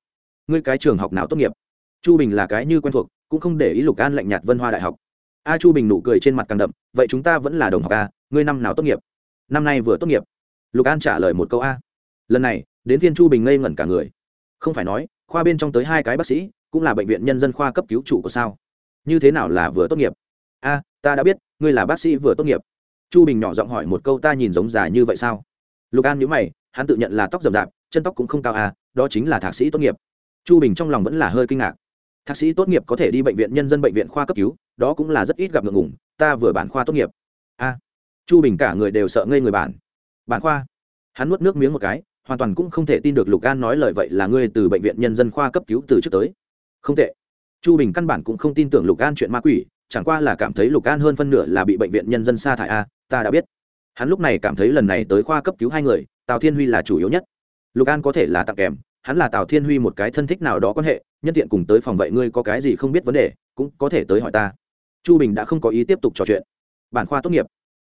Ngươi cái trường học nào tốt nghiệp? Chu bình là cái như quen thuộc, cũng không để ý lục an lạnh nhạt vân hoa đại học. A chu bình nụ cười trên mặt càng đậm, vậy chúng ta vẫn là đồng học a, ngươi năm nào tốt nghiệp? Năm nay vừa tốt nghiệp. Lục an trả lời một câu a. Lần này, đến viên chu bình ngây ngẩn cả người. Không phải nói, khoa bên trong tới hai cái bác sĩ, cũng là bệnh viện nhân dân khoa cấp cứu chủ của sao? Như thế nào là vừa tốt nghiệp? A, ta đã biết, ngươi là bác sĩ vừa tốt nghiệp. Chu bình nhỏ giọng hỏi một câu ta nhìn giống già như vậy sao? Lục an nhớ mày, hắn tự nhận là tóc rậm rạp, chân tóc cũng không cao à đó chính là thạc sĩ tốt nghiệp. Chu bình trong lòng vẫn là hơi kinh ngạc. Thạc sĩ tốt nghiệp có thể đi bệnh viện nhân dân bệnh viện khoa cấp cứu, đó cũng là rất ít gặp ngượng ngủng ta vừa bản khoa tốt nghiệp. A, chu bình cả người đều sợ ngây người bản. Bản khoa? Hắn nuốt nước miếng một cái, hoàn toàn cũng không thể tin được lục an nói lời vậy là ngươi từ bệnh viện nhân dân khoa cấp cứu từ trước tới. Không tệ chu bình căn bản cũng không tin tưởng lục an chuyện ma quỷ, chẳng qua là cảm thấy lục an hơn phân nửa là bị bệnh viện nhân dân sa thải a, ta đã biết. Hắn lúc này cảm thấy lần này tới khoa cấp cứu hai người, tào thiên huy là chủ yếu nhất. Lục an có thể là tặng kèm, hắn là tào thiên huy một cái thân thích nào đó quan hệ, nhân tiện cùng tới phòng vậy ngươi có cái gì không biết vấn đề, cũng có thể tới hỏi ta. Chu bình đã không có ý tiếp tục trò chuyện. Bản khoa tốt nghiệp.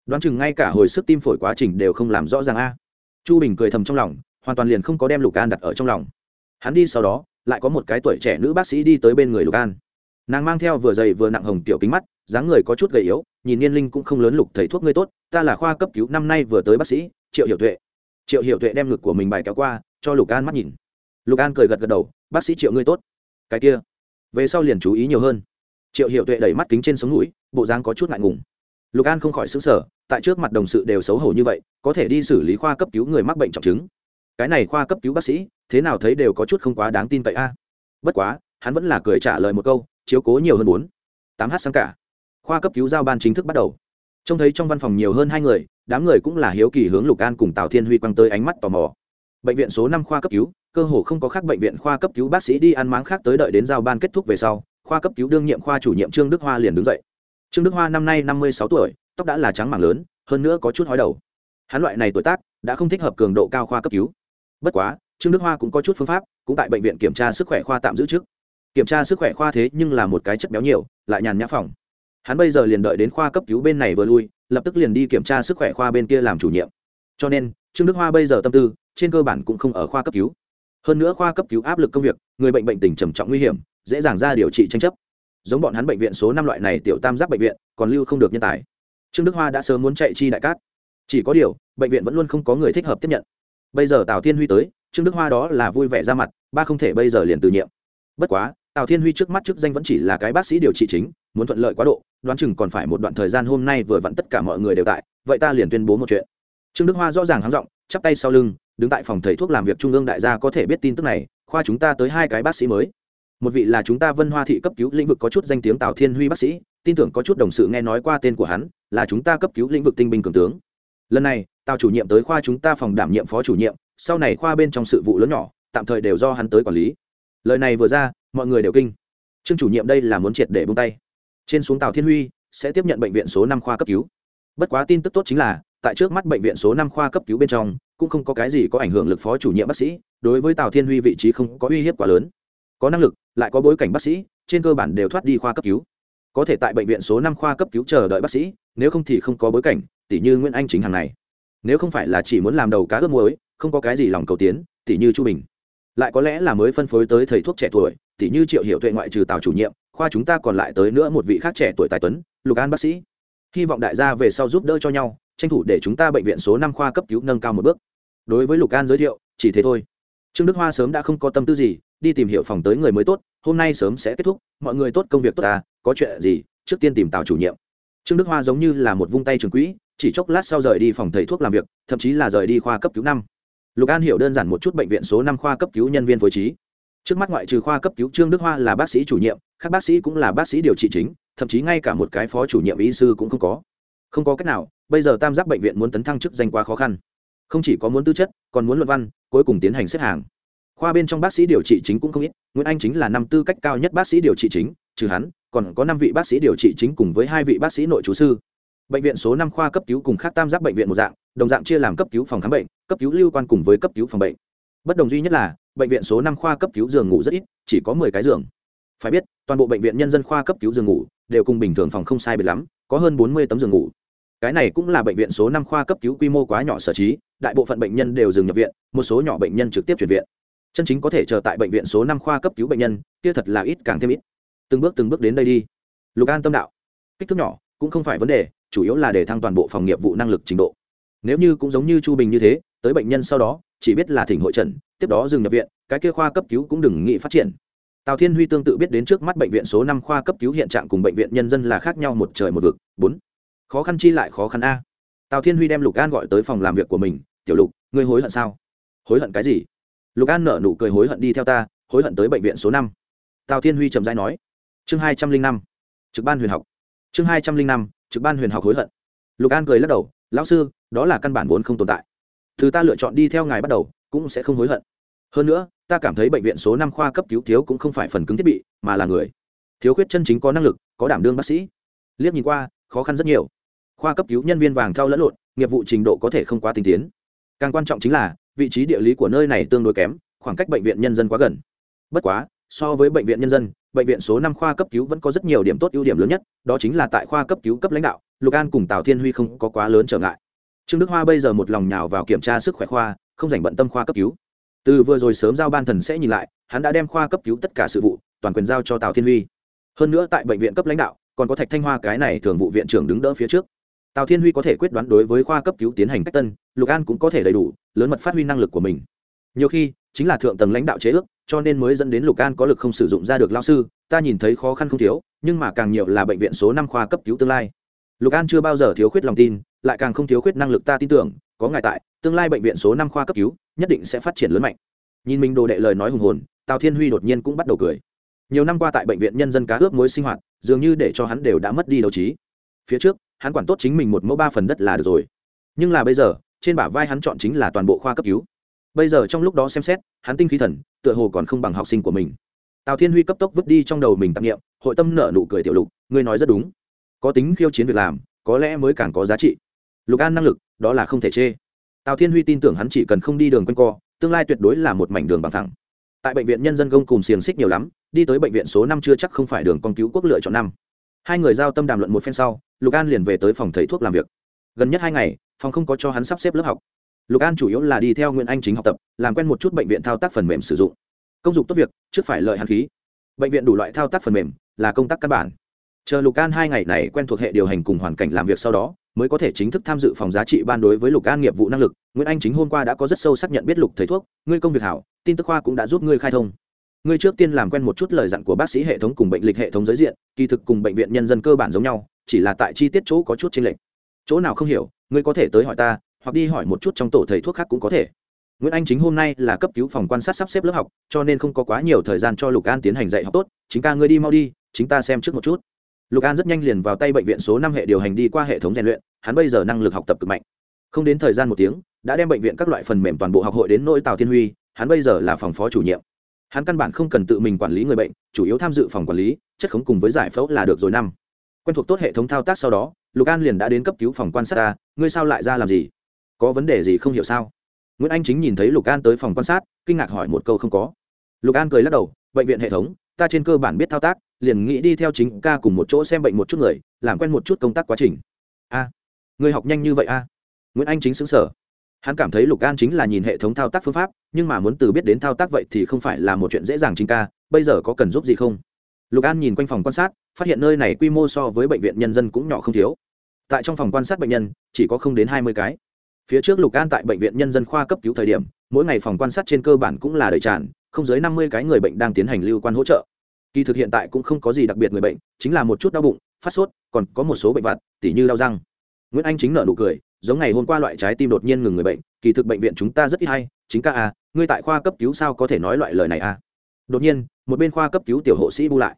Đoán chừng ngay cả hồi sức tim phổi quá trình đều không làm rõ ràng a. Chu bình cười thầm trong lòng, hoàn toàn liền không có đem lục an đặt ở trong lòng. Hắn đi sau đó lại có một cái tuổi trẻ nữ bác sĩ đi tới bên người lục an. Nàng mang theo vừa dày vừa nặng hồng tiểu kính mắt, dáng người có chút gầy yếu, nhìn niên linh cũng không lớn lục thầy thuốc ngươi tốt, ta là khoa cấp cứu năm nay vừa tới bác sĩ, triệu hiểu tuệ. Triệu hiểu tuệ đem ngực của mình bài kéo qua, cho lục an mắt nhìn. Lục an cười gật gật đầu, bác sĩ triệu ngươi tốt. Cái kia. Về sau liền chú ý nhiều hơn. Triệu hiểu tuệ đẩy mắt kính trên sống mũi, bộ dáng có chút ngại ngùng. Lục an không khỏi xứng sở tại trước mặt đồng sự đều xấu hổ như vậy, có thể đi xử lý khoa cấp cứu người mắc bệnh trọng chứng. Cái này khoa cấp cứu bác sĩ thế nào thấy đều có chút không quá đáng tin cậy a. Bất quá, hắn vẫn là cười trả lời một câu, chiếu cố nhiều hơn bốn. Tám h sáng cả. Khoa cấp cứu giao ban chính thức bắt đầu. Trông thấy trong văn phòng nhiều hơn hai người, đám người cũng là hiếu kỳ hướng lục an cùng tào thiên huy quăng tới ánh mắt tò mò. Bệnh viện số năm khoa cấp cứu, cơ hồ không có khác bệnh viện khoa cấp cứu bác sĩ đi ăn máng khác tới đợi đến giao ban kết thúc về sau, khoa cấp cứu đương nhiệm khoa chủ nhiệm trương đức hoa liền đứng dậy. Trương đức hoa năm nay năm mươi sáu tuổi, tóc đã là trắng mảng lớn, hơn nữa có chút hói đầu. Hắn loại này tuổi tác, đã không thích hợp cường độ cao khoa cấp cứu. Bất quá trương đức hoa cũng có chút phương pháp, cũng tại bệnh viện kiểm tra sức khỏe khoa tạm giữ trước. Kiểm tra sức khỏe khoa thế nhưng là một cái chất béo nhiều, lại nhàn nhã phòng. Hắn bây giờ liền đợi đến khoa cấp cứu bên này vừa lui, lập tức liền đi kiểm tra sức khỏe khoa bên kia làm chủ nhiệm. Cho nên, trương đức hoa bây giờ tâm tư, trên cơ bản cũng không ở khoa cấp cứu. Hơn nữa khoa cấp cứu áp lực công việc, người bệnh bệnh tình trầm trọng nguy hiểm, dễ dàng ra điều trị tranh chấp. Giống bọn hắn bệnh viện số năm loại này tiểu tam giác bệnh viện, còn lưu không được nhân tài. Trương đức hoa đã sớm muốn chạy chi đại cát. Chỉ có điều, bệnh viện vẫn luôn không có người thích hợp tiếp nhận. Bây giờ tào thiên huy tới trương đức hoa đó là vui vẻ ra mặt, ba không thể bây giờ liền từ nhiệm. Bất quá, tào thiên huy trước mắt chức danh vẫn chỉ là cái bác sĩ điều trị chính, muốn thuận lợi quá độ, đoán chừng còn phải một đoạn thời gian hôm nay vừa vặn tất cả mọi người đều tại, vậy ta liền tuyên bố một chuyện. Trương đức hoa rõ ràng hắng giọng, chắp tay sau lưng, đứng tại phòng thầy thuốc làm việc trung ương đại gia có thể biết tin tức này, khoa chúng ta tới hai cái bác sĩ mới. Một vị là chúng ta vân hoa thị cấp cứu lĩnh vực có chút danh tiếng tào thiên huy bác sĩ, tin tưởng có chút đồng sự nghe nói qua tên của hắn, là chúng ta cấp cứu lĩnh vực tinh binh cường tướng. Lần này, tào chủ nhiệm tới khoa chúng ta phòng đảm nhiệm phó chủ nhiệm sau này khoa bên trong sự vụ lớn nhỏ, tạm thời đều do hắn tới quản lý. Lời này vừa ra, mọi người đều kinh. Trương chủ nhiệm đây là muốn triệt để bung tay. Trên xuống tàu thiên huy, sẽ tiếp nhận bệnh viện số năm khoa cấp cứu. Bất quá tin tức tốt chính là, tại trước mắt bệnh viện số năm khoa cấp cứu bên trong, cũng không có cái gì có ảnh hưởng lực phó chủ nhiệm bác sĩ, đối với tào thiên huy vị trí không có uy hiếp quá lớn. Có năng lực, lại có bối cảnh bác sĩ, trên cơ bản đều thoát đi khoa cấp cứu. Có thể tại bệnh viện số năm khoa cấp cứu chờ đợi bác sĩ, nếu không thì không có bối cảnh tỷ như nguyễn anh chính hàng này. Nếu không phải là chỉ muốn làm đầu cá ướp muối không có cái gì lòng cầu tiến tỷ như chu bình. Lại có lẽ là mới phân phối tới thầy thuốc trẻ tuổi tỷ như triệu hiệu tuệ ngoại trừ tào chủ nhiệm, khoa chúng ta còn lại tới nữa một vị khác trẻ tuổi tài tuấn, lục an bác sĩ. Hy vọng đại gia về sau giúp đỡ cho nhau, tranh thủ để chúng ta bệnh viện số năm khoa cấp cứu nâng cao một bước. Đối với lục an giới thiệu, chỉ thế thôi. Trương đức hoa sớm đã không có tâm tư gì, đi tìm hiểu phòng tới người mới tốt, hôm nay sớm sẽ kết thúc, mọi người tốt công việc tốt ta có chuyện gì, trước tiên tìm tào chủ nhiệm. Trương đức hoa giống như là một vung tay trường quỹ, chỉ chốc lát sau rời đi phòng thầy thuốc làm việc, thậm chí là rời đi khoa cấp cứu năm lục an hiểu đơn giản một chút bệnh viện số năm khoa cấp cứu nhân viên phối trí. Trước mắt ngoại trừ khoa cấp cứu trương đức hoa là bác sĩ chủ nhiệm các bác sĩ cũng là bác sĩ điều trị chính, thậm chí ngay cả một cái phó chủ nhiệm y sư cũng không có. Không có cách nào, bây giờ tam giác bệnh viện muốn tấn thăng chức danh quá khó khăn. Không chỉ có muốn tư chất, còn muốn luận văn, cuối cùng tiến hành xếp hàng. Khoa bên trong bác sĩ điều trị chính cũng không ít, nguyễn anh chính là năm tư cách cao nhất bác sĩ điều trị chính, trừ hắn, còn có năm vị bác sĩ điều trị chính cùng với hai vị bác sĩ nội chú sư bệnh viện số năm khoa cấp cứu cùng khác tam giác bệnh viện một dạng, đồng dạng chia làm cấp cứu phòng khám bệnh, cấp cứu lưu quan cùng với cấp cứu phòng bệnh. Bất đồng duy nhất là, bệnh viện số năm khoa cấp cứu giường ngủ rất ít, chỉ có mười cái giường. Phải biết, toàn bộ bệnh viện nhân dân khoa cấp cứu giường ngủ đều cùng bình thường phòng không sai biệt lắm, có hơn bốn mươi tấm giường ngủ. Cái này cũng là bệnh viện số năm khoa cấp cứu quy mô quá nhỏ sở trí, đại bộ phận bệnh nhân đều dừng nhập viện, một số nhỏ bệnh nhân trực tiếp chuyển viện. Chân chính có thể chờ tại bệnh viện số năm khoa cấp cứu bệnh nhân, kia thật là ít càng thêm ít. Từng bước từng bước đến đây đi. Lục an tâm đạo. Kích thước nhỏ, cũng không phải vấn đề chủ yếu là để thăng toàn bộ phòng nghiệp vụ năng lực trình độ. Nếu như cũng giống như chu bình như thế, tới bệnh nhân sau đó, chỉ biết là thỉnh hội trần, tiếp đó dừng nhập viện, cái kia khoa cấp cứu cũng đừng nghĩ phát triển. Tào thiên huy tương tự biết đến trước mắt bệnh viện số năm khoa cấp cứu hiện trạng cùng bệnh viện nhân dân là khác nhau một trời một vực. Bốn, khó khăn chi lại khó khăn a. Tào thiên huy đem lục an gọi tới phòng làm việc của mình, tiểu lục, ngươi hối hận sao? Hối hận cái gì? Lục an nở nụ cười, hối hận đi theo ta, hối hận tới bệnh viện số năm. Tào thiên huy trầm dai nói, chương hai trăm linh năm, trực ban huyền học. Chương hai trăm linh năm trực ban huyền học hối hận. Lục an cười lắc đầu, lão sư, đó là căn bản vốn không tồn tại. Thứ ta lựa chọn đi theo ngài bắt đầu, cũng sẽ không hối hận. Hơn nữa, ta cảm thấy bệnh viện số năm khoa cấp cứu thiếu cũng không phải phần cứng thiết bị, mà là người. Thiếu khuyết chân chính có năng lực, có đảm đương bác sĩ. Liếc nhìn qua, khó khăn rất nhiều. Khoa cấp cứu nhân viên vàng thao lẫn lộn, nghiệp vụ trình độ có thể không quá tinh tiến. Càng quan trọng chính là, vị trí địa lý của nơi này tương đối kém, khoảng cách bệnh viện nhân dân quá gần. Bất quá, so với bệnh viện nhân dân bệnh viện số năm khoa cấp cứu vẫn có rất nhiều điểm tốt ưu điểm lớn nhất, đó chính là tại khoa cấp cứu cấp lãnh đạo, lục an cùng tào thiên huy không có quá lớn trở ngại. Trương đức hoa bây giờ một lòng nhào vào kiểm tra sức khỏe khoa, không dành bận tâm khoa cấp cứu. Từ vừa rồi sớm giao ban thần sẽ nhìn lại, hắn đã đem khoa cấp cứu tất cả sự vụ, toàn quyền giao cho tào thiên huy. Hơn nữa tại bệnh viện cấp lãnh đạo, còn có thạch thanh hoa cái này thường vụ viện trưởng đứng đỡ phía trước. Tào thiên huy có thể quyết đoán đối với khoa cấp cứu tiến hành cách tân, lục an cũng có thể đầy đủ, lớn mật phát huy năng lực của mình. Nhiều khi, chính là thượng tầng lãnh đạo chế ước cho nên mới dẫn đến lục an có lực không sử dụng ra được lao sư, ta nhìn thấy khó khăn không thiếu, nhưng mà càng nhiều là bệnh viện số năm khoa cấp cứu tương lai. Lục an chưa bao giờ thiếu khuyết lòng tin, lại càng không thiếu khuyết năng lực ta tin tưởng, có ngài tại, tương lai bệnh viện số năm khoa cấp cứu, nhất định sẽ phát triển lớn mạnh. Nhìn mình đồ đệ lời nói hùng hồn, tào thiên huy đột nhiên cũng bắt đầu cười. Nhiều năm qua tại bệnh viện nhân dân cá ướp mối sinh hoạt, dường như để cho hắn đều đã mất đi đấu trí. Phía trước, hắn quản tốt chính mình một mẫu ba phần đất là được rồi. Nhưng là bây giờ, trên bả vai hắn chọn chính là toàn bộ khoa cấp cứu bây giờ trong lúc đó xem xét, hắn tinh khí thần, tựa hồ còn không bằng học sinh của mình. Tào thiên huy cấp tốc vứt đi trong đầu mình tạp nghiệm hội tâm nợ nụ cười tiểu lục, ngươi nói rất đúng. Có tính khiêu chiến việc làm, có lẽ mới càng có giá trị. Lục an năng lực, đó là không thể chê. Tào thiên huy tin tưởng hắn chỉ cần không đi đường quanh co, tương lai tuyệt đối là một mảnh đường bằng thẳng. Tại bệnh viện nhân dân công cùng xiềng xích nhiều lắm, đi tới bệnh viện số năm chưa chắc không phải đường con cứu quốc lựa chọn năm. Hai người giao tâm đàm luận một phen sau, lục an liền về tới phòng thầy thuốc làm việc. Gần nhất hai ngày, phòng không có cho hắn sắp xếp lớp học lục an chủ yếu là đi theo nguyễn anh chính học tập, làm quen một chút bệnh viện thao tác phần mềm sử dụng. Công dụng tốt việc, trước phải lợi hàn khí. Bệnh viện đủ loại thao tác phần mềm, là công tác căn bản. Chờ lục an hai ngày này quen thuộc hệ điều hành cùng hoàn cảnh làm việc sau đó, mới có thể chính thức tham dự phòng giá trị ban đối với lục an nghiệp vụ năng lực. Nguyễn anh chính hôm qua đã có rất sâu xác nhận biết lục thầy thuốc, ngươi công việc hảo, tin tức khoa cũng đã giúp ngươi khai thông. Ngươi trước tiên làm quen một chút lời dặn của bác sĩ hệ thống cùng bệnh lịch hệ thống giới diện, kỳ thực cùng bệnh viện nhân dân cơ bản giống nhau, chỉ là tại chi tiết chỗ có chút chênh lệch. Chỗ nào không hiểu, ngươi có thể tới hỏi ta hoặc đi hỏi một chút trong tổ thầy thuốc khác cũng có thể. Nguyễn anh chính hôm nay là cấp cứu phòng quan sát sắp xếp lớp học, cho nên không có quá nhiều thời gian cho lục an tiến hành dạy học tốt. Chính ca ngươi đi mau đi, chính ta xem trước một chút. Lục an rất nhanh liền vào tay bệnh viện số năm hệ điều hành đi qua hệ thống rèn luyện, hắn bây giờ năng lực học tập cực mạnh. Không đến thời gian một tiếng, đã đem bệnh viện các loại phần mềm toàn bộ học hội đến nỗi tào thiên huy, hắn bây giờ là phòng phó chủ nhiệm. Hắn căn bản không cần tự mình quản lý người bệnh, chủ yếu tham dự phòng quản lý, chất khống cùng với giải phẫu là được rồi năm. Quen thuộc tốt hệ thống thao tác sau đó, lục an liền đã đến cấp cứu phòng quan sát ta, ngươi sao lại ra làm gì? Có vấn đề gì không hiểu sao? Nguyễn anh chính nhìn thấy lục an tới phòng quan sát, kinh ngạc hỏi một câu không có. Lục an cười lắc đầu, bệnh viện hệ thống, ta trên cơ bản biết thao tác, liền nghĩ đi theo chính ca cùng một chỗ xem bệnh một chút người, làm quen một chút công tác quá trình. A, người học nhanh như vậy a? Nguyễn anh chính xứng sở hắn cảm thấy lục an chính là nhìn hệ thống thao tác phương pháp, nhưng mà muốn từ biết đến thao tác vậy thì không phải là một chuyện dễ dàng chính ca, bây giờ có cần giúp gì không? Lục an nhìn quanh phòng quan sát, phát hiện nơi này quy mô so với bệnh viện nhân dân cũng nhỏ không thiếu. Tại trong phòng quan sát bệnh nhân, chỉ có không đến hai mươi cái phía trước lục an tại bệnh viện nhân dân khoa cấp cứu thời điểm, mỗi ngày phòng quan sát trên cơ bản cũng là đầy tràn, không dưới năm mươi cái người bệnh đang tiến hành lưu quan hỗ trợ. Kỳ thực hiện tại cũng không có gì đặc biệt người bệnh, chính là một chút đau bụng, phát sốt, còn có một số bệnh vặt, tỉ như đau răng. Nguyễn anh chính nợ nụ cười, giống ngày hôm qua loại trái tim đột nhiên ngừng người bệnh, kỳ thực bệnh viện chúng ta rất ít hay, chính ca à ngươi tại khoa cấp cứu sao có thể nói loại lời này à? Đột nhiên, một bên khoa cấp cứu tiểu hộ sĩ bu lại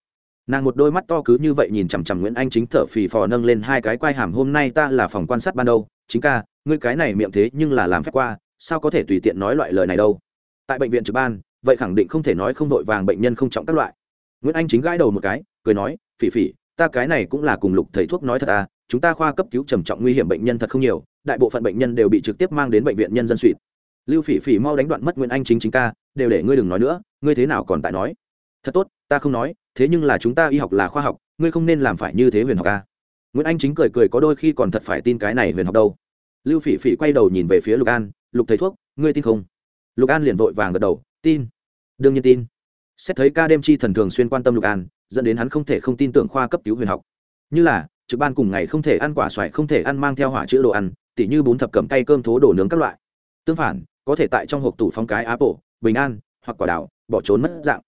nàng một đôi mắt to cứ như vậy nhìn chằm chằm nguyễn anh chính thở phì phò nâng lên hai cái quai hàm, hôm nay ta là phòng quan sát ban đầu chính ca, ngươi cái này miệng thế nhưng là làm phép qua, sao có thể tùy tiện nói loại lời này đâu? Tại bệnh viện trực ban, vậy khẳng định không thể nói không vội vàng bệnh nhân không trọng các loại. Nguyễn anh chính gãi đầu một cái, cười nói, phỉ phỉ, ta cái này cũng là cùng lục thầy thuốc nói thật à chúng ta khoa cấp cứu trầm trọng nguy hiểm bệnh nhân thật không nhiều, đại bộ phận bệnh nhân đều bị trực tiếp mang đến bệnh viện nhân dân suỵt. Lưu phỉ phỉ mau đánh đoạn mất nguyễn anh chính chính ca, đều để ngươi đừng nói nữa, ngươi thế nào còn tại nói? Thật tốt, ta không nói thế nhưng là chúng ta y học là khoa học, ngươi không nên làm phải như thế huyền học ca nguyễn anh chính cười cười có đôi khi còn thật phải tin cái này huyền học đâu. Lưu phỉ phỉ quay đầu nhìn về phía lục an, lục thầy thuốc, ngươi tin không? Lục an liền vội vàng gật đầu, tin. Đương nhiên tin. Xét thấy ca đêm chi thần thường xuyên quan tâm lục an, dẫn đến hắn không thể không tin tưởng khoa cấp cứu huyền học. Như là, trực ban cùng ngày không thể ăn quả xoài, không thể ăn mang theo hỏa chữ đồ ăn, tỉ như bún thập cầm tay cơm thố đồ nướng các loại. Tương phản, có thể tại trong hộp tủ phong cái apple, bình an, hoặc quả đảo bỏ trốn mất dạng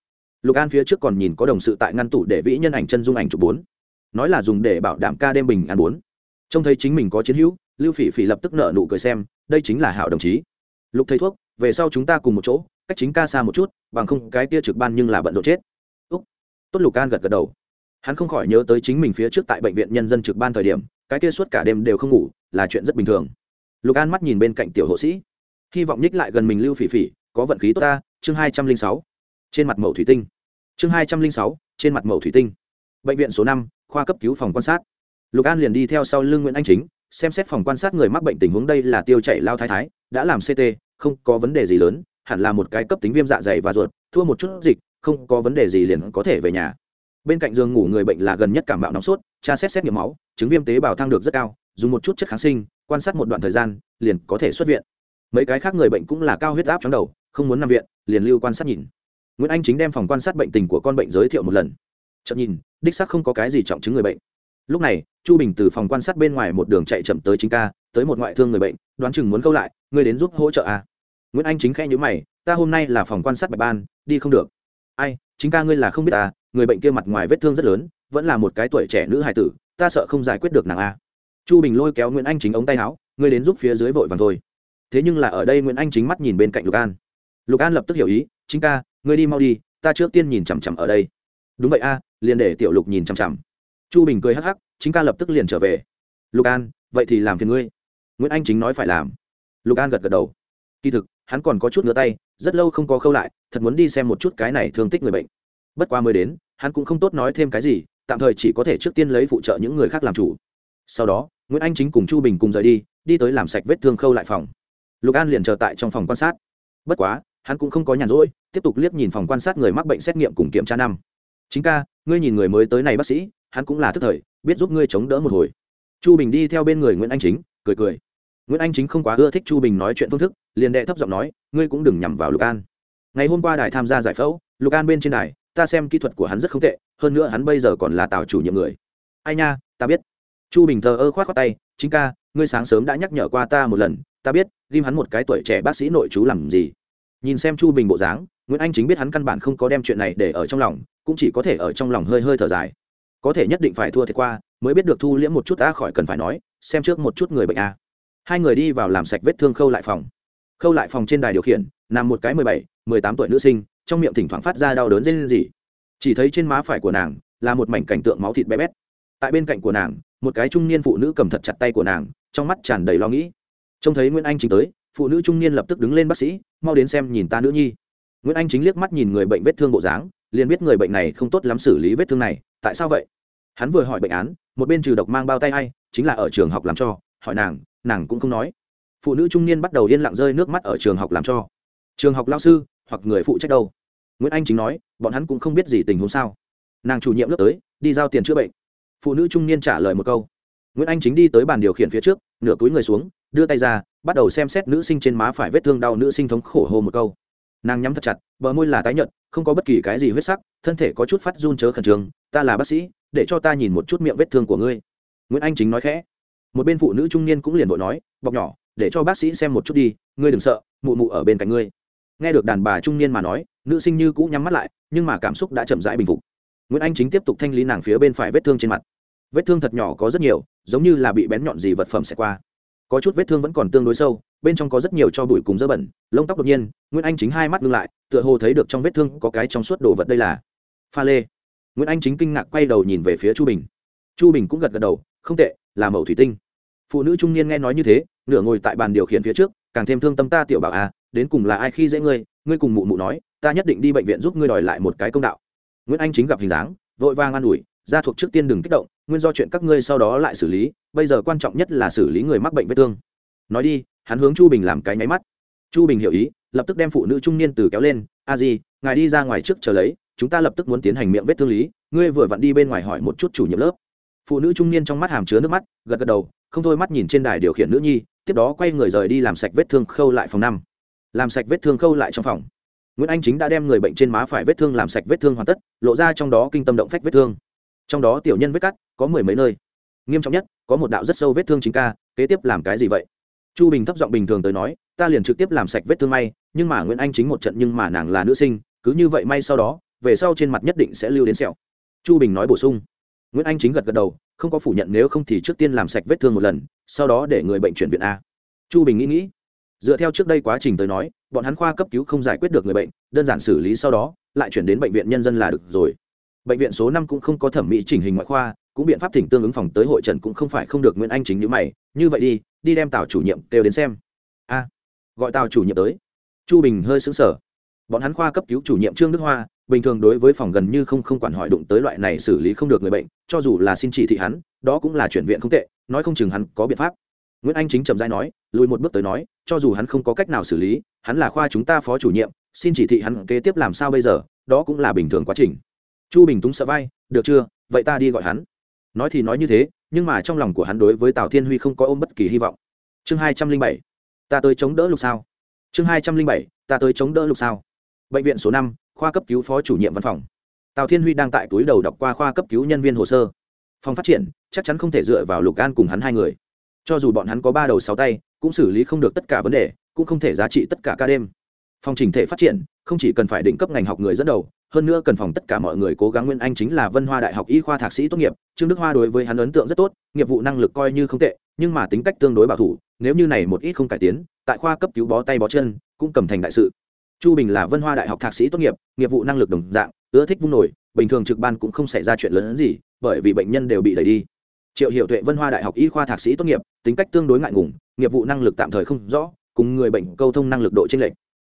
lục an phía trước còn nhìn có đồng sự tại ngăn tủ để vĩ nhân ảnh chân dung ảnh chụp bốn. Nói là dùng để bảo đảm ca đêm bình an bốn. Trông thấy chính mình có chiến hữu, lưu phỉ phỉ lập tức nợ nụ cười xem, đây chính là hảo đồng chí. Lục thầy thuốc, về sau chúng ta cùng một chỗ, cách chính ca xa một chút, bằng không cái kia trực ban nhưng là bận rộn chết. Úc. Tốt lục an gật gật đầu. Hắn không khỏi nhớ tới chính mình phía trước tại bệnh viện nhân dân trực ban thời điểm, cái kia suốt cả đêm đều không ngủ, là chuyện rất bình thường. Lục an mắt nhìn bên cạnh tiểu hộ sĩ. Hy vọng nhích lại gần mình lưu phỉ phỉ, có vận khí tốt ta, chương hai trăm linh sáu. Trên mặt mẫu thủy tinh chương hai trăm linh sáu, trên mặt mẫu thủy tinh. Bệnh viện số năm, khoa cấp cứu phòng quan sát. Lục an liền đi theo sau lưng nguyễn anh chính, xem xét phòng quan sát người mắc bệnh tình huống đây là tiêu chảy lao thái thái, đã làm ct không có vấn đề gì lớn, hẳn là một cái cấp tính viêm dạ dày và ruột, thua một chút dịch, không có vấn đề gì liền có thể về nhà. Bên cạnh giường ngủ người bệnh là gần nhất cảm bạo nóng sốt, tra xét xét nghiệm máu, chứng viêm tế bào thang được rất cao, dùng một chút chất kháng sinh, quan sát một đoạn thời gian, liền có thể xuất viện. Mấy cái khác người bệnh cũng là cao huyết áp trong đầu, không muốn nằm viện, liền lưu quan sát nhìn nguyễn anh chính đem phòng quan sát bệnh tình của con bệnh giới thiệu một lần. Chậm nhìn, đích xác không có cái gì trọng chứng người bệnh. Lúc này, chu bình từ phòng quan sát bên ngoài một đường chạy chậm tới chính ca, tới một ngoại thương người bệnh, đoán chừng muốn câu lại người đến giúp hỗ trợ à. nguyễn anh chính khẽ nhữ mày, ta hôm nay là phòng quan sát bạch ban, đi không được. Ai, chính ca ngươi là không biết à người bệnh kia mặt ngoài vết thương rất lớn, vẫn là một cái tuổi trẻ nữ hài tử, ta sợ không giải quyết được nàng a chu bình lôi kéo nguyễn anh chính ống tay áo, ngươi đến giúp phía dưới vội vàng thôi. Thế nhưng là ở đây nguyễn anh chính mắt nhìn bên cạnh lục an. Lục an lập tức hiểu ý, chính ca ngươi đi mau đi, ta trước tiên nhìn chằm chằm ở đây. Đúng vậy a, liền để tiểu lục nhìn chằm chằm. Chu bình cười hắc hắc, chính ca lập tức liền trở về. Lục an, vậy thì làm phiền ngươi. Nguyễn anh chính nói phải làm. Lục an gật gật đầu. Kỳ thực, hắn còn có chút ngứa tay, rất lâu không có khâu lại, thật muốn đi xem một chút cái này thương tích người bệnh. Bất qua mới đến, hắn cũng không tốt nói thêm cái gì, tạm thời chỉ có thể trước tiên lấy phụ trợ những người khác làm chủ. Sau đó, nguyễn anh chính cùng chu bình cùng rời đi đi tới làm sạch vết thương khâu lại phòng. Lục an liền chờ tại trong phòng quan sát. Bất quá hắn cũng không có nhàn rỗi, tiếp tục liếc nhìn phòng quan sát người mắc bệnh xét nghiệm cùng kiểm tra năm. Chính ca, ngươi nhìn người mới tới này bác sĩ, hắn cũng là thức thời, biết giúp ngươi chống đỡ một hồi. Chu bình đi theo bên người nguyễn anh chính, cười cười. Nguyễn anh chính không quá ưa thích chu bình nói chuyện phương thức, liền đệ thấp giọng nói, ngươi cũng đừng nhằm vào lục an. Ngày hôm qua đài tham gia giải phẫu, lục an bên trên đài, ta xem kỹ thuật của hắn rất không tệ, hơn nữa hắn bây giờ còn là tào chủ nhiệm người. Ai nha, ta biết. Chu bình thờ ơ k h o á t khoác tay, chính ca, ngươi sáng sớm đã nhắc nhở qua ta một lần, ta biết, ghim hắn một cái tuổi trẻ bác sĩ nội chú làm gì nhìn xem chu bình bộ dáng, nguyễn anh chính biết hắn căn bản không có đem chuyện này để ở trong lòng, cũng chỉ có thể ở trong lòng hơi hơi thở dài. Có thể nhất định phải thua thiệt qua, mới biết được thu liễm một chút đã khỏi cần phải nói, xem trước một chút người bệnh a. Hai người đi vào làm sạch vết thương khâu lại phòng. Khâu lại phòng trên đài điều khiển, nằm một cái mười bảy, mười tám tuổi nữ sinh, trong miệng thỉnh thoảng phát ra đau đớn dây lên gì chỉ thấy trên má phải của nàng là một mảnh cảnh tượng máu thịt bé bét. Tại bên cạnh của nàng, một cái trung niên phụ nữ cầm thật chặt tay của nàng, trong mắt tràn đầy lo nghĩ. Trông thấy nguyễn anh chính tới phụ nữ trung niên lập tức đứng lên bác sĩ, mau đến xem nhìn ta nữ nhi. Nguyễn anh chính liếc mắt nhìn người bệnh vết thương bộ dáng, liền biết người bệnh này không tốt lắm xử lý vết thương này, tại sao vậy? Hắn vừa hỏi bệnh án, một bên trừ độc mang bao tay hay chính là ở trường học làm cho, hỏi nàng nàng cũng không nói. Phụ nữ trung niên bắt đầu yên lặng rơi nước mắt ở trường học làm cho. Trường học lao sư, hoặc người phụ trách đâu? Nguyễn anh chính nói, bọn hắn cũng không biết gì tình huống sao. Nàng chủ nhiệm lớp tới, đi giao tiền chữa bệnh. Phụ nữ trung niên trả lời một câu. Nguyễn anh chính đi tới bàn điều khiển phía trước, nửa túi người xuống đưa tay ra, bắt đầu xem xét nữ sinh trên má phải vết thương đau nữ sinh thống khổ hô một câu. Nàng nhắm thật chặt, bờ môi là tái nhợt, không có bất kỳ cái gì huyết sắc, thân thể có chút phát run chớ khẩn trương, ta là bác sĩ, để cho ta nhìn một chút miệng vết thương của ngươi. Nguyễn anh chính nói khẽ. Một bên phụ nữ trung niên cũng liền vội nói, bọc nhỏ, để cho bác sĩ xem một chút đi, ngươi đừng sợ, mụ mụ ở bên cạnh ngươi. Nghe được đàn bà trung niên mà nói, nữ sinh như cũ nhắm mắt lại, nhưng mà cảm xúc đã chậm rãi bình phục. Nguyễn anh chính tiếp tục thanh lý nàng phía bên phải vết thương trên mặt. Vết thương thật nhỏ có rất nhiều, giống như là bị bén nhọn gì vật phẩm sẽ qua có chút vết thương vẫn còn tương đối sâu, bên trong có rất nhiều cho bụi cùng dơ bẩn, lông tóc đột nhiên, nguyễn anh chính hai mắt ngưng lại, tựa hồ thấy được trong vết thương có cái trong suốt đồ vật đây là. Pha lê. Nguyễn anh chính kinh ngạc quay đầu nhìn về phía chu bình. Chu bình cũng gật gật đầu, không tệ, là mẫu thủy tinh. Phụ nữ trung niên nghe nói như thế, nửa ngồi tại bàn điều khiển phía trước, càng thêm thương tâm ta tiểu bảo à đến cùng là ai khi dễ ngươi ngươi cùng mụ mụ nói, ta nhất định đi bệnh viện giúp ngươi đòi lại một cái công đạo. Nguyễn anh chính gặp hình dáng, vội vang an ủi gia thuộc trước tiên đừng kích động, nguyên do chuyện các ngươi sau đó lại xử lý, bây giờ quan trọng nhất là xử lý người mắc bệnh vết thương. Nói đi, hắn hướng chu bình làm cái nháy mắt. Chu bình hiểu ý, lập tức đem phụ nữ trung niên từ kéo lên, a di, ngài đi ra ngoài trước chờ lấy, chúng ta lập tức muốn tiến hành miệng vết thương lý, ngươi vừa vặn đi bên ngoài hỏi một chút chủ nhiệm lớp. Phụ nữ trung niên trong mắt hàm chứa nước mắt, gật gật đầu, không thôi mắt nhìn trên đài điều khiển nữ nhi, tiếp đó quay người rời đi làm sạch vết thương khâu lại phòng năm. Làm sạch vết thương khâu lại trong phòng. Nguyễn anh chính đã đem người bệnh trên má phải vết thương làm sạch vết thương hoàn tất, lộ ra trong đó kinh tâm động phách vết thương trong đó tiểu nhân vết cắt, có mười mấy nơi. Nghiêm trọng nhất, có một đạo rất sâu vết thương chính ca, kế tiếp làm cái gì vậy? Chu bình thấp giọng bình thường tới nói, ta liền trực tiếp làm sạch vết thương may, nhưng mà nguyễn anh chính một trận nhưng mà nàng là nữ sinh, cứ như vậy may sau đó, về sau trên mặt nhất định sẽ lưu đến sẹo. Chu bình nói bổ sung. Nguyễn anh chính gật gật đầu, không có phủ nhận nếu không thì trước tiên làm sạch vết thương một lần, sau đó để người bệnh chuyển viện a. Chu bình nghĩ nghĩ. Dựa theo trước đây quá trình tới nói, bọn hắn khoa cấp cứu không giải quyết được người bệnh, đơn giản xử lý sau đó, lại chuyển đến bệnh viện nhân dân là được rồi bệnh viện số năm cũng không có thẩm mỹ chỉnh hình ngoại khoa, cũng biện pháp thỉnh tương ứng phòng tới hội trần cũng không phải không được nguyễn anh chính như mày. Như vậy đi đi đem tào chủ nhiệm đều đến xem. A, gọi tào chủ nhiệm tới. Chu bình hơi xứng sở bọn hắn khoa cấp cứu chủ nhiệm trương đức hoa, bình thường đối với phòng gần như không không quản hỏi đụng tới loại này xử lý không được người bệnh, cho dù là xin chỉ thị hắn, đó cũng là chuyển viện không tệ, nói không chừng hắn có biện pháp. Nguyễn anh chính trầm dai nói, lùi một bước tới nói, cho dù hắn không có cách nào xử lý, hắn là khoa chúng ta phó chủ nhiệm, xin chỉ thị hắn kế tiếp làm sao bây giờ, đó cũng là bình thường quá trình chu bình túng sợ vai, được chưa? Vậy ta đi gọi hắn. Nói thì nói như thế, nhưng mà trong lòng của hắn đối với tào thiên huy không có ôm bất kỳ hy vọng. Chương hai trăm linh bảy, ta tới chống đỡ lục sao? Chương hai trăm linh bảy, ta tới chống đỡ lục sao? Bệnh viện số năm, khoa cấp cứu phó chủ nhiệm văn phòng. Tào thiên huy đang tại túi đầu đọc qua khoa cấp cứu nhân viên hồ sơ. Phòng phát triển, chắc chắn không thể dựa vào lục an cùng hắn hai người. Cho dù bọn hắn có ba đầu sáu tay, cũng xử lý không được tất cả vấn đề, cũng không thể giá trị tất cả ca đêm. Phòng trình thể phát triển, không chỉ cần phải định cấp ngành học người dẫn đầu hơn nữa cần phòng tất cả mọi người cố gắng nguyên anh chính là vân hoa đại học y khoa thạc sĩ tốt nghiệp, trương đức hoa đối với hắn ấn tượng rất tốt, nghiệp vụ năng lực coi như không tệ, nhưng mà tính cách tương đối bảo thủ, nếu như này một ít không cải tiến, tại khoa cấp cứu bó tay bó chân, cũng cầm thành đại sự. Chu bình là vân hoa đại học thạc sĩ tốt nghiệp nghiệp vụ năng lực đồng dạng, ưa thích vung nổi, bình thường trực ban cũng không xảy ra chuyện lớn hơn gì, bởi vì bệnh nhân đều bị đẩy đi. Triệu hiệu tuệ, vân hoa đại học y khoa thạc sĩ tốt nghiệp, tính cách tương đối ngại ngùng, nghiệp vụ năng lực tạm thời không rõ, cùng người bệnh câu thông năng lực độ tranh lệch.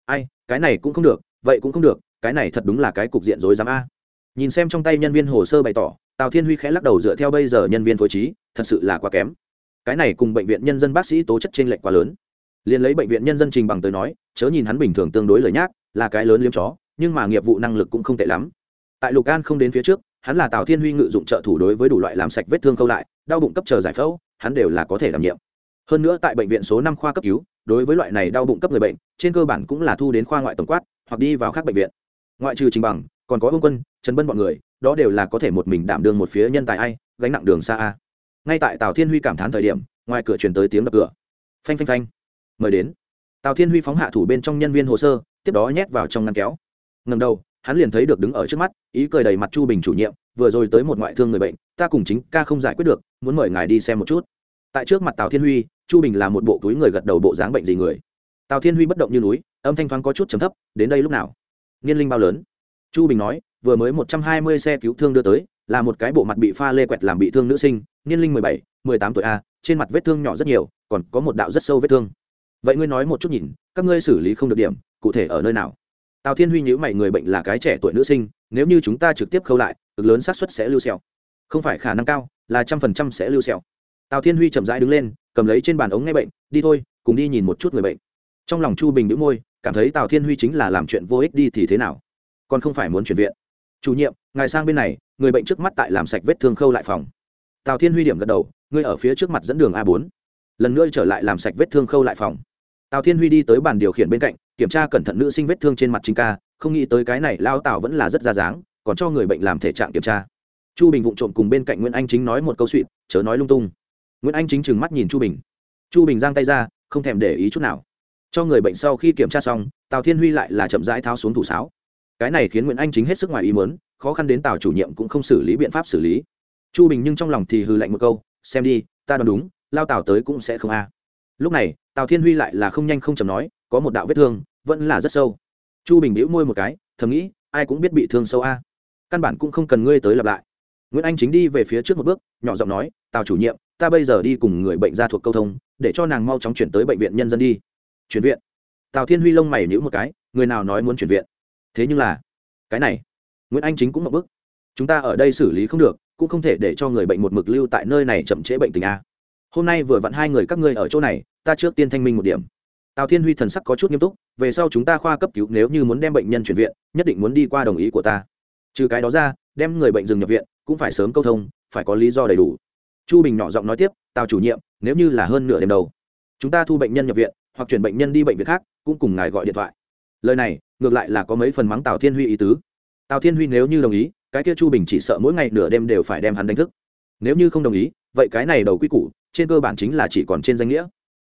Ai, cái này cũng không được, vậy cũng không được cái này thật đúng là cái cục diện rối rắm a. Nhìn xem trong tay nhân viên hồ sơ bày tỏ, tào thiên huy khẽ lắc đầu dựa theo bây giờ nhân viên phối trí, thật sự là quá kém. Cái này cùng bệnh viện nhân dân bác sĩ tố chất trên lệch quá lớn. Liền lấy bệnh viện nhân dân trình bằng tới nói, chớ nhìn hắn bình thường tương đối lời nhác, là cái lớn liếm chó, nhưng mà nghiệp vụ năng lực cũng không tệ lắm. Tại lục an không đến phía trước, hắn là tào thiên huy ngự dụng trợ thủ đối với đủ loại làm sạch vết thương câu lại, đau bụng cấp chờ giải phẫu, hắn đều là có thể đảm nhiệm. Hơn nữa tại bệnh viện số năm khoa cấp cứu, đối với loại này đau bụng cấp người bệnh, trên cơ bản cũng là thu đến khoa ngoại tổng quát, hoặc đi vào các bệnh viện ngoại trừ trình bằng, còn có vương quân, trần bân bọn người, đó đều là có thể một mình đảm đương một phía nhân tài ai, gánh nặng đường xa a. Ngay tại tào thiên huy cảm thán thời điểm, ngoài cửa truyền tới tiếng đập cửa. Phanh phanh phanh. Mời đến. Tào thiên huy phóng hạ thủ bên trong nhân viên hồ sơ, tiếp đó nhét vào trong ngăn kéo. Ngầm đầu, hắn liền thấy được đứng ở trước mắt, ý cười đầy mặt chu bình chủ nhiệm, vừa rồi tới một ngoại thương người bệnh, ta cùng chính ca không giải quyết được, muốn mời ngài đi xem một chút. Tại trước mặt tào thiên huy, chu bình là một bộ túi người gật đầu bộ dáng bệnh gì người. Tào thiên huy bất động như núi, âm thanh thoáng có chút trầm thấp, đến đây lúc nào? Niên linh bao lớn. Chu bình nói, vừa mới một trăm hai mươi xe cứu thương đưa tới, là một cái bộ mặt bị pha lê quẹt làm bị thương nữ sinh, niên linh mười bảy, mười tám tuổi a, trên mặt vết thương nhỏ rất nhiều, còn có một đạo rất sâu vết thương. Vậy ngươi nói một chút nhìn, các ngươi xử lý không được điểm, cụ thể ở nơi nào? Tào thiên huy nhữ mày, người bệnh là cái trẻ tuổi nữ sinh, nếu như chúng ta trực tiếp khâu lại, cực lớn xác suất sẽ lưu xẹo không phải khả năng cao, là trăm phần trăm sẽ lưu xẹo tào thiên huy chậm rãi đứng lên, cầm lấy trên bàn ống nghe bệnh, đi thôi, cùng đi nhìn một chút người bệnh. Trong lòng chu bình đĩu môi cảm thấy tào thiên huy chính là làm chuyện vô ích đi thì thế nào còn không phải muốn chuyển viện chủ nhiệm ngài sang bên này người bệnh trước mắt tại làm sạch vết thương khâu lại phòng tào thiên huy điểm gật đầu ngươi ở phía trước mặt dẫn đường a bốn lần nữa trở lại làm sạch vết thương khâu lại phòng tào thiên huy đi tới bàn điều khiển bên cạnh kiểm tra cẩn thận nữ sinh vết thương trên mặt chính ca không nghĩ tới cái này lao tào vẫn là rất ra dáng còn cho người bệnh làm thể trạng kiểm tra chu bình vụng trộm cùng bên cạnh nguyễn anh chính nói một câu suỵt chớ nói lung tung nguyễn anh chính trừng mắt nhìn chu bình chu bình giang tay ra không thèm để ý chút nào cho người bệnh sau khi kiểm tra xong, tào thiên huy lại là chậm rãi tháo xuống thủ sáo. Cái này khiến nguyễn anh chính hết sức ngoài ý mớn khó khăn đến tào chủ nhiệm cũng không xử lý biện pháp xử lý. Chu bình nhưng trong lòng thì hư lạnh một câu, xem đi, ta đoán đúng, lao tào tới cũng sẽ không a. Lúc này, tào thiên huy lại là không nhanh không chầm nói, có một đạo vết thương, vẫn là rất sâu. Chu bình đĩu môi một cái, thầm nghĩ, ai cũng biết bị thương sâu a, căn bản cũng không cần ngươi tới lặp lại. Nguyễn anh chính đi về phía trước một bước, nhỏ giọng nói, tào chủ nhiệm, ta bây giờ đi cùng người bệnh ra thuộc câu thông, để cho nàng mau chóng chuyển tới bệnh viện nhân dân đi chuyển viện. Tào thiên huy lông mày nhữ một cái, người nào nói muốn chuyển viện? Thế nhưng là, cái này, nguyễn anh chính cũng một bước chúng ta ở đây xử lý không được, cũng không thể để cho người bệnh một mực lưu tại nơi này chậm trễ bệnh tình a. Hôm nay vừa vặn hai người các ngươi ở chỗ này, ta trước tiên thanh minh một điểm. Tào thiên huy thần sắc có chút nghiêm túc, về sau chúng ta khoa cấp cứu nếu như muốn đem bệnh nhân chuyển viện, nhất định muốn đi qua đồng ý của ta. Trừ cái đó ra, đem người bệnh dừng nhập viện, cũng phải sớm câu thông, phải có lý do đầy đủ. Chu bình nhỏ giọng nói tiếp, tào chủ nhiệm, nếu như là hơn nửa đêm đầu, chúng ta thu bệnh nhân nhập viện hoặc chuyển bệnh nhân đi bệnh viện khác, cũng cùng ngài gọi điện thoại. Lời này, ngược lại là có mấy phần mắng tào thiên huy ý tứ. Tào thiên huy nếu như đồng ý, cái kia chu bình chỉ sợ mỗi ngày nửa đêm đều phải đem hắn đánh thức. Nếu như không đồng ý, vậy cái này đầu quy củ, trên cơ bản chính là chỉ còn trên danh nghĩa.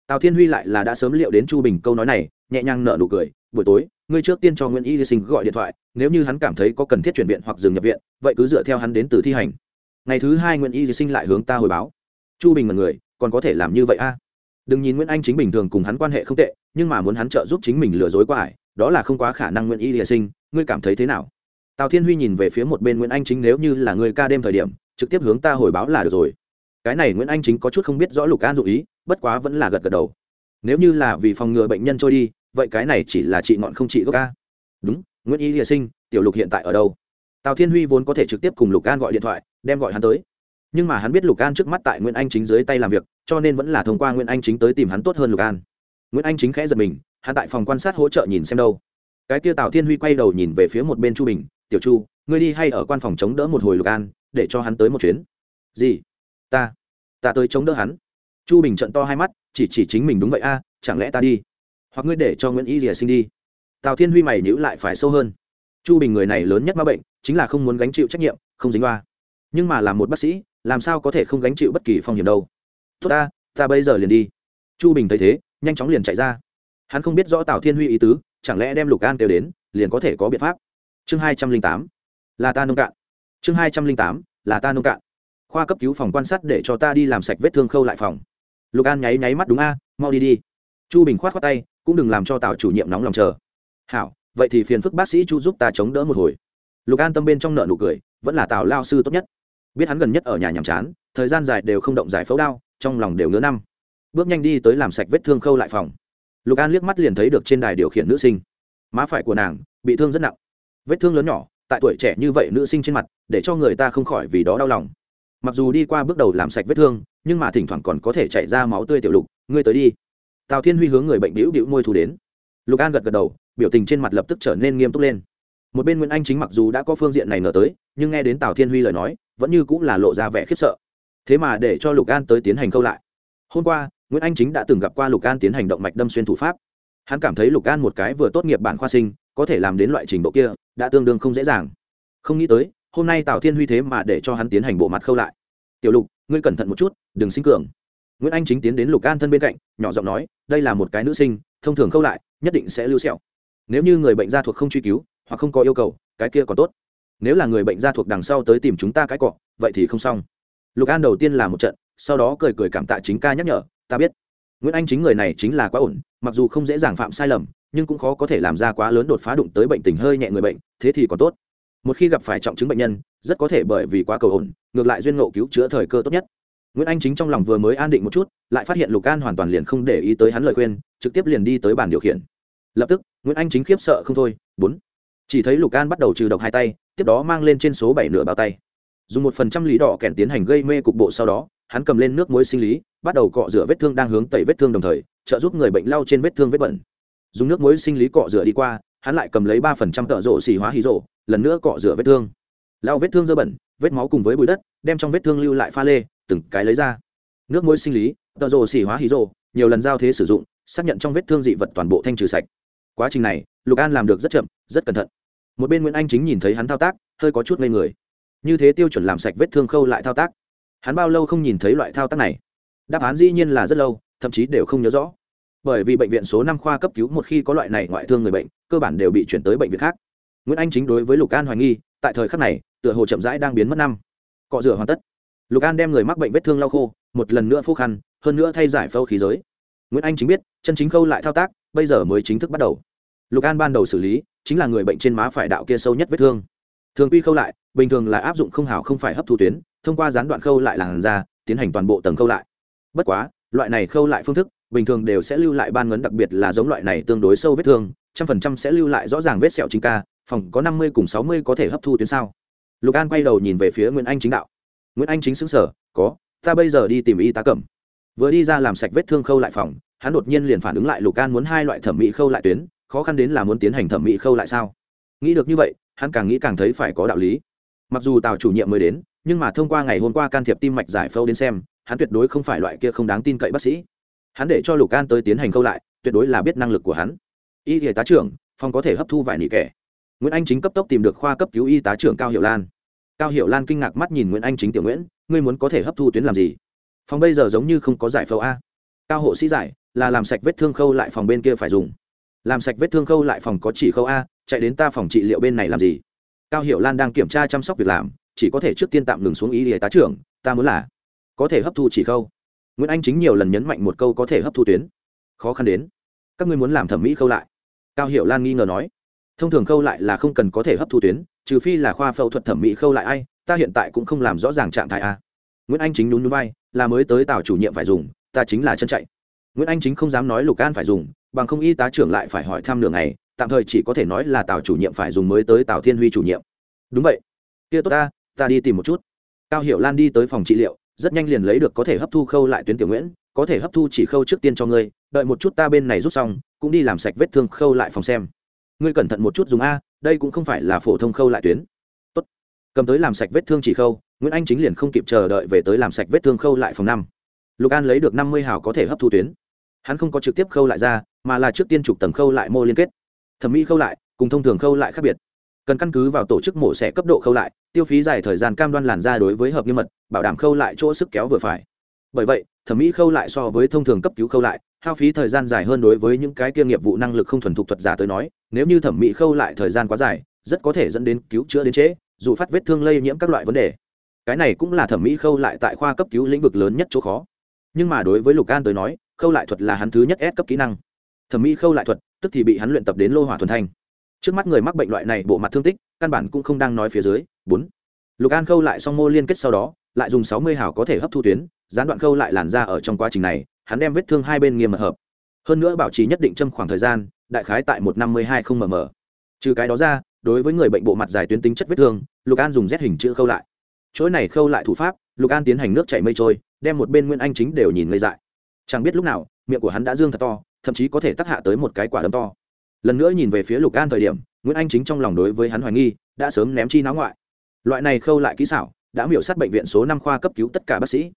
Tào thiên huy lại là đã sớm liệu đến chu bình câu nói này, nhẹ nhàng nở nụ cười, buổi tối, ngươi trước tiên cho nguyễn y sinh gọi điện thoại, nếu như hắn cảm thấy có cần thiết chuyển viện hoặc dừng nhập viện, vậy cứ dựa theo hắn đến từ thi hành. Ngày thứ hai nguyễn y sinh lại hướng ta hồi báo. Chu bình là người, còn có thể làm như vậy a? Đừng nhìn nguyễn anh chính bình thường cùng hắn quan hệ không tệ, nhưng mà muốn hắn trợ giúp chính mình lừa dối qua ải, đó là không quá khả năng nguyễn y hy sinh, ngươi cảm thấy thế nào? Tào thiên huy nhìn về phía một bên nguyễn anh chính, nếu như là người ca đêm thời điểm, trực tiếp hướng ta hồi báo là được rồi. Cái này nguyễn anh chính có chút không biết rõ lục an dụ ý, bất quá vẫn là gật gật đầu. Nếu như là vì phòng ngừa bệnh nhân trôi đi, vậy cái này chỉ là trị ngọn không trị gốc ca. Đúng, nguyễn y hy sinh, tiểu lục hiện tại ở đâu? Tào thiên huy vốn có thể trực tiếp cùng lục an gọi điện thoại, đem gọi hắn tới. Nhưng mà hắn biết lục an trước mắt tại nguyễn anh chính dưới tay làm việc cho nên vẫn là thông qua nguyễn anh chính tới tìm hắn tốt hơn lục an. Nguyễn anh chính khẽ giật mình, hắn tại phòng quan sát hỗ trợ nhìn xem đâu. Cái kia tào thiên huy quay đầu nhìn về phía một bên chu bình, tiểu chu, ngươi đi hay ở quan phòng chống đỡ một hồi lục an, để cho hắn tới một chuyến. Gì? Ta ta tới chống đỡ hắn. Chu bình trận to hai mắt, chỉ chỉ chính mình đúng vậy a, chẳng lẽ ta đi? Hoặc ngươi để cho nguyễn y rìa sinh đi? Tào thiên huy mày nhữ lại phải sâu hơn. Chu bình người này lớn nhất ma bệnh, chính là không muốn gánh chịu trách nhiệm, không dính hoa nhưng mà làm một bác sĩ, làm sao có thể không gánh chịu bất kỳ phong hiểm đâu? Tốt ta ta bây giờ liền đi. Chu bình thấy thế, nhanh chóng liền chạy ra. Hắn không biết rõ tào thiên huy ý tứ, chẳng lẽ đem lục an kêu đến, liền có thể có biện pháp? Chương hai trăm linh tám, là ta nông cạn. Chương hai trăm linh tám, là ta nông cạn. Khoa cấp cứu phòng quan sát để cho ta đi làm sạch vết thương khâu lại phòng. Lục an nháy nháy mắt đúng a, mau đi đi. Chu bình khoát khoát tay, cũng đừng làm cho tào chủ nhiệm nóng lòng chờ. Hảo, vậy thì phiền phức bác sĩ chu giúp ta chống đỡ một hồi. Lục an tâm bên trong nợ nụ cười, vẫn là tào lao sư tốt nhất. Biết hắn gần nhất ở nhà nhàm chán, thời gian dài đều không động giải phẫu đao trong lòng đều ngứa năm. Bước nhanh đi tới làm sạch vết thương khâu lại phòng. Lục an liếc mắt liền thấy được trên đài điều khiển nữ sinh. Má phải của nàng bị thương rất nặng. Vết thương lớn nhỏ, tại tuổi trẻ như vậy nữ sinh trên mặt, để cho người ta không khỏi vì đó đau lòng. Mặc dù đi qua bước đầu làm sạch vết thương, nhưng mà thỉnh thoảng còn có thể chạy ra máu tươi tiểu lục, ngươi tới đi. Tào thiên huy hướng người bệnh đĩu đĩu môi thu đến. Lục an gật gật đầu, biểu tình trên mặt lập tức trở nên nghiêm túc lên. Một bên nguyễn anh chính mặc dù đã có phương diện này nở tới, nhưng nghe đến tào thiên huy lời nói, vẫn như cũng là lộ ra vẻ khiếp sợ thế mà để cho lục an tới tiến hành câu lại. Hôm qua, nguyễn anh chính đã từng gặp qua lục an tiến hành động mạch đâm xuyên thủ pháp. Hắn cảm thấy lục an một cái vừa tốt nghiệp bản khoa sinh, có thể làm đến loại trình độ kia, đã tương đương không dễ dàng. Không nghĩ tới, hôm nay tào thiên huy thế mà để cho hắn tiến hành bộ mặt khâu lại. Tiểu lục, ngươi cẩn thận một chút, đừng sinh cường. Nguyễn anh chính tiến đến lục an thân bên cạnh, nhỏ giọng nói, đây là một cái nữ sinh, thông thường khâu lại, nhất định sẽ lưu sẹo. Nếu như người bệnh gia thuộc không truy cứu, hoặc không có yêu cầu, cái kia còn tốt. Nếu là người bệnh gia thuộc đằng sau tới tìm chúng ta cái cọ, vậy thì không xong lục an đầu tiên là một trận, sau đó cười cười cảm tạ chính ca nhắc nhở, ta biết, nguyễn anh chính người này chính là quá ổn, mặc dù không dễ dàng phạm sai lầm, nhưng cũng khó có thể làm ra quá lớn đột phá đụng tới bệnh tình hơi nhẹ người bệnh, thế thì còn tốt. Một khi gặp phải trọng chứng bệnh nhân, rất có thể bởi vì quá cầu ổn, ngược lại duyên ngộ cứu chữa thời cơ tốt nhất. Nguyễn anh chính trong lòng vừa mới an định một chút, lại phát hiện lục an hoàn toàn liền không để ý tới hắn lời khuyên, trực tiếp liền đi tới bàn điều khiển. Lập tức, nguyễn anh chính khiếp sợ không thôi, bốn. Chỉ thấy lục an bắt đầu trừ độc hai tay, tiếp đó mang lên trên số bảy nửa bao tay dùng một phần trăm lý đỏ kèn tiến hành gây mê cục bộ sau đó, hắn cầm lên nước muối sinh lý, bắt đầu cọ rửa vết thương đang hướng tẩy vết thương đồng thời, trợ giúp người bệnh lau trên vết thương vết bẩn. Dùng nước muối sinh lý cọ rửa đi qua, hắn lại cầm lấy ba phần trăm tợ rộ xì hóa hí rộ lần nữa cọ rửa vết thương. Lau vết thương dơ bẩn, vết máu cùng với bụi đất, đem trong vết thương lưu lại pha lê, từng cái lấy ra. Nước muối sinh lý, tợ rộ xì hóa hí rộ nhiều lần giao thế sử dụng, xác nhận trong vết thương dị vật toàn bộ thanh trừ sạch. Quá trình này, lục an làm được rất chậm, rất cẩn thận. Một bên nguyễn anh chính nhìn thấy hắn thao tác, hơi có chút ngây người như thế tiêu chuẩn làm sạch vết thương khâu lại thao tác. Hắn bao lâu không nhìn thấy loại thao tác này? Đáp án dĩ nhiên là rất lâu, thậm chí đều không nhớ rõ. Bởi vì bệnh viện số năm khoa cấp cứu một khi có loại này ngoại thương người bệnh, cơ bản đều bị chuyển tới bệnh viện khác. Nguyễn anh chính đối với lục an hoài nghi, tại thời khắc này, tựa hồ chậm rãi đang biến mất năm. Cọ rửa hoàn tất. Lục an đem người mắc bệnh vết thương lau khô, một lần nữa phô khăn, hơn nữa thay giải phâu khí giới. Nguyễn anh chính biết, chân chính khâu lại thao tác, bây giờ mới chính thức bắt đầu. Lục an ban đầu xử lý, chính là người bệnh trên má phải đạo kia sâu nhất vết thương. Thường quy khâu lại bình thường là áp dụng không hào không phải hấp thu tuyến, thông qua gián đoạn khâu lại làn da, tiến hành toàn bộ tầng khâu lại. Bất quá, loại này khâu lại phương thức, bình thường đều sẽ lưu lại ban ngấn, đặc biệt là giống loại này tương đối sâu vết thương, trăm phần trăm sẽ lưu lại rõ ràng vết sẹo chính ca, phòng có năm mươi cùng sáu mươi có thể hấp thu tuyến sao? Lục an quay đầu nhìn về phía nguyễn anh chính đạo. Nguyễn anh chính xứng sở có, ta bây giờ đi tìm y tá cẩm vừa đi ra làm sạch vết thương khâu lại phòng, hắn đột nhiên liền phản ứng lại lục an muốn hai loại thẩm mỹ khâu lại tuyến, khó khăn đến là muốn tiến hành thẩm mỹ khâu lại sao? Nghĩ được như vậy, hắn càng nghĩ càng thấy phải có đạo lý mặc dù tào chủ nhiệm mới đến, nhưng mà thông qua ngày hôm qua can thiệp tim mạch giải phẫu đến xem, hắn tuyệt đối không phải loại kia không đáng tin cậy bác sĩ. Hắn để cho lục can tới tiến hành câu lại, tuyệt đối là biết năng lực của hắn. Y y tá trưởng, phòng có thể hấp thu vài nỉ kẻ. Nguyễn anh chính cấp tốc tìm được khoa cấp cứu y tá trưởng cao hiệu lan. Cao hiệu lan kinh ngạc mắt nhìn nguyễn anh chính tiểu nguyễn, ngươi muốn có thể hấp thu tuyến làm gì? Phòng bây giờ giống như không có giải phẫu a. Cao hộ sĩ giải, là làm sạch vết thương khâu lại phòng bên kia phải dùng. Làm sạch vết thương khâu lại phòng có chỉ khâu a, chạy đến ta phòng trị liệu bên này làm gì? Cao hiệu lan đang kiểm tra chăm sóc việc làm, chỉ có thể trước tiên tạm ngừng xuống ý y tá trưởng, ta muốn là có thể hấp thu chỉ khâu. Nguyễn anh chính nhiều lần nhấn mạnh một câu có thể hấp thu tuyến. Khó khăn đến. Các ngươi muốn làm thẩm mỹ khâu lại. Cao hiệu lan nghi ngờ nói. Thông thường khâu lại là không cần có thể hấp thu tuyến, trừ phi là khoa phẫu thuật thẩm mỹ khâu lại ai, ta hiện tại cũng không làm rõ ràng trạng thái a. Nguyễn anh chính nhún nhún vai, là mới tới tàu chủ nhiệm phải dùng, ta chính là chân chạy. Nguyễn anh chính không dám nói lục an phải dùng, bằng không y tá trưởng lại phải hỏi thăm nửa ngày tạm thời chỉ có thể nói là tào chủ nhiệm phải dùng mới tới tào thiên huy chủ nhiệm. Đúng vậy. Kia tốt ta ta đi tìm một chút. Cao hiệu lan đi tới phòng trị liệu, rất nhanh liền lấy được có thể hấp thu khâu lại tuyến tiểu nguyễn, có thể hấp thu chỉ khâu trước tiên cho ngươi, đợi một chút ta bên này rút xong, cũng đi làm sạch vết thương khâu lại phòng xem. Ngươi cẩn thận một chút dùng a, đây cũng không phải là phổ thông khâu lại tuyến. Tốt. cầm tới làm sạch vết thương chỉ khâu, nguyễn anh chính liền không kịp chờ đợi về tới làm sạch vết thương khâu lại phòng năm. Lục an lấy được năm mươi hào có thể hấp thu tuyến. Hắn không có trực tiếp khâu lại ra, mà là trước tiên chụp tầng khâu lại mô liên kết thẩm mỹ khâu lại, cùng thông thường khâu lại khác biệt. Cần căn cứ vào tổ chức mổ xẻ cấp độ khâu lại, tiêu phí dài thời gian cam đoan làn da đối với hợp nghiêm mật, bảo đảm khâu lại chỗ sức kéo vừa phải. Bởi vậy, thẩm mỹ khâu lại so với thông thường cấp cứu khâu lại, hao phí thời gian dài hơn đối với những cái kia nghiệp vụ năng lực không thuần thục thuật giả tới nói, nếu như thẩm mỹ khâu lại thời gian quá dài, rất có thể dẫn đến cứu chữa đến trễ, dù phát vết thương lây nhiễm các loại vấn đề. Cái này cũng là thẩm mỹ khâu lại tại khoa cấp cứu lĩnh vực lớn nhất chỗ khó. Nhưng mà đối với lục an tới nói, khâu lại thuật là hắn thứ nhất ép cấp kỹ năng. Thẩm mỹ khâu lại thuật tức thì bị hắn luyện tập đến lô hỏa thuần thanh. Trước mắt người mắc bệnh loại này bộ mặt thương tích, căn bản cũng không đang nói phía dưới. Bốn. Lục an khâu lại xong mô liên kết sau đó, lại dùng sáu mươi hào có thể hấp thu tuyến, gián đoạn khâu lại làn ra ở trong quá trình này, hắn đem vết thương hai bên nghiêm mật hợp. Hơn nữa bảo trì nhất định trong khoảng thời gian, đại khái tại một năm mươi hai không mm. Trừ cái đó ra, đối với người bệnh bộ mặt dài tuyến tính chất vết thương, lục an dùng rét hình chữ khâu lại. Chuỗi này khâu lại thủ pháp, lục an tiến hành nước chảy mây trôi, đem một bên nguyên anh chính đều nhìn ngây dại. Chẳng biết lúc nào, miệng của hắn đã dương thật to thậm chí có thể tác hạ tới một cái quả đấm to. Lần nữa nhìn về phía lục an thời điểm, nguyễn anh chính trong lòng đối với hắn hoài nghi, đã sớm ném chi náo ngoại. Loại này khâu lại kỹ xảo, đã miểu sát bệnh viện số năm khoa cấp cứu tất cả bác sĩ.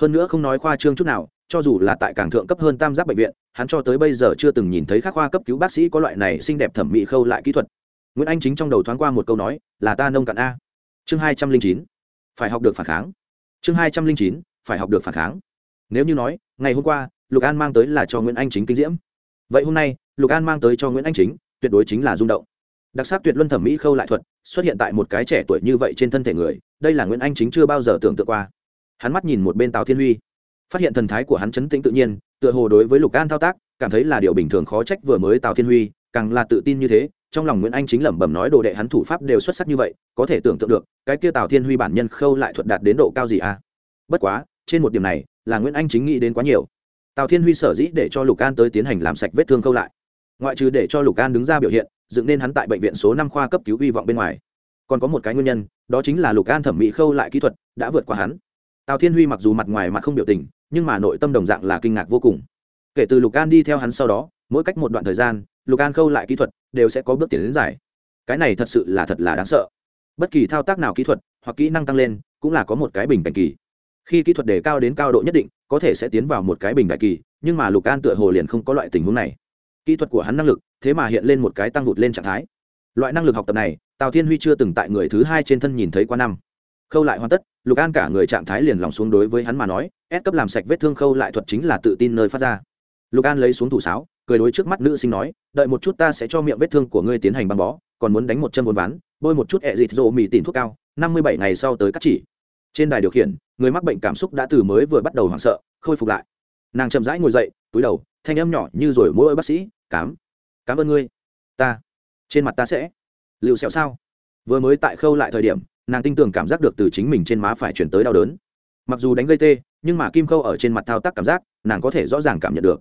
Hơn nữa không nói khoa trương chút nào, cho dù là tại cảng thượng cấp hơn tam giác bệnh viện, hắn cho tới bây giờ chưa từng nhìn thấy các khoa cấp cứu bác sĩ có loại này xinh đẹp thẩm mỹ khâu lại kỹ thuật. Nguyễn anh chính trong đầu thoáng qua một câu nói, là ta nông cạn a. Chương hai trăm linh chín, phải học được phản kháng. Chương hai trăm linh chín, phải học được phản kháng. Nếu như nói, ngày hôm qua lục an mang tới là cho nguyễn anh chính kinh diễm vậy hôm nay lục an mang tới cho nguyễn anh chính tuyệt đối chính là rung động đặc sắc tuyệt luân thẩm mỹ khâu lại thuật xuất hiện tại một cái trẻ tuổi như vậy trên thân thể người đây là nguyễn anh chính chưa bao giờ tưởng tượng qua hắn mắt nhìn một bên tào thiên huy phát hiện thần thái của hắn chấn tĩnh tự nhiên tựa hồ đối với lục an thao tác cảm thấy là điều bình thường khó trách vừa mới tào thiên huy càng là tự tin như thế trong lòng nguyễn anh chính lẩm bẩm nói đồ đệ hắn thủ pháp đều xuất sắc như vậy có thể tưởng tượng được cái kia tào thiên huy bản nhân khâu lại thuật đạt đến độ cao gì à bất quá trên một điểm này là nguyễn anh chính nghĩ đến quá nhiều tào thiên huy sở dĩ để cho lục an tới tiến hành làm sạch vết thương khâu lại. Ngoại trừ để cho lục an đứng ra biểu hiện, dựng nên hắn tại bệnh viện số năm khoa cấp cứu hy vọng bên ngoài. Còn có một cái nguyên nhân, đó chính là lục an thẩm mỹ khâu lại kỹ thuật đã vượt qua hắn. Tào thiên huy mặc dù mặt ngoài mặt không biểu tình, nhưng mà nội tâm đồng dạng là kinh ngạc vô cùng. Kể từ lục an đi theo hắn sau đó, mỗi cách một đoạn thời gian, lục an khâu lại kỹ thuật đều sẽ có bước tiến đến giải cái này thật sự là thật là đáng sợ. Bất kỳ thao tác nào kỹ thuật hoặc kỹ năng tăng lên cũng là có một cái bình cảnh kỳ khi kỹ thuật đề cao đến cao độ nhất định, có thể sẽ tiến vào một cái bình đại kỳ, nhưng mà lục an tựa hồ liền không có loại tình huống này. Kỹ thuật của hắn năng lực, thế mà hiện lên một cái tăng vụt lên trạng thái. Loại năng lực học tập này, tào thiên huy chưa từng tại người thứ hai trên thân nhìn thấy qua năm. Khâu lại hoàn tất, lục an cả người trạng thái liền lòng xuống đối với hắn mà nói ép cấp làm sạch vết thương khâu lại thuật chính là tự tin nơi phát ra. Lục an lấy xuống thủ sáo, cười đối trước mắt nữ sinh nói, đợi một chút ta sẽ cho miệng vết thương của ngươi tiến hành băng bó, còn muốn đánh một chân buôn ván, bôi một chút ẹ dịt rộ mì tìm thuốc cao, năm mươi bảy ngày sau tới cắt chỉ. Trên đài điều khiển người mắc bệnh cảm xúc đã từ mới vừa bắt đầu hoảng sợ, khôi phục lại. Nàng chậm rãi ngồi dậy, túi đầu, thanh âm nhỏ như rồi mỗi bác sĩ, cám cảm ơn ngươi. Ta, trên mặt ta sẽ. Liệu sẹo sao? Vừa mới tại khâu lại thời điểm, nàng tin tưởng cảm giác được từ chính mình trên má phải chuyển tới đau đớn. Mặc dù đánh gây tê, nhưng mà kim khâu ở trên mặt thao tác cảm giác, nàng có thể rõ ràng cảm nhận được.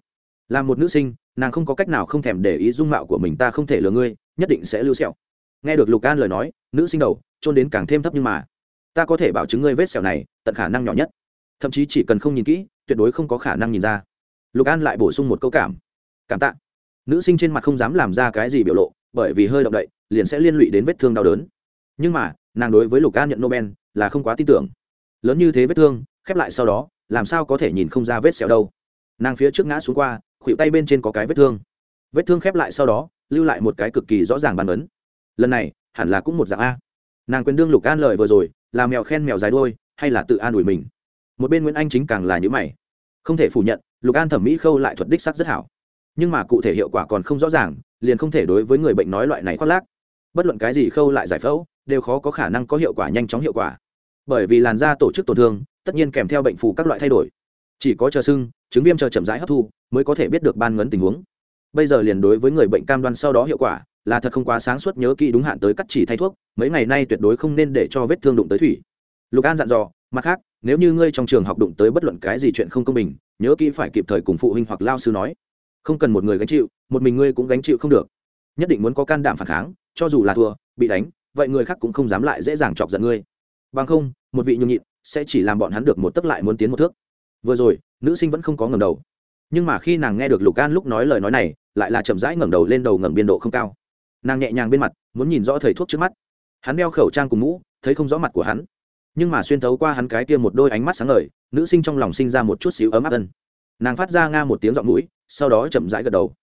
Là một nữ sinh, nàng không có cách nào không thèm để ý dung mạo của mình, ta không thể lừa ngươi, nhất định sẽ lưu sẹo. Nghe được lục an lời nói, nữ sinh đầu trôn đến càng thêm thấp nhưng mà ta có thể bảo chứng ngươi vết sẹo này, tận khả năng nhỏ nhất. Thậm chí chỉ cần không nhìn kỹ, tuyệt đối không có khả năng nhìn ra. Lục an lại bổ sung một câu cảm. Cảm tạ. Nữ sinh trên mặt không dám làm ra cái gì biểu lộ, bởi vì hơi động đậy, liền sẽ liên lụy đến vết thương đau đớn. Nhưng mà, nàng đối với lục an nhận nobel là không quá tin tưởng. Lớn như thế vết thương, khép lại sau đó, làm sao có thể nhìn không ra vết sẹo đâu. Nàng phía trước ngã xuống qua khuỵu tay bên trên có cái vết thương. Vết thương khép lại sau đó, lưu lại một cái cực kỳ rõ ràng bàn ấn. Lần này, hẳn là cũng một dạng a. Nàng quyền đương lục an lời vừa rồi là mèo khen mèo dài đôi hay là tự an ủi mình? Một bên nguyễn anh chính càng là nhữ mày. Không thể phủ nhận, lục an thẩm mỹ khâu lại thuật đích sắc rất hảo. Nhưng mà cụ thể hiệu quả còn không rõ ràng, liền không thể đối với người bệnh nói loại này khoác lác. Bất luận cái gì khâu lại giải phẫu, đều khó có khả năng có hiệu quả nhanh chóng hiệu quả. Bởi vì làn da tổ chức tổn thương, tất nhiên kèm theo bệnh phù các loại thay đổi. Chỉ có chờ sưng, chứng viêm chờ chậm rãi hấp thu, mới có thể biết được ban ngấn tình huống. Bây giờ liền đối với người bệnh cam đoan sau đó hiệu quả là thật không quá sáng suốt nhớ kỹ đúng hạn tới cắt chỉ thay thuốc, mấy ngày nay tuyệt đối không nên để cho vết thương đụng tới thủy. Lục an dặn dò, mặt khác, nếu như ngươi trong trường học đụng tới bất luận cái gì chuyện không công bình, nhớ kỹ phải kịp thời cùng phụ huynh hoặc lao sư nói. Không cần một người gánh chịu, một mình ngươi cũng gánh chịu không được. Nhất định muốn có can đảm phản kháng, cho dù là thua, bị đánh, vậy người khác cũng không dám lại dễ dàng chọc giận ngươi. Bằng không, một vị nhung nhịn sẽ chỉ làm bọn hắn được một tấc lại muốn tiến một thước. Vừa rồi, nữ sinh vẫn không có ngầm đầu. Nhưng mà khi nàng nghe được lục an lúc nói lời nói này, lại là chậm rãi ngẩng đầu lên đầu ngẩng biên độ không cao nàng nhẹ nhàng bên mặt, muốn nhìn rõ thầy thuốc trước mắt. Hắn đeo khẩu trang cùng mũ, thấy không rõ mặt của hắn. Nhưng mà xuyên thấu qua hắn cái kia một đôi ánh mắt sáng ngời, nữ sinh trong lòng sinh ra một chút xíu ấm áp ân nàng phát ra nga một tiếng giọng mũi, sau đó chậm rãi gật đầu.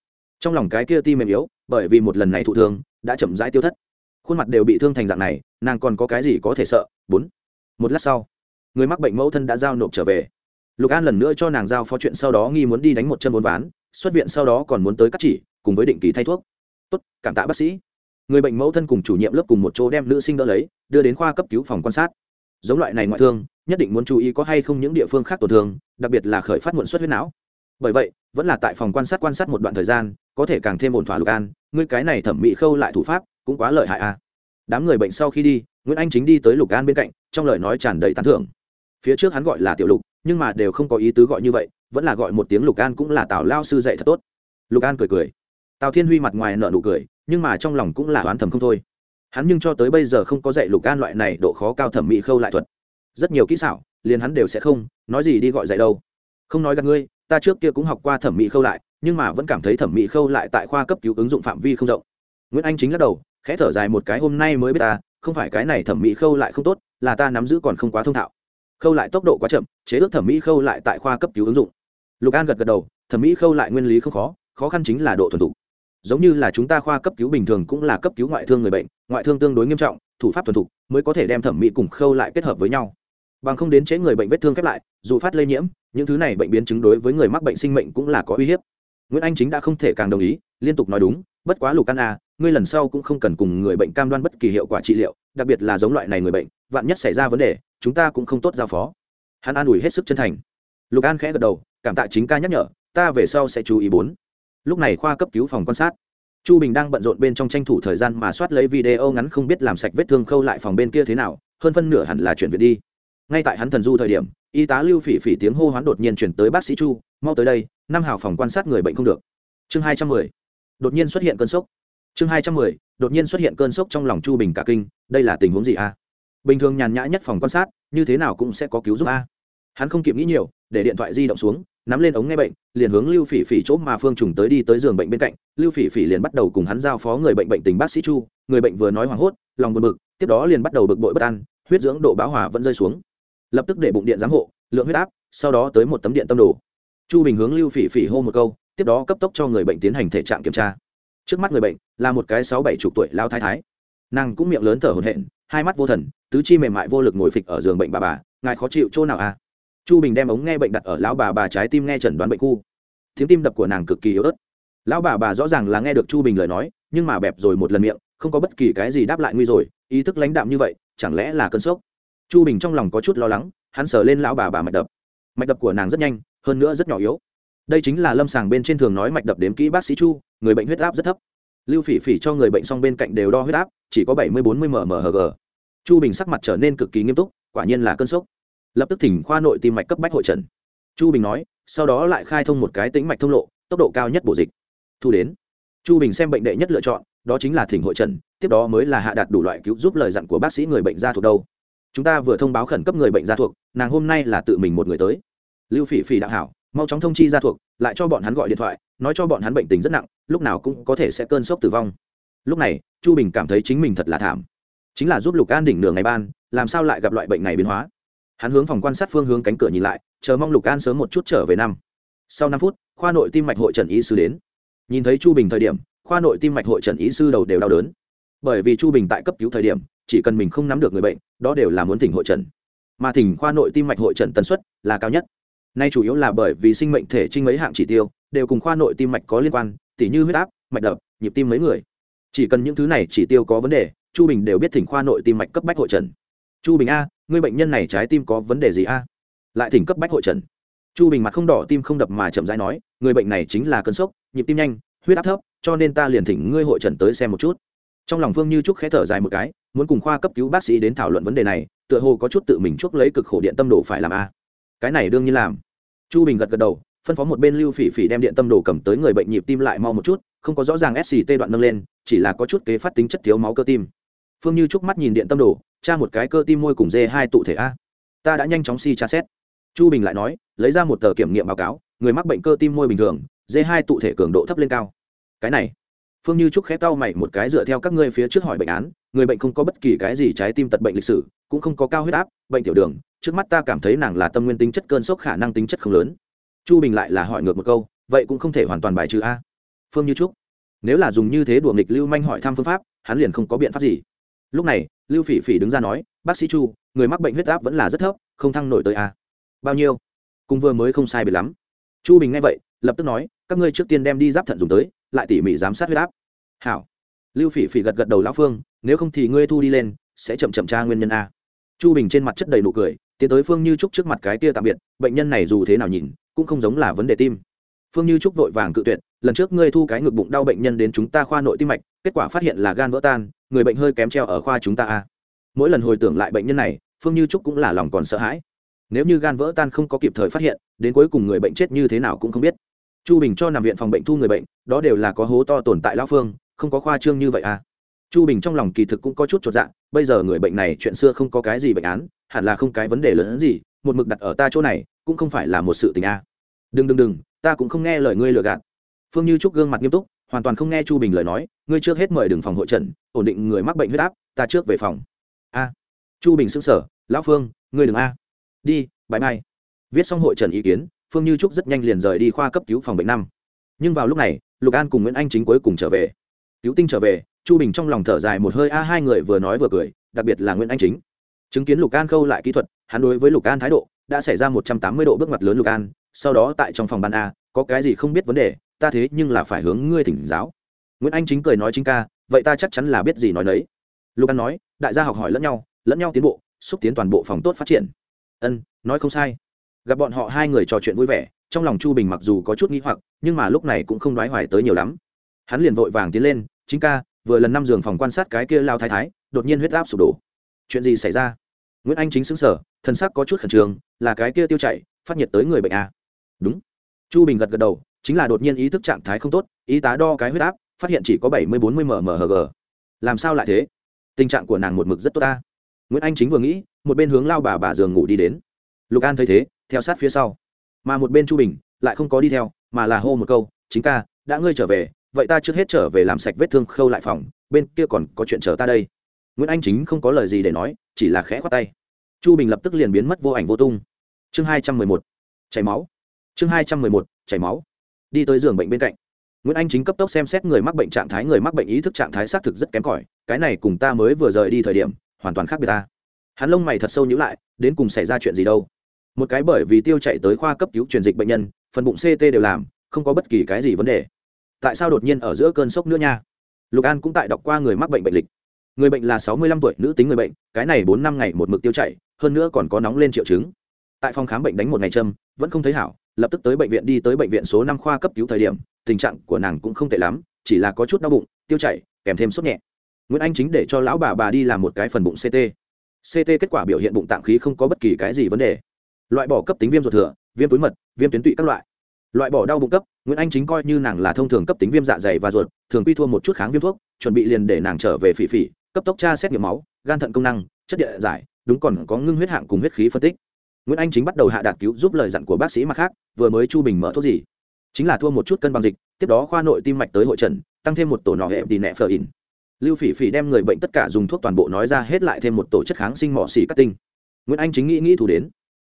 Trong lòng cái kia tim mềm yếu, bởi vì một lần này thụ thương, đã chậm rãi tiêu thất. Khuôn mặt đều bị thương thành dạng này, nàng còn có cái gì có thể sợ? Bốn. Một lát sau, người mắc bệnh mẫu thân đã giao nộp trở về. Lục an lần nữa cho nàng giao phó chuyện sau đó nghi muốn đi đánh một chân bốn ván, xuất viện sau đó còn muốn tới cắt chỉ, cùng với định kỳ thay thuốc tốt, cảm tạ bác sĩ. Người bệnh mẫu thân cùng chủ nhiệm lớp cùng một chỗ đem nữ sinh đỡ lấy, đưa đến khoa cấp cứu phòng quan sát. Giống loại này ngoại thương, nhất định muốn chú ý có hay không những địa phương khác tổn thương, đặc biệt là khởi phát muộn xuất huyết não. Bởi vậy, vẫn là tại phòng quan sát quan sát một đoạn thời gian, có thể càng thêm ổn thỏa lục an, ngươi cái này thẩm mỹ khâu lại thủ pháp, cũng quá lợi hại a à. đám người bệnh sau khi đi, nguyễn anh chính đi tới lục an bên cạnh, trong lời nói tràn đầy tán thưởng. Phía trước hắn gọi là tiểu lục, nhưng mà đều không có ý tứ gọi như vậy, vẫn là gọi một tiếng lục an cũng là tào lao sư dạy thật tốt. Lục an cười cười tào thiên huy mặt ngoài nợ nụ cười, nhưng mà trong lòng cũng là oán thầm không thôi. Hắn nhưng cho tới bây giờ không có dạy lục an loại này độ khó cao thẩm mỹ khâu lại thuật. Rất nhiều kỹ xảo, liền hắn đều sẽ không, nói gì đi gọi dạy đâu. Không nói gặp ngươi, ta trước kia cũng học qua thẩm mỹ khâu lại, nhưng mà vẫn cảm thấy thẩm mỹ khâu lại tại khoa cấp cứu ứng dụng phạm vi không rộng. Nguyễn anh chính lắc đầu, khẽ thở dài một cái, hôm nay mới biết ta, không phải cái này thẩm mỹ khâu lại không tốt, là ta nắm giữ còn không quá thông thạo. Khâu lại tốc độ quá chậm, chế ước thẩm mỹ khâu lại tại khoa cấp cứu ứng dụng. Lục an gật gật đầu, thẩm mỹ khâu lại nguyên lý không khó khó khăn chính là độ thuần thục giống như là chúng ta khoa cấp cứu bình thường cũng là cấp cứu ngoại thương người bệnh, ngoại thương tương đối nghiêm trọng, thủ pháp thuần thục mới có thể đem thẩm mỹ cùng khâu lại kết hợp với nhau. Bằng không đến chế người bệnh vết thương khép lại, dù phát lây nhiễm, những thứ này bệnh biến chứng đối với người mắc bệnh sinh mệnh cũng là có uy hiếp. Nguyễn anh chính đã không thể càng đồng ý, liên tục nói đúng, bất quá lục căn a à, ngươi lần sau cũng không cần cùng người bệnh cam đoan bất kỳ hiệu quả trị liệu, đặc biệt là giống loại này người bệnh, vạn nhất xảy ra vấn đề, chúng ta cũng không tốt giao phó. Hắn an ủi hết sức chân thành. Lục an khẽ gật đầu, cảm tạ chính ca nhắc nhở, ta về sau sẽ chú ý bốn lúc này khoa cấp cứu phòng quan sát. Chu bình đang bận rộn bên trong tranh thủ thời gian mà soát lấy video ngắn không biết làm sạch vết thương khâu lại phòng bên kia thế nào, hơn phân nửa hẳn là chuyển viện đi. Ngay tại hắn thần du thời điểm, y tá lưu phỉ phỉ tiếng hô hoán đột nhiên chuyển tới bác sĩ chu, mau tới đây, năm hào phòng quan sát người bệnh không được. Chương hai trăm mười. Đột nhiên xuất hiện cơn sốc. Chương hai trăm mười. Đột nhiên xuất hiện cơn sốc trong lòng chu bình cả kinh, đây là tình huống gì a? Bình thường nhàn nhã nhất phòng quan sát, như thế nào cũng sẽ có cứu giúp a. Hắn không kịp nghĩ nhiều, để điện thoại di động xuống nắm lên ống nghe bệnh, liền hướng lưu phỉ phỉ chỗ mà phương trùng tới đi tới giường bệnh bên cạnh. Lưu phỉ phỉ liền bắt đầu cùng hắn giao phó người bệnh bệnh tình bác sĩ chu, người bệnh vừa nói hoảng hốt, lòng buồn bực, tiếp đó liền bắt đầu bực bội bất an, huyết dưỡng độ bão hòa vẫn rơi xuống. Lập tức để bụng điện giám hộ, lượng huyết áp, sau đó tới một tấm điện tâm đồ. Chu bình hướng lưu phỉ phỉ hô một câu, tiếp đó cấp tốc cho người bệnh tiến hành thể trạng kiểm tra. Trước mắt người bệnh là một cái sáu bảy chục tuổi lao thái thái. Nàng cũng miệng lớn thở hổn hển, hai mắt vô thần, tứ chi mềm mại vô lực ngồi phịch ở giường bệnh bà bà, ngài khó chịu chỗ nào à? Chu bình đem ống nghe bệnh đặt ở lão bà bà trái tim nghe chẩn đoán bệnh khu. Tiếng tim đập của nàng cực kỳ yếu ớt. Lão bà bà rõ ràng là nghe được chu bình lời nói, nhưng mà bẹp rồi một lần miệng, không có bất kỳ cái gì đáp lại nguy rồi, ý thức lãnh đạm như vậy, chẳng lẽ là cơn sốc? Chu bình trong lòng có chút lo lắng, hắn sờ lên lão bà bà mạch đập. Mạch đập của nàng rất nhanh, hơn nữa rất nhỏ yếu. Đây chính là lâm sàng bên trên thường nói mạch đập đếm kỹ bác sĩ chu, người bệnh huyết áp rất thấp. Lưu phỉ phỉ cho người bệnh xong bên cạnh đều đo huyết áp, chỉ có bảy mươi bốn mươi mmhg chu bình sắc mặt trở nên cực kỳ nghiêm túc, quả nhiên là cơn sốc lập tức thỉnh khoa nội tim mạch cấp bách hội trần. Chu bình nói, sau đó lại khai thông một cái tĩnh mạch thông lộ, tốc độ cao nhất bổ dịch. Thu đến. Chu bình xem bệnh đệ nhất lựa chọn, đó chính là thỉnh hội trần, tiếp đó mới là hạ đạt đủ loại cứu giúp lời dặn của bác sĩ người bệnh gia thuộc đâu. Chúng ta vừa thông báo khẩn cấp người bệnh gia thuộc, nàng hôm nay là tự mình một người tới. Lưu phỉ phỉ đạo hảo, mau chóng thông chi gia thuộc, lại cho bọn hắn gọi điện thoại, nói cho bọn hắn bệnh tình rất nặng, lúc nào cũng có thể sẽ cơn sốc tử vong. Lúc này, chu bình cảm thấy chính mình thật là thảm. Chính là giúp lục an đỉnh nửa ngày ban, làm sao lại gặp loại bệnh này biến hóa? Hắn hướng phòng quan sát phương hướng cánh cửa nhìn lại, chờ mong lục an sớm một chút trở về năm. Sau năm phút, khoa nội tim mạch hội trần y sư đến. Nhìn thấy chu bình thời điểm, khoa nội tim mạch hội trần y sư đầu đều đau đớn. Bởi vì chu bình tại cấp cứu thời điểm, chỉ cần mình không nắm được người bệnh, đó đều là muốn thỉnh hội trần. Mà thỉnh khoa nội tim mạch hội trần tần suất là cao nhất. Nay chủ yếu là bởi vì sinh mệnh thể trinh mấy hạng chỉ tiêu, đều cùng khoa nội tim mạch có liên quan, tỉ như huyết áp, mạch đập, nhịp tim mấy người. Chỉ cần những thứ này chỉ tiêu có vấn đề, chu bình đều biết thỉnh khoa nội tim mạch cấp bách hội trần. Chu bình a người bệnh nhân này trái tim có vấn đề gì a? Lại thỉnh cấp bách hội trần. Chu bình mặt không đỏ tim không đập mà chậm rãi nói, người bệnh này chính là cơn sốc, nhịp tim nhanh, huyết áp thấp, cho nên ta liền thỉnh ngươi hội trần tới xem một chút. Trong lòng phương như trúc khẽ thở dài một cái, muốn cùng khoa cấp cứu bác sĩ đến thảo luận vấn đề này, tựa hồ có chút tự mình chuốc lấy cực khổ điện tâm đồ phải làm a. Cái này đương nhiên làm. Chu bình gật gật đầu, phân phó một bên lưu phỉ phỉ đem điện tâm đồ cầm tới người bệnh nhịp tim lại mau một chút, không có rõ ràng sct đoạn nâng lên, chỉ là có chút kế phát tính chất thiếu máu cơ tim. Phương như trúc mắt nhìn điện tâm đồ tra một cái cơ tim môi cùng d hai tụ thể a. Ta đã nhanh chóng si tra xét. Chu bình lại nói, lấy ra một tờ kiểm nghiệm báo cáo, người mắc bệnh cơ tim môi bình thường d hai tụ thể cường độ thấp lên cao. Cái này, phương như trúc khẽ cau mày một cái dựa theo các ngươi phía trước hỏi bệnh án, người bệnh không có bất kỳ cái gì trái tim tật bệnh lịch sử, cũng không có cao huyết áp, bệnh tiểu đường, trước mắt ta cảm thấy nàng là tâm nguyên tính chất cơn sốc khả năng tính chất không lớn. Chu bình lại là hỏi ngược một câu, vậy cũng không thể hoàn toàn bài trừ a. Phương như trúc, nếu là dùng như thế đùa nghịch lưu manh hỏi thăm phương pháp, hắn liền không có biện pháp gì lúc này, lưu phỉ phỉ đứng ra nói, bác sĩ chu, người mắc bệnh huyết áp vẫn là rất thấp, không thăng nổi tới a bao nhiêu? Cùng vừa mới không sai biệt lắm. Chu bình nghe vậy, lập tức nói, các ngươi trước tiên đem đi giáp thận dùng tới, lại tỉ mỉ giám sát huyết áp. Hảo. Lưu phỉ phỉ gật gật đầu lão phương, nếu không thì ngươi thu đi lên, sẽ chậm chậm tra nguyên nhân a. Chu bình trên mặt chất đầy nụ cười, tiến tới phương như trúc trước mặt cái kia tạm biệt, bệnh nhân này dù thế nào nhìn, cũng không giống là vấn đề tim. Phương như trúc vội vàng cự tuyệt, lần trước ngươi thu cái ngực bụng đau bệnh nhân đến chúng ta khoa nội tim mạch kết quả phát hiện là gan vỡ tan, người bệnh hơi kém treo ở khoa chúng ta a. Mỗi lần hồi tưởng lại bệnh nhân này, phương như trúc cũng là lòng còn sợ hãi. Nếu như gan vỡ tan không có kịp thời phát hiện, đến cuối cùng người bệnh chết như thế nào cũng không biết. Chu bình cho nằm viện phòng bệnh thu người bệnh, đó đều là có hố to tồn tại lao phương, không có khoa trương như vậy à. Chu bình trong lòng kỳ thực cũng có chút chột dạ bây giờ người bệnh này chuyện xưa không có cái gì bệnh án, hẳn là không cái vấn đề lớn hơn gì, một mực đặt ở ta chỗ này, cũng không phải là một sự tình a. À. đừng đừng đừng, ta cũng không nghe lời ngươi lừa gạt. Phương như trúc gương mặt nghiêm túc hoàn toàn không nghe chu bình lời nói, ngươi trước hết mời đường phòng hội trần ổn định người mắc bệnh huyết áp, ta trước về phòng. A. Chu bình xưng sở lão phương, ngươi đừng a. Đi, bãi mai. Viết xong hội trần ý kiến, phương như trúc rất nhanh liền rời đi khoa cấp cứu phòng bệnh năm. Nhưng vào lúc này, lục an cùng nguyễn anh chính cuối cùng trở về. Cứu tinh trở về, chu bình trong lòng thở dài một hơi, a, hai người vừa nói vừa cười, đặc biệt là nguyễn anh chính. Chứng kiến lục an khâu lại kỹ thuật, hắn đối với lục an thái độ, đã xảy ra một trăm tám mươi độ bước ngoặt lớn lục an sau đó tại trong phòng ban a, có cái gì không biết vấn đề, ta thế nhưng là phải hướng ngươi thỉnh giáo. Nguyễn anh chính cười nói chính ca, vậy ta chắc chắn là biết gì nói đấy lục an nói, đại gia học hỏi lẫn nhau lẫn nhau tiến bộ, xúc tiến toàn bộ phòng tốt phát triển. Ân, nói không sai. Gặp bọn họ hai người trò chuyện vui vẻ, trong lòng chu bình mặc dù có chút nghĩ hoặc, nhưng mà lúc này cũng không đoái hoài tới nhiều lắm. Hắn liền vội vàng tiến lên, chính ca, vừa lần năm giường phòng quan sát cái kia lao thái thái, đột nhiên huyết áp sụp đổ. Chuyện gì xảy ra? Nguyễn anh chính xứng sở thân sắc có chút khẩn trương, là cái kia tiêu chảy, phát nhiệt tới người bệnh a đúng. Chu bình gật gật đầu, chính là đột nhiên ý thức trạng thái không tốt, y tá đo cái huyết áp, phát hiện chỉ có bảy mươi bốn mươi mmhg làm sao lại thế? Tình trạng của nàng một mực rất tốt ta. Nguyễn anh chính vừa nghĩ, một bên hướng lao bà bà giường ngủ đi đến. Lục an thấy thế, theo sát phía sau. Mà một bên chu bình lại không có đi theo, mà là hô một câu, chính ca, đã ngươi trở về, vậy ta trước hết trở về làm sạch vết thương khâu lại phòng, bên kia còn có chuyện chờ ta đây. Nguyễn anh chính không có lời gì để nói, chỉ là khẽ khoát tay. Chu bình lập tức liền biến mất vô ảnh vô tung. Chương hai trăm mười một. Chảy máu chương hai trăm mười một, chảy máu. Đi tới giường bệnh bên cạnh. Nguyễn anh chính cấp tốc xem xét người mắc bệnh trạng thái, người mắc bệnh ý thức trạng thái xác thực rất kém cỏi, cái này cùng ta mới vừa rời đi thời điểm, hoàn toàn khác biệt ta. Hắn lông mày thật sâu nhữ lại, đến cùng xảy ra chuyện gì đâu? Một cái bởi vì tiêu chạy tới khoa cấp cứu truyền dịch bệnh nhân, phần bụng ct đều làm, không có bất kỳ cái gì vấn đề. Tại sao đột nhiên ở giữa cơn sốc nữa nha? Lục an cũng tại đọc qua người mắc bệnh bệnh lịch. Người bệnh là sáu mươi lăm tuổi, nữ tính người bệnh, cái này bốn năm ngày một mực tiêu chảy hơn nữa còn có nóng lên triệu chứng tại phòng khám bệnh đánh một ngày châm, vẫn không thấy hảo, lập tức tới bệnh viện đi tới bệnh viện số năm khoa cấp cứu thời điểm, tình trạng của nàng cũng không tệ lắm, chỉ là có chút đau bụng, tiêu chảy, kèm thêm sốt nhẹ. Nguyễn anh chính để cho lão bà bà đi làm một cái phần bụng ct ct kết quả biểu hiện bụng tạng khí không có bất kỳ cái gì vấn đề. Loại bỏ cấp tính viêm ruột thừa, viêm túi mật, viêm tuyến tụy các loại. Loại bỏ đau bụng cấp, nguyễn anh chính coi như nàng là thông thường cấp tính viêm dạ dày và ruột, thường quy thua một chút kháng viêm thuốc, chuẩn bị liền để nàng trở về phỉ phỉ, cấp tốc tra xét nghiệm máu, gan thận công năng, chất địa giải, đúng còn có ngưng huyết hạng cùng huyết khí phân tích nguyễn anh chính bắt đầu hạ đạt cứu giúp lời dặn của bác sĩ mặt khác, vừa mới chu bình mở thuốc gì? Chính là thua một chút cân bằng dịch, tiếp đó khoa nội tim mạch tới hội trần, tăng thêm một tổ nọ hẹp đi nẹ phờ in lưu phỉ phỉ đem người bệnh tất cả dùng thuốc toàn bộ nói ra hết lại thêm một tổ chất kháng sinh mỏ xỉ cắt tinh. Nguyễn anh chính nghĩ nghĩ thủ đến.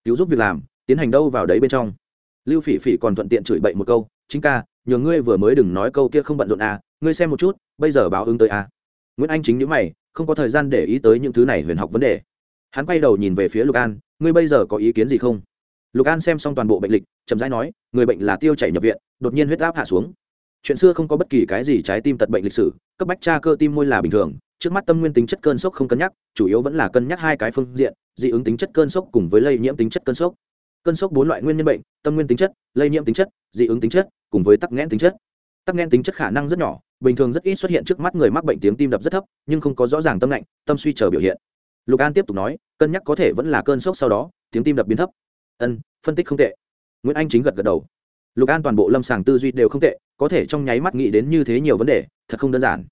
Cứu giúp việc làm, tiến hành đâu vào đấy bên trong? Lưu phỉ phỉ còn thuận tiện chửi bậy một câu, chính ca, nhờ ngươi vừa mới đừng nói câu kia không bận rộn à ngươi xem một chút, bây giờ báo ứng tới à. Nguyễn anh chính nhữ mày, không có thời gian để ý tới những thứ này huyền học vấn đề hắn quay đầu nhìn về phía lục an, ngươi bây giờ có ý kiến gì không? Lục an xem xong toàn bộ bệnh lịch, chậm rãi nói, người bệnh là tiêu chảy nhập viện, đột nhiên huyết áp hạ xuống. Chuyện xưa không có bất kỳ cái gì trái tim tật bệnh lịch sử, cấp bách tra cơ tim môi là bình thường, trước mắt tâm nguyên tính chất cơn sốc không cân nhắc, chủ yếu vẫn là cân nhắc hai cái phương diện, dị ứng tính chất cơn sốc cùng với lây nhiễm tính chất cơn sốc. Cơn sốc bốn loại nguyên nhân bệnh, tâm nguyên tính chất, lây nhiễm tính chất, dị ứng tính chất, cùng với tắc nghẽn tính chất. Tắc nghẽn tính chất khả năng rất nhỏ, bình thường rất ít xuất hiện trước mắt người mắc bệnh tiếng tim đập rất thấp, nhưng không có rõ ràng tâm lạnh, tâm suy chờ biểu hiện lục an tiếp tục nói, cân nhắc có thể vẫn là cơn sốc sau đó, tiếng tim đập biến thấp. Ân, phân tích không tệ. Nguyễn anh chính gật gật đầu. Lục an toàn bộ lâm sàng tư duy đều không tệ, có thể trong nháy mắt nghĩ đến như thế nhiều vấn đề, thật không đơn giản.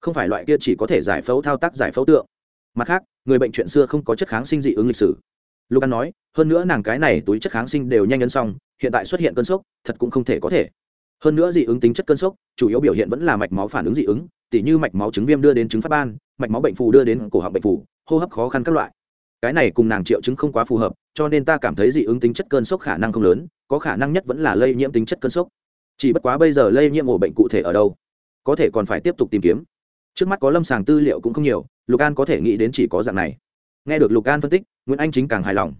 Không phải loại kia chỉ có thể giải phẫu thao tác, giải phẫu tượng. Mặt khác, người bệnh chuyện xưa không có chất kháng sinh dị ứng lịch sử. Lục an nói, hơn nữa nàng cái này túi chất kháng sinh đều nhanh nhấn xong, hiện tại xuất hiện cơn sốc, thật cũng không thể có thể. Hơn nữa dị ứng tính chất cơn sốc, chủ yếu biểu hiện vẫn là mạch máu phản ứng dị ứng, tỉ như mạch máu chứng viêm đưa đến chứng phát ban, mạch máu bệnh phù đưa đến cổ họng bệnh phù hô hấp khó khăn các loại. Cái này cùng nàng triệu chứng không quá phù hợp, cho nên ta cảm thấy dị ứng tính chất cơn sốc khả năng không lớn, có khả năng nhất vẫn là lây nhiễm tính chất cơn sốc. Chỉ bất quá bây giờ lây nhiễm ổ bệnh cụ thể ở đâu, có thể còn phải tiếp tục tìm kiếm. Trước mắt có lâm sàng tư liệu cũng không nhiều, lục an có thể nghĩ đến chỉ có dạng này. Nghe được lục an phân tích, nguyễn anh chính càng hài lòng.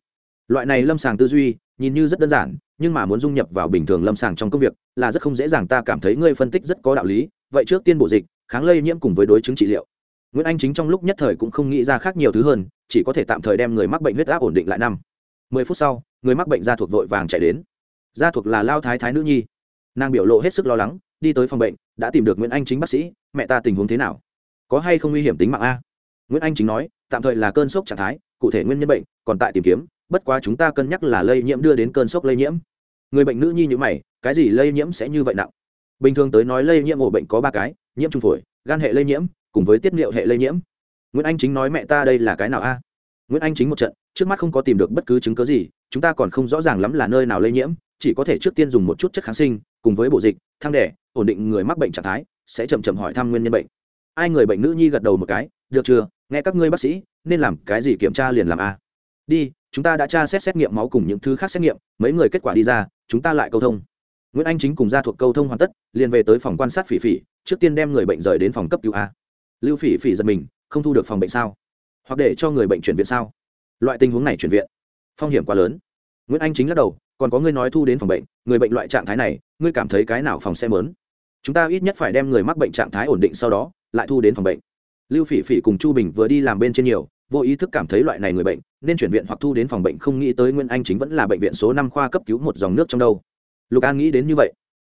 Loại này lâm sàng tư duy, nhìn như rất đơn giản, nhưng mà muốn dung nhập vào bình thường lâm sàng trong công việc là rất không dễ dàng, ta cảm thấy ngươi phân tích rất có đạo lý. Vậy trước tiên bộ dịch, kháng lây nhiễm cùng với đối chứng trị liệu nguyễn anh chính trong lúc nhất thời cũng không nghĩ ra khác nhiều thứ hơn, chỉ có thể tạm thời đem người mắc bệnh huyết áp ổn định lại năm. Mười phút sau, người mắc bệnh da thuộc vội vàng chạy đến. Da thuộc là lao thái thái nữ nhi. Nàng biểu lộ hết sức lo lắng, đi tới phòng bệnh, đã tìm được nguyễn anh chính bác sĩ, mẹ ta tình huống thế nào? Có hay không nguy hiểm tính mạng a? Nguyễn anh chính nói, tạm thời là cơn sốc trạng thái, cụ thể nguyên nhân bệnh, còn tại tìm kiếm, bất quá chúng ta cân nhắc là lây nhiễm đưa đến cơn sốc lây nhiễm. Người bệnh nữ nhi như mày, cái gì lây nhiễm sẽ như vậy nặng? Bình thường tới nói lây nhiễm ổ bệnh có ba cái, nhiễm trùng phổi, gan hệ lây nhiễm cùng với tiết niệu hệ lây nhiễm. Nguyễn anh chính nói mẹ ta đây là cái nào a? Nguyễn anh chính một trận, trước mắt không có tìm được bất cứ chứng cớ gì, chúng ta còn không rõ ràng lắm là nơi nào lây nhiễm, chỉ có thể trước tiên dùng một chút chất kháng sinh, cùng với bộ dịch, thang đẻ, ổn định người mắc bệnh trạng thái, sẽ chậm chậm hỏi thăm nguyên nhân bệnh. Ai người bệnh nữ nhi gật đầu một cái, được chưa? Nghe các ngươi bác sĩ, nên làm cái gì kiểm tra liền làm a? Đi, chúng ta đã tra xét xét nghiệm máu cùng những thứ khác xét nghiệm, mấy người kết quả đi ra, chúng ta lại câu thông. Nguyễn anh chính cùng ra thuộc câu thông hoàn tất, liền về tới phòng quan sát phỉ phỉ, trước tiên đem người bệnh rời đến phòng cấp cứu a lưu phỉ phỉ giật mình, không thu được phòng bệnh sao? Hoặc để cho người bệnh chuyển viện sao? Loại tình huống này chuyển viện, phong hiểm quá lớn. Nguyễn anh chính lắc đầu, còn có ngươi nói thu đến phòng bệnh, người bệnh loại trạng thái này, ngươi cảm thấy cái nào phòng sẽ mớn? Chúng ta ít nhất phải đem người mắc bệnh trạng thái ổn định sau đó, lại thu đến phòng bệnh. Lưu phỉ phỉ cùng chu bình vừa đi làm bên trên nhiều, vô ý thức cảm thấy loại này người bệnh, nên chuyển viện hoặc thu đến phòng bệnh không nghĩ tới nguyễn anh chính vẫn là bệnh viện số năm khoa cấp cứu một dòng nước trong đâu. Lục an nghĩ đến như vậy.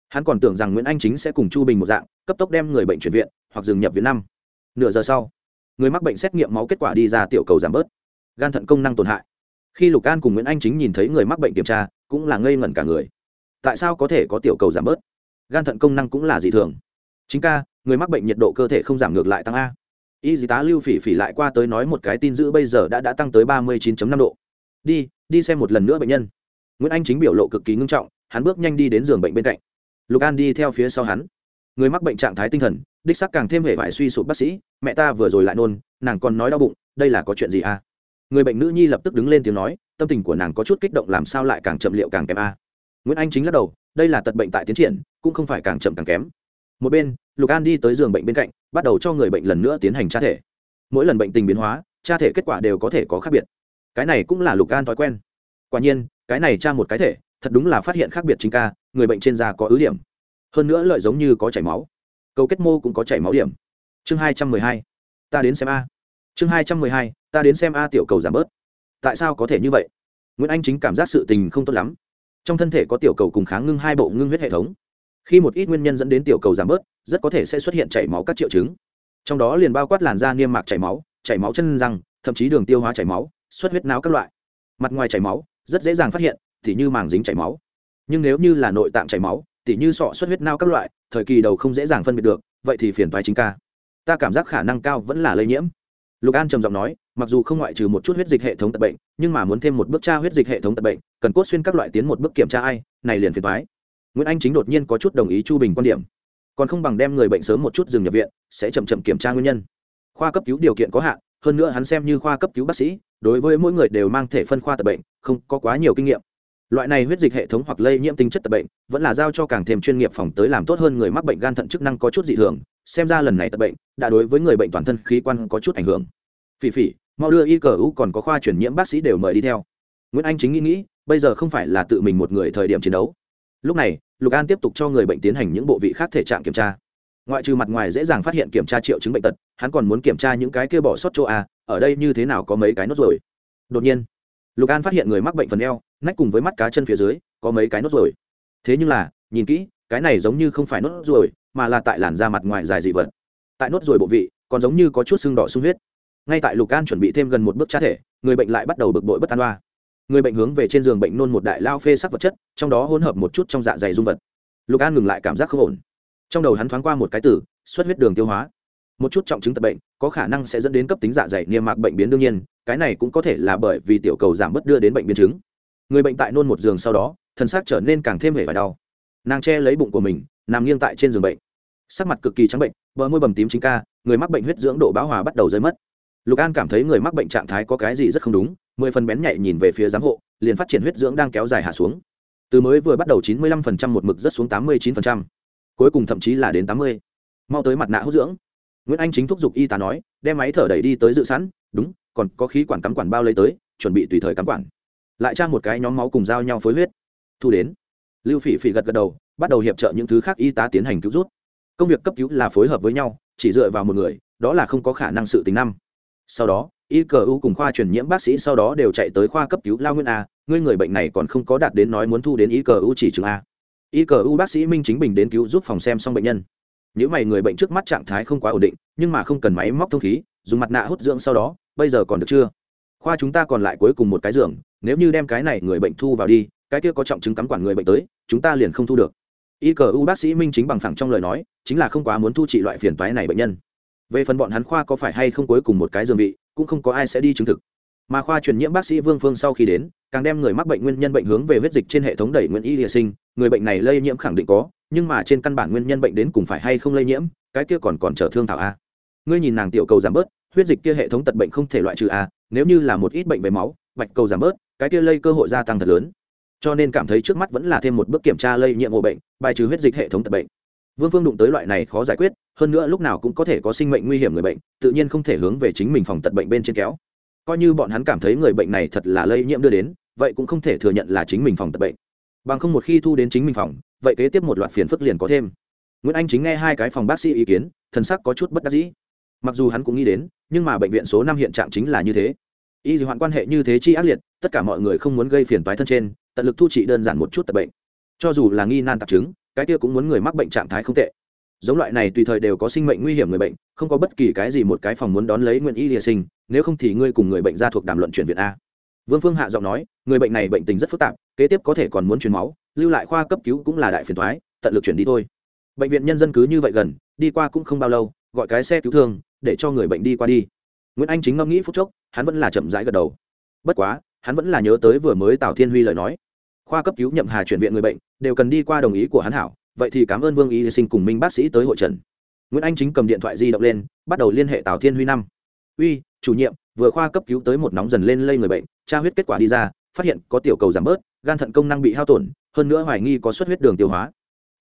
Hắn còn tưởng rằng nguyễn anh chính sẽ cùng chu bình một dạng, cấp tốc đem người bệnh chuyển viện hoặc dừng nhập viện năm nửa giờ sau, người mắc bệnh xét nghiệm máu kết quả đi ra tiểu cầu giảm bớt. Gan thận công năng tổn hại. Khi lục an cùng nguyễn anh chính nhìn thấy người mắc bệnh kiểm tra, cũng là ngây ngẩn cả người. Tại sao có thể có tiểu cầu giảm bớt? Gan thận công năng cũng là dị thường. Chính ca, người mắc bệnh nhiệt độ cơ thể không giảm ngược lại tăng a. Y dì tá lưu phỉ phỉ lại qua tới nói một cái tin dữ bây giờ đã đã tăng tới ba mươi 39 năm độ. Đi đi xem một lần nữa bệnh nhân. Nguyễn anh chính biểu lộ cực kỳ ngưng trọng, hắn bước nhanh đi đến giường bệnh bên cạnh. Lục an đi theo phía sau hắn. Người mắc bệnh trạng thái tinh thần đích sắc càng thêm hệ vải suy sụp bác sĩ, mẹ ta vừa rồi lại nôn, nàng còn nói đau bụng, đây là có chuyện gì à? Người bệnh nữ nhi lập tức đứng lên tiếng nói, tâm tình của nàng có chút kích động làm sao lại càng chậm liệu càng kém a nguyễn anh chính lắc đầu, đây là tật bệnh tại tiến triển, cũng không phải càng chậm càng kém. Một bên, lục an đi tới giường bệnh bên cạnh, bắt đầu cho người bệnh lần nữa tiến hành tra thể. Mỗi lần bệnh tình biến hóa, tra thể kết quả đều có thể có khác biệt. Cái này cũng là lục an thói quen. Quả nhiên, cái này tra một cái thể, thật đúng là phát hiện khác biệt chính ca, người bệnh trên da có ứ điểm. Hơn nữa lợi giống như có chảy máu cầu kết mô cũng có chảy máu điểm. Chương hai trăm mười hai, ta đến xem a. Chương hai trăm mười hai, ta đến xem a tiểu cầu giảm bớt. Tại sao có thể như vậy? Nguyễn anh chính cảm giác sự tình không tốt lắm. Trong thân thể có tiểu cầu cùng kháng ngưng hai bộ ngưng huyết hệ thống. Khi một ít nguyên nhân dẫn đến tiểu cầu giảm bớt, rất có thể sẽ xuất hiện chảy máu các triệu chứng. Trong đó liền bao quát làn da niêm mạc chảy máu chảy máu chân răng, thậm chí đường tiêu hóa chảy máu, xuất huyết não các loại. Mặt ngoài chảy máu, rất dễ dàng phát hiện, tỉ như màng dính chảy máu. Nhưng nếu như là nội tạng chảy máu, tỉ như sọ xuất huyết não các loại thời kỳ đầu không dễ dàng phân biệt được, vậy thì phiền toái chính ca. Ta cảm giác khả năng cao vẫn là lây nhiễm. Lục an trầm giọng nói, mặc dù không ngoại trừ một chút huyết dịch hệ thống tật bệnh, nhưng mà muốn thêm một bước tra huyết dịch hệ thống tật bệnh, cần cốt xuyên các loại tiến một bước kiểm tra ai, này liền phiền thoái nguyễn anh chính đột nhiên có chút đồng ý chu bình quan điểm. Còn không bằng đem người bệnh sớm một chút dừng nhập viện, sẽ chậm chậm kiểm tra nguyên nhân. Khoa cấp cứu điều kiện có hạn, hơn nữa hắn xem như khoa cấp cứu bác sĩ, đối với mỗi người đều mang thể phân khoa tật bệnh, không có quá nhiều kinh nghiệm loại này huyết dịch hệ thống hoặc lây nhiễm tính chất tật bệnh, vẫn là giao cho càng thêm chuyên nghiệp phòng tới làm tốt hơn người mắc bệnh gan thận chức năng có chút dị thường. Xem ra lần này tật bệnh, đã đối với người bệnh toàn thân khí quan có chút ảnh hưởng. Phỉ phỉ, mau đưa y cờ u còn có khoa chuyển nhiễm bác sĩ đều mời đi theo. Nguyễn anh chính nghĩ nghĩ, bây giờ không phải là tự mình một người thời điểm chiến đấu. Lúc này, lục an tiếp tục cho người bệnh tiến hành những bộ vị khác thể trạng kiểm tra. Ngoại trừ mặt ngoài dễ dàng phát hiện kiểm tra triệu chứng bệnh tật, hắn còn muốn kiểm tra những cái kia bỏ sót chỗ a, ở đây như thế nào có mấy cái nốt rồi. Đột nhiên lục an phát hiện người mắc bệnh phần eo, nách cùng với mắt cá chân phía dưới, có mấy cái nốt ruồi. thế nhưng là, nhìn kỹ, cái này giống như không phải nốt ruồi, mà là tại làn da mặt ngoài dài dị vật. Tại nốt ruồi bộ vị, còn giống như có chút xương đỏ sung huyết. Ngay tại lục an chuẩn bị thêm gần một bước trá thể, người bệnh lại bắt đầu bực bội bất an loa người bệnh hướng về trên giường bệnh nôn một đại lao phê sắc vật chất, trong đó hỗn hợp một chút trong dạ dày dung vật. Lục an ngừng lại cảm giác không ổn. Trong đầu hắn thoáng qua một cái tử xuất huyết đường tiêu hóa một chút trọng chứng tật bệnh, có khả năng sẽ dẫn đến cấp tính dạ dày niêm mạc bệnh biến đương nhiên, cái này cũng có thể là bởi vì tiểu cầu giảm bớt đưa đến bệnh biến chứng. Người bệnh tại nôn một giường sau đó thân xác trở nên càng thêm hề và đau. Nàng che lấy bụng của mình, nằm nghiêng tại trên giường bệnh. Sắc mặt cực kỳ trắng bệnh, bờ môi bầm tím chính ca, người mắc bệnh huyết dưỡng độ bão hòa bắt đầu rơi mất. Lục an cảm thấy người mắc bệnh trạng thái có cái gì rất không đúng, mười phần bén nhạy nhìn về phía giám hộ, liền phát triển huyết dưỡng đang kéo dài hạ xuống. Từ mới vừa bắt đầu chín mươi lăm phần trăm một mực rất xuống tám mươi chín phần trăm, cuối cùng thậm chí là đến tám mươi. Mau tới mặt nạ hút dưỡng nguyễn anh chính thúc giục y tá nói, đem máy thở đẩy đi tới dự sẵn, đúng, còn có khí quản cắm quản bao lấy tới, chuẩn bị tùy thời cắm quản. Lại trang một cái nhóm máu cùng giao nhau phối huyết. Thu đến. Lưu phỉ phỉ gật gật đầu, bắt đầu hiệp trợ những thứ khác y tá tiến hành cứu rút. Công việc cấp cứu là phối hợp với nhau, chỉ dựa vào một người, đó là không có khả năng sự tính năm. Sau đó, y cờ u cùng khoa truyền nhiễm bác sĩ sau đó đều chạy tới khoa cấp cứu lao nguyên a, ngươi người bệnh này còn không có đạt đến nói muốn thu đến y cờ u chỉ chứng a. Y cờ u bác sĩ minh chính bình đến cứu giúp phòng xem xong bệnh nhân nếu mày người bệnh trước mắt trạng thái không quá ổn định, nhưng mà không cần máy móc thông khí, dùng mặt nạ hút dưỡng sau đó, bây giờ còn được chưa? Khoa chúng ta còn lại cuối cùng một cái giường, nếu như đem cái này người bệnh thu vào đi, cái kia có trọng chứng cắm quản người bệnh tới, chúng ta liền không thu được. Y cờ u bác sĩ minh chính bằng thẳng trong lời nói, chính là không quá muốn thu trị loại phiền toái này bệnh nhân. Về phần bọn hắn khoa có phải hay không cuối cùng một cái giường vị, cũng không có ai sẽ đi chứng thực. Mà khoa truyền nhiễm bác sĩ vương phương sau khi đến càng đem người mắc bệnh nguyên nhân bệnh hướng về huyết dịch trên hệ thống đẩy nguyên y địa sinh. Người bệnh này lây nhiễm khẳng định có, nhưng mà trên căn bản nguyên nhân bệnh đến cùng phải hay không lây nhiễm, cái kia còn còn trở thương thảo a ngươi nhìn nàng tiểu cầu giảm bớt, huyết dịch kia hệ thống tật bệnh không thể loại trừ a nếu như là một ít bệnh về máu, bạch cầu giảm bớt, cái kia lây cơ hội gia tăng thật lớn. Cho nên cảm thấy trước mắt vẫn là thêm một bước kiểm tra lây nhiễm ổ bệnh, bài trừ huyết dịch hệ thống tật bệnh. Vương phương đụng tới loại này khó giải quyết, hơn nữa lúc nào cũng có thể có sinh mệnh nguy hiểm người bệnh, tự nhiên không thể hướng về chính mình phòng tật bệnh bên trên kéo. Coi như bọn hắn cảm thấy người bệnh này thật là lây nhiễm đưa đến vậy cũng không thể thừa nhận là chính mình phòng tập bệnh. Bằng không một khi thu đến chính mình phòng, vậy kế tiếp một loạt phiền phức liền có thêm. Nguyễn anh chính nghe hai cái phòng bác sĩ ý kiến, thần sắc có chút bất đắc dĩ. Mặc dù hắn cũng nghĩ đến, nhưng mà bệnh viện số năm hiện trạng chính là như thế. Y dị hoạn quan hệ như thế chi ác liệt, tất cả mọi người không muốn gây phiền toái thân trên, tận lực thu trị đơn giản một chút tập bệnh. Cho dù là nghi nan tạp chứng, cái kia cũng muốn người mắc bệnh trạng thái không tệ. Giống loại này tùy thời đều có sinh mệnh nguy hiểm người bệnh, không có bất kỳ cái gì một cái phòng muốn đón lấy nguyện y địa sinh, nếu không thì ngươi cùng người bệnh ra thuộc đàm luận chuyển viện a vương phương hạ giọng nói, người bệnh này bệnh tình rất phức tạp, kế tiếp có thể còn muốn chuyển máu, lưu lại khoa cấp cứu cũng là đại phiền thoái tận lực chuyển đi thôi. Bệnh viện nhân dân cứ như vậy gần, đi qua cũng không bao lâu, gọi cái xe cứu thương, để cho người bệnh đi qua đi. Nguyễn anh chính ngẫm nghĩ phút chốc, hắn vẫn là chậm rãi gật đầu. Bất quá, hắn vẫn là nhớ tới vừa mới tào thiên huy lời nói. Khoa cấp cứu nhậm hà chuyển viện người bệnh, đều cần đi qua đồng ý của hắn hảo, vậy thì cảm ơn vương y sinh cùng minh bác sĩ tới hội trần. Nguyễn anh chính cầm điện thoại di động lên, bắt đầu liên hệ tào thiên huy năm uy, chủ nhiệm, vừa khoa cấp cứu tới một nóng dần lên lây người bệnh, tra huyết kết quả đi ra, phát hiện có tiểu cầu giảm bớt, gan thận công năng bị hao tổn, hơn nữa hoài nghi có xuất huyết đường tiêu hóa.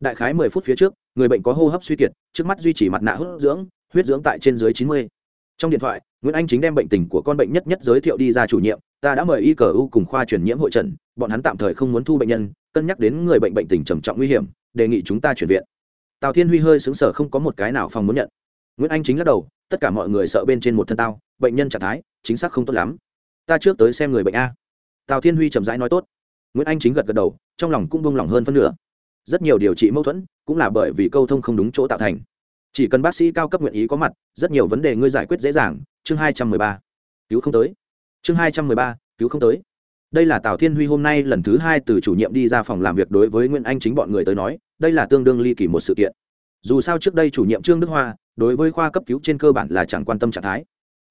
Đại khái mười phút phía trước, người bệnh có hô hấp suy kiệt, trước mắt duy trì mặt nạ hút dưỡng, huyết dưỡng tại trên dưới chín mươi. Trong điện thoại, nguyễn anh chính đem bệnh tình của con bệnh nhất nhất giới thiệu đi ra chủ nhiệm, ta đã mời y cờ u cùng khoa truyền nhiễm hội trần, bọn hắn tạm thời không muốn thu bệnh nhân, cân nhắc đến người bệnh bệnh tình trầm trọng nguy hiểm, đề nghị chúng ta chuyển viện. Tào thiên huy hơi xứng sở không có một cái nào phòng muốn nhận. Nguyễn anh chính lắc đầu tất cả mọi người sợ bên trên một thân tao, bệnh nhân trạng thái, chính xác không tốt lắm. Ta trước tới xem người bệnh a. Tào thiên huy chậm rãi nói tốt. Nguyễn anh chính gật gật đầu, trong lòng cũng buông lỏng hơn phân nửa. Rất nhiều điều trị mâu thuẫn cũng là bởi vì câu thông không đúng chỗ tạo thành. Chỉ cần bác sĩ cao cấp nguyện ý có mặt, rất nhiều vấn đề ngươi giải quyết dễ dàng. Chương hai trăm mười ba. Cứu không tới. Chương hai trăm mười ba, cứu không tới. Đây là tào thiên huy hôm nay lần thứ hai từ chủ nhiệm đi ra phòng làm việc đối với nguyễn anh chính bọn người tới nói, đây là tương đương ly kỳ một sự kiện. Dù sao trước đây chủ nhiệm trương đức hoa đối với khoa cấp cứu trên cơ bản là chẳng quan tâm trạng thái.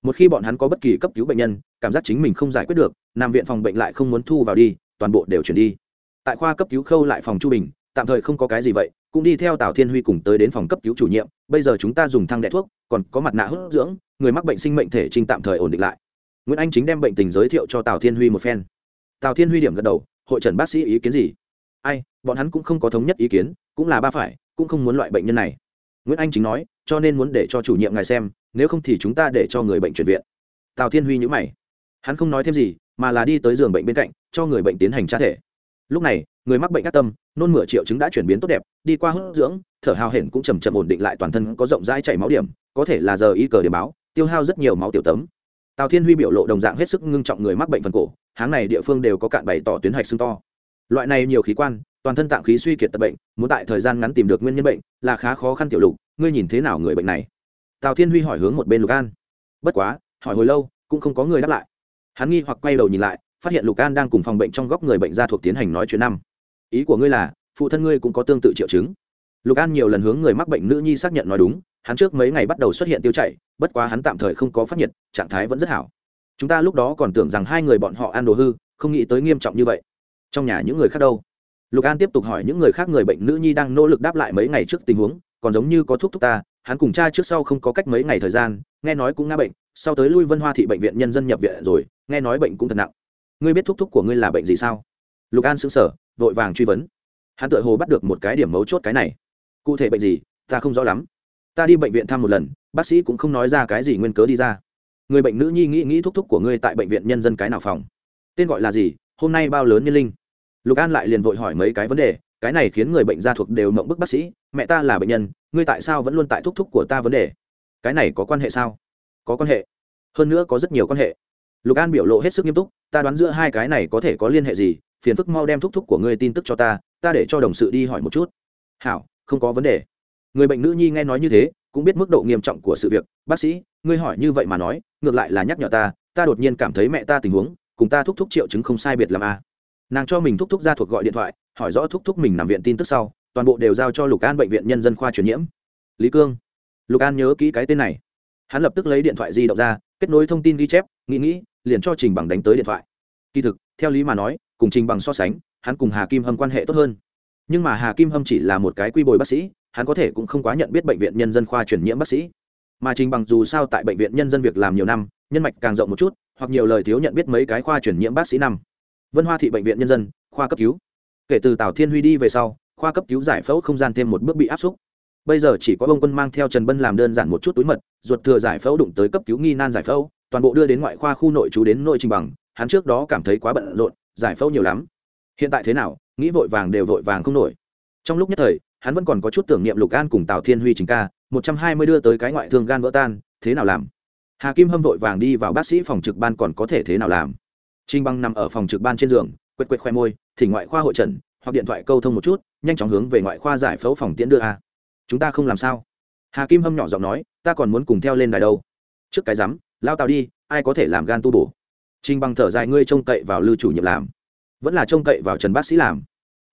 Một khi bọn hắn có bất kỳ cấp cứu bệnh nhân, cảm giác chính mình không giải quyết được, nằm viện phòng bệnh lại không muốn thu vào đi, toàn bộ đều chuyển đi. Tại khoa cấp cứu khâu lại phòng chu bình, tạm thời không có cái gì vậy, cũng đi theo tào thiên huy cùng tới đến phòng cấp cứu chủ nhiệm, bây giờ chúng ta dùng thang đẻ thuốc, còn có mặt nạ hút dưỡng, người mắc bệnh sinh mệnh thể trình tạm thời ổn định lại. Nguyễn anh chính đem bệnh tình giới thiệu cho tào thiên huy một phen. Tào thiên huy điểm gật đầu, hội trần bác sĩ ý kiến gì? Ai, bọn hắn cũng không có thống nhất ý kiến, cũng là ba phải, cũng không muốn loại bệnh nhân này nguyễn anh chính nói, cho nên muốn để cho chủ nhiệm ngài xem, nếu không thì chúng ta để cho người bệnh chuyển viện. Tào thiên huy nhữ mày. Hắn không nói thêm gì, mà là đi tới giường bệnh bên cạnh, cho người bệnh tiến hành tra thể. Lúc này, người mắc bệnh ác tâm, nôn mửa triệu chứng đã chuyển biến tốt đẹp, đi qua hút dưỡng, thở hào hển cũng chầm chậm ổn định lại toàn thân có rộng rãi chảy máu điểm, có thể là giờ y cờ điểm báo, tiêu hao rất nhiều máu tiểu tấm. Tào thiên huy biểu lộ đồng dạng hết sức ngưng trọng người mắc bệnh phần cổ, háng này địa phương đều có cạn bày tỏ tuyến hạch xương to. Loại này nhiều khí quan toàn thân tạng khí suy kiệt tật bệnh, muốn tại thời gian ngắn tìm được nguyên nhân bệnh, là khá khó khăn tiểu lục, ngươi nhìn thế nào người bệnh này? Tào thiên huy hỏi hướng một bên lục an. Bất quá, hỏi hồi lâu, cũng không có người đáp lại. Hắn nghi hoặc quay đầu nhìn lại, phát hiện lục an đang cùng phòng bệnh trong góc người bệnh ra thuộc tiến hành nói chuyện năm. Ý của ngươi là, phụ thân ngươi cũng có tương tự triệu chứng. Lục an nhiều lần hướng người mắc bệnh nữ nhi xác nhận nói đúng, hắn trước mấy ngày bắt đầu xuất hiện tiêu chảy, bất quá hắn tạm thời không có phát nhiệt, trạng thái vẫn rất hảo. Chúng ta lúc đó còn tưởng rằng hai người bọn họ ăn đồ hư, không nghĩ tới nghiêm trọng như vậy. Trong nhà những người khác đâu? Lục an tiếp tục hỏi những người khác người bệnh nữ nhi đang nỗ lực đáp lại mấy ngày trước tình huống, còn giống như có thuốc thúc ta, hắn cùng cha trước sau không có cách mấy ngày thời gian, nghe nói cũng ngã bệnh, sau tới lui vân hoa thị bệnh viện nhân dân nhập viện rồi, nghe nói bệnh cũng thật nặng. Ngươi biết thuốc thúc của ngươi là bệnh gì sao? Lục an xứng sở vội vàng truy vấn. Hắn tự hồ bắt được một cái điểm mấu chốt cái này. Cụ thể bệnh gì, ta không rõ lắm. Ta đi bệnh viện thăm một lần, bác sĩ cũng không nói ra cái gì nguyên cớ đi ra. Người bệnh nữ nhi nghĩ nghĩ thuốc thúc của ngươi tại bệnh viện nhân dân cái nào phòng? Tên gọi là gì? Hôm nay bao lớn nhân linh? Lục an lại liền vội hỏi mấy cái vấn đề, cái này khiến người bệnh gia thuộc đều mộng bức bác sĩ, mẹ ta là bệnh nhân, ngươi tại sao vẫn luôn tại thúc thúc của ta vấn đề? Cái này có quan hệ sao? Có quan hệ. Hơn nữa có rất nhiều quan hệ. Lục an biểu lộ hết sức nghiêm túc, ta đoán giữa hai cái này có thể có liên hệ gì, phiền phức mau đem thúc thúc của ngươi tin tức cho ta ta để cho đồng sự đi hỏi một chút. Hảo, không có vấn đề. Người bệnh nữ nhi nghe nói như thế, cũng biết mức độ nghiêm trọng của sự việc. Bác sĩ, ngươi hỏi như vậy mà nói, ngược lại là nhắc nhở ta ta đột nhiên cảm thấy mẹ ta tình huống, cùng ta thúc thúc triệu chứng không sai biệt làm a à nàng cho mình thúc thúc ra thuộc gọi điện thoại, hỏi rõ thúc thúc mình nằm viện tin tức sau, toàn bộ đều giao cho lục an bệnh viện nhân dân khoa truyền nhiễm. Lý cương. Lục an nhớ kỹ cái tên này. Hắn lập tức lấy điện thoại di động ra, kết nối thông tin ghi chép, nghĩ nghĩ, liền cho trình bằng đánh tới điện thoại. Kỳ thực, theo lý mà nói, cùng trình bằng so sánh, hắn cùng hà kim hâm quan hệ tốt hơn. Nhưng mà hà kim hâm chỉ là một cái quy bồi bác sĩ, hắn có thể cũng không quá nhận biết bệnh viện nhân dân khoa truyền nhiễm bác sĩ. Mà trình bằng dù sao tại bệnh viện nhân dân việc làm nhiều năm, nhân mạch càng rộng một chút, hoặc nhiều lời thiếu nhận biết mấy cái khoa truyền nhiễm bác sĩ năm vân hoa thị bệnh viện nhân dân, khoa cấp cứu. Kể từ tào thiên huy đi về sau, khoa cấp cứu giải phẫu không gian thêm một bước bị áp xúc. Bây giờ chỉ có ông quân mang theo trần bân làm đơn giản một chút túi mật, ruột thừa giải phẫu đụng tới cấp cứu nghi nan giải phẫu, toàn bộ đưa đến ngoại khoa khu nội trú đến nội trình bằng, hắn trước đó cảm thấy quá bận rộn, giải phẫu nhiều lắm. Hiện tại thế nào, nghĩ vội vàng đều vội vàng không nổi. Trong lúc nhất thời, hắn vẫn còn có chút tưởng niệm lục an cùng tào thiên huy chính ca, một trăm hai mươi đưa tới cái ngoại thương gan vỡ tan, thế nào làm? Hà kim hâm vội vàng đi vào bác sĩ phòng trực ban còn có thể thế nào làm? Trinh băng nằm ở phòng trực ban trên giường, quệt quệt khoe môi, thỉnh ngoại khoa hội trần, hoặc điện thoại câu thông một chút, nhanh chóng hướng về ngoại khoa giải phẫu phòng tiễn đưa a. Chúng ta không làm sao? Hà kim hâm nhỏ giọng nói, ta còn muốn cùng theo lên đài đâu. Trước cái rắm, lao tàu đi, ai có thể làm gan tu bổ? Trinh băng thở dài, ngươi trông cậy vào lưu chủ nhiệm làm. Vẫn là trông cậy vào trần bác sĩ làm.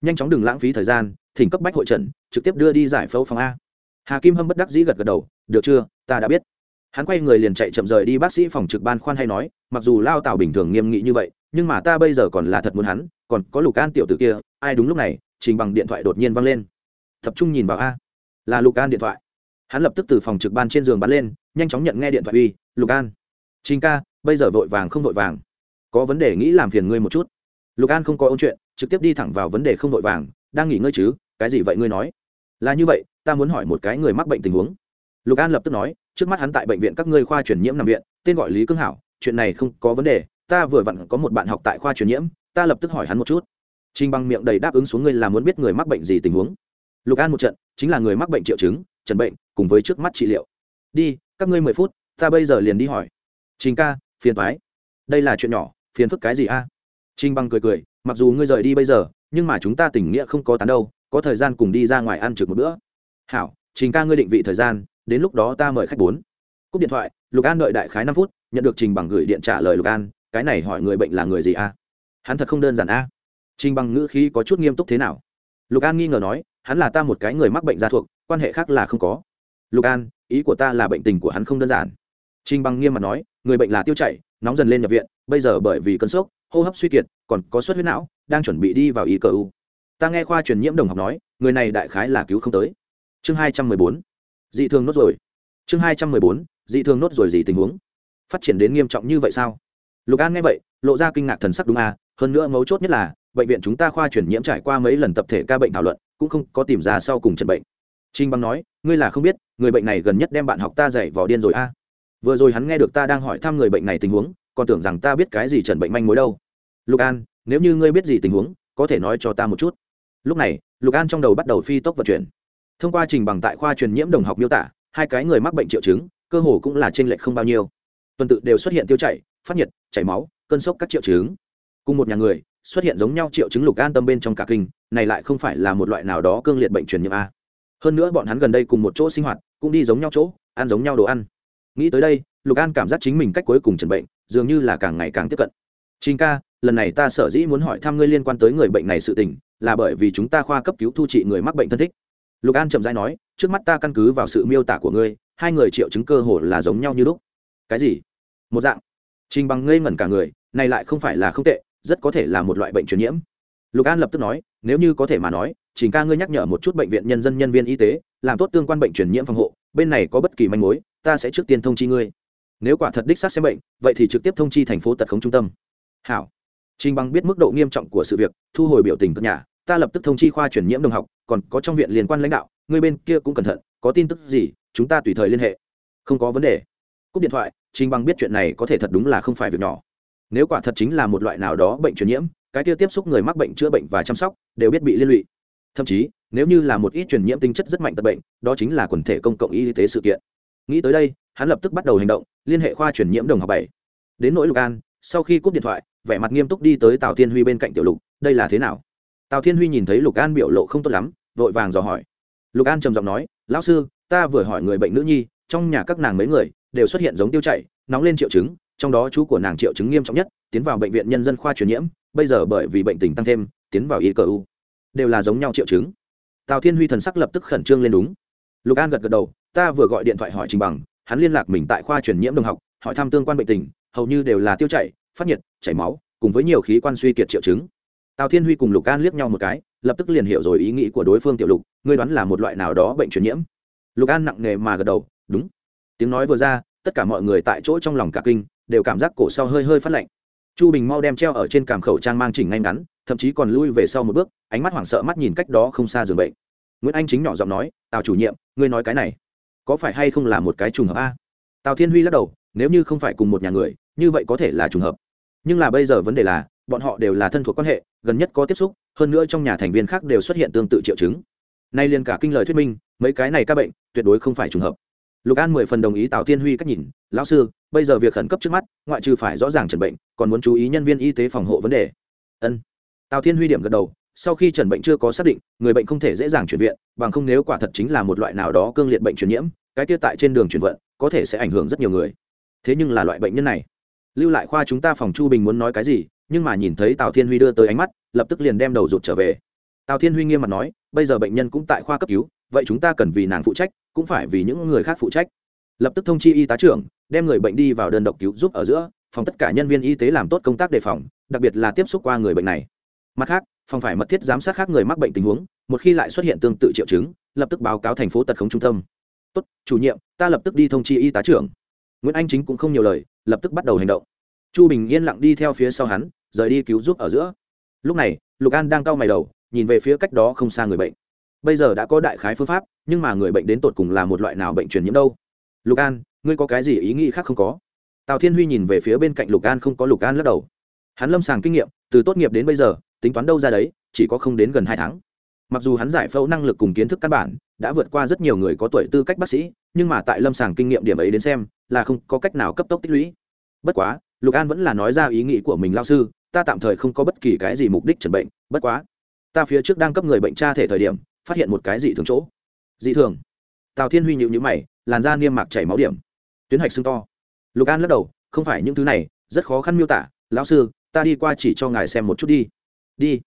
Nhanh chóng đừng lãng phí thời gian, thỉnh cấp bách hội trần, trực tiếp đưa đi giải phẫu phòng a. Hà kim hâm bất đắc dĩ gật gật đầu, được chưa, ta đã biết hắn quay người liền chạy chậm rời đi bác sĩ phòng trực ban khoan hay nói, mặc dù lao tào bình thường nghiêm nghị như vậy, nhưng mà ta bây giờ còn là thật muốn hắn, còn có lục an tiểu t ử kia, ai đúng lúc này, trình bằng điện thoại đột nhiên văng lên. Tập trung nhìn vào a. Là lục an điện thoại. Hắn lập tức từ phòng trực ban trên giường bắn lên, nhanh chóng nhận nghe điện thoại uy, lục an. Trình ca, bây giờ vội vàng không vội vàng. Có vấn đề nghĩ làm phiền ngươi một chút. Lục an không có ôn chuyện, trực tiếp đi thẳng vào vấn đề không vội vàng, đang nghỉ ngơi chứ, cái gì vậy ngươi nói? Là như vậy, ta muốn hỏi một cái người mắc bệnh tình huống. Lục an lập tức nói trước mắt hắn tại bệnh viện các ngươi khoa truyền nhiễm nằm viện, tên gọi lý cương hảo, chuyện này không có vấn đề, ta vừa vặn có một bạn học tại khoa truyền nhiễm, ta lập tức hỏi hắn một chút. Trinh bằng miệng đầy đáp ứng xuống ngươi là muốn biết người mắc bệnh gì tình huống. Lục an một trận, chính là người mắc bệnh triệu chứng, trần bệnh, cùng với trước mắt trị liệu. Đi, các ngươi mười phút, ta bây giờ liền đi hỏi. Trình ca, phiền thoái đây là chuyện nhỏ, phiền phức cái gì a? À? trinh bằng cười cười, mặc dù ngươi rời đi bây giờ, nhưng mà chúng ta tình nghĩa không có tán đâu, có thời gian cùng đi ra ngoài ăn trực một bữa. Hảo, trình ca ngươi định vị thời gian đến lúc đó ta mời khách bốn. Cúp điện thoại, lục an đợi đại khái năm phút, nhận được trình bằng gửi điện trả lời lục an, cái này hỏi người bệnh là người gì a? Hắn thật không đơn giản a. Trình bằng ngữ khí có chút nghiêm túc thế nào? Lục an nghi ngờ nói, hắn là ta một cái người mắc bệnh gia thuộc, quan hệ khác là không có. Lục an, ý của ta là bệnh tình của hắn không đơn giản. Trình bằng nghiêm mặt nói, người bệnh là tiêu chảy, nóng dần lên nhập viện, bây giờ bởi vì cơn sốc, hô hấp suy kiệt, còn có suất huyết não, đang chuẩn bị đi vào ý cờ u. Ta nghe khoa truyền nhiễm đồng học nói, người này đại khái là cứu không tới. Chương hai trăm mười bốn dị thường nốt rồi chương hai trăm mười bốn, dị thường nốt rồi gì tình huống? Phát triển đến nghiêm trọng như vậy sao? Lục an nghe vậy, lộ ra kinh ngạc thần sắc đúng à hơn nữa mấu chốt nhất là, bệnh viện chúng ta khoa truyền nhiễm trải qua mấy lần tập thể ca bệnh thảo luận, cũng không có tìm ra sau cùng trần bệnh. Trinh băng nói, ngươi là không biết, người bệnh này gần nhất đem bạn học ta dạy vỏ điên rồi a à. vừa rồi hắn nghe được ta đang hỏi thăm người bệnh này tình huống, còn tưởng rằng ta biết cái gì trần bệnh manh mối đâu. Lục an, nếu như ngươi biết gì tình huống, có thể nói cho ta một chút. Lúc này, lục an trong đầu bắt đầu phi tốc vận chuyển thông qua trình bằng tại khoa truyền nhiễm đồng học miêu tả hai cái người mắc bệnh triệu chứng cơ hồ cũng là t r ê n lệch không bao nhiêu. Tuần tự đều xuất hiện tiêu chảy phát nhiệt chảy máu cơn sốc các triệu chứng. Cùng một nhà người xuất hiện giống nhau triệu chứng lục an tâm bên trong cả kinh này lại không phải là một loại nào đó cương liệt bệnh truyền nhiễm a. Hơn nữa bọn hắn gần đây cùng một chỗ sinh hoạt cũng đi giống nhau chỗ ăn giống nhau đồ ăn. Nghĩ tới đây lục an cảm giác chính mình cách cuối cùng trần bệnh dường như là càng ngày càng tiếp cận. Trình ca, lần này ta sở dĩ muốn hỏi thăm ngươi liên quan tới người bệnh này sự tình, là bởi vì chúng ta khoa cấp cứu thu trị người mắc bệnh thân thích. Lục An chậm dãi nói, trước mắt ta căn cứ vào sự miêu tả của ngươi, hai người triệu chứng cơ hồ là giống nhau như lúc. Cái gì? Một dạng. Trình Bằng ngây ngẩn cả người, này lại không phải là không tệ, rất có thể là một loại bệnh truyền nhiễm. Lục An lập tức nói, nếu như có thể mà nói, Trình ca ngươi nhắc nhở một chút bệnh viện nhân dân nhân viên y tế, làm tốt tương quan bệnh truyền nhiễm phòng hộ, bên này có bất kỳ manh mối, ta sẽ trước tiên thông chi ngươi. Nếu quả thật đích xác xem bệnh, vậy thì trực tiếp thông chi thành phố tật khống trung tâm hảo trình bằng biết mức độ nghiêm trọng của sự việc thu hồi biểu tình cất nhà ta lập tức thông chi khoa chuyển nhiễm đồng học, còn có trong viện liên quan lãnh đạo, người bên kia cũng cẩn thận, có tin tức gì, chúng ta tùy thời liên hệ. Không có vấn đề. Cúp điện thoại, trình bằng biết chuyện này có thể thật đúng là không phải việc nhỏ. Nếu quả thật chính là một loại nào đó bệnh truyền nhiễm, cái kia tiếp xúc người mắc bệnh chữa bệnh và chăm sóc đều biết bị liên lụy. Thậm chí, nếu như là một ít truyền nhiễm tinh chất rất mạnh tật bệnh, đó chính là quần thể công cộng y tế sự kiện. Nghĩ tới đây, hắn lập tức bắt đầu hành động, liên hệ khoa truyền nhiễm đồng học bảy. Đến nỗi lục an, sau khi cúp điện thoại, vẻ mặt nghiêm túc đi tới tào thiên huy bên cạnh tiểu lục, đây là thế nào? Tào thiên huy nhìn thấy lục an biểu lộ không tốt lắm, vội vàng dò hỏi. Lục an trầm giọng nói, lão sư, ta vừa hỏi người bệnh nữ nhi, trong nhà các nàng mấy người đều xuất hiện giống tiêu chảy, nóng lên triệu chứng, trong đó chú của nàng triệu chứng nghiêm trọng nhất, tiến vào bệnh viện nhân dân khoa truyền nhiễm, bây giờ bởi vì bệnh tình tăng thêm, tiến vào y cờ u, đều là giống nhau triệu chứng. Tào thiên huy thần sắc lập tức khẩn trương lên đúng. Lục an gật gật đầu, ta vừa gọi điện thoại hỏi trình bằng, hắn liên lạc mình tại khoa truyền nhiễm đồng học, hỏi thăm tương quan bệnh tình, hầu như đều là tiêu chảy, phát nhiệt, chảy máu, cùng với nhiều khí quan suy kiệt triệu chứng tào thiên huy cùng lục an liếc nhau một cái, lập tức liền hiểu rồi ý nghĩ của đối phương tiểu lục, ngươi đoán là một loại nào đó bệnh truyền nhiễm. Lục an nặng nề mà gật đầu, đúng. Tiếng nói vừa ra, tất cả mọi người tại chỗ trong lòng cả kinh, đều cảm giác cổ sau hơi hơi phát lạnh. Chu bình mau đem treo ở trên cảm khẩu trang mang chỉnh ngay ngắn, thậm chí còn lui về sau một bước, ánh mắt hoảng sợ mắt nhìn cách đó không xa giường bệnh. Nguyễn anh chính nhỏ giọng nói, tào chủ nhiệm, ngươi nói cái này, có phải hay không là một cái trùng hợp a? Tào thiên huy lắc đầu, nếu như không phải cùng một nhà người, như vậy có thể là trùng hợp. Nhưng là bây giờ vấn đề là bọn họ đều là thân thuộc quan hệ, gần nhất có tiếp xúc, hơn nữa trong nhà thành viên khác đều xuất hiện tương tự triệu chứng. Nay liền cả kinh lời thuyết minh, mấy cái này các bệnh, tuyệt đối không phải trùng hợp. Lục an mười phần đồng ý tào thiên huy cách nhìn, lão sư, bây giờ việc khẩn cấp trước mắt, ngoại trừ phải rõ ràng chẩn bệnh, còn muốn chú ý nhân viên y tế phòng hộ vấn đề. Ân. Tào thiên huy điểm gật đầu, sau khi chẩn bệnh chưa có xác định, người bệnh không thể dễ dàng chuyển viện, bằng không nếu quả thật chính là một loại nào đó cương liệt bệnh truyền nhiễm, cái kia tại trên đường chuyển vận, có thể sẽ ảnh hưởng rất nhiều người. Thế nhưng là loại bệnh nhân này. Lưu lại khoa chúng ta phòng chu bình muốn nói cái gì nhưng mà nhìn thấy tào thiên huy đưa tới ánh mắt, lập tức liền đem đầu rụt trở về. Tào thiên huy nghiêm mặt nói, bây giờ bệnh nhân cũng tại khoa cấp cứu, vậy chúng ta cần vì nàng phụ trách, cũng phải vì những người khác phụ trách. Lập tức thông chi y tá trưởng, đem người bệnh đi vào đơn độc cứu giúp ở giữa, phòng tất cả nhân viên y tế làm tốt công tác đề phòng, đặc biệt là tiếp xúc qua người bệnh này. Mặt khác, phòng phải mật thiết giám sát khác người mắc bệnh tình huống, một khi lại xuất hiện tương tự triệu chứng, lập tức báo cáo thành phố tật khống trung tâm. Tốt, chủ nhiệm, ta lập tức đi thông chi y tá trưởng. Nguyễn anh chính cũng không nhiều lời, lập tức bắt đầu hành động. Chu bình yên lặng đi theo phía sau hắn rời đi cứu giúp ở giữa. Lúc này, lục an đang cau mày đầu, nhìn về phía cách đó không xa người bệnh. Bây giờ đã có đại khái phương pháp, nhưng mà người bệnh đến tột cùng là một loại nào bệnh truyền nhiễm đâu? Lục an, ngươi có cái gì ý nghĩ khác không có? Tào thiên huy nhìn về phía bên cạnh lục an không có lục an lắc đầu. Hắn lâm sàng kinh nghiệm, từ tốt nghiệp đến bây giờ, tính toán đâu ra đấy, chỉ có không đến gần hai tháng. Mặc dù hắn giải phẫu năng lực cùng kiến thức căn bản, đã vượt qua rất nhiều người có tuổi tư cách bác sĩ, nhưng mà tại lâm sàng kinh nghiệm điểm ấy đến xem, là không có cách nào cấp tốc tích lũy. Bất quá, lục an vẫn là nói ra ý nghĩ của mình lao sư ta tạm thời không có bất kỳ cái gì mục đích chẩn bệnh, bất quá, ta phía trước đang cấp người bệnh tra thể thời điểm, phát hiện một cái dị thường chỗ. Dị thường? Tào thiên huy nhịu nhữ mày, làn da niêm mạc chảy máu điểm. Tuyến hạch sưng to. Lục an lắc đầu, không phải những thứ này, rất khó khăn miêu tả. Lão sư, ta đi qua chỉ cho ngài xem một chút đi. Đi.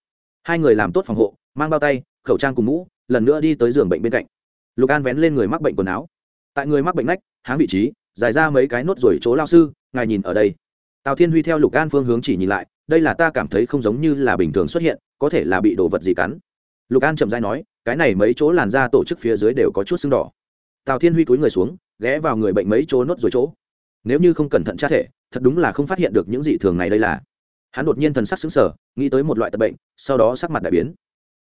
Hai người làm tốt phòng hộ, mang bao tay, khẩu trang cùng mũ, lần nữa đi tới giường bệnh bên cạnh. Lục an vén lên người mắc bệnh quần áo. Tại người mắc bệnh nách, háng vị trí, dài ra mấy cái nốt rồi chỗ lao sư, ngài nhìn ở đây. Tào thiên huy theo lục an phương hướng chỉ nhìn lại đây là ta cảm thấy không giống như là bình thường xuất hiện, có thể là bị đồ vật gì cắn. Lục an chậm dai nói, cái này mấy chỗ làn da tổ chức phía dưới đều có chút sưng đỏ. Tào thiên huy cúi người xuống, ghé vào người bệnh mấy chỗ nốt rồi chỗ. Nếu như không cẩn thận tra thể, thật đúng là không phát hiện được những dị thường này đây là. Hắn đột nhiên thần sắc xứng sở nghĩ tới một loại tật bệnh, sau đó sắc mặt đại biến.